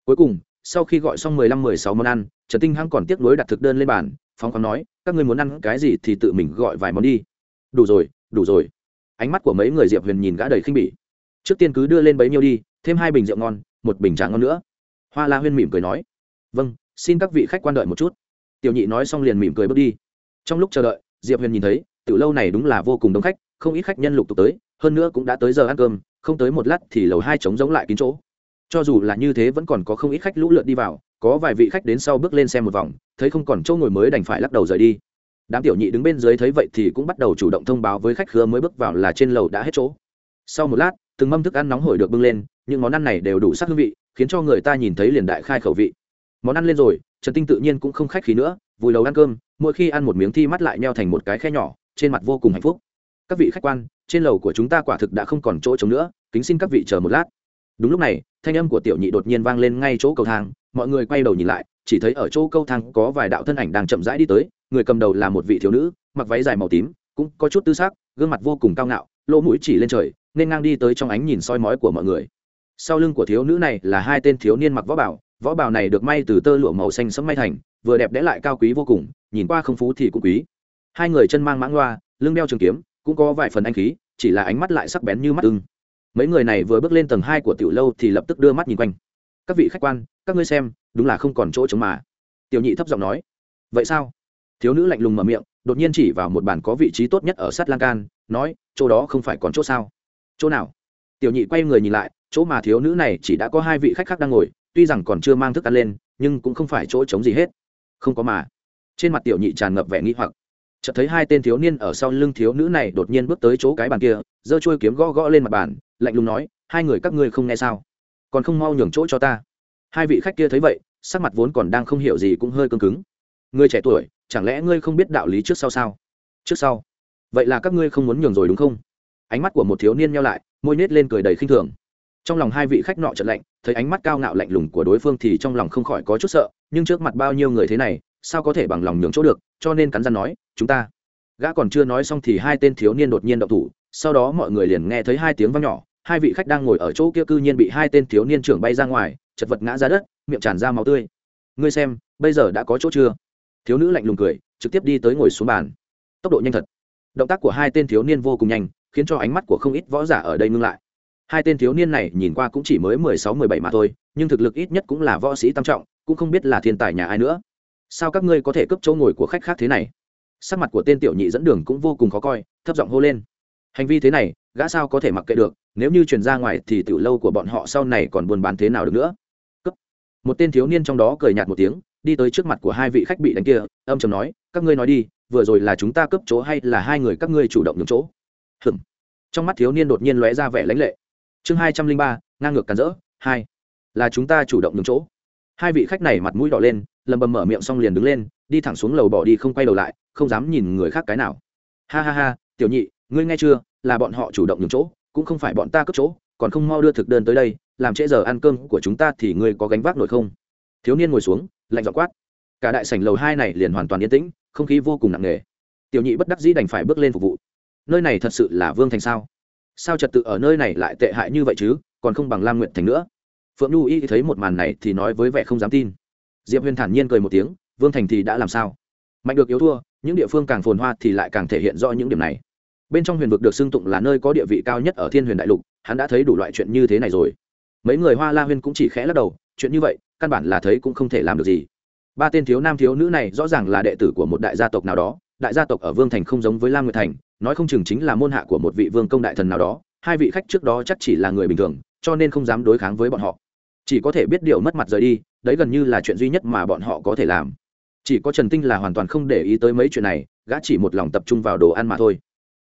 Cuối cùng, sau khi gọi xong mười lăm, mười sáu món ăn, trần tinh hăng còn tiếc nuối đặt thực đơn lên bàn, phóng khoáng nói, các ngươi muốn ăn cái gì thì tự mình gọi vài món đi. Đủ rồi đủ rồi. Ánh mắt của mấy người diệp huyền nhìn gã đầy khinh bỉ. Trước tiên cứ đưa lên bấy nhiêu đi, thêm hai bình rượu ngon, một bình trà ngon nữa. Hoa la huyên mỉm cười nói. Vâng xin các vị khách quan đợi một chút. Tiểu nhị nói xong liền mỉm cười bước đi. Trong lúc chờ đợi, diệp huyền nhìn thấy, tiểu lâu này đúng là vô cùng đông khách, không ít khách nhân lục tục tới, hơn nữa cũng đã tới giờ ăn cơm, không tới một lát thì lầu hai trống giống lại kín chỗ cho dù là như thế vẫn còn có không ít khách lũ lượt đi vào, có vài vị khách đến sau bước lên xem một vòng, thấy không còn chỗ ngồi mới đành phải lắc đầu rời đi. Đám tiểu nhị đứng bên dưới thấy vậy thì cũng bắt đầu chủ động thông báo với khách khứa mới bước vào là trên lầu đã hết chỗ. Sau một lát, từng mâm thức ăn nóng hổi được bưng lên, những món ăn này đều đủ sắc hương vị, khiến cho người ta nhìn thấy liền đại khai khẩu vị. Món ăn lên rồi, trần tinh tự nhiên cũng không khách khí nữa, vùi đầu ăn cơm, mỗi khi ăn một miếng thi mắt lại nheo thành một cái khe nhỏ, trên mặt vô cùng hạnh phúc. Các vị khách quan, trên lầu của chúng ta quả thực đã không còn chỗ trống nữa, kính xin các vị chờ một lát. Đúng lúc này thanh âm của tiểu nhị đột nhiên vang lên ngay chỗ cầu thang, mọi người quay đầu nhìn lại, chỉ thấy ở chỗ câu thang có vài đạo thân ảnh đang chậm rãi đi tới, người cầm đầu là một vị thiếu nữ, mặc váy dài màu tím, cũng có chút tư xác gương mặt vô cùng cao ngạo, lỗ mũi chỉ lên trời, nên ngang đi tới trong ánh nhìn soi mói của mọi người. Sau lưng của thiếu nữ này là hai tên thiếu niên mặc võ bảo võ bảo này được may từ tơ lụa màu xanh sẫm may thành, vừa đẹp đẽ lại cao quý vô cùng, nhìn qua không phú thì cũng quý. Hai người chân mang mãng loa, lưng đeo trường kiếm, cũng có vài phần anh khí, chỉ là ánh mắt lại sắc bén như mắt ưng mấy người này vừa bước lên tầng hai của tiểu lâu thì lập tức đưa mắt nhìn quanh. Các vị khách quan, các ngươi xem, đúng là không còn chỗ chống mà. Tiểu nhị thấp giọng nói. Vậy sao? Thiếu nữ lạnh lùng mở miệng, đột nhiên chỉ vào một bàn có vị trí tốt nhất ở sát lan can, nói, chỗ đó không phải còn chỗ sao? Chỗ nào? Tiểu nhị quay người nhìn lại, chỗ mà thiếu nữ này chỉ đã có hai vị khách khác đang ngồi, tuy rằng còn chưa mang thức ăn lên, nhưng cũng không phải chỗ trống gì hết. Không có mà. Trên mặt tiểu nhị tràn ngập vẻ nghi hoặc. Chợt thấy hai tên thiếu niên ở sau lưng thiếu nữ này đột nhiên bước tới chỗ cái bàn kia, giơ trôi kiếm gõ gõ lên mặt bàn lạnh lùng nói, hai người các ngươi không nghe sao? Còn không mau nhường chỗ cho ta. Hai vị khách kia thấy vậy, sắc mặt vốn còn đang không hiểu gì cũng hơi cương cứng. Ngươi trẻ tuổi, chẳng lẽ ngươi không biết đạo lý trước sau sao? Trước sau? Vậy là các ngươi không muốn nhường rồi đúng không? Ánh mắt của một thiếu niên nhau lại, môi nết lên cười đầy khinh thường. Trong lòng hai vị khách nọ trận lạnh, thấy ánh mắt cao ngạo lạnh lùng của đối phương thì trong lòng không khỏi có chút sợ, nhưng trước mặt bao nhiêu người thế này, sao có thể bằng lòng nhường chỗ được, cho nên cắn răng nói, chúng ta. Gã còn chưa nói xong thì hai tên thiếu niên đột nhiên động thủ, sau đó mọi người liền nghe thấy hai tiếng vang nhỏ hai vị khách đang ngồi ở chỗ kia cư nhiên bị hai tên thiếu niên trưởng bay ra ngoài, chật vật ngã ra đất, miệng tràn ra máu tươi. Ngươi xem, bây giờ đã có chỗ chưa? Thiếu nữ lạnh lùng cười, trực tiếp đi tới ngồi xuống bàn. Tốc độ nhanh thật. Động tác của hai tên thiếu niên vô cùng nhanh, khiến cho ánh mắt của không ít võ giả ở đây ngưng lại. Hai tên thiếu niên này nhìn qua cũng chỉ mới mười sáu, mười bảy mà thôi, nhưng thực lực ít nhất cũng là võ sĩ tam trọng, cũng không biết là thiên tài nhà ai nữa. Sao các ngươi có thể cướp chỗ ngồi của khách khác thế này? Sắc mặt của tên tiểu nhị dẫn đường cũng vô cùng khó coi, thấp giọng hô lên. Hành vi thế này, gã sao có thể mặc kệ được? Nếu như truyền ra ngoài thì tiểu lâu của bọn họ sau này còn buôn bán thế nào được nữa? Cấp. một tên thiếu niên trong đó cười nhạt một tiếng, đi tới trước mặt của hai vị khách bị đánh kia, âm chầm nói, các ngươi nói đi, vừa rồi là chúng ta cấp chỗ hay là hai người các ngươi chủ động nhường chỗ? Hừm trong mắt thiếu niên đột nhiên lóe ra vẻ lãnh lệ. Chương hai trăm linh ba, ngang ngược cản rỡ, hai, là chúng ta chủ động nhường chỗ. Hai vị khách này mặt mũi đỏ lên, lầm bầm mở miệng xong liền đứng lên, đi thẳng xuống lầu bỏ đi không quay đầu lại, không dám nhìn người khác cái nào. Ha ha ha, tiểu nhị, ngươi nghe chưa, là bọn họ chủ động nhường chỗ cũng không phải bọn ta cướp chỗ, còn không mau đưa thực đơn tới đây, làm trễ giờ ăn cơm của chúng ta thì ngươi có gánh vác nổi không? Thiếu niên ngồi xuống, lạnh dọ quát. Cả đại sảnh lầu hai này liền hoàn toàn yên tĩnh, không khí vô cùng nặng nề. Tiểu nhị bất đắc dĩ đành phải bước lên phục vụ. Nơi này thật sự là vương thành sao? Sao trật tự ở nơi này lại tệ hại như vậy chứ, còn không bằng lam nguyện thành nữa? Phượng nhu y thấy một màn này thì nói với vẻ không dám tin. Diệp huyền thản nhiên cười một tiếng, vương thành thì đã làm sao? Mạnh được yếu thua, những địa phương càng phồn hoa thì lại càng thể hiện rõ những điểm này bên trong huyền vực được xưng tụng là nơi có địa vị cao nhất ở thiên huyền đại lục, hắn đã thấy đủ loại chuyện như thế này rồi. Mấy người hoa la huyên cũng chỉ khẽ lắc đầu, chuyện như vậy, căn bản là thấy cũng không thể làm được gì. Ba tên thiếu nam thiếu nữ này rõ ràng là đệ tử của một đại gia tộc nào đó, đại gia tộc ở vương thành không giống với lam nguyệt thành, nói không chừng chính là môn hạ của một vị vương công đại thần nào đó, hai vị khách trước đó chắc chỉ là người bình thường, cho nên không dám đối kháng với bọn họ. Chỉ có thể biết điều mất mặt rời đi, đấy gần như là chuyện duy nhất mà bọn họ có thể làm. Chỉ có trần tinh là hoàn toàn không để ý tới mấy chuyện này, gã chỉ một lòng tập trung vào đồ ăn mà thôi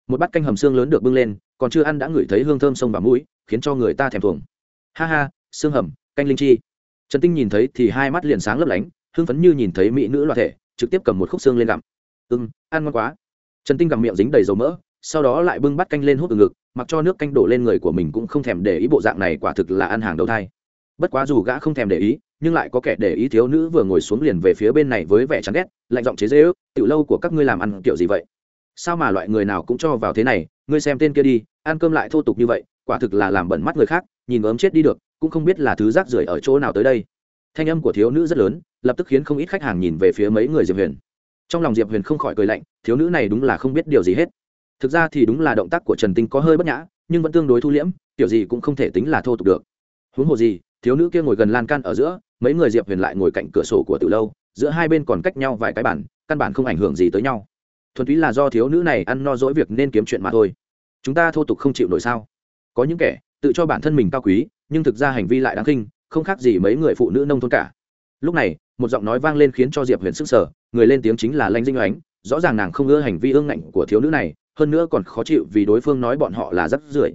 một bát canh hầm xương lớn được bưng lên, còn chưa ăn đã ngửi thấy hương thơm sông và mũi, khiến cho người ta thèm thuồng. Ha ha, xương hầm, canh linh chi. Trần tinh nhìn thấy thì hai mắt liền sáng lấp lánh, hưng phấn như nhìn thấy mỹ nữ loạt thể, trực tiếp cầm một khúc xương lên gặm. Ưng ăn ngon quá. Trần tinh gặm miệng dính đầy dầu mỡ, sau đó lại bưng bát canh lên hút từ ngực, mặc cho nước canh đổ lên người của mình cũng không thèm để ý bộ dạng này quả thực là ăn hàng đầu thai. Bất quá dù gã không thèm để ý, nhưng lại có kẻ để ý thiếu nữ vừa ngồi xuống liền về phía bên này với vẻ chán ghét, lạnh giọng chế dễ ước tiểu lâu của các ngươi làm ăn kiểu gì vậy? Sao mà loại người nào cũng cho vào thế này, ngươi xem tên kia đi, ăn cơm lại thô tục như vậy, quả thực là làm bẩn mắt người khác, nhìn ốm chết đi được, cũng không biết là thứ rác rưởi ở chỗ nào tới đây. Thanh âm của thiếu nữ rất lớn, lập tức khiến không ít khách hàng nhìn về phía mấy người diệp huyền. Trong lòng diệp huyền không khỏi cười lạnh, thiếu nữ này đúng là không biết điều gì hết. Thực ra thì đúng là động tác của trần tinh có hơi bất nhã, nhưng vẫn tương đối thu liễm, kiểu gì cũng không thể tính là thô tục được. Huống hồ gì, thiếu nữ kia ngồi gần lan can ở giữa, mấy người diệp huyền lại ngồi cạnh cửa sổ của từ lâu, giữa hai bên còn cách nhau vài cái bản căn bản không ảnh hưởng gì tới nhau thuần túy là do thiếu nữ này ăn no dỗi việc nên kiếm chuyện mà thôi. Chúng ta thô tục không chịu nổi sao? Có những kẻ tự cho bản thân mình cao quý, nhưng thực ra hành vi lại đáng khinh, không khác gì mấy người phụ nữ nông thôn cả. Lúc này, một giọng nói vang lên khiến cho diệp huyền sức sở người lên tiếng chính là lanh dinh oánh rõ ràng nàng không ưa hành vi ương ngạnh của thiếu nữ này, hơn nữa còn khó chịu vì đối phương nói bọn họ là rắc rưởi.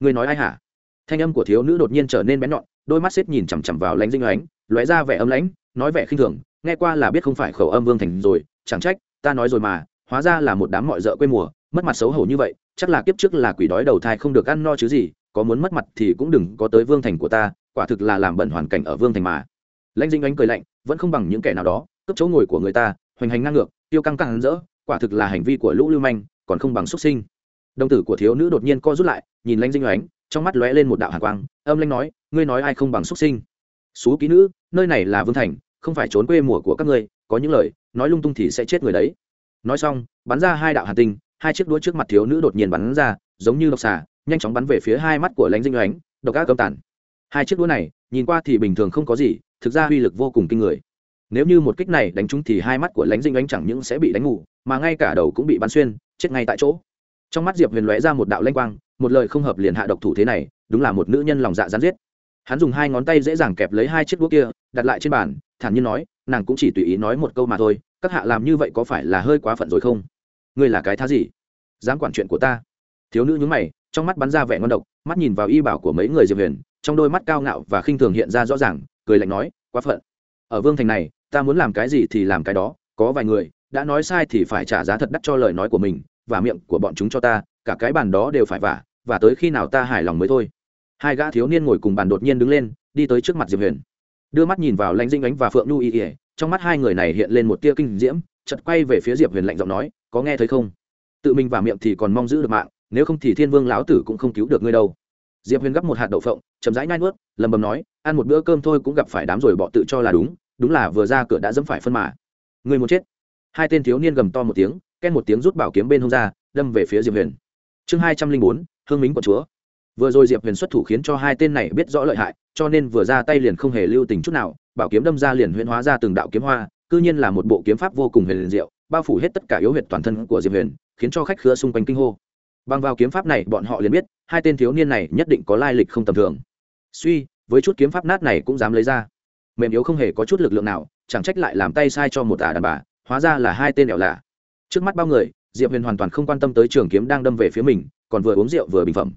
Người nói ai hả? Thanh âm của thiếu nữ đột nhiên trở nên bén nhọn, đôi mắt xếp nhìn chằm chằm vào Lanh dinh oánh lóe ra vẻ âm lãnh, nói vẻ khinh thường, nghe qua là biết không phải khẩu âm vương thành rồi, chẳng trách, ta nói rồi mà hóa ra là một đám mọi rợ quê mùa mất mặt xấu hổ như vậy chắc là kiếp trước là quỷ đói đầu thai không được ăn no chứ gì có muốn mất mặt thì cũng đừng có tới vương thành của ta quả thực là làm bẩn hoàn cảnh ở vương thành mà. Lãnh dinh Ánh cười lạnh vẫn không bằng những kẻ nào đó cướp chỗ ngồi của người ta hoành hành ngang ngược tiêu căng căng rỡ quả thực là hành vi của lũ lưu manh còn không bằng xuất sinh. Đồng tử của thiếu nữ đột nhiên co rút lại nhìn lãnh dinh Ánh, trong mắt lóe lên một đạo hàn quang âm lãnh nói ngươi nói ai không bằng xuất sinh? Xú ký nữ nơi này là vương thành không phải trốn quê mùa của các ngươi có những lời nói lung tung thì sẽ chết người đấy nói xong, bắn ra hai đạo hàn tinh, hai chiếc đuôi trước mặt thiếu nữ đột nhiên bắn ra, giống như độc xà, nhanh chóng bắn về phía hai mắt của lãnh dinh oánh độc ác cơm tản. hai chiếc đuôi này, nhìn qua thì bình thường không có gì, thực ra uy lực vô cùng kinh người. Nếu như một kích này đánh trúng thì hai mắt của lãnh dinh oánh chẳng những sẽ bị đánh ngủ, mà ngay cả đầu cũng bị bắn xuyên, chết ngay tại chỗ. Trong mắt diệp huyền lóe ra một đạo lanh quang, một lời không hợp liền hạ độc thủ thế này, đúng là một nữ nhân lòng dạ gián giết. Hắn dùng hai ngón tay dễ dàng kẹp lấy hai chiếc đũa kia, đặt lại trên bàn, thản nhiên nói, nàng cũng chỉ tùy ý nói một câu mà thôi các hạ làm như vậy có phải là hơi quá phận rồi không? Ngươi là cái thá gì? Dám quản chuyện của ta? Thiếu nữ nhúng mày, trong mắt bắn ra vẻ ngon độc, mắt nhìn vào y bảo của mấy người diệp huyền, trong đôi mắt cao ngạo và khinh thường hiện ra rõ ràng, cười lạnh nói, quá phận. Ở vương thành này, ta muốn làm cái gì thì làm cái đó, có vài người, đã nói sai thì phải trả giá thật đắt cho lời nói của mình, và miệng của bọn chúng cho ta, cả cái bàn đó đều phải vả, và tới khi nào ta hài lòng mới thôi. Hai gã thiếu niên ngồi cùng bàn đột nhiên đứng lên, đi tới trước mặt diệp huyền. Đưa mắt nhìn vào lãnh dinh ánh và phượng nhu y ỉa trong mắt hai người này hiện lên một tia kinh diễm chật quay về phía diệp huyền lạnh giọng nói, có nghe thấy không? Tự mình và miệng thì còn mong giữ được mạng, nếu không thì thiên vương lão tử cũng không cứu được ngươi đâu. Diệp huyền gắp một hạt đậu phộng, chậm rãi nhai nuốt lầm bầm nói, ăn một bữa cơm thôi cũng gặp phải đám rồi bọ tự cho là đúng đúng là vừa ra cửa đã dẫm phải phân mà. Người muốn chết? Hai tên thiếu niên gầm to một tiếng ken một tiếng rút bảo kiếm bên hông ra, đâm về phía diệp huyền. Chương hai trăm linh bốn, hương mính của chúa vừa rồi diệp huyền xuất thủ khiến cho hai tên này biết rõ lợi hại, cho nên vừa ra tay liền không hề lưu tình chút nào, bảo kiếm đâm ra liền huyễn hóa ra từng đạo kiếm hoa, cư nhiên là một bộ kiếm pháp vô cùng huyền diệu, bao phủ hết tất cả yếu huyệt toàn thân của diệp huyền, khiến cho khách khứa xung quanh kinh hô. Bằng vào kiếm pháp này, bọn họ liền biết, hai tên thiếu niên này nhất định có lai lịch không tầm thường. Suy, với chút kiếm pháp nát này cũng dám lấy ra. Mềm yếu không hề có chút lực lượng nào, chẳng trách lại làm tay sai cho một ả đàn bà, hóa ra là hai tên đẹo lạ. Trước mắt bao người, diệp huyền hoàn toàn không quan tâm tới trường kiếm đang đâm về phía mình, còn vừa uống rượu vừa bình phẩm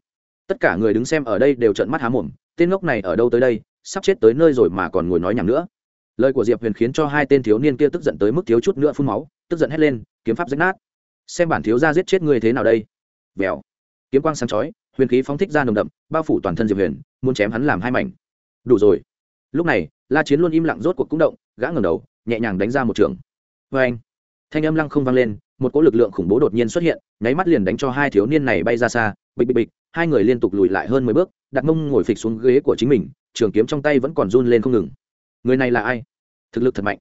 tất cả người đứng xem ở đây đều trợn mắt há mồm, tên ngốc này ở đâu tới đây, sắp chết tới nơi rồi mà còn ngồi nói nhầm nữa. Lời của diệp huyền khiến cho hai tên thiếu niên kia tức giận tới mức thiếu chút nữa phun máu, tức giận hét lên, kiếm pháp rách nát. Xem bản thiếu ra giết chết người thế nào đây. Vèo. Kiếm quang sáng chói, huyền khí phóng thích ra nồng đậm, bao phủ toàn thân diệp huyền, muốn chém hắn làm hai mảnh. Đủ rồi. Lúc này, la chiến luôn im lặng rốt cuộc cũng động, gã ngầm đầu, nhẹ nhàng đánh ra một trường. Vê anh, thanh âm lăng không vang lên, một cỗ lực lượng khủng bố đột nhiên xuất hiện, nháy mắt liền đánh cho hai thiếu niên này bay ra xa, bịch bịch bịch hai người liên tục lùi lại hơn mười bước, đặt mông ngồi phịch xuống ghế của chính mình, trường kiếm trong tay vẫn còn run lên không ngừng. Người này là ai? Thực lực thật mạnh.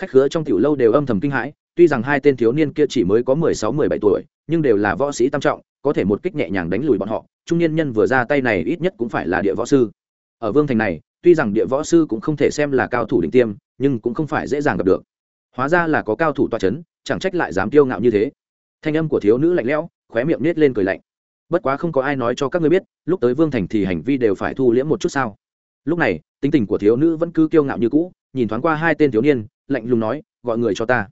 Khách khứa trong tiểu lâu đều âm thầm kinh hãi, tuy rằng hai tên thiếu niên kia chỉ mới có mười sáu, mười bảy tuổi, nhưng đều là võ sĩ tam trọng, có thể một kích nhẹ nhàng đánh lùi bọn họ, trung niên nhân vừa ra tay này ít nhất cũng phải là địa võ sư. Ở vương thành này, tuy rằng địa võ sư cũng không thể xem là cao thủ đỉnh tiêm, nhưng cũng không phải dễ dàng gặp được. Hóa ra là có cao thủ toa c h ấ n chẳng trách lại dám kiêu ngạo như thế. Thanh âm của thiếu nữ lạnh lẽo, khóe miệng nết lên cười lạnh bất quá không có ai nói cho các ngươi biết, lúc tới vương thành thì hành vi đều phải thu liễm một chút sao. Lúc này, tính tình của thiếu nữ vẫn cứ kiêu ngạo như cũ, nhìn thoáng qua hai tên thiếu niên, lạnh lùng nói, gọi người cho ta.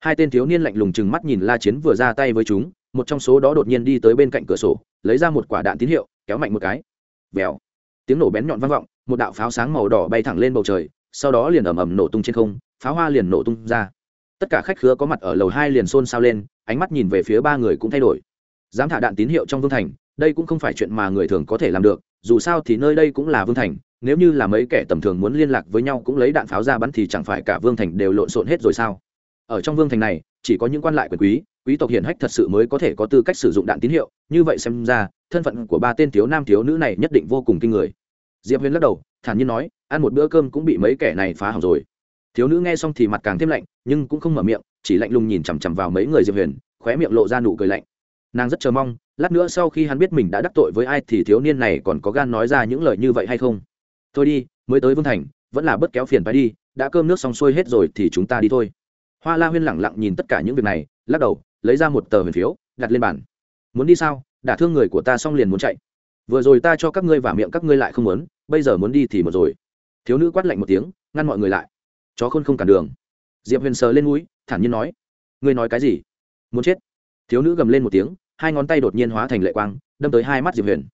Hai tên thiếu niên lạnh lùng chừng mắt nhìn la chiến vừa ra tay với chúng, một trong số đó đột nhiên đi tới bên cạnh cửa sổ, lấy ra một quả đạn tín hiệu, kéo mạnh một cái. Vèo. Tiếng nổ bén nhọn vang vọng, một đạo pháo sáng màu đỏ bay thẳng lên bầu trời, sau đó liền ầm ầm nổ tung trên không, pháo hoa liền nổ tung ra. Tất cả khách khứa có mặt ở lầu hai liền xôn xao lên, ánh mắt nhìn về phía ba người cũng thay đổi dám thả đạn tín hiệu trong vương thành, đây cũng không phải chuyện mà người thường có thể làm được, dù sao thì nơi đây cũng là vương thành, nếu như là mấy kẻ tầm thường muốn liên lạc với nhau cũng lấy đạn pháo ra bắn thì chẳng phải cả vương thành đều lộn xộn hết rồi sao? Ở trong vương thành này, chỉ có những quan lại quyền quý quý tộc hiển hách thật sự mới có thể có tư cách sử dụng đạn tín hiệu, như vậy xem ra, thân phận của ba tên thiếu nam thiếu nữ này nhất định vô cùng kinh người. Diệp huyền lắc đầu, thản nhiên nói, ăn một bữa cơm cũng bị mấy kẻ này phá hỏng rồi. Thiếu nữ nghe xong thì mặt càng thêm lạnh, nhưng cũng không mở miệng, chỉ lạnh lùng nhìn chằm chằm vào mấy người diệp huyền, khóe miệng lộ ra nụ cười lạnh nàng rất chờ mong lát nữa sau khi hắn biết mình đã đắc tội với ai thì thiếu niên này còn có gan nói ra những lời như vậy hay không? Thôi đi mới tới vương thành vẫn là bớt kéo phiền phải đi đã cơm nước xong xuôi hết rồi thì chúng ta đi thôi. Hoa la huyên lẳng lặng nhìn tất cả những việc này lắc đầu lấy ra một tờ huyền phiếu đặt lên bàn. Muốn đi sao? Đả thương người của ta xong liền muốn chạy. Vừa rồi ta cho các ngươi vào miệng các ngươi lại không muốn bây giờ muốn đi thì một rồi. Thiếu nữ quát lạnh một tiếng ngăn mọi người lại. Chó khôn không cản đường. Diệp huyền sờ lên núi, thản nhiên nói. Ngươi nói cái gì? Muốn chết? Thiếu nữ gầm lên một tiếng, hai ngón tay đột nhiên hóa thành lệ quang, đâm tới hai mắt diệp huyền.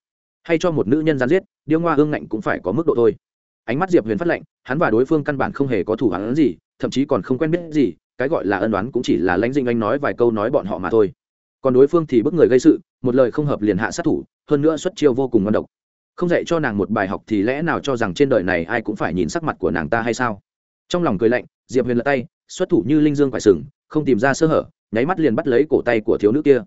Hay cho một nữ nhân gian giết, điêu ngoa hương ngạnh cũng phải có mức độ thôi. Ánh mắt diệp huyền phát lệnh hắn và đối phương căn bản không hề có thủ hắn gì, thậm chí còn không quen biết gì, cái gọi là ân đoán cũng chỉ là lãnh dinh anh nói vài câu nói bọn họ mà thôi. Còn đối phương thì bức người gây sự, một lời không hợp liền hạ sát thủ, hơn nữa xuất chiêu vô cùng ngon độc. Không dạy cho nàng một bài học thì lẽ nào cho rằng trên đời này ai cũng phải nhìn sắc mặt của nàng ta hay sao? Trong lòng cười lạnh, diệp huyền lật tay, xuất thủ như linh dương phải sừng, không tìm ra sơ hở nháy mắt liền bắt lấy cổ tay của thiếu nữ kia.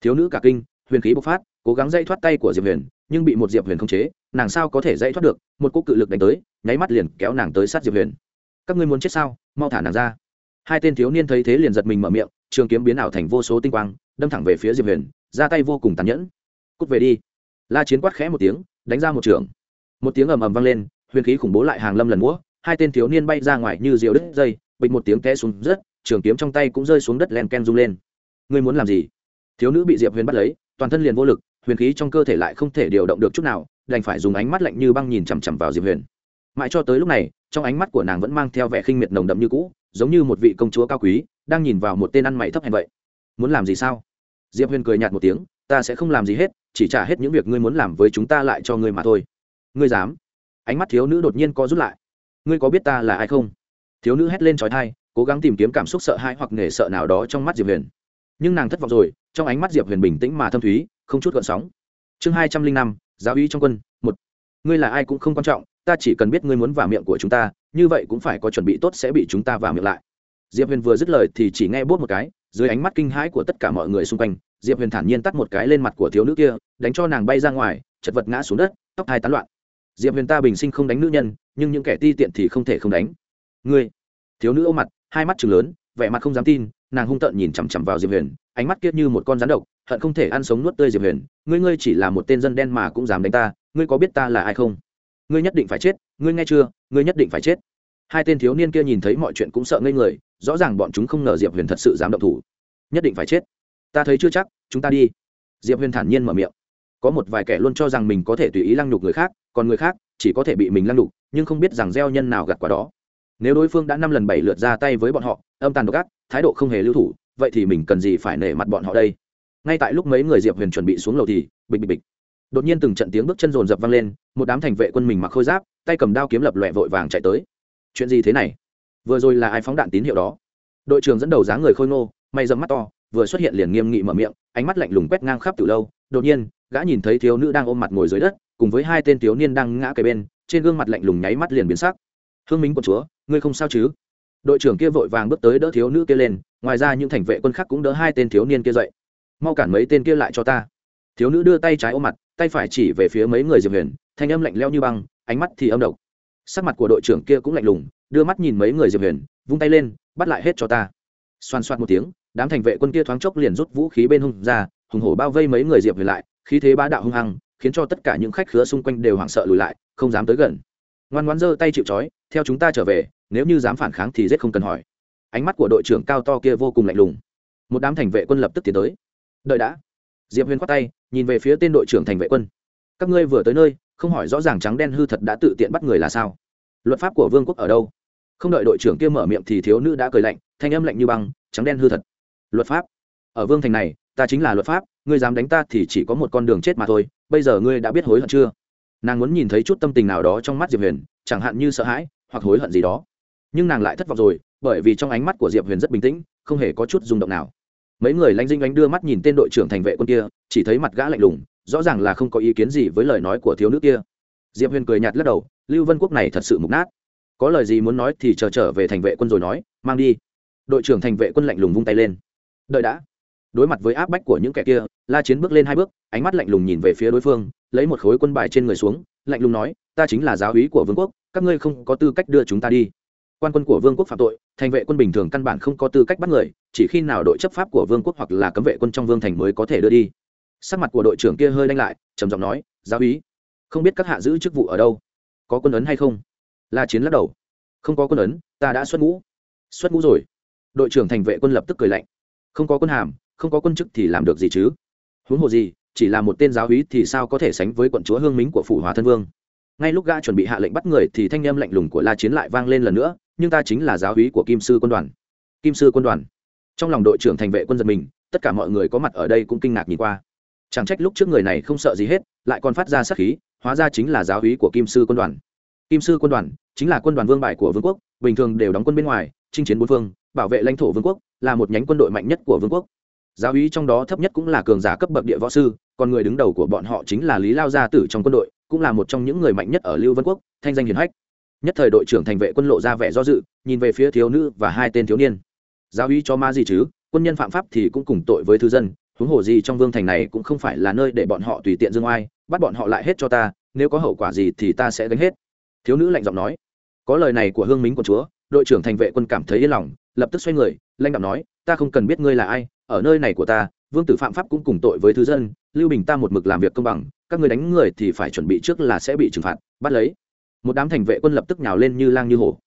Thiếu nữ cả kinh, huyền khí bộc phát, cố gắng dây thoát tay của diệp huyền, nhưng bị một diệp huyền không chế, nàng sao có thể dây thoát được? Một cú cự lực đánh tới, nháy mắt liền kéo nàng tới sát diệp huyền. Các ngươi muốn chết sao? Mau thả nàng ra. Hai tên thiếu niên thấy thế liền giật mình mở miệng, trường kiếm biến ảo thành vô số tinh quang, đâm thẳng về phía diệp huyền, ra tay vô cùng tàn nhẫn. Cút về đi. La chiến quát khẽ một tiếng, đánh ra một trường. Một tiếng ầm ầm vang lên, huyền khí khủng bố lại hàng lâm lần múa, hai tên thiếu niên bay ra ngoài như diều đứt dây, bịch một tiếng té xuống rất trường kiếm trong tay cũng rơi xuống đất len ken rung lên. Ngươi muốn làm gì? Thiếu nữ bị diệp huyền bắt lấy, toàn thân liền vô lực, huyền khí trong cơ thể lại không thể điều động được chút nào, đành phải dùng ánh mắt lạnh như băng nhìn chằm chằm vào diệp huyền. Mãi cho tới lúc này, trong ánh mắt của nàng vẫn mang theo vẻ khinh miệt nồng đậm như cũ, giống như một vị công chúa cao quý, đang nhìn vào một tên ăn mày thấp hèn vậy. Muốn làm gì sao? Diệp huyền cười nhạt một tiếng, ta sẽ không làm gì hết, chỉ trả hết những việc ngươi muốn làm với chúng ta lại cho ngươi mà thôi. Ngươi dám? Ánh mắt thiếu nữ đột nhiên co rút lại. Ngươi có biết ta là ai không? Thiếu nữ hét lên trói thai cố gắng tìm kiếm cảm xúc sợ hãi hoặc nghề sợ nào đó trong mắt diệp huyền. Nhưng nàng thất vọng rồi, trong ánh mắt diệp huyền bình tĩnh mà thâm thúy, không chút gợn sóng. Chương hai trăm linh năm, giáo uy trong quân, một. Ngươi là ai cũng không quan trọng, ta chỉ cần biết ngươi muốn vào miệng của chúng ta, như vậy cũng phải có chuẩn bị tốt sẽ bị chúng ta vào miệng lại. Diệp huyền vừa dứt lời thì chỉ nghe bốt một cái, dưới ánh mắt kinh hãi của tất cả mọi người xung quanh, diệp huyền thản nhiên tắt một cái lên mặt của thiếu nữ kia, đánh cho nàng bay ra ngoài, chật vật ngã xuống đất, tóc hai tán loạn. Diệp huyền ta bình sinh không đánh nữ nhân, nhưng những kẻ ti tiện thì không thể không đánh. Ngươi, thiếu nữ ôm mặt hai mắt chừng lớn, vẻ mặt không dám tin, nàng hung tợn nhìn chằm chằm vào diệp huyền, ánh mắt kiết như một con rắn độc, hận không thể ăn sống nuốt tươi diệp huyền. Ngươi ngươi chỉ là một tên dân đen mà cũng dám đánh ta, ngươi có biết ta là ai không? Ngươi nhất định phải chết, ngươi nghe chưa? Ngươi nhất định phải chết. Hai tên thiếu niên kia nhìn thấy mọi chuyện cũng sợ ngây người, rõ ràng bọn chúng không ngờ diệp huyền thật sự dám động thủ. Nhất định phải chết. Ta thấy chưa chắc, chúng ta đi. Diệp huyền thản nhiên mở miệng. Có một vài kẻ luôn cho rằng mình có thể tùy ý lăng nhục người khác, còn người khác chỉ có thể bị mình lăng nhục, nhưng không biết rằng gieo nhân nào gặt quả đó nếu đối phương đã năm lần bảy lượt ra tay với bọn họ, âm tàn độc ác, thái độ không hề lưu thủ, vậy thì mình cần gì phải nể mặt bọn họ đây? Ngay tại lúc mấy người diệp huyền chuẩn bị xuống lầu thì, bịch bịch bịch, đột nhiên từng trận tiếng bước chân rồn rập vang lên, một đám thành vệ quân mình mặc khôi giáp, tay cầm đao kiếm lập lòe vội vàng chạy tới. Chuyện gì thế này? Vừa rồi là ai phóng đạn tín hiệu đó? Đội trưởng dẫn đầu dáng người khôi ngô, mày dầm mắt to, vừa xuất hiện liền nghiêm nghị mở miệng, ánh mắt lạnh lùng quét ngang khắp từ lâu, đột nhiên, gã nhìn thấy thiếu nữ đang ôm mặt ngồi dưới đất, cùng với hai tên thiếu niên đang ngã kề bên, trên gương mặt lạnh lùng nháy mắt liền biến sắc hương minh quân chúa, ngươi không sao chứ? Đội trưởng kia vội vàng bước tới đỡ thiếu nữ kia lên, ngoài ra những thành vệ quân khác cũng đỡ hai tên thiếu niên kia dậy. Mau cản mấy tên kia lại cho ta. Thiếu nữ đưa tay trái ôm mặt, tay phải chỉ về phía mấy người diệp huyền, thanh âm lạnh leo như băng, ánh mắt thì âm độc. Sắc mặt của đội trưởng kia cũng lạnh lùng, đưa mắt nhìn mấy người diệp huyền, vung tay lên, bắt lại hết cho ta. Xoan xoan một tiếng, đám thành vệ quân kia thoáng chốc liền rút vũ khí bên hung ra, hùng hổ bao vây mấy người diệp huyền lại, khí thế bá đạo hung hăng, khiến cho tất cả những khách khứa xung quanh đều hoảng sợ lùi lại, không dám tới gần ngoan ngoan giơ tay chịu trói, theo chúng ta trở về, nếu như dám phản kháng thì rất không cần hỏi. Ánh mắt của đội trưởng cao to kia vô cùng lạnh lùng. Một đám thành vệ quân lập tức tiến tới. Đợi đã. Diệp huyền khoát tay, nhìn về phía tên đội trưởng thành vệ quân. Các ngươi vừa tới nơi, không hỏi rõ ràng trắng đen hư thật đã tự tiện bắt người là sao? Luật pháp của vương quốc ở đâu? Không đợi đội trưởng kia mở miệng thì thiếu nữ đã cười lạnh, thanh âm lạnh như băng, trắng đen hư thật. Luật pháp. Ở vương thành này, ta chính là luật pháp, ngươi dám đánh ta thì chỉ có một con đường chết mà thôi, bây giờ ngươi đã biết hối hận chưa? Nàng muốn nhìn thấy chút tâm tình nào đó trong mắt diệp huyền, chẳng hạn như sợ hãi hoặc hối hận gì đó. nhưng nàng lại thất vọng rồi, bởi vì trong ánh mắt của diệp huyền rất bình tĩnh, không hề có chút rung động nào. mấy người lãnh dinh ánh đưa mắt nhìn tên đội trưởng thành vệ quân kia, chỉ thấy mặt gã lạnh lùng, rõ ràng là không có ý kiến gì với lời nói của thiếu nữ kia. diệp huyền cười nhạt lắc đầu, lưu vân quốc này thật sự mục nát. có lời gì muốn nói thì chờ trở về thành vệ quân rồi nói, mang đi. đội trưởng thành vệ quân lạnh lùng vung tay lên. đợi đã đối mặt với áp bách của những kẻ kia, la chiến bước lên hai bước, ánh mắt lạnh lùng nhìn về phía đối phương, lấy một khối quân bài trên người xuống, lạnh lùng nói, ta chính là giáo úy của vương quốc, các ngươi không có tư cách đưa chúng ta đi. Quan quân của vương quốc phạm tội, thành vệ quân bình thường căn bản không có tư cách bắt người, chỉ khi nào đội chấp pháp của vương quốc hoặc là cấm vệ quân trong vương thành mới có thể đưa đi. Sắc mặt của đội trưởng kia hơi đanh lại, trầm giọng nói, giáo úy, không biết các hạ giữ chức vụ ở đâu? Có quân ấn hay không? La chiến lắc đầu, không có quân ấn, ta đã xuất ngũ. Xuất ngũ rồi. Đội trưởng thành vệ quân lập tức cười lạnh, không có quân hàm không có quân chức thì làm được gì chứ? Huống hồ gì, chỉ là một tên giáo úy thì sao có thể sánh với quận chúa hương mính của phủ hòa thân vương? Ngay lúc gã chuẩn bị hạ lệnh bắt người thì thanh â lạnh lùng của la chiến lại vang lên lần nữa, nhưng ta chính là giáo úy của kim sư quân đoàn. Kim sư quân đoàn. Trong lòng đội trưởng thành vệ quân giật mình, tất cả mọi người có mặt ở đây cũng kinh ngạc nhìn qua. Chẳng trách lúc trước người này không sợ gì hết, lại còn phát ra sắc khí, hóa ra chính là giáo úy của kim sư quân đoàn. Kim sư quân đoàn chính là quân đoàn vương bài của vương quốc, bình thường đều đóng quân bên ngoài, chinh chiến bốn phương, bảo vệ lãnh thổ vương quốc, là một nhánh quân đội mạnh nhất của vương quốc giáo úy trong đó thấp nhất cũng là cường giả cấp bậc địa võ sư, còn người đứng đầu của bọn họ chính là lý lao gia tử trong quân đội, cũng là một trong những người mạnh nhất ở lưu vân quốc, thanh danh hiền hách. Nhất thời đội trưởng thành vệ quân lộ ra vẻ do dự, nhìn về phía thiếu nữ và hai tên thiếu niên. Giáo úy cho ma gì chứ, quân nhân phạm pháp thì cũng cùng tội với thư dân, huống hồ gì trong vương thành này cũng không phải là nơi để bọn họ tùy tiện dương oai, bắt bọn họ lại hết cho ta, nếu có hậu quả gì thì ta sẽ gánh hết. Thiếu nữ lạnh giọng nói. Có lời này của hương mính của chúa, đội trưởng thành vệ quân cảm thấy yên lòng, lập tức xoay người lanh đạo nói, ta không cần biết ngươi là ai, ở nơi này của ta, vương tử phạm pháp cũng cùng tội với thứ dân, lưu bình ta một mực làm việc công bằng, các người đánh người thì phải chuẩn bị trước là sẽ bị trừng phạt, bắt lấy. Một đám thành vệ quân lập tức nhào lên như lang như hổ.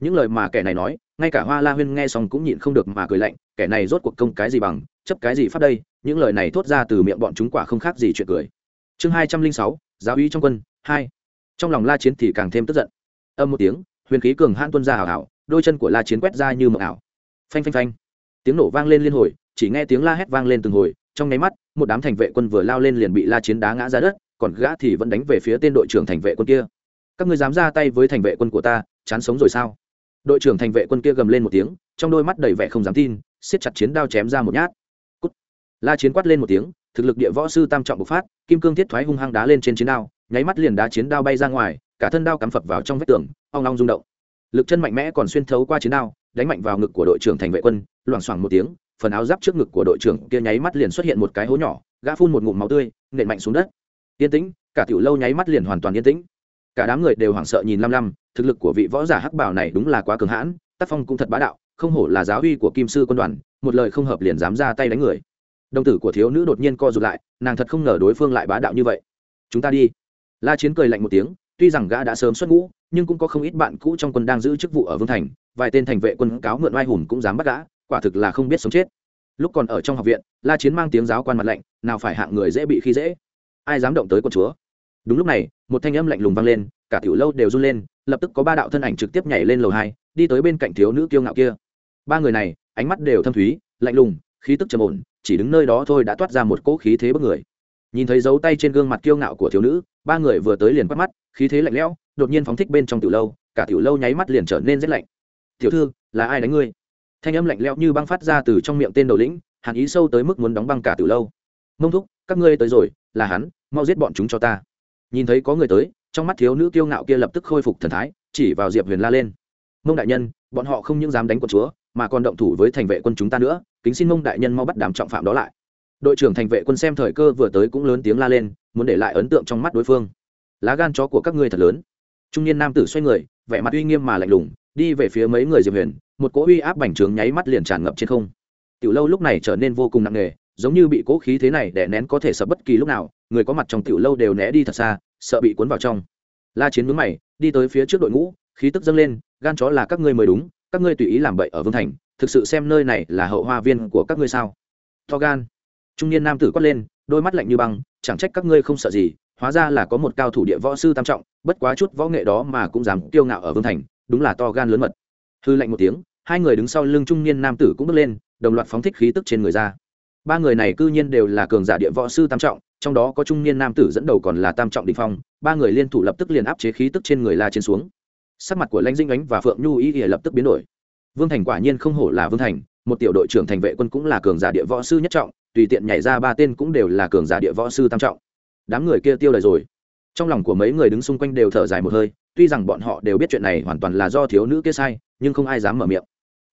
Những lời mà kẻ này nói, ngay cả hoa la huyên nghe xong cũng nhịn không được mà cười lạnh, kẻ này rốt cuộc công cái gì bằng, chấp cái gì phát đây? Những lời này thốt ra từ miệng bọn chúng quả không khác gì chuyện cười. Chương hai trăm linh sáu, giáo uy trong quân, hai. Trong lòng la chiến thì càng thêm tức giận. Âm một tiếng, huyền khí cường hãn tuân ra hào hào, đôi chân của la chiến quét ra như mờ ảo phanh phanh phanh. Tiếng nổ vang lên liên hồi, chỉ nghe tiếng la hét vang lên từng hồi, trong nháy mắt, một đám thành vệ quân vừa lao lên liền bị la chiến đá ngã ra đất, còn gã thì vẫn đánh về phía tên đội trưởng thành vệ quân kia. Các ngươi dám ra tay với thành vệ quân của ta, chán sống rồi sao? Đội trưởng thành vệ quân kia gầm lên một tiếng, trong đôi mắt đầy vẻ không dám tin, siết chặt chiến đao chém ra một nhát. Cút. la chiến quát lên một tiếng, thực lực địa võ sư tam trọng bộc phát, kim cương thiết thoái hung hăng đá lên trên chiến đao, nháy mắt liền đá chiến đao bay ra ngoài, cả thân đao cắm phập vào trong vách tường, ong long rung động. Lực chân mạnh mẽ còn xuyên thấu qua chiến đao đánh mạnh vào ngực của đội trưởng thành vệ quân, loảng xoảng một tiếng, phần áo giáp trước ngực của đội trưởng kia nháy mắt liền xuất hiện một cái hố nhỏ, gã phun một ngụm máu tươi, nện mạnh xuống đất. Yên tĩnh, cả tiểu lâu nháy mắt liền hoàn toàn yên tĩnh. Cả đám người đều hoảng sợ nhìn lăm lăm, thực lực của vị võ giả hắc bảo này đúng là quá cường hãn, tác phong cũng thật bá đạo, không hổ là giáo uy của kim sư quân đoàn, một lời không hợp liền dám ra tay đánh người. Đồng tử của thiếu nữ đột nhiên co rụt lại, nàng thật không ngờ đối phương lại bá đạo như vậy. Chúng ta đi. La chiến cười lạnh một tiếng, tuy rằng gã đã sớm xuất ngũ, nhưng cũng có không ít bạn cũ trong quân đang giữ chức vụ ở vương thành vài tên thành vệ quân cáo mượn oai hùng cũng dám bắt gã, quả thực là không biết sống chết. Lúc còn ở trong học viện, la chiến mang tiếng giáo quan mặt lạnh, nào phải hạng người dễ bị khi dễ. Ai dám động tới quân chúa? Đúng lúc này, một thanh âm lạnh lùng vang lên, cả tiểu lâu đều run lên, lập tức có ba đạo thân ảnh trực tiếp nhảy lên lầu hai, đi tới bên cạnh thiếu nữ kiêu ngạo kia. Ba người này, ánh mắt đều thâm thúy, lạnh lùng, khí tức trầm ổn, chỉ đứng nơi đó thôi đã toát ra một cỗ khí thế bất người. Nhìn thấy dấu tay trên gương mặt kiêu ngạo của thiếu nữ, ba người vừa tới liền quát mắt, khí thế lạnh lẽo, đột nhiên phóng thích bên trong tiểu lâu, cả tiểu lâu nháy mắt liền trở nên rất lạnh tiểu thư, là ai đánh ngươi? Thanh âm lạnh lẽo như băng phát ra từ trong miệng tên đầu lĩnh, hàn ý sâu tới mức muốn đóng băng cả từ lâu. Mông thúc, các ngươi tới rồi, là hắn, mau giết bọn chúng cho ta. Nhìn thấy có người tới, trong mắt thiếu nữ kiêu ngạo kia lập tức khôi phục thần thái, chỉ vào diệp huyền la lên. Mông đại nhân, bọn họ không những dám đánh quân chúa, mà còn động thủ với thành vệ quân chúng ta nữa, kính xin mông đại nhân mau bắt đám trọng phạm đó lại. Đội trưởng thành vệ quân xem thời cơ vừa tới cũng lớn tiếng la lên, muốn để lại ấn tượng trong mắt đối phương. Lá gan chó của các ngươi thật lớn. Trung niên nam tử xoay người, vẻ mặt uy nghiêm mà lạnh lùng đi về phía mấy người diệp huyền, một cỗ uy áp bành trướng nháy mắt liền tràn ngập trên không. Tiểu lâu lúc này trở nên vô cùng nặng nề, giống như bị cỗ khí thế này đè nén có thể sập bất kỳ lúc nào, người có mặt trong tiểu lâu đều né đi thật xa, sợ bị cuốn vào trong. La chiến mướn mày, đi tới phía trước đội ngũ, khí tức dâng lên, gan chó là các ngươi mới đúng, các ngươi tùy ý làm bậy ở vương thành, thực sự xem nơi này là hậu hoa viên của các ngươi sao? To gan. Trung niên nam tử quát lên, đôi mắt lạnh như băng, chẳng trách các ngươi không sợ gì, hóa ra là có một cao thủ địa võ sư tam trọng, bất quá chút võ nghệ đó mà cũng dám kiêu ngạo ở vương thành đúng là to gan lớn mật. Hư lạnh một tiếng, hai người đứng sau lưng trung niên nam tử cũng bước lên, đồng loạt phóng thích khí tức trên người ra. Ba người này cư nhiên đều là cường giả địa võ sư tam trọng, trong đó có trung niên nam tử dẫn đầu còn là tam trọng đình phong, ba người liên thủ lập tức liền áp chế khí tức trên người la trên xuống. Sắc mặt của lãnh dinh ánh và phượng nhu ý ỉa lập tức biến đổi. Vương thành quả nhiên không hổ là vương thành, một tiểu đội trưởng thành vệ quân cũng là cường giả địa võ sư nhất trọng, tùy tiện nhảy ra ba tên cũng đều là cường giả địa võ sư tam trọng. Đám người kia tiêu lời rồi. Trong lòng của mấy người đứng xung quanh đều thở dài một hơi tuy rằng bọn họ đều biết chuyện này hoàn toàn là do thiếu nữ kia sai, nhưng không ai dám mở miệng.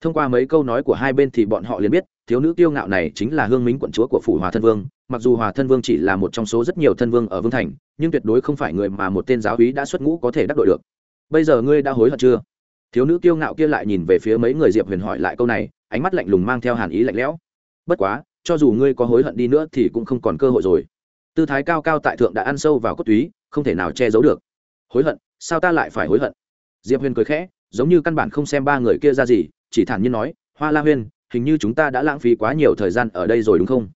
Thông qua mấy câu nói của hai bên thì bọn họ liền biết, thiếu nữ kiêu ngạo này chính là hương mính quận chúa của phủ hòa thân vương. Mặc dù hòa thân vương chỉ là một trong số rất nhiều thân vương ở vương thành, nhưng tuyệt đối không phải người mà một tên giáo úy đã xuất ngũ có thể đắc đội được. Bây giờ ngươi đã hối hận chưa? Thiếu nữ kiêu ngạo kia lại nhìn về phía mấy người diệp huyền hỏi lại câu này, ánh mắt lạnh lùng mang theo hàn ý lạnh lẽo. Bất quá, cho dù ngươi có hối hận đi nữa thì cũng không còn cơ hội rồi. Tư thái cao cao tại thượng đã ăn sâu vào cốt túy, không thể nào che giấu được. Hối hận sao ta lại phải hối hận? Diệp huyền cười khẽ, giống như căn bản không xem ba người kia ra gì, chỉ thản nhiên nói, hoa la huyên, hình như chúng ta đã lãng phí quá nhiều thời gian ở đây rồi đúng không?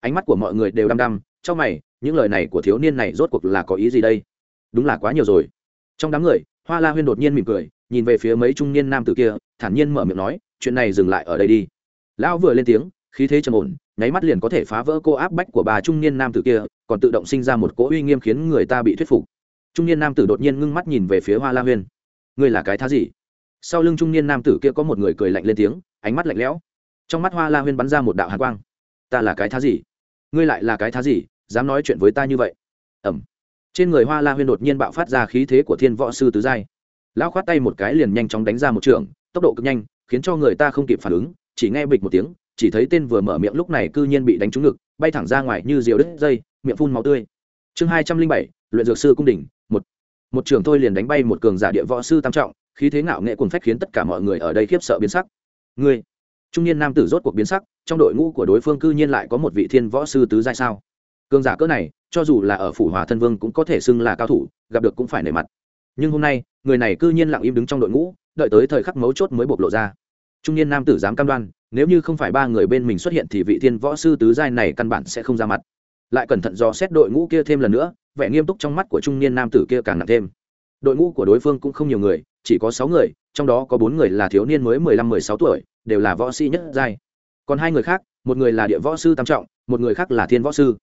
Ánh mắt của mọi người đều đăm đăm, trong mày, những lời này của thiếu niên này rốt cuộc là có ý gì đây? Đúng là quá nhiều rồi. Trong đám người, hoa la huyên đột nhiên mỉm cười, nhìn về phía mấy trung niên nam tử kia, thản nhiên mở miệng nói, chuyện này dừng lại ở đây đi. Lão vừa lên tiếng, khí thế trầm ổn, nháy mắt liền có thể phá vỡ cô áp bách của bà trung niên nam tử kia, còn tự động sinh ra một cỗ uy nghiêm khiến người ta bị thuyết phục trung niên nam tử đột nhiên ngưng mắt nhìn về phía hoa la huyên. Ngươi là cái thá gì? Sau lưng trung niên nam tử kia có một người cười lạnh lên tiếng, ánh mắt lạnh lẽo. Trong mắt hoa la huyên bắn ra một đạo hàn quang. Ta là cái thá gì? Ngươi lại là cái thá gì, dám nói chuyện với ta như vậy? Ẩm trên người hoa la huyên đột nhiên bạo phát ra khí thế của thiên võ sư tứ giai. Lão khoát tay một cái liền nhanh chóng đánh ra một trường, tốc độ cực nhanh, khiến cho người ta không kịp phản ứng, chỉ nghe bịch một tiếng, chỉ thấy tên vừa mở miệng lúc này cư nhiên bị đánh trúng ngực, bay thẳng ra ngoài như diều đứt dây, miệng phun máu tươi. Chương hai trăm linh bảy luyện dược sư cung đình một một trường thôi liền đánh bay một cường giả địa võ sư tam trọng, khí thế ngạo nghệ cùng phách khiến tất cả mọi người ở đây khiếp sợ biến sắc. Ngươi, trung niên nam tử rốt cuộc biến sắc, trong đội ngũ của đối phương cư nhiên lại có một vị thiên võ sư tứ giai sao? Cường giả cỡ này, cho dù là ở phủ hòa thân vương cũng có thể xưng là cao thủ, gặp được cũng phải nể mặt. Nhưng hôm nay, người này cư nhiên lặng im đứng trong đội ngũ, đợi tới thời khắc mấu chốt mới bộc lộ ra. Trung niên nam tử dám cam đoan, nếu như không phải ba người bên mình xuất hiện thì vị thiên võ sư tứ giai này căn bản sẽ không ra mặt. Lại cẩn thận do xét đội ngũ kia thêm lần nữa vẻ nghiêm túc trong mắt của trung niên nam tử kia càng nặng thêm. Đội ngũ của đối phương cũng không nhiều người, chỉ có sáu người, trong đó có bốn người là thiếu niên mới mười lăm, mười sáu tuổi, đều là võ sĩ nhất giai. Còn hai người khác, một người là địa võ sư tam trọng, một người khác là thiên võ sư.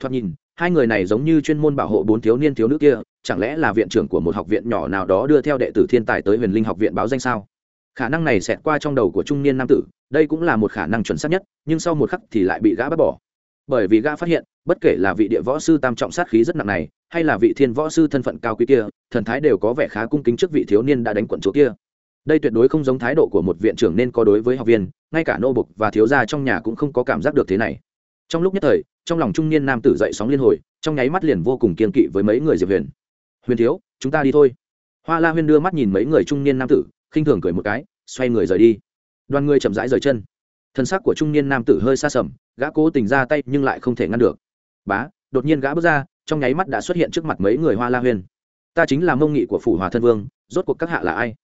Thoạt nhìn, hai người này giống như chuyên môn bảo hộ bốn thiếu niên thiếu nữ kia, chẳng lẽ là viện trưởng của một học viện nhỏ nào đó đưa theo đệ tử thiên tài tới huyền linh học viện báo danh sao? Khả năng này xẹt qua trong đầu của trung niên nam tử, đây cũng là một khả năng chuẩn xác nhất, nhưng sau một khắc thì lại bị gã bắt bỏ bởi vì gã phát hiện, bất kể là vị địa võ sư tam trọng sát khí rất nặng này, hay là vị thiên võ sư thân phận cao quý kia, thần thái đều có vẻ khá cung kính trước vị thiếu niên đã đánh quận chúa kia. Đây tuyệt đối không giống thái độ của một viện trưởng nên có đối với học viên, ngay cả nô bục và thiếu gia trong nhà cũng không có cảm giác được thế này. Trong lúc nhất thời, trong lòng trung niên nam tử dậy sóng liên hồi, trong nháy mắt liền vô cùng kiên kỵ với mấy người diệp huyền. Huyền thiếu, chúng ta đi thôi. Hoa la huyên đưa mắt nhìn mấy người trung niên nam tử, khinh thường cười một cái, xoay người rời đi. Đoàn người chậm rãi rời chân. Thân xác của trung niên nam tử hơi xa sầm gã cố tình ra tay nhưng lại không thể ngăn được. Bá, đột nhiên gã bước ra, trong nháy mắt đã xuất hiện trước mặt mấy người hoa la huyên. Ta chính là mông nghị của phủ hòa thân vương, rốt cuộc các hạ là ai?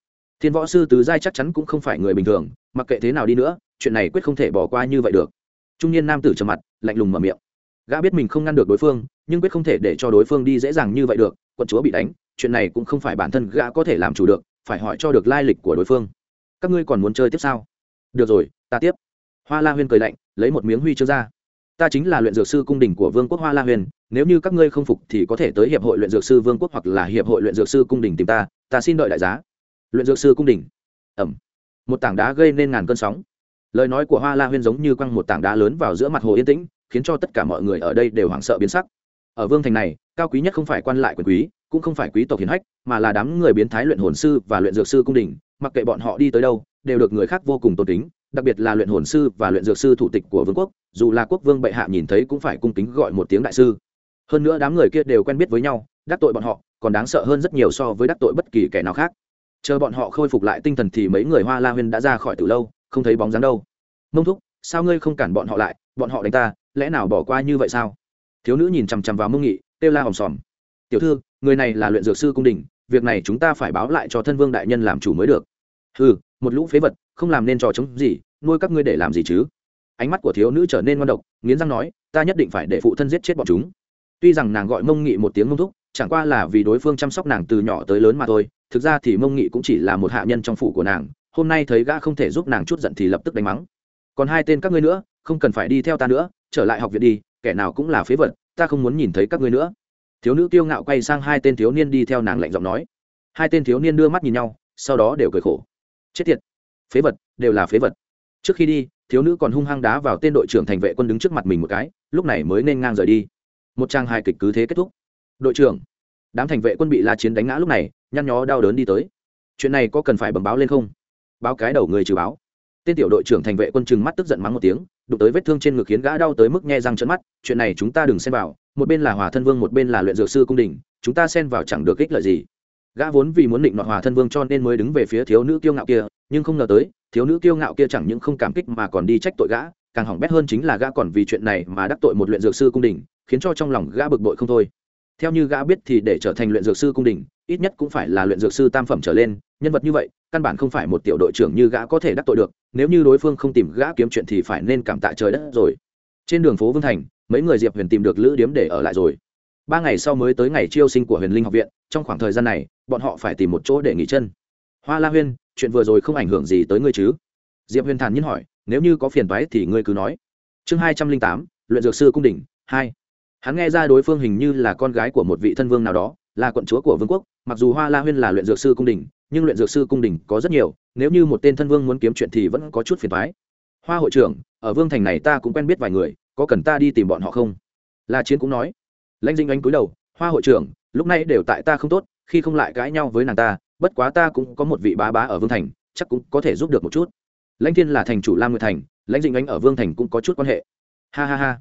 Thiên võ sư tứ giai chắc chắn cũng không phải người bình thường, mặc kệ thế nào đi nữa, chuyện này quyết không thể bỏ qua như vậy được. Trung niên nam tử trầm mặt, lạnh lùng mở miệng. Gã biết mình không ngăn được đối phương, nhưng quyết không thể để cho đối phương đi dễ dàng như vậy được, quận chúa bị đánh, chuyện này cũng không phải bản thân gã có thể làm chủ được, phải hỏi cho được lai lịch của đối phương. Các ngươi còn muốn chơi tiếp sao? Được rồi, ta tiếp. Hoa la huyên cười lạnh lấy một miếng huy chương ra. Ta chính là luyện dược sư cung đình của vương quốc hoa la huyền, nếu như các ngươi không phục thì có thể tới hiệp hội luyện dược sư vương quốc hoặc là hiệp hội luyện dược sư cung đình tìm ta ta xin đợi đại giá. Luyện dược sư cung đình. Ẩm. Một tảng đá gây nên ngàn cơn sóng. Lời nói của hoa la huyên giống như quăng một tảng đá lớn vào giữa mặt hồ yên tĩnh, khiến cho tất cả mọi người ở đây đều hoảng sợ biến sắc. Ở vương thành này, cao quý nhất không phải quan lại quyền quý, cũng không phải quý tộc hiền hách, mà là đám người biến thái luyện hồn sư và luyện dược sư cung đình, mặc kệ bọn họ đi tới đâu, đều được người khác vô cùng tôn kính đặc biệt là luyện hồn sư và luyện dược sư thủ tịch của vương quốc, dù là quốc vương bệ hạ nhìn thấy cũng phải cung kính gọi một tiếng đại sư. Hơn nữa đám người kia đều quen biết với nhau, đắc tội bọn họ, còn đáng sợ hơn rất nhiều so với đắc tội bất kỳ kẻ nào khác. Chờ bọn họ khôi phục lại tinh thần thì mấy người hoa la huyên đã ra khỏi từ lâu, không thấy bóng dáng đâu. Mông thúc, sao ngươi không cản bọn họ lại? Bọn họ đánh ta, lẽ nào bỏ qua như vậy sao? Thiếu nữ nhìn chằm chằm vào mông nghị, kêu la hòm sòm. Tiểu thư, người này là luyện dược sư cung đình, việc này chúng ta phải báo lại cho thân vương đại nhân làm chủ mới được. Ừ một lũ phế vật, không làm nên trò chống gì, nuôi các ngươi để làm gì chứ? Ánh mắt của thiếu nữ trở nên ngon độc, nghiến răng nói, ta nhất định phải để phụ thân giết chết bọn chúng. Tuy rằng nàng gọi mông nghị một tiếng mông thúc, chẳng qua là vì đối phương chăm sóc nàng từ nhỏ tới lớn mà thôi, thực ra thì mông nghị cũng chỉ là một hạ nhân trong phủ của nàng, hôm nay thấy gã không thể giúp nàng chút giận thì lập tức đánh mắng. Còn hai tên các ngươi nữa, không cần phải đi theo ta nữa, trở lại học viện đi, kẻ nào cũng là phế vật, ta không muốn nhìn thấy các ngươi nữa. Thiếu nữ kiêu ngạo quay sang hai tên thiếu niên đi theo nàng lạnh giọng nói. Hai tên thiếu niên đưa mắt nhìn nhau, sau đó đều cười khổ chết tiệt. Phế vật, đều là phế vật. Trước khi đi, thiếu nữ còn hung hăng đá vào tên đội trưởng thành vệ quân đứng trước mặt mình một cái, lúc này mới nên ngang rời đi. Một trang hài kịch cứ thế kết thúc. Đội trưởng, đám thành vệ quân bị la chiến đánh ngã lúc này, nhăn nhó đau đớn đi tới. Chuyện này có cần phải bẩm báo lên không? Báo cái đầu người trừ báo. Tên tiểu đội trưởng thành vệ quân chừng mắt tức giận mắng một tiếng, đụng tới vết thương trên ngực khiến gã đau tới mức nghe răng trận mắt. Chuyện này chúng ta đừng xen vào, một bên là hòa thân vương, một bên là luyện dược sư cung đình, chúng ta xen vào chẳng được ích lợi gì gã vốn vì muốn định nọ hòa thân vương cho nên mới đứng về phía thiếu nữ kiêu ngạo kia, nhưng không ngờ tới, thiếu nữ kiêu ngạo kia chẳng những không cảm kích mà còn đi trách tội gã, càng hỏng bét hơn chính là gã còn vì chuyện này mà đắc tội một luyện dược sư cung đình, khiến cho trong lòng gã bực bội không thôi. Theo như gã biết thì để trở thành luyện dược sư cung đình, ít nhất cũng phải là luyện dược sư tam phẩm trở lên, nhân vật như vậy, căn bản không phải một tiểu đội trưởng như gã có thể đắc tội được, nếu như đối phương không tìm gã kiếm chuyện thì phải nên cảm tạ trời đất rồi. Trên đường phố vương thành, mấy người diệp huyền tìm được lữ điếm để ở lại rồi ba ngày sau mới tới ngày chiêu sinh của huyền linh học viện, trong khoảng thời gian này, bọn họ phải tìm một chỗ để nghỉ chân. Hoa la huyên, chuyện vừa rồi không ảnh hưởng gì tới ngươi chứ? Diệp huyền thản nhiên hỏi, nếu như có phiền toái thì ngươi cứ nói. Chương hai trăm linh tám, luyện dược sư cung đình hai. Hắn nghe ra đối phương hình như là con gái của một vị thân vương nào đó, là quận chúa của vương quốc, mặc dù hoa la huyên là luyện dược sư cung đình nhưng luyện dược sư cung đình có rất nhiều, nếu như một tên thân vương muốn kiếm chuyện thì vẫn có chút phiền toái. Hoa hội trưởng, ở vương thành này ta cũng quen biết vài người, có cần ta đi tìm bọn họ không? La chiến cũng nói lãnh dinh anh cúi đầu, hoa hội trưởng, lúc này đều tại ta không tốt, khi không lại cãi nhau với nàng ta, bất quá ta cũng có một vị bá bá ở vương thành, chắc cũng có thể giúp được một chút. Lãnh thiên là thành chủ lam nguyệt thành, lãnh dinh anh ở vương thành cũng có chút quan hệ. Ha ha ha.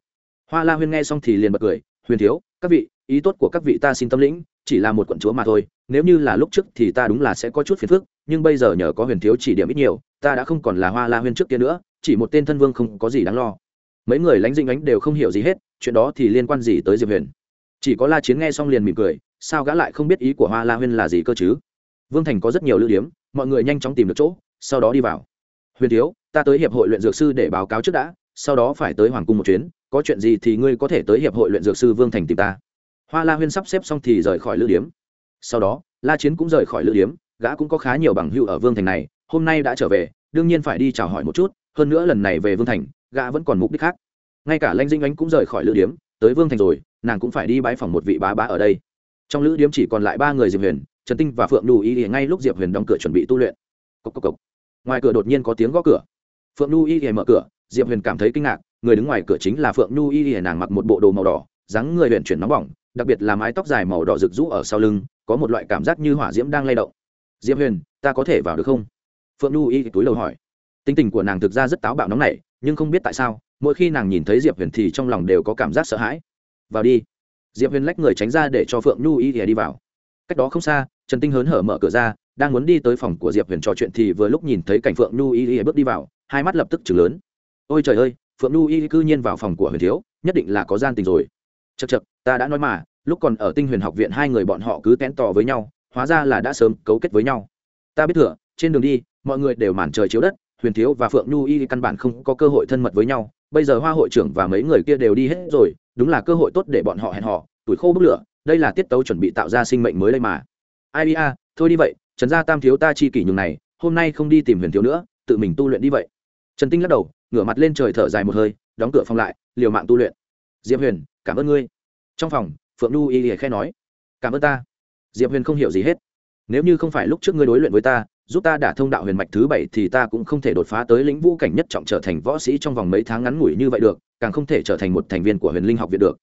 Hoa la huyên nghe xong thì liền bật cười, huyền thiếu, các vị, ý tốt của các vị ta xin tâm lĩnh, chỉ là một quận chúa mà thôi, nếu như là lúc trước thì ta đúng là sẽ có chút phiền phức, nhưng bây giờ nhờ có huyền thiếu chỉ điểm ít nhiều, ta đã không còn là hoa la huyên trước kia nữa, chỉ một tên thân vương không có gì đáng lo. Mấy người lãnh dinh ánh đều không hiểu gì hết, chuyện đó thì liên quan gì tới diệp huyền chỉ có la chiến nghe xong liền mỉm cười, sao gã lại không biết ý của hoa la huyên là gì cơ chứ? Vương thành có rất nhiều lưu điếm, mọi người nhanh chóng tìm được chỗ, sau đó đi vào. Huyền thiếu, ta tới hiệp hội luyện dược sư để báo cáo trước đã, sau đó phải tới hoàng cung một chuyến, có chuyện gì thì ngươi có thể tới hiệp hội luyện dược sư vương thành tìm ta. Hoa la huyên sắp xếp xong thì rời khỏi lữ điếm. Sau đó, la chiến cũng rời khỏi lữ điếm, gã cũng có khá nhiều bằng hữu ở vương thành này, hôm nay đã trở về, đương nhiên phải đi chào hỏi một chút, hơn nữa lần này về vương thành, gã vẫn còn mục đích khác. Ngay cả lanh dinh ánh cũng rời khỏi lữ điếm tới vương thành rồi, nàng cũng phải đi bãi phòng một vị bá bá ở đây. Trong lữ điếm chỉ còn lại ba người diệp huyền, trần tinh và phượng nhu y ngay lúc diệp huyền đóng cửa chuẩn bị tu luyện. Cốc cốc cốc. ngoài cửa đột nhiên có tiếng gõ cửa. Phượng nhu y mở cửa, diệp huyền cảm thấy kinh ngạc, người đứng ngoài cửa chính là phượng nhu y nàng mặc một bộ đồ màu đỏ, dáng người huyền chuyển nóng bỏng, đặc biệt là mái tóc dài màu đỏ rực rũ ở sau lưng, có một loại cảm giác như hỏa diễm đang lay động. Diệp huyền, ta có thể vào được không? Phượng nhu y túi lầu hỏi. Tính tình của nàng thực ra rất táo bạo nóng nảy, nhưng không biết tại sao mỗi khi nàng nhìn thấy diệp huyền thì trong lòng đều có cảm giác sợ hãi. Vào đi. Diệp huyền lách người tránh ra để cho phượng nhu y đi vào. Cách đó không xa, trần tinh hớn hở mở cửa ra, đang muốn đi tới phòng của diệp huyền trò chuyện thì vừa lúc nhìn thấy cảnh phượng nhu y bước đi vào, hai mắt lập tức chừng lớn. Ôi trời ơi, phượng nhu y cư nhiên vào phòng của huyền thiếu, nhất định là có gian tình rồi. Chật chật ta đã nói mà, lúc còn ở tinh huyền học viện hai người bọn họ cứ kén tò với nhau, hóa ra là đã sớm cấu kết với nhau. Ta biết thừa, trên đường đi, mọi người đều màn trời chiếu đất huyền thiếu và phượng nhu y căn bản không có cơ hội thân mật với nhau. Bây giờ hoa hội trưởng và mấy người kia đều đi hết rồi, đúng là cơ hội tốt để bọn họ hẹn họ tuổi khô bức lửa, đây là tiết tấu chuẩn bị tạo ra sinh mệnh mới đây mà. Ai a, thôi đi vậy, trần gia tam thiếu ta chi kỷ nhường này, hôm nay không đi tìm huyền thiếu nữa, tự mình tu luyện đi vậy. Trần tinh lắc đầu, ngửa mặt lên trời thở dài một hơi, đóng cửa phòng lại, liều mạng tu luyện. Diệp huyền, cảm ơn ngươi. Trong phòng, phượng nhu y lìa nói, cảm ơn ta. Diệp huyền không hiểu gì hết. Nếu như không phải lúc trước ngươi đối luyện với ta giúp ta đả thông đạo huyền mạch thứ bảy thì ta cũng không thể đột phá tới lĩnh vũ cảnh nhất trọng trở thành võ sĩ trong vòng mấy tháng ngắn ngủi như vậy được, càng không thể trở thành một thành viên của huyền linh học viện được.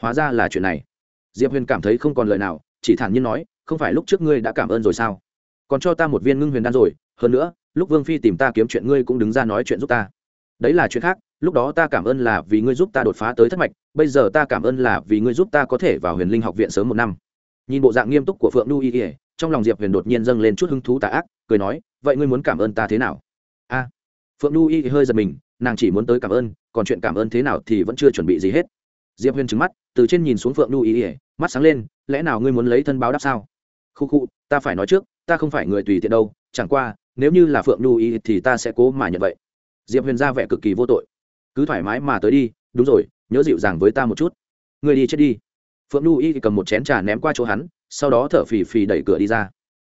Hóa ra là chuyện này. Diệp huyền cảm thấy không còn lời nào, chỉ thản nhiên nói, không phải lúc trước ngươi đã cảm ơn rồi sao? Còn cho ta một viên ngưng huyền đan rồi, hơn nữa, lúc vương phi tìm ta kiếm chuyện ngươi cũng đứng ra nói chuyện giúp ta. Đấy là chuyện khác, lúc đó ta cảm ơn là vì ngươi giúp ta đột phá tới thất mạch, bây giờ ta cảm ơn là vì ngươi giúp ta có thể vào huyền linh học viện sớm một năm. Nhìn bộ dạng nghiêm túc của phượng nu y trong lòng diệp huyền đột nhiên dâng lên chút hứng thú tà ác, cười nói, vậy ngươi muốn cảm ơn ta thế nào? A. Phượng nu y hơi giật mình, nàng chỉ muốn tới cảm ơn, còn chuyện cảm ơn thế nào thì vẫn chưa chuẩn bị gì hết. Diệp huyền trứng mắt, từ trên nhìn xuống phượng nu y, mắt sáng lên, lẽ nào ngươi muốn lấy thân báo đáp sao? Khu khu, ta phải nói trước, ta không phải người tùy tiện đâu, chẳng qua, nếu như là phượng nu y thì ta sẽ cố mà nhận vậy. Diệp huyền ra vẻ cực kỳ vô tội. Cứ thoải mái mà tới đi, đúng rồi, nhớ dịu dàng với ta một chút. Người đi chết đi. Phượng Nu y cầm một chén trà ném qua chỗ hắn sau đó thở phì phì đẩy cửa đi ra.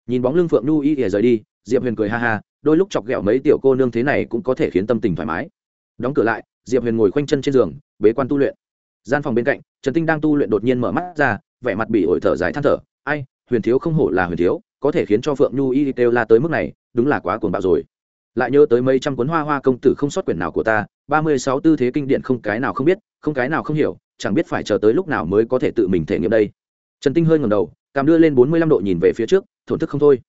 Nhìn bóng lưng phượng nhu y ỉa rời đi, diệp huyền cười ha ha, đôi lúc chọc ghẹo mấy tiểu cô nương thế này cũng có thể khiến tâm tình thoải mái. Đóng cửa lại, diệp huyền ngồi khoanh chân trên giường, bế quan tu luyện. Gian phòng bên cạnh, trần tinh đang tu luyện đột nhiên mở mắt ra, vẻ mặt bị ổi thở dài than thở. Ai, huyền thiếu không hổ là huyền thiếu, có thể khiến cho phượng nhu y kêu la tới mức này, đúng là quá cuồng bạo rồi. Lại nhớ tới mấy trăm cuốn hoa hoa công tử không sót quyển nào của ta, ba mươi sáu tư thế kinh điện không cái nào không biết, không cái nào không hiểu, chẳng biết phải chờ tới lúc nào mới có thể tự mình thể nghiệm đây. Trần tinh hơi ngầm đầu cảm đưa lên bốn mươi lăm độ nhìn về phía trước, thổn thức không thôi.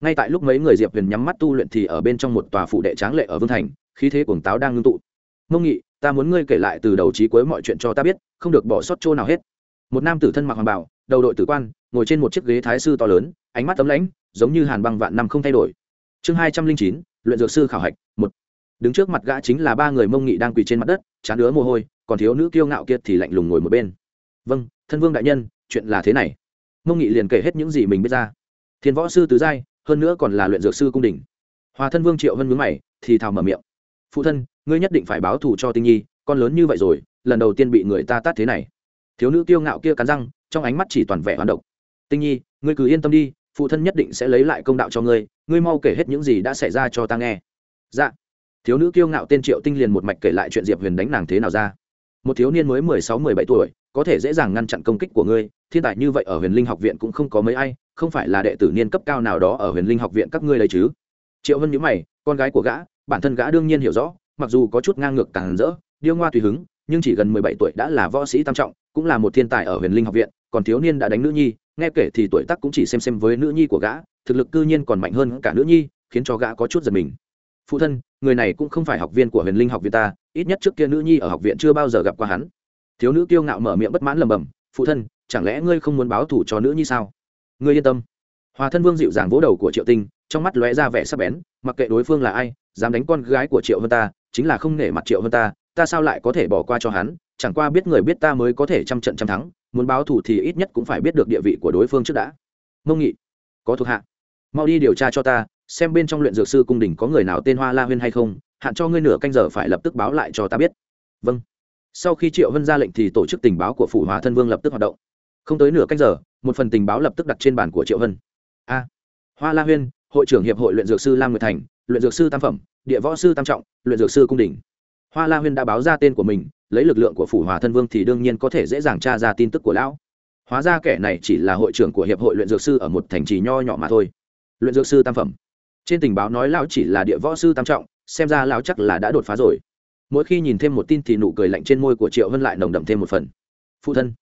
Ngay tại lúc mấy người diệp huyền nhắm mắt tu luyện thì ở bên trong một tòa phụ đệ tráng lệ ở vương thành, khí thế cuồng táo đang ngưng tụ. Mông nghị, ta muốn ngươi kể lại từ đầu trí cuối mọi chuyện cho ta biết, không được bỏ sót chỗ nào hết. Một nam tử thân mặc hoàng bảo đầu đội tử quan, ngồi trên một chiếc ghế thái sư to lớn, ánh mắt tấm lãnh, giống như hàn băng vạn năm không thay đổi. Chương hai trăm linh chín, luyện dược sư khảo hạch, một. Đứng trước mặt gã chính là ba người mông nghị đang quỳ trên mặt đất, chán đứa mồ hôi, còn thiếu nữ kiêu ngạo kiệt thì lạnh lùng ngồi một bên. Vâng thân vương đại nhân, chuyện là thế này mông nghị liền kể hết những gì mình biết ra. Thiên võ sư tứ giai, hơn nữa còn là luyện dược sư cung đình hòa thân vương triệu vân mướn mày, thì thào mở miệng. Phụ thân, ngươi nhất định phải báo thù cho tinh nhi, con lớn như vậy rồi, lần đầu tiên bị người ta tát thế này. Thiếu nữ kiêu ngạo kia cắn răng, trong ánh mắt chỉ toàn vẻ hoán độc. Tinh nhi, ngươi cứ yên tâm đi, phụ thân nhất định sẽ lấy lại công đạo cho ngươi ngươi mau kể hết những gì đã xảy ra cho ta nghe. Dạ. Thiếu nữ kiêu ngạo tên triệu tinh liền một mạch kể lại chuyện diệp huyền đánh nàng thế nào ra. Một thiếu niên mới mười sáu, mười bảy tuổi có thể dễ dàng ngăn chặn công kích của ngươi, thiên tài như vậy ở huyền linh học viện cũng không có mấy ai, không phải là đệ tử niên cấp cao nào đó ở huyền linh học viện các ngươi đấy chứ? Triệu vân nhữ mày, con gái của gã, bản thân gã đương nhiên hiểu rõ, mặc dù có chút ngang ngược càng rỡ, điêu ngoa tùy hứng, nhưng chỉ gần mười bảy tuổi đã là võ sĩ tam trọng, cũng là một thiên tài ở huyền linh học viện, còn thiếu niên đã đánh nữ nhi, nghe kể thì tuổi tác cũng chỉ xem xem với nữ nhi của gã, thực lực cư nhiên còn mạnh hơn cả nữ nhi, khiến cho gã có chút giật mình. Phụ thân, người này cũng không phải học viên của huyền linh học viện ta, ít nhất trước kia nữ nhi ở học viện chưa bao giờ gặp qua hắn thiếu nữ kiêu ngạo mở miệng bất mãn lầm bầm phụ thân, chẳng lẽ ngươi không muốn báo thủ cho nữ như sao? Ngươi yên tâm. Hòa thân vương dịu dàng vỗ đầu của triệu tinh, trong mắt lóe ra vẻ sắc bén, mặc kệ đối phương là ai, dám đánh con gái của triệu hơn ta, chính là không nể mặt triệu hơn ta ta sao lại có thể bỏ qua cho hắn? Chẳng qua biết người biết ta mới có thể trăm trận trăm thắng, muốn báo thù thì ít nhất cũng phải biết được địa vị của đối phương trước đã. Mông nghị, có thuộc hạ. Mau đi điều tra cho ta, xem bên trong luyện dược sư cung đình có người nào tên hoa la huyên hay không, hạn cho ngươi nửa canh giờ phải lập tức báo lại cho ta biết. Vâng sau khi triệu vân ra lệnh thì tổ chức tình báo của phủ hòa thân vương lập tức hoạt động. Không tới nửa canh giờ, một phần tình báo lập tức đặt trên bàn của triệu vân. A, hoa la huyên, hội trưởng hiệp hội luyện dược sư lam nguyệt thành, luyện dược sư tam phẩm, địa võ sư tam trọng, luyện dược sư cung đình. Hoa la huyên đã báo ra tên của mình, lấy lực lượng của phủ hòa thân vương thì đương nhiên có thể dễ dàng tra ra tin tức của lão. Hóa ra kẻ này chỉ là hội trưởng của hiệp hội luyện dược sư ở một thành trì nho nhỏ mà thôi. Luyện dược sư tam phẩm. Trên tình báo nói lão chỉ là địa võ sư tam trọng, xem ra lão chắc là đã đột phá rồi mỗi khi nhìn thêm một tin thì nụ cười lạnh trên môi của triệu vân lại nồng đậm thêm một phần. Phụ thân,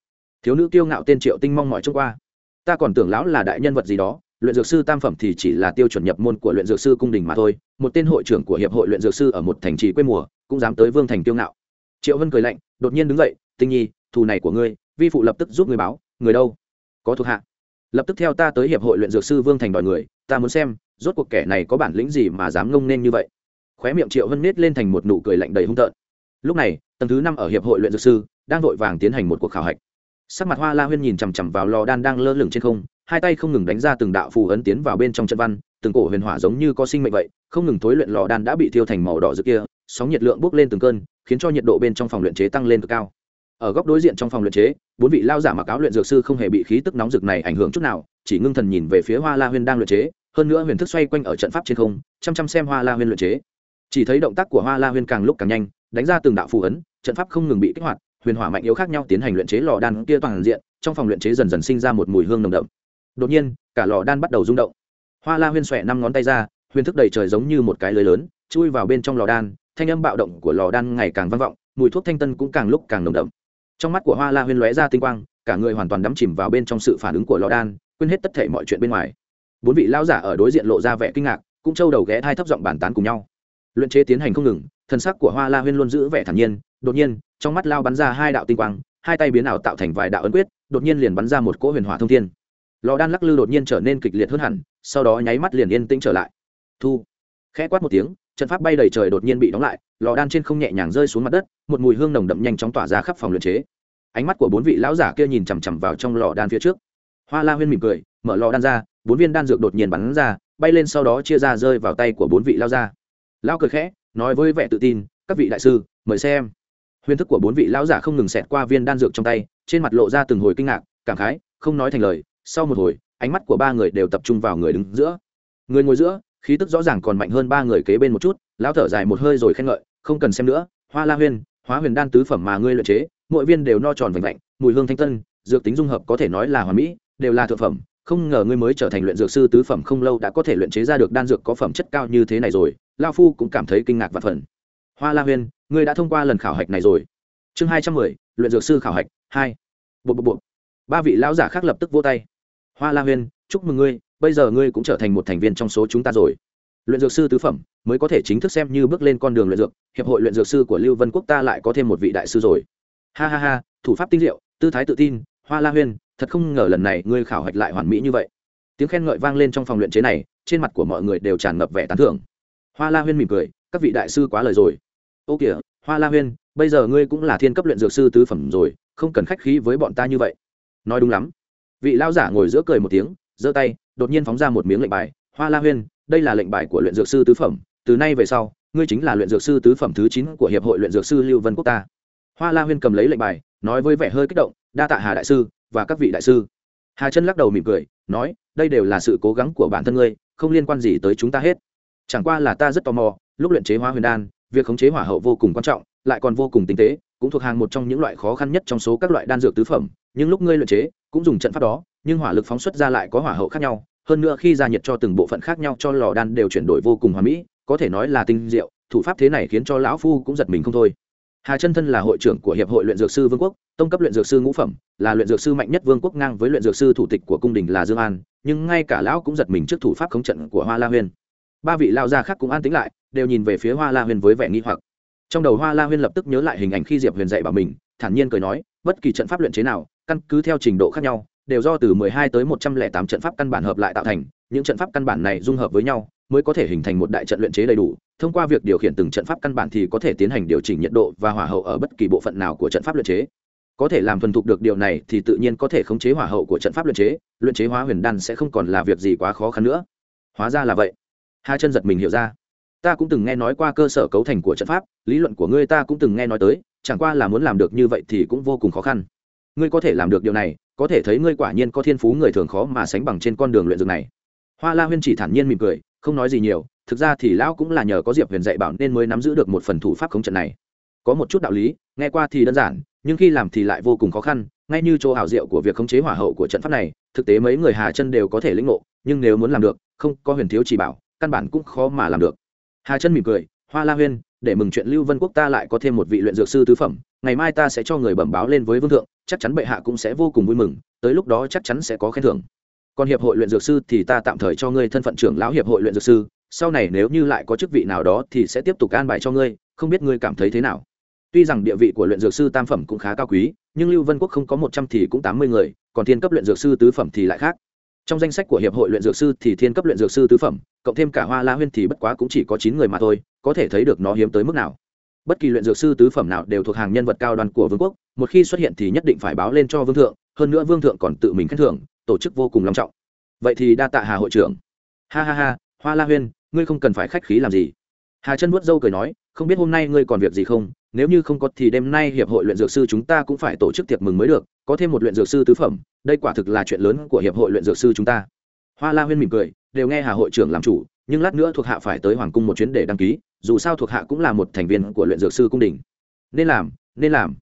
thiếu nữ kiêu ngạo tên triệu tinh mong mọi trông qua. Ta còn tưởng lão là đại nhân vật gì đó, luyện dược sư tam phẩm thì chỉ là tiêu chuẩn nhập môn của luyện dược sư cung đình mà thôi, một tên hội trưởng của hiệp hội luyện dược sư ở một thành trì quê mùa, cũng dám tới vương thành kiêu ngạo. Triệu vân cười lạnh, đột nhiên đứng dậy, tinh nhi, thù này của ngươi, vi phụ lập tức giúp người báo, người đâu? Có thuộc hạ. Lập tức theo ta tới hiệp hội luyện dược sư vương thành đòi người, ta muốn xem, rốt cuộc kẻ này có bản lĩnh gì mà dám ngông nên như vậy? Khóe miệng triệu vân nết lên thành một nụ cười lạnh đầy hung tợn. Lúc này, tầng thứ năm ở hiệp hội luyện dược sư đang vội vàng tiến hành một cuộc khảo hạch. Sắc mặt hoa la huyên nhìn chằm chằm vào lò đan đang lơ lửng trên không, hai tay không ngừng đánh ra từng đạo phù ấn tiến vào bên trong trận văn, từng cổ huyền hỏa giống như có sinh mệnh vậy, không ngừng thối luyện lò đan đã bị thiêu thành màu đỏ rực kia, sóng nhiệt lượng bốc lên từng cơn, khiến cho nhiệt độ bên trong phòng luyện chế tăng lên cực cao. Ở góc đối diện trong phòng luyện chế, bốn vị lao giả mặc áo luyện dược sư không hề bị khí tức nóng rực này ảnh hưởng chút nào, chỉ ngưng thần nhìn về phía hoa la huyên đang luyện chế, hơn nữa huyền thức xoay quanh ở trận pháp trên không, chăm chăm xem hoa la huyên luyện chế chỉ thấy động tác của hoa la huyên càng lúc càng nhanh, đánh ra từng đạo phù ấn, trận pháp không ngừng bị kích hoạt, huyền hỏa mạnh yếu khác nhau tiến hành luyện chế lò đan kia toàn diện, trong phòng luyện chế dần dần sinh ra một mùi hương nồng đậm. Đột nhiên, cả lò đan bắt đầu rung động. Hoa la huyên xòe năm ngón tay ra, huyền thức đầy trời giống như một cái lưới lớn, chui vào bên trong lò đan, thanh âm bạo động của lò đan ngày càng vang vọng, mùi thuốc thanh tân cũng càng lúc càng nồng đậm. Trong mắt của hoa la huyên lóe ra tinh quang, cả người hoàn toàn đắm chìm vào bên trong sự phản ứng của lò đan, quên hết tất thể mọi chuyện bên ngoài. Bốn vị lão giả ở đối diện lộ ra vẻ kinh ngạc, cũng trâu đầu ghé hai thấp giọng bàn tán cùng nhau luyện chế tiến hành không ngừng thần sắc của hoa la huyên luôn giữ vẻ thản nhiên, đột nhiên, trong mắt lao bắn ra hai đạo tinh quang, hai tay biến ảo tạo thành vài đạo ấn quyết, đột nhiên liền bắn ra một cỗ huyền hỏa thông thiên. Lò đan lắc lư đột nhiên trở nên kịch liệt hơn hẳn, sau đó nháy mắt liền yên tĩnh trở lại. Thu. Khẽ quát một tiếng, trận pháp bay đầy trời đột nhiên bị đóng lại, lò đan trên không nhẹ nhàng rơi xuống mặt đất, một mùi hương nồng đậm nhanh chóng tỏa ra khắp phòng luyện chế. Ánh mắt của bốn vị lão giả kia nhìn chằm chằm vào trong lò đan phía trước. Hoa la huyên mỉm cười, mở lò đan ra, bốn viên đan dược đột nhiên bắn ra, bay lên sau đó chia ra rơi vào tay của bốn vị lao ra lao cười khẽ, nói với vẻ tự tin, các vị đại sư, mời xem. Huyền thức của bốn vị lão giả không ngừng xẹt qua viên đan dược trong tay, trên mặt lộ ra từng hồi kinh ngạc, cảm khái, không nói thành lời, sau một hồi, ánh mắt của ba người đều tập trung vào người đứng giữa. Người ngồi giữa, khí tức rõ ràng còn mạnh hơn ba người kế bên một chút, lão thở dài một hơi rồi khen ngợi, không cần xem nữa, hoa la huyên, hóa huyền đan tứ phẩm mà ngươi luyện chế, mỗi viên đều no tròn vành vạnh, mùi hương thanh tân, dược tính dung hợp có thể nói là hoàn mỹ, đều là thượng phẩm không ngờ ngươi mới trở thành luyện dược sư tứ phẩm không lâu đã có thể luyện chế ra được đan dược có phẩm chất cao như thế này rồi. Lao phu cũng cảm thấy kinh ngạc và phần hoa la huyên, ngươi đã thông qua lần khảo hạch này rồi. Chương hai trăm mười, luyện dược sư khảo hạch, hai. Bộ bộ bộ ba vị lão giả khác lập tức vô tay. Hoa la huyên, chúc mừng ngươi, bây giờ ngươi cũng trở thành một thành viên trong số chúng ta rồi. Luyện dược sư tứ phẩm, mới có thể chính thức xem như bước lên con đường luyện dược. Hiệp hội luyện dược sư của lưu vân quốc ta lại có thêm một vị đại sư rồi. Ha ha ha, thủ pháp tinh diệu, tư thái tự tin, hoa la huyên thật không ngờ lần này ngươi khảo hạch lại hoàn mỹ như vậy. Tiếng khen ngợi vang lên trong phòng luyện chế này, trên mặt của mọi người đều tràn ngập vẻ tán thưởng. Hoa la huyên mỉm cười, các vị đại sư quá lời rồi. Ô kìa, hoa la huyên, bây giờ ngươi cũng là thiên cấp luyện dược sư tứ phẩm rồi, không cần khách khí với bọn ta như vậy. Nói đúng lắm. Vị lao giả ngồi giữa cười một tiếng, giơ tay, đột nhiên phóng ra một miếng lệnh bài. Hoa la huyên, đây là lệnh bài của luyện dược sư tứ phẩm. Từ nay về sau, ngươi chính là luyện dược sư tứ phẩm thứ chín của hiệp hội luyện dược sư lưu vân quốc ta. Hoa la huyên cầm lấy lệnh bài, nói với vẻ hơi kích động, đa tạ hà đại sư và các vị đại sư. Hà chân lắc đầu mỉm cười, nói, đây đều là sự cố gắng của bản thân ngươi, không liên quan gì tới chúng ta hết. Chẳng qua là ta rất tò mò, lúc luyện chế hóa huyền đan, việc khống chế hỏa hậu vô cùng quan trọng, lại còn vô cùng tinh tế, cũng thuộc hàng một trong những loại khó khăn nhất trong số các loại đan dược tứ phẩm. Nhưng lúc ngươi luyện chế, cũng dùng trận pháp đó, nhưng hỏa lực phóng xuất ra lại có hỏa hậu khác nhau. Hơn nữa khi ra nhiệt cho từng bộ phận khác nhau cho lò đan đều chuyển đổi vô cùng hoàn mỹ, có thể nói là tinh diệu, thủ pháp thế này khiến cho lão phu cũng giật mình không thôi hà chân thân là hội trưởng của hiệp hội luyện dược sư vương quốc tông cấp luyện dược sư ngũ phẩm là luyện dược sư mạnh nhất vương quốc ngang với luyện dược sư thủ tịch của cung đình là dương an nhưng ngay cả lão cũng giật mình trước thủ pháp khống trận của hoa la huyên. Ba vị lao gia khác cũng an tính lại đều nhìn về phía hoa la huyên với vẻ nghi hoặc. Trong đầu hoa la huyên lập tức nhớ lại hình ảnh khi diệp huyền dạy bảo mình thản nhiên cười nói bất kỳ trận pháp luyện chế nào căn cứ theo trình độ khác nhau đều do từ 12 tới 108 trận pháp căn bản hợp lại tạo thành, những trận pháp căn bản này dung hợp với nhau, mới có thể hình thành một đại trận luyện chế đầy đủ. Thông qua việc điều khiển từng trận pháp căn bản thì có thể tiến hành điều chỉnh nhiệt độ và hỏa hậu ở bất kỳ bộ phận nào của trận pháp luyện chế. Có thể làm thuần thục được điều này thì tự nhiên có thể khống chế hỏa hậu của trận pháp luyện chế, luyện chế hóa huyền đan sẽ không còn là việc gì quá khó khăn nữa. Hóa ra là vậy. Hai chân giật mình hiểu ra. Ta cũng từng nghe nói qua cơ sở cấu thành của trận pháp, lý luận của ngươi ta cũng từng nghe nói tới, chẳng qua là muốn làm được như vậy thì cũng vô cùng khó khăn. Ngươi có thể làm được điều này, có thể thấy ngươi quả nhiên có thiên phú người thường khó mà sánh bằng trên con đường luyện dược này hoa la huyên chỉ thản nhiên mỉm cười không nói gì nhiều, thực ra thì lão cũng là nhờ có diệp huyền dạy bảo nên mới nắm giữ được một phần thủ pháp khống trận này. Có một chút đạo lý, nghe qua thì đơn giản, nhưng khi làm thì lại vô cùng khó khăn, ngay như chỗ ảo diệu của việc khống chế hỏa hậu của trận pháp này, thực tế mấy người hà chân đều có thể lĩnh ngộ, nhưng nếu muốn làm được, không có huyền thiếu chỉ bảo, căn bản cũng khó mà làm được. Hà chân mỉm cười, hoa la huyên, để mừng chuyện lưu vân quốc ta lại có thêm một vị luyện dược sư tứ phẩm, ngày mai ta sẽ cho người bẩm báo lên với vương thượng, chắc chắn bệ hạ cũng sẽ vô cùng vui mừng, tới lúc đó chắc chắn sẽ có khen thưởng còn hiệp hội luyện dược sư thì ta tạm thời cho ngươi thân phận trưởng lão hiệp hội luyện dược sư, sau này nếu như lại có chức vị nào đó thì sẽ tiếp tục an bài cho ngươi, không biết ngươi cảm thấy thế nào. Tuy rằng địa vị của luyện dược sư tam phẩm cũng khá cao quý, nhưng lưu vân quốc không có một trăm thì cũng tám mươi người, còn thiên cấp luyện dược sư tứ phẩm thì lại khác. Trong danh sách của hiệp hội luyện dược sư thì thiên cấp luyện dược sư tứ phẩm, cộng thêm cả hoa la huyên thì bất quá cũng chỉ có chín người mà thôi, có thể thấy được nó hiếm tới mức nào. Bất kỳ luyện dược sư tứ phẩm nào đều thuộc hàng nhân vật cao đoàn của vương quốc, một khi xuất hiện thì nhất định phải báo lên cho vương thượng, hơn nữa vương thượng còn tự mình khen thưởng tổ chức vô cùng long trọng. Vậy thì đa tạ hà hội trưởng. Ha ha ha, hoa la huyên, ngươi không cần phải khách khí làm gì. Hà chân vuốt dâu cười nói, không biết hôm nay ngươi còn việc gì không? Nếu như không có thì đêm nay hiệp hội luyện dược sư chúng ta cũng phải tổ chức tiệc mừng mới được, có thêm một luyện dược sư tứ phẩm, đây quả thực là chuyện lớn của hiệp hội luyện dược sư chúng ta. Hoa la huyên mỉm cười, đều nghe hà hội trưởng làm chủ, nhưng lát nữa thuộc hạ phải tới hoàng cung một chuyến để đăng ký, dù sao thuộc hạ cũng là một thành viên của luyện dược sư cung đình. Nên làm nên làm.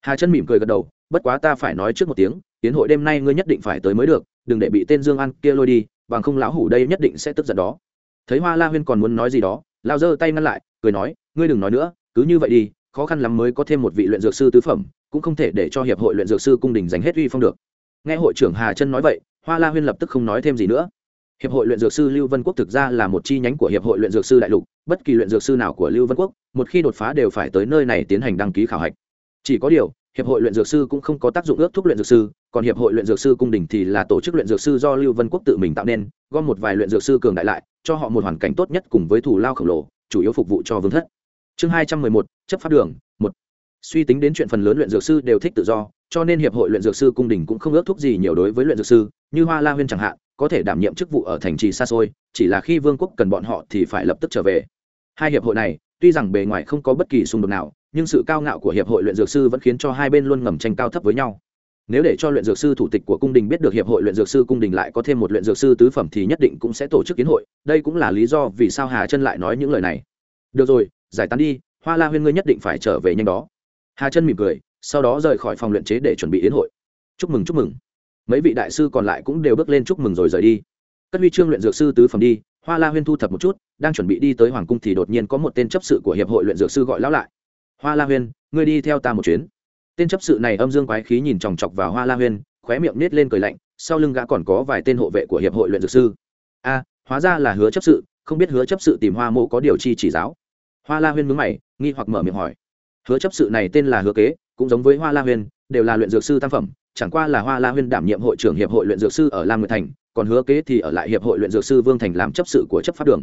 Hà chân mỉm cười gật đầu bất quá ta phải nói trước một tiếng, tiến hội đêm nay ngươi nhất định phải tới mới được, đừng để bị tên dương an kia lôi đi, bằng không lão hủ đây nhất định sẽ tức giận đó. Thấy hoa la huyên còn muốn nói gì đó, lao giơ tay ngăn lại, cười nói, ngươi đừng nói nữa, cứ như vậy đi, khó khăn lắm mới có thêm một vị luyện dược sư tứ phẩm, cũng không thể để cho hiệp hội luyện dược sư cung đình giành hết uy phong được. Nghe hội trưởng hà chân nói vậy, hoa la huyên lập tức không nói thêm gì nữa. Hiệp hội luyện dược sư lưu vân quốc thực ra là một chi nhánh của hiệp hội luyện dược sư đại lục, bất kỳ luyện dược sư nào của lưu vân quốc, một khi đột phá đều phải tới nơi này tiến hành đăng ký khảo hạch. Chỉ có điều hiệp hội luyện dược sư cũng không có tác dụng ước thúc luyện dược sư, còn hiệp hội luyện dược sư cung đình thì là tổ chức luyện dược sư do lưu vân quốc tự mình tạo nên, gom một vài luyện dược sư cường đại lại, cho họ một hoàn cảnh tốt nhất cùng với thủ lao khổng lồ, chủ yếu phục vụ cho vương thất. Chương hai trăm mười một, chấp pháp đường, một. Suy tính đến chuyện phần lớn luyện dược sư đều thích tự do, cho nên hiệp hội luyện dược sư cung đình cũng không ước thúc gì nhiều đối với luyện dược sư, như hoa la huyên chẳng hạn, có thể đảm nhiệm chức vụ ở thành trì xa xôi, chỉ là khi vương quốc cần bọn họ thì phải lập tức trở về. Hai hiệp hội này, tuy rằng bề ngoài không có bất kỳ xung đột nào nhưng sự cao ngạo của hiệp hội luyện dược sư vẫn khiến cho hai bên luôn ngầm tranh cao thấp với nhau. Nếu để cho luyện dược sư thủ tịch của cung đình biết được hiệp hội luyện dược sư cung đình lại có thêm một luyện dược sư tứ phẩm thì nhất định cũng sẽ tổ chức kiến hội. Đây cũng là lý do vì sao hà chân lại nói những lời này. Được rồi, giải tán đi, hoa la huyên ngươi nhất định phải trở về nhanh đó. Hà chân mỉm cười, sau đó rời khỏi phòng luyện chế để chuẩn bị yến hội. Chúc mừng chúc mừng. Mấy vị đại sư còn lại cũng đều bước lên chúc mừng rồi rời đi. Cất huy chương luyện dược sư tứ phẩm đi, hoa la huyên thu thập một chút, đang chuẩn bị đi tới hoàng cung thì đột nhiên có một tên chấp sự của hiệp hội luyện dược sư gọi lão lại hoa la huyên, ngươi đi theo ta một chuyến. Tên chấp sự này âm dương quái khí nhìn chòng chọc vào hoa la huyên, khóe miệng nết lên cười lạnh, sau lưng gã còn có vài tên hộ vệ của hiệp hội luyện dược sư. A, hóa ra là hứa chấp sự, không biết hứa chấp sự tìm hoa mộ có điều chi chỉ giáo. Hoa la huyên mướn mày, nghi hoặc mở miệng hỏi. Hứa chấp sự này tên là hứa kế, cũng giống với hoa la huyên, đều là luyện dược sư tam phẩm, chẳng qua là hoa la huyên đảm nhiệm hội trưởng hiệp hội luyện dược sư ở lam nguyệt thành, còn hứa kế thì ở lại hiệp hội luyện dược sư vương thành làm chấp sự của chấp pháp đường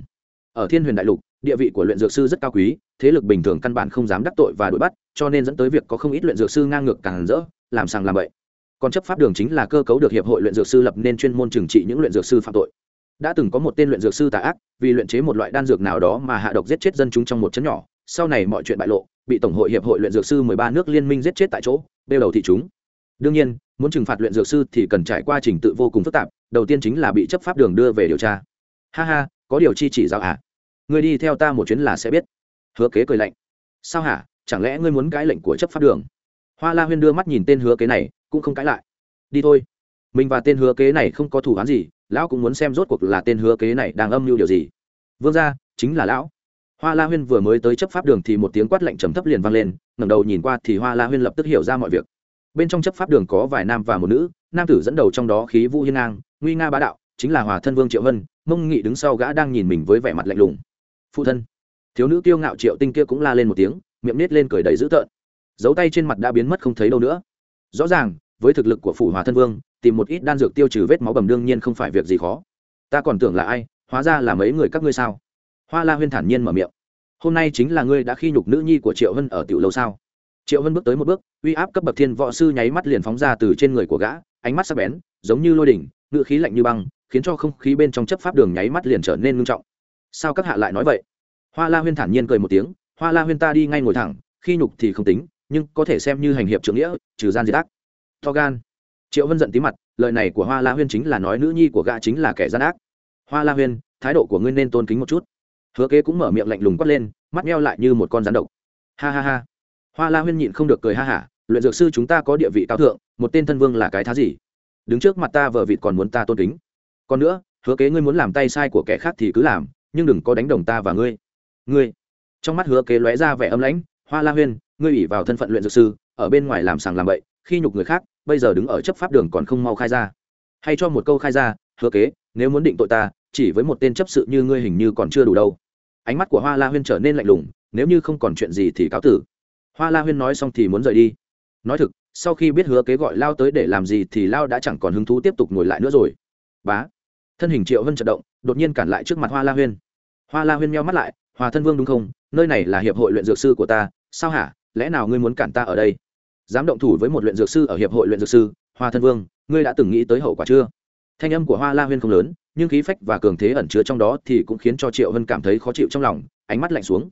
ở thiên huyền đại lục, địa vị của luyện dược sư rất cao quý, thế lực bình thường căn bản không dám đắc tội và đuổi bắt, cho nên dẫn tới việc có không ít luyện dược sư ngang ngược càng rỡ, làm sàng làm bậy. Còn chấp pháp đường chính là cơ cấu được hiệp hội luyện dược sư lập nên chuyên môn trừng trị những luyện dược sư phạm tội. Đã từng có một tên luyện dược sư tà ác, vì luyện chế một loại đan dược nào đó mà hạ độc giết chết dân chúng trong một chấn nhỏ, sau này mọi chuyện bại lộ, bị tổng hội hiệp hội luyện dược sư mười ba nước liên minh giết chết tại chỗ đeo đầu thị chúng. Đương nhiên, muốn trừng phạt luyện dược sư thì cần trải qua trình tự vô cùng phức tạp, đầu tiên chính là bị chấp pháp đường đưa về điều tra. Ha ha, có điều chi chỉ giáo à? Ngươi đi theo ta một chuyến là sẽ biết. Hứa kế cười lạnh. Sao hả? Chẳng lẽ ngươi muốn cãi lệnh của chấp pháp đường? Hoa la huyên đưa mắt nhìn tên hứa kế này cũng không cãi lại. Đi thôi. Mình và tên hứa kế này không có thủ án gì lão cũng muốn xem rốt cuộc là tên hứa kế này đang âm mưu điều gì. Vương ra, chính là lão. Hoa la huyên vừa mới tới chấp pháp đường thì một tiếng quát lệnh trầm thấp liền vang lên ngẩng đầu nhìn qua thì hoa la huyên lập tức hiểu ra mọi việc. Bên trong chấp pháp đường có vài nam và một nữ nam tử dẫn đầu trong đó khí vũ hiên ngang nguy nga bá đạo chính là hòa thân vương triệu hân mông nghị đứng sau gã đang nhìn mình với vẻ mặt lạnh lùng phụ thân. Thiếu nữ kiêu ngạo triệu tinh kia cũng la lên một tiếng, miệng nết lên cười đầy dữ tợn. Dấu tay trên mặt đã biến mất không thấy đâu nữa. Rõ ràng, với thực lực của phủ hòa thân vương, tìm một ít đan dược tiêu trừ vết máu bầm đương nhiên không phải việc gì khó. Ta còn tưởng là ai, hóa ra là mấy người các ngươi sao? Hoa la huyên thản nhiên mở miệng. Hôm nay chính là ngươi đã khi nhục nữ nhi của triệu hân ở tiểu lâu sao? Triệu hân bước tới một bước, uy áp cấp bậc thiên võ sư nháy mắt liền phóng ra từ trên người của gã, ánh mắt sắc bén, giống như lôi đỉnh ngự khí lạnh như băng, khiến cho không khí bên trong chấp pháp đường nháy mắt liền trở nên ngưng trọng sao các hạ lại nói vậy? Hoa la huyên thản nhiên cười một tiếng, hoa la huyên ta đi ngay ngồi thẳng, khi nhục thì không tính, nhưng có thể xem như hành hiệp trưởng nghĩa, trừ gian diệt ác. To gan. Triệu vân giận tí mặt, lời này của hoa la huyên chính là nói nữ nhi của gã chính là kẻ gian ác. Hoa la huyên, thái độ của ngươi nên tôn kính một chút. Hứa kế cũng mở miệng lạnh lùng quát lên, mắt meo lại như một con rắn độc. Ha ha ha. Hoa la huyên nhịn không được cười ha hả, luyện dược sư chúng ta có địa vị cao thượng, một tên thân vương là cái thá gì? Đứng trước mặt ta vợ vịt còn muốn ta tôn kính. Còn nữa, hứa kế ngươi muốn làm tay sai của kẻ khác thì cứ làm nhưng đừng có đánh đồng ta và ngươi. Ngươi. Trong mắt hứa kế lóe ra vẻ âm lãnh, hoa la huyên, ngươi ủy vào thân phận luyện dược sư, ở bên ngoài làm sàng làm bậy, khi nhục người khác, bây giờ đứng ở chấp pháp đường còn không mau khai ra. Hay cho một câu khai ra, hứa kế, nếu muốn định tội ta, chỉ với một tên chấp sự như ngươi hình như còn chưa đủ đâu. Ánh mắt của hoa la huyên trở nên lạnh lùng, nếu như không còn chuyện gì thì cáo tử. Hoa la huyên nói xong thì muốn rời đi. Nói thực, sau khi biết hứa kế gọi lao tới để làm gì thì lao đã chẳng còn hứng thú tiếp tục ngồi lại nữa rồi. Bá! Thân hình triệu hơn trận động, đột nhiên cản lại trước mặt hoa la huyên hoa la huyên meo mắt lại, hòa thân vương đúng không? Nơi này là hiệp hội luyện dược sư của ta, sao hả? Lẽ nào ngươi muốn cản ta ở đây? Dám động thủ với một luyện dược sư ở hiệp hội luyện dược sư, hoa thân vương, ngươi đã từng nghĩ tới hậu quả chưa? Thanh âm của hoa la huyên không lớn, nhưng khí phách và cường thế ẩn chứa trong đó thì cũng khiến cho triệu hân cảm thấy khó chịu trong lòng, ánh mắt lạnh xuống.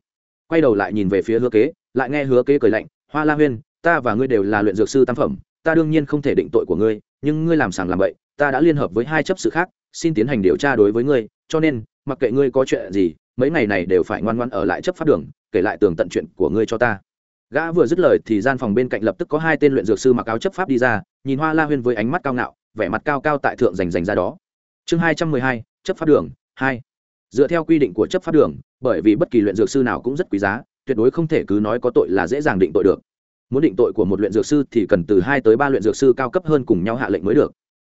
Quay đầu lại nhìn về phía hứa kế, lại nghe hứa kế cười lạnh, hoa la huyên, ta và ngươi đều là luyện dược sư tam phẩm, ta đương nhiên không thể định tội của ngươi, nhưng ngươi làm sàng làm bậy, ta đã liên hợp với hai chấp sự khác, xin tiến hành điều tra đối với ngươi, cho nên mặc kệ ngươi có chuyện gì, mấy ngày này đều phải ngoan ngoan ở lại chấp pháp đường, kể lại tường tận chuyện của ngươi cho ta. Gã vừa dứt lời thì gian phòng bên cạnh lập tức có hai tên luyện dược sư mặc áo chấp pháp đi ra, nhìn hoa la huyên với ánh mắt cao ngạo, vẻ mặt cao cao tại thượng dành dành ra đó. Chương hai trăm mười hai, chấp pháp đường hai. Dựa theo quy định của chấp pháp đường, bởi vì bất kỳ luyện dược sư nào cũng rất quý giá, tuyệt đối không thể cứ nói có tội là dễ dàng định tội được. Muốn định tội của một luyện dược sư thì cần từ hai tới ba luyện dược sư cao cấp hơn cùng nhau hạ lệnh mới được.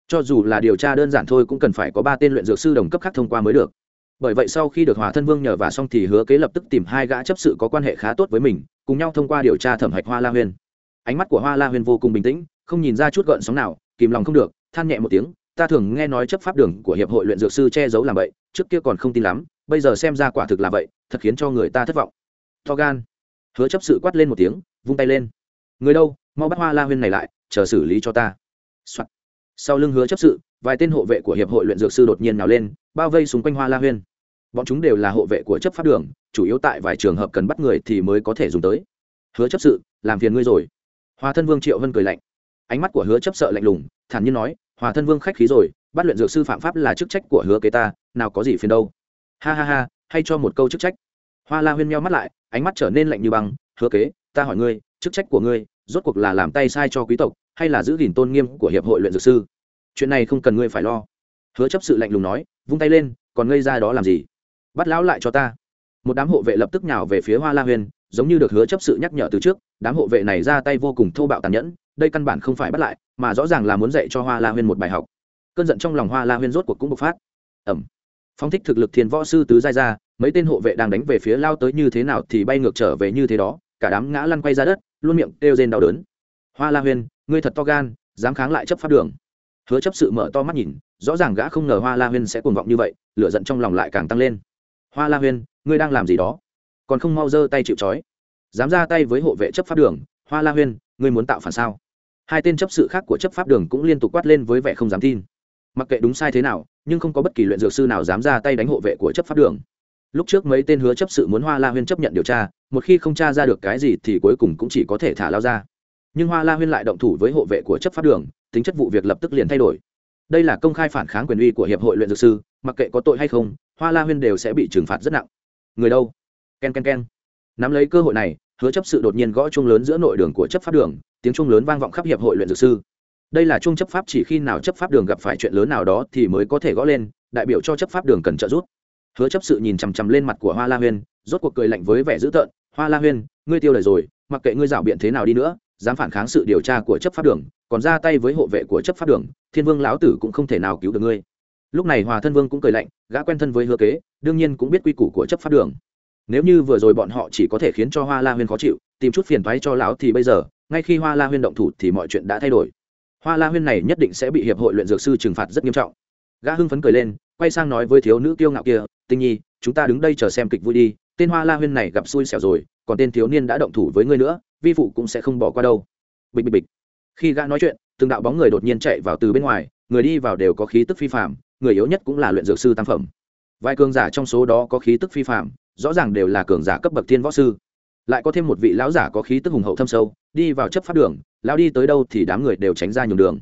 Cho dù là điều tra đơn giản thôi cũng cần phải có ba tên luyện dược sư đồng cấp khác thông qua mới được bởi vậy sau khi được hòa thân vương nhờ và xong thì hứa kế lập tức tìm hai gã chấp sự có quan hệ khá tốt với mình, cùng nhau thông qua điều tra thẩm hạch hoa la huyên. Ánh mắt của hoa la huyên vô cùng bình tĩnh, không nhìn ra chút gợn sóng nào, kìm lòng không được, than nhẹ một tiếng, ta thường nghe nói chấp pháp đường của hiệp hội luyện dược sư che giấu làm vậy, trước kia còn không tin lắm, bây giờ xem ra quả thực là vậy, thật khiến cho người ta thất vọng. To gan. Hứa chấp sự quát lên một tiếng, vung tay lên. Người đâu, mau bắt hoa la huyên này lại, chờ xử lý cho ta、Soạn. sau lưng hứa chấp sự, vài tên hộ vệ của hiệp hội luyện dược sư đột nhiên nào lên, bao vây xung quanh hoa la huyên bọn chúng đều là hộ vệ của chấp pháp đường, chủ yếu tại vài trường hợp cần bắt người thì mới có thể dùng tới. Hứa chấp sự, làm phiền ngươi rồi. Hòa thân vương triệu vân cười lạnh. Ánh mắt của hứa chấp sợ lạnh lùng, thản nhiên nói, hòa thân vương khách khí rồi, bắt luyện dược sư phạm pháp là chức trách của hứa kế ta, nào có gì phiền đâu. Ha ha ha, hay cho một câu chức trách. Hoa la huyên meo mắt lại, ánh mắt trở nên lạnh như băng, hứa kế, ta hỏi ngươi, chức trách của ngươi, rốt cuộc là làm tay sai cho quý tộc, hay là giữ gìn tôn nghiêm của hiệp hội luyện dược sư? Chuyện này không cần ngươi phải lo. Hứa chấp sự lạnh lùng nói, vung tay lên, còn ngây ra đó làm gì? Bắt lão lại cho ta. Một đám hộ vệ lập tức nhào về phía hoa la huyên giống như được hứa chấp sự nhắc nhở từ trước, đám hộ vệ này ra tay vô cùng thô bạo tàn nhẫn, đây căn bản không phải bắt lại, mà rõ ràng là muốn dạy cho hoa la huyên một bài học. Cơn giận trong lòng hoa la huyên rốt cuộc cũng bộc phát. Ẩm phóng thích thực lực thiền võ sư tứ giai ra, mấy tên hộ vệ đang đánh về phía lao tới như thế nào thì bay ngược trở về như thế đó, cả đám ngã lăn quay ra đất, luôn miệng kêu rên đau đớn. Hoa la huyên ngươi thật to gan, dám kháng lại chấp pháp đường. Hứa chấp sự mở to mắt nhìn, rõ ràng gã không ngờ hoa la huyên sẽ cuồng vọng như vậy, lửa giận trong lòng lại càng tăng lên hoa la huyên, ngươi đang làm gì đó? Còn không mau giơ tay chịu trói. Dám ra tay với hộ vệ chấp pháp đường, hoa la huyên, ngươi muốn tạo phản sao? Hai tên chấp sự khác của chấp pháp đường cũng liên tục quát lên với vẻ không dám tin. Mặc kệ đúng sai thế nào, nhưng không có bất kỳ luyện dược sư nào dám ra tay đánh hộ vệ của chấp pháp đường. Lúc trước mấy tên hứa chấp sự muốn hoa la huyên chấp nhận điều tra, một khi không tra ra được cái gì thì cuối cùng cũng chỉ có thể thả lao ra. Nhưng hoa la huyên lại động thủ với hộ vệ của chấp pháp đường, tính chất vụ việc lập tức liền thay đổi. Đây là công khai phản kháng quyền uy của hiệp hội luyện dược sư, mặc kệ có tội hay không hoa la huyên đều sẽ bị trừng phạt rất nặng. Người đâu? K e n k e n k e n nắm lấy cơ hội này, hứa chấp sự đột nhiên gõ chung lớn giữa nội đường của chấp pháp đường, tiếng chung lớn vang vọng khắp hiệp hội luyện dược sư. Đây là chung chấp pháp chỉ khi nào chấp pháp đường gặp phải chuyện lớn nào đó thì mới có thể gõ lên, đại biểu cho chấp pháp đường cần trợ giúp. Hứa chấp sự nhìn chằm chằm lên mặt của hoa la huyên, rốt cuộc cười lạnh với vẻ dữ tợn. Hoa la huyên, ngươi tiêu lời rồi, mặc kệ ngươi rảo biện thế nào đi nữa, dám phản kháng sự điều tra của chấp pháp đường, còn ra tay với hộ vệ của chấp pháp đường, thiên vương lão tử cũng không thể nào cứu được ngươi lúc này hòa thân vương cũng cười lạnh, gã quen thân với hứa kế, đương nhiên cũng biết quy củ của chấp pháp đường. Nếu như vừa rồi bọn họ chỉ có thể khiến cho hoa la huyên khó chịu, tìm chút phiền thoái cho lão thì bây giờ, ngay khi hoa la huyên động thủ thì mọi chuyện đã thay đổi. Hoa la huyên này nhất định sẽ bị hiệp hội luyện dược sư trừng phạt rất nghiêm trọng. Gã hưng phấn cười lên, quay sang nói với thiếu nữ kiêu ngạo kia, tinh nhi, chúng ta đứng đây chờ xem kịch vui đi, tên hoa la huyên này gặp xui xẻo rồi, còn tên thiếu niên đã động thủ với ngươi nữa, vi phụ cũng sẽ không bỏ qua đâu. Bịch bịch bịch. Khi gã nói chuyện, từng đạo bóng người đột nhiên chạy vào từ bên ngoài, người đi vào đều có khí tức phi phạm người yếu nhất cũng là luyện dược sư tam phẩm. Vài cường giả trong số đó có khí tức phi phạm rõ ràng đều là cường giả cấp bậc thiên võ sư. Lại có thêm một vị lão giả có khí tức hùng hậu thâm sâu, đi vào chấp pháp đường lão đi tới đâu thì đám người đều tránh ra nhường đường.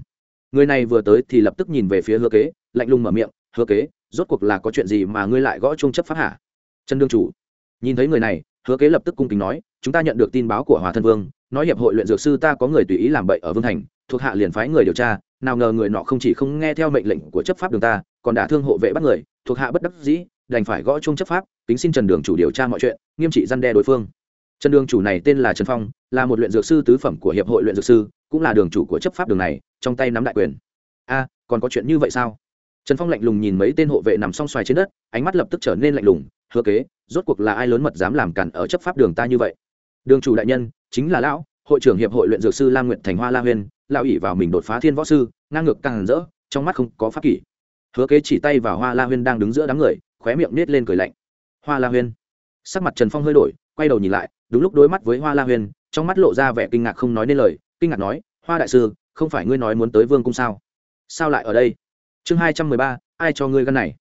Người này vừa tới thì lập tức nhìn về phía hứa kế, lạnh lùng mở miệng, hứa kế, rốt cuộc là có chuyện gì mà ngươi lại gõ chung chấp pháp hả? Chân đương chủ. Nhìn thấy người này, hứa kế lập tức cung kính nói, chúng ta nhận được tin báo của hòa thân vương, nói hiệp hội luyện dược sư ta có người tùy ý làm bậy ở vương thành, thuộc hạ liền phái người điều tra nào ngờ người nọ không chỉ không nghe theo mệnh lệnh của chấp pháp đường ta, còn đả thương hộ vệ bắt người, thuộc hạ bất đắc dĩ, đành phải gõ chung chấp pháp tính xin trần đường chủ điều tra mọi chuyện, nghiêm trị răn đe đối phương. Trần đường chủ này tên là trần phong, là một luyện dược sư tứ phẩm của hiệp hội luyện dược sư, cũng là đường chủ của chấp pháp đường này, trong tay nắm đại quyền. A, còn có chuyện như vậy sao? Trần phong lạnh lùng nhìn mấy tên hộ vệ nằm song xoài trên đất, ánh mắt lập tức trở nên lạnh lùng, hứa kế, rốt cuộc là ai lớn mật dám làm cản ở chấp pháp đường ta như vậy? Đường chủ đại nhân, chính là lão, hội trưởng hiệp hội luyện dược sư La nguyện thành hoa la huyên lão ỉ vào mình đột phá thiên võ sư, ngang ngược càng rỡ, trong mắt không có pháp kỷ. Hứa kế chỉ tay vào hoa la huyên đang đứng giữa đám người, khóe miệng nết lên cười lạnh. Hoa la huyên. Sắc mặt trần phong hơi đổi, quay đầu nhìn lại, đúng lúc đối mắt với hoa la huyên, trong mắt lộ ra vẻ kinh ngạc không nói nên lời, kinh ngạc nói, hoa đại sư, không phải ngươi nói muốn tới vương cung sao? Sao lại ở đây? Chương hai trăm mười ba, ai cho ngươi gân này?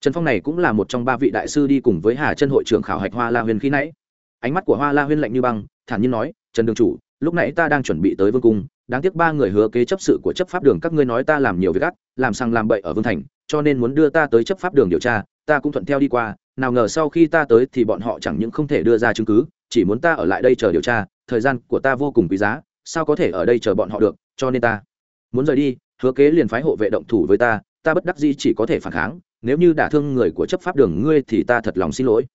Trần phong này cũng là một trong ba vị đại sư đi cùng với hà chân hội trưởng khảo hạch hoa la huyên khi nãy. Ánh mắt của hoa la huyên lạnh như băng, thản nhiên nói, trần đường chủ lúc nãy ta đang chuẩn bị tới vương cung, đáng tiếc ba người hứa kế chấp sự của chấp pháp đường các ngươi nói ta làm nhiều việc gắt, làm sang làm bậy ở vương thành, cho nên muốn đưa ta tới chấp pháp đường điều tra, ta cũng thuận theo đi qua, nào ngờ sau khi ta tới thì bọn họ chẳng những không thể đưa ra chứng cứ, chỉ muốn ta ở lại đây chờ điều tra, thời gian của ta vô cùng quý giá, sao có thể ở đây chờ bọn họ được, cho nên ta muốn rời đi, hứa kế liền phái hộ vệ động thủ với ta ta bất đắc dĩ chỉ có thể phản kháng, nếu như đả thương người của chấp pháp đường ngươi thì ta thật lòng xin lỗi.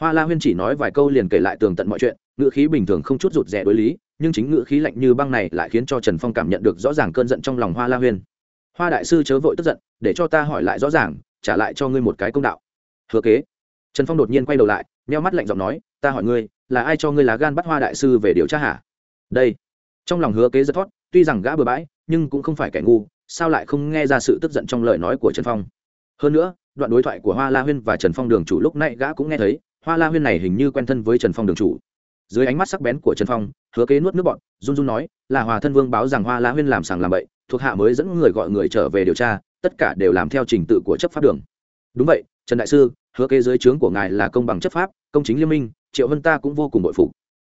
Hoa la huyên chỉ nói vài câu liền kể lại tường tận mọi chuyện, ngữ khí bình thường không chút rụt rè đối lý nhưng chính ngữ khí lạnh như băng này lại khiến cho trần phong cảm nhận được rõ ràng cơn giận trong lòng hoa la huyên. Hoa đại sư chớ vội tức giận, để cho ta hỏi lại rõ ràng, trả lại cho ngươi một cái công đạo. Hứa kế. Trần phong đột nhiên quay đầu lại neo mắt lạnh giọng nói, ta hỏi ngươi, là ai cho ngươi lá gan bắt hoa đại sư về điều tra hả? Đây. Trong lòng hứa kế rất thoát, tuy rằng gã bừa bãi, nhưng cũng không phải kẻ ngu, sao lại không nghe ra sự tức giận trong lời nói của trần phong? Hơn nữa, đoạn đối thoại của hoa la huyên và trần phong đường chủ lúc nãy gã cũng nghe thấy, hoa la huyên này hình như quen thân với trần phong đường chủ dưới ánh mắt sắc bén của trần phong, hứa kế nuốt nước bọn run run nói, là hòa thân vương báo rằng hoa la huyên làm sàng làm bậy, thuộc hạ mới dẫn người gọi người trở về điều tra, tất cả đều làm theo trình tự của chấp pháp đường. Đúng vậy, trần đại sư, hứa kế dưới trướng của ngài là công bằng chấp pháp, công chính liên minh, triệu vân ta cũng vô cùng bội phục.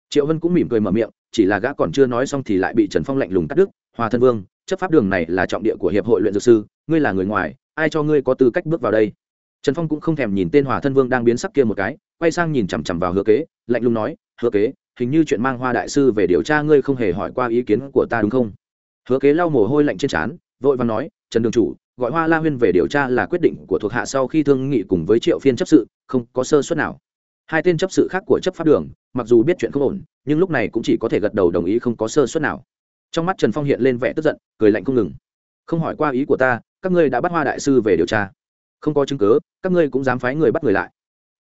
Triệu vân cũng mỉm cười mở miệng, chỉ là gã còn chưa nói xong thì lại bị trần phong lạnh lùng cắt đứt, hòa thân vương, chấp pháp đường này là trọng địa của hiệp hội luyện dược sư, ngươi là người ngoài, ai cho ngươi có tư cách bước vào đây? Trần phong cũng không thèm nhìn tên hòa thân vương đang biến sắc kia một cái quay sang nhìn chằm chằm vào hứa kế, lạnh lùng nói, hứa kế, hình như chuyện mang hoa đại sư về điều tra ngươi không hề hỏi qua ý kiến của ta đúng không? Hứa kế lau mồ hôi lạnh trên trán, vội vàng nói, trần đường chủ, gọi hoa la huyên về điều tra là quyết định của thuộc hạ sau khi thương nghị cùng với triệu phiên chấp sự, không có sơ suất nào. Hai tên chấp sự khác của chấp pháp đường, mặc dù biết chuyện không ổn, nhưng lúc này cũng chỉ có thể gật đầu đồng ý không có sơ suất nào. Trong mắt trần phong hiện lên vẻ tức giận, cười lạnh không ngừng. Không hỏi qua ý của ta, các ngươi đã bắt hoa đại sư về điều tra. Không có chứng cớ các ngươi cũng dám phái người bắt người lại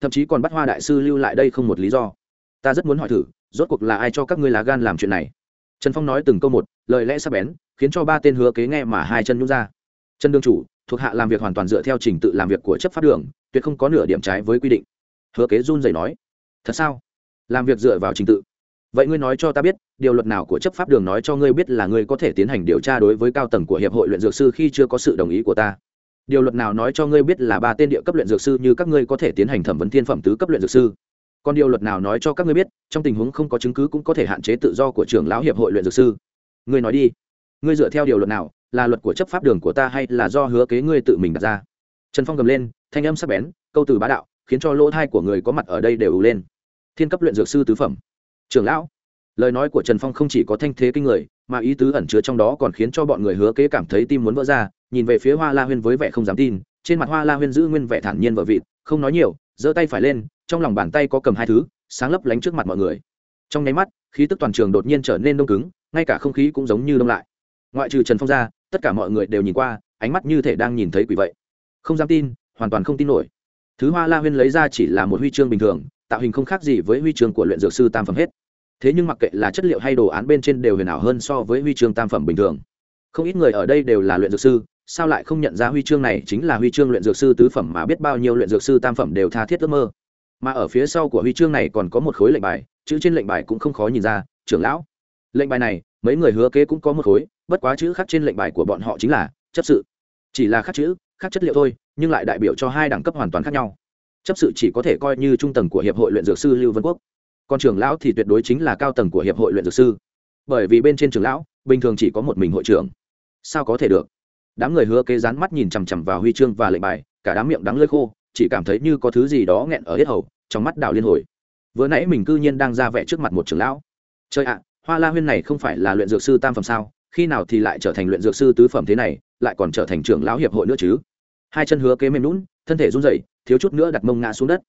thậm chí còn bắt hoa đại sư lưu lại đây không một lý do. Ta rất muốn hỏi thử, rốt cuộc là ai cho các ngươi lá gan làm chuyện này? Trần phong nói từng câu một, lời lẽ sắp bén, khiến cho ba tên hứa kế nghe mà hai chân nhún ra. Trần đương chủ, thuộc hạ làm việc hoàn toàn dựa theo trình tự làm việc của chấp pháp đường, tuyệt không có nửa điểm trái với quy định. Hứa kế run rẩy nói, thật sao? Làm việc dựa vào trình tự? Vậy ngươi nói cho ta biết, điều luật nào của chấp pháp đường nói cho ngươi biết là ngươi có thể tiến hành điều tra đối với cao tầng của hiệp hội luyện dược sư khi chưa có sự đồng ý của ta? Điều luật nào nói cho ngươi biết là ba tên địa cấp luyện dược sư như các ngươi có thể tiến hành thẩm vấn thiên phẩm tứ cấp luyện dược sư? Còn điều luật nào nói cho các ngươi biết, trong tình huống không có chứng cứ cũng có thể hạn chế tự do của trưởng lão hiệp hội luyện dược sư? Ngươi nói đi. Ngươi dựa theo điều luật nào, là luật của chấp pháp đường của ta hay là do hứa kế ngươi tự mình đặt ra? Trần phong gầm lên, thanh âm sắc bén, câu từ bá đạo, khiến cho lỗ thai của người có mặt ở đây đều ù lên. Thiên cấp luyện dược sư tứ phẩm. Trưởng lão lời nói của trần phong không chỉ có thanh thế kinh người, mà ý tứ ẩn chứa trong đó còn khiến cho bọn người hứa kế cảm thấy tim muốn vỡ ra, nhìn về phía hoa la huyên với vẻ không dám tin, trên mặt hoa la huyên giữ nguyên vẻ thản nhiên vợ vịt, không nói nhiều, giơ tay phải lên, trong lòng bàn tay có cầm hai thứ, sáng lấp lánh trước mặt mọi người. Trong nháy mắt, khí tức toàn trường đột nhiên trở nên đông cứng, ngay cả không khí cũng giống như đông lại. Ngoại trừ trần phong ra, tất cả mọi người đều nhìn qua, ánh mắt như thể đang nhìn thấy quỷ vậy. Không dám tin, hoàn toàn không tin nổi. Thứ hoa la huyên lấy ra chỉ là một huy chương bình thường, tạo hình không khác gì với huy chương của luyện dược sư tam phẩm hết thế nhưng mặc kệ là chất liệu hay đồ án bên trên đều huyền ảo hơn so với huy chương tam phẩm bình thường. Không ít người ở đây đều là luyện dược sư, sao lại không nhận ra huy chương này chính là huy chương luyện dược sư tứ phẩm mà biết bao nhiêu luyện dược sư tam phẩm đều tha thiết ước mơ. Mà ở phía sau của huy chương này còn có một khối lệnh bài, chữ trên lệnh bài cũng không khó nhìn ra, trưởng lão. Lệnh bài này, mấy người hứa kế cũng có một khối, bất quá chữ khác trên lệnh bài của bọn họ chính là chấp sự. Chỉ là khác chữ, khác chất liệu thôi, nhưng lại đại biểu cho hai đẳng cấp hoàn toàn khác nhau. Chấp sự chỉ có thể coi như trung tầng của hiệp hội luyện dược sư lưu vân quốc còn trưởng lão thì tuyệt đối chính là cao tầng của hiệp hội luyện dược sư. Bởi vì bên trên trưởng lão, bình thường chỉ có một mình hội trưởng. Sao có thể được? Đám người hứa kế rán mắt nhìn chằm chằm vào huy chương và lệnh bài, cả đám miệng đắng lơi khô, chỉ cảm thấy như có thứ gì đó nghẹn ở hết hầu, trong mắt đào liên hồi. Vừa nãy mình cư nhiên đang ra vẻ trước mặt một trưởng lão. Chơi ạ, hoa la huyên này không phải là luyện dược sư tam phẩm sao? Khi nào thì lại trở thành luyện dược sư tứ phẩm thế này, lại còn trở thành trưởng lão hiệp hội nữa chứ? Hai chân hứa kế mềm lún thân thể run rẩy, thiếu chút nữa đặt mông ngã xuống đất.